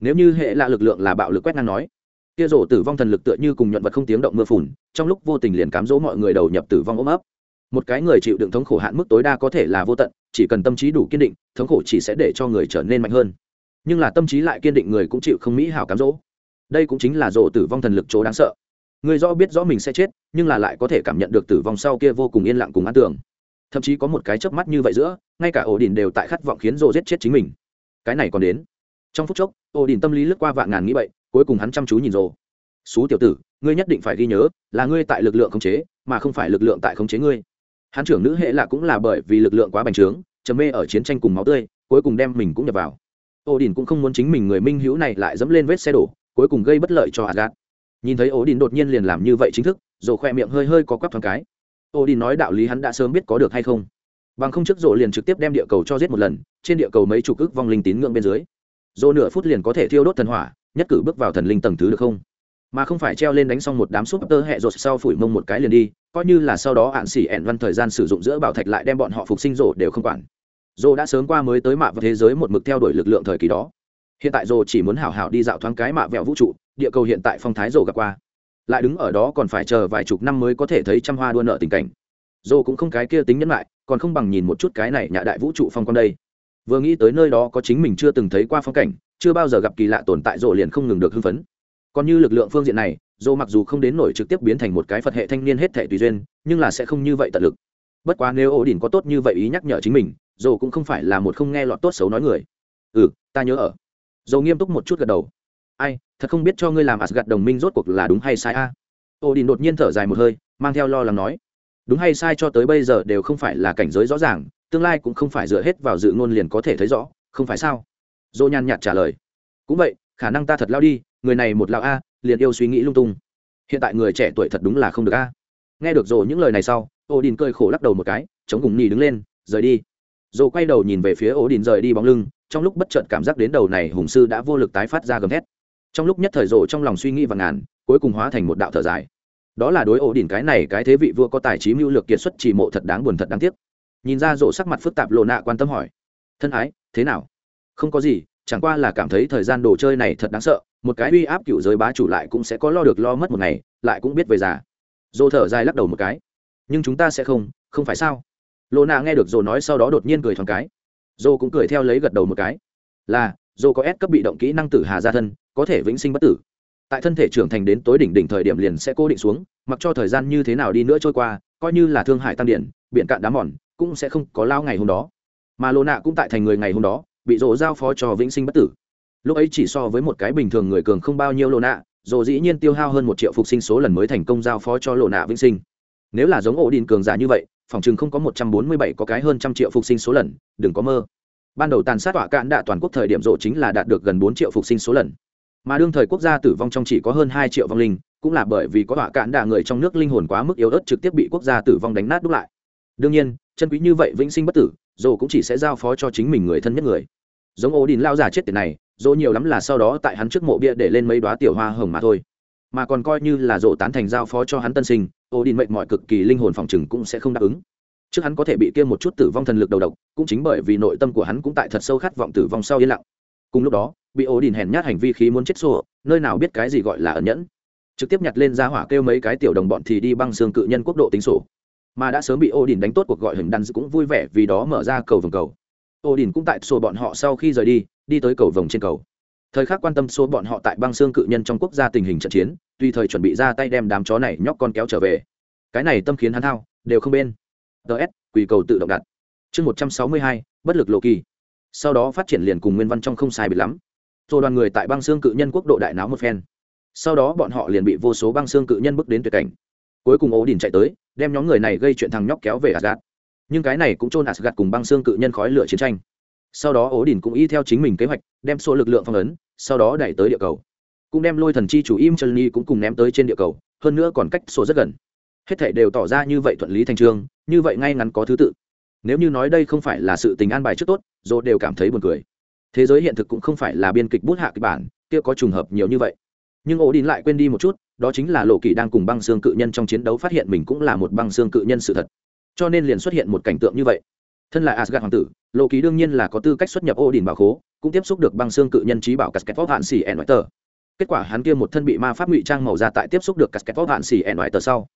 Nếu như hệ lạ lực lượng là bạo lực quét ngang nói kia rổ tử vong thần lực tựa như cùng nhuận vật không tiếng động mưa phùn, trong lúc vô tình liền cám dỗ mọi người đầu nhập tử vong ôm ấp. Một cái người chịu đựng thống khổ hạn mức tối đa có thể là vô tận, chỉ cần tâm trí đủ kiên định, thống khổ chỉ sẽ để cho người trở nên mạnh hơn. Nhưng là tâm trí lại kiên định người cũng chịu không mỹ hảo cám dỗ đây cũng chính là rộ tử vong thần lực chỗ đáng sợ. Người rõ biết rõ mình sẽ chết, nhưng là lại có thể cảm nhận được tử vong sau kia vô cùng yên lặng cùng an tưởng thậm chí có một cái chớp mắt như vậy giữa, ngay cả ổ đình đều tại khát vọng khiến rộ giết chết chính mình. Cái này còn đến. Trong phút chốc ổ đình tâm lý lướt qua vạn ngàn nghĩ vậy cuối cùng hắn chăm chú nhìn rộ xú tiểu tử, ngươi nhất định phải ghi nhớ, là ngươi tại lực lượng khống chế, mà không phải lực lượng tại khống chế ngươi. Hắn trưởng nữ hệ là cũng là bởi vì lực lượng quá bành trướng chấm mê ở chiến tranh cùng máu tươi, cuối cùng đem mình cũng nhập vào. Ô đình cũng không muốn chính mình người minh hữu này lại dẫm lên vết xe đổ cuối cùng gây bất lợi cho Asgard. nhìn thấy Odin đột nhiên liền làm như vậy chính thức Rồ khoe miệng hơi hơi có quắp thoáng cái. Odin nói đạo lý hắn đã sớm biết có được hay không. Bằng không trước Rồ liền trực tiếp đem địa cầu cho giết một lần, trên địa cầu mấy chục ức vong linh tín ngưỡng bên dưới Rồ nửa phút liền có thể thiêu đốt thần hỏa, nhất cử bước vào thần linh tầng thứ được không? Mà không phải treo lên đánh xong một đám súp tơ hẹ rột sau phủi mông một cái liền đi, coi như là sau đó hạn sĩ ẻn văn thời gian sử dụng giữa bảo thạch lại đem bọn họ phục sinh rổ đều không quản. Rồ đã sớm qua mới tới mạ vào thế giới một mực theo đuổi lực lượng thời kỳ đó hiện tại rồ chỉ muốn hảo hảo đi dạo thoáng cái mạ vẹo vũ trụ, địa cầu hiện tại phong thái rồ gặp qua. Lại đứng ở đó còn phải chờ vài chục năm mới có thể thấy trăm hoa đua nợ tình cảnh. Rồ cũng không cái kia tính nhẫn lại, còn không bằng nhìn một chút cái này nhà đại vũ trụ phong con đây. Vừa nghĩ tới nơi đó có chính mình chưa từng thấy qua phong cảnh, chưa bao giờ gặp kỳ lạ tồn tại rồ liền không ngừng được hưng phấn. Còn như lực lượng phương diện này, dô mặc dù không đến nổi trực tiếp biến thành một cái phật hệ thanh niên hết thể tùy duyên, nhưng là sẽ không như vậy tận lực. Bất quá nếu ổ đỉnh có tốt như vậy ý nhắc nhở chính mình, dô cũng không phải là một không nghe lọt tốt xấu nói người. Ừ ta nhớ ở dầu nghiêm túc một chút gật đầu. Ai, thật không biết cho ngươi làm gặt đồng minh rốt cuộc là đúng hay sai a? À? ổ đỉnh đột nhiên thở dài một hơi, mang theo lo lắng nói. Đúng hay sai cho tới bây giờ đều không phải là cảnh giới rõ ràng, tương lai cũng không phải dựa hết vào dự ngôn liền có thể thấy rõ, không phải sao? Dô nhàn nhạt trả lời. Cũng vậy, khả năng ta thật lao đi, người này một lao a, liền yêu suy nghĩ lung tung. Hiện tại người trẻ tuổi thật đúng là không được a. Nghe được rồi những lời này sau ô đình cơi khổ lắc đầu một cái, chống cùng nhì đứng lên, rời đi. Dồ quay đầu nhìn về phía ô đình rời đi bóng lưng trong lúc bất chợt cảm giác đến đầu này hùng sư đã vô lực tái phát ra gầm thét. Trong lúc nhất thời rộ trong lòng suy nghĩ và ngàn, cuối cùng hóa thành một đạo thở dài. Đó là đối ổ đỉnh cái này, cái thế vị vua có tài trí mưu lược kiệt xuất chỉ mộ thật đáng buồn thật đáng tiếc. Nhìn ra rộ sắc mặt phức tạp lộ nạ quan tâm hỏi, thân ái, thế nào? Không có gì, chẳng qua là cảm thấy thời gian đồ chơi này thật đáng sợ, một cái uy áp cựu giới bá chủ lại cũng sẽ có lo được lo mất một ngày, lại cũng biết về già. Dô thở dài lắc đầu một cái, nhưng chúng ta sẽ không không phải sao? Lô nạ nghe được dô nói sau đó đột nhiên cười thoáng cái dô cũng cười theo lấy gật đầu một cái. Là, dô có ép cấp bị động kỹ năng tử hà gia thân, có thể vĩnh sinh bất tử. Tại thân thể trưởng thành đến tối đỉnh đỉnh thời điểm liền sẽ cố định xuống, mặc cho thời gian như thế nào đi nữa trôi qua, coi như là thương hại tăng điện biện cạn đá mòn, cũng sẽ không có lao ngày hôm đó. Mà lô nạ cũng tại thành người ngày hôm đó, bị rộ giao phó cho vĩnh sinh bất tử. Lúc ấy chỉ so với một cái bình thường người cường không bao nhiêu lộ nạ rộ dĩ nhiên tiêu hao hơn một triệu phục sinh số lần mới thành công giao phó cho lộ nạ vĩnh sinh. Nếu là giống ổ đình cường giả như vậy phòng chừng không có một trăm bốn mươi bảy có cái hơn trăm triệu phục sinh số lần, đừng có mơ. Ban đầu tàn sát tọa cạn đạ toàn quốc thời điểm rộ chính là đạt được gần bốn triệu phục sinh số lần. Mà đương thời quốc gia tử vong trong chỉ có hơn hai triệu vong linh, cũng là bởi vì có tọa cạn đạ người trong nước linh hồn quá mức yếu ớt trực tiếp bị quốc gia tử vong đánh nát đúc lại. Đương nhiên, chân quý như vậy vĩnh sinh bất tử rộ cũng chỉ sẽ giao phó cho chính mình người thân nhất người. Giống ố đình lao già chết tiền này dỗ nhiều lắm là sau đó tại hắn trước mộ bia để lên mấy đoá tiểu hoa hồng mà thôi mà còn coi như là rộ tán thành giao phó cho hắn tân sinh, ô đình mệnh mọi cực kỳ linh hồn phòng chừng cũng sẽ không đáp ứng. Trước hắn có thể bị kia một chút tử vong thần lực đầu độc, cũng chính bởi vì nội tâm của hắn cũng tại thật sâu khát vọng tử vong sau yên lặng. Cùng lúc đó, bị ổ đình hèn nhát hành vi khí muốn chết xô nơi nào biết cái gì gọi là ẩn nhẫn. Trực tiếp nhặt lên ra hỏa kêu mấy cái tiểu đồng bọn thì đi băng xương cự nhân quốc độ tính sổ. Mà đã sớm bị ổ đình đánh tốt cuộc gọi hình đàn cũng vui vẻ vì đó mở ra cầu vòng cầu. Ô đình cũng tại sổ bọn họ sau khi rời đi đi tới cầu vồng trên cầu thời khắc quan tâm số bọn họ tại băng xương cự nhân trong quốc gia tình hình trận chiến, tùy thời chuẩn bị ra tay đem đám chó này nhóc con kéo trở về. Cái này tâm khiến hắn thao đều không bên. Ts quỳ cầu tự động đặt. Chương một trăm sáu mươi hai, bất lực lộ kỳ. Sau đó phát triển liền cùng nguyên văn trong không sai bị lắm. Rồi đoàn người tại băng xương cự nhân quốc độ đại náo một phen. Sau đó bọn họ liền bị vô số băng xương cự nhân bước đến tuyệt cảnh. Cuối cùng ố đình chạy tới, đem nhóm người này gây chuyện thằng nhóc kéo về asgad nhưng cái này cũng trôn asgad cùng băng xương cự nhân khói lửa chiến tranh sau đó ố đình cũng y theo chính mình kế hoạch, đem số lực lượng phong ấn, sau đó đẩy tới địa cầu. Cũng đem lôi thần chi chủ im chân ni cũng cùng ném tới trên địa cầu, hơn nữa còn cách số rất gần. Hết thảy đều tỏ ra như vậy thuận lý thành trương, như vậy ngay ngắn có thứ tự. Nếu như nói đây không phải là sự tình an bài trước tốt dồ đều cảm thấy buồn cười. Thế giới hiện thực cũng không phải là biên kịch bút hạ kịch bản, kia có trùng hợp nhiều như vậy. Nhưng ổ đình lại quên đi một chút, đó chính là lộ kỳ đang cùng băng xương cự nhân trong chiến đấu phát hiện mình cũng là một băng xương cự nhân sự thật. Cho nên liền xuất hiện một cảnh tượng như vậy thân là asgad hoàng tử lộ kỳ đương nhiên là có tư cách xuất nhập ổ đình bảo khố, cũng tiếp xúc được băng xương cự nhân trí bảo casket vóc hạn xỉ ẻn tờ. Kết quả hắn kia một thân bị ma pháp ngụy trang màu ra tại tiếp xúc được casket vóc hạn xỉ ẻn tờ sau.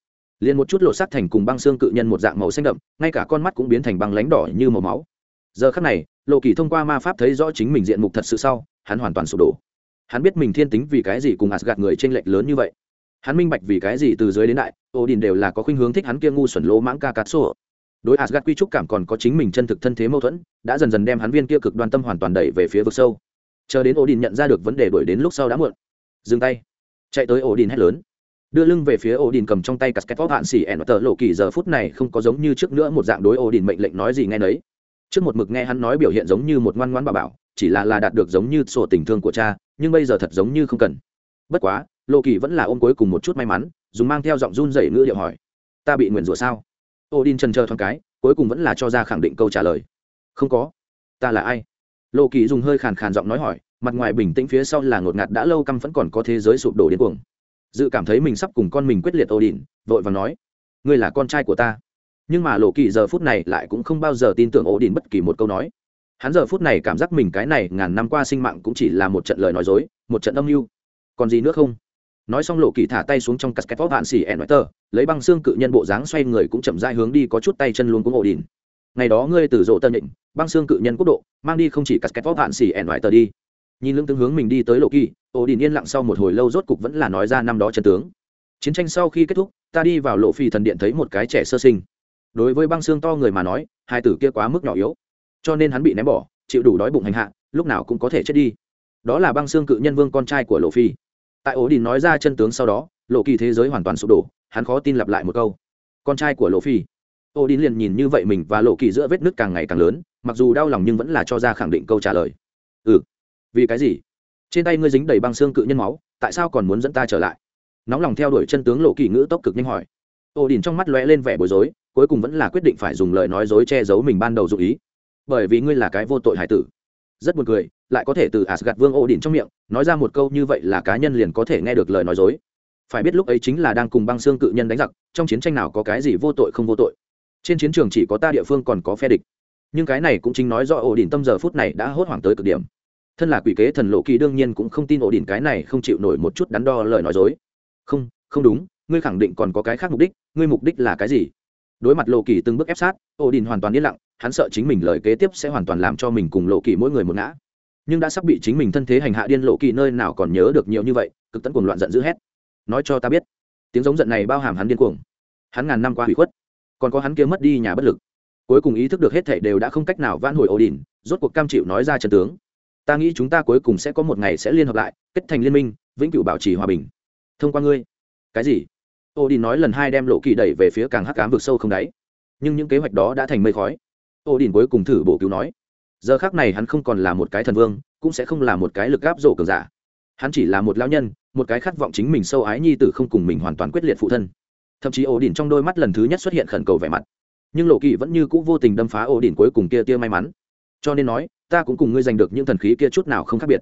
Liền một chút lộ sắc thành cùng băng xương cự nhân một dạng màu xanh đậm, ngay cả con mắt cũng biến thành băng lánh đỏ như màu máu. Giờ khắc này lộ kỳ thông qua ma pháp thấy rõ chính mình diện mục thật sự sau, hắn hoàn toàn sụp đổ. Hắn biết mình thiên tính vì cái gì cùng gạt người trên lệch lớn như vậy. Hắn minh bạch vì cái gì từ dưới đến đại, odin đều là có khuynh hướng thích hắn kia ngu xuẩn lỗ mãng ca cát sổ đối asgad quy trúc cảm còn có chính mình chân thực thân thế mâu thuẫn, đã dần dần đem hắn viên kia cực đoan tâm hoàn toàn đẩy về phía vực sâu. Chờ đến odin nhận ra được vấn đề đuổi đến lúc sau đã muộn. Dừng tay. Chạy tới odin hét lớn. Đưa lưng về phía Odin cầm trong tay casket hạn xỉ ẻn tờ lộ kỳ giờ phút này không có giống như trước nữa một dạng đối Odin mệnh lệnh nói gì nghe nấy. Trước một mực nghe hắn nói biểu hiện giống như một ngoan ngoãn bà bảo, chỉ là là đạt được giống như sổ tình thương của cha, nhưng bây giờ thật giống như không cần. Bất quá lộ kỳ vẫn là ôm cuối cùng một chút may mắn, dùng mang theo giọng run rẩy ngữ điệu hỏi, ta bị nguyền rủa sao? Odin trần chờ thoáng cái cuối cùng vẫn là cho ra khẳng định câu trả lời. Không có. Ta là ai? Lộ kỳ dùng hơi khàn khàn giọng nói hỏi mặt ngoài bình tĩnh phía sau là ngột ngạt đã lâu căm vẫn còn có thế giới sụp đổ điên cuồng. Dự cảm thấy mình sắp cùng con mình quyết liệt Odin, vội vàng nói ngươi là con trai của ta. Nhưng mà lộ kỳ giờ phút này lại cũng không bao giờ tin tưởng Odin bất kỳ một câu nói. Hắn giờ phút này cảm giác mình cái này ngàn năm qua sinh mạng cũng chỉ là một trận lời nói dối một trận âm mưu. Còn gì nữa không? Nói xong lộ kỳ thả tay xuống trong casket vóc hạn xỉ ẻn tờ lấy băng xương cự nhân bộ dáng xoay người cũng chậm dai hướng đi có chút tay chân luôn cũng ổ đỉnh ngày đó ngươi từ rộ tân định, băng xương cự nhân quốc độ, mang đi không chỉ casket vóc hạn xỉ ẻn tờ đi. Nhìn lưng tướng hướng mình đi tới lộ kỳ, ổ đỉnh yên lặng sau một hồi lâu rốt cục vẫn là nói ra năm đó chân tướng. Chiến tranh sau khi kết thúc, ta đi vào lộ phi thần điện thấy một cái trẻ sơ sinh. Đối với băng xương to người mà nói, hai tử kia quá mức nhỏ yếu. Cho nên hắn bị ném bỏ, chịu đủ đói bụng hành hạ, lúc nào cũng có thể chết đi. Đó là băng xương cự nhân vương con trai của lộ phi tại ổ đình nói ra chân tướng sau đó, lộ kỳ thế giới hoàn toàn sụp đổ, hắn khó tin lặp lại một câu. Con trai của lộ phi. Ổ đình liền nhìn như vậy mình và lộ kỳ giữa vết nứt càng ngày càng lớn, mặc dù đau lòng nhưng vẫn là cho ra khẳng định câu trả lời. Ừ. Vì cái gì? Trên tay ngươi dính đầy băng xương cự nhân máu, tại sao còn muốn dẫn ta trở lại? Nóng lòng theo đuổi chân tướng lộ kỳ ngữ tốc cực nhanh hỏi. Ổ đình trong mắt lóe lên vẻ bối rối, cuối cùng vẫn là quyết định phải dùng lời nói dối che giấu mình ban đầu dụ ý. Bởi vì ngươi là cái vô tội hải tử. Rất buồn cười lại có thể từ Asgard Vương Odin trong miệng nói ra một câu như vậy là cá nhân liền có thể nghe được lời nói dối. Phải biết lúc ấy chính là đang cùng băng xương cự nhân đánh giặc, trong chiến tranh nào có cái gì vô tội không vô tội. Trên chiến trường chỉ có ta địa phương còn có phe địch. Nhưng cái này cũng chính nói rõ Odin tâm giờ phút này đã hốt hoảng tới cực điểm. Thân là quỷ kế thần lộ kỳ đương nhiên cũng không tin Odin cái này không chịu nổi một chút đắn đo lời nói dối. Không, không đúng, ngươi khẳng định còn có cái khác mục đích, ngươi mục đích là cái gì? Đối mặt lộ kỳ từng bước ép sát, Odin hoàn toàn yên lặng, hắn sợ chính mình lời kế tiếp sẽ hoàn toàn làm cho mình cùng lộ kỳ mỗi người một ngã nhưng đã sắp bị chính mình thân thế hành hạ điên lộ kỳ nơi nào còn nhớ được nhiều như vậy, cực tấn cuồng loạn giận dữ hét. Nói cho ta biết, tiếng giống giận này bao hàm hắn điên cuồng. Hắn ngàn năm qua hủy khuất, còn có hắn kia mất đi nhà bất lực. Cuối cùng ý thức được hết thảy đều đã không cách nào vãn hồi ổ đỉnh, rốt cuộc cam chịu nói ra chân tướng. Ta nghĩ chúng ta cuối cùng sẽ có một ngày sẽ liên hợp lại, kết thành liên minh, vĩnh cửu bảo trì hòa bình. Thông qua ngươi. Cái gì? Ô đi nói lần hai đem lộ kỳ đẩy về phía càng hắc cám vực sâu không đáy. Nhưng những kế hoạch đó đã thành mây khói. Ô đỉnh cuối cùng thử bổ cứu nói giờ khác này hắn không còn là một cái thần vương, cũng sẽ không là một cái lực gáp rổ cường giả. Hắn chỉ là một lao nhân, một cái khát vọng chính mình sâu ái nhi tử không cùng mình hoàn toàn quyết liệt phụ thân. Thậm chí ổ đỉnh trong đôi mắt lần thứ nhất xuất hiện khẩn cầu vẻ mặt. Nhưng lộ kỳ vẫn như c ũ vô tình đâm phá ổ đỉnh cuối cùng kia tia may mắn. Cho nên nói, ta cũng cùng ngươi giành được những thần khí kia chút nào không khác biệt.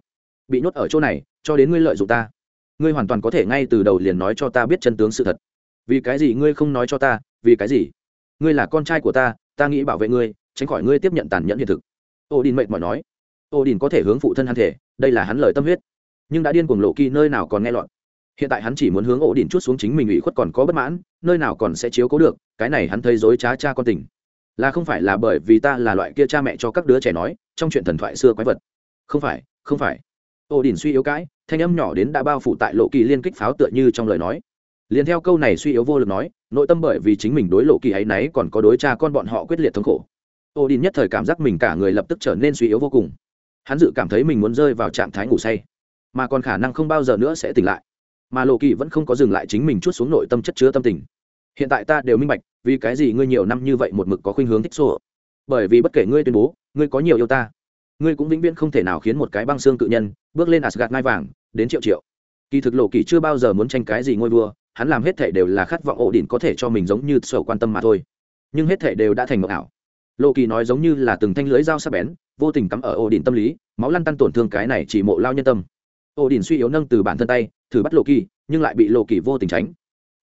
Bị nhốt ở chỗ này, cho đến ngươi lợi dụng ta. Ngươi hoàn toàn có thể ngay từ đầu liền nói cho ta biết chân tướng sự thật. Vì cái gì ngươi không nói cho ta? Vì cái gì? Ngươi là con trai của ta ta nghĩ bảo vệ ngươi, tránh khỏi ngươi tiếp nhận tàn nhẫn hiện thực ô đình mệt mỏi nói. Ô đình có thể hướng phụ thân hắn thể, đây là hắn lời tâm huyết. Nhưng đã điên cuồng lộ kỳ, nơi nào còn nghe lọt. Hiện tại hắn chỉ muốn hướng ổ đỉnh chút xuống chính mình ủy khuất còn có bất mãn, nơi nào còn sẽ chiếu cố được, cái này hắn thấy dối trá cha con tình. Là không phải là bởi vì ta là loại kia cha mẹ cho các đứa trẻ nói, trong chuyện thần thoại xưa quái vật. Không phải không phải. Ổ đỉnh suy yếu cãi, thanh âm nhỏ đến đã bao phủ tại lộ kỳ liên kích pháo tựa như trong lời nói. Liền theo câu này suy yếu vô lực nói, nội tâm bởi vì chính mình đối lộ kỳ ấy nấy còn có đối cha con bọn họ quyết liệt thống khổ ô đỉnh nhất thời cảm giác mình cả người lập tức trở nên suy yếu vô cùng. Hắn dự cảm thấy mình muốn rơi vào trạng thái ngủ say, mà còn khả năng không bao giờ nữa sẽ tỉnh lại. Mà lộ kỳ vẫn không có dừng lại chính mình chút xuống nội tâm chất chứa tâm tình. Hiện tại ta đều minh bạch, vì cái gì ngươi nhiều năm như vậy một mực có khuynh hướng thích xô bởi vì bất kể ngươi tuyên bố, ngươi có nhiều yêu ta, ngươi cũng vĩnh viễn không thể nào khiến một cái băng xương cự nhân bước lên asgad ngai vàng, đến triệu triệu. Kỳ thực lộ kỳ chưa bao giờ muốn tranh cái gì ngôi vua, hắn làm hết thể đều là khát vọng ổ đỉnh có thể cho mình giống như sổ quan tâm mà thôi. Nhưng hết thể đều đã thành mộng ảo lộ kỳ nói giống như là từng thanh lưới dao sắc bén, vô tình cắm ở ổ đỉnh tâm lý, máu lăn tăn tổn thương cái này chỉ mộ lao nhân tâm. Ổ đỉnh suy yếu nâng từ bản thân tay, thử bắt lộ kỳ, nhưng lại bị lộ kỳ vô tình tránh.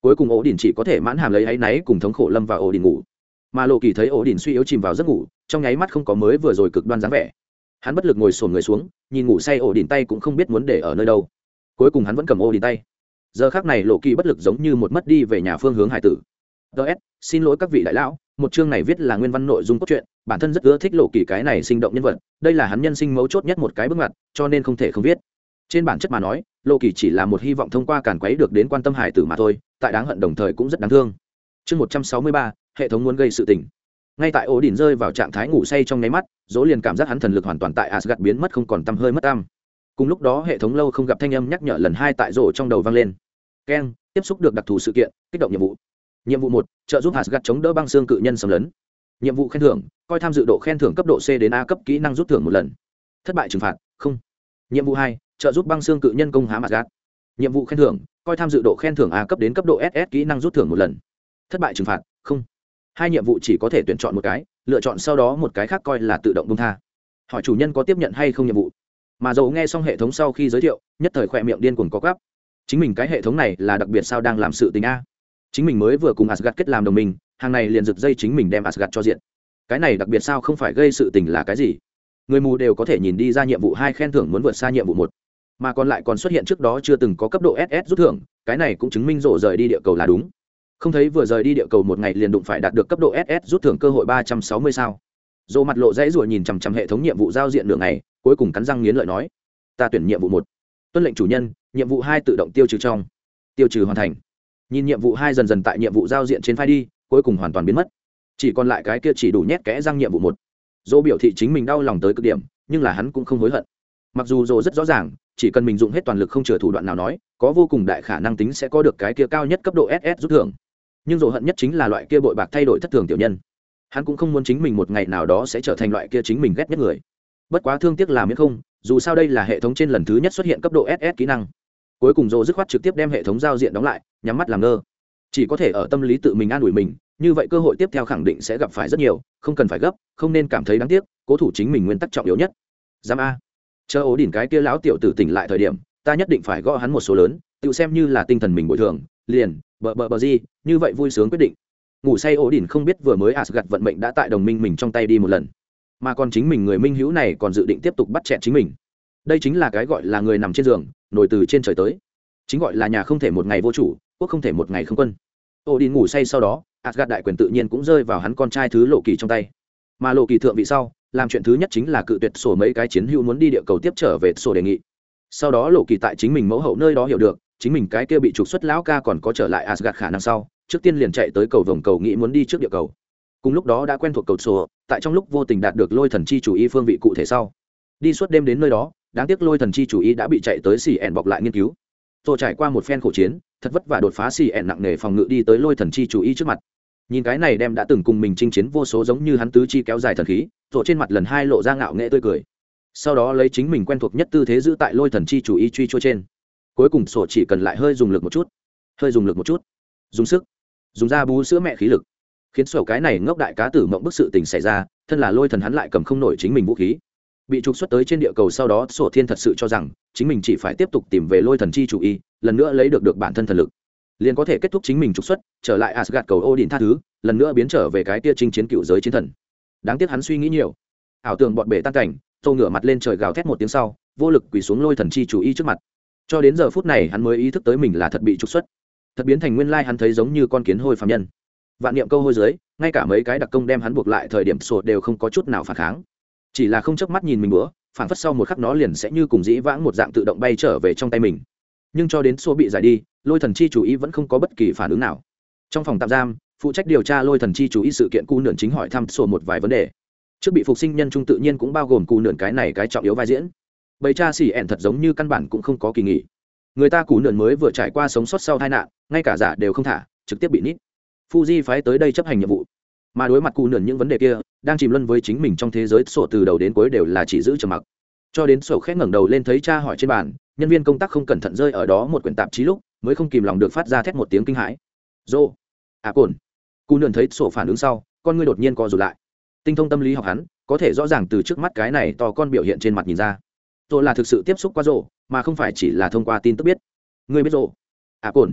Cuối cùng ổ đỉnh chỉ có thể mãn hàm lấy áy náy cùng thống khổ lâm vào ổ đỉnh ngủ. Mà lộ kỳ thấy ổ đỉnh suy yếu chìm vào giấc ngủ, trong nháy mắt không có mới vừa rồi cực đoan dáng vẻ. Hắn bất lực ngồi sổn người xuống, nhìn ngủ say ổ đỉnh tay cũng không biết muốn để ở nơi đâu. Cuối cùng hắn vẫn cầm ổ đỉnh tay. Giờ khác này lộ kỳ bất lực giống như một mất đi về nhà phương hướng hải tử ts xin lỗi các vị đại lão, một chương này viết là nguyên văn nội dung cốt truyện, bản thân rất ưa thích lộ kỳ cái này sinh động nhân vật, đây là hắn nhân sinh mấu chốt nhất một cái bước ngoặt, cho nên không thể không viết. Trên bản chất mà nói, lộ kỳ chỉ là một hy vọng thông qua càn quấy được đến quan tâm hải tử mà thôi, tại đáng hận đồng thời cũng rất đáng thương. Chương một trăm sáu mươi ba, hệ thống muốn gây sự tình. Ngay tại ổ đỉnh rơi vào trạng thái ngủ say trong nháy mắt, dỗ liền cảm giác hắn thần lực hoàn toàn tại asgad biến mất không còn tăm hơi mất tam cùng lúc đó, hệ thống lâu không gặp thanh âm nhắc nhở lần hai tại rổ trong đầu vang lên. Keng, tiếp xúc được đặc thù sự kiện, kích động nhiệm vụ nhiệm vụ một, trợ giúp hạt gặt chống đỡ băng xương cự nhân xâm lấn. Nhiệm vụ khen thưởng, coi tham dự độ khen thưởng cấp độ c đến a cấp kỹ năng rút thưởng một lần. Thất bại trừng phạt, không. Nhiệm vụ hai, trợ giúp băng xương cự nhân công hám hạt gạt nhiệm vụ khen thưởng, coi tham dự độ khen thưởng a cấp đến cấp độ ss kỹ năng rút thưởng một lần. Thất bại trừng phạt, không. Hai nhiệm vụ chỉ có thể tuyển chọn một cái, lựa chọn sau đó một cái khác coi là tự động bông tha. Hỏi chủ nhân có tiếp nhận hay không nhiệm vụ? Mà dầu nghe xong hệ thống sau khi giới thiệu, nhất thời khỏe miệng điên cuồng có gắp. Chính mình cái hệ thống này là đặc biệt sao đang làm sự tình a chính mình mới vừa cùng asgad kết làm đồng minh, hàng này liền giật dây chính mình đem asgad cho diện. Cái này đặc biệt sao không phải gây sự tình là cái gì? Người mù đều có thể nhìn đi ra nhiệm vụ hai khen thưởng muốn vượt xa nhiệm vụ một. Mà còn lại còn xuất hiện trước đó chưa từng có cấp độ ss rút thưởng, cái này cũng chứng minh rộ rời đi địa cầu là đúng. Không thấy vừa rời đi địa cầu một ngày liền đụng phải đạt được cấp độ ss rút thưởng cơ hội ba trăm sáu mươi sao? Dồ mặt lộ dãy ruồi nhìn chằm chằm hệ thống nhiệm vụ giao diện đường này cuối cùng cắn răng nghiến lợi nói, ta tuyển nhiệm vụ một. Tuân lệnh chủ nhân, nhiệm vụ hai tự động tiêu trừ trong. Tiêu trừ hoàn thành nhìn nhiệm vụ hai dần dần tại nhiệm vụ giao diện trên file đi, cuối cùng hoàn toàn biến mất. Chỉ còn lại cái kia chỉ đủ nhét kẽ răng nhiệm vụ một. Dỗ biểu thị chính mình đau lòng tới cực điểm, nhưng là hắn cũng không hối hận. Mặc dù dỗ rất rõ ràng, chỉ cần mình dùng hết toàn lực không chừa thủ đoạn nào nói, có vô cùng đại khả năng tính sẽ có được cái kia cao nhất cấp độ ss rút thưởng. Nhưng dỗ hận nhất chính là loại kia bội bạc thay đổi thất thường tiểu nhân. Hắn cũng không muốn chính mình một ngày nào đó sẽ trở thành loại kia chính mình ghét nhất người. Bất quá thương tiếc là miễn không, dù sao đây là hệ thống trên lần thứ nhất xuất hiện cấp độ ss kỹ năng cuối cùng dỗ dứt khoát trực tiếp đem hệ thống giao diện đóng lại, nhắm mắt làm ngơ. Chỉ có thể ở tâm lý tự mình an ủi mình, như vậy cơ hội tiếp theo khẳng định sẽ gặp phải rất nhiều, không cần phải gấp, không nên cảm thấy đáng tiếc, cố thủ chính mình nguyên tắc trọng yếu nhất. Giam a. Chờ ố đỉnh cái kia lão tiểu tử tỉnh lại thời điểm, ta nhất định phải gõ hắn một số lớn, tự xem như là tinh thần mình bồi thường, liền, bờ bờ bờ gì, như vậy vui sướng quyết định. Ngủ say ố đỉnh không biết vừa mới gặt vận mệnh đã tại đồng minh mình trong tay đi một lần. Mà còn chính mình người minh hữu này còn dự định tiếp tục bắt chẹt chính mình. Đây chính là cái gọi là người nằm trên giường nổi từ trên trời tới. Chính gọi là nhà không thể một ngày vô chủ, quốc không thể một ngày không quân. Ô đi ngủ say sau đó asgad đại quyền tự nhiên cũng rơi vào hắn con trai thứ lộ kỳ trong tay. Mà lộ kỳ thượng vị sau, làm chuyện thứ nhất chính là cự tuyệt sổ mấy cái chiến hữu muốn đi địa cầu tiếp trở về sổ đề nghị. Sau đó lộ kỳ tại chính mình mẫu hậu nơi đó hiểu được, chính mình cái kia bị trục xuất lão ca còn có trở lại asgad khả năng sau, trước tiên liền chạy tới cầu vồng cầu nghĩ muốn đi trước địa cầu. Cùng lúc đó đã quen thuộc cầu sổ, tại trong lúc vô tình đạt được lôi thần chi chủ y phương vị cụ thể sau đi suốt đêm đến nơi đó, đáng tiếc lôi thần chi chủ ý đã bị chạy tới xì ẻn bọc lại nghiên cứu. Rồi trải qua một phen khổ chiến, thật vất vả đột phá xì ẻn nặng nề phòng ngự đi tới lôi thần chi chủ ý trước mặt. Nhìn cái này đem đã từng cùng mình chinh chiến vô số giống như hắn tứ chi kéo dài thần khí rồi trên mặt lần hai lộ ra ngạo nghệ tươi cười. Sau đó lấy chính mình quen thuộc nhất tư thế giữ tại lôi thần chi chủ ý truy chua trên. Cuối cùng sổ chỉ cần lại hơi dùng lực một chút. Hơi dùng lực một chút. Dùng sức. Dùng da bú sữa mẹ khí lực. Khiến sổ cái này ngốc đại cá tử mộng bức sự tình xảy ra, thân là lôi thần hắn lại cầm không nổi chính mình vũ khí bị trục xuất tới trên địa cầu sau đó, sổ thiên thật sự cho rằng chính mình chỉ phải tiếp tục tìm về lôi thần chi chủ y, lần nữa lấy được được bản thân thần lực. Liền có thể kết thúc chính mình trục xuất, trở lại asgad cầu ô điện tha thứ, lần nữa biến trở về cái tia chinh chiến cựu giới chiến thần. Đáng tiếc hắn suy nghĩ nhiều. Ảo tưởng bọn bể tan cảnh, tô ngửa mặt lên trời gào thét một tiếng sau, vô lực quỳ xuống lôi thần chi chủ y trước mặt. Cho đến giờ phút này, hắn mới ý thức tới mình là thật bị trục xuất. Thật biến thành nguyên lai hắn thấy giống như con kiến hôi phạm nhân. Vạn niệm câu hôi dưới, ngay cả mấy cái đặc công đem hắn buộc lại thời điểm sổ đều không có chút nào phản kháng chỉ là không chớp mắt nhìn mình bữa phản phất sau một khắc nó liền sẽ như cùng dĩ vãng một dạng tự động bay trở về trong tay mình. Nhưng cho đến xô bị giải đi, lôi thần chi chủ ý vẫn không có bất kỳ phản ứng nào. Trong phòng tạm giam, phụ trách điều tra lôi thần chi chủ ý sự kiện cu nượn chính hỏi thăm sổ một vài vấn đề. Trước bị phục sinh nhân trung tự nhiên cũng bao gồm cu nượn cái này cái trọng yếu vai diễn. Bầy cha xỉ ẻn thật giống như căn bản cũng không có kỳ nghỉ. Người ta cú nượn mới vừa trải qua sống sót sau tai nạn, ngay cả giả đều không thả, trực tiếp bị nít. Fuji phái tới đây chấp hành nhiệm vụ mà đối mặt cú nườn những vấn đề kia, đang chìm luân với chính mình trong thế giới, sổ từ đầu đến cuối đều là chỉ giữ trầm mặc. Cho đến sổ khét ngẩng đầu lên thấy cha hỏi trên bàn, nhân viên công tác không cẩn thận rơi ở đó một quyển tạp chí lúc, mới không kìm lòng được phát ra thét một tiếng kinh hãi. Dô à cồn. Cú nườn thấy sổ phản ứng sau, con ngươi đột nhiên co rụt lại. Tinh thông tâm lý học hắn, có thể rõ ràng từ trước mắt cái này to con biểu hiện trên mặt nhìn ra. Tôi là thực sự tiếp xúc qua rộ mà không phải chỉ là thông qua tin tức biết. Ngươi biết rộ à cồn.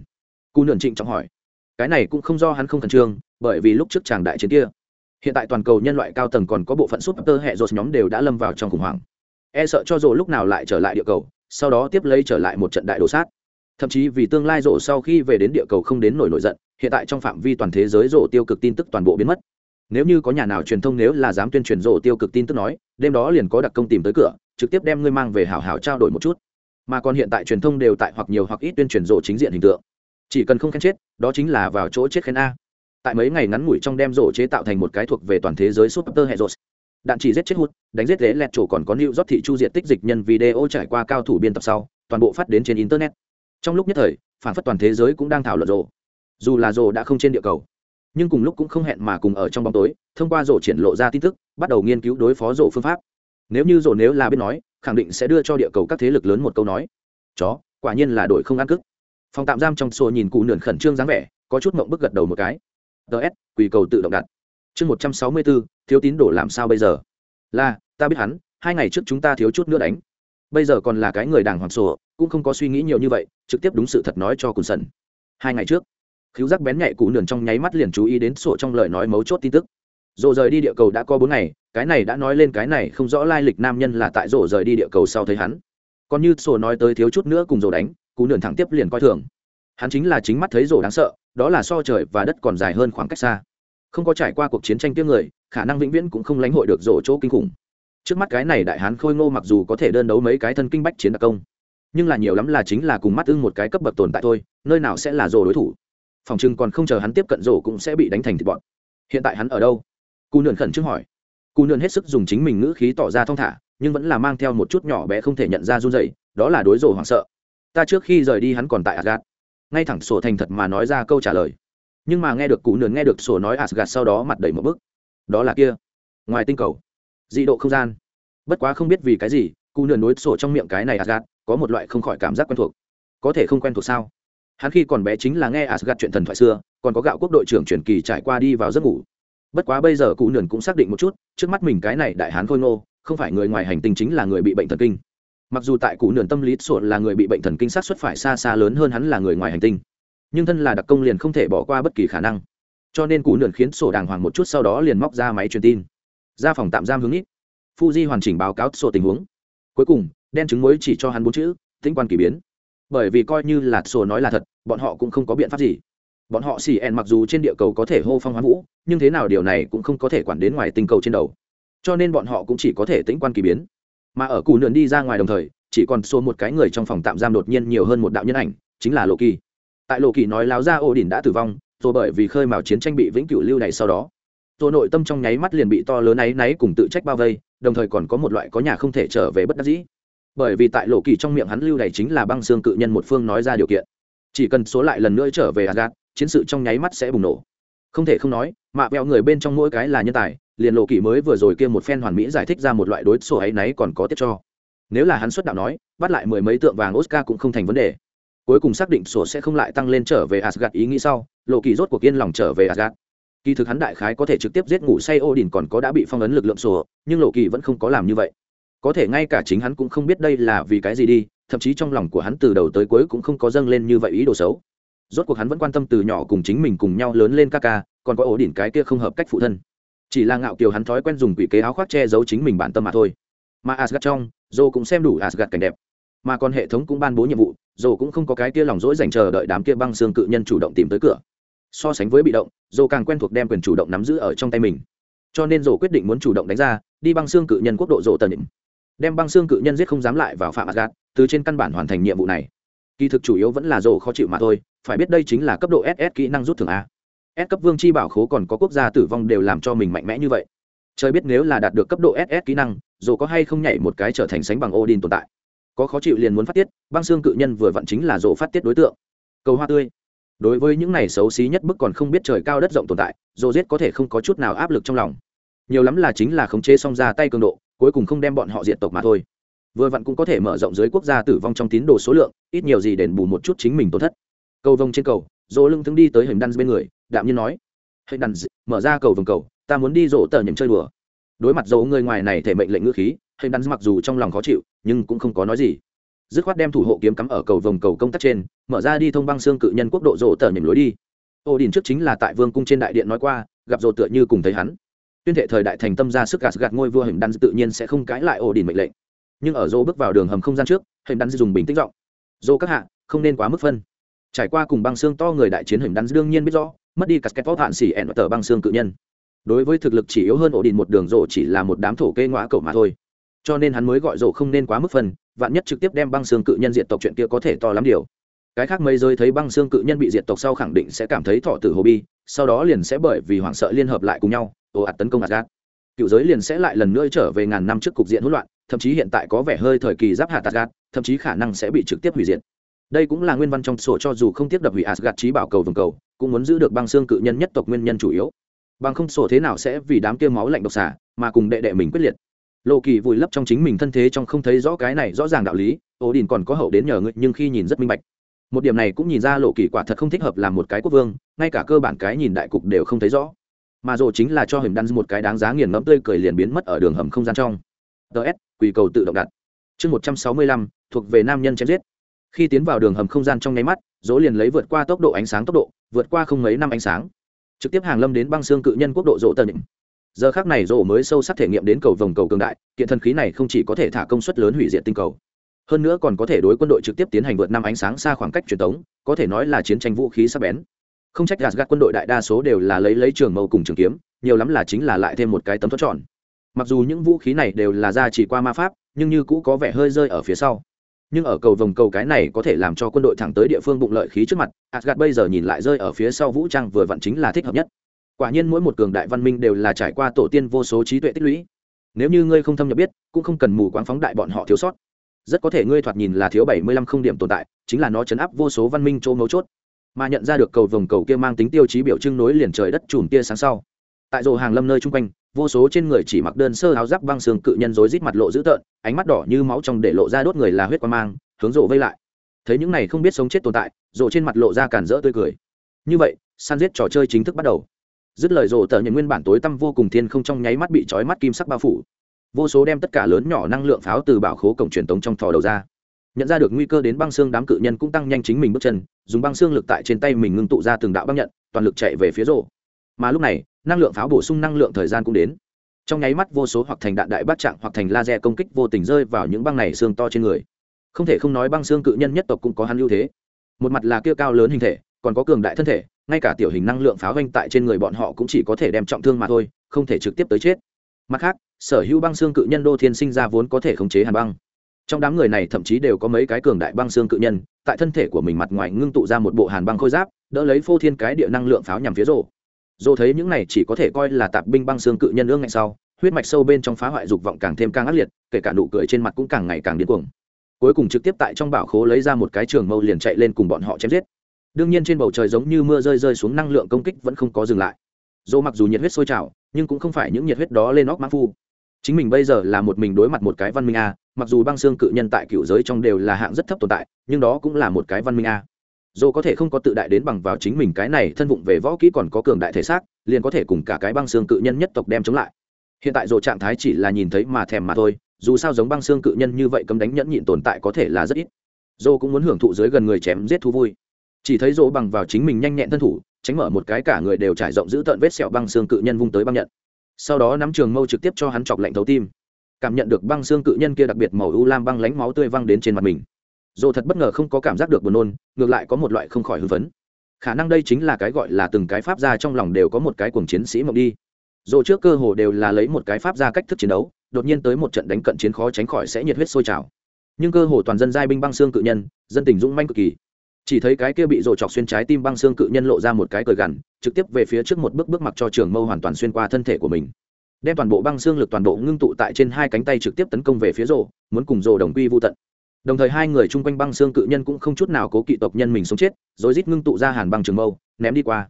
Cụ nườn trịnh trọng hỏi cái này cũng không do hắn không khẩn trương, bởi vì lúc trước chàng đại chiến kia, hiện tại toàn cầu nhân loại cao tầng còn có bộ phận súp tơ hệ dột nhóm đều đã lâm vào trong khủng hoảng. E sợ cho rộ lúc nào lại trở lại địa cầu, sau đó tiếp lấy trở lại một trận đại đồ sát. Thậm chí vì tương lai rộ sau khi về đến địa cầu không đến nổi nổi giận, hiện tại trong phạm vi toàn thế giới rộ tiêu cực tin tức toàn bộ biến mất. Nếu như có nhà nào truyền thông nếu là dám tuyên truyền rộ tiêu cực tin tức nói, đêm đó liền có đặc công tìm tới cửa, trực tiếp đem ngươi mang về hảo hảo trao đổi một chút. Mà còn hiện tại truyền thông đều tại hoặc nhiều hoặc ít tuyên truyền rộ chính diện hình tượng chỉ cần không khen chết, đó chính là vào chỗ chết khen a. Tại mấy ngày ngắn ngủi trong đem rộ chế tạo thành một cái thuộc về toàn thế giới super hệ rộ đạn chỉ giết chết hút đánh giết ghế lẹt chỗ còn có new rót thị chu diện tích dịch nhân video trải qua cao thủ biên tập sau, toàn bộ phát đến trên internet. Trong lúc nhất thời, phản phất toàn thế giới cũng đang thảo luận rộ dù là rộ đã không trên địa cầu, nhưng cùng lúc cũng không hẹn mà cùng ở trong bóng tối, thông qua rộ triển lộ ra tin tức, bắt đầu nghiên cứu đối phó rộ phương pháp. Nếu như rộ nếu là biết nói, khẳng định sẽ đưa cho địa cầu các thế lực lớn một câu nói. Chó, quả nhiên là đội không ăn cức phòng tạm giam trong sổ nhìn cụ nườn khẩn trương dáng vẻ, có chút mộng bức gật đầu một cái. Ts quỳ cầu tự động đặt. Chương một trăm sáu mươi bốn thiếu tín đồ làm sao bây giờ? Là, ta biết hắn, hai ngày trước chúng ta thiếu chút nữa đánh. Bây giờ còn là cái người đàng hoàng sổ, cũng không có suy nghĩ nhiều như vậy, trực tiếp đúng sự thật nói cho cùn sần. Hai ngày trước, khiếu giác bén nhạy cụ nườn trong nháy mắt liền chú ý đến sổ trong lời nói mấu chốt tin tức. Rộ rời đi địa cầu đã có bốn ngày, cái này đã nói lên cái này không rõ lai lịch nam nhân là tại rộ rời đi địa cầu sau thấy hắn. Còn như sổ nói tới thiếu chút nữa cùng rộ đánh Cú nườn thẳng tiếp liền coi thường. Hắn chính là chính mắt thấy rổ đáng sợ, đó là so trời và đất còn dài hơn khoảng cách xa. Không có trải qua cuộc chiến tranh tiếng người, khả năng vĩnh viễn cũng không lãnh hội được rổ chỗ kinh khủng. Trước mắt cái này đại hán khôi ngô mặc dù có thể đơn đấu mấy cái thân kinh bách chiến đặc công, nhưng là nhiều lắm là chính là cùng mắt ưng một cái cấp bậc tồn tại thôi, nơi nào sẽ là rồ đối thủ. Phòng chừng còn không chờ hắn tiếp cận rổ cũng sẽ bị đánh thành thịt bọn hiện tại hắn ở đâu? Cú nườn khẩn trương hỏi. Cú nườn hết sức dùng chính mình ngữ khí tỏ ra thong thả, nhưng vẫn là mang theo một chút nhỏ bé không thể nhận ra run dậy đó là đối rổ hoảng sợ ta trước khi rời đi hắn còn tại asgad ngay thẳng sổ thành thật mà nói ra câu trả lời. Nhưng mà nghe được cụ nườn nghe được sổ nói asgad sau đó mặt đầy một bức. Đó là kia. Ngoài tinh cầu. Dị độ không gian. Bất quá không biết vì cái gì, cụ nườn đối sổ trong miệng cái này asgad có một loại không khỏi cảm giác quen thuộc. Có thể không quen thuộc sao? Hắn khi còn bé chính là nghe asgad chuyện thần thoại xưa, còn có gạo quốc đội trưởng truyền kỳ trải qua đi vào giấc ngủ. Bất quá bây giờ cụ nườn cũng xác định một chút, trước mắt mình cái này đại hán khôi ngô, không phải người ngoài hành tinh chính là người bị bệnh thần kinh mặc dù tại cụ nườn tâm lý sổ là người bị bệnh thần kinh sát xuất phải xa xa lớn hơn hắn là người ngoài hành tinh, nhưng thân là đặc công liền không thể bỏ qua bất kỳ khả năng. Cho nên cụ nườn khiến sổ đàng hoàng một chút sau đó liền móc ra máy truyền tin. Ra phòng tạm giam hướng ít. Fuji hoàn chỉnh báo cáo sổ tình huống. Cuối cùng, đen chứng mới chỉ cho hắn bốn chữ, tĩnh quan k ỳ biến. Bởi vì coi như là sổ nói là thật, bọn họ cũng không có biện pháp gì. Bọn họ xì ẹn mặc dù trên địa cầu có thể hô phong hoán vũ, nhưng thế nào điều này cũng không có thể quản đến ngoài tinh cầu trên đầu. Cho nên bọn họ cũng chỉ có thể tĩnh quan kỳ biến mà ở cù nườn đi ra ngoài đồng thời, chỉ còn số một cái người trong phòng tạm giam đột nhiên nhiều hơn một đạo nhân ảnh, chính là lộ kỳ. Tại lộ kỳ nói láo ra ô đình đã tử vong, rồi bởi vì khơi mào chiến tranh bị vĩnh cửu lưu này sau đó, rồi nội tâm trong nháy mắt liền bị to lớn áy náy cùng tự trách bao vây, đồng thời còn có một loại có nhà không thể trở về bất đắc dĩ. Bởi vì tại lộ kỳ trong miệng hắn lưu này chính là băng xương cự nhân một phương nói ra điều kiện. Chỉ cần số lại lần nữa trở về agat chiến sự trong nháy mắt sẽ bùng nổ. Không thể không nói, mạ vẹo người bên trong mỗi cái là nhân tài liền lộ kỳ mới vừa rồi kia một phen hoàn mỹ giải thích ra một loại đối sổ ấy nấy còn có tiếp cho. Nếu là hắn xuất đạo nói, bắt lại mười mấy tượng vàng oscar cũng không thành vấn đề. Cuối cùng xác định sổ sẽ không lại tăng lên trở về Asgard ý nghĩ sau, lộ kỳ rốt cuộc yên lòng trở về Asgard. kỳ thực hắn đại khái có thể trực tiếp giết ngủ say Odin còn có đã bị phong ấn lực lượng sổ, nhưng lộ kỳ vẫn không có làm như vậy. Có thể ngay cả chính hắn cũng không biết đây là vì cái gì đi, thậm chí trong lòng của hắn từ đầu tới cuối cũng không có dâng lên như vậy ý đồ xấu. Rốt cuộc hắn vẫn quan tâm từ nhỏ cùng chính mình cùng nhau lớn lên ca ca, còn có ổ đỉnh cái kia không hợp cách phụ thân chỉ là ngạo kiều hắn thói quen dùng quỷ kế áo khoác che giấu chính mình bản tâm mà thôi. Mà asgad trong dô cũng xem đủ asgad cảnh đẹp. Mà còn hệ thống cũng ban bố nhiệm vụ dô cũng không có cái kia lòng dỗi dành chờ đợi đám kia băng xương cự nhân chủ động tìm tới cửa. So sánh với bị động dô càng quen thuộc đem quyền chủ động nắm giữ ở trong tay mình. Cho nên dô quyết định muốn chủ động đánh ra, đi băng xương cự nhân quốc độ dô tần đem băng xương cự nhân giết không dám lại vào phạm asgad từ trên căn bản hoàn thành nhiệm vụ này. Kỳ thực chủ yếu vẫn là dô khó chịu mà thôi, phải biết đây chính là cấp độ ss kỹ năng rút thường a s cấp vương chi bảo khố còn có quốc gia tử vong đều làm cho mình mạnh mẽ như vậy. Trời biết nếu là đạt được cấp độ ss kỹ năng, dù có hay không nhảy một cái trở thành sánh bằng odin tồn tại. Có khó chịu liền muốn phát tiết, băng xương cự nhân vừa vặn chính là rộ phát tiết đối tượng. Cầu hoa tươi. Đối với những này xấu xí nhất bức còn không biết trời cao đất rộng tồn tại rồ giết có thể không có chút nào áp lực trong lòng. Nhiều lắm là chính là khống chế xong ra tay cường độ, cuối cùng không đem bọn họ diệt tộc mà thôi. Vừa vặn cũng có thể mở rộng dưới quốc gia tử vong trong tín đồ số lượng, ít nhiều gì đền bù một chút chính mình tổn thất. Cầu vông trên cầu dỗ lưng thương đi tới hình đan bên người đạm nhiên nói hình đan mở ra cầu vòng cầu, ta muốn đi rỗ tờ nhầm chơi đùa. Đối mặt dỗ người ngoài này thể mệnh lệnh ngữ khí hình đan mặc dù trong lòng khó chịu, nhưng cũng không có nói gì. Dứt khoát đem thủ hộ kiếm cắm ở cầu vòng cầu công tác trên, mở ra đi thông băng xương cự nhân quốc độ rỗ tờ nhầm lối đi. Ô đình trước chính là tại vương cung trên đại điện nói qua, gặp rộ tựa như cùng thấy hắn. Tuyên thệ thời đại thành tâm ra sức gạt gạt ngôi vua hình đan tự nhiên sẽ không cãi lại ổ đình mệnh lệnh. Nhưng ở dô bước vào đường hầm không gian trước hình đan dùng bình tĩnh giọng dô các hạ, không nên quá mức phân. Trải qua cùng băng xương to người đại chiến hình đan đương nhiên biết rõ mất đi casket vót hạn xỉ ẹn tờ băng xương cự nhân đối với thực lực chỉ yếu hơn ổ đình một đường rộ chỉ là một đám thổ kê ngõa cầu mà thôi cho nên hắn mới gọi rộ không nên quá mức phần vạn nhất trực tiếp đem băng xương cự nhân diệt tộc chuyện kia có thể to lắm điều cái khác mấy rơi thấy băng xương cự nhân bị diệt tộc sau khẳng định sẽ cảm thấy thọ tử hồ bi sau đó liền sẽ bởi vì hoảng sợ liên hợp lại cùng nhau ồ ạt tấn công Asgard. Cựu giới liền sẽ lại lần nữa trở về ngàn năm trước cục diện hỗn loạn, thậm chí hiện tại có vẻ hơi thời kỳ giáp hạt Asgard, thậm chí khả năng sẽ bị trực tiếp hủy diệt. Đây cũng là nguyên văn trong sổ cho dù không tiếp đập hủy Asgard trí bảo cầu vòng cầu, cũng muốn giữ được băng xương cự nhân nhất tộc nguyên nhân chủ yếu. Bằng không sổ thế nào sẽ vì đám kia máu lạnh độc xả, mà cùng đệ đệ mình quyết liệt. Lộ Kỳ vùi lấp trong chính mình thân thế trong không thấy rõ cái này rõ ràng đạo lý, Ổ Đình còn có hậu đến nhờ ngươi, nhưng khi nhìn rất minh bạch. Một điểm này cũng nhìn ra Lộ Kỳ quả thật không thích hợp làm một cái quốc vương, ngay cả cơ bản cái nhìn đại cục đều không thấy rõ mà rộ chính là cho hình đan một cái đáng giá nghiền ngẫm tươi cười liền biến mất ở đường hầm không gian trong ts quỳ cầu tự động đặt chương một trăm sáu mươi lăm thuộc về nam nhân chém giết khi tiến vào đường hầm không gian trong nháy mắt, dỗ liền lấy vượt qua tốc độ ánh sáng tốc độ, vượt qua không mấy năm ánh sáng. Trực tiếp hàng lâm đến băng xương cự nhân quốc độ dỗ tần giờ khác này dỗ mới sâu sắc thể nghiệm đến cầu vòng cầu cường đại, kiện thần khí này không chỉ có thể thả công suất lớn hủy diệt tinh cầu, hơn nữa còn có thể đối quân đội trực tiếp tiến hành vượt năm ánh sáng xa khoảng cách truyền thống có thể nói là chiến tranh vũ khí sắc bén. Không trách gạt gạt quân đội đại đa số đều là lấy lấy trường mâu cùng trường kiếm, nhiều lắm là chính là lại thêm một cái tấm thoát tròn. Mặc dù những vũ khí này đều là ra chỉ qua ma pháp, nhưng như cũ có vẻ hơi rơi ở phía sau nhưng ở cầu vòng cầu cái này có thể làm cho quân đội thẳng tới địa phương bụng lợi khí trước mặt, Asgard bây giờ nhìn lại rơi ở phía sau vũ trang vừa vặn chính là thích hợp nhất. Quả nhiên mỗi một cường đại văn minh đều là trải qua tổ tiên vô số trí tuệ tích lũy. Nếu như ngươi không thâm nhập biết, cũng không cần mù quáng phóng đại bọn họ thiếu sót. Rất có thể ngươi thoạt nhìn là thiếu bảy mươi lăm không điểm tồn tại, chính là nó chấn áp vô số văn minh chỗ mấu chốt. Mà nhận ra được cầu vòng cầu kia mang tính tiêu chí biểu trưng nối liền trời đất chùm tia sáng sau. Tại rồ hàng lâm nơi chung quanh vô số trên người chỉ mặc đơn sơ áo giáp băng xương cự nhân rối rít mặt lộ dữ tợn, ánh mắt đỏ như máu trong để lộ ra đốt người là huyết quan mang, hướng rộ vây lại. Thấy những này không biết sống chết tồn tại, rộ trên mặt lộ ra cản rỡ tươi cười. Như vậy, săn giết trò chơi chính thức bắt đầu. Dứt lời rộ tờ nhận nguyên bản tối tăm vô cùng thiên không trong nháy mắt bị trói mắt kim sắc bao phủ. Vô số đem tất cả lớn nhỏ năng lượng pháo từ bảo khố cổng truyền tống trong thò đầu ra. Nhận ra được nguy cơ đến băng xương đám cự nhân cũng tăng nhanh chính mình bước chân, dùng băng xương lực tại trên tay mình ngưng tụ ra từng đạo băng nhận, toàn lực chạy về phía rộ mà lúc này, năng lượng pháo bổ sung năng lượng thời gian cũng đến. Trong nháy mắt vô số hoặc thành đạn đại bát trạng hoặc thành laser công kích vô tình rơi vào những băng này xương to trên người. Không thể không nói băng xương cự nhân nhất tộc cũng có hắn ưu thế. Một mặt là kia cao lớn hình thể, còn có cường đại thân thể, ngay cả tiểu hình năng lượng pháo vanh tại trên người bọn họ cũng chỉ có thể đem trọng thương mà thôi, không thể trực tiếp tới chết. Mặt khác, sở hữu băng xương cự nhân đô thiên sinh ra vốn có thể khống chế hàn băng. Trong đám người này thậm chí đều có mấy cái cường đại băng xương cự nhân, tại thân thể của mình mặt ngoài ngưng tụ ra một bộ hàn băng khôi giáp, đỡ lấy phô thiên cái địa năng lượng pháo nhằm phía rộ dù thấy những này chỉ có thể coi là tạp binh băng xương cự nhân ương ngạnh sau, huyết mạch sâu bên trong phá hoại dục vọng càng thêm càng ác liệt, kể cả nụ cười trên mặt cũng càng ngày càng điên cuồng. Cuối cùng trực tiếp tại trong bảo khố lấy ra một cái trường mâu liền chạy lên cùng bọn họ chém giết. Đương nhiên trên bầu trời giống như mưa rơi rơi xuống năng lượng công kích vẫn không có dừng lại. Dù mặc dù nhiệt huyết sôi trào, nhưng cũng không phải những nhiệt huyết đó lên óc mã phu. Chính mình bây giờ là một mình đối mặt một cái văn minh a, mặc dù băng xương cự nhân tại cựu giới trong đều là hạng rất thấp tồn tại, nhưng đó cũng là một cái văn minh a dồ có thể không có tự đại đến bằng vào chính mình cái này thân vụng về võ kỹ còn có cường đại thể xác, liền có thể cùng cả cái băng xương cự nhân nhất tộc đem chống lại. Hiện tại dồ trạng thái chỉ là nhìn thấy mà thèm mà thôi, dù sao giống băng xương cự nhân như vậy cấm đánh nhẫn nhịn tồn tại có thể là rất ít. Dồ cũng muốn hưởng thụ dưới gần người chém giết thú vui. Chỉ thấy dồ bằng vào chính mình nhanh nhẹn thân thủ, tránh mở một cái cả người đều trải rộng giữ tợn vết sẹo băng xương cự nhân vung tới băng nhận. Sau đó nắm trường mâu trực tiếp cho hắn chọc lạnh thấu tim. Cảm nhận được băng xương cự nhân kia đặc biệt màu u lam băng lánh máu tươi văng đến trên mặt mình dồ thật bất ngờ không có cảm giác được buồn nôn ngược lại có một loại không khỏi hưng phấn. Khả năng đây chính là cái gọi là từng cái pháp gia trong lòng đều có một cái cuồng chiến sĩ mộng đi. Dồ trước cơ hồ đều là lấy một cái pháp gia cách thức chiến đấu đột nhiên tới một trận đánh cận chiến khó tránh khỏi sẽ nhiệt huyết sôi trào. Nhưng cơ hồ toàn dân giai binh băng xương cự nhân dân tình dũng manh cực kỳ. Chỉ thấy cái kia bị rồ chọc xuyên trái tim băng xương cự nhân lộ ra một cái cờ gằn trực tiếp về phía trước một bước bước mặc cho trường mâu hoàn toàn xuyên qua thân thể của mình. Đem toàn bộ băng xương lực toàn bộ ngưng tụ tại trên hai cánh tay trực tiếp tấn công về phía rồ, muốn cùng rồ đồng quy vô tận đồng thời hai người chung quanh băng xương cự nhân cũng không chút nào cố kỵ tộc nhân mình sống chết, rồi rít ngưng tụ ra hàn băng trường mâu, ném đi qua.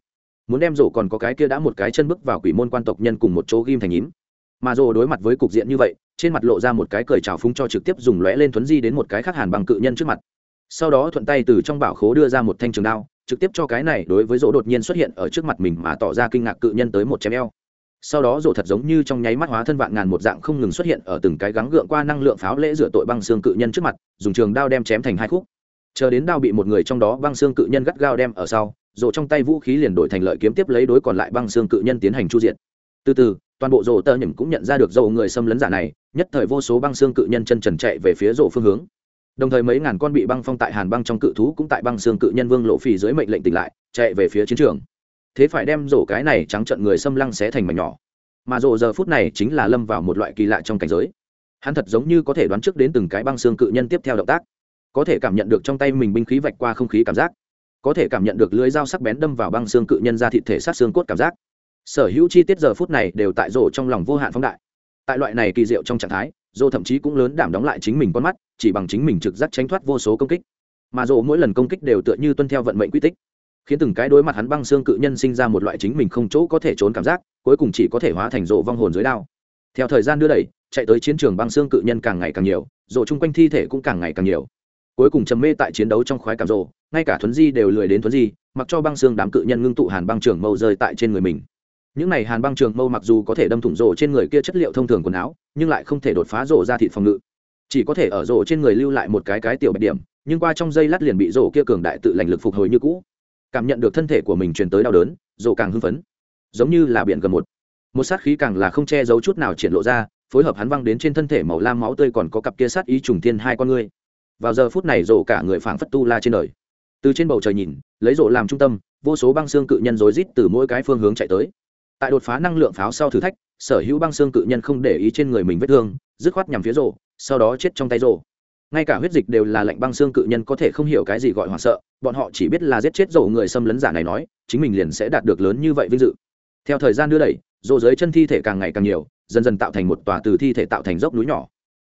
Muốn đem rổ còn có cái kia đã một cái chân bước vào quỷ môn quan tộc nhân cùng một chỗ ghim thành nhím. Mà rổ đối mặt với cục diện như vậy, trên mặt lộ ra một cái cười trào phúng cho trực tiếp dùng lóe lên thuấn di đến một cái khác hàn băng cự nhân trước mặt. Sau đó thuận tay từ trong bảo khố đưa ra một thanh trường đao, trực tiếp cho cái này đối với rỗ đột nhiên xuất hiện ở trước mặt mình mà tỏ ra kinh ngạc cự nhân tới một chém eo sau đó rổ thật giống như trong nháy mắt hóa thân vạn ngàn một dạng không ngừng xuất hiện ở từng cái gắng gượng qua năng lượng pháo lễ rửa tội băng xương cự nhân trước mặt, dùng trường đao đem chém thành hai khúc. Chờ đến đao bị một người trong đó băng xương cự nhân gắt gao đem ở sau, rổ trong tay vũ khí liền đổi thành lợi kiếm tiếp lấy đối còn lại băng xương cự nhân tiến hành chu diện từ từ, toàn bộ rổ tơ nhầm cũng nhận ra được dầu người xâm lấn giả này, nhất thời vô số băng xương cự nhân chân trần chạy về phía rổ phương hướng. Đồng thời mấy ngàn con bị băng phong tại hàn băng trong cự thú cũng tại băng xương cự nhân vương lộ phì dưới mệnh lệnh tỉnh lại, chạy về phía chiến trường thế phải đem rổ cái này trắng trận người xâm lăng xé thành mảnh nhỏ. Mà rổ giờ phút này chính là lâm vào một loại kỳ lạ trong cảnh giới. Hắn thật giống như có thể đoán trước đến từng cái băng xương cự nhân tiếp theo động tác. Có thể cảm nhận được trong tay mình binh khí vạch qua không khí cảm giác. Có thể cảm nhận được lưới dao sắc bén đâm vào băng xương cự nhân ra thịt thể sát xương cốt cảm giác. Sở hữu chi tiết giờ phút này đều tại rổ trong lòng vô hạn phóng đại. Tại loại này kỳ diệu trong trạng thái, rổ thậm chí cũng lớn đảm đóng lại chính mình con mắt, chỉ bằng chính mình trực giác tránh thoát vô số công kích. Mà rổ mỗi lần công kích đều tựa như tuân theo vận mệnh quy tích khiến từng cái đối mặt hắn băng xương cự nhân sinh ra một loại chính mình không chỗ có thể trốn cảm giác, cuối cùng chỉ có thể hóa thành rộ vong hồn dưới đao. Theo thời gian đưa đẩy, chạy tới chiến trường băng xương cự nhân càng ngày càng nhiều, rộ chung quanh thi thể cũng càng ngày càng nhiều. Cuối cùng trầm mê tại chiến đấu trong khoái cảm rộ, ngay cả thuấn di đều lười đến thuấn di, mặc cho băng xương đám cự nhân ngưng tụ hàn băng trường mâu rơi tại trên người mình. Những này hàn băng trường mâu mặc dù có thể đâm thủng rộ trên người kia chất liệu thông thường quần áo, nhưng lại không thể đột phá rộ ra thịt phòng ngự. Chỉ có thể ở rộ trên người lưu lại một cái cái tiểu bạch điểm, nhưng qua trong dây lát liền bị rộ kia cường đại tự lành lực phục hồi như cũ cảm nhận được thân thể của mình truyền tới đau đớn, rộ càng hưng phấn. Giống như là biển gần một. Một sát khí càng là không che giấu chút nào triển lộ ra, phối hợp hắn văng đến trên thân thể màu lam máu tươi còn có cặp kia sát ý trùng thiên hai con ngươi. Vào giờ phút này rộ cả người phảng phất tu la trên đời. Từ trên bầu trời nhìn, lấy rộ làm trung tâm, vô số băng xương cự nhân rối rít từ mỗi cái phương hướng chạy tới. Tại đột phá năng lượng pháo sau thử thách, sở hữu băng xương cự nhân không để ý trên người mình vết thương, dứt khoát nhằm phía rộ, sau đó chết trong tay rộ ngay cả huyết dịch đều là lạnh băng xương cự nhân có thể không hiểu cái gì gọi hoảng sợ, bọn họ chỉ biết là giết chết dầu người xâm lấn giả này nói, chính mình liền sẽ đạt được lớn như vậy vinh dự. Theo thời gian đưa đẩy rộ dưới chân thi thể càng ngày càng nhiều, dần dần tạo thành một tòa từ thi thể tạo thành dốc núi nhỏ.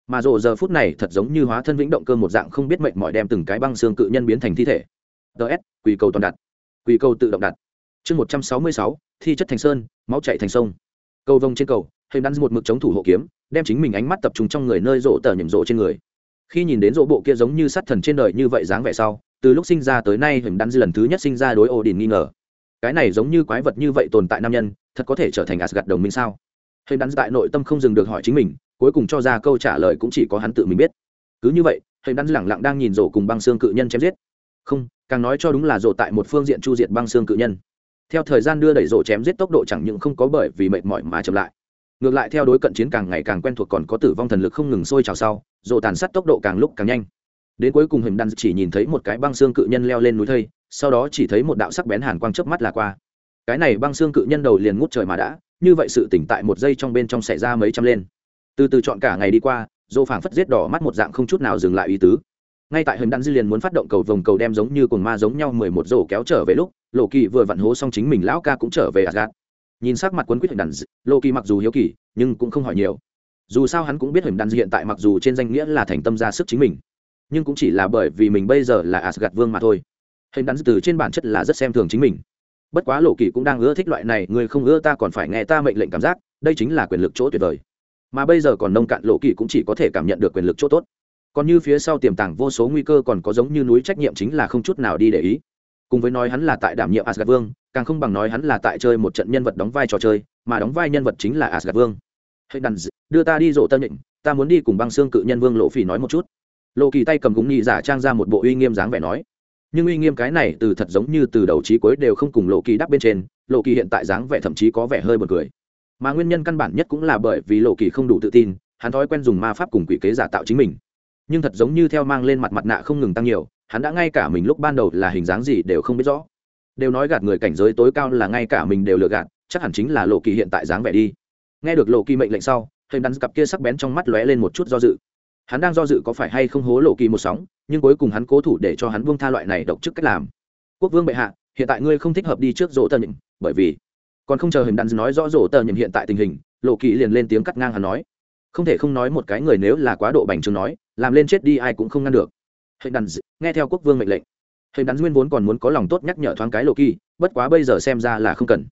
Mà rộ giờ phút này thật giống như hóa thân vĩnh động cơ một dạng không biết mệnh mọi đem từng cái băng xương cự nhân biến thành thi thể. Ts quỳ cầu toàn đặt. Quỳ cầu tự động đặt. Chương một trăm sáu mươi sáu, thi chất thành sơn, máu chạy thành sông. Cầu vông trên cầu, hình đắn một mực chống thủ hộ kiếm, đem chính mình ánh mắt tập trung trong người nơi rộ tờ nhầm rộ trên người khi nhìn đến rộ bộ kia giống như sát thần trên đời như vậy dáng vẻ sau, từ lúc sinh ra tới nay hình đắn lần thứ nhất sinh ra đối ổ đình nghi ngờ. Cái này giống như quái vật như vậy tồn tại nam nhân, thật có thể trở thành asgad đồng minh sao? Hình đắn tại nội tâm không dừng được hỏi chính mình, cuối cùng cho ra câu trả lời cũng chỉ có hắn tự mình biết. Cứ như vậy hình đắn lẳng lặng đang nhìn rỗ cùng băng xương cự nhân chém giết. Không, càng nói cho đúng là rỗ tại một phương diện chu diệt băng xương cự nhân. Theo thời gian đưa đẩy rỗ chém giết tốc độ chẳng những không có bởi vì mệt mỏi mà chậm lại ngược lại theo đối cận chiến càng ngày càng quen thuộc còn có tử vong thần lực không ngừng sôi trào sau rộ tàn sát tốc độ càng lúc càng nhanh. Đến cuối cùng hình đan chỉ nhìn thấy một cái băng xương cự nhân leo lên núi thây, sau đó chỉ thấy một đạo sắc bén hàn quang chớp mắt là qua. Cái này băng xương cự nhân đầu liền ngút trời mà đã, như vậy sự tỉnh tại một giây trong bên trong xảy ra mấy trăm lên. Từ từ chọn cả ngày đi qua dô phảng phất giết đỏ mắt một dạng không chút nào dừng lại ý tứ. Ngay tại hình đan dư liền muốn phát động cầu vòng cầu đem giống như cồn ma giống nhau mười một rổ kéo trở về lúc, lộ kỳ vừa vặn hố xong chính mình lão ca cũng trở về gạt nhìn sắc mặt quấn quýt hình đàn lộ kỳ mặc dù hiếu kỳ, nhưng cũng không hỏi nhiều. Dù sao hắn cũng biết hình đàn hiện tại mặc dù trên danh nghĩa là thành tâm ra sức chính mình, nhưng cũng chỉ là bởi vì mình bây giờ là asgad vương mà thôi. Hình đàn từ trên bản chất là rất xem thường chính mình. Bất quá lộ kỳ cũng đang ưa thích loại này, người không ưa ta còn phải nghe ta mệnh lệnh cảm giác, đây chính là quyền lực chỗ tuyệt vời. Mà bây giờ còn nông cạn lộ kỳ cũng chỉ có thể cảm nhận được quyền lực chỗ tốt. Còn như phía sau tiềm tàng vô số nguy cơ còn có giống như núi trách nhiệm chính là không chút nào đi để ý. Cùng với nói hắn là tại đảm nhiệm asgad vương càng không bằng nói hắn là tại chơi một trận nhân vật đóng vai trò chơi, mà đóng vai nhân vật chính là asgad vương. Hãy đàn đưa ta đi rộ tân định, ta muốn đi cùng băng xương cự nhân vương lộ phỉ nói một chút. Lộ kỳ tay cầm gúng nhị giả trang ra một bộ uy nghiêm dáng vẻ nói. Nhưng uy nghiêm cái này từ thật giống như từ đầu trí cuối đều không cùng lộ kỳ đắp bên trên, lộ kỳ hiện tại dáng vẻ thậm chí có vẻ hơi buồn cười. Mà nguyên nhân căn bản nhất cũng là bởi vì lộ kỳ không đủ tự tin, hắn thói quen dùng ma pháp cùng quỷ kế giả tạo chính mình. Nhưng thật giống như theo mang lên mặt mặt nạ không ngừng tăng nhiều, hắn đã ngay cả mình lúc ban đầu là hình dáng gì đều không biết rõ đều nói gạt người cảnh giới tối cao là ngay cả mình đều lừa gạt, chắc hẳn chính là lộ kỳ hiện tại dáng vẻ đi. Nghe được lộ kỳ mệnh lệnh sau hình đắn cặp kia sắc bén trong mắt lóe lên một chút do dự. Hắn đang do dự có phải hay không hố lộ kỳ một sóng, nhưng cuối cùng hắn cố thủ để cho hắn buông tha loại này độc chức cách làm. Quốc vương bệ hạ, hiện tại ngươi không thích hợp đi trước rỗ tờ nhịn, bởi vì còn không chờ hình đắn nói rõ rỗ tờ nhịn hiện tại tình hình, lộ kỳ liền lên tiếng cắt ngang hắn nói. Không thể không nói một cái người nếu là quá độ bành trướng nói, làm lên chết đi ai cũng không ngăn được. Hình đắn nghe theo quốc vương mệnh lệnh hình đắn nguyên vốn còn muốn có lòng tốt nhắc nhở thoáng cái lộ kỳ, bất quá bây giờ xem ra là không cần.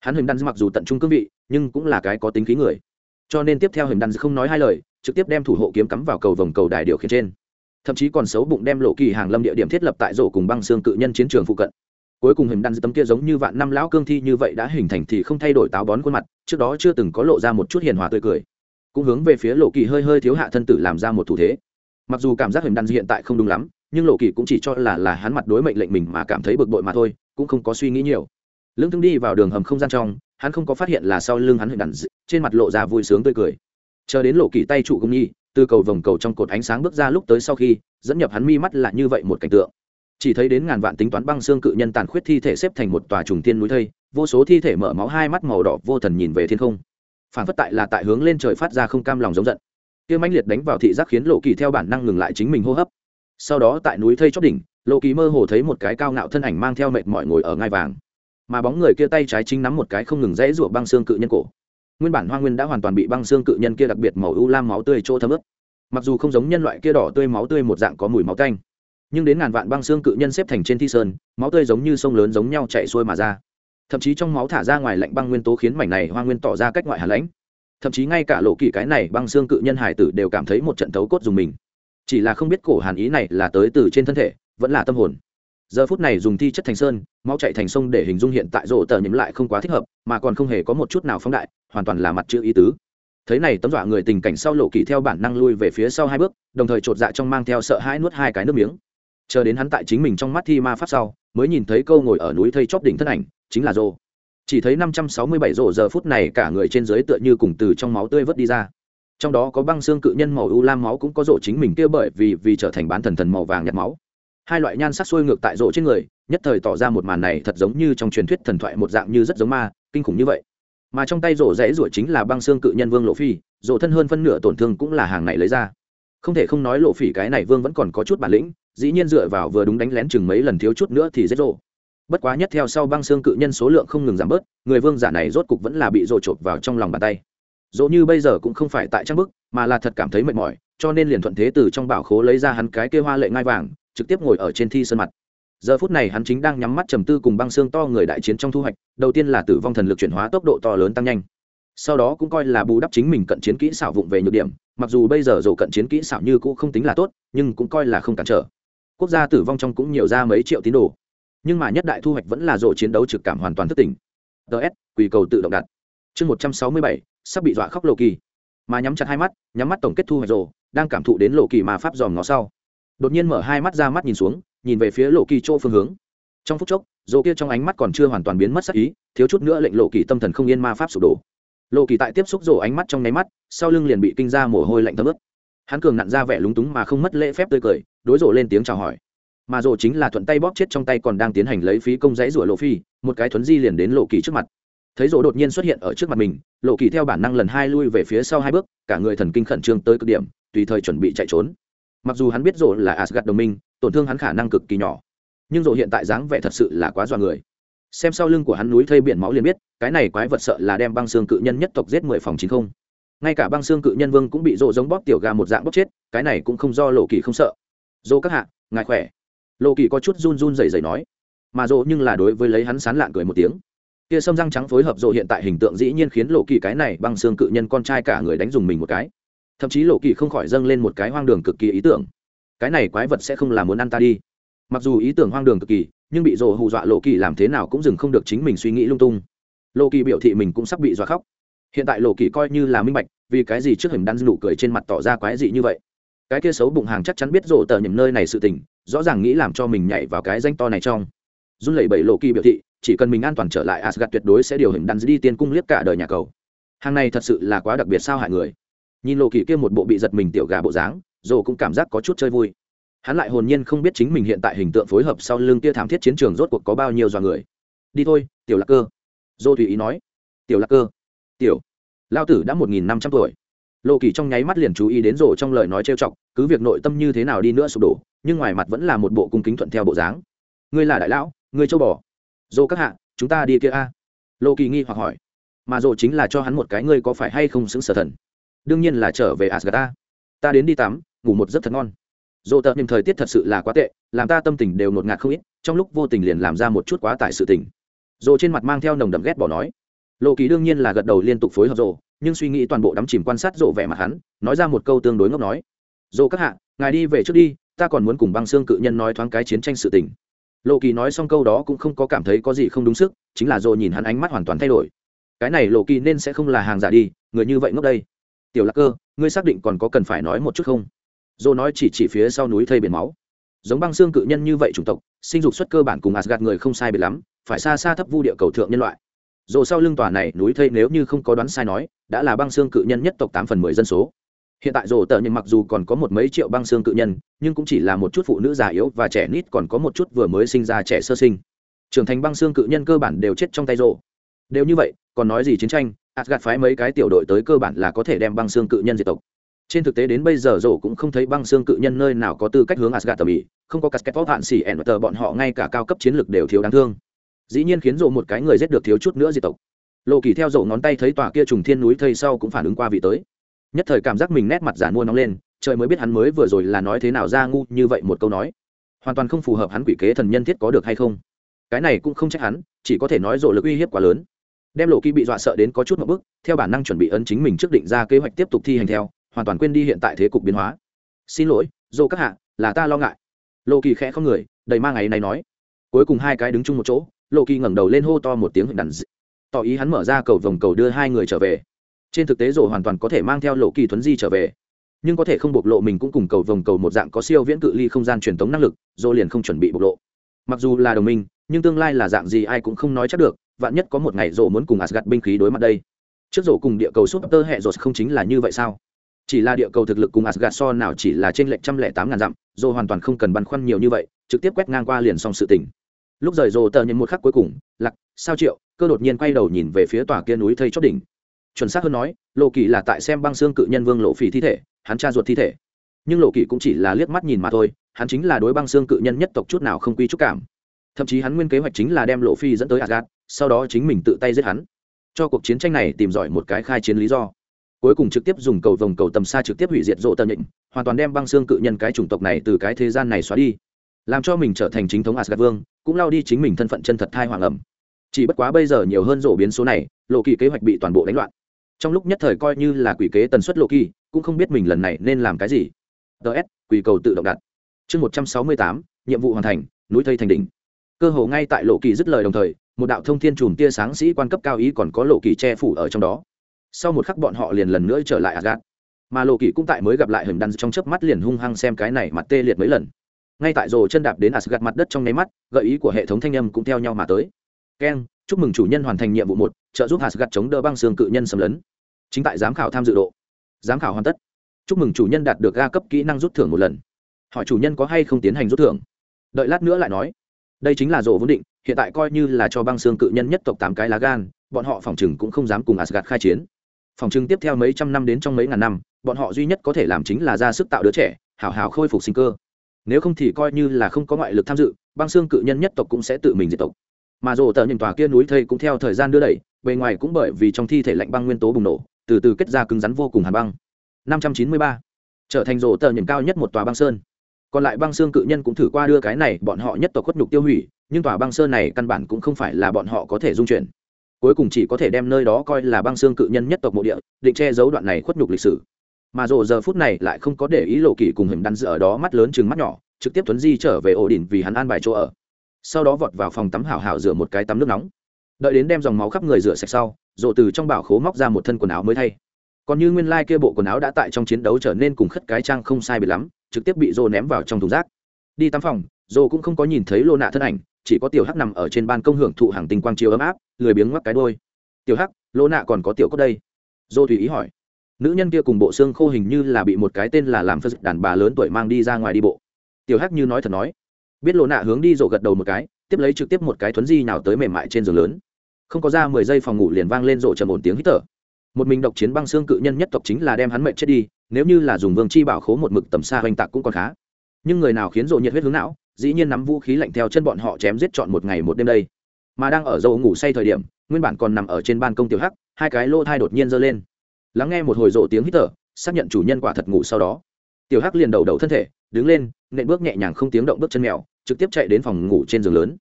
Hắn hình đắn mặc dù tận trung cương vị, nhưng cũng là cái có tính khí người. Cho nên tiếp theo hình đắn không nói hai lời, trực tiếp đem thủ hộ kiếm cắm vào cầu vòng cầu đài điều khiển trên. Thậm chí còn xấu bụng đem lộ kỳ hàng lâm địa điểm thiết lập tại rổ cùng băng xương cự nhân chiến trường phụ cận. Cuối cùng hình đan tấm kia giống như vạn năm lão cương thi như vậy đã hình thành thì không thay đổi táo bón khuôn mặt, trước đó chưa từng có lộ ra một chút hiền hòa tươi cười. Cũng hướng về phía lộ kỳ hơi hơi thiếu hạ thân tử làm ra một thủ thế. Mặc dù cảm giác hình đan hiện tại không đúng lắm nhưng lộ kỳ cũng chỉ cho là là hắn mặt đối mệnh lệnh mình mà cảm thấy bực bội mà thôi, cũng không có suy nghĩ nhiều. Lương thương đi vào đường hầm không gian trong, hắn không có phát hiện là sau lưng hắn hình d... trên mặt lộ ra vui sướng tươi cười. Chờ đến lộ kỳ tay trụ công nhi, từ cầu vòng cầu trong cột ánh sáng bước ra lúc tới sau khi, dẫn nhập hắn mi mắt là như vậy một cảnh tượng. Chỉ thấy đến ngàn vạn tính toán băng xương cự nhân tàn khuyết thi thể xếp thành một tòa trùng tiên núi thây, vô số thi thể mở máu hai mắt màu đỏ vô thần nhìn về thiên không. Phản phất tại là tại hướng lên trời phát ra không cam lòng giống giận. Kia mãnh liệt đánh vào thị giác khiến lộ kỳ theo bản năng ngừng lại chính mình hô hấp sau đó tại núi thây chót đỉnh lộ kỳ mơ hồ thấy một cái cao ngạo thân ảnh mang theo mệt mỏi ngồi ở ngai vàng. Mà bóng người kia tay trái chính nắm một cái không ngừng rẽ ruộng băng xương cự nhân cổ. Nguyên bản hoa nguyên đã hoàn toàn bị băng xương cự nhân kia đặc biệt màu u lam máu tươi chỗ thấm ướt. Mặc dù không giống nhân loại kia đỏ tươi máu tươi một dạng có mùi máu tanh, nhưng đến ngàn vạn băng xương cự nhân xếp thành trên thi sơn, máu tươi giống như sông lớn giống nhau chạy xuôi mà ra. Thậm chí trong máu thả ra ngoài lạnh băng nguyên tố khiến mảnh này hoa nguyên tỏ ra cách ngoại hà lãnh. Thậm chí ngay cả lộ kỳ cái này băng xương cự nhân hải tử đều cảm thấy một trận thấu cốt dùng mình chỉ là không biết cổ hàn ý này là tới từ trên thân thể, vẫn là tâm hồn. Giờ phút này dùng thi chất thành sơn, máu chạy thành sông để hình dung hiện tại rộ tờ nhấm lại không quá thích hợp, mà còn không hề có một chút nào phóng đại, hoàn toàn là mặt chữ ý tứ. Thấy này, tấm dọa người tình cảnh sau lộ kỳ theo bản năng lui về phía sau hai bước, đồng thời chột dạ trong mang theo sợ hãi nuốt hai cái nước miếng. Chờ đến hắn tại chính mình trong mắt thi ma pháp sau, mới nhìn thấy câu ngồi ở núi thây chóp đỉnh thân ảnh, chính là rô. Chỉ thấy năm trăm sáu mươi bảy rộ giờ phút này cả người trên dưới tựa như cùng từ trong máu tươi vớt đi ra trong đó có băng xương cự nhân màu u lam máu cũng có rộ chính mình kia bởi vì vì trở thành bán thần thần màu vàng nhạt máu. Hai loại nhan sắc xuôi ngược tại rộ trên người, nhất thời tỏ ra một màn này thật giống như trong truyền thuyết thần thoại một dạng như rất giống ma, kinh khủng như vậy. Mà trong tay rổ rẽ rủa chính là băng xương cự nhân vương lộ phi rổ thân hơn phân nửa tổn thương cũng là hàng này lấy ra. Không thể không nói lộ phỉ cái này vương vẫn còn có chút bản lĩnh, dĩ nhiên dựa vào vừa đúng đánh lén chừng mấy lần thiếu chút nữa thì dễ rộ. Bất quá nhất theo sau băng xương cự nhân số lượng không ngừng giảm bớt, người vương giả này rốt cục vẫn là bị rộ chộp vào trong lòng bàn tay dỗ như bây giờ cũng không phải tại trang bức, mà là thật cảm thấy mệt mỏi, cho nên liền thuận thế từ trong bảo khố lấy ra hắn cái kê hoa lệ ngai vàng, trực tiếp ngồi ở trên thi sơn mặt. Giờ phút này hắn chính đang nhắm mắt trầm tư cùng băng xương to người đại chiến trong thu hoạch, đầu tiên là tử vong thần lực chuyển hóa tốc độ to lớn tăng nhanh. Sau đó cũng coi là bù đắp chính mình cận chiến kỹ xảo vụng về nhược điểm, mặc dù bây giờ dầu cận chiến kỹ xảo như cũ không tính là tốt, nhưng cũng coi là không cản trở. Quốc gia tử vong trong cũng nhiều ra mấy triệu tín đồ. Nhưng mà nhất đại thu hoạch vẫn là dỗ chiến đấu trực cảm hoàn toàn thất tình ts quỳ cầu tự động đặt. Chương một trăm sáu mươi bảy sắp bị dọa khóc lộ kỳ. Mà nhắm chặt hai mắt nhắm mắt tổng kết thu hoạch rồ, đang cảm thụ đến lộ kỳ mà pháp dòm ngó sau. Đột nhiên mở hai mắt ra mắt nhìn xuống nhìn về phía lộ kỳ chỗ phương hướng. Trong phút chốc rồ kia trong ánh mắt còn chưa hoàn toàn biến mất sắc ý thiếu chút nữa lệnh lộ kỳ tâm thần không yên ma pháp sụp đổ. Lộ kỳ tại tiếp xúc rồ ánh mắt trong nháy mắt sau lưng liền bị kinh ra mồ hôi lạnh thấm ướt. Hắn cường nặn ra vẻ lúng túng mà không mất lễ phép tươi cười đối rồ lên tiếng chào hỏi. Mà rồ chính là thuận tay bóp chết trong tay còn đang tiến hành lấy phí công rẫy rủa lộ phi một cái thuấn di liền đến lộ kỳ trước mặt thấy rỗ đột nhiên xuất hiện ở trước mặt mình, lộ kỳ theo bản năng lần hai lui về phía sau hai bước, cả người thần kinh khẩn trương tới cực điểm, tùy thời chuẩn bị chạy trốn. Mặc dù hắn biết rỗ là asgad đồng minh, tổn thương hắn khả năng cực kỳ nhỏ, nhưng rỗ hiện tại dáng vẻ thật sự là quá dọa người. Xem sau lưng của hắn núi thây biển máu liền biết, cái này quái vật sợ là đem băng xương cự nhân nhất tộc giết mười phòng chín không. Ngay cả băng xương cự nhân vương cũng bị rỗ giống bóp tiểu gà một dạng bóp chết, cái này cũng không do lộ kỳ không sợ. Rỗ các hạ, ngài khỏe. Lộ kỳ có chút run run rẩy rẩy nói, mà rỗ nhưng là đối với lấy hắn sán lạng cười một tiếng kia sâm răng trắng phối hợp rộ hiện tại hình tượng dĩ nhiên khiến lộ kỳ cái này băng xương cự nhân con trai cả người đánh dùng mình một cái. Thậm chí lộ kỳ không khỏi dâng lên một cái hoang đường cực kỳ ý tưởng. Cái này quái vật sẽ không là muốn ăn ta đi. Mặc dù ý tưởng hoang đường cực kỳ, nhưng bị rộ hù dọa lộ kỳ làm thế nào cũng dừng không được chính mình suy nghĩ lung tung. Lộ kỳ biểu thị mình cũng sắp bị dọa khóc. Hiện tại lộ kỳ coi như là minh bạch, vì cái gì trước hình đan nụ cười trên mặt tỏ ra quái dị như vậy. Cái kia xấu bụng hàng chắc chắn biết rộ tờ nhầm nơi này sự tình, rõ ràng nghĩ làm cho mình nhảy vào cái danh to này trong run lẩy bẩy lộ kỳ biểu thị, chỉ cần mình an toàn trở lại asgad tuyệt đối sẽ điều hình đan đi tiên cung liếc cả đời nhà cầu. Hàng này thật sự là quá đặc biệt sao hại người. Nhìn lộ kỳ kia một bộ bị giật mình tiểu gà bộ dáng dồ cũng cảm giác có chút chơi vui. Hắn lại hồn nhiên không biết chính mình hiện tại hình tượng phối hợp sau lưng kia thảm thiết chiến trường rốt cuộc có bao nhiêu dọa người. Đi thôi, tiểu lạc cơ. Dô tùy ý nói. Tiểu lạc cơ. Tiểu. Lao tử đã một nghìn năm trăm tuổi. Lộ kỳ trong nháy mắt liền chú ý đến rổ trong lời nói trêu chọc, cứ việc nội tâm như thế nào đi nữa sụp đổ, nhưng ngoài mặt vẫn là một bộ cung kính thuận theo bộ dáng. Ngươi là đại lão ngươi châu bò. Dô các hạ, chúng ta đi kia a. Lô kỳ nghi hoặc hỏi. Mà rổ chính là cho hắn một cái ngươi có phải hay không xứng sở thần. Đương nhiên là trở về asgard ta ta đến đi tắm, ngủ một giấc thật ngon. Dồ tợ nhưng thời tiết thật sự là quá tệ, làm ta tâm tình đều ngột ngạt không ít, trong lúc vô tình liền làm ra một chút quá tải sự tình. Dồ trên mặt mang theo nồng đậm ghét bỏ nói. Lộ kỳ đương nhiên là gật đầu liên tục phối hợp dồ nhưng suy nghĩ toàn bộ đắm chìm quan sát dồ vẻ mặt hắn, nói ra một câu tương đối ngốc nói. Dồ các hạ, ngài đi về trước đi, ta còn muốn cùng băng xương cự nhân nói thoáng cái chiến tranh sự tình lộ kỳ nói xong câu đó cũng không có cảm thấy có gì không đúng sức, chính là dồ nhìn hắn ánh mắt hoàn toàn thay đổi. Cái này lộ kỳ nên sẽ không là hàng giả đi, người như vậy ngốc đây. Tiểu lạc cơ, ngươi xác định còn có cần phải nói một chút không? Dồ nói chỉ chỉ phía sau núi thây biển máu. Giống băng xương cự nhân như vậy chủng tộc, sinh dục xuất cơ bản cùng asgad người không sai biệt lắm, phải xa xa thấp vu địa cầu thượng nhân loại. Dồ sau lưng tòa này núi thây nếu như không có đoán sai nói, đã là băng xương cự nhân nhất tộc tám phần mười dân số hiện tại rổ tờ nhưng mặc dù còn có một mấy triệu băng xương cự nhân, nhưng cũng chỉ là một chút phụ nữ già yếu và trẻ nít còn có một chút vừa mới sinh ra trẻ sơ sinh trưởng thành băng xương cự nhân cơ bản đều chết trong tay rổ đều như vậy, còn nói gì chiến tranh gạt phái mấy cái tiểu đội tới cơ bản là có thể đem băng xương cự nhân diệt tộc. Trên thực tế đến bây giờ rổ cũng không thấy băng xương cự nhân nơi nào có tư cách hướng Asgard tầm ỉ không có casket hạn xỉ tờ bọn họ ngay cả cao cấp chiến lược đều thiếu đáng thương. Dĩ nhiên khiến rổ một cái người giết được thiếu chút nữa diệt tộc. Lộ Kỳ theo rổ ngón tay thấy tòa kia trùng thiên núi thây sau cũng phản ứng qua vị tới. Nhất thời cảm giác mình nét mặt giả mua nóng lên, trời mới biết hắn mới vừa rồi là nói thế nào ra ngu như vậy một câu nói. Hoàn toàn không phù hợp hắn quỷ kế thần nhân thiết có được hay không. Cái này cũng không trách hắn, chỉ có thể nói rộ lực uy hiếp quá lớn đem lộ kỳ bị dọa sợ đến có chút một bức theo bản năng chuẩn bị ấn chính mình trước định ra kế hoạch tiếp tục thi hành theo hoàn toàn quên đi hiện tại thế cục biến hóa xin lỗi dô các hạ là ta lo ngại lộ kỳ khẽ không người đầy mang ngày này nói cuối cùng hai cái đứng chung một chỗ lộ kỳ ngẩng đầu lên hô to một tiếng đàn dị. tỏ ý hắn mở ra cầu vòng cầu đưa hai người trở về trên thực tế rổ hoàn toàn có thể mang theo lộ kỳ thuấn di trở về nhưng có thể không bộc lộ mình cũng cùng cầu vòng cầu một dạng có siêu viễn cự ly không gian truyền thống năng lực rổ liền không chuẩn bị bộc lộ mặc dù là đồng minh nhưng tương lai là dạng gì ai cũng không nói chắc được vạn nhất có một ngày rổ muốn cùng Asgard binh khí đối mặt đây. Trước rổ cùng địa cầu Super hệ rổ không chính là như vậy sao? Chỉ là địa cầu thực lực cùng Asgard so nào chỉ là trên lệch trăm lẻ tám ngàn dặm, rổ hoàn toàn không cần băn khoăn nhiều như vậy, trực tiếp quét ngang qua liền xong sự tình. Lúc rời rổ tờ nhận một khắc cuối cùng, lặc, sao triệu, cơ đột nhiên quay đầu nhìn về phía tòa kia núi thây chót đỉnh. Chuẩn xác hơn nói, Lộ Kỳ là tại xem băng xương cự nhân Vương Lộ Phỉ thi thể, hắn tra ruột thi thể. Nhưng Lộ Kỳ cũng chỉ là liếc mắt nhìn mà thôi, hắn chính là đối băng xương cự nhân nhất tộc chút nào không quy chút cảm. Thậm chí hắn nguyên kế hoạch chính là đem lộ phi dẫn tới adgad sau đó chính mình tự tay giết hắn. Cho cuộc chiến tranh này tìm giỏi một cái khai chiến lý do. Cuối cùng trực tiếp dùng cầu vòng cầu tầm xa trực tiếp hủy diệt rộ tầm nhịn hoàn toàn đem băng xương cự nhân cái chủng tộc này từ cái thế gian này xóa đi. Làm cho mình trở thành chính thống Asgard vương cũng lao đi chính mình thân phận chân thật thai hoàng ẩm. Chỉ bất quá bây giờ nhiều hơn rổ biến số này lộ kỳ kế hoạch bị toàn bộ đánh loạn trong lúc nhất thời coi như là quỷ kế tần suất lộ kỳ cũng không biết mình lần này nên làm cái gì. Ts quỷ cầu tự động đặt. Chương một trăm sáu mươi tám, nhiệm vụ hoàn thành, núi thây thành đỉnh. Cơ hồ ngay tại lộ kỳ dứt lời đồng thời, một đạo thông thiên chùm tia sáng sĩ quan cấp cao ý còn có lộ kỳ che phủ ở trong đó. Sau một khắc bọn họ liền lần nữa trở lại Asgard. Mà lộ kỳ cũng tại mới gặp lại hình đan trong chớp mắt liền hung hăng xem cái này mặt tê liệt mấy lần. Ngay tại rồ chân đạp đến Asgard mặt đất trong nháy mắt, gợi ý của hệ thống thanh âm cũng theo nhau mà tới. Keng chúc mừng chủ nhân hoàn thành nhiệm vụ một, trợ giúp Asgard chống đỡ băng xương cự nhân xâm lấn. Chính tại giám khảo tham dự độ. Giám khảo hoàn tất. Chúc mừng chủ nhân đạt được ga cấp kỹ năng rút thưởng một lần. Hỏi chủ nhân có hay không tiến hành rút thưởng? Đợi lát nữa lại nói. Đây chính là rổ vốn định, hiện tại coi như là cho băng xương cự nhân nhất tộc tám cái lá gan, bọn họ phòng chừng cũng không dám cùng asgad khai chiến. Phòng chừng tiếp theo mấy trăm năm đến trong mấy ngàn năm, bọn họ duy nhất có thể làm chính là ra sức tạo đứa trẻ hào hào khôi phục sinh cơ. Nếu không thì coi như là không có ngoại lực tham dự, băng xương cự nhân nhất tộc cũng sẽ tự mình diệt tộc mà rổ tờ nhìn tòa kia núi thây cũng theo thời gian đưa đẩy, bề ngoài cũng bởi vì trong thi thể lạnh băng nguyên tố bùng nổ, từ từ kết ra cứng rắn vô cùng hàn băng. 593. trở thành rổ tờ nhìn cao nhất một tòa băng sơn. Còn lại băng xương cự nhân cũng thử qua đưa cái này, bọn họ nhất tộc khuất nhục tiêu hủy, nhưng tòa băng sơn này căn bản cũng không phải là bọn họ có thể dung chuyển. Cuối cùng chỉ có thể đem nơi đó coi là băng xương cự nhân nhất tộc mộ địa, định che giấu đoạn này khuất nhục lịch sử. Mà rộ giờ phút này lại không có để ý lộ kỳ cùng hình đắn dự ở đó mắt lớn chừng mắt nhỏ, trực tiếp tuấn di trở về ổ đỉnh vì hắn an bài chỗ ở sau đó vọt vào phòng tắm hảo hảo rửa một cái tắm nước nóng. Đợi đến đem dòng máu khắp người rửa sạch sau rộ từ trong bảo khố móc ra một thân quần áo mới thay. Còn như nguyên lai kia bộ quần áo đã tại trong chiến đấu trở nên cùng khất cái trang không sai bị lắm, trực tiếp bị rô ném vào trong thùng rác. Đi tắm phòng rô cũng không có nhìn thấy lô nạ thân ảnh, chỉ có tiểu hắc nằm ở trên ban công hưởng thụ hàng tinh quang chiếu ấm áp, lười biếng ngoắc cái đôi tiểu hắc, lô nạ còn có tiểu cốt đây? Rô tùy ý hỏi. Nữ nhân kia cùng bộ xương khô hình như là bị một cái tên là làm phật đàn bà lớn tuổi mang đi ra ngoài đi bộ. Tiểu hắc như nói thật nói biết lộ nạ hướng đi rộ gật đầu một cái, tiếp lấy trực tiếp một cái thuấn di nào tới mềm mại trên giường lớn. Không có ra mười giây phòng ngủ liền vang lên rộ trầm ổn tiếng hít thở. Một mình độc chiến băng xương cự nhân nhất tộc chính là đem hắn mệnh chết đi, nếu như là dùng vương chi bảo khố một mực tầm xa hoành tạc cũng còn khá. Nhưng người nào khiến rộ nhiệt huyết hướng não, dĩ nhiên nắm vũ khí lạnh theo chân bọn họ chém giết chọn một ngày một đêm đây. Mà đang ở dầu ngủ say thời điểm, nguyên bản còn nằm ở trên ban công tiểu hắc, hai cái lô thai đột nhiên giơ lên. Lắng nghe một hồi rộ tiếng hít thở, xác nhận chủ nhân quả thật ngủ sau đó. Tiểu hắc liền đầu đầu thân thể, đứng lên, nện bước nhẹ nhàng không tiếng động bước chân mèo trực tiếp chạy đến phòng ngủ trên giường lớn.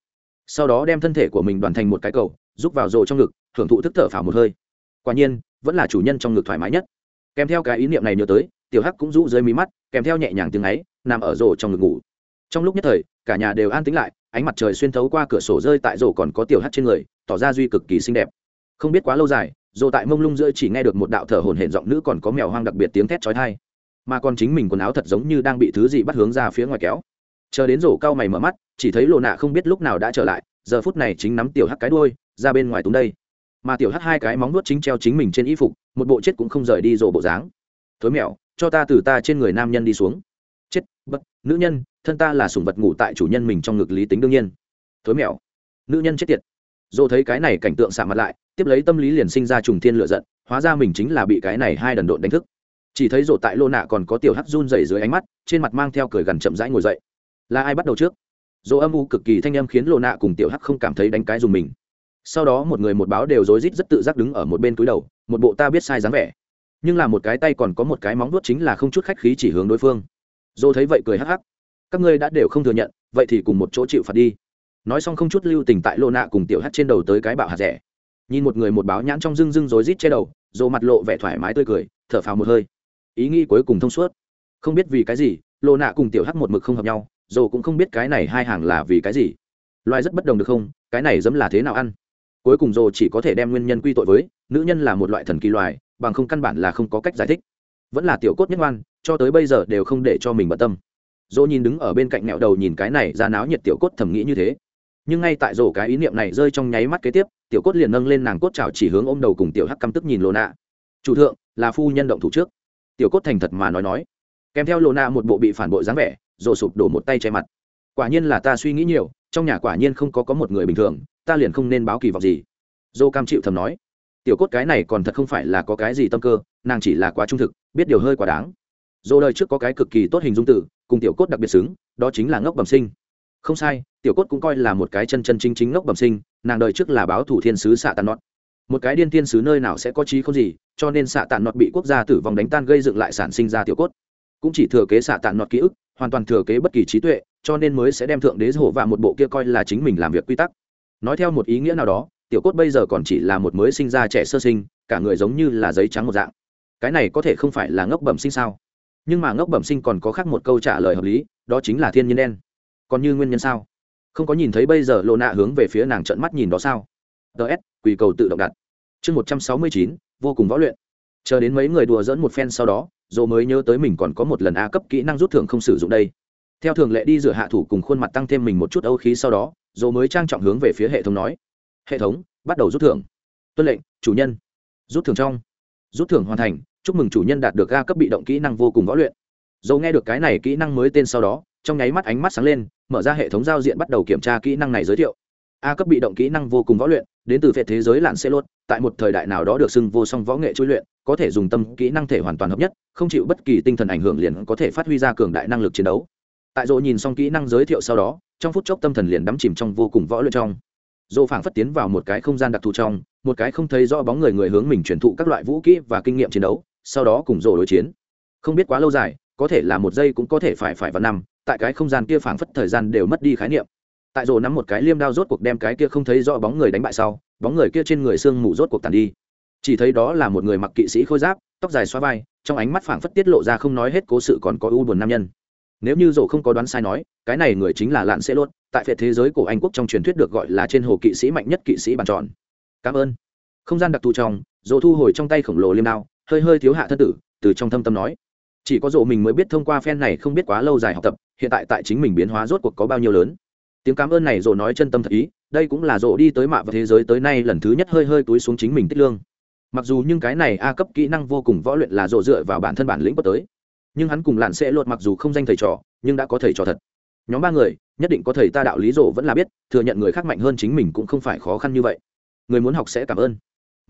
Sau đó đem thân thể của mình đoàn thành một cái cầu, rút vào rộ trong ngực hưởng thụ thức thở phào một hơi. Quả nhiên, vẫn là chủ nhân trong ngực thoải mái nhất. Kèm theo cái ý niệm này nhớ tới, tiểu hắc cũng rũ dưới mí mắt, kèm theo nhẹ nhàng tiếng ấy, nằm ở rổ trong ngực ngủ. Trong lúc nhất thời, cả nhà đều an tĩnh lại, ánh mặt trời xuyên thấu qua cửa sổ rơi tại rổ còn có tiểu hắt trên người, tỏ ra duy cực kỳ xinh đẹp. Không biết quá lâu dài, rổ tại mông lung rơi chỉ nghe được một đạo thở hổn hển giọng nữ còn có mèo hoang đặc biệt tiếng thét chói tai. Mà còn chính mình quần áo thật giống như đang bị thứ gì bắt hướng ra phía ngoài kéo chờ đến rổ cao mày mở mắt, chỉ thấy lộ nạ không biết lúc nào đã trở lại, giờ phút này chính nắm tiểu hắc cái đuôi, ra bên ngoài túng đây. Mà tiểu hắc hai cái móng nuốt chính treo chính mình trên y phục, một bộ chết cũng không rời đi rổ bộ dáng. Thối mèo, cho ta từ ta trên người nam nhân đi xuống. Chết, bất, nữ nhân, thân ta là sủng vật ngủ tại chủ nhân mình trong ngực lý tính đương nhiên. Thối mèo, nữ nhân chết tiệt. Dồ thấy cái này cảnh tượng xạ mặt lại, tiếp lấy tâm lý liền sinh ra trùng thiên lựa giận, hóa ra mình chính là bị cái này hai đần độn đánh thức. Chỉ thấy rổ tại lô nạ còn có tiểu hắc run dày dưới ánh mắt, trên mặt mang theo cười gần chậm rãi ngồi dậy là ai bắt đầu trước? Dỗ âm u cực kỳ thanh âm khiến lô nạ cùng tiểu hắc không cảm thấy đánh cái dùng mình. Sau đó một người một báo đều rối rít rất tự giác đứng ở một bên túi đầu, một bộ ta biết sai dáng vẻ. Nhưng là một cái tay còn có một cái móng vuốt chính là không chút khách khí chỉ hướng đối phương. Dỗ thấy vậy cười hắc hắc. Các ngươi đã đều không thừa nhận, vậy thì cùng một chỗ chịu phạt đi. Nói xong không chút lưu tình tại lô nạ cùng tiểu hắt trên đầu tới cái bạo hạt rẻ. Nhìn một người một báo nhãn trong rưng rưng rối rít che đầu dồ mặt lộ vẻ thoải mái tươi cười, thở phào một hơi. Ý nghĩ cuối cùng thông suốt. Không biết vì cái gì lô nạ cùng tiểu hắt một mực không hợp nhau dồ cũng không biết cái này hai hàng là vì cái gì. Loài rất bất đồng được không? Cái này dấm là thế nào ăn? Cuối cùng dồ chỉ có thể đem nguyên nhân quy tội với, nữ nhân là một loại thần kỳ loài, bằng không căn bản là không có cách giải thích. Vẫn là tiểu cốt nhất ngoan, cho tới bây giờ đều không để cho mình bận tâm. Dỗ nhìn đứng ở bên cạnh nghẹo đầu nhìn cái này ra náo nhiệt tiểu cốt thầm nghĩ như thế. Nhưng ngay tại rổ cái ý niệm này rơi trong nháy mắt kế tiếp, tiểu cốt liền nâng lên nàng cốt chảo chỉ hướng ôm đầu cùng tiểu hắc căm tức nhìn lô nạ chủ thượng, là phu nhân động thủ trước. Tiểu cốt thành thật mà nói nói. Kèm theo lô nạ một bộ bị phản bội dáng vẻ rồ sụp đổ một tay che mặt. Quả nhiên là ta suy nghĩ nhiều, trong nhà quả nhiên không có có một người bình thường, ta liền không nên báo kỳ vọng gì. Dô cam chịu thầm nói, tiểu cốt cái này còn thật không phải là có cái gì tâm cơ, nàng chỉ là quá trung thực, biết điều hơi quá đáng. Dô đời trước có cái cực kỳ tốt hình dung tử, cùng tiểu cốt đặc biệt xứng, đó chính là ngốc bẩm sinh. Không sai, tiểu cốt cũng coi là một cái chân chân chính chính ngốc bẩm sinh, nàng đời trước là báo thủ thiên sứ xạ tàn nọt. Một cái điên thiên sứ nơi nào sẽ có trí không gì, cho nên xạ tàn nọt bị quốc gia tử vong đánh tan gây dựng lại sản sinh ra tiểu cốt cũng chỉ thừa kế xạ tàn nọt ký ức, hoàn toàn thừa kế bất kỳ trí tuệ, cho nên mới sẽ đem thượng đế hổ và một bộ kia coi là chính mình làm việc quy tắc. Nói theo một ý nghĩa nào đó, tiểu cốt bây giờ còn chỉ là một mới sinh ra trẻ sơ sinh, cả người giống như là giấy trắng một dạng. Cái này có thể không phải là ngốc bẩm sinh sao? Nhưng mà ngốc bẩm sinh còn có khác một câu trả lời hợp lý, đó chính là thiên nhiên đen. Còn như nguyên nhân sao? Không có nhìn thấy bây giờ lộ nạ hướng về phía nàng trận mắt nhìn đó sao? Ts quỳ cầu tự động đặt. Chương một trăm sáu mươi chín, vô cùng võ luyện. Chờ đến mấy người đùa dỡn một phen sau đó dồ mới nhớ tới mình còn có một lần a cấp kỹ năng rút thưởng không sử dụng đây. Theo thường lệ đi rửa hạ thủ cùng khuôn mặt tăng thêm mình một chút âu khí sau đó dồ mới trang trọng hướng về phía hệ thống nói. Hệ thống, bắt đầu rút thưởng. Tuân lệnh, chủ nhân. Rút thưởng trong. Rút thưởng hoàn thành, chúc mừng chủ nhân đạt được ga cấp bị động kỹ năng vô cùng võ luyện. Dầu nghe được cái này kỹ năng mới tên sau đó, trong nháy mắt ánh mắt sáng lên, mở ra hệ thống giao diện bắt đầu kiểm tra kỹ năng này giới thiệu. A cấp bị động kỹ năng vô cùng võ luyện đến từ phệt thế giới lạn xe lốt, tại một thời đại nào đó được xưng vô song võ nghệ chui luyện, có thể dùng tâm, kỹ năng thể hoàn toàn hợp nhất, không chịu bất kỳ tinh thần ảnh hưởng liền có thể phát huy ra cường đại năng lực chiến đấu. Tại dỗ nhìn xong kỹ năng giới thiệu sau đó, trong phút chốc tâm thần liền đắm chìm trong vô cùng võ luyện trong. Dỗ phảng phất tiến vào một cái không gian đặc thù trong, một cái không thấy rõ bóng người người hướng mình truyền thụ các loại vũ kỹ và kinh nghiệm chiến đấu, sau đó cùng dỗ đối chiến. Không biết quá lâu dài, có thể là một giây cũng có thể phải phải vào năm, tại cái không gian kia phảng phất thời gian đều mất đi khái niệm tại rổ nắm một cái liêm đao rốt cuộc đem cái kia không thấy rõ bóng người đánh bại sau, bóng người kia trên người xương mù rốt cuộc tàn đi. Chỉ thấy đó là một người mặc kỵ sĩ khôi giáp, tóc dài xoa vai, trong ánh mắt phảng phất tiết lộ ra không nói hết cố sự còn có u buồn nam nhân. Nếu như rổ không có đoán sai nói, cái này người chính là lạn sẽ luôn tại phệ thế giới cổ anh quốc trong truyền thuyết được gọi là trên hồ kỵ sĩ mạnh nhất kỵ sĩ bàn tròn. Cảm ơn. Không gian đặc thù trong rổ thu hồi trong tay khổng lồ liêm đao, hơi hơi thiếu hạ thân tử, từ trong thâm tâm nói. Chỉ có rổ mình mới biết thông qua phen này không biết quá lâu dài học tập, hiện tại tại chính mình biến hóa rốt cuộc có bao nhiêu lớn tiếng cảm ơn này rồ nói chân tâm thật ý, đây cũng là rồ đi tới mạ và thế giới tới nay lần thứ nhất hơi hơi túi xuống chính mình tích lương. Mặc dù nhưng cái này a cấp kỹ năng vô cùng võ luyện là rồ dựa vào bản thân bản lĩnh bất tới. Nhưng hắn cùng lặn sẽ lột mặc dù không danh thầy trò, nhưng đã có thầy trò thật. Nhóm ba người, nhất định có thầy ta đạo lý rồ vẫn là biết, thừa nhận người khác mạnh hơn chính mình cũng không phải khó khăn như vậy. Người muốn học sẽ cảm ơn.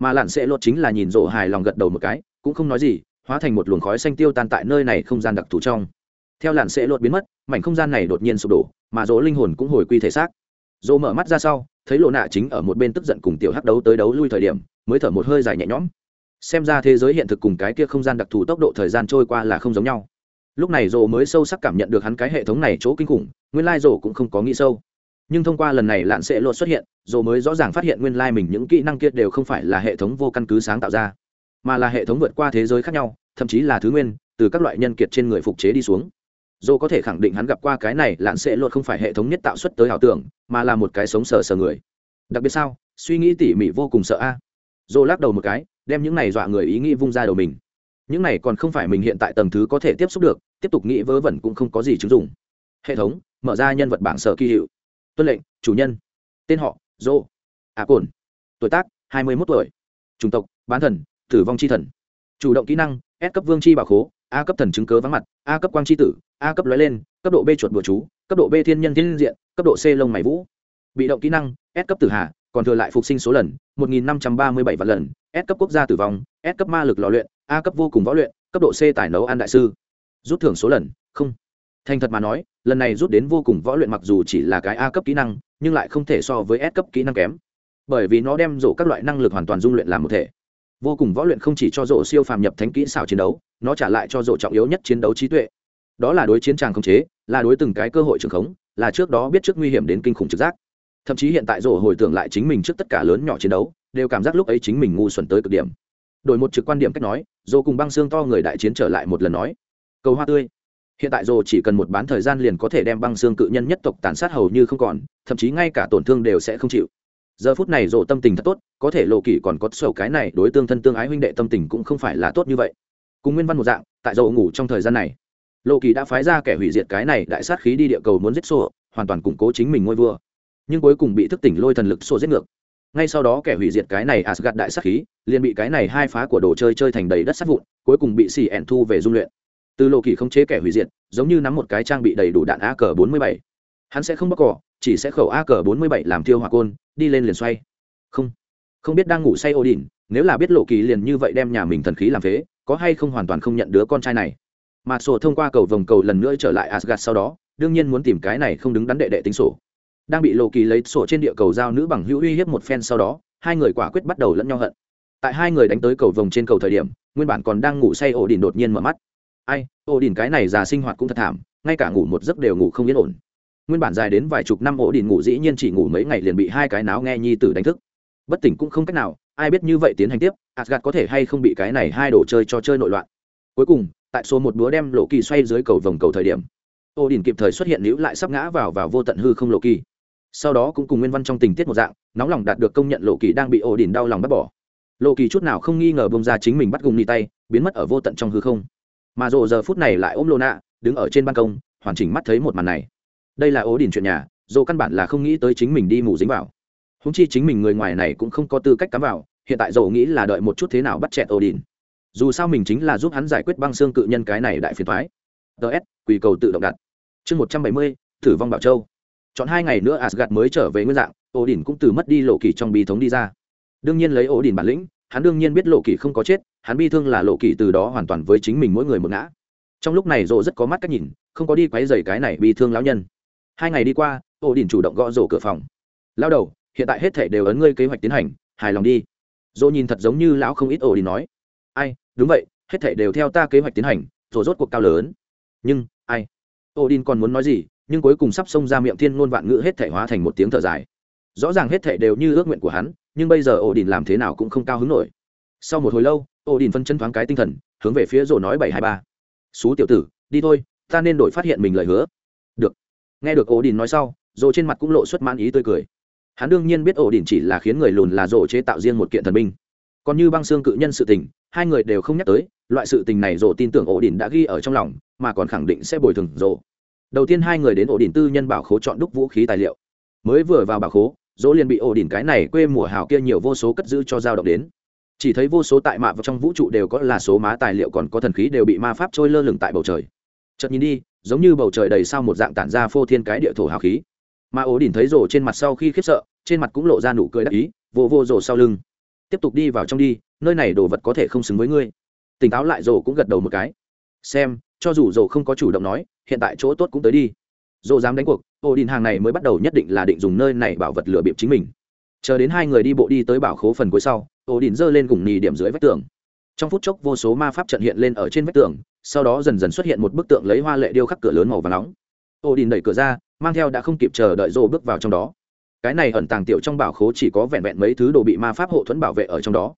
Mà lặn sẽ lột chính là nhìn rồ hài lòng gật đầu một cái, cũng không nói gì, hóa thành một luồng khói xanh tiêu tan tại nơi này không gian đặc thù trong theo làn sẽ lột biến mất, mảnh không gian này đột nhiên sụp đổ, mà dỗ linh hồn cũng hồi quy thể xác. Dỗ mở mắt ra sau, thấy lộ nạ chính ở một bên tức giận cùng tiểu hắc đấu tới đấu lui thời điểm, mới thở một hơi dài nhẹ nhõm. Xem ra thế giới hiện thực cùng cái kia không gian đặc thù tốc độ thời gian trôi qua là không giống nhau. Lúc này Dỗ mới sâu sắc cảm nhận được hắn cái hệ thống này chỗ kinh khủng, nguyên lai Dỗ cũng không có nghĩ sâu. Nhưng thông qua lần này lạn sẽ lột xuất hiện, Dỗ mới rõ ràng phát hiện nguyên lai mình những kỹ năng kia đều không phải là hệ thống vô căn cứ sáng tạo ra, mà là hệ thống vượt qua thế giới khác nhau, thậm chí là thứ nguyên, từ các loại nhân kiệt trên người phục chế đi xuống dô có thể khẳng định hắn gặp qua cái này lạn sẽ luôn không phải hệ thống nhất tạo xuất tới ảo tưởng, mà là một cái sống sờ sờ người. Đặc biệt sao? Suy nghĩ tỉ mỉ vô cùng sợ a. À. dô lắc đầu một cái, đem những này dọa người ý nghĩ vung ra đầu mình. Những này còn không phải mình hiện tại tầng thứ có thể tiếp xúc được, tiếp tục nghĩ vớ vẩn cũng không có gì chứng dụng. Hệ thống, mở ra nhân vật bảng sở kỳ hiệu. Tuân lệnh, chủ nhân. Tên họ, dô. À cồn tuổi tác, hai mươi mốt tuổi. Chủng tộc, bán thần, tử vong c h i thần. Chủ động kỹ năng, s cấp vương c h i bảo khố a cấp thần chứng cớ vắng mặt a cấp quang c h i tử a cấp lói lên cấp độ b chuột bùa chú cấp độ b thiên nhân thiên diện cấp độ c lông mày vũ bị động kỹ năng s cấp tử hà còn thừa lại phục sinh số lần 1537 vạn lần, S cấp quốc gia tử vong, S cấp ma lực lò luyện, A cấp vô cùng võ luyện, cấp độ C tài nấu ăn đại sư. Rút thưởng số lần, không. Thành thật mà nói, lần này rút đến vô cùng võ luyện mặc dù chỉ là cái A cấp kỹ năng, nhưng lại không thể so với S cấp kỹ năng kém. Bởi vì nó đem rổ các loại năng lực hoàn toàn dung luyện làm một thể. Vô cùng võ luyện không chỉ cho rộ siêu phàm nhập thánh kỹ xảo chiến đấu, nó trả lại cho rộ trọng yếu nhất chiến đấu trí tuệ. Đó là đối chiến tràng khống chế, là đối từng cái cơ hội trường khống, là trước đó biết trước nguy hiểm đến kinh khủng trực giác. Thậm chí hiện tại rộ hồi tưởng lại chính mình trước tất cả lớn nhỏ chiến đấu đều cảm giác lúc ấy chính mình ngu xuẩn tới cực điểm. Đổi một trực quan điểm cách nói rộ cùng băng xương to người đại chiến trở lại một lần nói cầu hoa tươi. Hiện tại rổ chỉ cần một bán thời gian liền có thể đem băng xương cự nhân nhất tộc tàn sát hầu như không còn thậm chí ngay cả tổn thương đều sẽ không chịu giờ phút này rộ tâm tình thật tốt có thể lộ kỷ còn có sầu cái này đối tương thân tương ái huynh đệ tâm tình cũng không phải là tốt như vậy cùng nguyên văn một dạng tại rổ ngủ trong thời gian này lộ kỳ đã phái ra kẻ hủy diệt cái này đại sát khí đi địa cầu muốn giết sổ hoàn toàn củng cố chính mình ngôi vua nhưng cuối cùng bị thức tỉnh lôi thần lực sổ giết ngược ngay sau đó kẻ hủy diệt cái này asgad đại sát khí, liền bị cái này hai phá của đồ chơi chơi thành đầy đất sát vụn, cuối cùng bị xì ẻn thu về dung luyện. Từ lộ kỳ không chế kẻ hủy diệt, giống như nắm một cái trang bị đầy đủ đạn AK47. Hắn sẽ không bóc cỏ, chỉ sẽ khẩu AK47 làm thiêu hỏa côn, đi lên liền xoay. Không, không biết đang ngủ say Odin, nếu là biết lộ kỳ liền như vậy đem nhà mình thần khí làm phế, có hay không hoàn toàn không nhận đứa con trai này. Mà sổ thông qua cầu vòng cầu lần nữa trở lại Asgard sau đó, đương nhiên muốn tìm cái này không đứng đắn đệ đệ tính sổ đang bị lộ kỳ lấy sổ trên địa cầu giao nữ bằng hữu uy hiếp một phen sau đó hai người quả quyết bắt đầu lẫn nhau hận tại hai người đánh tới cầu vòng trên cầu thời điểm nguyên bản còn đang ngủ say ổ đỉnh đột nhiên mở mắt ai ổ đỉnh cái này già sinh hoạt cũng thật thảm ngay cả ngủ một giấc đều ngủ không yên ổn nguyên bản dài đến vài chục năm ổ đình ngủ dĩ nhiên chỉ ngủ mấy ngày liền bị hai cái náo nghe nhi tử đánh thức. Bất tỉnh cũng không cách nào, ai biết như vậy tiến hành tiếp asgad có thể hay không bị cái này hai đồ chơi cho chơi nội loạn. Cuối cùng, tại số một búa đem lộ kỳ xoay dưới cầu vòng cầu thời điểm, ổ đình kịp thời xuất hiện nữ lại sắp ngã vào vào vô tận hư không lộ kỳ. Sau đó cũng cùng nguyên văn trong tình tiết một dạng, nóng lòng đạt được công nhận lộ kỳ đang bị ổ đình đau lòng bắt bỏ. Lộ kỳ chút nào không nghi ngờ bông ra chính mình bắt gùng đi tay, biến mất ở vô tận trong hư không. Mà rộ giờ phút này lại ôm lô nạ đứng ở trên ban công, hoàn chỉnh mắt thấy một màn này đây là ố đình chuyện nhà dồ căn bản là không nghĩ tới chính mình đi mù dính vào. Húng chi chính mình người ngoài này cũng không có tư cách cắm vào, hiện tại dồ nghĩ là đợi một chút thế nào bắt chẹt ố đình dù sao mình chính là giúp hắn giải quyết băng xương cự nhân cái này đại phiền thoái ts quỳ cầu tự động đặt. Chương một trăm bảy mươi thử vong bảo châu. Chọn hai ngày nữa asgad mới trở về nguyên dạng ổ đỉnh cũng từ mất đi lộ kỳ trong bi thống đi ra. Đương nhiên lấy ổ đỉnh bản lĩnh, hắn đương nhiên biết lộ kỳ không có chết, hắn bi thương là lộ kỳ từ đó hoàn toàn với chính mình mỗi người một ngã. Trong lúc này rộ rất có mắt cách nhìn, không có đi quấy dày cái này bi thương lão nhân hai ngày đi qua ổ đỉnh chủ động gõ rổ cửa phòng. Lao đầu, hiện tại hết thể đều ấn ngươi kế hoạch tiến hành, hài lòng đi. Dỗ nhìn thật giống như lão không ít ổ đỉnh nói. Ai, đúng vậy, hết thể đều theo ta kế hoạch tiến hành rồi rốt cuộc cao lớn. Nhưng, ai? Ổ đỉnh còn muốn nói gì, nhưng cuối cùng sắp xông ra miệng thiên ngôn vạn ngữ hết thể hóa thành một tiếng thở dài. Rõ ràng hết thể đều như ước nguyện của hắn, nhưng bây giờ ổ đình làm thế nào cũng không cao hứng nổi. Sau một hồi lâu ổ đình phân chân thoáng cái tinh thần, hướng về phía rổ nói bảy hai ba. Xú tiểu tử, đi thôi, ta nên đổi phát hiện mình lời hứa. Được nghe được ổ đình nói sau rồ trên mặt cũng lộ xuất mãn ý tươi cười. Hắn đương nhiên biết ổ đình chỉ là khiến người lùn là rổ chế tạo riêng một kiện thần binh. Còn như băng xương cự nhân sự tình, hai người đều không nhắc tới, loại sự tình này rổ tin tưởng ổ đình đã ghi ở trong lòng, mà còn khẳng định sẽ bồi thường rổ đầu tiên hai người đến ổ đình tư nhân bảo khố chọn đúc vũ khí tài liệu. Mới vừa vào bảo khố, dỗ liền bị ổ đỉnh cái này quê mùa hào kia nhiều vô số cất giữ cho dao động đến. Chỉ thấy vô số tại mạ và trong vũ trụ đều có là số má tài liệu còn có thần khí đều bị ma pháp trôi lơ lửng tại bầu trời. Chợt nhìn đi giống như bầu trời đầy sao một dạng tản ra phô thiên cái địa thổ hào khí. Mà ổ đỉnh thấy rổ trên mặt sau khi khiếp sợ, trên mặt cũng lộ ra nụ cười đắc ý, vô vô rổ sau lưng. Tiếp tục đi vào trong đi, nơi này đồ vật có thể không xứng với ngươi. Tỉnh táo lại rồ cũng gật đầu một cái. Xem, cho dù rồ không có chủ động nói, hiện tại chỗ tốt cũng tới đi. Rồ dám đánh cuộc, ổ đỉnh hàng này mới bắt đầu nhất định là định dùng nơi này bảo vật lừa bịp chính mình. Chờ đến hai người đi bộ đi tới bảo khố phần cuối sau, ổ đỉnh giơ lên cùng nhì điểm dưới vách tường. Trong phút chốc vô số ma pháp trận hiện lên ở trên vách tường sau đó dần dần xuất hiện một bức tượng lấy hoa lệ điêu khắc cửa lớn màu và nóng. Ô đình đẩy cửa ra, mang theo đã không kịp chờ đợi rồ bước vào trong đó. Cái này ẩn tàng tiểu trong bảo khố chỉ có vẹn vẹn mấy thứ đồ bị ma pháp hộ thuẫn bảo vệ ở trong đó.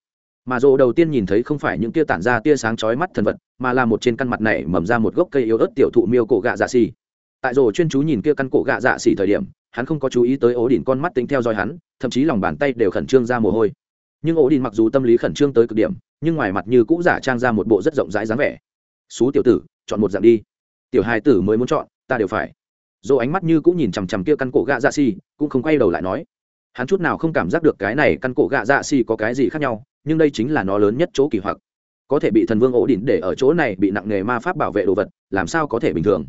Mà rồ đầu tiên nhìn thấy không phải những tia tản ra tia sáng chói mắt thần vật, mà là một trên căn mặt này mầm ra một gốc cây yếu ớt tiểu thụ miêu cổ gạ dạ xì. Tại rồ chuyên chú nhìn kia căn cổ gạ dạ xì thời điểm, hắn không có chú ý tới ố đỉnh con mắt tính theo dõi hắn, thậm chí lòng bàn tay đều khẩn trương ra mồ hôi. Nhưng ố đỉnh mặc dù tâm lý khẩn trương tới cực điểm, nhưng ngoài mặt như cũ giả trang ra một bộ rất rộng rãi dáng vẻ xú tiểu tử, chọn một dạng đi. Tiểu hai tử mới muốn chọn, ta đều phải. Dỗ ánh mắt như cũng nhìn chằm chằm kia căn cổ gạ dạ xì, cũng không quay đầu lại nói. Hắn chút nào không cảm giác được cái này căn cổ gạ dạ xì có cái gì khác nhau, nhưng đây chính là nó lớn nhất chỗ kỳ hoặc. Có thể bị thần vương ổ đỉnh để ở chỗ này, bị nặng nghề ma pháp bảo vệ đồ vật, làm sao có thể bình thường?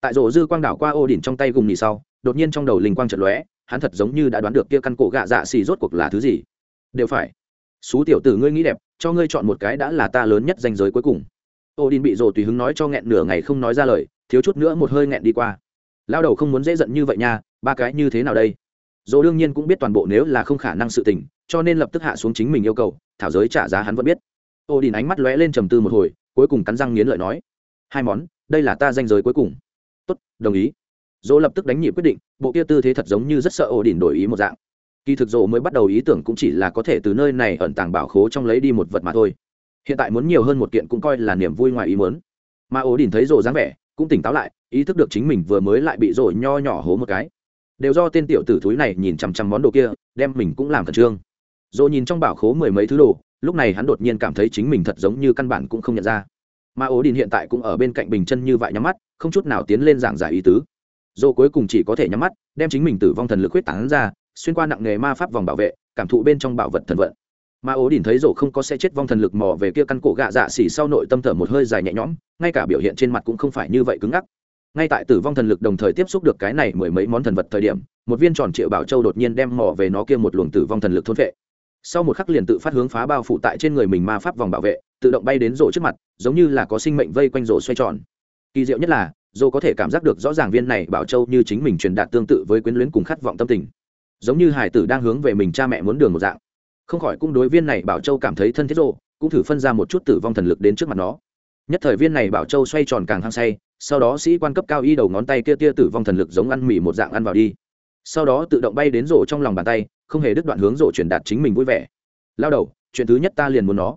Tại rổ dư quang đảo qua ổ đỉnh trong tay gùng nhì sau, đột nhiên trong đầu linh quang trận lóe, hắn thật giống như đã đoán được kia căn cổ gạ dạ xì rốt cuộc là thứ gì. Đều phải. Xú tiểu tử ngươi nghĩ đẹp, cho ngươi chọn một cái đã là ta lớn nhất danh giới cuối cùng ô đin bị rồ tùy hứng nói cho nghẹn nửa ngày không nói ra lời, thiếu chút nữa một hơi nghẹn đi qua. Lao đầu không muốn dễ giận như vậy nha, ba cái như thế nào đây? Dỗ đương nhiên cũng biết toàn bộ nếu là không khả năng sự tình, cho nên lập tức hạ xuống chính mình yêu cầu, thảo giới trả giá hắn vẫn biết. Ô đình ánh mắt lóe lên trầm tư một hồi, cuối cùng cắn răng nghiến lợi nói, hai món, đây là ta danh giới cuối cùng. Tốt, đồng ý. Dỗ lập tức đánh nhị quyết định, bộ kia tư thế thật giống như rất sợ ô đình đổi ý một dạng. Kỳ thực dỗ mới bắt đầu ý tưởng cũng chỉ là có thể từ nơi này ẩn tàng bảo khố trong lấy đi một vật mà thôi hiện tại muốn nhiều hơn một kiện cũng coi là niềm vui ngoài ý muốn. Mà ổ đình thấy rồ dáng vẻ, cũng tỉnh táo lại, ý thức được chính mình vừa mới lại bị rồ nho nhỏ hố một cái. Đều do tên tiểu tử thúi này nhìn chằm chằm món đồ kia, đem mình cũng làm khẩn trương. Rồ nhìn trong bảo khố mười mấy thứ đồ, lúc này hắn đột nhiên cảm thấy chính mình thật giống như căn bản cũng không nhận ra. Mà ố đình hiện tại cũng ở bên cạnh bình chân như vậy nhắm mắt, không chút nào tiến lên giảng giải ý tứ. Rồ cuối cùng chỉ có thể nhắm mắt, đem chính mình tử vong thần lực huyết tán ra, xuyên qua nặng nghề ma pháp vòng bảo vệ, cảm thụ bên trong bảo vật thần vận mà ố đình thấy rổ không có sẽ chết vong thần lực mò về kia căn cổ gạ dạ xỉ sau nội tâm thở một hơi dài nhẹ nhõm, ngay cả biểu hiện trên mặt cũng không phải như vậy cứng ngắc. Ngay tại tử vong thần lực đồng thời tiếp xúc được cái này mười mấy món thần vật thời điểm, một viên tròn triệu bảo châu đột nhiên đem mò về nó kia một luồng tử vong thần lực thôn vệ. Sau một khắc liền tự phát hướng phá bao phủ tại trên người mình ma pháp vòng bảo vệ, tự động bay đến rổ trước mặt, giống như là có sinh mệnh vây quanh rổ xoay tròn. Kỳ diệu nhất là, rổ có thể cảm giác được rõ ràng viên này bảo châu như chính mình truyền đạt tương tự với quyến luyến cùng khát vọng tâm tình. Giống như hải tử đang hướng về mình cha mẹ muốn đường một dạng không khỏi cung đối viên này bảo châu cảm thấy thân thiết rộ, cũng thử phân ra một chút tử vong thần lực đến trước mặt nó. Nhất thời viên này bảo châu xoay tròn càng hăng say, sau đó sĩ quan cấp cao y đầu ngón tay kia tia tử vong thần lực giống ăn mì một dạng ăn vào đi. Sau đó tự động bay đến rổ trong lòng bàn tay, không hề đứt đoạn hướng rổ truyền đạt chính mình vui vẻ. Lao đầu, chuyện thứ nhất ta liền muốn nó.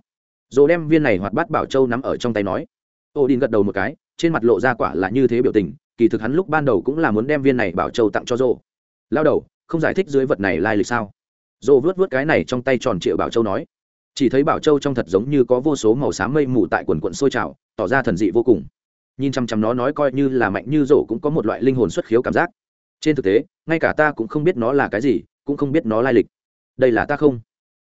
Rổ đem viên này hoạt bát bảo châu nắm ở trong tay nói. Ô đình gật đầu một cái, trên mặt lộ ra quả là như thế biểu tình, kỳ thực hắn lúc ban đầu cũng là muốn đem viên này bảo châu tặng cho rổ lao đầu, không giải thích dưới vật này lai lịch sao? Rổ vớt vớt cái này trong tay tròn triệu bảo châu nói. Chỉ thấy bảo châu trong thật giống như có vô số màu xám mây mù tại quần quận sôi trào, tỏ ra thần dị vô cùng. Nhìn chăm chăm nó nói coi như là mạnh như rổ cũng có một loại linh hồn xuất khiếu cảm giác. Trên thực tế, ngay cả ta cũng không biết nó là cái gì, cũng không biết nó lai lịch. Đây là ta không?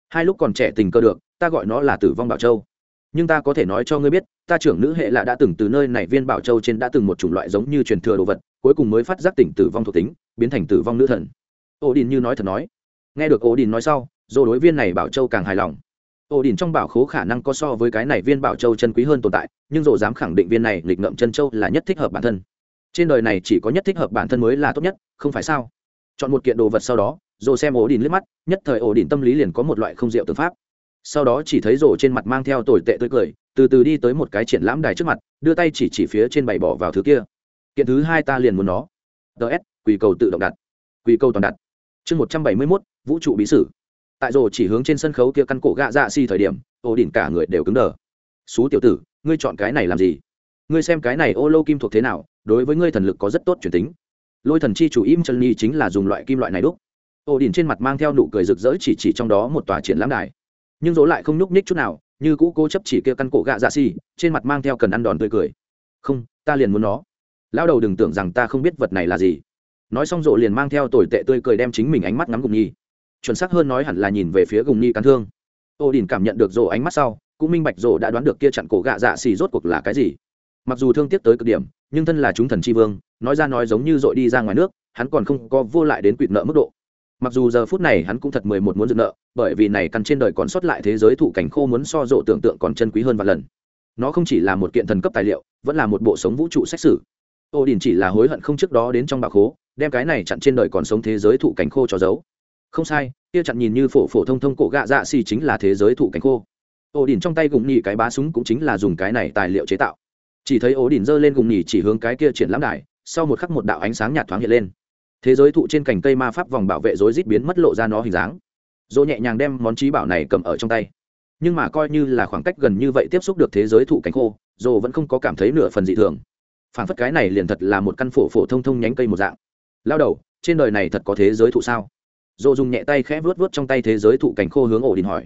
Hai lúc còn trẻ tình cơ được, ta gọi nó là tử vong bảo châu. Nhưng ta có thể nói cho ngươi biết, ta trưởng nữ hệ là đã từng từ nơi này viên bảo châu trên đã từng một chủng loại giống như truyền thừa đồ vật, cuối cùng mới phát giác tỉnh tử vong thuộc tính, biến thành tử vong nữ thần. Ô đình như nói thật nói nghe được ô đình nói sau, dô đối viên này bảo châu càng hài lòng. Ô đình trong bảo khố khả năng có so với cái này viên bảo châu chân quý hơn tồn tại, nhưng dô dám khẳng định viên này nghịch ngậm chân châu là nhất thích hợp bản thân. Trên đời này chỉ có nhất thích hợp bản thân mới là tốt nhất, không phải sao? Chọn một kiện đồ vật sau đó, dô xem ổ đình liếc mắt, nhất thời ổ đình tâm lý liền có một loại không diệu tư pháp. Sau đó chỉ thấy rổ trên mặt mang theo tồi tệ tươi cười, từ từ đi tới một cái triển lãm đài trước mặt, đưa tay chỉ chỉ phía trên bày bỏ vào thứ kia. Kiện thứ hai ta liền muốn nó. Ts quỳ cầu tự động đặt. Quỳ cầu toàn đặt. Chương một trăm bảy mươi mốt vũ trụ bí sử. Tại rổ chỉ hướng trên sân khấu kia căn cổ gạ dạ si thời điểm ổ đỉnh cả người đều cứng đờ. Xú tiểu tử, ngươi chọn cái này làm gì? Ngươi xem cái này ô lô kim thuộc thế nào, đối với ngươi thần lực có rất tốt chuyển tính. Lôi thần chi chủ im chân ni chính là dùng loại kim loại này đúc. Ổ đỉnh trên mặt mang theo nụ cười rực rỡ chỉ chỉ trong đó một tòa triển lãm đài. Nhưng dỗ lại không nhúc nhích chút nào, như cũ cố chấp chỉ kia căn cổ gạ dạ xì, trên mặt mang theo cần ăn đòn tươi cười. Không, ta liền muốn nó. Lao đầu đừng tưởng rằng ta không biết vật này là gì. Nói xong rộ liền mang theo tồi tệ tươi cười đem chính mình ánh mắt ngắm gùng nhi chuẩn xác hơn nói hẳn là nhìn về phía gùng nhi cắn thương. Ô đình cảm nhận được rộ ánh mắt sau, cũng minh bạch rộ đã đoán được kia chặn cổ gạ dạ xì rốt cuộc là cái gì. Mặc dù thương tiếc tới cực điểm, nhưng thân là chúng thần tri vương, nói ra nói giống như dội đi ra ngoài nước, hắn còn không có vô lại đến quỵt nợ mức độ. Mặc dù giờ phút này hắn cũng thật mười một muốn dựng nợ, bởi vì này căn trên đời còn sót lại thế giới thụ cảnh khô muốn so rộ tưởng tượng còn chân quý hơn vài lần. Nó không chỉ là một kiện thần cấp tài liệu, vẫn là một bộ sống vũ trụ xét xử. Ô đình chỉ là hối hận không trước đó đến trong bạc hố đem cái này chặn trên đời còn sống thế giới thụ cảnh khô cho giấu không sai, kia chặn nhìn như phổ phổ thông thông cổ gạ dạ xì chính là thế giới thụ cảnh khô. Ổ đỉnh trong tay gùng nhì cái bá súng cũng chính là dùng cái này tài liệu chế tạo. Chỉ thấy ổ đỉnh giơ lên gùng nhì chỉ hướng cái kia triển lãm đài, sau một khắc một đạo ánh sáng nhạt thoáng hiện lên. Thế giới thụ trên cành cây ma pháp vòng bảo vệ rối rít biến mất lộ ra nó hình dáng. Dỗ nhẹ nhàng đem món trí bảo này cầm ở trong tay. Nhưng mà coi như là khoảng cách gần như vậy tiếp xúc được thế giới thụ cánh khô dồ vẫn không có cảm thấy nửa phần dị thường. Phản phất cái này liền thật là một căn phổ phổ thông thông nhánh cây một dạng. Lao đầu, trên đời này thật có thế giới thụ sao? Dồ dùng nhẹ tay khẽ vớt vớt trong tay thế giới thụ cảnh khô hướng ổ đình hỏi.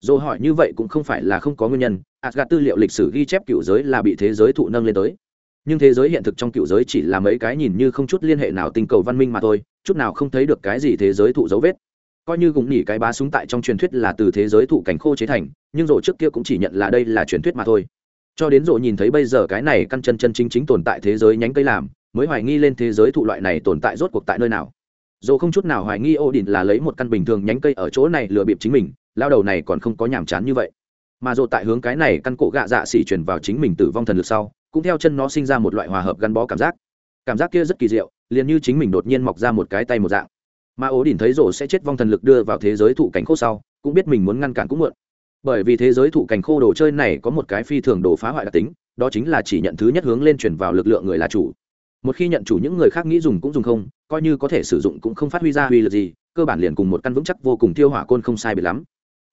Dồ hỏi như vậy cũng không phải là không có nguyên nhân asgad tư liệu lịch sử ghi chép cựu giới là bị thế giới thụ nâng lên tới. Nhưng thế giới hiện thực trong cựu giới chỉ là mấy cái nhìn như không chút liên hệ nào tình cầu văn minh mà thôi, chút nào không thấy được cái gì thế giới thụ dấu vết. Coi như gùng nỉ cái bá súng tại trong truyền thuyết là từ thế giới thụ cảnh khô chế thành, nhưng rổ trước kia cũng chỉ nhận là đây là truyền thuyết mà thôi. Cho đến rổ nhìn thấy bây giờ cái này căn chân chân chính chính tồn tại thế giới nhánh cây làm, mới hoài nghi lên thế giới thụ loại này tồn tại rốt cuộc tại nơi nào dồ không chút nào hoài nghi ô đình là lấy một căn bình thường nhánh cây ở chỗ này lừa bịp chính mình, lao đầu này còn không có nhàm chán như vậy. Mà dồ tại hướng cái này căn cổ gạ dạ xỉ chuyển vào chính mình tử vong thần lực sau, cũng theo chân nó sinh ra một loại hòa hợp gắn bó cảm giác. Cảm giác kia rất kỳ diệu, liền như chính mình đột nhiên mọc ra một cái tay một dạng. Mà ố đỉnh thấy rổ sẽ chết vong thần lực đưa vào thế giới thụ cảnh khô sau, cũng biết mình muốn ngăn cản cũng muộn. Bởi vì thế giới thụ cảnh khô đồ chơi này có một cái phi thường đồ phá hoại đặc tính, đó chính là chỉ nhận thứ nhất hướng lên chuyển vào lực lượng người là chủ một khi nhận chủ những người khác nghĩ dùng cũng dùng không, coi như có thể sử dụng cũng không phát huy ra uy lực gì, cơ bản liền cùng một căn vững chắc vô cùng tiêu hỏa côn không sai biệt lắm.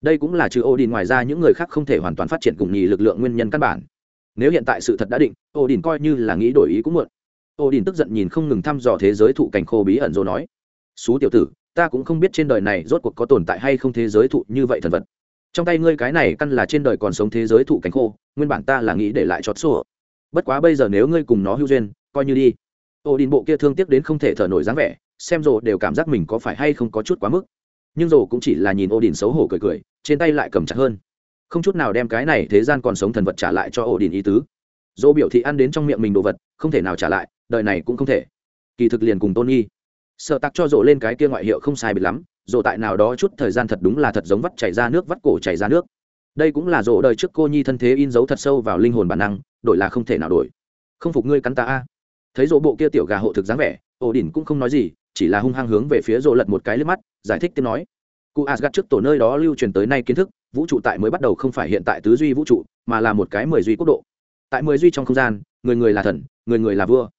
Đây cũng là trừ ô đình ngoài ra những người khác không thể hoàn toàn phát triển cùng nhì lực lượng nguyên nhân căn bản. Nếu hiện tại sự thật đã định ô đình coi như là nghĩ đổi ý cũng muộn. Ô đình tức giận nhìn không ngừng thăm dò thế giới thụ cảnh khô bí ẩn rồi nói, xú tiểu tử, ta cũng không biết trên đời này rốt cuộc có tồn tại hay không thế giới thụ như vậy thần vật. Trong tay ngươi cái này căn là trên đời còn sống thế giới thụ cảnh khô, nguyên bản ta là nghĩ để lại chót sổ. Bất quá bây giờ nếu ngươi cùng nó hữu duyên, coi như đi ô đình bộ kia thương tiếc đến không thể thở nổi dáng vẻ, xem rồ đều cảm giác mình có phải hay không có chút quá mức. Nhưng rồ cũng chỉ là nhìn ô đình xấu hổ cười cười, trên tay lại cầm chặt hơn. Không chút nào đem cái này thế gian còn sống thần vật trả lại cho ô đình ý tứ. Dỗ biểu thị ăn đến trong miệng mình đồ vật, không thể nào trả lại, đời này cũng không thể. Kỳ thực liền cùng tôn nghi sợ tặc cho rộ lên cái kia ngoại hiệu không sai biệt lắm rộ tại nào đó chút thời gian thật đúng là thật giống vắt chảy ra nước vắt cổ chảy ra nước. Đây cũng là rộ đời trước cô nhi thân thế in dấu thật sâu vào linh hồn bản năng, đổi là không thể nào đổi. Không phục ngươi cắn ta a thấy rộ bộ kia tiểu gà hộ thực dáng vẻ, ổ đỉnh cũng không nói gì, chỉ là hung hăng hướng về phía rộ lật một cái lên mắt, giải thích tiếp nói. Cụ asgad trước tổ nơi đó lưu truyền tới nay kiến thức, vũ trụ tại mới bắt đầu không phải hiện tại tứ duy vũ trụ, mà là một cái mười duy quốc độ. Tại mười duy trong không gian, người người là thần, người người là vua.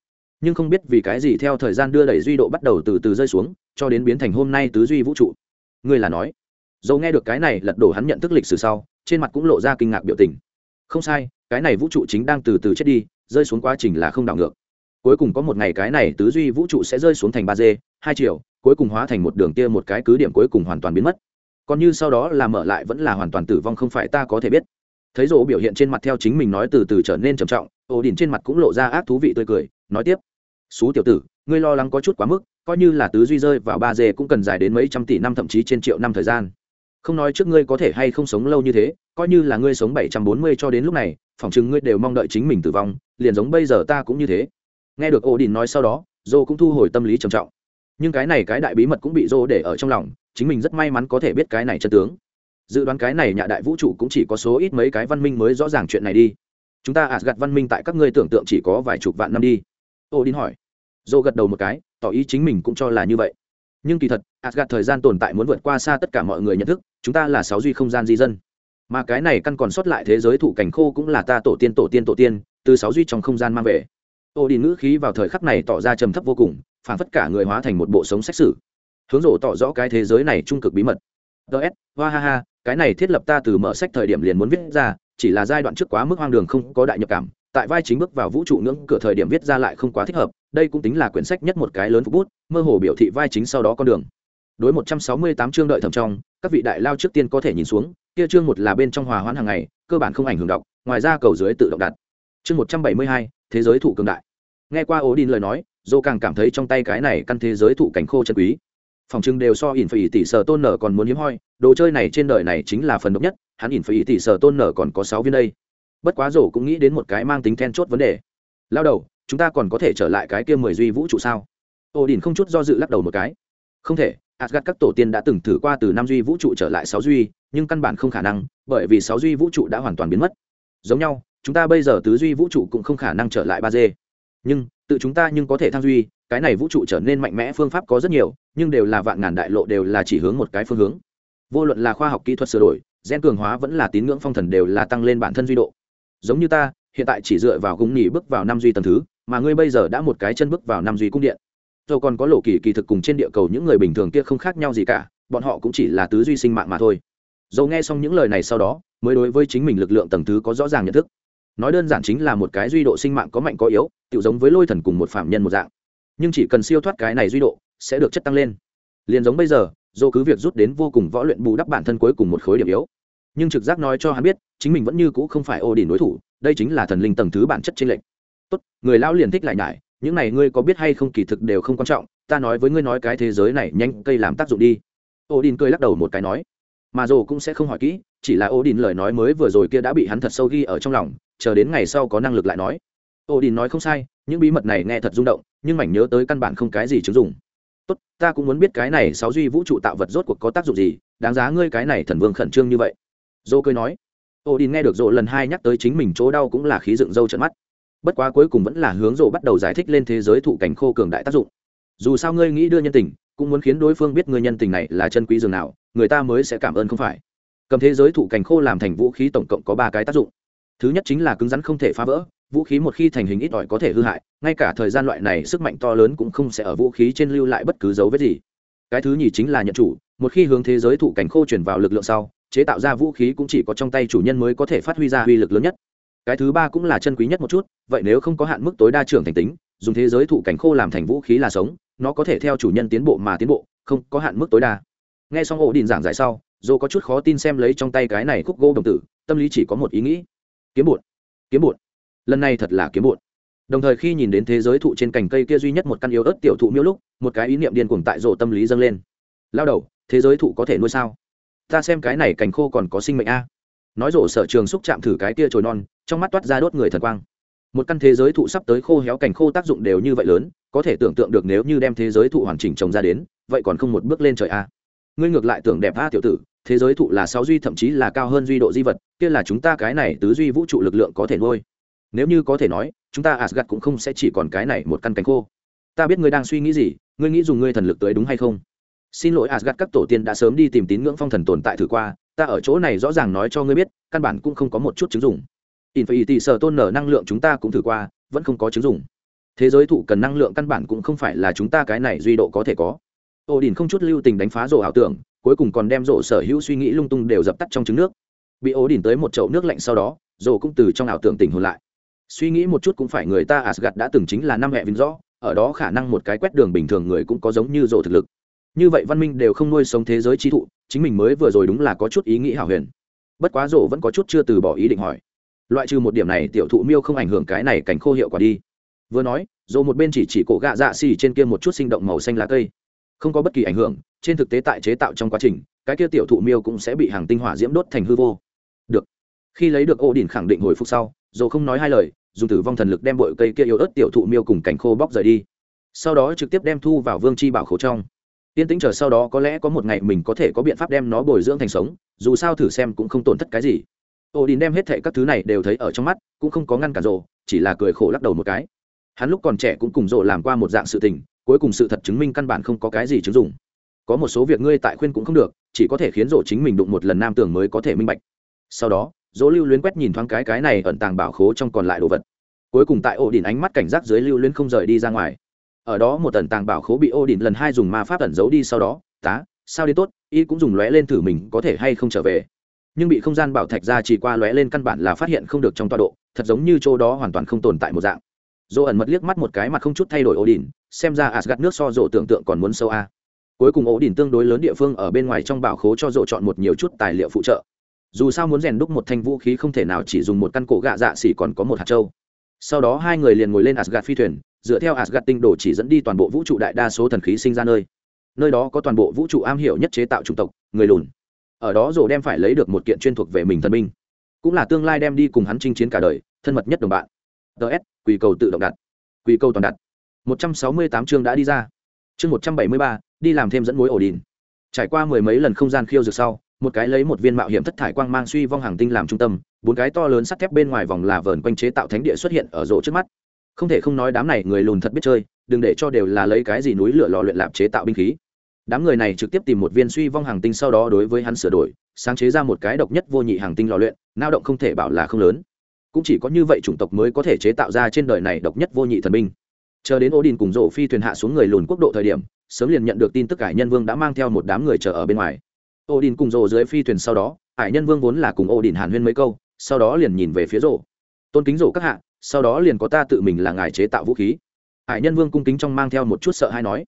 Nhưng không biết vì cái gì theo thời gian đưa đẩy duy độ bắt đầu từ từ rơi xuống, cho đến biến thành hôm nay tứ duy vũ trụ. Người là nói. Dầu nghe được cái này, lật đổ hắn nhận thức lịch sử sau, trên mặt cũng lộ ra kinh ngạc biểu tình. Không sai, cái này vũ trụ chính đang từ từ chết đi, rơi xuống quá trình là không đảo ngược cuối cùng có một ngày cái này tứ duy vũ trụ sẽ rơi xuống thành ba d, hai triệu, cuối cùng hóa thành một đường kia một cái cứ điểm cuối cùng hoàn toàn biến mất. Còn như sau đó là mở lại vẫn là hoàn toàn tử vong không phải ta có thể biết. Thấy rỗ biểu hiện trên mặt theo chính mình nói từ từ trở nên trầm trọng, ổ đỉnh trên mặt cũng lộ ra ác thú vị tươi cười, nói tiếp. Xú tiểu tử, ngươi lo lắng có chút quá mức, coi như là tứ duy rơi vào ba d cũng cần dài đến mấy trăm tỷ năm thậm chí trên triệu năm thời gian. Không nói trước ngươi có thể hay không sống lâu như thế, coi như là ngươi sống bảy trăm bốn mươi cho đến lúc này, phỏng chừng ngươi đều mong đợi chính mình tử vong, liền giống bây giờ ta cũng như thế nghe được ổ Đình nói sau đó dô cũng thu hồi tâm lý trầm trọng. Nhưng cái này cái đại bí mật cũng bị dô để ở trong lòng, chính mình rất may mắn có thể biết cái này chân tướng. Dự đoán cái này nhà đại vũ trụ cũng chỉ có số ít mấy cái văn minh mới rõ ràng chuyện này đi. Chúng ta ạt gặt văn minh tại các ngươi tưởng tượng chỉ có vài chục vạn năm đi. Ô đin hỏi. Dô gật đầu một cái, tỏ ý chính mình cũng cho là như vậy. Nhưng kỳ thật ạt gặt thời gian tồn tại muốn vượt qua xa tất cả mọi người nhận thức, chúng ta là sáu duy không gian di dân. Mà cái này căn còn sót lại thế giới thụ cảnh khô cũng là ta tổ tiên tổ tiên tổ tiên, từ sáu duy trong không gian mang về ô đi ngữ khí vào thời khắc này tỏ ra trầm thấp vô cùng, phản phất cả người hóa thành một bộ sống xét xử. Hướng rổ tỏ rõ cái thế giới này trung cực bí mật. Ts hoa ha ha, cái này thiết lập ta từ mở sách thời điểm liền muốn viết ra, chỉ là giai đoạn trước quá mức hoang đường không có đại nhập cảm, tại vai chính bước vào vũ trụ ngưỡng cửa thời điểm viết ra lại không quá thích hợp, đây cũng tính là quyển sách nhất một cái lớn phục bút, mơ hồ biểu thị vai chính sau đó con đường. Đối một trăm sáu mươi tám chương đợi thầm trong, các vị đại lao trước tiên có thể nhìn xuống, kia chương một là bên trong hòa hoãn hàng ngày, cơ bản không ảnh hưởng đọc, ngoài ra cầu dưới tự động đặt. Chương một trăm bảy mươi hai thế giới thụ cường đại. Nghe qua ố đin lời nói, dô càng cảm thấy trong tay cái này căn thế giới thụ cảnh khô chân quý. Phòng trưng đều so ỉn phải tỷ sở tôn nở còn muốn hiếm hoi, đồ chơi này trên đời này chính là phần độc nhất, hắn ỉn phải tỷ sở tôn nở còn có sáu viên đây. Bất quá rổ cũng nghĩ đến một cái mang tính then chốt vấn đề. Lao đầu, chúng ta còn có thể trở lại cái kia mười duy vũ trụ sao? Ô đình không chút do dự lắc đầu một cái. Không thể asgad các tổ tiên đã từng thử qua từ năm duy vũ trụ trở lại sáu duy, nhưng căn bản không khả năng, bởi vì sáu duy vũ trụ đã hoàn toàn biến mất. Giống nhau chúng ta bây giờ tứ duy vũ trụ cũng không khả năng trở lại ba d nhưng, tự chúng ta nhưng có thể thăng duy, cái này vũ trụ trở nên mạnh mẽ, phương pháp có rất nhiều, nhưng đều là vạn ngàn đại lộ đều là chỉ hướng một cái phương hướng. Vô luận là khoa học kỹ thuật sửa đổi, gen cường hóa vẫn là tín ngưỡng phong thần đều là tăng lên bản thân duy độ. Giống như ta, hiện tại chỉ dựa vào cung nghỉ bước vào năm duy tầm thứ, mà ngươi bây giờ đã một cái chân bước vào năm duy cung điện. Rồi còn có lộ kỳ kỳ thực cùng trên địa cầu những người bình thường kia không khác nhau gì cả, bọn họ cũng chỉ là tứ duy sinh mạng mà thôi. Dầu nghe xong những lời này sau đó, mới đối với chính mình lực lượng tầng thứ có rõ ràng nhận thức nói đơn giản chính là một cái duy độ sinh mạng có mạnh có yếu tự giống với lôi thần cùng một phạm nhân một dạng. Nhưng chỉ cần siêu thoát cái này duy độ, sẽ được chất tăng lên. Liền giống bây giờ, dô cứ việc rút đến vô cùng võ luyện bù đắp bản thân cuối cùng một khối điểm yếu. Nhưng trực giác nói cho hắn biết, chính mình vẫn như cũ không phải ô đỉnh đối thủ, đây chính là thần linh tầng thứ bản chất trên lệnh tốt, người lão liền thích lại nhải, những này ngươi có biết hay không kỳ thực đều không quan trọng, ta nói với ngươi nói cái thế giới này nhanh cây làm tác dụng đi. Ô đỉnh cười lắc đầu một cái nói mà dồ cũng sẽ không hỏi kỹ, chỉ là ô đình lời nói mới vừa rồi kia đã bị hắn thật sâu ghi ở trong lòng, chờ đến ngày sau có năng lực lại nói. Ô đình nói không sai, những bí mật này nghe thật rung động, nhưng mảnh nhớ tới căn bản không cái gì chứng dụng. Tốt, ta cũng muốn biết cái này sáu duy vũ trụ tạo vật rốt cuộc có tác dụng gì, đáng giá ngươi cái này thần vương khẩn trương như vậy. Dô cười nói. Ô đình nghe được rộ lần hai nhắc tới chính mình chỗ đau cũng là khí dựng râu trận mắt. Bất quá cuối cùng vẫn là hướng rộ bắt đầu giải thích lên thế giới thụ cảnh khô cường đại tác dụng. Dù sao ngươi nghĩ đưa nhân tình cũng muốn khiến đối phương biết người nhân tình này là chân quý dường nào, người ta mới sẽ cảm ơn không phải. Cầm thế giới thụ cảnh khô làm thành vũ khí tổng cộng có ba cái tác dụng. Thứ nhất chính là cứng rắn không thể phá vỡ, vũ khí một khi thành hình ít ỏi có thể hư hại, ngay cả thời gian loại này sức mạnh to lớn cũng không sẽ ở vũ khí trên lưu lại bất cứ dấu vết gì. Cái thứ nhì chính là nhận chủ, một khi hướng thế giới thụ cảnh khô chuyển vào lực lượng sau, chế tạo ra vũ khí cũng chỉ có trong tay chủ nhân mới có thể phát huy ra uy lực lớn nhất. Cái thứ ba cũng là chân quý nhất một chút, vậy nếu không có hạn mức tối đa trưởng thành tính, dùng thế giới thụ cảnh khô làm thành vũ khí là sống nó có thể theo chủ nhân tiến bộ mà tiến bộ, không có hạn mức tối đa. Nghe xong ổ đình giảng giải sau, dô có chút khó tin xem lấy trong tay cái này khúc gỗ đồng tử, tâm lý chỉ có một ý nghĩ. Kiếm bụt kiếm bụt. Lần này thật là kiếm bụt. Đồng thời khi nhìn đến thế giới thụ trên cành cây kia duy nhất một căn yếu ớt tiểu thụ miêu lúc, một cái ý niệm điên cuồng tại rộ tâm lý dâng lên. Lao đầu, thế giới thụ có thể nuôi sao? Ta xem cái này cành khô còn có sinh mệnh a. Nói rộ sở trường xúc chạm thử cái kia trồi non, trong mắt toát ra đốt người thần quang. Một căn thế giới thụ sắp tới khô héo cành khô tác dụng đều như vậy lớn có thể tưởng tượng được nếu như đem thế giới thụ hoàn chỉnh trồng ra đến, vậy còn không một bước lên trời a ngươi ngược lại tưởng đẹp a tiểu tử, thế giới thụ là sáu duy, thậm chí là cao hơn duy độ di vật, kia là chúng ta cái này tứ duy vũ trụ lực lượng có thể nuôi. Nếu như có thể nói, chúng ta asgad cũng không sẽ chỉ còn cái này một căn cánh khô. Ta biết ngươi đang suy nghĩ gì, ngươi nghĩ dùng ngươi thần lực tới đúng hay không? Xin lỗi asgad các tổ tiên đã sớm đi tìm tín ngưỡng phong thần tồn tại thử qua, ta ở chỗ này rõ ràng nói cho ngươi biết, căn bản cũng không có một chút chứng dụng. Infinity sở tôn nở năng lượng chúng ta cũng thử qua, vẫn không có chứng dụng thế giới thụ cần năng lượng căn bản cũng không phải là chúng ta cái này duy độ có thể có. Ô đình không chút lưu tình đánh phá rổ ảo tưởng, cuối cùng còn đem rổ sở hữu suy nghĩ lung tung đều dập tắt trong trứng nước. Bị ô đình tới một chậu nước lạnh sau đó, rổ cũng từ trong ảo tưởng tỉnh hồn lại. Suy nghĩ một chút cũng phải người ta asgad đã từng chính là năm mẹ vinh rõ, ở đó khả năng một cái quét đường bình thường người cũng có giống như rổ thực lực. Như vậy văn minh đều không nuôi sống thế giới chi thụ, chính mình mới vừa rồi đúng là có chút ý nghĩ hảo huyền. Bất quá rổ vẫn có chút chưa từ bỏ ý định hỏi. Loại trừ một điểm này, tiểu thụ miêu không ảnh hưởng cái này cảnh khô hiệu quả đi vừa nói rổ một bên chỉ chỉ cổ gạ dạ xì trên kia một chút sinh động màu xanh lá cây. Không có bất kỳ ảnh hưởng, trên thực tế tại chế tạo trong quá trình, cái kia tiểu thụ miêu cũng sẽ bị hàng tinh hỏa diễm đốt thành hư vô. Được. Khi lấy được ô đình khẳng định hồi phục sau, dồ không nói hai lời, dùng tử vong thần lực đem bội cây kia yếu ớt tiểu thụ miêu cùng cảnh khô bóc rời đi. Sau đó trực tiếp đem thu vào vương chi bảo khẩu trong. Tiên tĩnh chờ sau đó có lẽ có một ngày mình có thể có biện pháp đem nó bồi dưỡng thành sống, dù sao thử xem cũng không tổn thất cái gì. Ô đình đem hết thệ các thứ này đều thấy ở trong mắt, cũng không có ngăn cả rồ chỉ là cười khổ lắc đầu một cái hắn lúc còn trẻ cũng cùng rộ làm qua một dạng sự tình, cuối cùng sự thật chứng minh căn bản không có cái gì chứng dụng. Có một số việc ngươi tại khuyên cũng không được, chỉ có thể khiến rộ chính mình đụng một lần nam tưởng mới có thể minh bạch. Sau đó dỗ lưu luyến quét nhìn thoáng cái cái này ẩn tàng bảo khố trong còn lại đồ vật. Cuối cùng tại ổ đỉnh ánh mắt cảnh giác dưới lưu luyến không rời đi ra ngoài. Ở đó một ẩn tàng bảo khố bị ô đỉnh lần hai dùng ma pháp ẩn giấu đi sau đó, tá, sao đến tốt, y cũng dùng lóe lên thử mình có thể hay không trở về. Nhưng bị không gian bảo thạch ra chỉ qua lóe lên căn bản là phát hiện không được trong tọa độ, thật giống như chỗ đó hoàn toàn không tồn tại một dạng dỗ ẩn mật liếc mắt một cái mặt không chút thay đổi ổ đỉnh xem ra asgad nước so dỗ tưởng tượng còn muốn sâu a. Cuối cùng ổ đỉnh tương đối lớn địa phương ở bên ngoài trong bảo khố cho dỗ chọn một nhiều chút tài liệu phụ trợ. Dù sao muốn rèn đúc một thanh vũ khí không thể nào chỉ dùng một căn cổ gạ dạ xỉ còn có một hạt trâu sau đó hai người liền ngồi lên asgad phi thuyền dựa theo asgad tinh đồ chỉ dẫn đi toàn bộ vũ trụ đại đa số thần khí sinh ra nơi. Nơi đó có toàn bộ vũ trụ am hiểu nhất chế tạo chủng tộc người lùn. Ở đó rồ đem phải lấy được một kiện chuyên thuộc về mình thần minh, cũng là tương lai đem đi cùng hắn chinh chiến cả đời thân mật nhất đồng bạn. Ts quỳ cầu tự động đặt. Quỳ cầu toàn đặt. Một trăm sáu mươi tám chương đã đi ra. Chương một trăm bảy mươi ba, đi làm thêm dẫn mối ổ đình trải qua mười mấy lần không gian khiêu dược sau, một cái lấy một viên mạo hiểm thất thải quang mang suy vong hàng tinh làm trung tâm, bốn cái to lớn sắt thép bên ngoài vòng là vờn quanh chế tạo thánh địa xuất hiện ở rộ trước mắt. Không thể không nói đám này người lùn thật biết chơi, đừng để cho đều là lấy cái gì núi lửa lò luyện lạp chế tạo binh khí. Đám người này trực tiếp tìm một viên suy vong hàng tinh sau đó đối với hắn sửa đổi, sáng chế ra một cái độc nhất vô nhị hàng tinh lò luyện lao động không thể bảo là không lớn cũng chỉ có như vậy chủng tộc mới có thể chế tạo ra trên đời này độc nhất vô nhị thần binh. Chờ đến Odin cùng rồ phi thuyền hạ xuống người lùn quốc độ thời điểm sớm liền nhận được tin tức cải nhân vương đã mang theo một đám người chờ ở bên ngoài. Odin cùng rồ dưới phi thuyền sau đó ải nhân vương vốn là cùng Odin hàn huyên mấy câu sau đó liền nhìn về phía rồ, tôn kính rồ các hạ sau đó liền có ta tự mình là ngài chế tạo vũ khí. Ải nhân vương cung kính trong mang theo một chút sợ hay nói.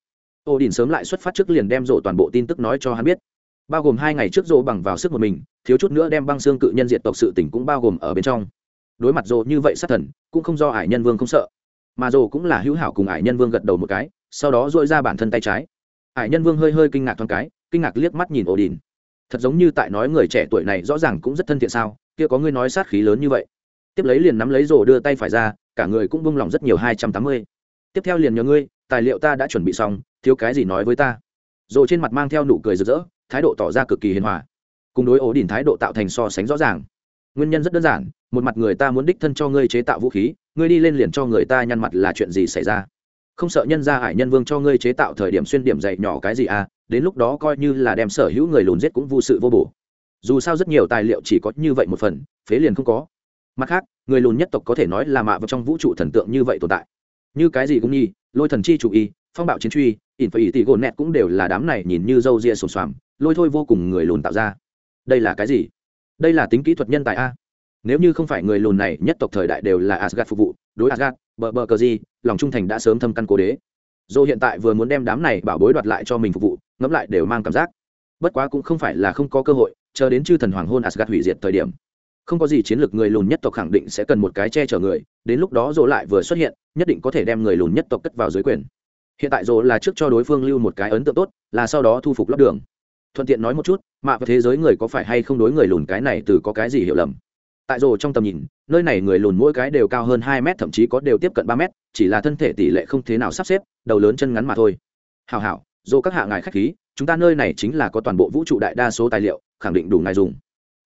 Odin sớm lại xuất phát trước liền đem rồ toàn bộ tin tức nói cho hắn biết. Bao gồm hai ngày trước rồ bằng vào sức một mình thiếu chút nữa đem băng xương cự nhân diệt tộc sự tỉnh cũng bao gồm ở bên trong đối mặt rồ như vậy sát thần, cũng không do ải nhân vương không sợ. Mà rồ cũng là hữu hảo cùng ải nhân vương gật đầu một cái, sau đó dội ra bản thân tay trái. Ải nhân vương hơi hơi kinh ngạc thoáng cái, kinh ngạc liếc mắt nhìn ổ đình thật giống như tại nói người trẻ tuổi này rõ ràng cũng rất thân thiện sao, kia có ngươi nói sát khí lớn như vậy. Tiếp lấy liền nắm lấy rồ đưa tay phải ra, cả người cũng bung lòng rất nhiều hai trăm tám mươi. Tiếp theo liền nhờ ngươi, tài liệu ta đã chuẩn bị xong, thiếu cái gì nói với ta. Rồ trên mặt mang theo nụ cười rực rỡ, thái độ tỏ ra cực kỳ hiền hòa. Cùng đối ổ đỉnh thái độ tạo thành so sánh rõ ràng. Nguyên nhân rất đơn giản một mặt người ta muốn đích thân cho ngươi chế tạo vũ khí, ngươi đi lên liền cho người ta nhăn mặt là chuyện gì xảy ra? Không sợ nhân ra hải nhân vương cho ngươi chế tạo thời điểm xuyên điểm dạy nhỏ cái gì à đến lúc đó coi như là đem sở hữu người lùn giết cũng vô sự vô bổ. Dù sao rất nhiều tài liệu chỉ có như vậy một phần, phế liền không có. Mặt khác, người lùn nhất tộc có thể nói là mạ vào trong vũ trụ thần tượng như vậy tồn tại. Như cái gì cũng nhi lôi thần chi chủ y, phong bạo chiến truy, ỉn phải ỉ tỷ gồn nẹt cũng đều là đám này nhìn như dâu ria sồn xoàm, lôi thôi vô cùng người lùn tạo ra. Đây là cái gì? Đây là tính kỹ thuật nhân tài a nếu như không phải người lùn này, nhất tộc thời đại đều là asgad phục vụ, đối asgad bờ bờ cờ gì, lòng trung thành đã sớm thâm căn cố đế. Dô hiện tại vừa muốn đem đám này bảo bối đoạt lại cho mình phục vụ, ngẫm lại đều mang cảm giác. Bất quá cũng không phải là không có cơ hội, chờ đến chư thần hoàng hôn asgad hủy diệt thời điểm. Không có gì chiến lược người lùn nhất tộc khẳng định sẽ cần một cái che chở người, đến lúc đó dô lại vừa xuất hiện, nhất định có thể đem người lùn nhất tộc cất vào dưới quyền. Hiện tại dô là trước cho đối phương lưu một cái ấn tượng tốt, là sau đó thu phục lót đường. Thuận tiện nói một chút, mạ và thế giới người có phải hay không đối người lùn cái này từ có cái gì hiểu lầm? Tại rồ trong tầm nhìn, nơi này người lùn mỗi cái đều cao hơn hai mét, thậm chí có đều tiếp cận ba mét, chỉ là thân thể tỷ lệ không thế nào sắp xếp, đầu lớn chân ngắn mà thôi. Hào hảo dồ các hạ ngài khách khí, chúng ta nơi này chính là có toàn bộ vũ trụ đại đa số tài liệu, khẳng định đủ ngài dùng.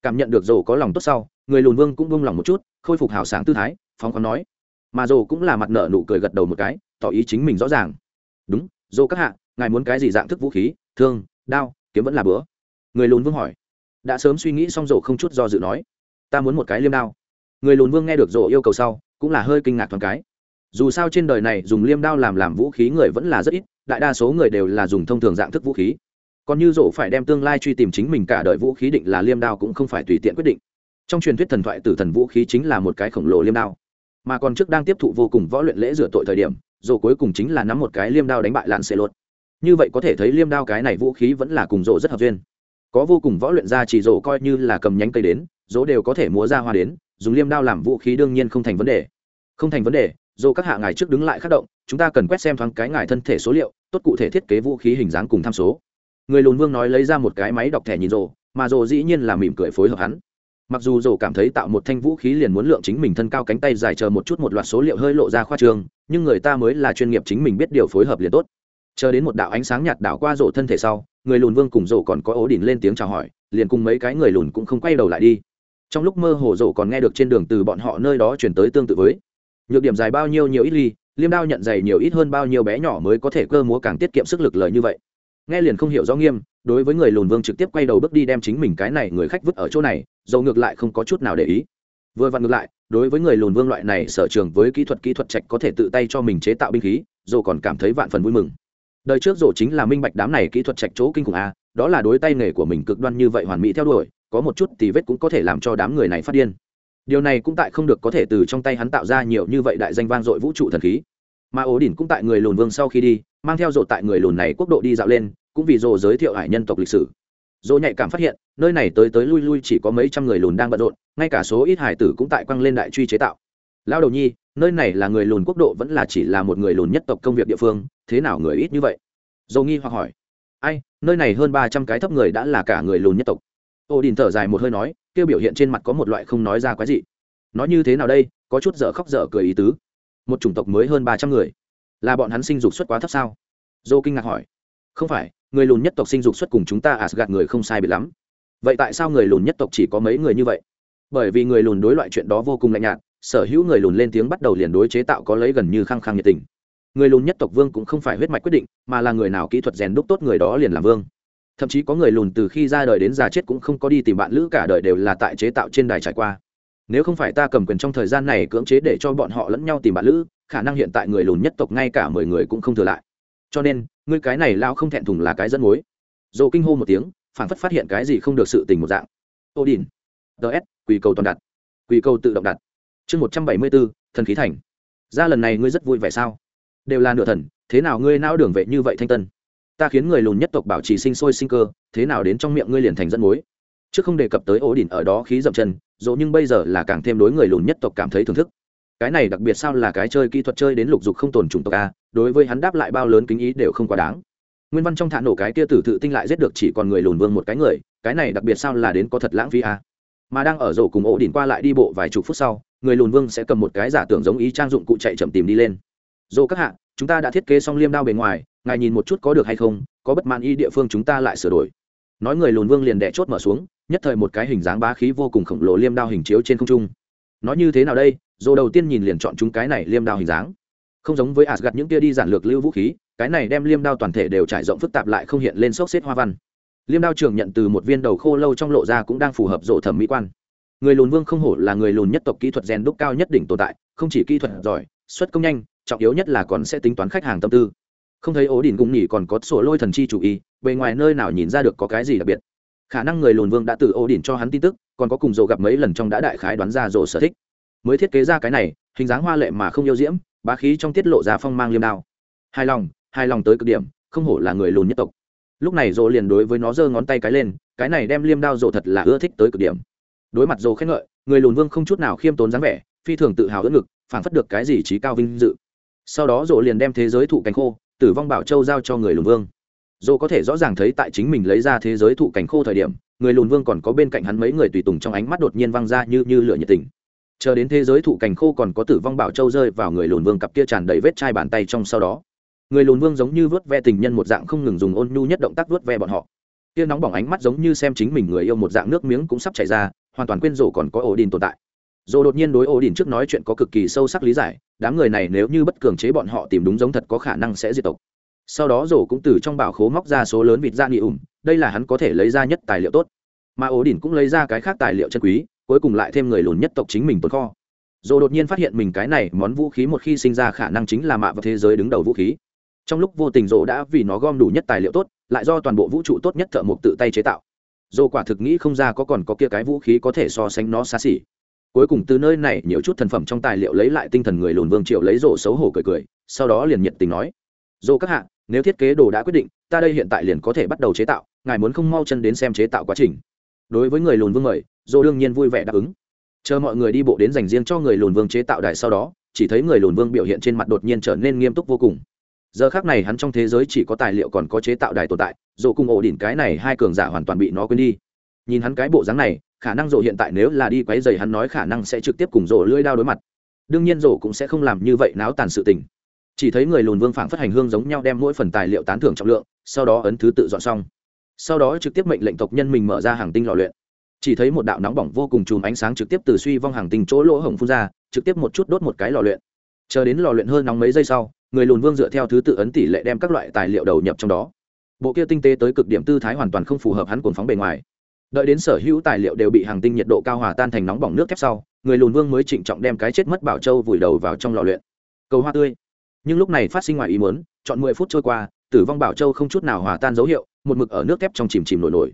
Cảm nhận được dồ có lòng tốt sau, người lùn vương cũng buông lòng một chút, khôi phục hào sáng tư thái, phóng khoáng nói. Mà dồ cũng là mặt nợ nụ cười gật đầu một cái, tỏ ý chính mình rõ ràng. Đúng dồ các hạ, ngài muốn cái gì dạng thức vũ khí, thương, đao, kiếm vẫn là bữa. Người lùn vương hỏi. Đã sớm suy nghĩ xong dồ không chút do dự nói ta muốn một cái liêm đao. Người lùn vương nghe được rộ yêu cầu sau, cũng là hơi kinh ngạc thoáng cái. Dù sao trên đời này dùng liêm đao làm làm vũ khí người vẫn là rất ít, đại đa số người đều là dùng thông thường dạng thức vũ khí. Còn như rộ phải đem tương lai truy tìm chính mình cả đời vũ khí định là liêm đao cũng không phải tùy tiện quyết định. Trong truyền thuyết thần thoại tử thần vũ khí chính là một cái khổng lồ liêm đao. Mà còn trước đang tiếp thụ vô cùng võ luyện lễ rửa tội thời điểm rộ cuối cùng chính là nắm một cái liêm đao đánh bại lạn xệ lột như vậy có thể thấy liêm đao cái này vũ khí vẫn là cùng rộ rất hợp duyên có vô cùng võ luyện ra chỉ rổ coi như là cầm nhánh cây đến rỗ đều có thể múa ra hoa đến, dùng liêm đao làm vũ khí đương nhiên không thành vấn đề. Không thành vấn đề dù các hạ ngài trước đứng lại khắc động, chúng ta cần quét xem thoáng cái ngài thân thể số liệu, tốt cụ thể thiết kế vũ khí hình dáng cùng tham số. Người lùn vương nói lấy ra một cái máy đọc thẻ nhìn rồ mà rồ dĩ nhiên là mỉm cười phối hợp hắn. Mặc dù rồ cảm thấy tạo một thanh vũ khí liền muốn lượng chính mình thân cao cánh tay dài chờ một chút một loạt số liệu hơi lộ ra khoa trương nhưng người ta mới là chuyên nghiệp chính mình biết điều phối hợp liền tốt chờ đến một đạo ánh sáng nhạt đảo qua rổ thân thể sau, người lùn vương cùng rổ còn có ố đỉnh lên tiếng chào hỏi, liền cùng mấy cái người lùn cũng không quay đầu lại đi. Trong lúc mơ hồ rổ còn nghe được trên đường từ bọn họ nơi đó chuyển tới tương tự với, nhược điểm dài bao nhiêu nhiều ít ly, liêm đao nhận dày nhiều ít hơn bao nhiêu bé nhỏ mới có thể cơ múa càng tiết kiệm sức lực lời như vậy. Nghe liền không hiểu rõ nghiêm, đối với người lùn vương trực tiếp quay đầu bước đi đem chính mình cái này người khách vứt ở chỗ này, dầu ngược lại không có chút nào để ý. Vừa vặn ngược lại, đối với người lùn vương loại này sở trường với kỹ thuật kỹ thuật trạch có thể tự tay cho mình chế tạo binh khí dầu còn cảm thấy vạn phần vui mừng đời trước rổ chính là minh bạch đám này kỹ thuật trạch chỗ kinh khủng a, đó là đối tay nghề của mình cực đoan như vậy hoàn mỹ theo đuổi, có một chút thì vết cũng có thể làm cho đám người này phát điên. Điều này cũng tại không được có thể từ trong tay hắn tạo ra nhiều như vậy đại danh vang dội vũ trụ thần khí. Mà ố đỉnh cũng tại người lùn vương sau khi đi, mang theo rổ tại người lùn này quốc độ đi dạo lên, cũng vì rổ giới thiệu hải nhân tộc lịch sử. Rộ nhạy cảm phát hiện, nơi này tới tới lui lui chỉ có mấy trăm người lùn đang bận rộn, ngay cả số ít hải tử cũng tại quăng lên đại truy chế tạo. Lao đầu nhi nơi này là người lùn quốc độ vẫn là chỉ là một người lùn nhất tộc công việc địa phương, thế nào người ít như vậy? Dầu nghi hoặc hỏi. Ai, nơi này hơn ba trăm cái thấp người đã là cả người lùn nhất tộc. Ô đình thở dài một hơi nói, kêu biểu hiện trên mặt có một loại không nói ra quái gì nói như thế nào đây, có chút dở khóc dở cười ý tứ. Một chủng tộc mới hơn ba trăm người. Là bọn hắn sinh dục xuất quá thấp sao? Dô kinh ngạc hỏi. Không phải, người lùn nhất tộc sinh dục xuất cùng chúng ta gạt người không sai biệt lắm. Vậy tại sao người lùn nhất tộc chỉ có mấy người như vậy? Bởi vì người lùn đối loại chuyện đó vô cùng lạnh nhạt sở hữu người lùn lên tiếng bắt đầu liền đối chế tạo có lấy gần như khăng khăng nhiệt tình. Người lùn nhất tộc vương cũng không phải huyết mạch quyết định, mà là người nào kỹ thuật rèn đúc tốt người đó liền làm vương. Thậm chí có người lùn từ khi ra đời đến già chết cũng không có đi tìm bạn lữ cả đời đều là tại chế tạo trên đài trải qua. Nếu không phải ta cầm quyền trong thời gian này cưỡng chế để cho bọn họ lẫn nhau tìm bạn lữ, khả năng hiện tại người lùn nhất tộc ngay cả mười người cũng không thừa lại. Cho nên, ngươi cái này lao không thẹn thùng là cái dẫn mối. Dồ kinh hô một tiếng phản phất phát hiện cái gì không được sự tình một dạng. Ô đình ts quỳ cầu toàn đặt. Quỳ cầu tự động đặt chương một trăm bảy mươi bốn thần khí thành. Ra lần này ngươi rất vui vẻ sao? Đều là nửa thần, thế nào ngươi não đường vệ như vậy thanh tân? Ta khiến người lùn nhất tộc bảo trì sinh sôi sinh cơ, thế nào đến trong miệng ngươi liền thành dẫn mối? Trước không đề cập tới ổ đỉnh ở đó khí dậm chân, dỗ nhưng bây giờ là càng thêm đối người lùn nhất tộc cảm thấy thưởng thức. Cái này đặc biệt sao là cái chơi kỹ thuật chơi đến lục dục không tồn chủng tộc a, đối với hắn đáp lại bao lớn kính ý đều không quá đáng. Nguyên văn trong thả nổ cái kia tử tự tinh lại giết được chỉ còn người lùn vương một cái người, cái này đặc biệt sao là đến có thật lãng phí a. Mà đang ở rổ cùng ổ đỉnh qua lại đi bộ vài chục phút sau người lùn vương sẽ cầm một cái giả tưởng giống ý trang dụng cụ chạy chậm tìm đi lên. Dồ các hạ, chúng ta đã thiết kế xong liêm đao bề ngoài, ngài nhìn một chút có được hay không, có bất mãn y địa phương chúng ta lại sửa đổi. Nói người lùn vương liền đẻ chốt mở xuống, nhất thời một cái hình dáng bá khí vô cùng khổng lồ liêm đao hình chiếu trên không trung. Nói như thế nào đây? Dồ đầu tiên nhìn liền chọn chúng cái này liêm đao hình dáng. Không giống với asgad những tia đi giản lược lưu vũ khí, cái này đem liêm đao toàn thể đều trải rộng phức tạp lại không hiện lên sốc xếp hoa văn. Liêm đao trường nhận từ một viên đầu khô lâu trong lộ ra cũng đang phù hợp rộ thẩm mỹ quan người lùn vương không hổ là người lùn nhất tộc kỹ thuật rèn đúc cao nhất đỉnh tồn tại, không chỉ kỹ thuật giỏi, xuất công nhanh, trọng yếu nhất là còn sẽ tính toán khách hàng tâm tư. Không thấy ố đỉnh cũng nghỉ còn có sổ lôi thần chi chủ ý bề ngoài nơi nào nhìn ra được có cái gì đặc biệt. Khả năng người lùn vương đã từ ố đỉnh cho hắn tin tức, còn có cùng rộ gặp mấy lần trong đã đại khái đoán ra rộ sở thích. Mới thiết kế ra cái này, hình dáng hoa lệ mà không yêu diễm, bá khí trong tiết lộ ra phong mang liêm đao. Hài lòng hài lòng tới cực điểm, không hổ là người lùn nhất tộc. Lúc này rộ liền đối với nó giơ ngón tay cái lên, cái này đem liêm đao rộ thật là ưa thích tới cực điểm đối mặt dồ khen ngợi, người lùn vương không chút nào khiêm tốn dáng vẻ, phi thường tự hào ưỡn ngực, phản phất được cái gì trí cao vinh dự. Sau đó dồ liền đem thế giới thụ cánh khô, tử vong bảo châu giao cho người lùn vương. Dồ có thể rõ ràng thấy tại chính mình lấy ra thế giới thụ cảnh khô thời điểm, người lùn vương còn có bên cạnh hắn mấy người tùy tùng trong ánh mắt đột nhiên văng ra như như lửa nhiệt tình. Chờ đến thế giới thụ cảnh khô còn có tử vong bảo châu rơi vào người lùn vương cặp kia tràn đầy vết chai bàn tay trong sau đó, người lùn vương giống như vớt ve tình nhân một dạng không ngừng dùng ôn nhu nhất động tác vớt ve bọn họ. Kia nóng bỏng ánh mắt giống như xem chính mình người yêu một dạng nước miếng cũng sắp chảy ra hoàn toàn quên rổ còn có ổ đình tồn tại. Dồ đột nhiên đối ổ đình trước nói chuyện có cực kỳ sâu sắc lý giải, đám người này nếu như bất cường chế bọn họ tìm đúng giống thật có khả năng sẽ diệt tộc. Sau đó rổ cũng từ trong bảo khố móc ra số lớn vịt da nghỉ ủng đây là hắn có thể lấy ra nhất tài liệu tốt. Mà ổ đình cũng lấy ra cái khác tài liệu chân quý, cuối cùng lại thêm người lùn nhất tộc chính mình tồn kho. Dồ đột nhiên phát hiện mình cái này món vũ khí một khi sinh ra khả năng chính là mạ vào thế giới đứng đầu vũ khí. Trong lúc vô tình rổ đã vì nó gom đủ nhất tài liệu tốt, lại do toàn bộ vũ trụ tốt nhất thợ mộc tự tay chế tạo dồ quả thực nghĩ không ra có còn có kia cái vũ khí có thể so sánh nó xa xỉ. Cuối cùng từ nơi này nhiều chút thần phẩm trong tài liệu lấy lại tinh thần người lùn vương triệu lấy rổ xấu hổ cười cười, sau đó liền nhiệt tình nói dồ các hạ, nếu thiết kế đồ đã quyết định, ta đây hiện tại liền có thể bắt đầu chế tạo, ngài muốn không mau chân đến xem chế tạo quá trình. Đối với người lùn vương mời dồ đương nhiên vui vẻ đáp ứng. Chờ mọi người đi bộ đến dành riêng cho người lùn vương chế tạo đài sau đó, chỉ thấy người lùn vương biểu hiện trên mặt đột nhiên trở nên nghiêm túc vô cùng giờ khác này hắn trong thế giới chỉ có tài liệu còn có chế tạo đài tồn tại dồ cùng ổ đỉnh cái này hai cường giả hoàn toàn bị nó quên đi. Nhìn hắn cái bộ dáng này, khả năng dồ hiện tại nếu là đi quấy dày hắn nói khả năng sẽ trực tiếp cùng dồ lưỡi đao đối mặt. Đương nhiên dồ cũng sẽ không làm như vậy náo tàn sự tình. Chỉ thấy người lùn vương phảng phất hành hương giống nhau đem mỗi phần tài liệu tán thưởng trọng lượng, sau đó ấn thứ tự dọn xong. Sau đó trực tiếp mệnh lệnh tộc nhân mình mở ra hàng tinh lò luyện. Chỉ thấy một đạo nóng bỏng vô cùng chùm ánh sáng trực tiếp từ suy vong hàng tinh chỗ lỗ hổng phun ra, trực tiếp một chút đốt một cái lò luyện. Chờ đến lò luyện hơn nóng mấy giây sau người lùn vương dựa theo thứ tự ấn tỷ lệ đem các loại tài liệu đầu nhập trong đó. Bộ kia tinh tế tới cực điểm tư thái hoàn toàn không phù hợp hắn cuồng phóng bề ngoài. Đợi đến sở hữu tài liệu đều bị hàng tinh nhiệt độ cao hòa tan thành nóng bỏng nước thép sau, người lùn vương mới trịnh trọng đem cái chết mất bảo châu vùi đầu vào trong lò luyện. Cầu hoa tươi. Nhưng lúc này phát sinh ngoài ý muốn, chọn mười phút trôi qua, tử vong bảo châu không chút nào hòa tan dấu hiệu, một mực ở nước thép trong chìm chìm nổi nổi.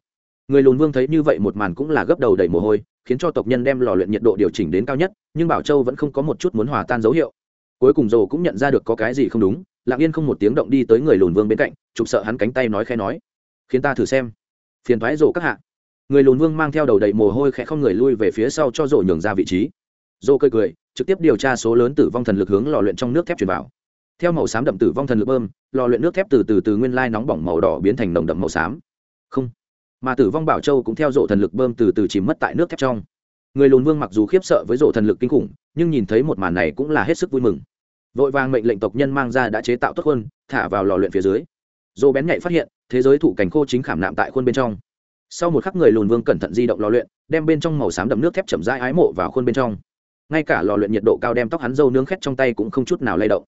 Người lùn vương thấy như vậy một màn cũng là gấp đầu đầy mồ hôi, khiến cho tộc nhân đem lò luyện nhiệt độ điều chỉnh đến cao nhất, nhưng bảo châu vẫn không có một chút muốn hòa tan dấu hiệu cuối cùng rồ cũng nhận ra được có cái gì không đúng, lặng yên không một tiếng động đi tới người lùn vương bên cạnh, chụp sợ hắn cánh tay nói khẽ nói. Khiến ta thử xem. Phiền thoái rồ các hạ. Người lùn vương mang theo đầu đầy mồ hôi khẽ không người lui về phía sau cho rồ nhường ra vị trí. Rồ cười cười, trực tiếp điều tra số lớn tử vong thần lực hướng lò luyện trong nước thép truyền vào. Theo màu xám đậm tử vong thần lực bơm, lò luyện nước thép từ từ từ nguyên lai nóng bỏng màu đỏ biến thành nồng đậm màu xám. Không. Mà tử vong bảo châu cũng theo rộ thần lực bơm từ từ chìm mất tại nước thép trong người lùn vương mặc dù khiếp sợ với rộ thần lực kinh khủng, nhưng nhìn thấy một màn này cũng là hết sức vui mừng. Vội vàng mệnh lệnh tộc nhân mang ra đã chế tạo tốt hơn thả vào lò luyện phía dưới. Dô bén nhạy phát hiện, thế giới thụ cảnh khô chính khảm nạm tại khuôn bên trong. Sau một khắc người lùn vương cẩn thận di động lò luyện, đem bên trong màu xám đậm nước thép chậm rãi ái mộ vào khuôn bên trong. Ngay cả lò luyện nhiệt độ cao đem tóc hắn dâu nướng khét trong tay cũng không chút nào lay động.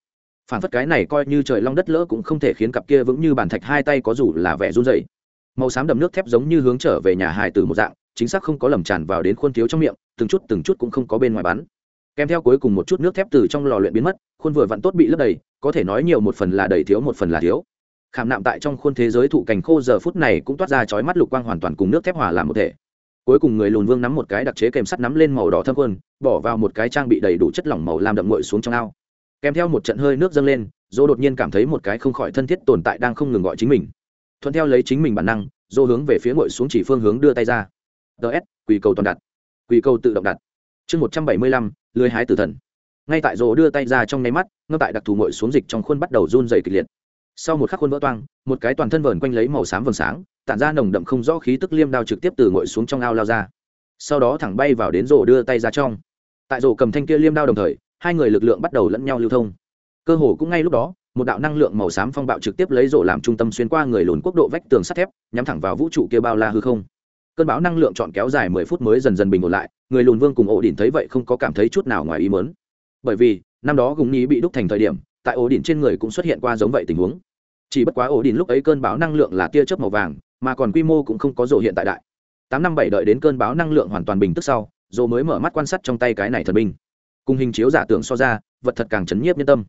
Phản phất cái này coi như trời long đất lỡ cũng không thể khiến cặp kia vững như bàn thạch hai tay có dù là vẻ run dày màu xám đậm nước thép giống như hướng trở về nhà hài từ một dạng chính xác không có lầm tràn vào đến khuôn thiếu trong miệng, từng chút từng chút cũng không có bên ngoài bắn. Kèm theo cuối cùng một chút nước thép từ trong lò luyện biến mất, khuôn vừa vặn tốt bị lấp đầy, có thể nói nhiều một phần là đầy thiếu một phần là thiếu. Khảm nạm tại trong khuôn thế giới thụ cành khô giờ phút này cũng toát ra chói mắt lục quang hoàn toàn cùng nước thép hòa làm một thể. Cuối cùng người lùn vương nắm một cái đặc chế kèm sắt nắm lên màu đỏ thâm hơn bỏ vào một cái trang bị đầy đủ chất lỏng màu làm đậm nguội xuống trong ao. Kèm theo một trận hơi nước dâng lên, dỗ đột nhiên cảm thấy một cái không khỏi thân thiết tồn tại đang không ngừng gọi chính mình. Thuận theo lấy chính mình bản năng, dỗ hướng về phía nguội xuống chỉ phương hướng đưa tay ra ts quỳ cầu toàn đặt. Quỳ cầu tự động đặt. Chương một trăm bảy mươi lăm lưới hái tử thần. Ngay tại rỗ đưa tay ra trong nháy mắt, ngâm tại đặc thù ngội xuống dịch trong khuôn bắt đầu run dày kịch liệt. Sau một khắc khuôn vỡ toang, một cái toàn thân vờn quanh lấy màu xám vầng sáng, tản ra nồng đậm không rõ khí tức liêm đao trực tiếp từ ngội xuống trong ao lao ra. Sau đó thẳng bay vào đến rổ đưa tay ra trong. Tại rổ cầm thanh kia liêm đao đồng thời, hai người lực lượng bắt đầu lẫn nhau lưu thông. Cơ hồ cũng ngay lúc đó, một đạo năng lượng màu xám phong bạo trực tiếp lấy rổ làm trung tâm xuyên qua người lùn quốc độ vách tường sắt thép, nhắm thẳng vào vũ trụ kia bao la hư không cơn bão năng lượng chọn kéo dài mười phút mới dần dần bình ổn lại, người lùn vương cùng ổ đỉnh thấy vậy không có cảm thấy chút nào ngoài ý mớn bởi vì, năm đó gùng nhí bị đúc thành thời điểm, tại ổ đỉnh trên người cũng xuất hiện qua giống vậy tình huống. Chỉ bất quá ổ đỉnh lúc ấy cơn bão năng lượng là tia chớp màu vàng, mà còn quy mô cũng không có rổ hiện tại đại. Tám năm bảy đợi đến cơn bão năng lượng hoàn toàn bình tức sau rổ mới mở mắt quan sát trong tay cái này thần binh. Cùng hình chiếu giả tưởng so ra, vật thật càng chấn nhiếp nhân tâm.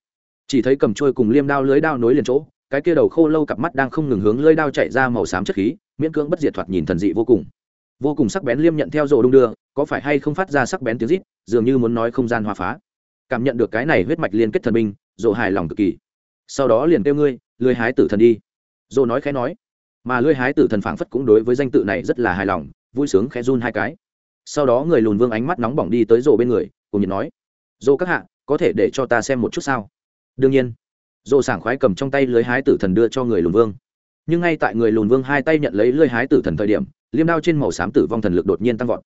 Chỉ thấy cầm trôi cùng liêm đao lưới đao nối liền chỗ, cái kia đầu khô lâu cặp mắt đang không ngừng hướng lưới đao chạy ra màu xám chất khí, miễn cưỡng bất diệt thoạt nhìn thần dị vô cùng vô cùng sắc bén liêm nhận theo rồ đung đưa, có phải hay không phát ra sắc bén tiếng rít, dường như muốn nói không gian hòa phá. Cảm nhận được cái này huyết mạch liên kết thần minh rồ hài lòng cực kỳ. Sau đó liền kêu ngươi lưới hái tử thần đi. Rồ nói khẽ nói, mà lưới hái tử thần phảng phất cũng đối với danh tự này rất là hài lòng, vui sướng khẽ run hai cái. Sau đó người lùn vương ánh mắt nóng bỏng đi tới rồ bên người, cùng nhìn nói rồ các hạ, có thể để cho ta xem một chút sao? Đương nhiên. Rồ sảng khoái cầm trong tay lưới hái tử thần đưa cho người lùn vương. Nhưng ngay tại người lùn vương hai tay nhận lấy lưới hái tử thần thời điểm liêm đao trên màu xám tử vong thần lực đột nhiên tăng vọt.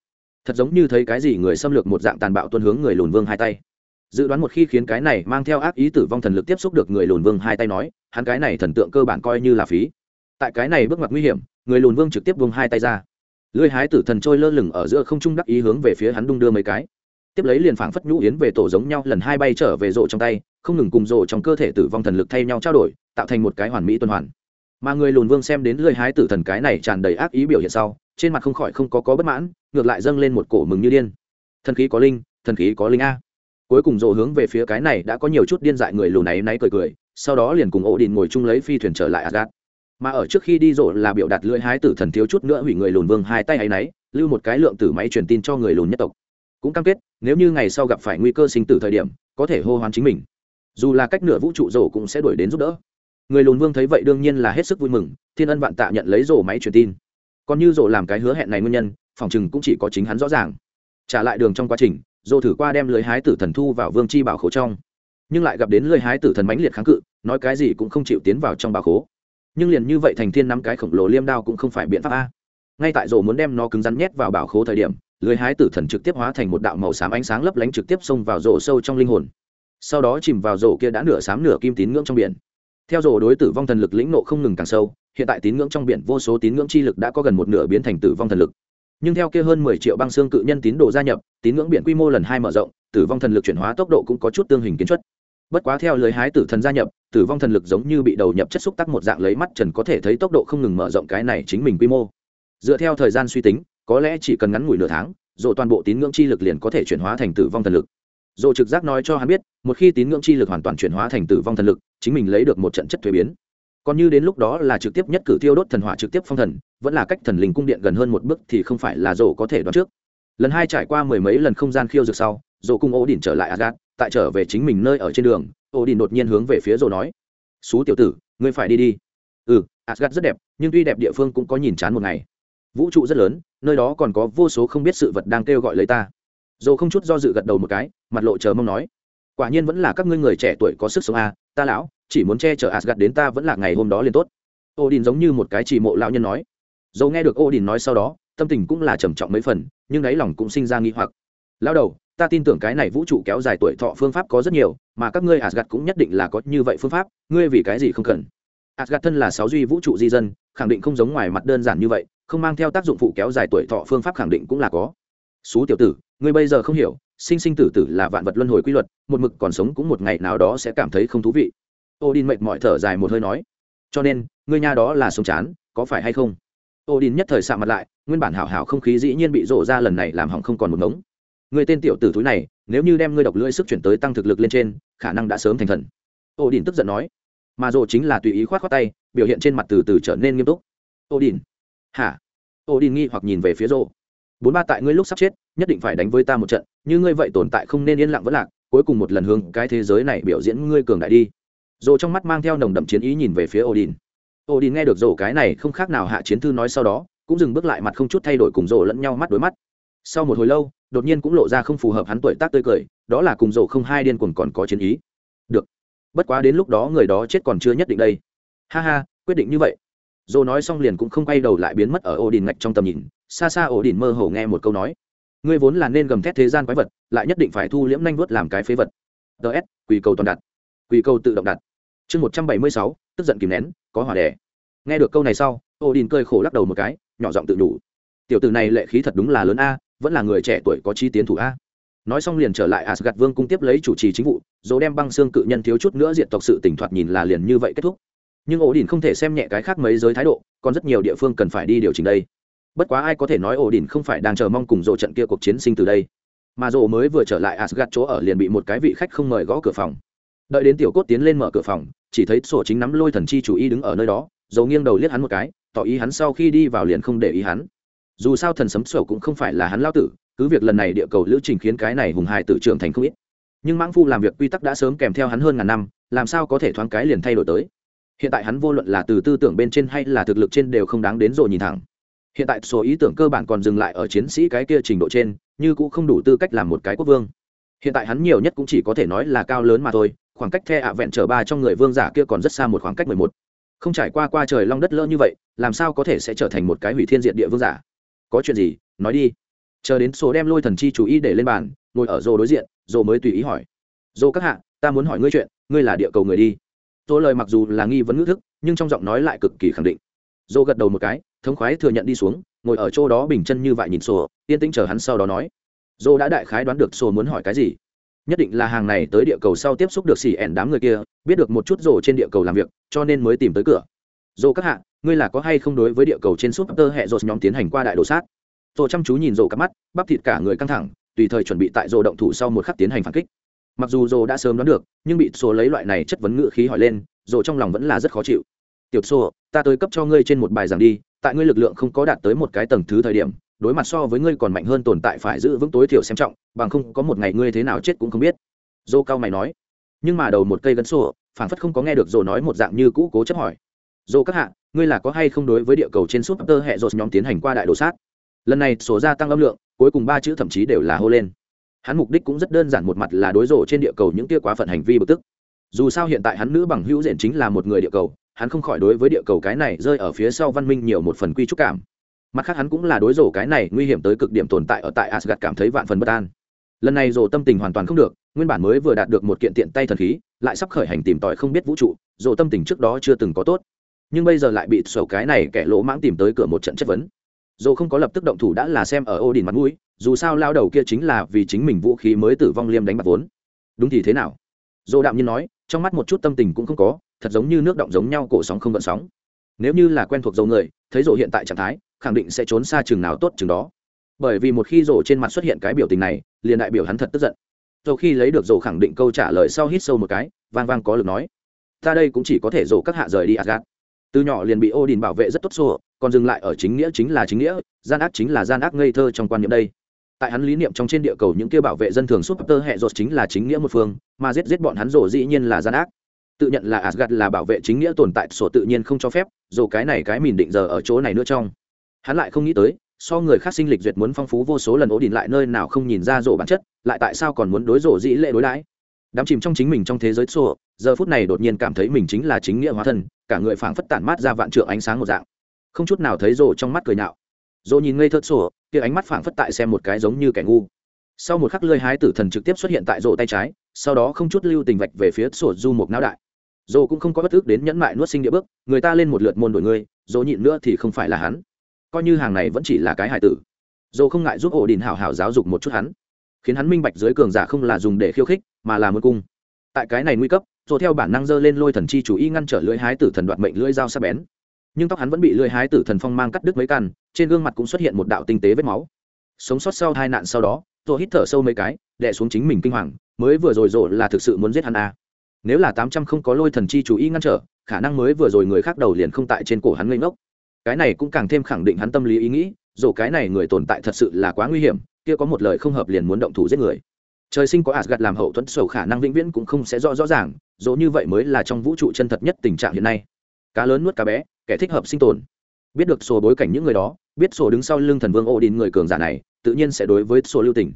Thật giống như thấy cái gì người xâm lược một dạng tàn bạo tuân hướng người lùn vương hai tay. Dự đoán một khi khiến cái này mang theo ác ý tử vong thần lực tiếp xúc được người lùn vương hai tay nói, hắn cái này thần tượng cơ bản coi như là phí. Tại cái này bước ngoặt nguy hiểm, người lùn vương trực tiếp vung hai tay ra. Lưới hái tử thần trôi lơ lửng ở giữa không trung đắc ý hướng về phía hắn đung đưa mấy cái. Tiếp lấy liền phảng phất nhũ yến về tổ giống nhau, lần hai bay trở về rộ trong tay, không ngừng cùng rộ trong cơ thể tử vong thần lực thay nhau trao đổi, tạo thành một cái hoàn mỹ tuần hoàn mà người lùn vương xem đến lười hái tử thần cái này tràn đầy ác ý biểu hiện sau trên mặt không khỏi không có có bất mãn ngược lại dâng lên một cổ mừng như điên thần khí có linh thần khí có linh a cuối cùng rộ hướng về phía cái này đã có nhiều chút điên dại người lùn này nay cười cười sau đó liền cùng ổ đình ngồi chung lấy phi thuyền trở lại Asgard. Mà ở trước khi đi rộ là biểu đạt lưỡi hái tử thần thiếu chút nữa hủy người lùn vương hai tay ấy nấy, lưu một cái lượng tử máy truyền tin cho người lùn nhất tộc. Cũng cam kết, nếu như ngày sau gặp phải nguy cơ sinh tử thời điểm, có thể hô hoán chính mình. Dù là cách nửa vũ trụ rộ cũng sẽ đuổi đến giúp đỡ. Người lùn vương thấy vậy đương nhiên là hết sức vui mừng, thiên ân vạn tạ nhận lấy rổ máy truyền tin. Còn như rổ làm cái hứa hẹn này nguyên nhân, phòng chừng cũng chỉ có chính hắn rõ ràng. Trả lại đường trong quá trình, rổ thử qua đem lưới hái tử thần thu vào vương chi bảo khố trong. Nhưng lại gặp đến lưới hái tử thần mãnh liệt kháng cự nói cái gì cũng không chịu tiến vào trong bảo khố. Nhưng liền như vậy thành thiên nắm cái khổng lồ liêm đao cũng không phải biện pháp a. Ngay tại rổ muốn đem nó cứng rắn nhét vào bảo khố thời điểm lưới hái tử thần trực tiếp hóa thành một đạo màu xám ánh sáng lấp lánh trực tiếp xông vào rổ sâu trong linh hồn. Sau đó chìm vào rổ kia đã nửa xám nửa kim tín ngưỡng trong biển theo rổ đối tử vong thần lực lĩnh nộ không ngừng càng sâu, hiện tại tín ngưỡng trong biển vô số tín ngưỡng chi lực đã có gần một nửa biến thành tử vong thần lực. Nhưng theo kia hơn mười triệu băng xương cự nhân tín đồ gia nhập, tín ngưỡng biển quy mô lần hai mở rộng, tử vong thần lực chuyển hóa tốc độ cũng có chút tương hình kiến chất bất quá theo lời hái tử thần gia nhập, tử vong thần lực giống như bị đầu nhập chất xúc tác một dạng lấy mắt trần có thể thấy tốc độ không ngừng mở rộng cái này chính mình quy mô. Dựa theo thời gian suy tính, có lẽ chỉ cần ngắn ngủi nửa tháng, dồ toàn bộ tín ngưỡng chi lực liền có thể chuyển hóa thành tử vong thần lực dồ trực giác nói cho hắn biết, một khi tín ngưỡng chi lực hoàn toàn chuyển hóa thành tử vong thần lực, chính mình lấy được một trận chất thuế biến. Còn như đến lúc đó là trực tiếp nhất cử tiêu đốt thần hỏa trực tiếp phong thần, vẫn là cách thần linh cung điện gần hơn một bước thì không phải là dồ có thể đoán trước. Lần hai trải qua mười mấy lần không gian khiêu dược sau dồ cùng ô đỉnh trở lại agat tại trở về chính mình nơi ở trên đường ô đỉnh đột nhiên hướng về phía dồ nói, xú tiểu tử, ngươi phải đi đi. Ừ asgad rất đẹp, nhưng tuy đẹp địa phương cũng có nhìn chán một ngày. Vũ trụ rất lớn, nơi đó còn có vô số không biết sự vật đang kêu gọi lấy ta dồ không chút do dự gật đầu một cái mặt lộ chờ mong nói quả nhiên vẫn là các ngươi người trẻ tuổi có sức sống a à, ta lão chỉ muốn che chở asgad đến ta vẫn là ngày hôm đó liền tốt. Odin giống như một cái chỉ mộ lão nhân nói. Dầu nghe được odin nói sau đó tâm tình cũng là trầm trọng mấy phần nhưng đáy lòng cũng sinh ra nghi hoặc. Lão đầu ta tin tưởng cái này vũ trụ kéo dài tuổi thọ phương pháp có rất nhiều mà các ngươi asgad cũng nhất định là có như vậy phương pháp ngươi vì cái gì không cần? Asgad thân là sáu duy vũ trụ di dân khẳng định không giống ngoài mặt đơn giản như vậy không mang theo tác dụng phụ kéo dài tuổi thọ phương pháp khẳng định cũng là có. Xú tiểu tử ngươi bây giờ không hiểu, sinh sinh tử tử là vạn vật luân hồi quy luật, một mực còn sống cũng một ngày nào đó sẽ cảm thấy không thú vị. Odin mệt mỏi thở dài một hơi nói. Cho nên, ngươi nha đó là sống chán, có phải hay không? Odin nhất thời sạ mặt lại, nguyên bản hảo hảo không khí dĩ nhiên bị rộ ra lần này làm hỏng không còn một ngống. Người tên tiểu tử túi này, nếu như đem ngươi độc lưỡi sức chuyển tới tăng thực lực lên trên, khả năng đã sớm thành thần. Odin tức giận nói. Mà rộ chính là tùy ý khoát khoát tay, biểu hiện trên mặt từ từ trở nên nghiêm túc. Odin. Hả? Odin nghi hoặc nhìn về phía rộ bốn ba tại ngươi lúc sắp chết, nhất định phải đánh với ta một trận, như ngươi vậy tồn tại không nên yên lặng vẫn lạc, cuối cùng một lần hướng cái thế giới này biểu diễn ngươi cường đại đi. Dồ trong mắt mang theo nồng đậm chiến ý nhìn về phía odin. Odin nghe được dồ cái này không khác nào hạ chiến thư nói sau đó, cũng dừng bước lại mặt không chút thay đổi cùng dồ lẫn nhau mắt đối mắt. Sau một hồi lâu, đột nhiên cũng lộ ra không phù hợp hắn tuổi tác tươi cười, đó là cùng dồ không hai điên cuồng còn có chiến ý. Được, bất quá đến lúc đó người đó chết còn chưa nhất định đây. Ha ha, quyết định như vậy dồ nói xong liền cũng không quay đầu lại biến mất ở ổ đình ngạch trong tầm nhìn, xa xa ổ đình mơ hồ nghe một câu nói. Ngươi vốn là nên gầm thét thế gian quái vật, lại nhất định phải thu liễm nanh vớt làm cái phế vật. Ts quỳ cầu toàn đặt. Quỳ cầu tự động đặt. Chương một trăm bảy mươi sáu, tức giận kìm nén, có hỏa đẻ. Nghe được câu này sau ổ đình cơi khổ lắc đầu một cái, nhỏ giọng tự đủ tiểu tử này lệ khí thật đúng là lớn a, vẫn là người trẻ tuổi có chi tiến thủ a. Nói xong liền trở lại asgad vương cung tiếp lấy chủ trì chính vụ, dỗ đem băng xương cự nhân thiếu chút nữa diện tộc sự tỉnh thoạt nhìn là liền như vậy kết thúc nhưng ổ đỉnh không thể xem nhẹ cái khác mấy giới thái độ, còn rất nhiều địa phương cần phải đi điều chỉnh đây. Bất quá ai có thể nói ổ đỉnh không phải đang chờ mong cùng dỗ trận kia cuộc chiến sinh từ đây. Mà dỗ mới vừa trở lại asgad chỗ ở liền bị một cái vị khách không mời gõ cửa phòng. Đợi đến tiểu cốt tiến lên mở cửa phòng, chỉ thấy sổ chính nắm lôi thần chi chủ y đứng ở nơi đó, dầu nghiêng đầu liếc hắn một cái, tỏ ý hắn sau khi đi vào liền không để ý hắn. Dù sao thần sấm sổ cũng không phải là hắn lao tử, cứ việc lần này địa cầu lữ trình khiến cái này hùng hài tự trưởng thành không ít. Nhưng mãng phu làm việc quy tắc đã sớm kèm theo hắn hơn ngàn năm, làm sao có thể thoáng cái liền thay đổi tới? Hiện tại hắn vô luận là từ tư tưởng bên trên hay là thực lực trên đều không đáng đến rồi nhìn thẳng. Hiện tại số ý tưởng cơ bản còn dừng lại ở chiến sĩ cái kia trình độ trên, như cũng không đủ tư cách làm một cái quốc vương. Hiện tại hắn nhiều nhất cũng chỉ có thể nói là cao lớn mà thôi, khoảng cách the ạ vẹn trở ba trong người vương giả kia còn rất xa một khoảng cách mười một. Không trải qua qua trời long đất lỡ như vậy, làm sao có thể sẽ trở thành một cái hủy thiên diện địa vương giả? Có chuyện gì? Nói đi. Chờ đến số đem lôi thần chi chú ý để lên bàn, ngồi ở rô đối diện rô mới tùy ý hỏi. Rô các hạ, ta muốn hỏi ngươi chuyện, ngươi là địa cầu người đi tôi lời mặc dù là nghi vấn ngữ thức, nhưng trong giọng nói lại cực kỳ khẳng định. Dô gật đầu một cái, thống khoái thừa nhận đi xuống, ngồi ở chỗ đó bình chân như vậy nhìn sổ, yên tĩnh chờ hắn sau đó nói. Dô đã đại khái đoán được sổ muốn hỏi cái gì. Nhất định là hàng này tới địa cầu sau tiếp xúc được xỉ ẻn đám người kia, biết được một chút rổ trên địa cầu làm việc, cho nên mới tìm tới cửa. Dô các hạ, ngươi là có hay không đối với địa cầu trên súp tơ hệ dột nhóm tiến hành qua đại đồ sát? Dô chăm chú nhìn rồ cắp mắt, bắp thịt cả người căng thẳng, tùy thời chuẩn bị tại Dô động thủ sau một khắc tiến hành phản kích mặc dù rồ đã sớm đoán được, nhưng bị số lấy loại này chất vấn ngựa khí hỏi lên rồ trong lòng vẫn là rất khó chịu. Tiểu xô ta tới cấp cho ngươi trên một bài giảng đi, tại ngươi lực lượng không có đạt tới một cái tầng thứ thời điểm, đối mặt so với ngươi còn mạnh hơn tồn tại phải giữ vững tối thiểu xem trọng, bằng không có một ngày ngươi thế nào chết cũng không biết. Dô cao mày nói. Nhưng mà đầu một cây gân sổ phảng phất không có nghe được dô nói một dạng như cũ cố chấp hỏi. Dô các hạ, ngươi là có hay không đối với địa cầu trên súp tơ hệ dột nhóm tiến hành qua đại đồ sát? Lần này số gia tăng âm lượng, cuối cùng ba chữ thậm chí đều là hô lên hắn mục đích cũng rất đơn giản một mặt là đối rộ trên địa cầu những tia quá phận hành vi bực tức. Dù sao hiện tại hắn nữ bằng hữu diện chính là một người địa cầu, hắn không khỏi đối với địa cầu cái này rơi ở phía sau văn minh nhiều một phần quy trúc cảm. Mặt khác hắn cũng là đối rổ cái này nguy hiểm tới cực điểm tồn tại ở tại asgad cảm thấy vạn phần bất an. Lần này rổ tâm tình hoàn toàn không được, nguyên bản mới vừa đạt được một kiện tiện tay thần khí, lại sắp khởi hành tìm tòi không biết vũ trụ, rổ tâm tình trước đó chưa từng có tốt. Nhưng bây giờ lại bị sổ cái này kẻ lỗ mãng tìm tới cửa một trận chất vấn dồ không có lập tức động thủ đã là xem ở ô đình mặt mũi, dù sao lao đầu kia chính là vì chính mình vũ khí mới tử vong liêm đánh bạc vốn. Đúng thì thế nào? Dồ đạm nhiên nói, trong mắt một chút tâm tình cũng không có, thật giống như nước động giống nhau, cổ sóng không gợn sóng. Nếu như là quen thuộc dầu người, thấy rổ hiện tại trạng thái, khẳng định sẽ trốn xa chừng nào tốt chừng đó. Bởi vì một khi rổ trên mặt xuất hiện cái biểu tình này, liền đại biểu hắn thật tức giận. Sau khi lấy được rổ khẳng định câu trả lời sau hít sâu một cái, vang vang có lực nói, ta đây cũng chỉ có thể rổ các hạ rời đi ạt gạt từ nhỏ liền bị ô đình bảo vệ rất tốt xô, còn dừng lại ở chính nghĩa chính là chính nghĩa, gian ác chính là gian ác ngây thơ trong quan niệm đây. Tại hắn lý niệm trong trên địa cầu những kia bảo vệ dân thường súp tơ hệ rột chính là chính nghĩa một phương, mà giết giết bọn hắn rổ dĩ nhiên là gian ác. Tự nhận là asgad là bảo vệ chính nghĩa tồn tại, sổ tự nhiên không cho phép, dù cái này cái mìn định giờ ở chỗ này nữa trong. Hắn lại không nghĩ tới, so người khác sinh lịch duyệt muốn phong phú vô số lần ố đình lại nơi nào không nhìn ra rổ bản chất, lại tại sao còn muốn đối rổ dĩ lệ đối đãi? Đám chìm trong chính mình trong thế giới xô, giờ phút này đột nhiên cảm thấy mình chính là chính nghĩa hóa thân, cả người phảng phất tản mát ra vạn trượng ánh sáng một dạng. Không chút nào thấy rồ trong mắt cười nhạo rồ nhìn ngây thớt xô, kia ánh mắt phảng phất tại xem một cái giống như kẻ ngu. Sau một khắc lơi hái tử thần trực tiếp xuất hiện tại rồ tay trái, sau đó không chút lưu tình vạch về phía sổ du một não đại. Dồ cũng không có bất ước đến nhẫn mại nuốt sinh địa bước, người ta lên một lượt môn đổi ngươi dồ nhịn nữa thì không phải là hắn. Coi như hàng này vẫn chỉ là cái hải tử. Dồ không ngại giúp ổ đình hảo hảo giáo dục một chút hắn khiến hắn minh bạch dưới cường giả không là dùng để khiêu khích, mà là muốn cung. Tại cái này nguy cấp, rồi theo bản năng dơ lên lôi thần chi chủ y ngăn trở lưỡi hái tử thần đoạt mệnh lưỡi dao sắc bén. Nhưng tóc hắn vẫn bị lưỡi hái tử thần phong mang cắt đứt mấy căn, trên gương mặt cũng xuất hiện một đạo tinh tế vết máu. Sống sót sau hai nạn sau đó, rồi hít thở sâu mấy cái, đè xuống chính mình kinh hoàng, mới vừa rồi rộ là thực sự muốn giết hắn à. nếu là tám trăm không có lôi thần chi chủ y ngăn trở, khả năng mới vừa rồi người khác đầu liền không tại trên cổ hắn ngây ngốc. Cái này cũng càng thêm khẳng định hắn tâm lý ý nghĩ dù cái này người tồn tại thật sự là quá nguy hiểm kia có một lời không hợp liền muốn động thủ giết người. Trời sinh có Asgard làm hậu thuẫn, sầu khả năng vĩnh viễn cũng không sẽ rõ rõ ràng, dỗ như vậy mới là trong vũ trụ chân thật nhất tình trạng hiện nay. Cá lớn nuốt cá bé, kẻ thích hợp sinh tồn. Biết được sổ bối cảnh những người đó, biết sổ đứng sau lưng thần vương ô đình người cường giả này, tự nhiên sẽ đối với sổ lưu tình.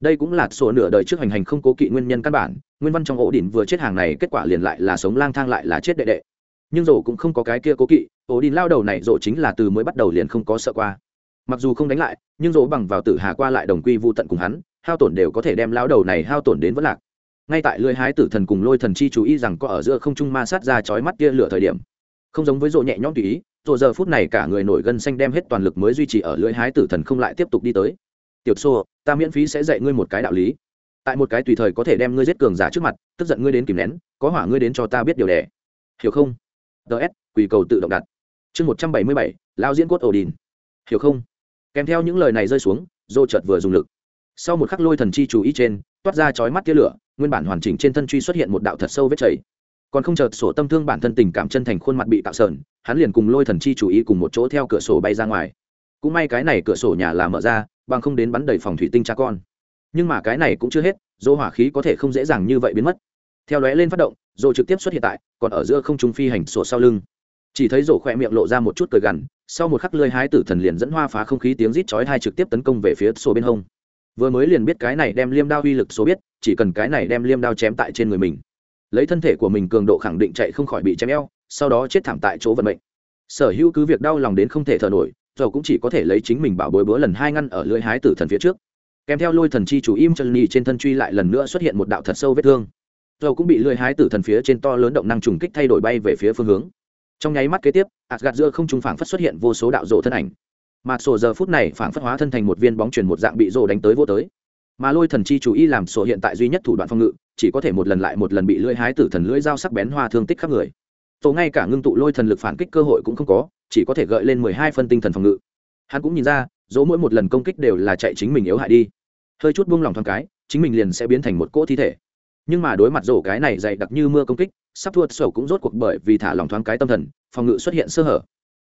Đây cũng là sổ nửa đời trước hành hành không cố kỵ nguyên nhân căn bản, nguyên văn trong ổ đỉnh vừa chết hàng này kết quả liền lại là sống lang thang lại là chết đệ đệ. Nhưng rổ cũng không có cái kia cố kỵ ổ đỉnh lao đầu này rổ chính là từ mới bắt đầu liền không có sợ qua mặc dù không đánh lại, nhưng dỗ bằng vào tử hà qua lại đồng quy vô tận cùng hắn, hao tổn đều có thể đem lao đầu này hao tổn đến vất lạc. Ngay tại lưỡi hái tử thần cùng lôi thần chi chú ý rằng có ở giữa không trung ma sát ra chói mắt kia lửa thời điểm, không giống với dỗ nhẹ nhõm tùy ý, dỗ giờ phút này cả người nổi gân xanh đem hết toàn lực mới duy trì ở lưỡi hái tử thần không lại tiếp tục đi tới. Tiểu xô ta miễn phí sẽ dạy ngươi một cái đạo lý. Tại một cái tùy thời có thể đem ngươi giết cường giả trước mặt, tức giận ngươi đến kìm nén, có hỏa ngươi đến cho ta biết điều đẻ. Hiểu không? Ts quỳ cầu tự động đặt. Chương một trăm bảy mươi bảy lao diễn cốt ổ đình hiểu không? Kèm theo những lời này rơi xuống, dô chợt vừa dùng lực. Sau một khắc lôi thần chi chú ý trên, toát ra chói mắt tia lửa, nguyên bản hoàn chỉnh trên thân truy xuất hiện một đạo thật sâu vết chảy. Còn không chợt, sổ tâm thương bản thân tình cảm chân thành khuôn mặt bị tạo sờn, hắn liền cùng lôi thần chi chú ý cùng một chỗ theo cửa sổ bay ra ngoài. Cũng may cái này cửa sổ nhà là mở ra, bằng không đến bắn đầy phòng thủy tinh cha con. Nhưng mà cái này cũng chưa hết, dô hỏa khí có thể không dễ dàng như vậy biến mất. Theo lóe lên phát động, dô trực tiếp xuất hiện tại, còn ở giữa không trung phi hành sổ sau lưng. Chỉ thấy rổ khỏe miệng lộ ra một chút cười gằn sau một khắc lơi hái tử thần liền dẫn hoa phá không khí tiếng rít chói hai trực tiếp tấn công về phía sổ bên hông. Vừa mới liền biết cái này đem liêm đao uy lực số biết, chỉ cần cái này đem liêm đao chém tại trên người mình. Lấy thân thể của mình cường độ khẳng định chạy không khỏi bị chém eo, sau đó chết thảm tại chỗ vận mệnh. Sở hữu cứ việc đau lòng đến không thể thở nổi dầu cũng chỉ có thể lấy chính mình bảo bối bữa lần hai ngăn ở lưỡi hái tử thần phía trước. Kèm theo lôi thần chi chủ im chân nhì trên thân truy lại lần nữa xuất hiện một đạo thật sâu vết thương. Dầu cũng bị lưỡi hái tử thần phía trên to lớn động năng trùng kích thay đổi bay về phía phương hướng. Trong nháy mắt kế tiếp Asgard gạt giữa không trung phảng phất xuất hiện vô số đạo rồ thân ảnh. Mà sổ giờ phút này phảng phất hóa thân thành một viên bóng truyền một dạng bị rồ đánh tới vô tới. Mà lôi thần chi chủ y làm sổ hiện tại duy nhất thủ đoạn phòng ngự, chỉ có thể một lần lại một lần bị lưỡi hái tử thần lưỡi dao sắc bén hoa thương tích khắp người. Tổ ngay cả ngưng tụ lôi thần lực phản kích cơ hội cũng không có, chỉ có thể gợi lên mười hai phân tinh thần phòng ngự. Hắn cũng nhìn ra, dỗ mỗi một lần công kích đều là chạy chính mình yếu hại đi. Hơi chút buông lòng thoáng cái, chính mình liền sẽ biến thành một cỗ thi thể. Nhưng mà đối mặt rổ cái này dày đặc như mưa công kích sắp thua sổ cũng rốt cuộc bởi vì thả lòng thoáng cái tâm thần, phòng ngự xuất hiện sơ hở.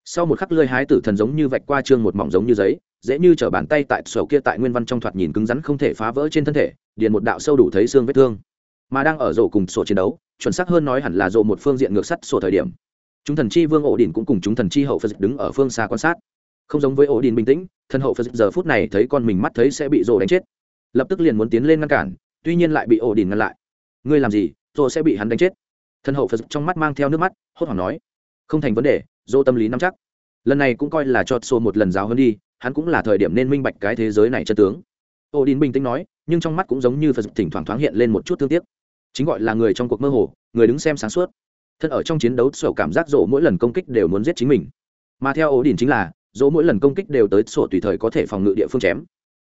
Sau một khắc lơi hái tử thần giống như vạch qua trương một mỏng giống như giấy, dễ như t bàn tay tại sổ kia tại nguyên văn trong thoạt nhìn cứng rắn không thể phá vỡ trên thân thể, điền một đạo sâu đủ thấy xương vết thương. Mà đang ở rổ cùng sổ chiến đấu, chuẩn xác hơn nói hẳn là rổ một phương diện ngược sắt sổ thời điểm. Chúng thần chi vương ổ đỉnh cũng cùng chúng thần chi hậu phật đứng ở phương xa quan sát. Không giống với ổ đỉnh bình tĩnh, thần hậu phật giờ phút này thấy con mình mắt thấy sẽ bị rổ đánh chết. Lập tức liền muốn tiến lên ngăn cản, tuy nhiên lại bị ổ đỉnh ngăn lại. Ngươi làm gì, rổ sẽ bị hắn đánh chết? Thân hậu phật trong mắt mang theo nước mắt, hốt hoảng nói, không thành vấn đề, dô tâm lý nắm chắc. Lần này cũng coi là cho xô một lần giáo hơn đi, hắn cũng là thời điểm nên minh bạch cái thế giới này chân tướng. Ô đình bình tĩnh nói, nhưng trong mắt cũng giống như phật thỉnh thoảng thoáng hiện lên một chút thương tiếc. Chính gọi là người trong cuộc mơ hồ, người đứng xem sáng suốt. Thân ở trong chiến đấu, sổ cảm giác rộ mỗi lần công kích đều muốn giết chính mình. Mà theo ổ Đình chính là dỗ mỗi lần công kích đều tới sổ tùy thời có thể phòng ngự địa phương chém.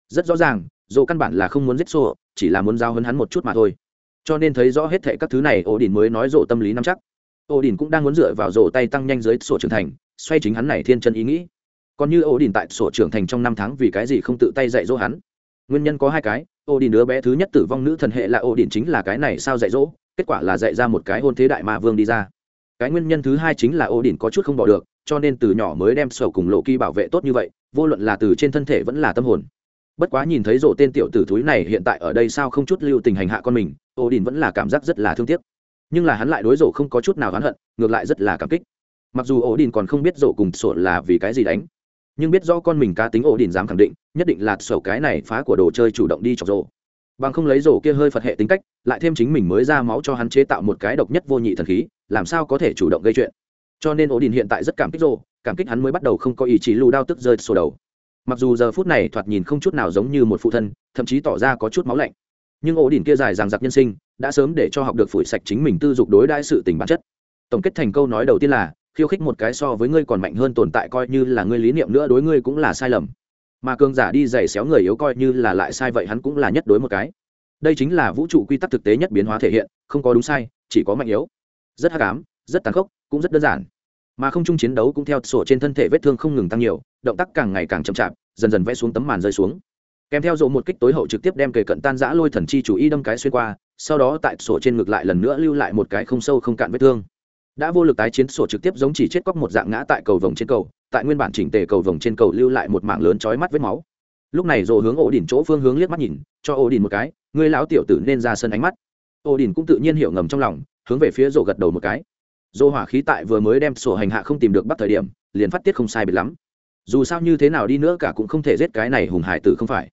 Rất rõ ràng dỗ căn bản là không muốn giết sổ, chỉ là muốn giao hấn hắn một chút mà thôi cho nên thấy rõ hết thệ các thứ này ổ đỉnh mới nói rộ tâm lý nắm chắc. Ổ đỉnh cũng đang muốn dựa vào rộ tay tăng nhanh dưới sổ trưởng thành, xoay chính hắn này thiên chân ý nghĩ. Còn như ổ đỉnh tại sổ trưởng thành trong năm tháng vì cái gì không tự tay dạy dỗ hắn? Nguyên nhân có hai cái ổ đỉnh đứa bé thứ nhất tử vong nữ thần hệ là ổ đỉnh chính là cái này sao dạy dỗ, kết quả là dạy ra một cái hôn thế đại ma vương đi ra. Cái nguyên nhân thứ hai chính là ổ đỉnh có chút không bỏ được, cho nên từ nhỏ mới đem sổ cùng lộ kỳ bảo vệ tốt như vậy, vô luận là từ trên thân thể vẫn là tâm hồn bất quá nhìn thấy rổ tên tiểu tử thúi này hiện tại ở đây sao không chút lưu tình hành hạ con mình ô đình vẫn là cảm giác rất là thương tiếc. Nhưng là hắn lại đối rổ không có chút nào oán hận, ngược lại rất là cảm kích. Mặc dù ổ đình còn không biết rổ cùng sổ là vì cái gì đánh, nhưng biết do con mình cá tính ổ đình dám khẳng định, nhất định là sổ cái này phá của đồ chơi chủ động đi chọc rổ bằng không lấy rổ kia hơi phật hệ tính cách, lại thêm chính mình mới ra máu cho hắn chế tạo một cái độc nhất vô nhị thần khí, làm sao có thể chủ động gây chuyện. Cho nên ổ đình hiện tại rất cảm kích rổ cảm kích hắn mới bắt đầu không có ý chí lù đao tức rơi sổ đầu mặc dù giờ phút này thoạt nhìn không chút nào giống như một phụ thân, thậm chí tỏ ra có chút máu lạnh. Nhưng ổ đỉnh kia dài ràng giặc nhân sinh, đã sớm để cho học được phủi sạch chính mình tư dục đối đãi sự tình bản chất. Tổng kết thành câu nói đầu tiên là, khiêu khích một cái so với ngươi còn mạnh hơn tồn tại coi như là ngươi lý niệm nữa đối ngươi cũng là sai lầm. Mà cường giả đi giày xéo người yếu coi như là lại sai vậy hắn cũng là nhất đối một cái. Đây chính là vũ trụ quy tắc thực tế nhất biến hóa thể hiện, không có đúng sai, chỉ có mạnh yếu. Rất hắc ám, rất tàn khốc, cũng rất đơn giản. Mà không chung chiến đấu cũng theo sổ trên thân thể vết thương không ngừng tăng nhiều động tác càng ngày càng chậm chạp, dần dần vẽ xuống tấm màn rơi xuống. Kèm theo dỗ một kích tối hậu trực tiếp đem kề cận tan giã lôi thần chi chủ y đâm cái xuyên qua, sau đó tại sổ trên ngực lại lần nữa lưu lại một cái không sâu không cạn vết thương. Đã vô lực tái chiến, sổ trực tiếp giống chỉ chết cóc một dạng ngã tại cầu vồng trên cầu, tại nguyên bản chỉnh tề cầu vồng trên cầu lưu lại một mảng lớn chói mắt vết máu. Lúc này dỗ hướng ổ đỉnh chỗ phương hướng liếc mắt nhìn, cho ổ đỉnh một cái người lão tiểu tử nên ra sân ánh mắt. Ổ đỉnh cũng tự nhiên hiểu ngầm trong lòng, hướng về phía rộ gật đầu một cái. Dỗ hỏa khí tại vừa mới đem sổ hành hạ không tìm được bắt thời điểm, liền phát tiết không sai biệt lắm dù sao như thế nào đi nữa cả cũng không thể giết cái này hùng hải tử không phải.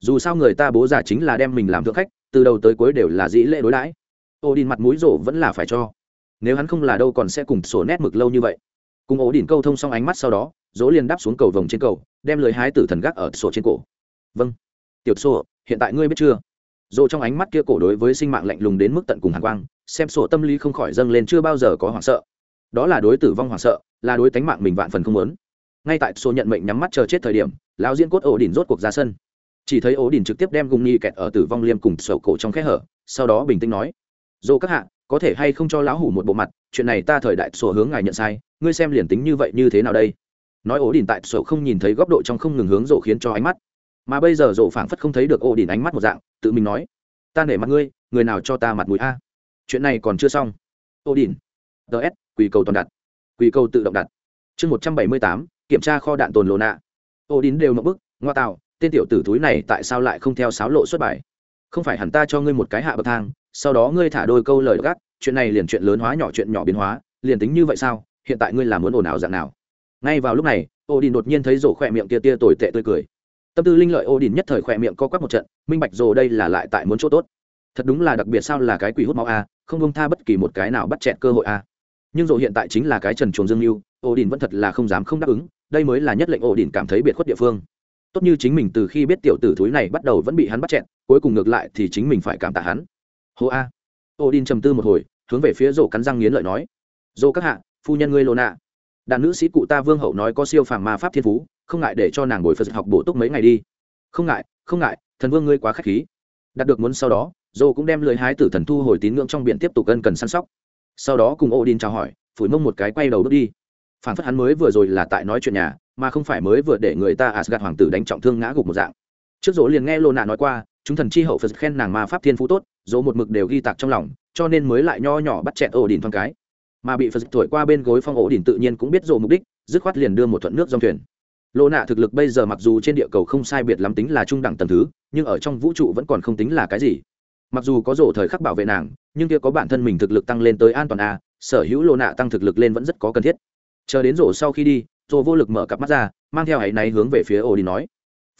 Dù sao người ta bố già chính là đem mình làm thượng khách, từ đầu tới cuối đều là dĩ lễ đối đãi. Ô đình mặt mũi rổ vẫn là phải cho. Nếu hắn không là đâu còn sẽ cùng sổ nét mực lâu như vậy. Cùng ổ đỉnh câu thông xong ánh mắt sau đó, dỗ liền đáp xuống cầu vồng trên cầu, đem lời hái tử thần gác ở sổ trên cổ. Vâng tiểu sổ, hiện tại ngươi biết chưa? Dỗ trong ánh mắt kia cổ đối với sinh mạng lạnh lùng đến mức tận cùng hàn quang, xem sổ tâm lý không khỏi dâng lên chưa bao giờ có hoảng sợ. Đó là đối tử vong hoảng sợ, là đối tánh mạng mình vạn phần không muốn ngay tại số nhận mệnh nhắm mắt chờ chết thời điểm, lão diễn cốt ổ đỉnh rốt cuộc ra sân. Chỉ thấy ổ đỉnh trực tiếp đem gung nhi kẹt ở tử vong liêm cùng sầu cổ trong khe hở, sau đó bình tĩnh nói, dô các hạ, có thể hay không cho lão hủ một bộ mặt, chuyện này ta thời đại sổ hướng ngài nhận sai, ngươi xem liền tính như vậy như thế nào đây? Nói ổ đỉnh tại sổ không nhìn thấy góc độ trong không ngừng hướng rộ khiến cho ánh mắt. Mà bây giờ rộ phảng phất không thấy được ổ đỉnh ánh mắt một dạng, tự mình nói, ta nể mặt ngươi, người nào cho ta mặt mũi a? Chuyện này còn chưa xong. Ổ đỉnh. Ts quỳ cầu toàn đặt. Quỳ cầu tự động đặt. Chương một trăm bảy mươi tám kiểm tra kho đạn tồn lộ nạ. Ô đín đều mậu bức ngoa tạo tên tiểu tử túi này tại sao lại không theo sáo lộ xuất bài? Không phải hẳn ta cho ngươi một cái hạ bậc thang sau đó ngươi thả đôi câu lời gắt, chuyện này liền chuyện lớn hóa nhỏ chuyện nhỏ biến hóa liền tính như vậy sao? Hiện tại ngươi làm muốn ồn ào dạng nào? Ngay vào lúc này ô đình đột nhiên thấy rổ khỏe miệng tia tia tồi tệ tươi cười. Tâm tư linh lợi ô đình nhất thời khỏe miệng co quắp một trận minh bạch rồ đây là lại tại muốn chỗ tốt. Thật đúng là đặc biệt sao là cái quỷ hút máu a không bông tha bất kỳ một cái nào bắt chẹt cơ hội a. Nhưng rồ hiện tại chính là cái trần chuồng dương mưu ô đình vẫn thật là không dám không đáp ứng đây mới là nhất lệnh ổ đình cảm thấy biệt khuất địa phương. Tốt như chính mình từ khi biết tiểu tử thúi này bắt đầu vẫn bị hắn bắt chẹn, cuối cùng ngược lại thì chính mình phải cảm tạ hắn. Hô a. Ổ đình trầm tư một hồi, hướng về phía rổ cắn răng nghiến lợi nói. Rổ các hạ, phu nhân ngươi lô nạ. Đàn nữ sĩ cụ ta vương hậu nói có siêu phàm ma pháp thiên phú, không ngại để cho nàng bồi phật học bổ túc mấy ngày đi. Không ngại không ngại, thần vương ngươi quá k h á c h khí. Đạt được muốn sau đó dô cũng đem lời hái tử thần thu hồi tín ngưỡng trong biển tiếp tục cân cần săn sóc. Sau đó cùng ô đin chào hỏi, phủi mông một cái quay đầu bước đi phản phất hắn mới vừa rồi là tại nói chuyện nhà, mà không phải mới vừa để người ta asgad hoàng tử đánh trọng thương ngã gục một dạng. Trước dỗ liền nghe lô nạ nói qua, chúng thần chi hậu phật khen nàng ma pháp thiên phú tốt, dỗ một mực đều ghi tạc trong lòng, cho nên mới lại nho nhỏ bắt chẹn ổ đỉnh thoáng cái. Mà bị phật thổi qua bên gối phong ổ đỉnh tự nhiên cũng biết dỗ mục đích, dứt khoát liền đưa một thuận nước dòng thuyền. Lô nạ thực lực bây giờ mặc dù trên địa cầu không sai biệt lắm tính là trung đẳng tầng thứ, nhưng ở trong vũ trụ vẫn còn không tính là cái gì. Mặc dù có rổ thời khắc bảo vệ nàng, nhưng kia có bản thân mình thực lực tăng lên tới an toàn a, sở hữu lô nạ tăng thực lực lên vẫn rất có cần thiết chờ đến rổ sau khi đi, rổ vô lực mở cặp mắt ra, mang theo áy náy hướng về phía ổ đi nói,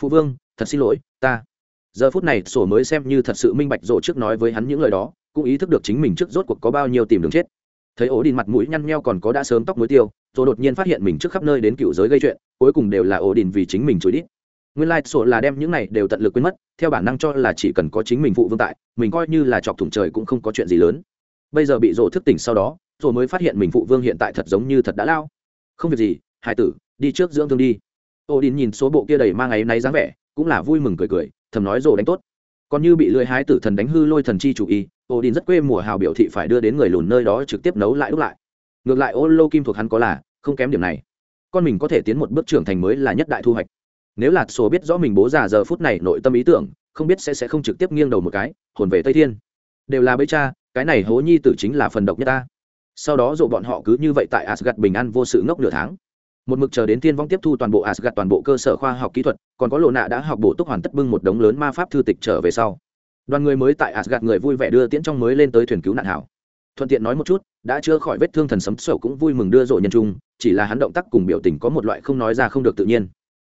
phụ vương, thật xin lỗi, ta. Giờ phút này, sổ mới xem như thật sự minh bạch rổ trước nói với hắn những lời đó, cũng ý thức được chính mình trước rốt cuộc có bao nhiêu tìm đường chết. Thấy ổ đình mặt mũi nhăn nheo còn có đã sớm tóc muối tiêu rồi đột nhiên phát hiện mình trước khắp nơi đến cựu giới gây chuyện, cuối cùng đều là ổ đình vì chính mình chối đít. Nguyên lai sổ là đem những này đều tận lực quên mất, theo bản năng cho là chỉ cần có chính mình phụ vương tại, mình coi như là chọc thủng trời cũng không có chuyện gì lớn. Bây giờ bị rổ thức tỉnh sau đó rồi mới phát hiện mình phụ vương hiện tại thật giống như thật đã lao. Không việc gì, hải tử, đi trước dưỡng thương đi. Ô đình nhìn số bộ kia đầy mang ấy náy dáng vẻ, cũng là vui mừng cười cười, thầm nói rồi đánh tốt. Còn như bị lưỡi hái tử thần đánh hư lôi thần chi chủ y ô đình rất quê mùa hào biểu thị phải đưa đến người lùn nơi đó trực tiếp nấu lại đúc lại. Ngược lại ô lô kim thuộc hắn có là, không kém điểm này. Con mình có thể tiến một bước trưởng thành mới là nhất đại thu hoạch. Nếu là số biết rõ mình bố già giờ phút này nội tâm ý tưởng, không biết sẽ sẽ không trực tiếp nghiêng đầu một cái, hồn về tây thiên. Đều là bấy cha, cái này hố nhi tử chính là phần độc nhất ta sau đó dụ bọn họ cứ như vậy tại asgad bình an vô sự ngốc nửa tháng. Một mực chờ đến thiên vong tiếp thu toàn bộ asgad toàn bộ cơ sở khoa học kỹ thuật, còn có lộ nạ đã học bổ túc hoàn tất bưng một đống lớn ma pháp thư tịch trở về sau. Đoàn người mới tại asgad người vui vẻ đưa tiễn trong mới lên tới thuyền cứu nạn hảo. Thuận tiện nói một chút, đã chưa khỏi vết thương thần sấm sầu cũng vui mừng đưa rộ nhân trung chỉ là hắn động tác cùng biểu tình có một loại không nói ra không được tự nhiên.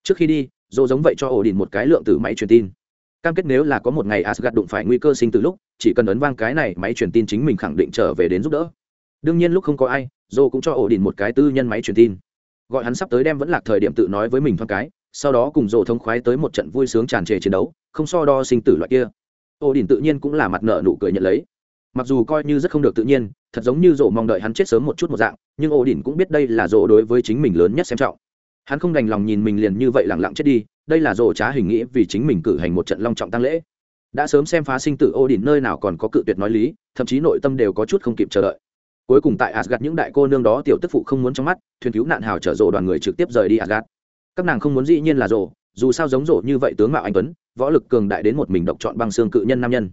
Trước khi đi dỗ giống vậy cho ổ đình một cái lượng từ máy truyền tin. Cam kết nếu là có một ngày asgad đụng phải nguy cơ sinh từ lúc, chỉ cần ấn vang cái này máy truyền tin chính mình khẳng định trở về đến giúp đỡ đương nhiên lúc không có ai dô cũng cho ổ đình một cái tư nhân máy truyền tin. Gọi hắn sắp tới đem vẫn lạc thời điểm tự nói với mình thoáng cái, sau đó cùng dô thông khoái tới một trận vui sướng tràn trề chiến đấu, không so đo sinh tử loại kia. Ổ đình tự nhiên cũng là mặt nợ nụ cười nhận lấy. Mặc dù coi như rất không được tự nhiên, thật giống như rộ mong đợi hắn chết sớm một chút một dạng, nhưng ổ đỉnh cũng biết đây là rộ đối với chính mình lớn nhất xem trọng. Hắn không đành lòng nhìn mình liền như vậy lẳng lặng chết đi, đây là rộ trá hình nghĩ vì chính mình cử hành một trận long trọng tăng lễ. Đã sớm xem phá sinh tử ô đỉnh nơi nào còn có cự tuyệt nói lý, thậm chí nội tâm đều có chút không kịp chờ đợi cuối cùng tại asgad những đại cô nương đó tiểu tức phụ không muốn trong mắt, thuyền cứu nạn hào chở rộ đoàn người trực tiếp rời đi asgad các nàng không muốn dĩ nhiên là rộ dù sao giống rộ như vậy tướng mạo anh tuấn, võ lực cường đại đến một mình độc chọn băng xương cự nhân nam nhân.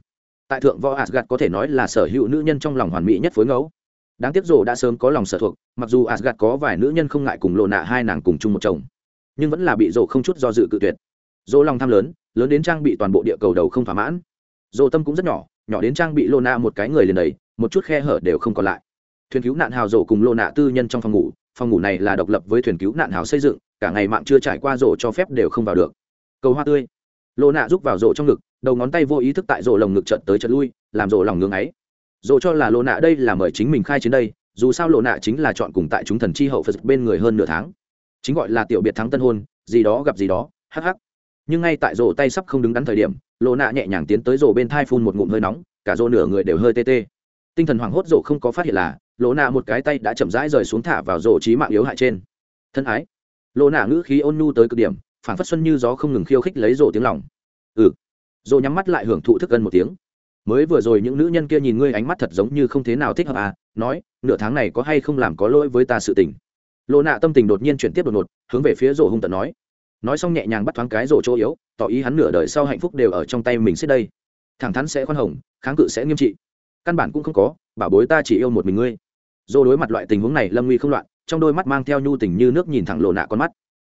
Tại thượng võ asgad có thể nói là sở hữu nữ nhân trong lòng hoàn mỹ nhất phối ngẫu. Đáng tiếc rộ đã sớm có lòng sở thuộc, mặc dù asgad có vài nữ nhân không ngại cùng lộ nạ hai nàng cùng chung một chồng, nhưng vẫn là bị rộ không chút do dự cự tuyệt. Rộ lòng tham lớn lớn đến trang bị toàn bộ địa cầu đầu không thỏa mãn. Rộ tâm cũng rất nhỏ nhỏ đến trang bị lộ nạ một cái người liền đầy, một chút khe hở đều không còn lại thuyền cứu nạn hào rổ cùng lô nạ tư nhân trong phòng ngủ phòng ngủ này là độc lập với thuyền cứu nạn hào xây dựng, cả ngày mạng chưa trải qua rổ cho phép đều không vào được. Cầu hoa tươi. Lô nạ rúc vào rổ trong ngực, đầu ngón tay vô ý thức tại rổ lồng ngực trận tới trận lui, làm rổ lòng ngưng ấy. Rổ cho là lô nạ đây là mời chính mình khai chiến đây, dù sao lộ nạ chính là chọn cùng tại chúng thần chi hậu phật bên người hơn nửa tháng. Chính gọi là tiểu biệt thắng tân hôn, gì đó gặp gì đó, hắc hắc. Nhưng ngay tại rổ tay sắp không đứng đắn thời điểm lộ nạ nhẹ nhàng tiến tới rổ bên thai phun một ngụm hơi nóng, cả rổ nửa người đều hơi tê tê. Tinh thần hoảng hốt rổ không có phát hiện là lộ nạ một cái tay đã chậm rãi rời xuống thả vào rổ trí mạng yếu hại trên. Thân ái. Lộ nạ ngữ khí ôn nhu tới cực điểm phản phất xuân như gió không ngừng khiêu khích lấy rổ tiếng lòng. Ừ. Rổ nhắm mắt lại hưởng thụ thức gần một tiếng. Mới vừa rồi những nữ nhân kia nhìn ngươi ánh mắt thật giống như không thế nào thích hợp à nói, nửa tháng này có hay không làm có lỗi với ta sự tình. Lộ nạ tâm tình đột nhiên chuyển tiếp đột ngột, hướng về phía rổ hung tận nói. Nói xong nhẹ nhàng bắt thoáng cái rổ chỗ yếu, tỏ ý hắn nửa đời sau hạnh phúc đều ở trong tay mình xích đây. Thẳng thắn sẽ khoan hồng, kháng cự sẽ nghiêm trị. Căn bản cũng không có bảo bối ta chỉ yêu một mình ngươi. Dô đối mặt loại tình huống này lâm nguy không loạn, trong đôi mắt mang theo nhu tình như nước nhìn thẳng lộ nạ con mắt.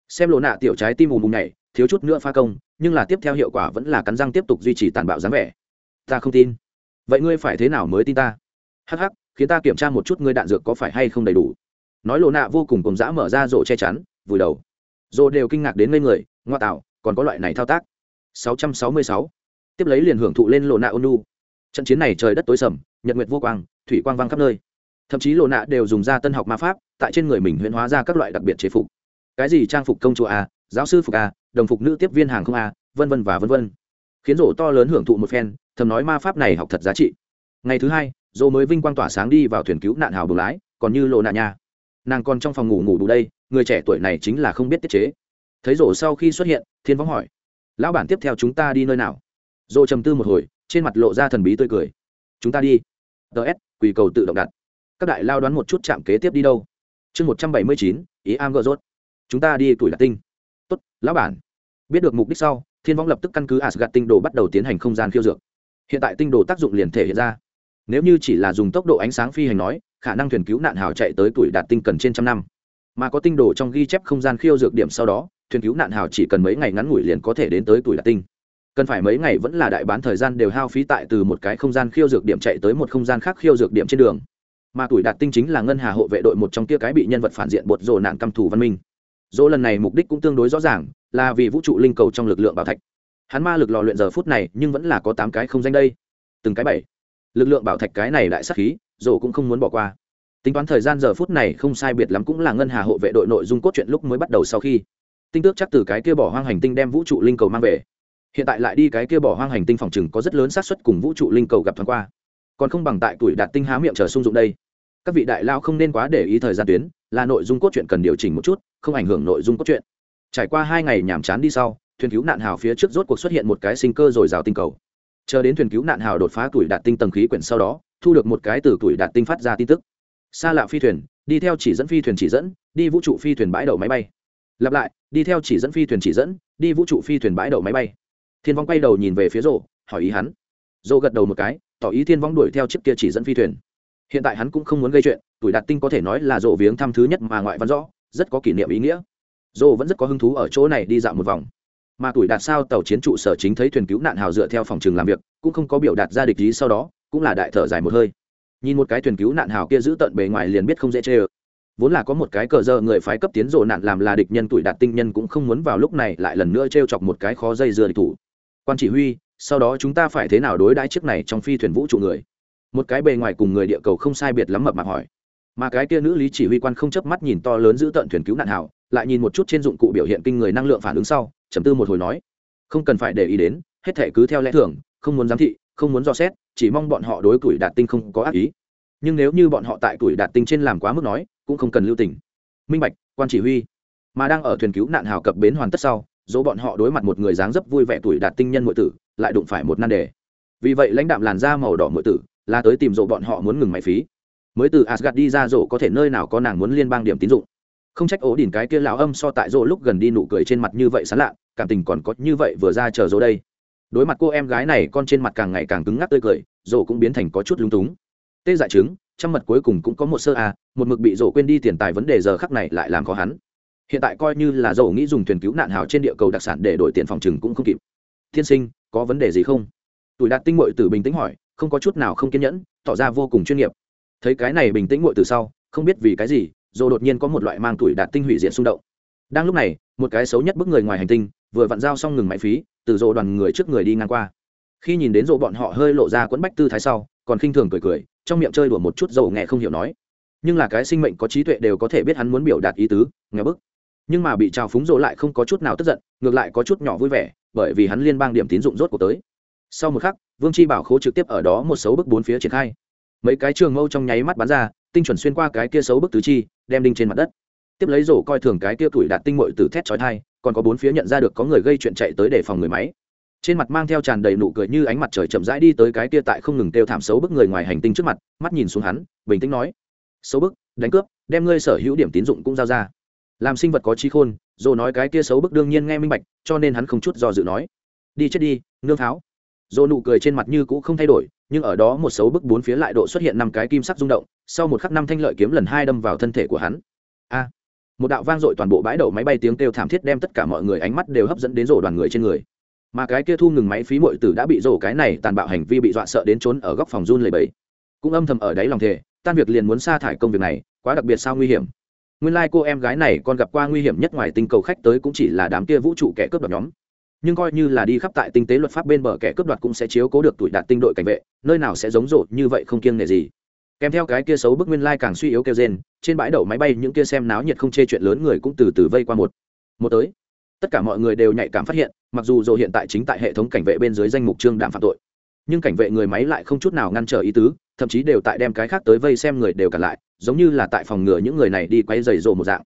Xem lộ nạ tiểu trái tim ùm ùm này thiếu chút nữa pha công, nhưng là tiếp theo hiệu quả vẫn là cắn răng tiếp tục duy trì tàn bạo dáng vẻ. Ta không tin. Vậy ngươi phải thế nào mới tin ta? Hh khiến ta kiểm tra một chút ngươi đạn dược có phải hay không đầy đủ. Nói lộ nạ vô cùng cùng dã mở ra rộ che chắn, vùi đầu. Rộ đều kinh ngạc đến ngây người, ngoa tạo, còn có loại này thao tác. 666. tiếp lấy liền hưởng thụ lên lộ nạ ônu trận chiến này trời đất tối sầm nhật nguyệt vô quang, thủy quang vang khắp nơi. Thậm chí lộ nạ đều dùng ra tân học ma pháp, tại trên người mình huyễn hóa ra các loại đặc biệt chế phục. Cái gì trang phục công chúa a, giáo sư phục a, đồng phục nữ tiếp viên hàng không a, vân vân và vân vân. Khiến rổ to lớn hưởng thụ một phen, thầm nói ma pháp này học thật giá trị. Ngày thứ hai, rổ mới vinh quang tỏa sáng đi vào thuyền cứu nạn hào bùng lái, còn như lộ nạ nha. Nàng còn trong phòng ngủ ngủ đủ đây, người trẻ tuổi này chính là không biết tiết chế. Thấy rổ sau khi xuất hiện, thiên võng hỏi, lão bản tiếp theo chúng ta đi nơi nào? Rổ trầm tư một hồi, trên mặt lộ ra thần bí tươi cười chúng ta đi. Ts quỳ cầu tự động đặt. Các đại lao đoán một chút chạm kế tiếp đi đâu. Chương một trăm bảy mươi chín, ý am gỡ rốt. Chúng ta đi tuổi đặt tinh. Tốt, lão bản. Biết được mục đích sau, thiên võng lập tức căn cứ asgad tinh đồ bắt đầu tiến hành không gian khiêu dược. Hiện tại tinh đồ tác dụng liền thể hiện ra. Nếu như chỉ là dùng tốc độ ánh sáng phi hành nói, khả năng thuyền cứu nạn hào chạy tới tuổi đạt tinh cần trên trăm năm. Mà có tinh đồ trong ghi chép không gian khiêu dược điểm sau đó, thuyền cứu nạn hào chỉ cần mấy ngày ngắn ngủi liền có thể đến tới tuổi đạt tinh cần phải mấy ngày vẫn là đại bán thời gian đều hao phí tại từ một cái không gian khiêu dược điểm chạy tới một không gian khác khiêu dược điểm trên đường. Mà tuổi đạt tinh chính là ngân hà hộ vệ đội một trong kia cái bị nhân vật phản diện bột rồ nạn căm thủ văn minh. Dỗ lần này mục đích cũng tương đối rõ ràng, là vì vũ trụ linh cầu trong lực lượng bảo thạch. Hắn ma lực lò luyện giờ phút này nhưng vẫn là có tám cái không danh đây. Từng cái bảy. Lực lượng bảo thạch cái này lại sắc khí, dỗ cũng không muốn bỏ qua. Tính toán thời gian giờ phút này không sai biệt lắm cũng là ngân hà hộ vệ đội nội dung cốt truyện lúc mới bắt đầu sau khi. Tinh tước chắc từ cái kia bỏ hoang hành tinh đem vũ trụ linh cầu mang về hiện tại lại đi cái kia bỏ hoang hành tinh phòng chừng có rất lớn xác suất cùng vũ trụ linh cầu gặp thoáng qua. Còn không bằng tại tuổi đạt tinh há miệng chờ sung dụng đây. Các vị đại lao không nên quá để ý thời gian tuyến, là nội dung cốt truyện cần điều chỉnh một chút, không ảnh hưởng nội dung cốt truyện. Trải qua hai ngày nhàm chán đi sau, thuyền cứu nạn hào phía trước rốt cuộc xuất hiện một cái sinh cơ rồi rào tinh cầu. Chờ đến thuyền cứu nạn hào đột phá tuổi đạt tinh tầng khí quyển sau đó, thu được một cái từ tuổi đạt tinh phát ra tin tức. Xa lạ phi thuyền, đi theo chỉ dẫn phi thuyền chỉ dẫn, đi vũ trụ phi thuyền bãi đậu máy bay. Lặp lại, đi theo chỉ dẫn phi thuyền chỉ dẫn, đi vũ trụ phi thuyền bãi đậu máy bay thiên vong quay đầu nhìn về phía rộ hỏi ý hắn. Rộ gật đầu một cái, tỏ ý thiên vong đuổi theo chiếc kia chỉ dẫn phi thuyền. Hiện tại hắn cũng không muốn gây chuyện, tuổi đạt tinh có thể nói là rộ viếng thăm thứ nhất mà ngoại văn rõ, rất có kỷ niệm ý nghĩa. Rộ vẫn rất có hứng thú ở chỗ này đi dạo một vòng. Mà tuổi đạt sao tàu chiến trụ sở chính thấy thuyền cứu nạn hào dựa theo phòng trường làm việc, cũng không có biểu đạt ra địch ý sau đó, cũng là đại thở dài một hơi. Nhìn một cái thuyền cứu nạn hào kia giữ tận bề ngoài liền biết không dễ chê ơ. Vốn là có một cái cờ dơ người phái cấp tiến rộ nạn làm là địch nhân, tuổi đạt tinh nhân cũng không muốn vào lúc này lại lần nữa t r e o chọc một cái khó dây dưa địch thủ quan chỉ huy, sau đó chúng ta phải thế nào đối đãi chiếc này trong phi thuyền vũ trụ người? Một cái bề ngoài cùng người địa cầu không sai biệt lắm mập mạp hỏi. Mà cái kia nữ lý chỉ huy quan không chớp mắt nhìn to lớn giữ tận thuyền cứu nạn hảo lại nhìn một chút trên dụng cụ biểu hiện kinh người năng lượng phản ứng sau chấm tư một hồi nói. Không cần phải để ý đến, hết thể cứ theo lẽ thường, không muốn giám thị, không muốn dò xét, chỉ mong bọn họ đối tuổi đạt tinh không có ác ý. Nhưng nếu như bọn họ tại tuổi đạt tinh trên làm quá mức nói, cũng không cần lưu tình. Minh bạch, quan chỉ huy. Mà đang ở thuyền cứu nạn hào cập bến hoàn tất sau dỗ bọn họ đối mặt một người dáng dấp vui vẻ tuổi đạt tinh nhân mọi tử, lại đụng phải một nan đề. Vì vậy lãnh đạm làn da màu đỏ mọi tử, là tới tìm dỗ bọn họ muốn ngừng máy phí. Mới từ asgad đi ra dỗ có thể nơi nào có nàng muốn liên bang điểm tín dụng. Không trách ố đỉnh cái kia lão âm so tại dỗ lúc gần đi nụ cười trên mặt như vậy sán lạ, cảm tình còn có như vậy vừa ra chờ dỗ đây. Đối mặt cô em gái này con trên mặt càng ngày càng cứng ngắc tươi cười, dỗ cũng biến thành có chút lúng túng. Tê dại chứng trăm mật cuối cùng cũng có một sơ a, một mực bị dỗ quên đi tiền tài vấn đề giờ khắc này lại làm khó hắn hiện tại coi như là dầu nghĩ dùng thuyền cứu nạn hào trên địa cầu đặc sản để đổi tiền phòng chừng cũng không kịp. Thiên sinh, có vấn đề gì không? Tuổi đạt tinh mội tử bình tĩnh hỏi, không có chút nào không kiên nhẫn, tỏ ra vô cùng chuyên nghiệp. Thấy cái này bình tĩnh mội từ sau, không biết vì cái gì, dồ đột nhiên có một loại mang tuổi đạt tinh hủy diện xung động. Đang lúc này, một cái xấu nhất bức người ngoài hành tinh, vừa vặn giao xong ngừng máy phí, từ dồ đoàn người trước người đi ngang qua. Khi nhìn đến dồ bọn họ hơi lộ ra quẫn bách tư thái sau, còn khinh thường cười cười, trong miệng chơi đùa một chút dầu nghe không hiểu nói. Nhưng là cái sinh mệnh có trí tuệ đều có thể biết hắn muốn biểu đạt ý tứ, nghe bức nhưng mà bị trào phúng rộ lại không có chút nào tức giận, ngược lại có chút nhỏ vui vẻ, bởi vì hắn liên bang điểm tín dụng rốt cuộc tới. Sau một khắc, vương chi bảo khố trực tiếp ở đó một số bức bốn phía triển khai. Mấy cái trường mâu trong nháy mắt bắn ra, tinh chuẩn xuyên qua cái kia xấu bức tứ chi, đem đinh trên mặt đất. Tiếp lấy rổ coi thường cái kia tuổi đạt tinh mội từ thét chói thai còn có bốn phía nhận ra được có người gây chuyện chạy tới để phòng người máy. Trên mặt mang theo tràn đầy nụ cười như ánh mặt trời chậm rãi đi tới cái kia tại không ngừng kêu thảm xấu bức người ngoài hành tinh trước mặt, mắt nhìn xuống hắn, bình tĩnh nói, xấu bức, đánh cướp, đem ngươi sở hữu điểm tín dụng cũng giao ra làm sinh vật có trí khôn, dồ nói cái kia xấu bức đương nhiên nghe minh bạch, cho nên hắn không chút do dự nói. Đi chết đi, nương tháo. Dồ nụ cười trên mặt như cũ không thay đổi, nhưng ở đó một xấu bức bốn phía lại độ xuất hiện năm cái kim sắc rung động, sau một khắc năm thanh lợi kiếm lần hai đâm vào thân thể của hắn. A. Một đạo vang dội toàn bộ bãi đậu máy bay tiếng kêu thảm thiết đem tất cả mọi người ánh mắt đều hấp dẫn đến rổ đoàn người trên người. Mà cái kia thu ngừng máy phí mội tử đã bị rổ cái này tàn bạo hành vi bị dọa sợ đến trốn ở góc phòng run lầy bẫy cũng âm thầm ở đáy lòng thề, tan việc liền muốn sa thải công việc này, quá đặc biệt sao nguy hiểm nguyên lai、like、cô em gái này còn gặp qua nguy hiểm nhất ngoài tinh cầu khách tới cũng chỉ là đám kia vũ trụ kẻ cướp đoạt nhóm. Nhưng coi như là đi khắp tại tinh tế luật pháp bên bờ kẻ cướp đoạt cũng sẽ chiếu cố được tuổi đạt tinh đội cảnh vệ, nơi nào sẽ giống rộ như vậy không kiêng nể gì. Kèm theo cái kia xấu bức nguyên lai càng suy yếu kêu rên, trên bãi đậu máy bay những kia xem náo nhiệt không chê chuyện lớn người cũng từ từ vây qua một. Một tới, tất cả mọi người đều nhạy cảm phát hiện, mặc dù rộ hiện tại chính tại hệ thống cảnh vệ bên dưới danh mục trương đạm phạm tội, nhưng cảnh vệ người máy lại không chút nào ngăn trở ý tứ thậm chí đều tại đem cái khác tới vây xem người đều cả lại, giống như là tại phòng ngừa những người này đi quay dày rộ một dạng.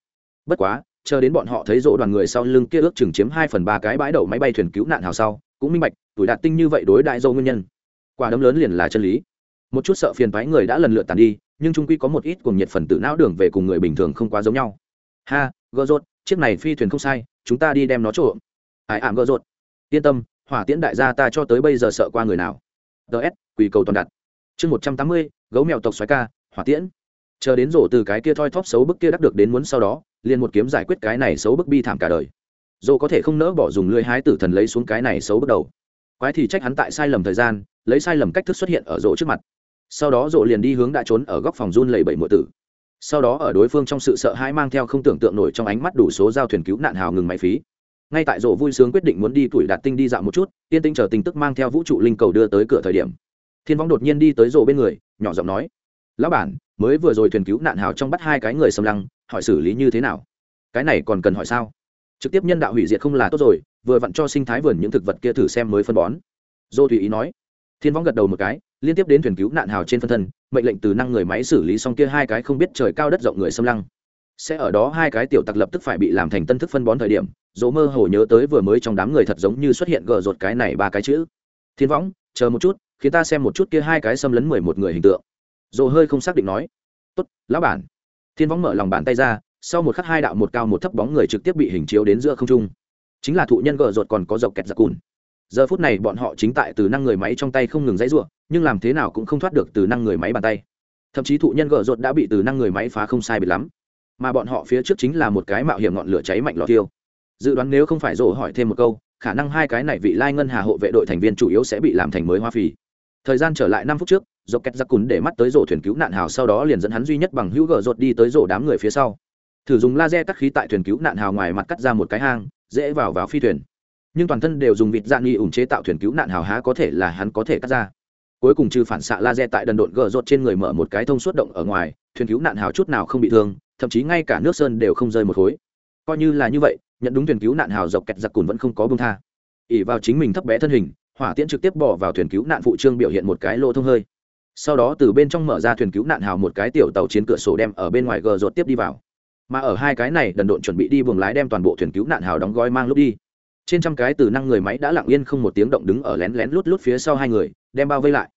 Bất quá, chờ đến bọn họ thấy rộ đoàn người sau lưng kia ước chừng chiếm hai phần ba cái bãi đậu máy bay thuyền cứu nạn hào sau, cũng minh bạch, tuổi đạt tinh như vậy đối đại dâu nguyên nhân. Quả đấm lớn liền là chân lý. Một chút sợ phiền phái người đã lần lượt tàn đi, nhưng trung quy có một ít cùng nhiệt phần tử não đường về cùng người bình thường không quá giống nhau. Ha gỡ rốt chiếc này phi thuyền không sai, chúng ta đi đem nó trộm. Ải ảm gỡ rốt yên tâm, hỏa tiễn đại gia ta cho tới bây giờ sợ qua người nào. Ts quỳ cầu toàn đặt chương một trăm tám mươi, gấu mèo tộc xoáy ca, hỏa tiễn. Chờ đến rổ từ cái kia thoi thóp xấu bức kia đắc được đến muốn sau đó, liền một kiếm giải quyết cái này xấu bức bi thảm cả đời. Dồ có thể không nỡ bỏ dùng lưới hái tử thần lấy xuống cái này xấu bước đầu. Quái thì trách hắn tại sai lầm thời gian, lấy sai lầm cách thức xuất hiện ở rộ trước mặt. Sau đó rộ liền đi hướng đã trốn ở góc phòng run lầy bẫy mượn tử. Sau đó ở đối phương trong sự sợ hãi mang theo không tưởng tượng nổi trong ánh mắt đủ số giao thuyền cứu nạn hào ngừng máy phí. Ngay tại rộ vui sướng quyết định muốn đi tuổi đạt tinh đi dạo một chút, tiên tinh chờ tình tức mang theo vũ trụ linh cầu đưa tới cửa thời điểm thiên võng đột nhiên đi tới rộ bên người, nhỏ giọng nói, lão bản, mới vừa rồi thuyền cứu nạn hào trong bắt hai cái người xâm lăng, hỏi xử lý như thế nào? Cái này còn cần hỏi sao? Trực tiếp nhân đạo hủy diệt không là tốt rồi, vừa vặn cho sinh thái vườn những thực vật kia thử xem mới phân bón. Dô tùy ý nói. Thiên võng gật đầu một cái, liên tiếp đến thuyền cứu nạn hào trên phân thân, mệnh lệnh từ năng người máy xử lý xong kia hai cái không biết trời cao đất rộng người xâm lăng. Sẽ ở đó hai cái tiểu tặc lập tức phải bị làm thành tân thức phân bón thời điểm dỗ mơ hồ nhớ tới vừa mới trong đám người thật giống như xuất hiện gờ rột cái này ba cái chữ. Thiên võng, chờ một chút khiến ta xem một chút kia hai cái xâm lấn mười một người hình tượng. Dồ hơi không xác định nói, tốt, lão bản. Thiên võng mở lòng bàn tay ra, sau một khắc hai đạo một cao một thấp bóng người trực tiếp bị hình chiếu đến giữa không trung. Chính là thụ nhân gờ ruột còn có dọc kẹt giặc cùn. Giờ phút này bọn họ chính tại từ năng người máy trong tay không ngừng dãy ruộng nhưng làm thế nào cũng không thoát được từ năng người máy bàn tay. Thậm chí thụ nhân gờ ruột đã bị từ năng người máy phá không sai biệt lắm. Mà bọn họ phía trước chính là một cái mạo hiểm ngọn lửa cháy mạnh lò tiêu dự đoán nếu không phải rổ hỏi thêm một câu, khả năng hai cái này vị lai ngân hà hộ vệ đội thành viên chủ yếu sẽ bị làm thành mới hoa phì thời gian trở lại năm phút trước dọc kẹt giặc cùn để mắt tới rổ thuyền cứu nạn hào sau đó liền dẫn hắn duy nhất bằng hữu gờ rột đi tới rổ đám người phía sau. Thử dùng laser cắt khí tại thuyền cứu nạn hào ngoài mặt cắt ra một cái hang, dễ vào vào phi thuyền. Nhưng toàn thân đều dùng vịt dạng nghi ủng chế tạo thuyền cứu nạn hào há có thể là hắn có thể cắt ra. Cuối cùng trừ phản xạ laser tại đần độn gờ rột trên người mở một cái thông suốt động ở ngoài, thuyền cứu nạn hào chút nào không bị thương, thậm chí ngay cả nước sơn đều không rơi một khối. Coi như là như vậy, nhận đúng thuyền cứu nạn hào dọc kẹt giặc cùn vẫn không có bông tha. ỉ vào chính mình thấp bé thân hình hỏa tiễn trực tiếp bỏ vào thuyền cứu nạn phụ trương biểu hiện một cái lỗ thông hơi. Sau đó từ bên trong mở ra thuyền cứu nạn hào một cái tiểu tàu chiến cửa sổ đem ở bên ngoài gờ rột tiếp đi vào. Mà ở hai cái này, đần độn chuẩn bị đi buồng lái đem toàn bộ thuyền cứu nạn hào đóng gói mang lúc đi. Trên trăm cái từ năng người máy đã lặng yên không một tiếng động đứng ở lén lén lút lút phía sau hai người, đem bao vây lại.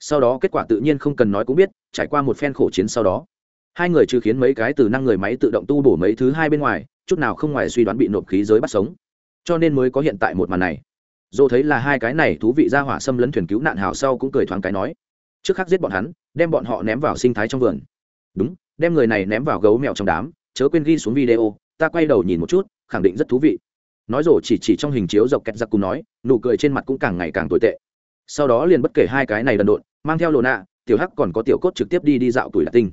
Sau đó kết quả tự nhiên không cần nói cũng biết, trải qua một phen khổ chiến sau đó, hai người trừ khiến mấy cái từ năng người máy tự động tu bổ mấy thứ hai bên ngoài, chút nào không ngoài suy đoán bị nộp khí giới bắt sống. Cho nên mới có hiện tại một màn này dồ thấy là hai cái này thú vị ra hỏa xâm lấn thuyền cứu nạn hào sau cũng cười thoáng cái nói, trước khắc giết bọn hắn, đem bọn họ ném vào sinh thái trong vườn. Đúng, đem người này ném vào gấu mèo trong đám, chớ quên ghi xuống video, ta quay đầu nhìn một chút, khẳng định rất thú vị. Nói rồi chỉ chỉ trong hình chiếu dọc kẹt giặc cùng nói, nụ cười trên mặt cũng càng ngày càng tồi tệ. Sau đó liền bất kể hai cái này đần độn, mang theo lồ nạ, tiểu hắc còn có tiểu cốt trực tiếp đi đi dạo tuổi lạc tinh.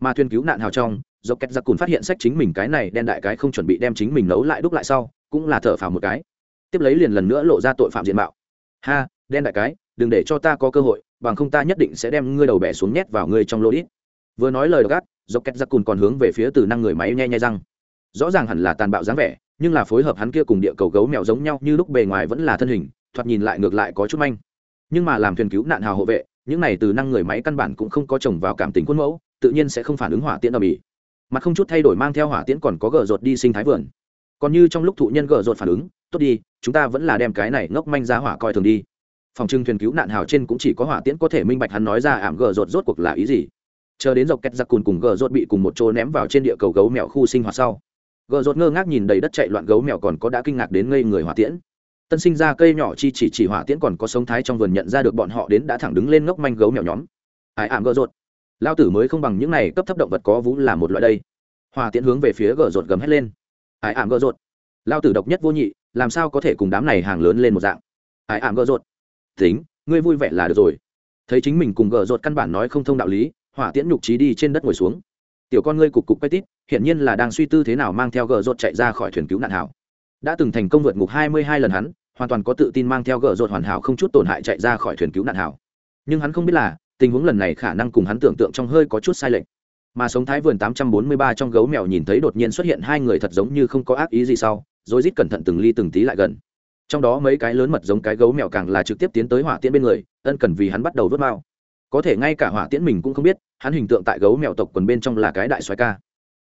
Mà thuyền cứu nạn hào trong, dọc kẹt giặc cùng phát hiện sách chính mình cái này đen đại cái không chuẩn bị đem chính mình nấu lại đúc lại sau, cũng là thở phào một cái tiếp lấy liền lần nữa lộ ra tội phạm diện mạo. Ha, đen đại cái, đừng để cho ta có cơ hội, bằng không ta nhất định sẽ đem ngươi đầu bẻ xuống nhét vào ngươi trong lô đít. Vừa nói lời gắt dọc két giặc cùn còn hướng về phía từ năng người máy nhe nhai răng. Rõ ràng hẳn là tàn bạo dáng vẻ, nhưng là phối hợp hắn kia cùng địa cầu gấu mèo giống nhau như lúc bề ngoài vẫn là thân hình, thoạt nhìn lại ngược lại có chút manh. Nhưng mà làm thuyền cứu nạn hào hộ vệ, những này từ năng người máy căn bản cũng không có chồng vào cảm tình khuôn mẫu, tự nhiên sẽ không phản ứng hỏa tiễn ở bỉ mặt không chút thay đổi mang theo hỏa tiễn còn có gờ rột đi sinh thái vườn. Còn như trong lúc thụ nhân gờ rột phản ứng tốt đi, chúng ta vẫn là đem cái này ngốc manh ra hỏa coi thường đi. Phòng trưng thuyền cứu nạn hào trên cũng chỉ có hỏa tiễn có thể minh bạch hắn nói ra ảm gờ rột rốt cuộc là ý gì. Chờ đến dọc kẹt giặc cùn cùng gờ rột bị cùng một chỗ ném vào trên địa cầu gấu mèo khu sinh hoạt sau, gờ rột ngơ ngác nhìn đầy đất chạy loạn gấu mèo còn có đã kinh ngạc đến ngây người hỏa tiễn. Tân sinh ra cây nhỏ chi chỉ chỉ hỏa tiễn còn có sống thái trong vườn nhận ra được bọn họ đến đã thẳng đứng lên ngốc manh gấu mèo nhóm. Ải ảm gờ rột lao tử mới không bằng những này cấp thấp động vật có vú là một loại đây. Hỏa tiễn hướng về phía gờ rột gầm hét lên. Ải ảm gờ rột lao tử độc nhất vô nhị, làm sao có thể cùng đám này hàng lớn lên một dạng? Ai ảm gờ rột. Tính, ngươi vui vẻ là được rồi. Thấy chính mình cùng gờ rột căn bản nói không thông đạo lý, hỏa tiễn nhục trí đi trên đất ngồi xuống. Tiểu con ngươi cục cục quay tít hiện nhiên là đang suy tư thế nào mang theo gờ rột chạy ra khỏi thuyền cứu nạn hảo. Đã từng thành công vượt ngục hai mươi hai lần hắn, hoàn toàn có tự tin mang theo gờ rột hoàn hảo không chút tổn hại chạy ra khỏi thuyền cứu nạn hảo. Nhưng hắn không biết là, tình huống lần này khả năng cùng hắn tưởng tượng trong hơi có chút sai lệch. Mà sống thái vườn tám trăm bốn mươi ba trong gấu mèo nhìn thấy đột nhiên xuất hiện hai người thật giống như không có ác ý gì sau rồi rít cẩn thận từng ly từng tí lại gần. Trong đó mấy cái lớn mật giống cái gấu mèo càng là trực tiếp tiến tới hỏa tiễn bên người, ân cần vì hắn bắt đầu vớt mao có thể ngay cả hỏa tiễn mình cũng không biết, hắn hình tượng tại gấu mèo tộc quần bên trong là cái đại xoái ca.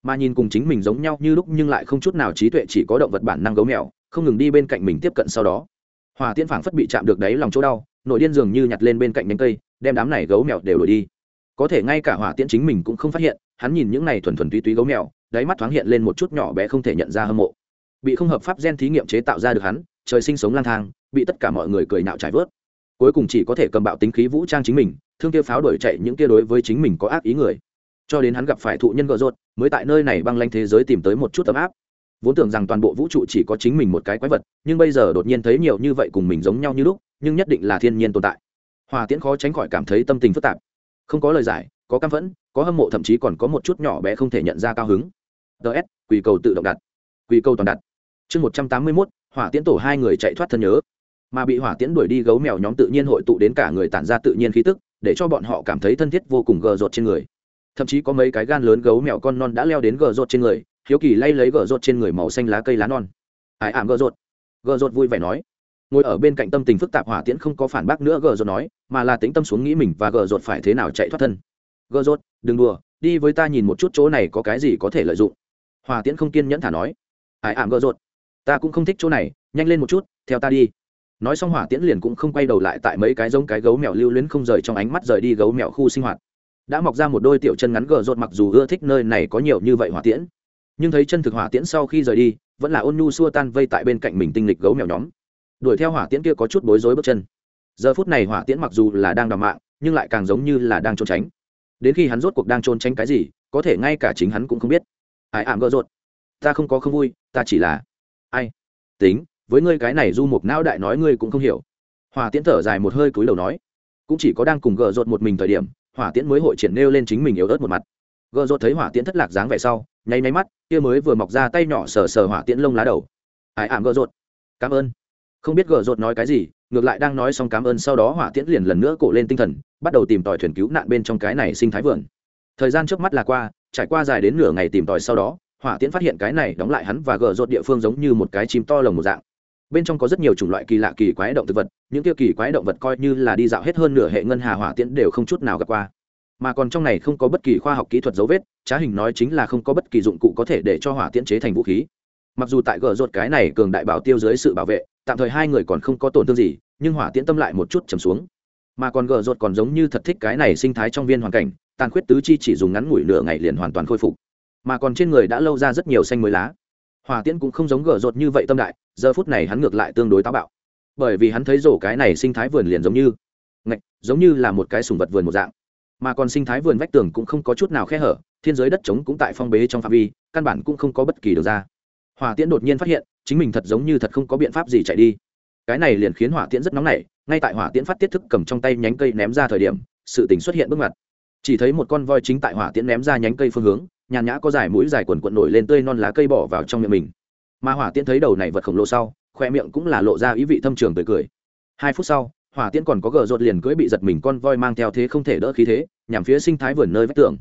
Mà nhìn cùng chính mình giống nhau như lúc nhưng lại không chút nào trí tuệ chỉ có động vật bản năng gấu mèo, không ngừng đi bên cạnh mình tiếp cận sau đó. Hỏa tiễn phảng phất bị chạm được đáy lòng chỗ đau, nội điên dường như nhặt lên bên cạnh nhánh cây, đem đám này gấu mèo đều đổi đi. Có thể ngay cả hỏa tiễn chính mình cũng không phát hiện, hắn nhìn những này thuần thuần túy túy gấu mèo, đáy mắt thoáng hiện lên một chút nhỏ bé không thể nhận ra hâm mộ bị không hợp pháp gen thí nghiệm chế tạo ra được hắn, trời sinh sống lang thang, bị tất cả mọi người cười nạo trải vớt. Cuối cùng chỉ có thể cầm bạo tính khí vũ trang chính mình, thương kia pháo đổi chạy những kia đối với chính mình có ác ý người. Cho đến hắn gặp phải thụ nhân gợ rốt mới tại nơi này băng lanh thế giới tìm tới một chút ấm áp. Vốn tưởng rằng toàn bộ vũ trụ chỉ có chính mình một cái quái vật, nhưng bây giờ đột nhiên thấy nhiều như vậy cùng mình giống nhau như lúc, nhưng nhất định là thiên nhiên tồn tại. Hòa tiễn khó tránh khỏi cảm thấy tâm tình phức tạp. Không có lời giải, có căm phẫn, có hâm mộ, thậm chí còn có một chút nhỏ bé không thể nhận ra cao hứng. Ts quỳ cầu tự động đặt. Quỳ cầu toàn đặt chương một trăm tám mươi mốt, hỏa tiễn tổ hai người chạy thoát thân nhớ. Mà bị hỏa tiễn đuổi đi gấu mèo nhóm tự nhiên hội tụ đến cả người tản ra tự nhiên khí tức, để cho bọn họ cảm thấy thân thiết vô cùng gờ rột trên người. Thậm chí có mấy cái gan lớn gấu mèo con non đã leo đến gờ rột trên người, hiếu kỳ lay lấy gờ rột trên người màu xanh lá cây lá non. Ải ảm gờ rột. Gờ rột vui vẻ nói. Ngồi ở bên cạnh tâm tình phức tạp hỏa tiễn không có phản bác nữa, gờ rột nói, mà là tính tâm xuống nghĩ mình và gờ rột phải thế nào chạy thoát thân. Gờ rột, đừng đùa, đi với ta nhìn một chút chỗ này có cái gì có thể lợi dụng. Hỏa tiễn không kiên nhẫn thả nói. Ải ảm gờ rột ta cũng không thích chỗ này, nhanh lên một chút, theo ta đi. Nói xong hỏa tiễn liền cũng không quay đầu lại tại mấy cái giống cái gấu mèo lưu luyến không rời trong ánh mắt rời đi gấu mèo khu sinh hoạt. Đã mọc ra một đôi tiểu chân ngắn gờ rột mặc dù ưa thích nơi này có nhiều như vậy hỏa tiễn, nhưng thấy chân thực hỏa tiễn sau khi rời đi, vẫn là ôn nhu xua tan vây tại bên cạnh mình tinh lịch gấu mèo nhóm. Đuổi theo hỏa tiễn kia có chút bối rối bước chân. Giờ phút này hỏa tiễn mặc dù là đang đ mạng, nhưng lại càng giống như là đang trốn tránh. Đến khi hắn rốt cuộc đang trốn tránh cái gì, có thể ngay cả chính hắn cũng không biết. Ai ảm gỡ rột? Ta không có không vui, ta chỉ là ai? Tính, với ngươi cái này du mục não đại nói ngươi cũng không hiểu. Hòa tiễn thở dài một hơi cúi đầu nói, cũng chỉ có đang cùng gợ rột một mình thời điểm, hỏa tiễn mới hội triển nêu lên chính mình yếu ớt một mặt. Gợ rột thấy hỏa tiễn thất lạc dáng vẻ sau, nháy nháy mắt, kia mới vừa mọc ra tay nhỏ sờ sờ hỏa tiễn lông lá đầu. Ải ảm gợ rột. Cảm ơn. Không biết gợ rột nói cái gì, ngược lại đang nói xong cảm ơn sau đó hỏa tiễn liền lần nữa cổ lên tinh thần, bắt đầu tìm tòi thuyền cứu nạn bên trong cái này sinh thái vườn. Thời gian trước mắt là qua, trải qua dài đến nửa ngày tìm tòi sau đó hỏa tiễn phát hiện cái này đóng lại hắn và gờ rột địa phương giống như một cái chim to lồng một dạng. Bên trong có rất nhiều chủng loại kỳ lạ kỳ quái động thực vật, những kia kỳ quái động vật coi như là đi dạo hết hơn nửa hệ ngân hà hỏa tiễn đều không chút nào gặp qua. Mà còn trong này không có bất kỳ khoa học kỹ thuật dấu vết, trá hình nói chính là không có bất kỳ dụng cụ có thể để cho hỏa tiễn chế thành vũ khí. Mặc dù tại gờ rột cái này cường đại bảo tiêu dưới sự bảo vệ, tạm thời hai người còn không có tổn thương gì, nhưng hỏa tiễn tâm lại một chút trầm xuống. Mà còn gờ rột còn giống như thật thích cái này sinh thái trong viên hoàn cảnh, tàn khuyết tứ chi chỉ dùng ngắn ngủi nửa ngày liền hoàn toàn khôi phục mà còn trên người đã lâu ra rất nhiều xanh mới lá. Hòa tiễn cũng không giống gở rột như vậy tâm đại, giờ phút này hắn ngược lại tương đối táo bạo. Bởi vì hắn thấy rổ cái này sinh thái vườn liền giống như ngạch, giống như là một cái sùng vật vườn một dạng. Mà còn sinh thái vườn vách tường cũng không có chút nào khe hở, thiên giới đất trống cũng tại phong bế trong phạm vi, căn bản cũng không có bất kỳ được ra. Hòa tiễn đột nhiên phát hiện, chính mình thật giống như thật không có biện pháp gì chạy đi. Cái này liền khiến hỏa tiễn rất nóng nảy, ngay tại hỏa tiễn phát tiết thức cầm trong tay nhánh cây ném ra thời điểm, sự tình xuất hiện bước mặt chỉ thấy một con voi chính tại hỏa tiễn ném ra nhánh cây phương hướng nhàn nhã có dài mũi dài quần quận nổi lên tươi non lá cây bỏ vào trong miệng mình. Mà hỏa tiễn thấy đầu này vật khổng lồ sau khoe miệng cũng là lộ ra ý vị thâm trường tươi cười. Hai phút sau, hỏa tiễn còn có gờ rột liền cưỡi bị giật mình con voi mang theo thế không thể đỡ khí thế, nhằm phía sinh thái vườn nơi vách tường.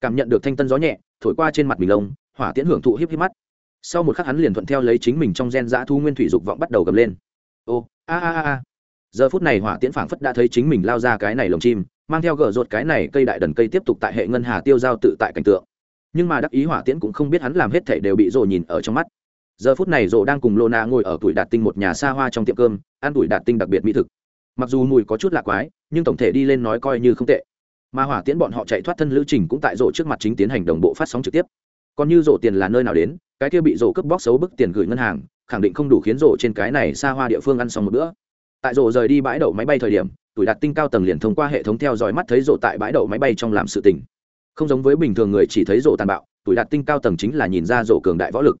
Cảm nhận được thanh tân gió nhẹ, thổi qua trên mặt mình lông hỏa tiễn hưởng thụ híp híp mắt. Sau một khắc hắn liền thuận theo lấy chính mình trong gen dã thu nguyên thủy dục vọng bắt đầu gầm lên. Ô, a a a a. Giờ phút này hỏa tiễn phảng phất đã thấy chính mình lao ra cái này lồng chim, mang theo gờ rột cái này cây đại đần cây tiếp tục tại hệ ngân hà tiêu giao tự tại cảnh tượng nhưng mà đắc ý hỏa tiễn cũng không biết hắn làm hết thảy đều bị rồ nhìn ở trong mắt. Giờ phút này rồ đang cùng lô na ngồi ở tuổi đạt tinh một nhà xa hoa trong tiệm cơm, ăn tuổi đạt tinh đặc biệt mỹ thực. Mặc dù mùi có chút lạ quái, nhưng tổng thể đi lên nói coi như không tệ. Mà hỏa tiễn bọn họ chạy thoát thân lữ trình cũng tại rồ trước mặt chính tiến hành đồng bộ phát sóng trực tiếp. Còn như rồ tiền là nơi nào đến, cái kia bị rồ cướp bóc xấu bức tiền gửi ngân hàng, khẳng định không đủ khiến rồ trên cái này xa hoa địa phương ăn xong một bữa. Tại rồ rời đi bãi đậu máy bay thời điểm, tuổi đạt tinh cao tầng liền thông qua hệ thống theo dõi mắt thấy rồ tại bãi đậu máy bay trong làm sự tình không giống với bình thường người chỉ thấy rổ tàn bạo, tuổi đạt tinh cao tầng chính là nhìn ra rổ cường đại võ lực.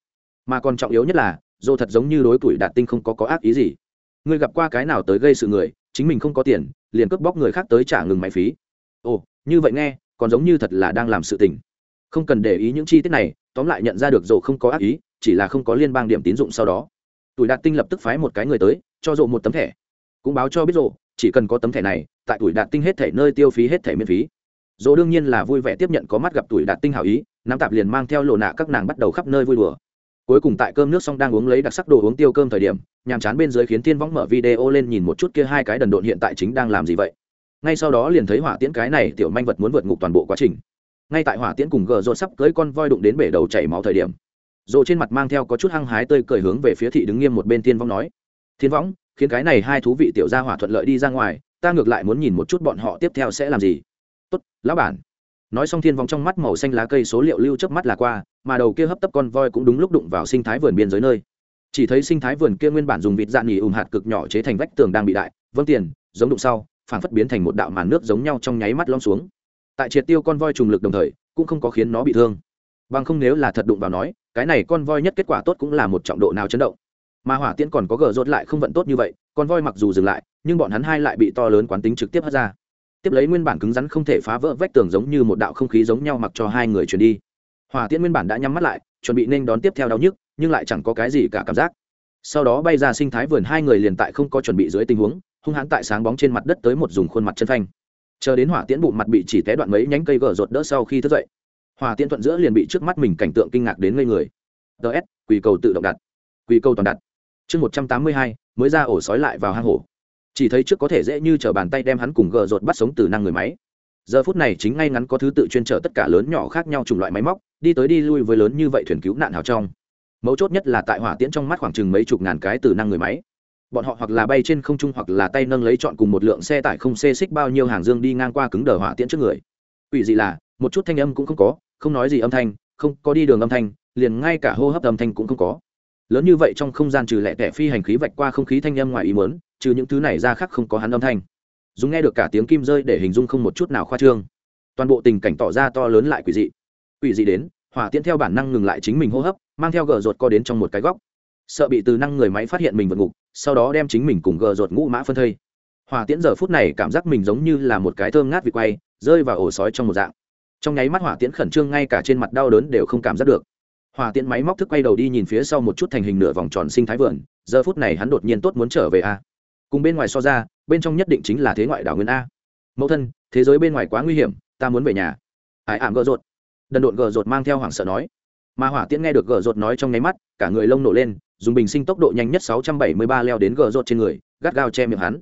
Mà còn trọng yếu nhất là, rổ thật giống như đối tuổi đạt tinh không có có ác ý gì. Người gặp qua cái nào tới gây sự người, chính mình không có tiền, liền cướp bóc người khác tới trả ngừng máy phí. Ồ, như vậy nghe, còn giống như thật là đang làm sự tình. Không cần để ý những chi tiết này, tóm lại nhận ra được rổ không có ác ý, chỉ là không có liên bang điểm tín dụng sau đó. Tuổi đạt tinh lập tức phái một cái người tới, cho rộ một tấm thẻ. Cũng báo cho biết rộ chỉ cần có tấm thẻ này, tại tuổi đạt tinh hết thẻ nơi tiêu phí hết thẻ miễn phí dỗ đương nhiên là vui vẻ tiếp nhận có mắt gặp tuổi đạt tinh hảo ý, nắm tạp liền mang theo lộ nạ các nàng bắt đầu khắp nơi vui đùa. Cuối cùng tại cơm nước xong đang uống lấy đặc sắc đồ uống tiêu cơm thời điểm, nhàm chán bên dưới khiến thiên võng mở video lên nhìn một chút kia hai cái đần độn hiện tại chính đang làm gì vậy. Ngay sau đó liền thấy hỏa tiễn cái này tiểu manh vật muốn vượt ngục toàn bộ quá trình. Ngay tại hỏa tiễn cùng gờ rột sắp cưới con voi đụng đến bể đầu chảy máu thời điểm rộ trên mặt mang theo có chút hăng hái tơi cười hướng về phía thị đứng nghiêm một bên thiên võng nói, thiên võng, khiến cái này hai thú vị tiểu gia hỏa thuận lợi đi ra ngoài, ta ngược lại muốn nhìn một chút bọn họ tiếp theo sẽ làm gì tốt, lão bản. Nói xong thiên vong trong mắt màu xanh lá cây số liệu lưu chớp mắt là qua, mà đầu kia hấp tấp con voi cũng đúng lúc đụng vào sinh thái vườn biên giới nơi. Chỉ thấy sinh thái vườn kia nguyên bản dùng vịt dạn nghỉ ùm hạt cực nhỏ chế thành vách tường đang bị đại vâng tiền, giống đụng sau phản phất biến thành một đạo màn nước giống nhau trong nháy mắt lom xuống. Tại triệt tiêu con voi trùng lực đồng thời, cũng không có khiến nó bị thương. Bằng không nếu là thật đụng vào nói, cái này con voi nhất kết quả tốt cũng là một trọng độ nào chấn động. Mà hỏa tiễn còn có gờ rốt lại không vận tốt như vậy, con voi mặc dù dừng lại, nhưng bọn hắn hai lại bị to lớn quán tính trực tiếp hất ra tiếp lấy nguyên bản cứng rắn không thể phá vỡ vách tường giống như một đạo không khí giống nhau mặc cho hai người chuyển đi. Hỏa tiễn nguyên bản đã nhắm mắt lại, chuẩn bị nên đón tiếp theo đau nhức, nhưng lại chẳng có cái gì cả cảm giác. Sau đó bay ra sinh thái vườn, hai người liền tại không có chuẩn bị dưới tình huống, hung hãn tại sáng bóng trên mặt đất tới một dùng khuôn mặt chân phanh. Chờ đến hỏa tiễn bụng mặt bị chỉ té đoạn mấy nhánh cây gờ rột đỡ sau khi thức dậy, hỏa tiễn thuận giữa liền bị trước mắt mình cảnh tượng kinh ngạc đến ngây người. Ts quỳ cầu tự động đặt quỳ cầu toàn đặt. Chương một trăm tám mươi hai, mới ra ổ sói lại vào hang hổ chỉ thấy trước có thể dễ như t r ở bàn tay đem hắn cùng gờ rột bắt sống từ năng người máy. Giờ phút này chính ngay ngắn có thứ tự chuyên trở tất cả lớn nhỏ khác nhau chủng loại máy móc, đi tới đi lui với lớn như vậy thuyền cứu nạn hào trong. Mấu chốt nhất là tại hỏa tiễn trong mắt khoảng chừng mấy chục ngàn cái từ năng người máy. Bọn họ hoặc là bay trên không trung hoặc là tay nâng lấy chọn cùng một lượng xe tải không xê xích bao nhiêu hàng dương đi ngang qua cứng đờ hỏa tiễn trước người. Ủy dị là, một chút thanh âm cũng không có, không nói gì âm thanh, không có đi đường âm thanh, liền ngay cả hô hấp âm thanh cũng không có lớn như vậy trong không gian trừ lẹ tẻ phi hành khí vạch qua không khí thanh âm ngoài ý muốn, trừ những thứ này ra khác không có hắn âm thanh. Dùng nghe được cả tiếng kim rơi để hình dung không một chút nào khoa trương. Toàn bộ tình cảnh tỏ ra to lớn lại quỷ dị. Quỷ dị đến, hỏa tiễn theo bản năng ngừng lại chính mình hô hấp, mang theo gờ ruột co đến trong một cái góc. Sợ bị từ năng người máy phát hiện mình vượt ngục, sau đó đem chính mình cùng gờ ruột ngũ mã phân thây. Hỏa tiễn giờ phút này cảm giác mình giống như là một cái thơm ngát vị quay, rơi vào ổ sói trong một dạng. Trong nháy mắt hỏa tiễn khẩn trương ngay cả trên mặt đau đớn đều không cảm giác được hòa tiễn máy móc thức quay đầu đi nhìn phía sau một chút thành hình nửa vòng tròn sinh thái vườn, giờ phút này hắn đột nhiên tốt muốn trở về a. Cùng bên ngoài so ra, bên trong nhất định chính là thế ngoại đảo nguyên a. Mẫu thân, thế giới bên ngoài quá nguy hiểm, ta muốn về nhà. Ải ảm gờ rột. Đần độn gờ rột mang theo hoảng sợ nói. Mà hỏa tiễn nghe được gờ rột nói trong nháy mắt, cả người lông nổ lên, dùng bình sinh tốc độ nhanh nhất 673 leo đến gờ rột trên người, gắt gao che miệng hắn.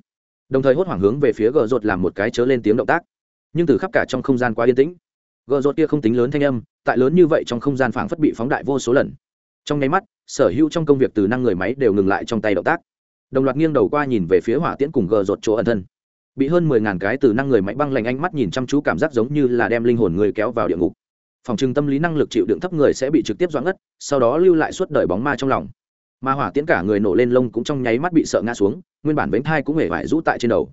Đồng thời hốt hoảng hướng về phía gờ rột làm một cái chớ lên tiếng động tác. Nhưng từ khắp cả trong không gian quá yên tĩnh gờ rột kia không tính lớn thanh âm, tại lớn như vậy trong không gian phảng phất bị phóng đại vô số lần. Trong nháy mắt, sở hữu trong công việc từ năng người máy đều ngừng lại trong tay động tác. Đồng loạt nghiêng đầu qua nhìn về phía hỏa tiễn cùng gờ rột chỗ ẩn thân. Bị hơn mười ngàn cái từ năng người máy băng lạnh ánh mắt nhìn chăm chú cảm giác giống như là đem linh hồn người kéo vào địa ngục. Phòng trừng tâm lý năng lực chịu đựng thấp người sẽ bị trực tiếp doãn ngất, sau đó lưu lại suốt đời bóng ma trong lòng. Mà hỏa tiễn cả người nổ lên lông cũng trong nháy mắt bị sợ ngã xuống, nguyên bản bánh thai cũng hề vải rũ tại trên đầu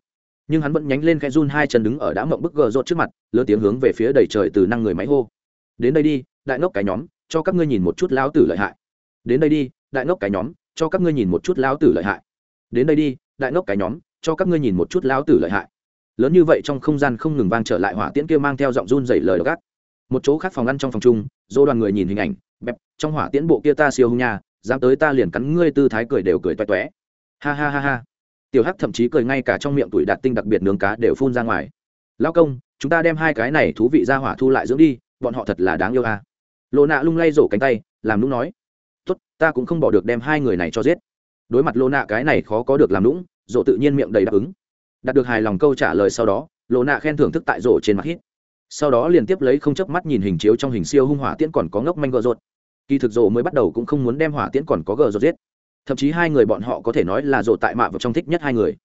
nhưng hắn vẫn nhánh lên khe run hai chân đứng ở đã mộng bức gờ rột trước mặt lớn tiếng hướng về phía đầy trời từ năng người máy hô. Đến đây đi, đại ngốc cái nhóm, cho các ngươi nhìn một chút lão tử lợi hại. Đến đây đi, đại ngốc cái nhóm, cho các ngươi nhìn một chút lão tử lợi hại. Đến đây đi, đại ngốc cái nhóm, cho các ngươi nhìn một chút lão tử lợi hại. Lớn như vậy trong không gian không ngừng vang trở lại hỏa tiễn kia mang theo giọng run dày lời gắt. Một chỗ khác phòng ăn trong phòng chung, dô đoàn người nhìn hình ảnh, bẹp, trong hỏa tiễn bộ kia ta siêu hung nha, dám tới ta liền cắn ngươi tư thái cười đều cười toe toé. Ha ha ha ha tiểu hắc thậm chí cười ngay cả trong miệng tuổi đạt tinh đặc biệt nướng cá đều phun ra ngoài. Lao công, chúng ta đem hai cái này thú vị ra hỏa thu lại dưỡng đi, bọn họ thật là đáng yêu à. lộ nạ lung lay rổ cánh tay, làm nũng nói, tốt, ta cũng không bỏ được đem hai người này cho giết. Đối mặt lộ nạ cái này khó có được làm nũng, rổ tự nhiên miệng đầy đáp ứng. Đạt được hài lòng câu trả lời sau đó lộ nạ khen thưởng thức tại rổ trên mặt hít. Sau đó liền tiếp lấy không chớp mắt nhìn hình chiếu trong hình siêu hung hỏa tiễn còn có ngốc manh gờ rột. Kỳ thực rổ mới bắt đầu cũng không muốn đem hỏa tiễn còn có gờ rột giết thậm chí hai người bọn họ có thể nói là rổ tại mạ vào trong thích nhất hai người.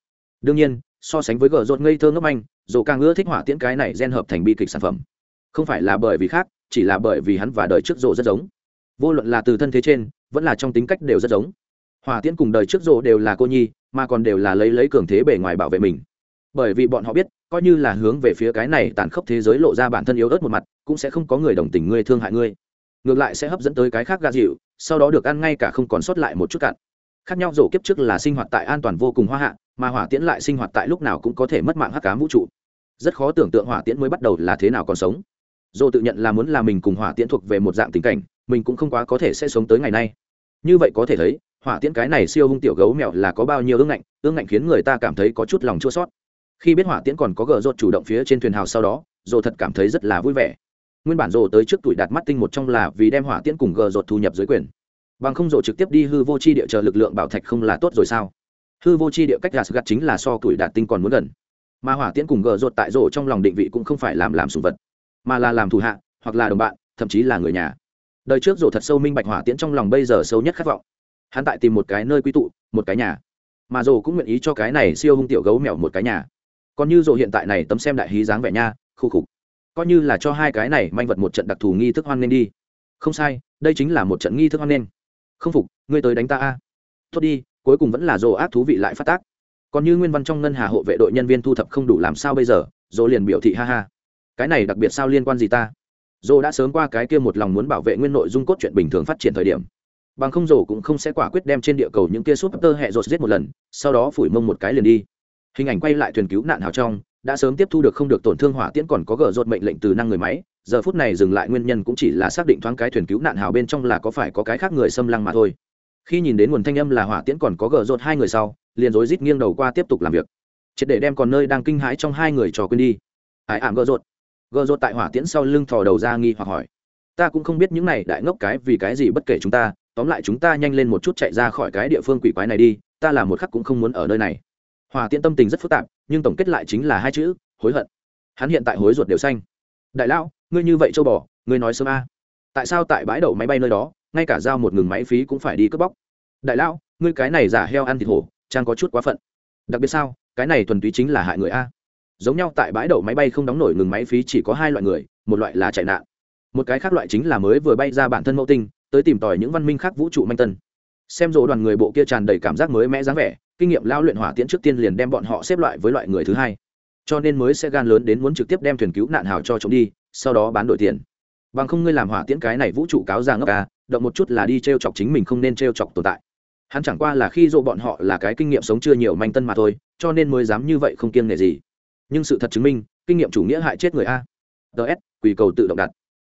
Đương nhiên, so sánh với gờ rột ngây thơ ngốc anh rổ càng ưa thích hỏa tiễn cái này gen hợp thành bi kịch sản phẩm. Không phải là bởi vì khác, chỉ là bởi vì hắn và đời trước rổ rất giống. Vô luận là từ thân thế trên, vẫn là trong tính cách đều rất giống. Hỏa tiễn cùng đời trước rổ đều là cô nhi, mà còn đều là lấy lấy cường thế bề ngoài bảo vệ mình. Bởi vì bọn họ biết, coi như là hướng về phía cái này tàn khốc thế giới lộ ra bản thân yếu ớt một mặt, cũng sẽ không có người đồng tình ngươi, thương hại ngươi. Ngược lại sẽ hấp dẫn tới cái khác gà dịu, sau đó được ăn ngay cả không còn sót lại một chút cạn khác nhau rổ kiếp trước là sinh hoạt tại an toàn vô cùng hoa hạ, mà hỏa tiễn lại sinh hoạt tại lúc nào cũng có thể mất mạng hắc cám vũ trụ. Rất khó tưởng tượng hỏa tiễn mới bắt đầu là thế nào còn sống. Dồ tự nhận là muốn là mình cùng hỏa tiễn thuộc về một dạng tình cảnh, mình cũng không quá có thể sẽ sống tới ngày nay. Như vậy có thể thấy, hỏa tiễn cái này siêu hung tiểu gấu mèo là có bao nhiêu ương ngạnh ương ngạnh khiến người ta cảm thấy có chút lòng chua sót khi biết hỏa tiễn còn có gờ rột chủ động phía trên thuyền hào sau đó dồ thật cảm thấy rất là vui vẻ. Nguyên bản dồ tới trước tuổi đạt mắt tinh một trong là vì đem hỏa tiễn cùng gờ rột thu nhập dưới quyền bằng không rộ trực tiếp đi hư vô c h i địa chờ lực lượng bảo thạch không là tốt rồi sao? Hư vô c h i địa cách gạt gạt chính là so tuổi đạt tinh còn muốn gần. Mà hỏa tiễn cùng gờ rột tại rộ trong lòng định vị cũng không phải làm làm sùng vật, mà là làm thủ hạ, hoặc là đồng bạn, thậm chí là người nhà. Đời trước rộ thật sâu minh bạch hỏa tiễn trong lòng bây giờ sâu nhất khát vọng. Hắn tại tìm một cái nơi quy tụ, một cái nhà. Mà rộ cũng nguyện ý cho cái này siêu hung tiểu gấu mèo một cái nhà. Còn như rộ hiện tại này tấm xem đại hí dáng vẻ nha khu khục coi như là cho hai cái này manh vật một trận đặc thù nghi thức hoan nghênh đi. Không sai, đây chính là một trận nghi thức hoan nghênh không phục, ngươi tới đánh ta a. Tốt đi, cuối cùng vẫn là rồ ác thú vị lại phát tác. Còn như nguyên văn trong ngân hà hộ vệ đội nhân viên thu thập không đủ làm sao bây giờ dồ liền biểu thị ha ha. Cái này đặc biệt sao liên quan gì ta? Rồ đã sớm qua cái kia một lòng muốn bảo vệ nguyên nội dung cốt truyện bình thường phát triển thời điểm. Bằng không rồ cũng không sẽ quả quyết đem trên địa cầu những kia súp tơ hẹ rột giết một lần, sau đó phủi mông một cái liền đi. Hình ảnh quay lại thuyền cứu nạn hào trong, đã sớm tiếp thu được không được tổn thương hỏa tiễn còn có gờ rột mệnh lệnh từ năng người máy giờ phút này dừng lại nguyên nhân cũng chỉ là xác định thoáng cái thuyền cứu nạn hào bên trong là có phải có cái khác người xâm lăng mà thôi. Khi nhìn đến nguồn thanh âm là hỏa tiễn còn có gờ rột hai người sau, liền rối rít nghiêng đầu qua tiếp tục làm việc. Triệt để đem còn nơi đang kinh hãi trong hai người trò quên đi. Ải ảm gờ rột. Gờ rột tại hỏa tiễn sau lưng thò đầu ra nghi hoặc hỏi. Ta cũng không biết những này đại ngốc cái vì cái gì bất kể chúng ta, tóm lại chúng ta nhanh lên một chút chạy ra khỏi cái địa phương quỷ quái này đi, ta là một khắc cũng không muốn ở nơi này. Hòa tiễn tâm tình rất phức tạp, nhưng tổng kết lại chính là hai chữ, hối hận. Hắn hiện tại hối ruột đều xanh. Đại lão ngươi như vậy châu bò, ngươi nói sớm a. Tại sao tại bãi đậu máy bay nơi đó, ngay cả giao một ngừng máy phí cũng phải đi cướp bóc? Đại lão, ngươi cái này giả heo ăn thịt hổ, trang có chút quá phận. Đặc biệt sao, cái này thuần túy chính là hại người a. Giống nhau tại bãi đậu máy bay không đóng nổi ngừng máy phí chỉ có hai loại người, một loại là chạy nạn. Một cái khác loại chính là mới vừa bay ra bản thân mẫu tinh, tới tìm tòi những văn minh khác vũ trụ manh tân. Xem rộ đoàn người bộ kia tràn đầy cảm giác mới mẽ dáng vẻ, kinh nghiệm lao luyện hỏa tiễn trước tiên liền đem bọn họ xếp loại với loại người thứ hai. Cho nên mới sẽ gan lớn đến muốn trực tiếp đem thuyền cứu nạn hào cho chúng đi sau đó bán đổi tiền. Bằng không ngươi làm hỏa tiễn cái này vũ trụ cáo già ngốc à động một chút là đi t r e o chọc chính mình không nên t r e o chọc tồn tại. Hắn chẳng qua là khi dỗ bọn họ là cái kinh nghiệm sống chưa nhiều manh tân mà thôi, cho nên mới dám như vậy không kiêng nể gì. Nhưng sự thật chứng minh, kinh nghiệm chủ nghĩa hại chết người a. Ts quỳ cầu tự động đặt.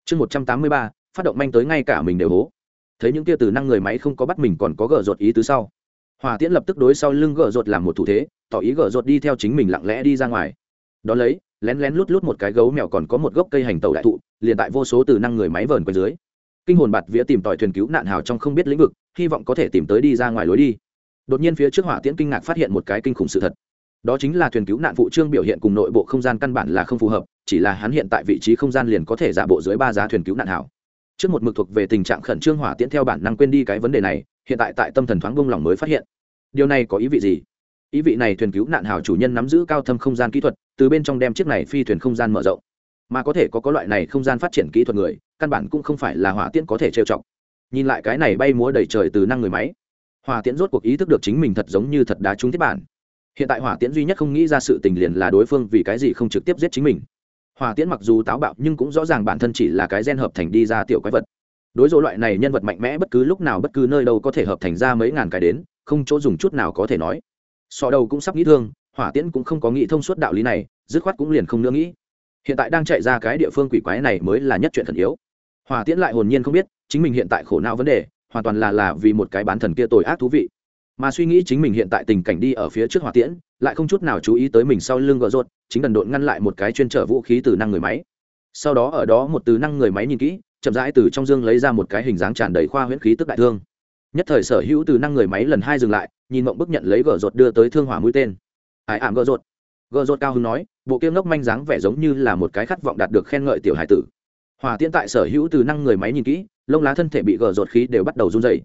Chương một trăm tám mươi ba, phát động manh tới ngay cả mình đều hố. Thấy những tia từ năng người máy không có bắt mình còn có gỡ ruột ý tứ sau. Hòa tiễn lập tức đối sau lưng gỡ rột làm một thủ thế, tỏ ý gỡ rột đi theo chính mình lặng lẽ đi ra ngoài. Đ ó lấy lén lén lút lút một cái gấu mèo còn có một gốc cây hành tàu đại thụ, liền tại vô số từ năng người máy vờn quanh dưới. Kinh hồn bạt vía tìm tòi thuyền cứu nạn hào trong không biết lĩnh vực, hy vọng có thể tìm tới đi ra ngoài lối đi. Đột nhiên phía trước hỏa tiễn kinh ngạc phát hiện một cái kinh khủng sự thật. Đó chính là thuyền cứu nạn vụ trương biểu hiện cùng nội bộ không gian căn bản là không phù hợp, chỉ là hắn hiện tại vị trí không gian liền có thể giả bộ dưới ba giá thuyền cứu nạn hảo trước một mực thuộc về tình trạng khẩn trương hỏa tiễn theo bản năng quên đi cái vấn đề này, hiện tại tại tâm thần thoáng bông lòng mới phát hiện. Điều này có ý vị gì? Ý vị này thuyền cứu nạn hảo chủ nhân nắm giữ cao thâm không gian kỹ thuật, từ bên trong đem chiếc này phi thuyền không gian mở rộng. Mà có thể có có loại này không gian phát triển kỹ thuật người, căn bản cũng không phải là hỏa tiễn có thể trêu chọc. Nhìn lại cái này bay múa đầy trời từ năng người máy, hỏa tiễn rốt cuộc ý thức được chính mình thật giống như thật đá trúng thiết bản. Hiện tại hỏa tiễn duy nhất không nghĩ ra sự tình liền là đối phương vì cái gì không trực tiếp giết chính mình. Hỏa tiễn mặc dù táo bạo nhưng cũng rõ ràng bản thân chỉ là cái gen hợp thành đi ra tiểu quái vật. Đối dỗ loại này nhân vật mạnh mẽ bất cứ lúc nào bất cứ nơi đâu có thể hợp thành ra mấy ngàn cái đến, không chỗ dùng chút nào có thể nói sọ đầu cũng sắp nghĩ thương, hỏa tiễn cũng không có nghĩ thông suốt đạo lý này, dứt khoát cũng liền không nữa nghĩ. Hiện tại đang chạy ra cái địa phương quỷ quái này mới là nhất chuyện thần yếu. Hỏa tiễn lại hồn nhiên không biết, chính mình hiện tại khổ não vấn đề, hoàn toàn là là vì một cái bán thần kia tội ác thú vị. Mà suy nghĩ chính mình hiện tại tình cảnh đi ở phía trước hỏa tiễn, lại không chút nào chú ý tới mình sau lưng gợ rột chính đần độn ngăn lại một cái chuyên trở vũ khí từ năng người máy. Sau đó ở đó một từ năng người máy nhìn kỹ, chậm rãi từ trong dương lấy ra một cái hình dáng tràn đầy khoa huyễn khí tức đại thương nhất thời sở hữu từ năng người máy lần hai dừng lại, nhìn mộng bức nhận lấy gờ rột đưa tới thương hỏa mũi tên. Hải ảm gờ rột? Gờ rột cao hưng nói, bộ kiêm ngốc manh dáng vẻ giống như là một cái khát vọng đạt được khen ngợi tiểu hải tử. Hỏa tiễn tại sở hữu từ năng người máy nhìn kỹ, lông lá thân thể bị gờ rột khí đều bắt đầu run dày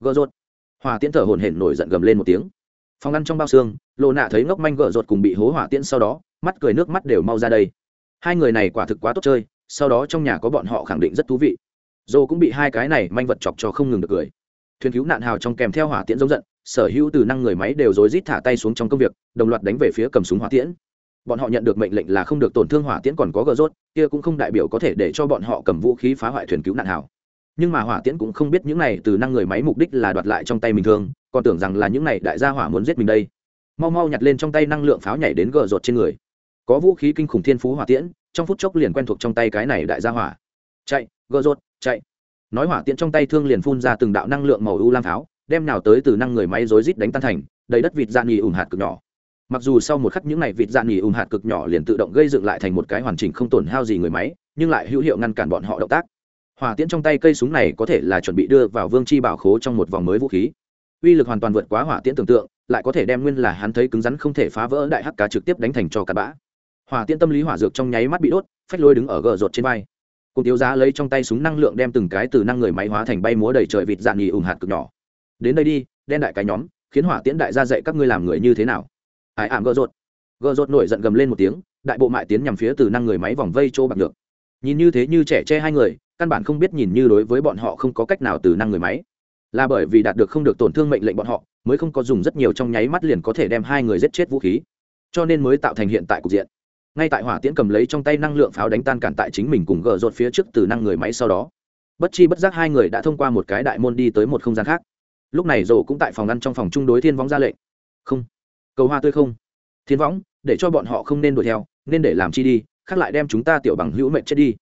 gờ rột. Hỏa tiễn thở hổn hển nổi giận gầm lên một tiếng. Phòng ăn trong bao xương lộ nạ thấy ngốc manh gờ rột cùng bị hố hỏa tiễn sau đó, mắt cười nước mắt đều mau ra đây. Hai người này quả thực quá tốt chơi, sau đó trong nhà có bọn họ khẳng định rất thú vị. Dô cũng bị hai cái này manh vật chọc cho không ngừng được cười thuyền cứu nạn hào trong kèm theo hỏa tiễn giống giận, sở hữu từ năng người máy đều rối rít thả tay xuống trong công việc, đồng loạt đánh về phía cầm súng hỏa tiễn. Bọn họ nhận được mệnh lệnh là không được tổn thương hỏa tiễn còn có gờ rốt, kia cũng không đại biểu có thể để cho bọn họ cầm vũ khí phá hoại thuyền cứu nạn hào. Nhưng mà hỏa tiễn cũng không biết những này từ năng người máy mục đích là đoạt lại trong tay mình thương, còn tưởng rằng là những này đại gia hỏa muốn giết mình đây. Mau mau nhặt lên trong tay năng lượng pháo nhảy đến gờ rột trên người. Có vũ khí kinh khủng thiên phú hỏa tiễn, trong phút chốc liền quen thuộc trong tay cái này đại gia hỏa. Chạy, gờ rột chạy nói hỏa tiễn trong tay thương liền phun ra từng đạo năng lượng màu u lam tháo, đem nào tới từ năng người máy rối rít đánh tan thành đầy đất vịt dạn nghỉ ủng hạt cực nhỏ. Mặc dù sau một khắc những này vịt dạn nghỉ ủng hạt cực nhỏ liền tự động gây dựng lại thành một cái hoàn chỉnh không tổn hao gì người máy nhưng lại hữu hiệu ngăn cản bọn họ động tác. Hỏa tiễn trong tay cây súng này có thể là chuẩn bị đưa vào vương chi bảo khố trong một vòng mới vũ khí. Uy lực hoàn toàn vượt quá hỏa tiễn tưởng tượng lại có thể đem nguyên là hắn thấy cứng rắn không thể phá vỡ đại hắc cá trực tiếp đánh thành cho cặn bã. Hỏa tiễn tâm lý hỏa dược trong nháy mắt bị đốt phách lôi đứng ở gờ rột trên vai cùng tiêu giá lấy trong tay súng năng lượng đem từng cái từ năng người máy hóa thành bay múa đầy trời vịt dạn nghỉ ủng hạt cực nhỏ. Đến đây đi, đen đại cái nhóm, khiến hỏa tiễn đại ra dạy các ngươi làm người như thế nào. Hải ảm gờ rột. Gờ rột nổi giận gầm lên một tiếng, đại bộ mại tiến nhằm phía từ năng người máy vòng vây chỗ bằng được nhìn như thế như trẻ che hai người, căn bản không biết nhìn như đối với bọn họ không có cách nào từ năng người máy. Là bởi vì đạt được không được tổn thương mệnh lệnh bọn họ, mới không có dùng rất nhiều trong nháy mắt liền có thể đem hai người giết chết vũ khí. Cho nên mới tạo thành hiện tại cục diện ngay tại hỏa tiễn cầm lấy trong tay năng lượng pháo đánh tan cản tại chính mình cùng gờ rột phía trước từ năng người máy sau đó. Bất chi bất giác hai người đã thông qua một cái đại môn đi tới một không gian khác. Lúc này rổ cũng tại phòng ngăn trong phòng chung đối thiên võng ra lệnh. Không, cầu hoa tươi không. Thiên võng, để cho bọn họ không nên đuổi theo, nên để làm chi đi, khác lại đem chúng ta tiểu bằng hữu mệnh chết đi.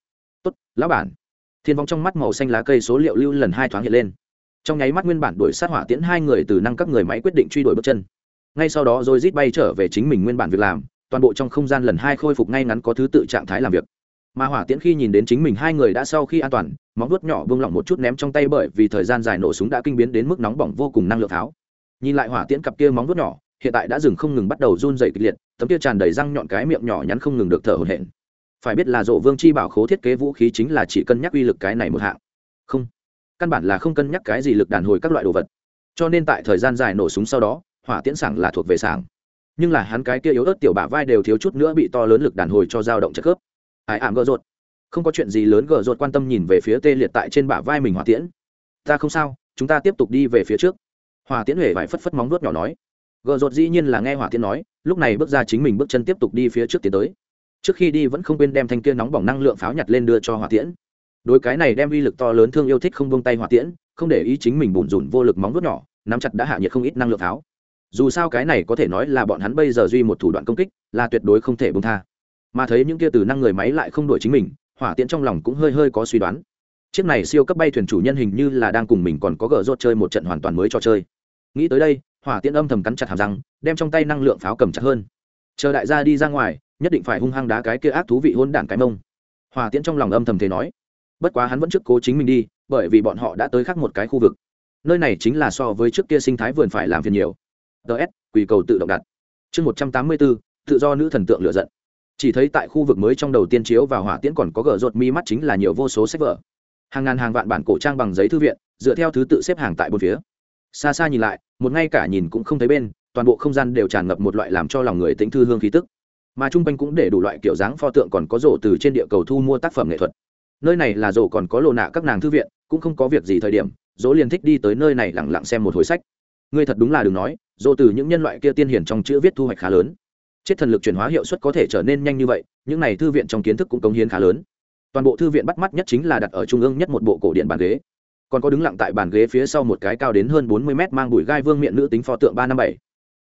Tốt, lão bản. Thiên võng trong mắt màu xanh lá cây số liệu lưu lần hai thoáng hiện lên. Trong nháy mắt nguyên bản đuổi sát hỏa tiễn hai người từ năng các người máy quyết định truy đuổi bước chân. Ngay sau đó rồi rít bay trở về chính mình nguyên bản việc làm toàn bộ trong không gian lần hai khôi phục ngay ngắn có thứ tự trạng thái làm việc. Mà hỏa tiễn khi nhìn đến chính mình hai người đã sau khi an toàn, móng vuốt nhỏ vương lỏng một chút ném trong tay bởi vì thời gian dài nổ súng đã kinh biến đến mức nóng bỏng vô cùng năng lượng tháo. Nhìn lại hỏa tiễn cặp kia móng vuốt nhỏ, hiện tại đã dừng không ngừng bắt đầu run dày kịch liệt, tấm kia tràn đầy răng nhọn cái miệng nhỏ nhắn không ngừng được thở hổn hển. Phải biết là dỗ vương chi bảo khố thiết kế vũ khí chính là chỉ cân nhắc uy lực cái này một hạng. Không, căn bản là không cân nhắc cái gì lực đàn hồi các loại đồ vật. Cho nên tại thời gian dài nổ súng sau đó, hỏa tiễn sảng là thuộc về sảng nhưng là hắn cái kia yếu ớt tiểu bả vai đều thiếu chút nữa bị to lớn lực đàn hồi cho dao động chất khớp. Ải ảm gờ rột. Không có chuyện gì lớn gờ rột quan tâm nhìn về phía tê liệt tại trên bả vai mình hỏa tiễn. Ta không sao, chúng ta tiếp tục đi về phía trước. Hỏa tiễn huệ vải phất phất móng vuốt nhỏ nói. Gờ rột dĩ nhiên là nghe hỏa tiễn nói, lúc này bước ra chính mình bước chân tiếp tục đi phía trước tiến tới. Trước khi đi vẫn không quên đem thanh kia nóng bỏng năng lượng pháo nhặt lên đưa cho hỏa tiễn. Đối cái này đem uy lực to lớn thương yêu thích không buông tay hỏa tiễn, không để ý chính mình bùn rùn vô lực móng vuốt nhỏ, nắm chặt đã hạ nhiệt không ít năng lượng pháo dù sao cái này có thể nói là bọn hắn bây giờ duy một thủ đoạn công kích, là tuyệt đối không thể bông tha. Mà thấy những kia từ năng người máy lại không đổi chính mình, hỏa tiễn trong lòng cũng hơi hơi có suy đoán. Chiếc này siêu cấp bay thuyền chủ nhân hình như là đang cùng mình còn có gỡ rốt chơi một trận hoàn toàn mới cho chơi. Nghĩ tới đây, hỏa tiễn âm thầm cắn chặt hàm răng, đem trong tay năng lượng pháo cầm chặt hơn. Chờ đại gia đi ra ngoài, nhất định phải hung hăng đá cái kia ác thú vị hôn đản cái mông. Hòa tiễn trong lòng âm thầm thế nói. Bất quá hắn vẫn trước cố chính mình đi, bởi vì bọn họ đã tới khác một cái khu vực. Nơi này chính là so với trước kia sinh thái vườn phải làm phiền nhiều ts quỳ cầu tự động đặt. Chương một trăm tám mươi bốn tự do nữ thần tượng lựa giận. Chỉ thấy tại khu vực mới trong đầu tiên chiếu và hỏa tiễn còn có gờ rột mi mắt chính là nhiều vô số sách vở. Hàng ngàn hàng vạn bản cổ trang bằng giấy thư viện, dựa theo thứ tự xếp hàng tại bốn phía. Xa xa nhìn lại, một ngay cả nhìn cũng không thấy bên, toàn bộ không gian đều tràn ngập một loại làm cho lòng người tính thư hương khí tức. Mà chung quanh cũng để đủ loại kiểu dáng pho tượng còn có rổ từ trên địa cầu thu mua tác phẩm nghệ thuật. Nơi này là rổ còn có lộ nạ các nàng thư viện, cũng không có việc gì thời điểm, dỗ liền thích đi tới nơi này lẳng lặng xem một hồi sách ngươi thật đúng là đừng nói, dỗ từ những nhân loại kia tiên hiển trong chữ viết thu hoạch khá lớn. Chết thần lực chuyển hóa hiệu suất có thể trở nên nhanh như vậy, những này thư viện trong kiến thức cũng cống hiến khá lớn. Toàn bộ thư viện bắt mắt nhất chính là đặt ở trung ương nhất một bộ cổ điện bàn ghế. Còn có đứng lặng tại bàn ghế phía sau một cái cao đến hơn bốn mươi mét mang bụi gai vương miệng nữ tính pho tượng ba năm bảy.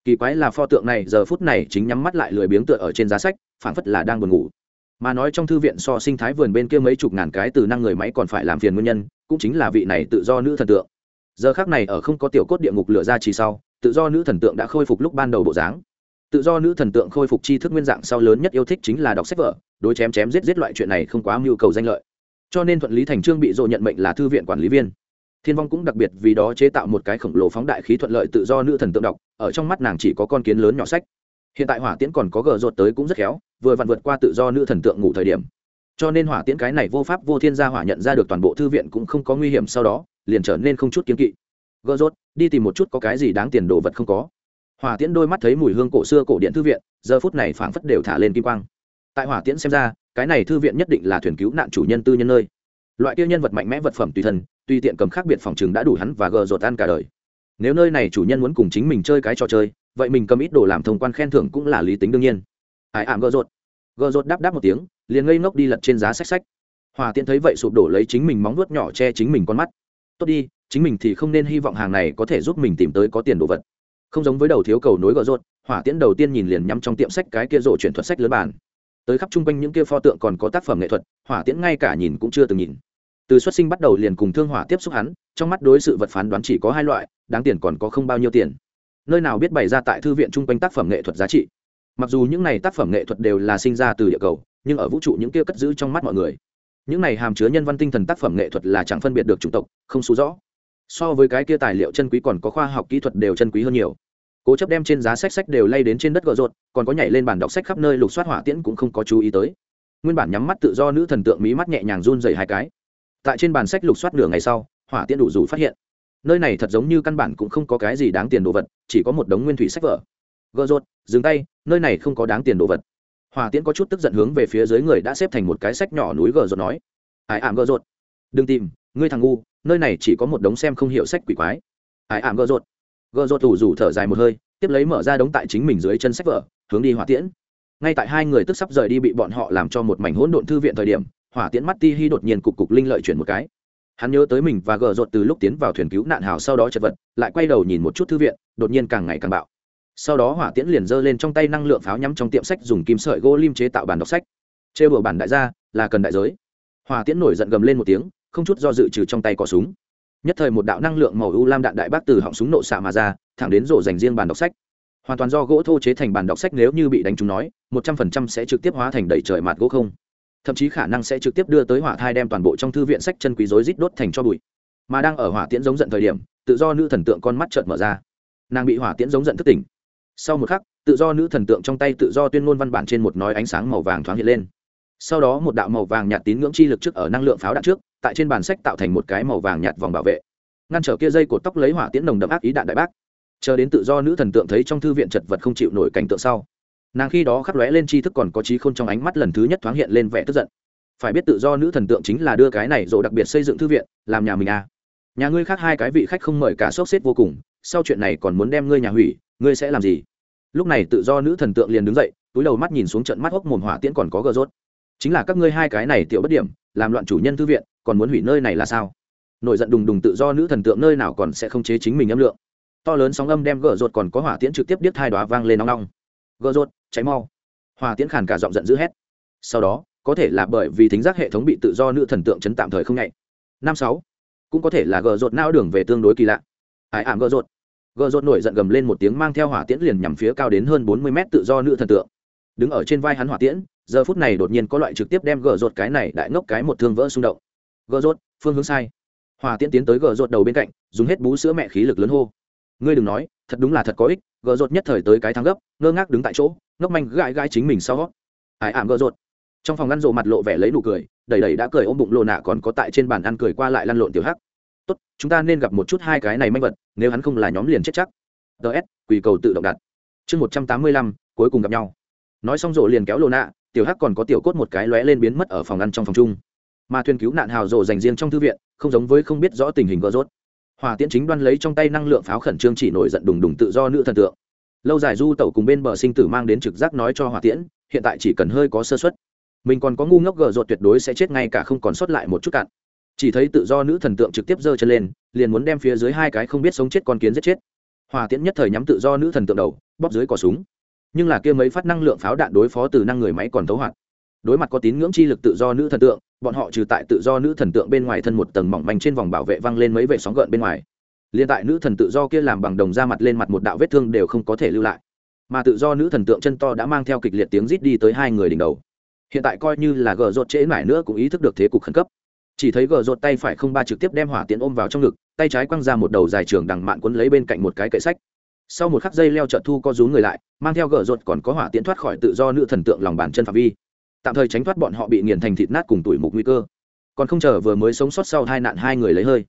Kỳ quái là pho tượng này giờ phút này chính nhắm mắt lại lười biếng tựa ở trên giá sách, phảng phất là đang buồn ngủ. Mà nói trong thư viện so sinh thái vườn bên kia mấy chục ngàn cái từ năng người máy còn phải làm phiền nguyên nhân, cũng chính là vị này tự do nữ thần tượng giờ khác này ở không có tiểu cốt địa ngục lửa ra chỉ sau, tự do nữ thần tượng đã khôi phục lúc ban đầu bộ dáng. Tự do nữ thần tượng khôi phục tri thức nguyên dạng sau lớn nhất yêu thích chính là đọc sách vở, đối chém chém giết giết loại chuyện này không quá mưu cầu danh lợi. Cho nên thuận lý thành trương bị dộ nhận mệnh là thư viện quản lý viên. Thiên vong cũng đặc biệt vì đó chế tạo một cái khổng lồ phóng đại khí thuận lợi tự do nữ thần tượng đọc, ở trong mắt nàng chỉ có con kiến lớn nhỏ sách. Hiện tại hỏa tiễn còn có gờ rột tới cũng rất khéo, vừa vặn vượt qua tự do nữ thần tượng ngủ thời điểm cho nên hỏa tiễn cái này vô pháp vô thiên gia hỏa nhận ra được toàn bộ thư viện cũng không có nguy hiểm sau đó, liền trở nên không chút kiếm kỵ. Gờ rốt, đi tìm một chút có cái gì đáng tiền đồ vật không có. Hỏa tiễn đôi mắt thấy mùi hương cổ xưa cổ điện thư viện, giờ phút này phảng phất đều thả lên kim quang. Tại hỏa tiễn xem ra, cái này thư viện nhất định là thuyền cứu nạn chủ nhân tư nhân nơi. Loại kia nhân vật mạnh mẽ vật phẩm tùy thân, tùy tiện cầm khác biệt phòng chừng đã đủ hắn và gờ rột ăn cả đời. Nếu nơi này chủ nhân muốn cùng chính mình chơi cái trò chơi, vậy mình cầm ít đồ làm thông quan khen thưởng cũng là lý tính đương nhiên. Ai ảm gờ rột gờ rột đáp đáp một tiếng liền ngây ngốc đi lật trên giá sách sách. Hòa tiện thấy vậy sụp đổ lấy chính mình móng nuốt nhỏ che chính mình con mắt. Tốt đi, chính mình thì không nên hy vọng hàng này có thể giúp mình tìm tới có tiền đồ vật. Không giống với đầu thiếu cầu nối gợ rốt hỏa tiễn đầu tiên nhìn liền nhắm trong tiệm sách cái kia rộ chuyển thuật sách lớn bàn. Tới khắp chung quanh những kia pho tượng còn có tác phẩm nghệ thuật hỏa tiễn ngay cả nhìn cũng chưa từng nhìn. Từ xuất sinh bắt đầu liền cùng thương hỏa tiếp xúc hắn, trong mắt đối sự vật phán đoán chỉ có hai loại, đáng tiền còn có không bao nhiêu tiền. Nơi nào biết bày ra tại thư viện chung quanh tác phẩm nghệ thuật giá trị. Mặc dù những này tác phẩm nghệ thuật đều là sinh ra từ địa cầu nhưng ở vũ trụ những kia cất giữ trong mắt mọi người. Những này hàm chứa nhân văn tinh thần tác phẩm nghệ thuật là chẳng phân biệt được chủng tộc, không xú rõ. So với cái kia tài liệu chân quý còn có khoa học kỹ thuật đều chân quý hơn nhiều. Cố chấp đem trên giá sách sách đều lay đến trên đất gợ rột, còn có nhảy lên bàn đọc sách khắp nơi lục soát hỏa tiễn cũng không có chú ý tới. Nguyên bản nhắm mắt tự do nữ thần tượng mí mắt nhẹ nhàng run dày hai cái. Tại trên bàn sách lục soát nửa ngày sau, hỏa tiễn đủ rủ phát hiện. Nơi này thật giống như căn bản cũng không có cái gì đáng tiền đồ vật, chỉ có một đống nguyên thủy sách vở. Gợ rột, dừng tay, nơi này không có đáng tiền đồ vật hòa tiễn có chút tức giận hướng về phía dưới người đã xếp thành một cái sách nhỏ núi gờ rột nói, ai ảm gờ rột? Đừng tìm, ngươi thằng ngu, nơi này chỉ có một đống xem không hiểu sách quỷ quái. Ai ảm gờ rột? Gờ rột thủ rủ thở dài một hơi, tiếp lấy mở ra đống tại chính mình dưới chân sách vở, hướng đi hỏa tiễn. Ngay tại hai người tức sắp rời đi bị bọn họ làm cho một mảnh hỗn độn thư viện thời điểm hỏa tiễn mắt ti hi đột nhiên cục cục linh lợi chuyển một cái. Hắn nhớ tới mình và gờ rột từ lúc tiến vào thuyền cứu nạn hào sau đó chật vật, lại quay đầu nhìn một chút thư viện, đột nhiên càng ngày càng bạo sau đó hỏa tiễn liền giơ lên trong tay năng lượng pháo nhắm trong tiệm sách dùng kim sợi gỗ lim chế tạo bản đọc sách. Chê bừa bản đại gia, là cần đại giới. Hỏa tiễn nổi giận gầm lên một tiếng, không chút do dự trừ trong tay cỏ súng. Nhất thời một đạo năng lượng màu u lam đạn đại bác từ họng súng nộ xạ mà ra, thẳng đến rổ dành riêng bản đọc sách. Hoàn toàn do gỗ thô chế thành bản đọc sách nếu như bị đánh trúng nói, một trăm phần trăm sẽ trực tiếp hóa thành đầy trời mạt gỗ không. Thậm chí khả năng sẽ trực tiếp đưa tới hỏa thai đem toàn bộ trong thư viện sách chân quý rối rít đốt thành cho bụi. Mà đang ở hỏa tiễn giống giận thời điểm, tự do nữ thần tượng con mắt trợn mở ra. Nàng bị hỏa tiễn giống giận thức tỉnh sau một khắc, tự do nữ thần tượng trong tay tự do tuyên ngôn văn bản trên một nói ánh sáng màu vàng thoáng hiện lên. Sau đó một đạo màu vàng nhạt tín ngưỡng chi lực trước ở năng lượng pháo đạn trước, tại trên bàn sách tạo thành một cái màu vàng nhạt vòng bảo vệ. Ngăn trở kia dây cột tóc lấy hỏa tiễn nồng đậm ác ý đạn đại bác. Chờ đến tự do nữ thần tượng thấy trong thư viện chật vật không chịu nổi cảnh tượng sau, nàng khi đó khắc lóe lên tri thức còn có trí khôn trong ánh mắt lần thứ nhất thoáng hiện lên vẻ tức giận. Phải biết tự do nữ thần tượng chính là đưa cái này rồi đặc biệt xây dựng thư viện, làm nhà mình à. Nhà ngươi khác hai cái vị khách không mời cả sốc xếp vô cùng, sau chuyện này còn muốn đem ngươi nhà hủy ngươi sẽ làm gì? Lúc này tự do nữ thần tượng liền đứng dậy, túi đầu mắt nhìn xuống trận mắt hốc mồm hỏa tiễn còn có gờ rốt. Chính là các ngươi hai cái này tiểu bất điểm, làm loạn chủ nhân thư viện, còn muốn hủy nơi này là sao? Nổi giận đùng đùng tự do nữ thần tượng nơi nào còn sẽ không chế chính mình âm lượng. To lớn sóng âm đem gờ rột còn có hỏa tiễn trực tiếp điếc hai đoá vang lên nóng nóng gờ rột cháy mau. Hỏa tiễn khàn cả giọng giận dữ hét. Sau đó, có thể là bởi vì thính giác hệ thống bị tự do nữ thần tượng chấn tạm thời không nhạy. Năm sáu, cũng có thể là gờ rột nao đường về tương đối kỳ lạ. Ải ảm gờ rột gờ rột nổi giận gầm lên một tiếng mang theo hỏa tiễn liền nhằm phía cao đến hơn bốn mươi mét tự do nữ thần tượng. Đứng ở trên vai hắn hỏa tiễn, giờ phút này đột nhiên có loại trực tiếp đem gờ rột cái này đại ngốc cái một thương vỡ xung động. Gờ rột phương hướng sai. Hỏa tiễn tiến tới gờ rột đầu bên cạnh, dùng hết bú sữa mẹ khí lực lớn hô. Ngươi đừng nói, thật đúng là thật có ích gợ rột nhất thời tới cái thắng gấp, ngơ ngác đứng tại chỗ, ngốc manh gãi gãi chính mình sau. Ải ảm gợ rột trong phòng ngăn rộ mặt lộ vẻ lấy nụ cười, đầy đầy đã cười ôm bụng lộ nạ còn có tại trên bàn ăn cười qua lại lăn lộn tiểu hắc tốt, chúng ta nên gặp một chút hai cái này manh vật, nếu hắn không là nhóm liền chết chắc. Ts quỳ cầu tự động đặt. Chương một trăm tám mươi lăm, cuối cùng gặp nhau. Nói xong rộ liền kéo lộ nạ tiểu hắc còn có tiểu cốt một cái lóe lên biến mất ở phòng ăn trong phòng chung. Mà thuyền cứu nạn hào rộ dành riêng trong thư viện, không giống với không biết rõ tình hình gỡ rốt. Hòa tiễn chính đoan lấy trong tay năng lượng pháo khẩn trương chỉ nổi giận đùng đùng tự do nữ thần tượng. Lâu dài du tẩu cùng bên bờ sinh tử mang đến trực giác nói cho hòa tiễn, hiện tại chỉ cần hơi có sơ xuất mình còn có ngu ngốc gờ rột tuyệt đối sẽ chết ngay cả không còn sót lại một chút cạn chỉ thấy tự do nữ thần tượng trực tiếp giơ chân lên, liền muốn đem phía dưới hai cái không biết sống chết con kiến giết chết. Hòa tiễn nhất thời nhắm tự do nữ thần tượng đầu, bóp dưới cò súng. Nhưng là kia mấy phát năng lượng pháo đạn đối phó từ năng người máy còn thấu hoạt. Đối mặt có tín ngưỡng chi lực tự do nữ thần tượng, bọn họ trừ tại tự do nữ thần tượng bên ngoài thân một tầng mỏng manh trên vòng bảo vệ văng lên mấy vệ sóng gợn bên ngoài. Liên tại nữ thần tự do kia làm bằng đồng ra mặt lên mặt một đạo vết thương đều không có thể lưu lại. Mà tự do nữ thần tượng chân to đã mang theo kịch liệt tiếng rít đi tới hai người đỉnh đầu. Hiện tại coi như là gờ rột trễ mãi nữa cũng ý thức được thế cục khẩn cấp chỉ thấy gờ rột tay phải không ba trực tiếp đem hỏa tiễn ôm vào trong ngực, tay trái quăng ra một đầu dài trường đằng mạn quấn lấy bên cạnh một cái kệ sách. Sau một khắc dây leo trợ thu co rú người lại, mang theo gờ rột còn có hỏa tiễn thoát khỏi tự do nữ thần tượng lòng bàn chân phạm vi. Tạm thời tránh thoát bọn họ bị nghiền thành thịt nát cùng tuổi mục nguy cơ. Còn không chờ vừa mới sống sót sau hai nạn hai người lấy hơi.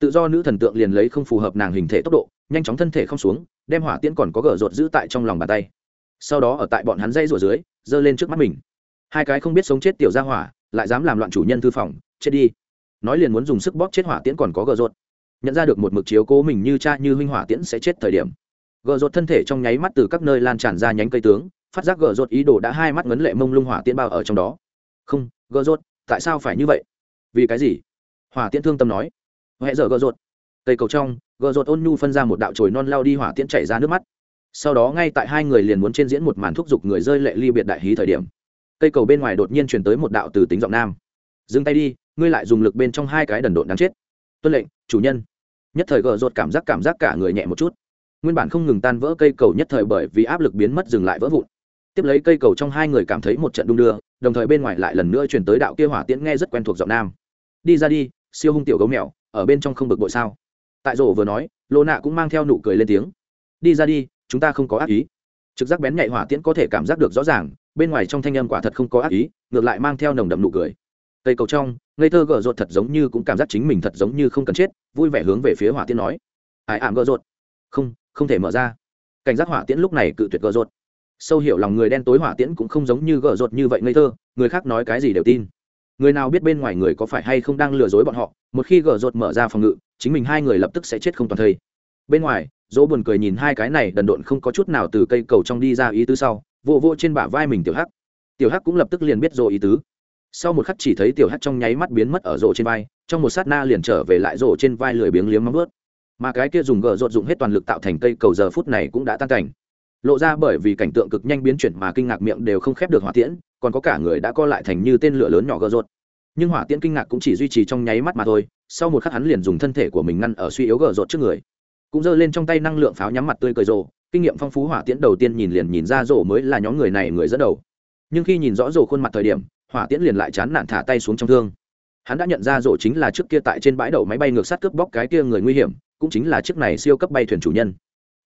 Tự do nữ thần tượng liền lấy không phù hợp nàng hình thể tốc độ, nhanh chóng thân thể không xuống, đem hỏa tiễn còn có gờ rột giữ tại trong lòng bàn tay. Sau đó ở tại bọn hắn dây rủa dưới, giơ lên trước mắt mình. Hai cái không biết sống chết tiểu ra hỏa, lại dám làm loạn chủ nhân thư phòng chết đi. Nói liền muốn dùng sức bóp chết hỏa tiễn còn có gờ rột nhận ra được một mực chiếu cố mình như cha như huynh hỏa tiễn sẽ chết thời điểm. Gờ rột thân thể trong nháy mắt từ các nơi lan tràn ra nhánh cây tướng, phát giác gờ rột ý đồ đã hai mắt ngấn lệ mông lung hỏa tiễn bao ở trong đó. Không, gờ rột tại sao phải như vậy? Vì cái gì? Hỏa tiễn thương tâm nói. Huệ giờ gờ rột cây cầu trong, gờ rột ôn nhu phân ra một đạo chồi non lao đi hỏa tiễn chảy ra nước mắt. Sau đó ngay tại hai người liền muốn trên diễn một màn thúc giục người rơi lệ ly biệt đại hí thời điểm. Cây cầu bên ngoài đột nhiên truyền tới một đạo từ tính giọng nam dừng tay đi, ngươi lại dùng lực bên trong hai cái đần độn đáng chết. Tuân lệnh, chủ nhân. Nhất thời gờ rột cảm giác cảm giác cả người nhẹ một chút. Nguyên bản không ngừng tan vỡ cây cầu nhất thời bởi vì áp lực biến mất dừng lại vỡ vụn. Tiếp lấy cây cầu trong hai người cảm thấy một trận đung đưa, đồng thời bên ngoài lại lần nữa truyền tới đạo kia hỏa tiễn nghe rất quen thuộc giọng nam. Đi ra đi, siêu hung tiểu gấu mèo, ở bên trong không bực bội sao? Tại rổ vừa nói, lô nạ cũng mang theo nụ cười lên tiếng. Đi ra đi, chúng ta không có ác ý. Trực giác bén nhạy hỏa tiễn có thể cảm giác được rõ ràng, bên ngoài trong thanh âm quả thật không có ác ý, ngược lại mang theo nồng đậm nụ cười cây cầu trong, ngây thơ gợ rột thật giống như cũng cảm giác chính mình thật giống như không cần chết, vui vẻ hướng về phía hỏa tiễn nói. Ải ảm gợ rột không không thể mở ra. Cảnh giác hỏa tiễn lúc này cự tuyệt gợ rột sâu hiểu lòng người đen tối hỏa tiễn cũng không giống như gợ rột như vậy ngây thơ, người khác nói cái gì đều tin. Người nào biết bên ngoài người có phải hay không đang lừa dối bọn họ, một khi gợ rột mở ra phòng ngự, chính mình hai người lập tức sẽ chết không toàn thây. Bên ngoài, dỗ buồn cười nhìn hai cái này đần độn không có chút nào từ cây cầu trong đi ra ý tứ sau vô vô trên bả vai mình tiểu hắc. Tiểu hắc cũng lập tức liền biết rồi ý tứ sau một khắc chỉ thấy tiểu hắc trong nháy mắt biến mất ở rổ trên vai, trong một sát na liền trở về lại rổ trên vai lười biếng liếm móng ướt mà cái kia dùng gờ rột dụng hết toàn lực tạo thành cây cầu giờ phút này cũng đã tan cảnh. Lộ ra bởi vì cảnh tượng cực nhanh biến chuyển mà kinh ngạc miệng đều không khép được hỏa tiễn, còn có cả người đã co lại thành như tên lửa lớn nhỏ gờ rột nhưng hỏa tiễn kinh ngạc cũng chỉ duy trì trong nháy mắt mà thôi, sau một khắc hắn liền dùng thân thể của mình ngăn ở suy yếu gờ rột trước người. Cũng giơ lên trong tay năng lượng pháo nhắm mặt tươi cười rồ kinh nghiệm phong phú hỏa tiễn đầu tiên nhìn liền nhìn ra rồ mới là nhóm người này người dẫn đầu. Nhưng khi nhìn rõ rồ khuôn mặt thời điểm hỏa tiễn liền lại chán nản thả tay xuống trong thương. Hắn đã nhận ra rộ chính là trước kia tại trên bãi đậu máy bay ngược sát cướp bóc cái kia người nguy hiểm, cũng chính là chiếc này siêu cấp bay thuyền chủ nhân.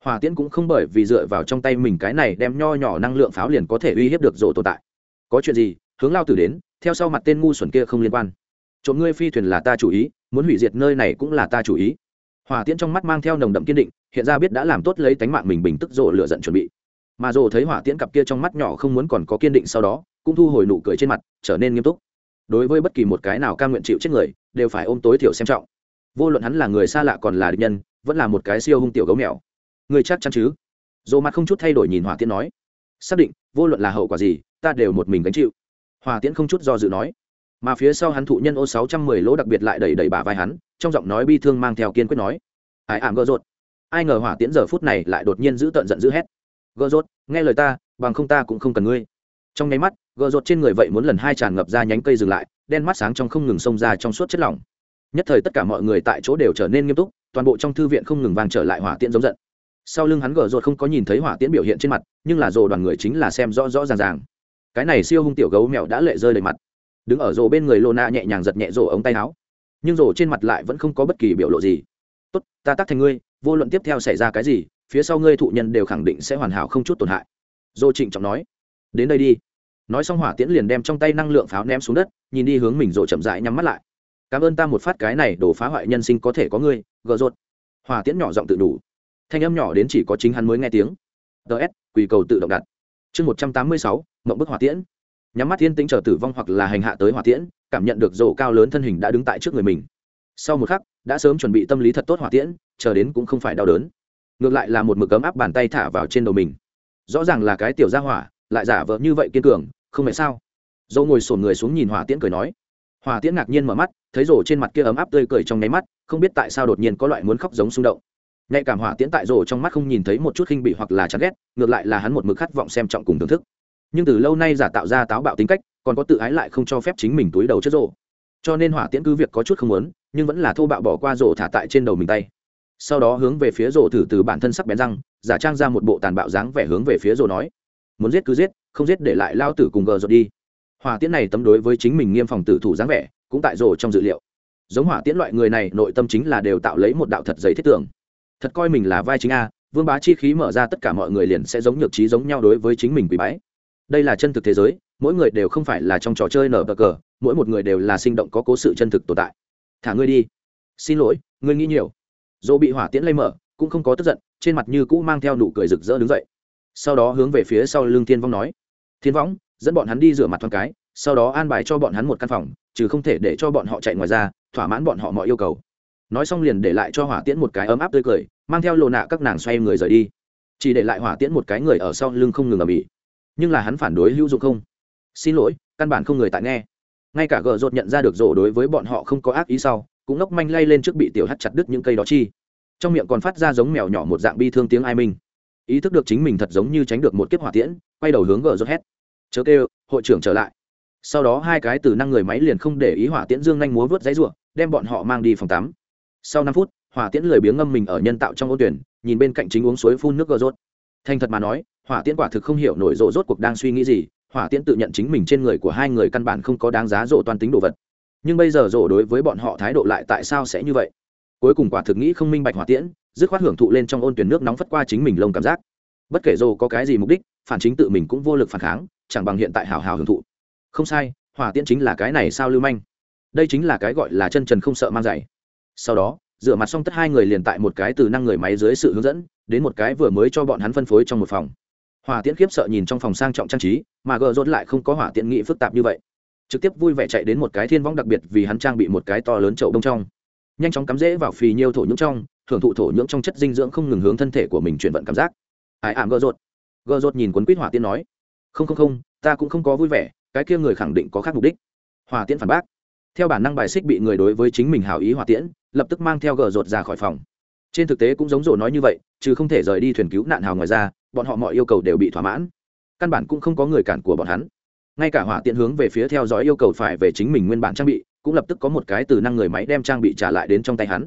Hỏa tiễn cũng không bởi vì dựa vào trong tay mình cái này đem nho nhỏ năng lượng pháo liền có thể uy hiếp được rộ tồn tại. Có chuyện gì, hướng lao tử đến, theo sau mặt tên ngu xuẩn kia không liên quan. Trộm ngươi phi thuyền là ta chủ ý, muốn hủy diệt nơi này cũng là ta chủ ý. Hỏa tiễn trong mắt mang theo nồng đậm kiên định, hiện ra biết đã làm tốt lấy tánh mạng mình bình tức rộ lựa giận chuẩn bị. Mà rộ thấy hỏa tiễn cặp kia trong mắt nhỏ không muốn còn có kiên định sau đó cũng thu hồi nụ cười trên mặt, trở nên nghiêm túc. Đối với bất kỳ một cái nào ca nguyện chịu chết người, đều phải ôm tối thiểu xem trọng. Vô luận hắn là người xa lạ còn là địch nhân, vẫn là một cái siêu hung tiểu gấu mèo. Người chắc chắn chứ? Dồ mặt không chút thay đổi nhìn hỏa tiễn nói. Xác định, vô luận là hậu quả gì, ta đều một mình gánh chịu. Hòa tiễn không chút do dự nói. Mà phía sau hắn thụ nhân ô sáu trăm mười lỗ đặc biệt lại đẩy đẩy bả vai hắn, trong giọng nói bi thương mang theo kiên quyết nói. Ai ảm gỡ rột. Ai ngờ hỏa tiễn giờ phút này lại đột nhiên giữ tận giận dữ hét. Gỡ rột, nghe lời ta, bằng không ta cũng không cần ngươi. Trong nháy mắt gờ rột trên người vậy muốn lần hai tràn ngập ra nhánh cây dừng lại, đen mắt sáng trong không ngừng xông ra trong suốt chất lỏng. Nhất thời tất cả mọi người tại chỗ đều trở nên nghiêm túc, toàn bộ trong thư viện không ngừng vàng trở lại hỏa tiễn giống giận. Sau lưng hắn gờ rột không có nhìn thấy hỏa tiễn biểu hiện trên mặt, nhưng là rồ đoàn người chính là xem rõ rõ ràng ràng. Cái này siêu hung tiểu gấu mèo đã lệ rơi đầy mặt. Đứng ở rồ bên người lô na nhẹ nhàng giật nhẹ rồ ống tay áo. Nhưng rồ trên mặt lại vẫn không có bất kỳ biểu lộ gì. Tốt, ta tác thành ngươi, vô luận tiếp theo xảy ra cái gì, phía sau ngươi thụ nhân đều khẳng định sẽ hoàn hảo không chút tổn hại. Dô trịnh trọng nói. Đến đây đi nói xong hỏa tiễn liền đem trong tay năng lượng pháo ném xuống đất, nhìn đi hướng mình rồi chậm rãi nhắm mắt lại. Cảm ơn ta một phát cái này đổ phá hoại nhân sinh có thể có ngươi gợ rột. Hỏa tiễn nhỏ giọng tự đủ. Thanh âm nhỏ đến chỉ có chính hắn mới nghe tiếng. Ts quỳ cầu tự động đặt. Chương một trăm tám mươi sáu, mộng bức hỏa tiễn. Nhắm mắt thiên tính chờ tử vong hoặc là hành hạ tới hỏa tiễn, cảm nhận được rổ cao lớn thân hình đã đứng tại trước người mình. Sau một khắc, đã sớm chuẩn bị tâm lý thật tốt hỏa tiễn, chờ đến cũng không phải đau đớn. Ngược lại là một mực ấm áp bàn tay thả vào trên đầu mình. Rõ ràng là cái tiểu gia hỏa, lại giả vợ như vậy kiên cường không phải sao? Dâu ngồi sổn người xuống nhìn hỏa tiễn cười nói. Hỏa tiễn ngạc nhiên mở mắt, thấy rổ trên mặt kia ấm áp tươi cười trong nháy mắt, không biết tại sao đột nhiên có loại muốn khóc giống xung động. Nhạy cảm hỏa tiễn tại rổ trong mắt không nhìn thấy một chút khinh bị hoặc là chán ghét, ngược lại là hắn một mực khát vọng xem trọng cùng thưởng thức. Nhưng từ lâu nay giả tạo ra táo bạo tính cách, còn có tự ái lại không cho phép chính mình túi đầu trước rổ cho nên hỏa tiễn cứ việc có chút không muốn, nhưng vẫn là thô bạo bỏ qua rổ thả tại trên đầu mình tay. Sau đó hướng về phía rổ thử từ bản thân sắc bén răng, giả trang ra một bộ tàn bạo dáng vẻ hướng về phía rổ nói. Muốn giết cứ giết không giết để lại lao tử cùng gờ rột đi. Hỏa tiễn này tấm đối với chính mình nghiêm phòng tử thủ dáng vẻ, cũng tại rổ trong dự liệu. Giống hỏa tiễn loại người này, nội tâm chính là đều tạo lấy một đạo thật giấy thiết tưởng. Thật coi mình là vai chính a, vương bá chi khí mở ra tất cả mọi người liền sẽ giống nhược trí giống nhau đối với chính mình quý bái. Đây là chân thực thế giới, mỗi người đều không phải là trong trò chơi nở bờ cờ, mỗi một người đều là sinh động có cố sự chân thực tồn tại. Thả ngươi đi. Xin lỗi, ngươi nghĩ nhiều. Dỗ bị hỏa tiễn lây mở, cũng không có tức giận, trên mặt như cũ mang theo nụ cười rực rỡ đứng dậy sau đó hướng về phía sau lưng thiên vong nói, thiên võng dẫn bọn hắn đi rửa mặt thoáng cái, sau đó an bài cho bọn hắn một căn phòng, chứ không thể để cho bọn họ chạy ngoài ra, thỏa mãn bọn họ mọi yêu cầu. Nói xong liền để lại cho hỏa tiễn một cái ấm áp tươi cười, mang theo lộ nạ các nàng xoay người rời đi. Chỉ để lại hỏa tiễn một cái người ở sau lưng không ngừng ở bỉ nhưng là hắn phản đối hữu dụng không? Xin lỗi, căn bản không người tại nghe. Ngay cả gờ rột nhận ra được rổ đối với bọn họ không có ác ý sau, cũng ngốc manh lay lên trước bị tiểu hắt chặt đứt những cây đó chi. Trong miệng còn phát ra giống mèo nhỏ một dạng bi thương tiếng ai minh ý thức được chính mình thật giống như tránh được một kiếp hỏa tiễn, quay đầu hướng gờ rốt hét. Chớ kêu, hội trưởng trở lại. Sau đó hai cái từ năng người máy liền không để ý hỏa tiễn dương nhanh múa vớt giấy ruộng đem bọn họ mang đi phòng tắm. Sau năm phút, hỏa tiễn lười biếng ngâm mình ở nhân tạo trong ô tuyển, nhìn bên cạnh chính uống suối phun nước gờ rốt. Thành thật mà nói, hỏa tiễn quả thực không hiểu nổi rộ rốt cuộc đang suy nghĩ gì, hỏa tiễn tự nhận chính mình trên người của hai người căn bản không có đáng giá rộ toàn tính đồ vật. Nhưng bây giờ rộ đối với bọn họ thái độ lại tại sao sẽ như vậy? Cuối cùng quả thực nghĩ không minh bạch hỏa tiễn dứt khoát hưởng thụ lên trong ôn tuyển nước nóng phất qua chính mình lông cảm giác. Bất kể rộ có cái gì mục đích, phản chính tự mình cũng vô lực phản kháng, chẳng bằng hiện tại hào hào hưởng thụ. Không sai, hỏa tiễn chính là cái này sao lưu manh. Đây chính là cái gọi là chân trần không sợ mang giày. Sau đó, rửa mặt xong tất hai người liền tại một cái từ năng người máy dưới sự hướng dẫn, đến một cái vừa mới cho bọn hắn phân phối trong một phòng. Hỏa tiễn khiếp sợ nhìn trong phòng sang trọng trang trí, mà gờ rốt lại không có hỏa tiễn nghị phức tạp như vậy. Trực tiếp vui vẻ chạy đến một cái thiên vong đặc biệt vì hắn trang bị một cái to lớn chậu đông trong. Nhanh chóng cắm rễ vào phì nhiêu thổ nhũng trong hưởng thụ thổ nhưỡng trong chất dinh dưỡng không ngừng hướng thân thể của mình chuyển vận cảm giác. Ải ảm gờ rột. Gờ rột nhìn quấn quýt hỏa tiễn nói, không không không, ta cũng không có vui vẻ, cái kia người khẳng định có khác mục đích. Hỏa tiễn phản bác. Theo bản năng bài xích bị người đối với chính mình hào ý hỏa tiễn, lập tức mang theo gờ rột ra khỏi phòng. Trên thực tế cũng giống rổ nói như vậy chứ không thể rời đi thuyền cứu nạn hào ngoài ra, bọn họ mọi yêu cầu đều bị thỏa mãn. Căn bản cũng không có người cản của bọn hắn. Ngay cả hỏa tiện hướng về phía theo dõi yêu cầu phải về chính mình nguyên bản trang bị, cũng lập tức có một cái từ năng người máy đem trang bị trả lại đến trong tay hắn.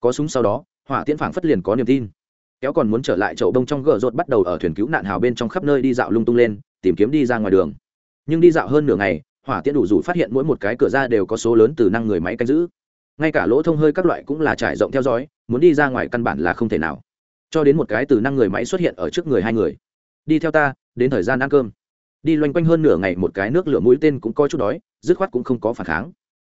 Có súng sau đó hỏa tiễn phảng phất liền có niềm tin. Kéo còn muốn trở lại chậu đông trong gờ rột bắt đầu ở thuyền cứu nạn hào bên trong khắp nơi đi dạo lung tung lên, tìm kiếm đi ra ngoài đường. Nhưng đi dạo hơn nửa ngày, hỏa tiễn đủ rủ phát hiện mỗi một cái cửa ra đều có số lớn từ năng người máy canh giữ. Ngay cả lỗ thông hơi các loại cũng là trải rộng theo dõi, muốn đi ra ngoài căn bản là không thể nào. Cho đến một cái từ năng người máy xuất hiện ở trước người hai người. Đi theo ta, đến thời gian ăn cơm. Đi loanh quanh hơn nửa ngày một cái nước lửa mũi tên cũng coi chút đói, dứt khoát cũng không có phản kháng.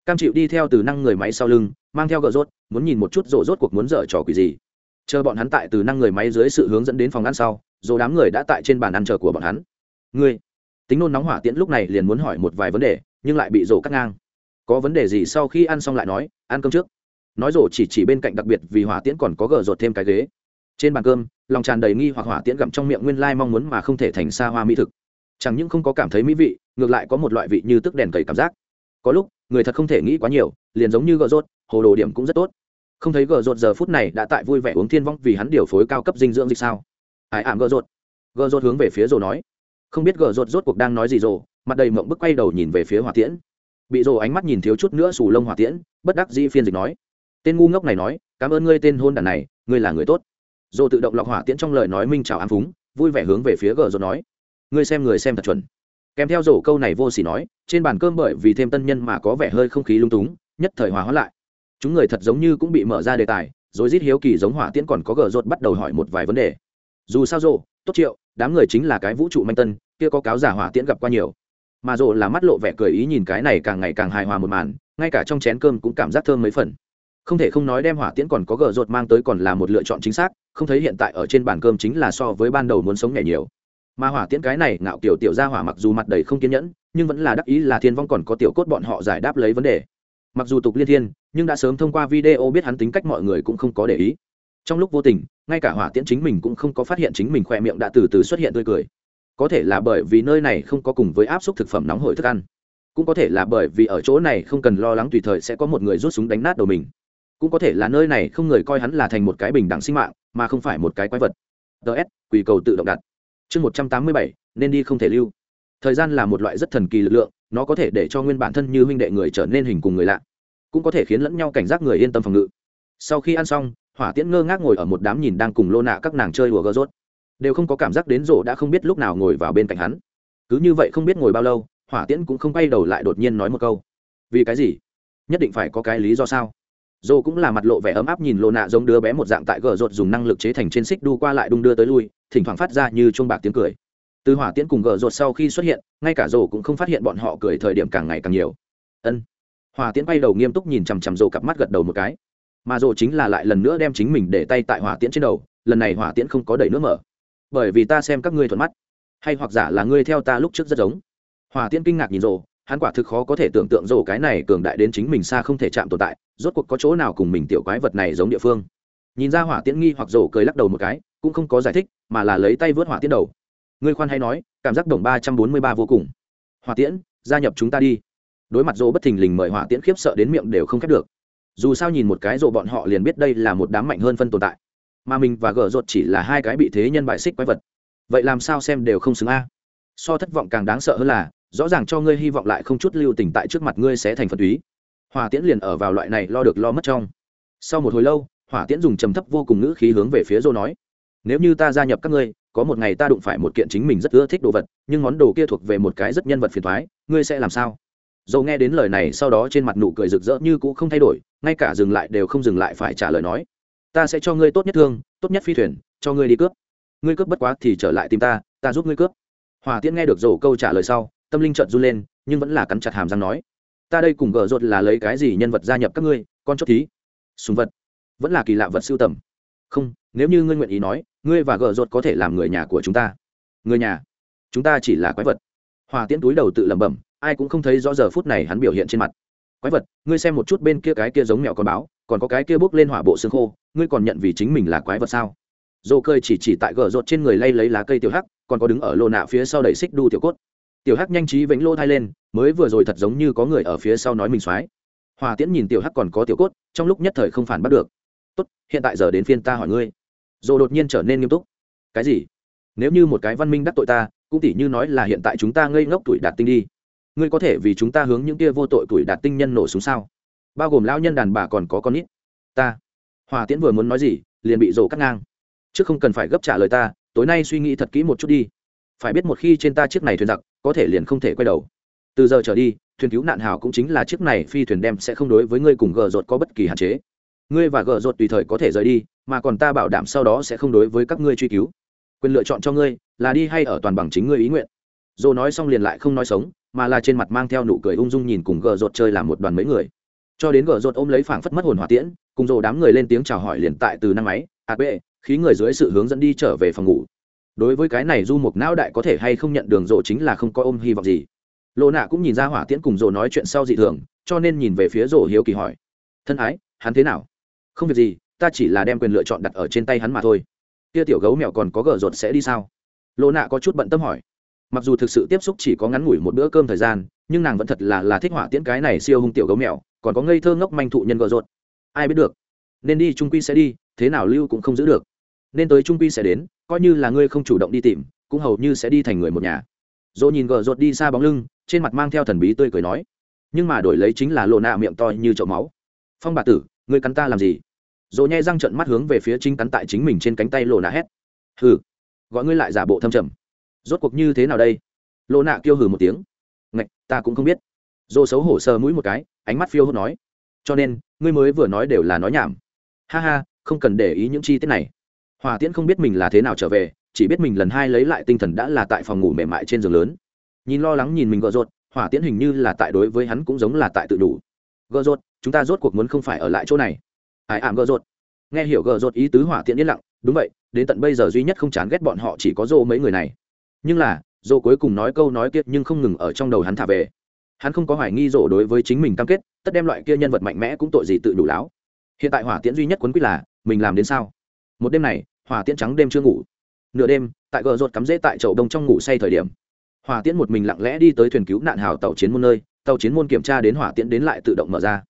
Cam chịu đi theo từ năng người máy sau lưng mang theo gợ rốt, muốn nhìn một chút rộ rốt cuộc muốn dở trò quỷ gì. Chờ bọn hắn tại từ năng người máy dưới sự hướng dẫn đến phòng ăn sau rồi đám người đã tại trên bàn ăn chờ của bọn hắn. Ngươi? Tính nôn nóng hỏa tiễn lúc này liền muốn hỏi một vài vấn đề, nhưng lại bị rổ cắt ngang. Có vấn đề gì sau khi ăn xong lại nói, ăn cơm trước. Nói rổ chỉ chỉ bên cạnh đặc biệt vì hỏa tiễn còn có gờ rột thêm cái ghế. Trên bàn cơm, lòng tràn đầy nghi hoặc hỏa tiễn gặm trong miệng nguyên lai mong muốn mà không thể thành xa hoa mỹ thực. Chẳng những không có cảm thấy mỹ vị, ngược lại có một loại vị như tức đèn cầy cảm giác. Có lúc, người thật không thể nghĩ quá nhiều, liền giống như gờ rốt hồ đồ điểm cũng rất tốt. Không thấy gờ rột giờ phút này đã tại vui vẻ uống thiên vong vì hắn điều phối cao cấp dinh dưỡng dịch sao? Ải ảm gờ rột. Gờ rột hướng về phía rồ nói. Không biết gờ rột rốt cuộc đang nói gì rồ, mặt đầy mộng bức quay đầu nhìn về phía hỏa tiễn. Bị rồ ánh mắt nhìn thiếu chút nữa sù lông hỏa tiễn, bất đắc dĩ phiên dịch nói. Tên ngu ngốc này nói, cảm ơn ngươi tên hôn đàn này, ngươi là người tốt. Rồ tự động lọc hỏa tiễn trong lời nói minh chào ám phúng, vui vẻ hướng về phía gờ rột nói. Ngươi xem người xem thật chuẩn. Kèm theo rổ câu này vô s ỉ nói, trên bàn cơm bởi vì thêm tân nhân mà có vẻ hơi không khí lung túng, nhất thời hòa hóa lại chúng người thật giống như cũng bị mở ra đề tài, rồi rít hiếu kỳ giống hỏa tiễn còn có gờ rột bắt đầu hỏi một vài vấn đề. Dù sao rộ tốt triệu, đám người chính là cái vũ trụ manh tân, kia có cáo giả hỏa tiễn gặp qua nhiều. Mà rộ là mắt lộ vẻ cười ý nhìn cái này càng ngày càng hài hòa một màn, ngay cả trong chén cơm cũng cảm giác thơm mấy phần. Không thể không nói đem hỏa tiễn còn có gờ rột mang tới còn là một lựa chọn chính xác, không thấy hiện tại ở trên bàn cơm chính là so với ban đầu muốn sống nhảy nhiều. Mà hỏa tiễn cái này ngạo kiểu tiểu ra hỏa mặc dù mặt đầy không kiên nhẫn, nhưng vẫn là đắc ý là thiên vong còn có tiểu cốt bọn họ giải đáp lấy vấn đề mặc dù tục liên thiên, nhưng đã sớm thông qua video biết hắn tính cách mọi người cũng không có để ý. Trong lúc vô tình, ngay cả hỏa tiễn chính mình cũng không có phát hiện chính mình khoe miệng đã từ từ xuất hiện tươi cười. Có thể là bởi vì nơi này không có cùng với áp suất thực phẩm nóng hổi thức ăn. Cũng có thể là bởi vì ở chỗ này không cần lo lắng tùy thời sẽ có một người rút súng đánh nát đầu mình. Cũng có thể là nơi này không người coi hắn là thành một cái bình đẳng sinh mạng, mà không phải một cái quái vật. Ts quỳ cầu tự động đặt. Chương một trăm tám mươi bảy, nên đi không thể lưu. Thời gian là một loại rất thần kỳ lực lượng nó có thể để cho nguyên bản thân như huynh đệ người trở nên hình cùng người lạ, cũng có thể khiến lẫn nhau cảnh giác người yên tâm phòng ngự. Sau khi ăn xong, hỏa tiễn ngơ ngác ngồi ở một đám nhìn đang cùng lô nạ các nàng chơi đùa gơ rốt. Đều không có cảm giác đến rổ đã không biết lúc nào ngồi vào bên cạnh hắn. Cứ như vậy không biết ngồi bao lâu, hỏa tiễn cũng không quay đầu lại đột nhiên nói một câu. Vì cái gì? Nhất định phải có cái lý do sao? Dô cũng là mặt lộ vẻ ấm áp nhìn lô nạ giống đứa bé một dạng tại gờ rột dùng năng lực chế thành trên xích đu qua lại đung đưa tới lui, thỉnh thoảng phát ra như chuông bạc tiếng cười từ hỏa tiễn cùng gờ rột sau khi xuất hiện, ngay cả rổ cũng không phát hiện bọn họ cười thời điểm càng ngày càng nhiều. Ân. Hỏa tiễn bay đầu nghiêm túc nhìn chằm chằm rổ cặp mắt gật đầu một cái. Mà rổ chính là lại lần nữa đem chính mình để tay tại hỏa tiễn trên đầu, lần này hỏa tiễn không có đẩy nước mở. Bởi vì ta xem các ngươi thuận mắt, hay hoặc giả là ngươi theo ta lúc trước rất giống. Hỏa tiễn kinh ngạc nhìn rổ hắn quả thực khó có thể tưởng tượng rổ cái này cường đại đến chính mình xa không thể chạm tồn tại, rốt cuộc có chỗ nào cùng mình tiểu quái vật này giống địa phương. Nhìn ra hỏa tiễn nghi hoặc rổ cười lắc đầu một cái, cũng không có giải thích, mà là lấy tay vớt hỏa tiễn đầu ngươi khoan hay nói, cảm giác đồng ba trăm bốn mươi ba vô cùng. Hỏa tiễn, gia nhập chúng ta đi. Đối mặt dỗ bất thình lình mời hỏa tiễn khiếp sợ đến miệng đều không khép được. Dù sao nhìn một cái rổ bọn họ liền biết đây là một đám mạnh hơn phân tồn tại. Mà mình và gờ rột chỉ là hai cái bị thế nhân bại xích quái vật. Vậy làm sao xem đều không xứng a? So thất vọng càng đáng sợ hơn là, rõ ràng cho ngươi hy vọng lại không chút lưu tình tại trước mặt ngươi sẽ thành phần túy. Hỏa tiễn liền ở vào loại này lo được lo mất trong. Sau một hồi lâu, hỏa tiễn dùng trầm thấp vô cùng ngữ khí hướng về phía dô nói, nếu như ta gia nhập các ngươi có một ngày ta đụng phải một kiện chính mình rất ưa thích đồ vật, nhưng món đồ kia thuộc về một cái rất nhân vật phiền thoái, ngươi sẽ làm sao? Dầu nghe đến lời này sau đó trên mặt nụ cười rực rỡ như cũ không thay đổi, ngay cả dừng lại đều không dừng lại phải trả lời nói, ta sẽ cho ngươi tốt nhất thương, tốt nhất phi thuyền, cho ngươi đi cướp. Ngươi cướp bất quá thì trở lại tìm ta ta giúp ngươi cướp. Hòa tiễn nghe được dầu câu trả lời sau, tâm linh trợn run lên, nhưng vẫn là cắn chặt hàm răng nói, ta đây cùng gờ rột là lấy cái gì nhân vật gia nhập các ngươi, con chốt thí súng vật, vẫn là kỳ lạ vật siêu tầm. Không nếu như ngươi nguyện ý nói, ngươi và gờ rột có thể làm người nhà của chúng ta. Người nhà? Chúng ta chỉ là quái vật. Hòa tiễn túi đầu tự lẩm bẩm, ai cũng không thấy rõ giờ phút này hắn biểu hiện trên mặt. Quái vật, ngươi xem một chút bên kia cái kia giống mèo con báo, còn có cái kia bốc lên hỏa bộ xương khô, ngươi còn nhận vì chính mình là quái vật sao? Dô cơi chỉ chỉ tại gờ rột trên người lay lấy lá cây tiểu hắc, còn có đứng ở lô nạ phía sau đẩy xích đu tiểu cốt. Tiểu hắc nhanh trí vĩnh lô thai lên, mới vừa rồi thật giống như có người ở phía sau nói mình soái hòa tiễn nhìn tiểu hắc còn có tiểu cốt, trong lúc nhất thời không phản bắt được. Tốt, hiện tại giờ đến phiên ta hỏi ngươi rồi đột nhiên trở nên nghiêm túc. Cái gì? Nếu như một cái văn minh đắc tội ta, cũng tỉ như nói là hiện tại chúng ta ngây ngốc tuổi đạt tinh đi. Ngươi có thể vì chúng ta hướng những kia vô tội tuổi đạt tinh nhân nổ súng sao? Bao gồm lão nhân đàn bà còn có con ít ta. Hòa tiễn vừa muốn nói gì, liền bị rổ cắt ngang. Chứ không cần phải gấp trả lời ta, tối nay suy nghĩ thật kỹ một chút đi. Phải biết một khi trên ta chiếc này thuyền giặc, có thể liền không thể quay đầu. Từ giờ trở đi, thuyền cứu nạn hào cũng chính là chiếc này phi thuyền đem sẽ không đối với ngươi cùng gờ rột có bất kỳ hạn chế. Ngươi và gờ rột tùy thời có thể rời đi mà còn ta bảo đảm sau đó sẽ không đối với các ngươi truy cứu. Quyền lựa chọn cho ngươi là đi hay ở toàn bằng chính ngươi ý nguyện. Dồ nói xong liền lại không nói sống, mà là trên mặt mang theo nụ cười ung dung nhìn cùng gờ rột chơi làm một đoàn mấy người. Cho đến gờ rột ôm lấy phảng phất mất hồn hỏa tiễn, cùng dồ đám người lên tiếng chào hỏi liền tại từ năm máy ạt bệ, khí người dưới sự hướng dẫn đi trở về phòng ngủ. Đối với cái này du mục não đại có thể hay không nhận đường rộ chính là không có ôm hy vọng gì. Lộ nạ cũng nhìn ra hỏa tiễn cùng rộ nói chuyện sau dị thường, cho nên nhìn về phía rộ hiếu kỳ hỏi, thân ái, hắn thế nào? Không việc gì ta chỉ là đem quyền lựa chọn đặt ở trên tay hắn mà thôi. Kia tiểu gấu mèo còn có gờ rột sẽ đi sao? Lộ nạ có chút bận tâm hỏi. Mặc dù thực sự tiếp xúc chỉ có ngắn ngủi một bữa cơm thời gian, nhưng nàng vẫn thật là là thích hỏa tiễn cái này siêu hung tiểu gấu mèo, còn có ngây thơ ngốc manh thụ nhân gờ rột ai biết được? Nên đi trung quy sẽ đi, thế nào lưu cũng không giữ được. Nên tới trung quy sẽ đến, coi như là ngươi không chủ động đi tìm, cũng hầu như sẽ đi thành người một nhà. Dỗ nhìn gờ rột đi xa bóng lưng, trên mặt mang theo thần bí tươi cười nói. Nhưng mà đổi lấy chính là lộ nạ miệng to như chậu máu. Phong bà tử, ngươi cắn ta làm gì? Dỗ nhai răng trận mắt hướng về phía chính cắn tại chính mình trên cánh tay lộ nạ hét. Hừ, gọi ngươi lại giả bộ thâm trầm. Rốt cuộc như thế nào đây? Lộ nạ kêu hừ một tiếng. Ngạch, ta cũng không biết. Dỗ xấu hổ sờ mũi một cái, ánh mắt phiêu hốt nói. Cho nên, ngươi mới vừa nói đều là nói nhảm. Ha ha, không cần để ý những chi tiết này. Hòa tiễn không biết mình là thế nào trở về, chỉ biết mình lần hai lấy lại tinh thần đã là tại phòng ngủ mềm mại trên giường lớn. Nhìn lo lắng nhìn mình gợ rột hỏa tiễn hình như là tại đối với hắn cũng giống là tại tự đủ. Gợ rột, chúng ta rốt cuộc muốn không phải ở lại chỗ này hải ảm gờ rột. Nghe hiểu gờ rột ý tứ hỏa tiễn yên lặng, đúng vậy, đến tận bây giờ duy nhất không chán ghét bọn họ chỉ có dô mấy người này. Nhưng là dô cuối cùng nói câu nói kiệt nhưng không ngừng ở trong đầu hắn thả về. Hắn không có hoài nghi rổ đối với chính mình cam kết, tất đem loại kia nhân vật mạnh mẽ cũng tội gì tự đủ láo. Hiện tại hỏa tiễn duy nhất quấn quýt là, mình làm đến sao? Một đêm này, hỏa tiễn trắng đêm chưa ngủ. Nửa đêm, tại gờ rột cắm rễ tại chậu đông trong ngủ say thời điểm. Hỏa tiễn một mình lặng lẽ đi tới thuyền cứu nạn hào tàu chiến môn nơi, tàu chiến môn kiểm tra đến hỏa tiễn đến lại tự động mở ra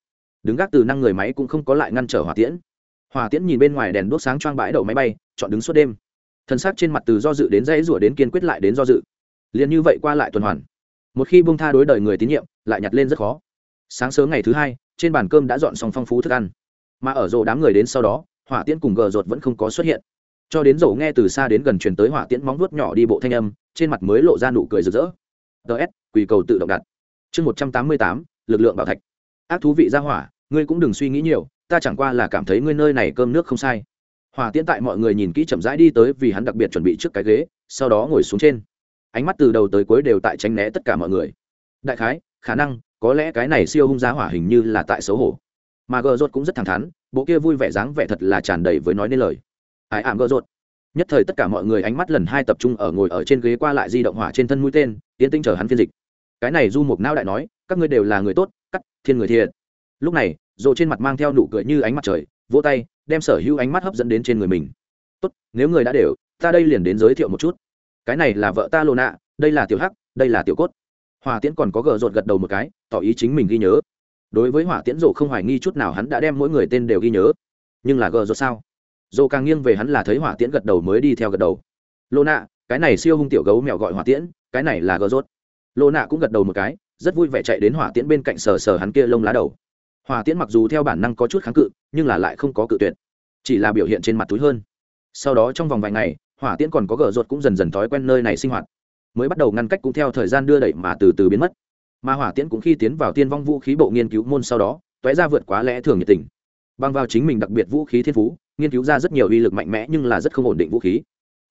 đứng gác từ năng người máy cũng không có lại ngăn trở hỏa tiễn. Hỏa tiễn nhìn bên ngoài đèn đốt sáng choang bãi đậu máy bay, chọn đứng suốt đêm. Thân xác trên mặt từ do dự đến dãy rủa đến kiên quyết lại đến do dự. Liền như vậy qua lại tuần hoàn. Một khi bông tha đối đời người tín nhiệm, lại nhặt lên rất khó. Sáng sớm ngày thứ hai, trên bàn cơm đã dọn xong phong phú thức ăn. Mà ở rổ đám người đến sau đó, hỏa tiễn cùng gờ rột vẫn không có xuất hiện. Cho đến rổ nghe từ xa đến gần truyền tới hỏa tiễn móng vuốt nhỏ đi bộ thanh âm, trên mặt mới lộ ra nụ cười rực rỡ. Ts quỳ cầu tự động đặt. Chương một trăm tám mươi tám, lực lượng bảo thạch. Ác thú vị ra hỏa ngươi cũng đừng suy nghĩ nhiều, ta chẳng qua là cảm thấy ngươi nơi này cơm nước không sai. Hòa tiễn tại mọi người nhìn kỹ chậm rãi đi tới vì hắn đặc biệt chuẩn bị trước cái ghế, sau đó ngồi xuống trên. Ánh mắt từ đầu tới cuối đều tại tránh né tất cả mọi người. Đại khái, khả năng, có lẽ cái này siêu hung giá hỏa hình như là tại xấu hổ. Mà gờ rột cũng rất thẳng thắn, bộ kia vui vẻ dáng vẻ thật là tràn đầy với nói nên lời. Ải ảm gờ rột nhất thời tất cả mọi người ánh mắt lần hai tập trung ở ngồi ở trên ghế qua lại di động hỏa trên thân mũi tên, tiến tinh chờ hắn phiên dịch. Cái này du mục não đại nói, các ngươi đều là người tốt, cắt, thiên người thiệt lúc này rộ trên mặt mang theo nụ cười như ánh mặt trời, vỗ tay, đem sở hữu ánh mắt hấp dẫn đến trên người mình. Tốt, nếu người đã đều, ta đây liền đến giới thiệu một chút. Cái này là vợ ta lô nạ đây là tiểu hắc, đây là tiểu cốt. Hòa tiễn còn có gờ rột gật đầu một cái, tỏ ý chính mình ghi nhớ. Đối với hỏa tiễn rộ không hoài nghi chút nào hắn đã đem mỗi người tên đều ghi nhớ. Nhưng là gờ rột sao? Rộ càng nghiêng về hắn là thấy hỏa tiễn gật đầu mới đi theo gật đầu. Lô nạ cái này siêu hung tiểu gấu mèo gọi hỏa tiễn, cái này là gờ rốt lô nạ cũng gật đầu một cái, rất vui vẻ chạy đến hỏa tiễn bên cạnh sờ sờ hắn kia lông lá đầu hòa tiễn mặc dù theo bản năng có chút kháng cự, nhưng là lại không có cự tuyệt, chỉ là biểu hiện trên mặt túi hơn. Sau đó trong vòng vài ngày, hỏa tiễn còn có gờ ruột cũng dần dần thói quen nơi này sinh hoạt, mới bắt đầu ngăn cách cũng theo thời gian đưa đẩy mà từ từ biến mất. Mà hỏa tiễn cũng khi tiến vào tiên vong vũ khí bộ nghiên cứu môn sau đó t ra vượt quá lẽ thường nhiệt tình. Bằng vào chính mình đặc biệt vũ khí thiên phú, nghiên cứu ra rất nhiều uy lực mạnh mẽ nhưng là rất không ổn định vũ khí.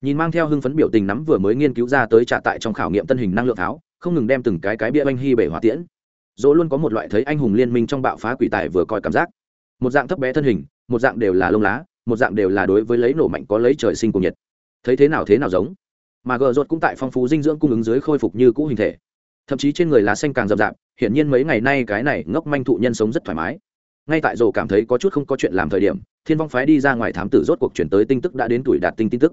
Nhìn mang theo hưng phấn biểu tình nắm vừa mới nghiên cứu ra tới trả tại trong khảo nghiệm tân hình năng lượng tháo, không ngừng đem từng cái cái bia oanh hy bể hỏa tiễn dỗ luôn có một loại thấy anh hùng liên minh trong bạo phá quỷ tài vừa coi cảm giác. Một dạng thấp bé thân hình, một dạng đều là lông lá, một dạng đều là đối với lấy nổ mạnh có lấy trời sinh cùng nhiệt. Thấy thế nào thế nào giống. Mà gờ rột cũng tại phong phú dinh dưỡng cung ứng dưới khôi phục như cũ hình thể. Thậm chí trên người lá xanh càng rậm rạp, hiển nhiên mấy ngày nay cái này ngốc manh thụ nhân sống rất thoải mái. Ngay tại rổ cảm thấy có chút không có chuyện làm thời điểm, thiên vong phái đi ra ngoài thám tử rốt cuộc chuyển tới tin tức đã đến tuổi đạt tinh tin tức.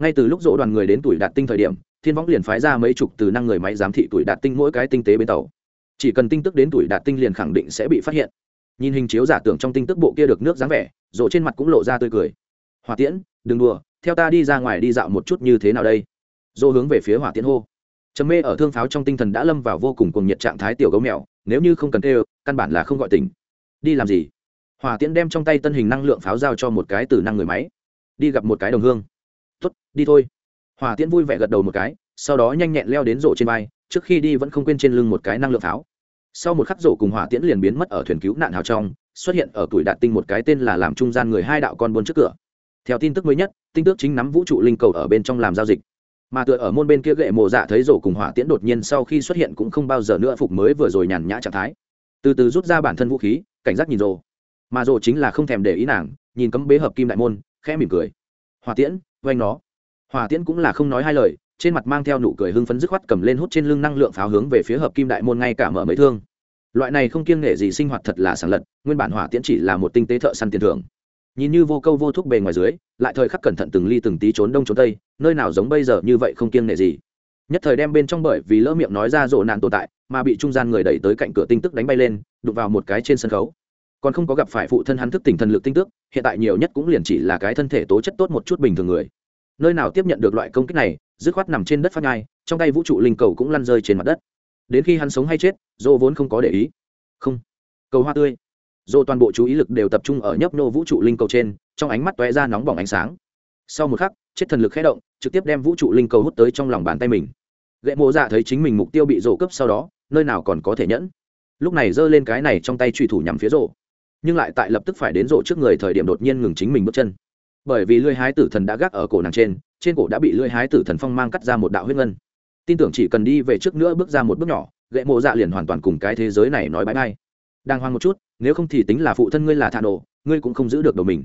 Ngay từ lúc rỗ đoàn người đến tuổi đạt tinh thời điểm, thiên vong liền phái ra mấy chục từ năng người máy giám thị tuổi đạt tinh mỗi cái tinh tế bên tàu chỉ cần tin tức đến tuổi đạt tinh liền khẳng định sẽ bị phát hiện. Nhìn hình chiếu giả tưởng trong tin tức bộ kia được nước dáng vẻ, rộ trên mặt cũng lộ ra tươi cười. Hỏa tiễn, đừng đùa, theo ta đi ra ngoài đi dạo một chút như thế nào đây? Dô hướng về phía hỏa tiễn hô. Trầm mê ở thương pháo trong tinh thần đã lâm vào vô cùng cùng nhiệt trạng thái tiểu gấu mèo, nếu như không cần kêu, căn bản là không gọi tỉnh. Đi làm gì? Hỏa tiễn đem trong tay tân hình năng lượng pháo giao cho một cái từ năng người máy. Đi gặp một cái đồng hương. Tuất đi thôi. Hỏa tiễn vui vẻ gật đầu một cái, sau đó nhanh nhẹn leo đến rổ trên vai, trước khi đi vẫn không quên trên lưng một cái năng lượng pháo sau một khắc rổ cùng hỏa tiễn liền biến mất ở thuyền cứu nạn hào trong, xuất hiện ở tuổi đạt tinh một cái tên là làm trung gian người hai đạo con buôn trước cửa. Theo tin tức mới nhất, tinh tước chính nắm vũ trụ linh cầu ở bên trong làm giao dịch. Mà tựa ở môn bên kia gậy mộ dạ thấy rổ cùng hỏa tiễn đột nhiên sau khi xuất hiện cũng không bao giờ nữa phục mới vừa rồi nhàn nhã trạng thái. Từ từ rút ra bản thân vũ khí, cảnh giác nhìn rổ. Mà rổ chính là không thèm để ý nàng, nhìn cấm bế hợp kim đại môn, khẽ mỉm cười. Hỏa tiễn, oanh nó. Hỏa tiễn cũng là không nói hai lời trên mặt mang theo nụ cười hưng phấn dứt khoát cầm lên hút trên lưng năng lượng pháo hướng về phía hợp kim đại môn ngay cả mở mấy thương. Loại này không kiêng nghệ gì sinh hoạt thật là sảng lật, nguyên bản hỏa tiễn chỉ là một tinh tế thợ săn tiền thưởng. Nhìn như vô câu vô thúc bề ngoài dưới, lại thời khắc cẩn thận từng ly từng tí trốn đông trốn tây, nơi nào giống bây giờ như vậy không kiêng nệ gì. Nhất thời đem bên trong bởi vì lỡ miệng nói ra rộ nạn tồn tại, mà bị trung gian người đẩy tới cạnh cửa tinh tức đánh bay lên, đụng vào một cái trên sân khấu. Còn không có gặp phải phụ thân hắn thức tỉnh thần lực tinh tức, hiện tại nhiều nhất cũng liền chỉ là cái thân thể tố chất tốt một chút bình thường người nơi nào tiếp nhận được loại công kích này, dứt khoát nằm trên đất phát ngai trong tay vũ trụ linh cầu cũng lăn rơi trên mặt đất. Đến khi hắn sống hay chết, dô vốn không có để ý. Không. Cầu hoa tươi. Dô toàn bộ chú ý lực đều tập trung ở nhấp nô vũ trụ linh cầu trên, trong ánh mắt toe ra nóng bỏng ánh sáng. Sau một khắc, chết thần lực khé động, trực tiếp đem vũ trụ linh cầu hút tới trong lòng bàn tay mình. Gậy mộ dạ thấy chính mình mục tiêu bị rổ cấp sau đó, nơi nào còn có thể nhẫn. Lúc này giơ lên cái này trong tay trùy thủ nhằm phía rổ nhưng lại tại lập tức phải đến rổ trước người thời điểm đột nhiên ngừng chính mình bước chân bởi vì lưỡi hái tử thần đã gác ở cổ nàng trên trên cổ đã bị lưỡi hái tử thần phong mang cắt ra một đạo huyết ngân. Tin tưởng chỉ cần đi về trước nữa bước ra một bước nhỏ gậy mộ dạ liền hoàn toàn cùng cái thế giới này nói bãi bay. Đang hoang một chút, nếu không thì tính là phụ thân ngươi là thà nổ, ngươi cũng không giữ được đầu mình.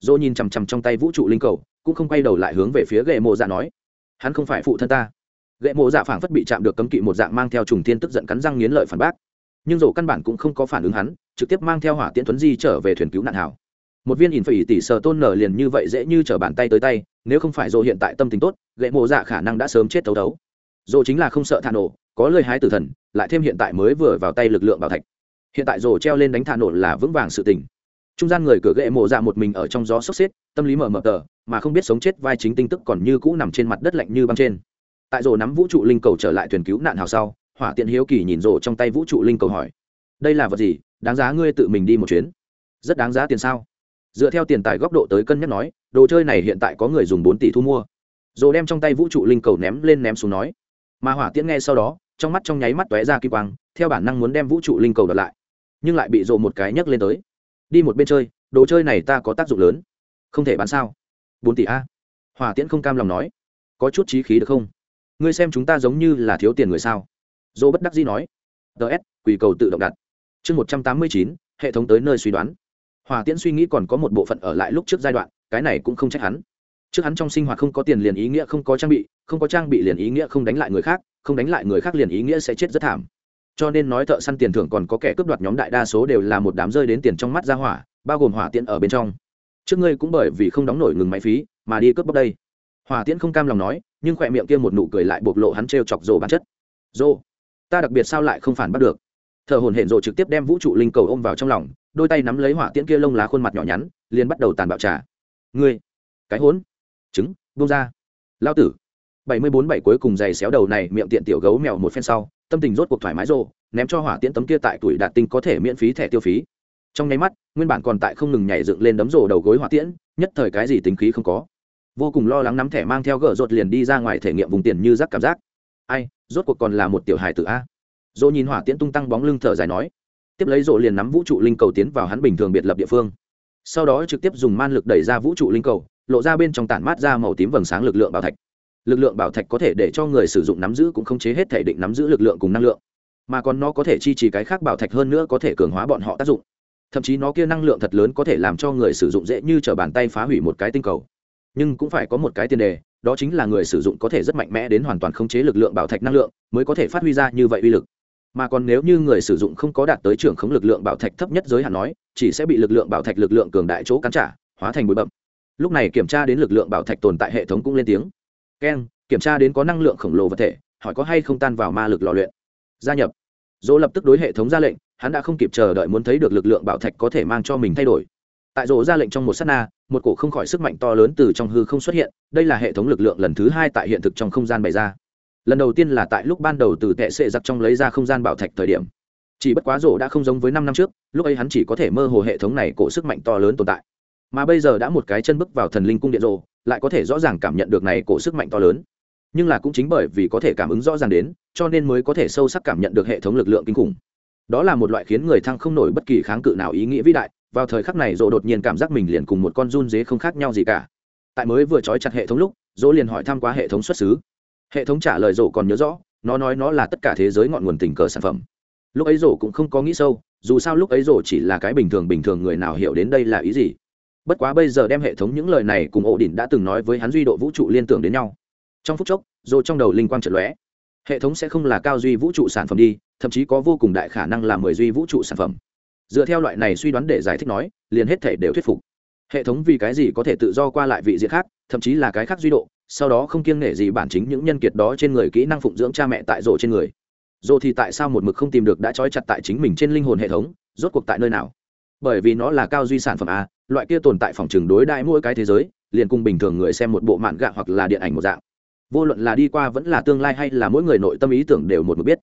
Dỗ nhìn chằm chằm trong tay vũ trụ linh cầu, cũng không quay đầu lại hướng về phía gậy mộ dạ nói, hắn không phải phụ thân ta. Gậy mộ dạ phảng phất bị chạm được cấm kỵ một dạng mang theo trùng thiên tức giận cắn răng nghiến lợi phản bác. Nhưng dỗ căn bản cũng không có phản ứng hắn, trực tiếp mang theo hỏa tiễn tuấn di trở về thuyền cứu nạn hảo một viên ỉn phải tỷ sờ tôn nở liền như vậy dễ như t bàn tay tới tay, nếu không phải dồ hiện tại tâm tình tốt gậy mộ dạ khả năng đã sớm chết thấu thấu. Dồ chính là không sợ thả nổ, có lời hái tử thần, lại thêm hiện tại mới vừa vào tay lực lượng bảo thạch. Hiện tại dồ treo lên đánh thả nổ là vững vàng sự tình. Trung gian người cửa ghệ mộ dạ một mình ở trong gió sốc xếp, tâm lý mở mở tờ, mà không biết sống chết vai chính tinh tức còn như cũ nằm trên mặt đất lạnh như băng trên. Tại rổ nắm vũ trụ linh cầu trở lại thuyền cứu nạn hào sau, hỏa tiện hiếu kỳ nhìn rổ trong tay vũ trụ linh cầu hỏi, đây là vật gì? Đáng giá ngươi tự mình đi một chuyến. Rất đáng giá tiền sao? Dựa theo tiền tài góc độ tới cân nhắc nói, đồ chơi này hiện tại có người dùng bốn tỷ thu mua. Dồ đem trong tay vũ trụ linh cầu ném lên ném xuống nói. Mà hỏa tiễn nghe sau đó, trong mắt trong nháy mắt tóe ra kỳ quang, theo bản năng muốn đem vũ trụ linh cầu đợt lại. Nhưng lại bị dồ một cái nhấc lên tới. Đi một bên chơi, đồ chơi này ta có tác dụng lớn. Không thể bán sao? Bốn tỷ a? Hỏa tiễn không cam lòng nói. Có chút trí khí được không? Ngươi xem chúng ta giống như là thiếu tiền người sao? Dỗ bất đắc dĩ nói. Ts quỳ cầu tự động đặt. Chương một trăm tám mươi chín, hệ thống tới nơi suy đoán hòa tiễn suy nghĩ còn có một bộ phận ở lại lúc trước giai đoạn, cái này cũng không trách hắn. Trước hắn trong sinh hoạt không có tiền liền ý nghĩa không có trang bị, không có trang bị liền ý nghĩa không đánh lại người khác, không đánh lại người khác liền ý nghĩa sẽ chết rất thảm. Cho nên nói thợ săn tiền thưởng còn có kẻ cướp đoạt nhóm đại đa số đều là một đám rơi đến tiền trong mắt ra hỏa, bao gồm hỏa tiễn ở bên trong. Trước ngươi cũng bởi vì không đóng nổi ngừng máy phí mà đi cướp bóc đây. Hỏa tiễn không cam lòng nói, nhưng khỏe miệng kia một nụ cười lại bộc lộ hắn t chọc rồ bản chất. Rồ, ta đặc biệt sao lại không phản bắt được? Thợ hồn hển rồ trực tiếp đem vũ trụ linh cầu ôm vào trong lòng đôi tay nắm lấy hỏa tiễn kia lông lá khuôn mặt nhỏ nhắn, liền bắt đầu tàn bạo trà. Ngươi, cái hốn, trứng bông ra. Lao tử. Bảy mươi bốn bảy cuối cùng giày xéo đầu này miệng tiện tiểu gấu mèo một phen sau, tâm tình rốt cuộc thoải mái rộ ném cho hỏa tiễn tấm kia tại tuổi đạt tinh có thể miễn phí thẻ tiêu phí. Trong nháy mắt, nguyên bản còn tại không ngừng nhảy dựng lên đấm rổ đầu gối hỏa tiễn, nhất thời cái gì tính khí không có. Vô cùng lo lắng nắm thẻ mang theo gỡ rột liền đi ra ngoài thể nghiệm vùng tiền như rác cảm giác. Ai, rốt cuộc còn là một tiểu hài tử a. Dỗ nhìn hỏa tiễn tung tăng bóng lưng thở dài nói tiếp lấy rộ liền nắm vũ trụ linh cầu tiến vào hắn bình thường biệt lập địa phương. Sau đó trực tiếp dùng man lực đẩy ra vũ trụ linh cầu, lộ ra bên trong tản mát ra màu tím vầng sáng lực lượng bảo thạch. Lực lượng bảo thạch có thể để cho người sử dụng nắm giữ cũng không chế hết thể định nắm giữ lực lượng cùng năng lượng, mà còn nó có thể chi trì cái khác bảo thạch hơn nữa có thể cường hóa bọn họ tác dụng. Thậm chí nó kia năng lượng thật lớn có thể làm cho người sử dụng dễ như t r ở bàn tay phá hủy một cái tinh cầu. Nhưng cũng phải có một cái tiền đề, đó chính là người sử dụng có thể rất mạnh mẽ đến hoàn toàn khống chế lực lượng bảo thạch năng lượng, mới có thể phát huy ra như vậy uy lực mà còn nếu như người sử dụng không có đạt tới trưởng khống lực lượng bảo thạch thấp nhất giới hạn nói, chỉ sẽ bị lực lượng bảo thạch lực lượng cường đại chỗ cắn trả, hóa thành bụi bậm lúc này kiểm tra đến lực lượng bảo thạch tồn tại hệ thống cũng lên tiếng. Keng kiểm tra đến có năng lượng khổng lồ vật thể, hỏi có hay không tan vào ma lực lò luyện. Gia nhập. Dỗ lập tức đối hệ thống ra lệnh, hắn đã không kịp chờ đợi muốn thấy được lực lượng bảo thạch có thể mang cho mình thay đổi. Tại rổ ra lệnh trong một s á t na, một cổ không khỏi sức mạnh to lớn từ trong hư không xuất hiện, đây là hệ thống lực lượng lần thứ hai tại hiện thực trong không gian bày ra lần đầu tiên là tại lúc ban đầu từ tệ sệ giặc trong lấy ra không gian bảo thạch thời điểm. Chỉ bất quá rổ đã không giống với năm năm trước, lúc ấy hắn chỉ có thể mơ hồ hệ thống này cổ sức mạnh to lớn tồn tại. Mà bây giờ đã một cái chân bước vào thần linh cung điện rổ, lại có thể rõ ràng cảm nhận được này cổ sức mạnh to lớn. Nhưng là cũng chính bởi vì có thể cảm ứng rõ ràng đến, cho nên mới có thể sâu sắc cảm nhận được hệ thống lực lượng kinh khủng. Đó là một loại khiến người thăng không nổi bất kỳ kháng cự nào ý nghĩa vĩ đại, vào thời khắc này dỗ đột nhiên cảm giác mình liền cùng một con run dế không khác nhau gì cả. Tại mới vừa trói chặt hệ thống lúc dỗ liền hỏi thăm qua hệ thống xuất xứ hệ thống trả lời rổ còn nhớ rõ, nó nói nó là tất cả thế giới ngọn nguồn tình cờ sản phẩm. Lúc ấy rổ cũng không có nghĩ sâu, dù sao lúc ấy rổ chỉ là cái bình thường bình thường người nào hiểu đến đây là ý gì. Bất quá bây giờ đem hệ thống những lời này cùng ổ đỉnh đã từng nói với hắn duy độ vũ trụ liên tưởng đến nhau. Trong phút chốc, rổ trong đầu linh quang trận lóe. Hệ thống sẽ không là cao duy vũ trụ sản phẩm đi, thậm chí có vô cùng đại khả năng là mười duy vũ trụ sản phẩm. Dựa theo loại này suy đoán để giải thích nói, liền hết thể đều thuyết phục. Hệ thống vì cái gì có thể tự do qua lại vị diện khác, thậm chí là cái khác duy độ sau đó không kiêng nể gì bản chính những nhân kiệt đó trên người kỹ năng phụng dưỡng cha mẹ tại rổ trên người. Rổ thì tại sao một mực không tìm được đã trói chặt tại chính mình trên linh hồn hệ thống, rốt cuộc tại nơi nào? Bởi vì nó là cao duy sản phẩm a, loại kia tồn tại phòng trường đối đại mỗi cái thế giới, liền cùng bình thường người xem một bộ mạn gạ hoặc là điện ảnh một dạng. Vô luận là đi qua vẫn là tương lai hay là mỗi người nội tâm ý tưởng đều một mực biết.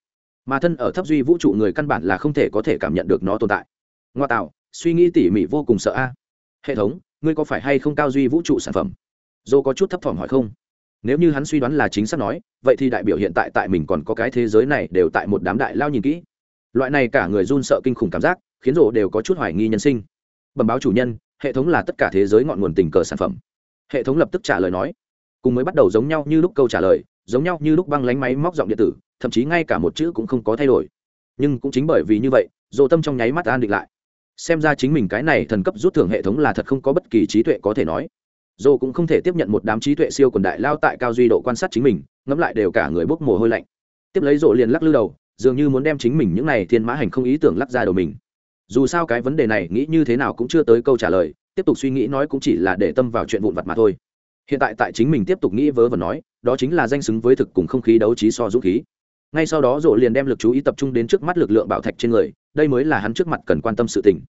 Mà thân ở thấp duy vũ trụ người căn bản là không thể có thể cảm nhận được nó tồn tại. Ngoa tạo, suy nghĩ tỉ mỉ vô cùng sợ a. Hệ thống, ngươi có phải hay không cao duy vũ trụ sản phẩm? Dô có chút thấp thỏm hỏi không? Nếu như hắn suy đoán là chính xác nói, vậy thì đại biểu hiện tại tại mình còn có cái thế giới này đều tại một đám đại lao nhìn kỹ. Loại này cả người run sợ kinh khủng cảm giác, khiến rộ đều có chút hoài nghi nhân sinh. Bẩm báo chủ nhân, hệ thống là tất cả thế giới ngọn nguồn tình cờ sản phẩm. Hệ thống lập tức trả lời nói. Cùng mới bắt đầu giống nhau như lúc câu trả lời, giống nhau như lúc băng lánh máy móc giọng điện tử, thậm chí ngay cả một chữ cũng không có thay đổi. Nhưng cũng chính bởi vì như vậy dồ tâm trong nháy mắt an định lại. Xem ra chính mình cái này thần cấp rút thưởng hệ thống là thật không có bất kỳ trí tuệ có thể nói dô cũng không thể tiếp nhận một đám trí tuệ siêu quần đại lao tại cao duy độ quan sát chính mình, ngẫm lại đều cả người bốc mồ hôi lạnh. Tiếp lấy dô liền lắc lư đầu, dường như muốn đem chính mình những này thiên mã hành không ý tưởng lắc ra đầu mình. Dù sao cái vấn đề này nghĩ như thế nào cũng chưa tới câu trả lời, tiếp tục suy nghĩ nói cũng chỉ là để tâm vào chuyện vụn vặt mà thôi. Hiện tại tại chính mình tiếp tục nghĩ vớ vẩn nói, đó chính là danh xứng với thực cùng không khí đấu trí so dũng khí. Ngay sau đó rộ liền đem lực chú ý tập trung đến trước mắt lực lượng bảo thạch trên người, đây mới là hắn trước mặt cần quan tâm sự tình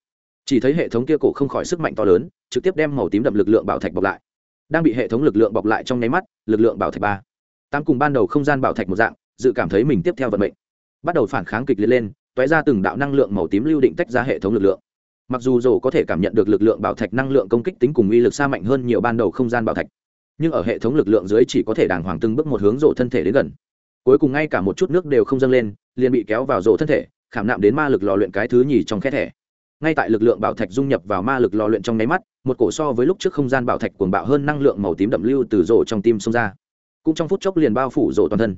chỉ thấy hệ thống kia cổ không khỏi sức mạnh to lớn, trực tiếp đem màu tím đậm lực lượng bảo thạch bọc lại. Đang bị hệ thống lực lượng bọc lại trong nháy mắt, lực lượng bảo thạch ba. Tám cùng ban đầu không gian bảo thạch một dạng, dự cảm thấy mình tiếp theo vận mệnh. Bắt đầu phản kháng kịch liệt lên t ra từng đạo năng lượng màu tím lưu định tách ra hệ thống lực lượng. Mặc dù rổ có thể cảm nhận được lực lượng bảo thạch năng lượng công kích tính cùng uy lực xa mạnh hơn nhiều ban đầu không gian bảo thạch, nhưng ở hệ thống lực lượng dưới chỉ có thể đàng hoàng từng bước một hướng rổ thân thể đến gần. Cuối cùng ngay cả một chút nước đều không dâng lên, liền bị kéo vào rổ thân thể, khảm nạm đến ma lực lò luyện cái thứ nhì trong khe thẻ ngay tại lực lượng bảo thạch dung nhập vào ma lực lò luyện trong nháy mắt, một cổ so với lúc trước không gian bảo thạch cuồng bạo hơn năng lượng màu tím đậm lưu từ rổ trong tim xông ra. Cũng trong phút chốc liền bao phủ rổ toàn thân.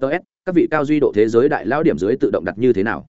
Ts các vị cao duy độ thế giới đại lão điểm dưới tự động đặt như thế nào?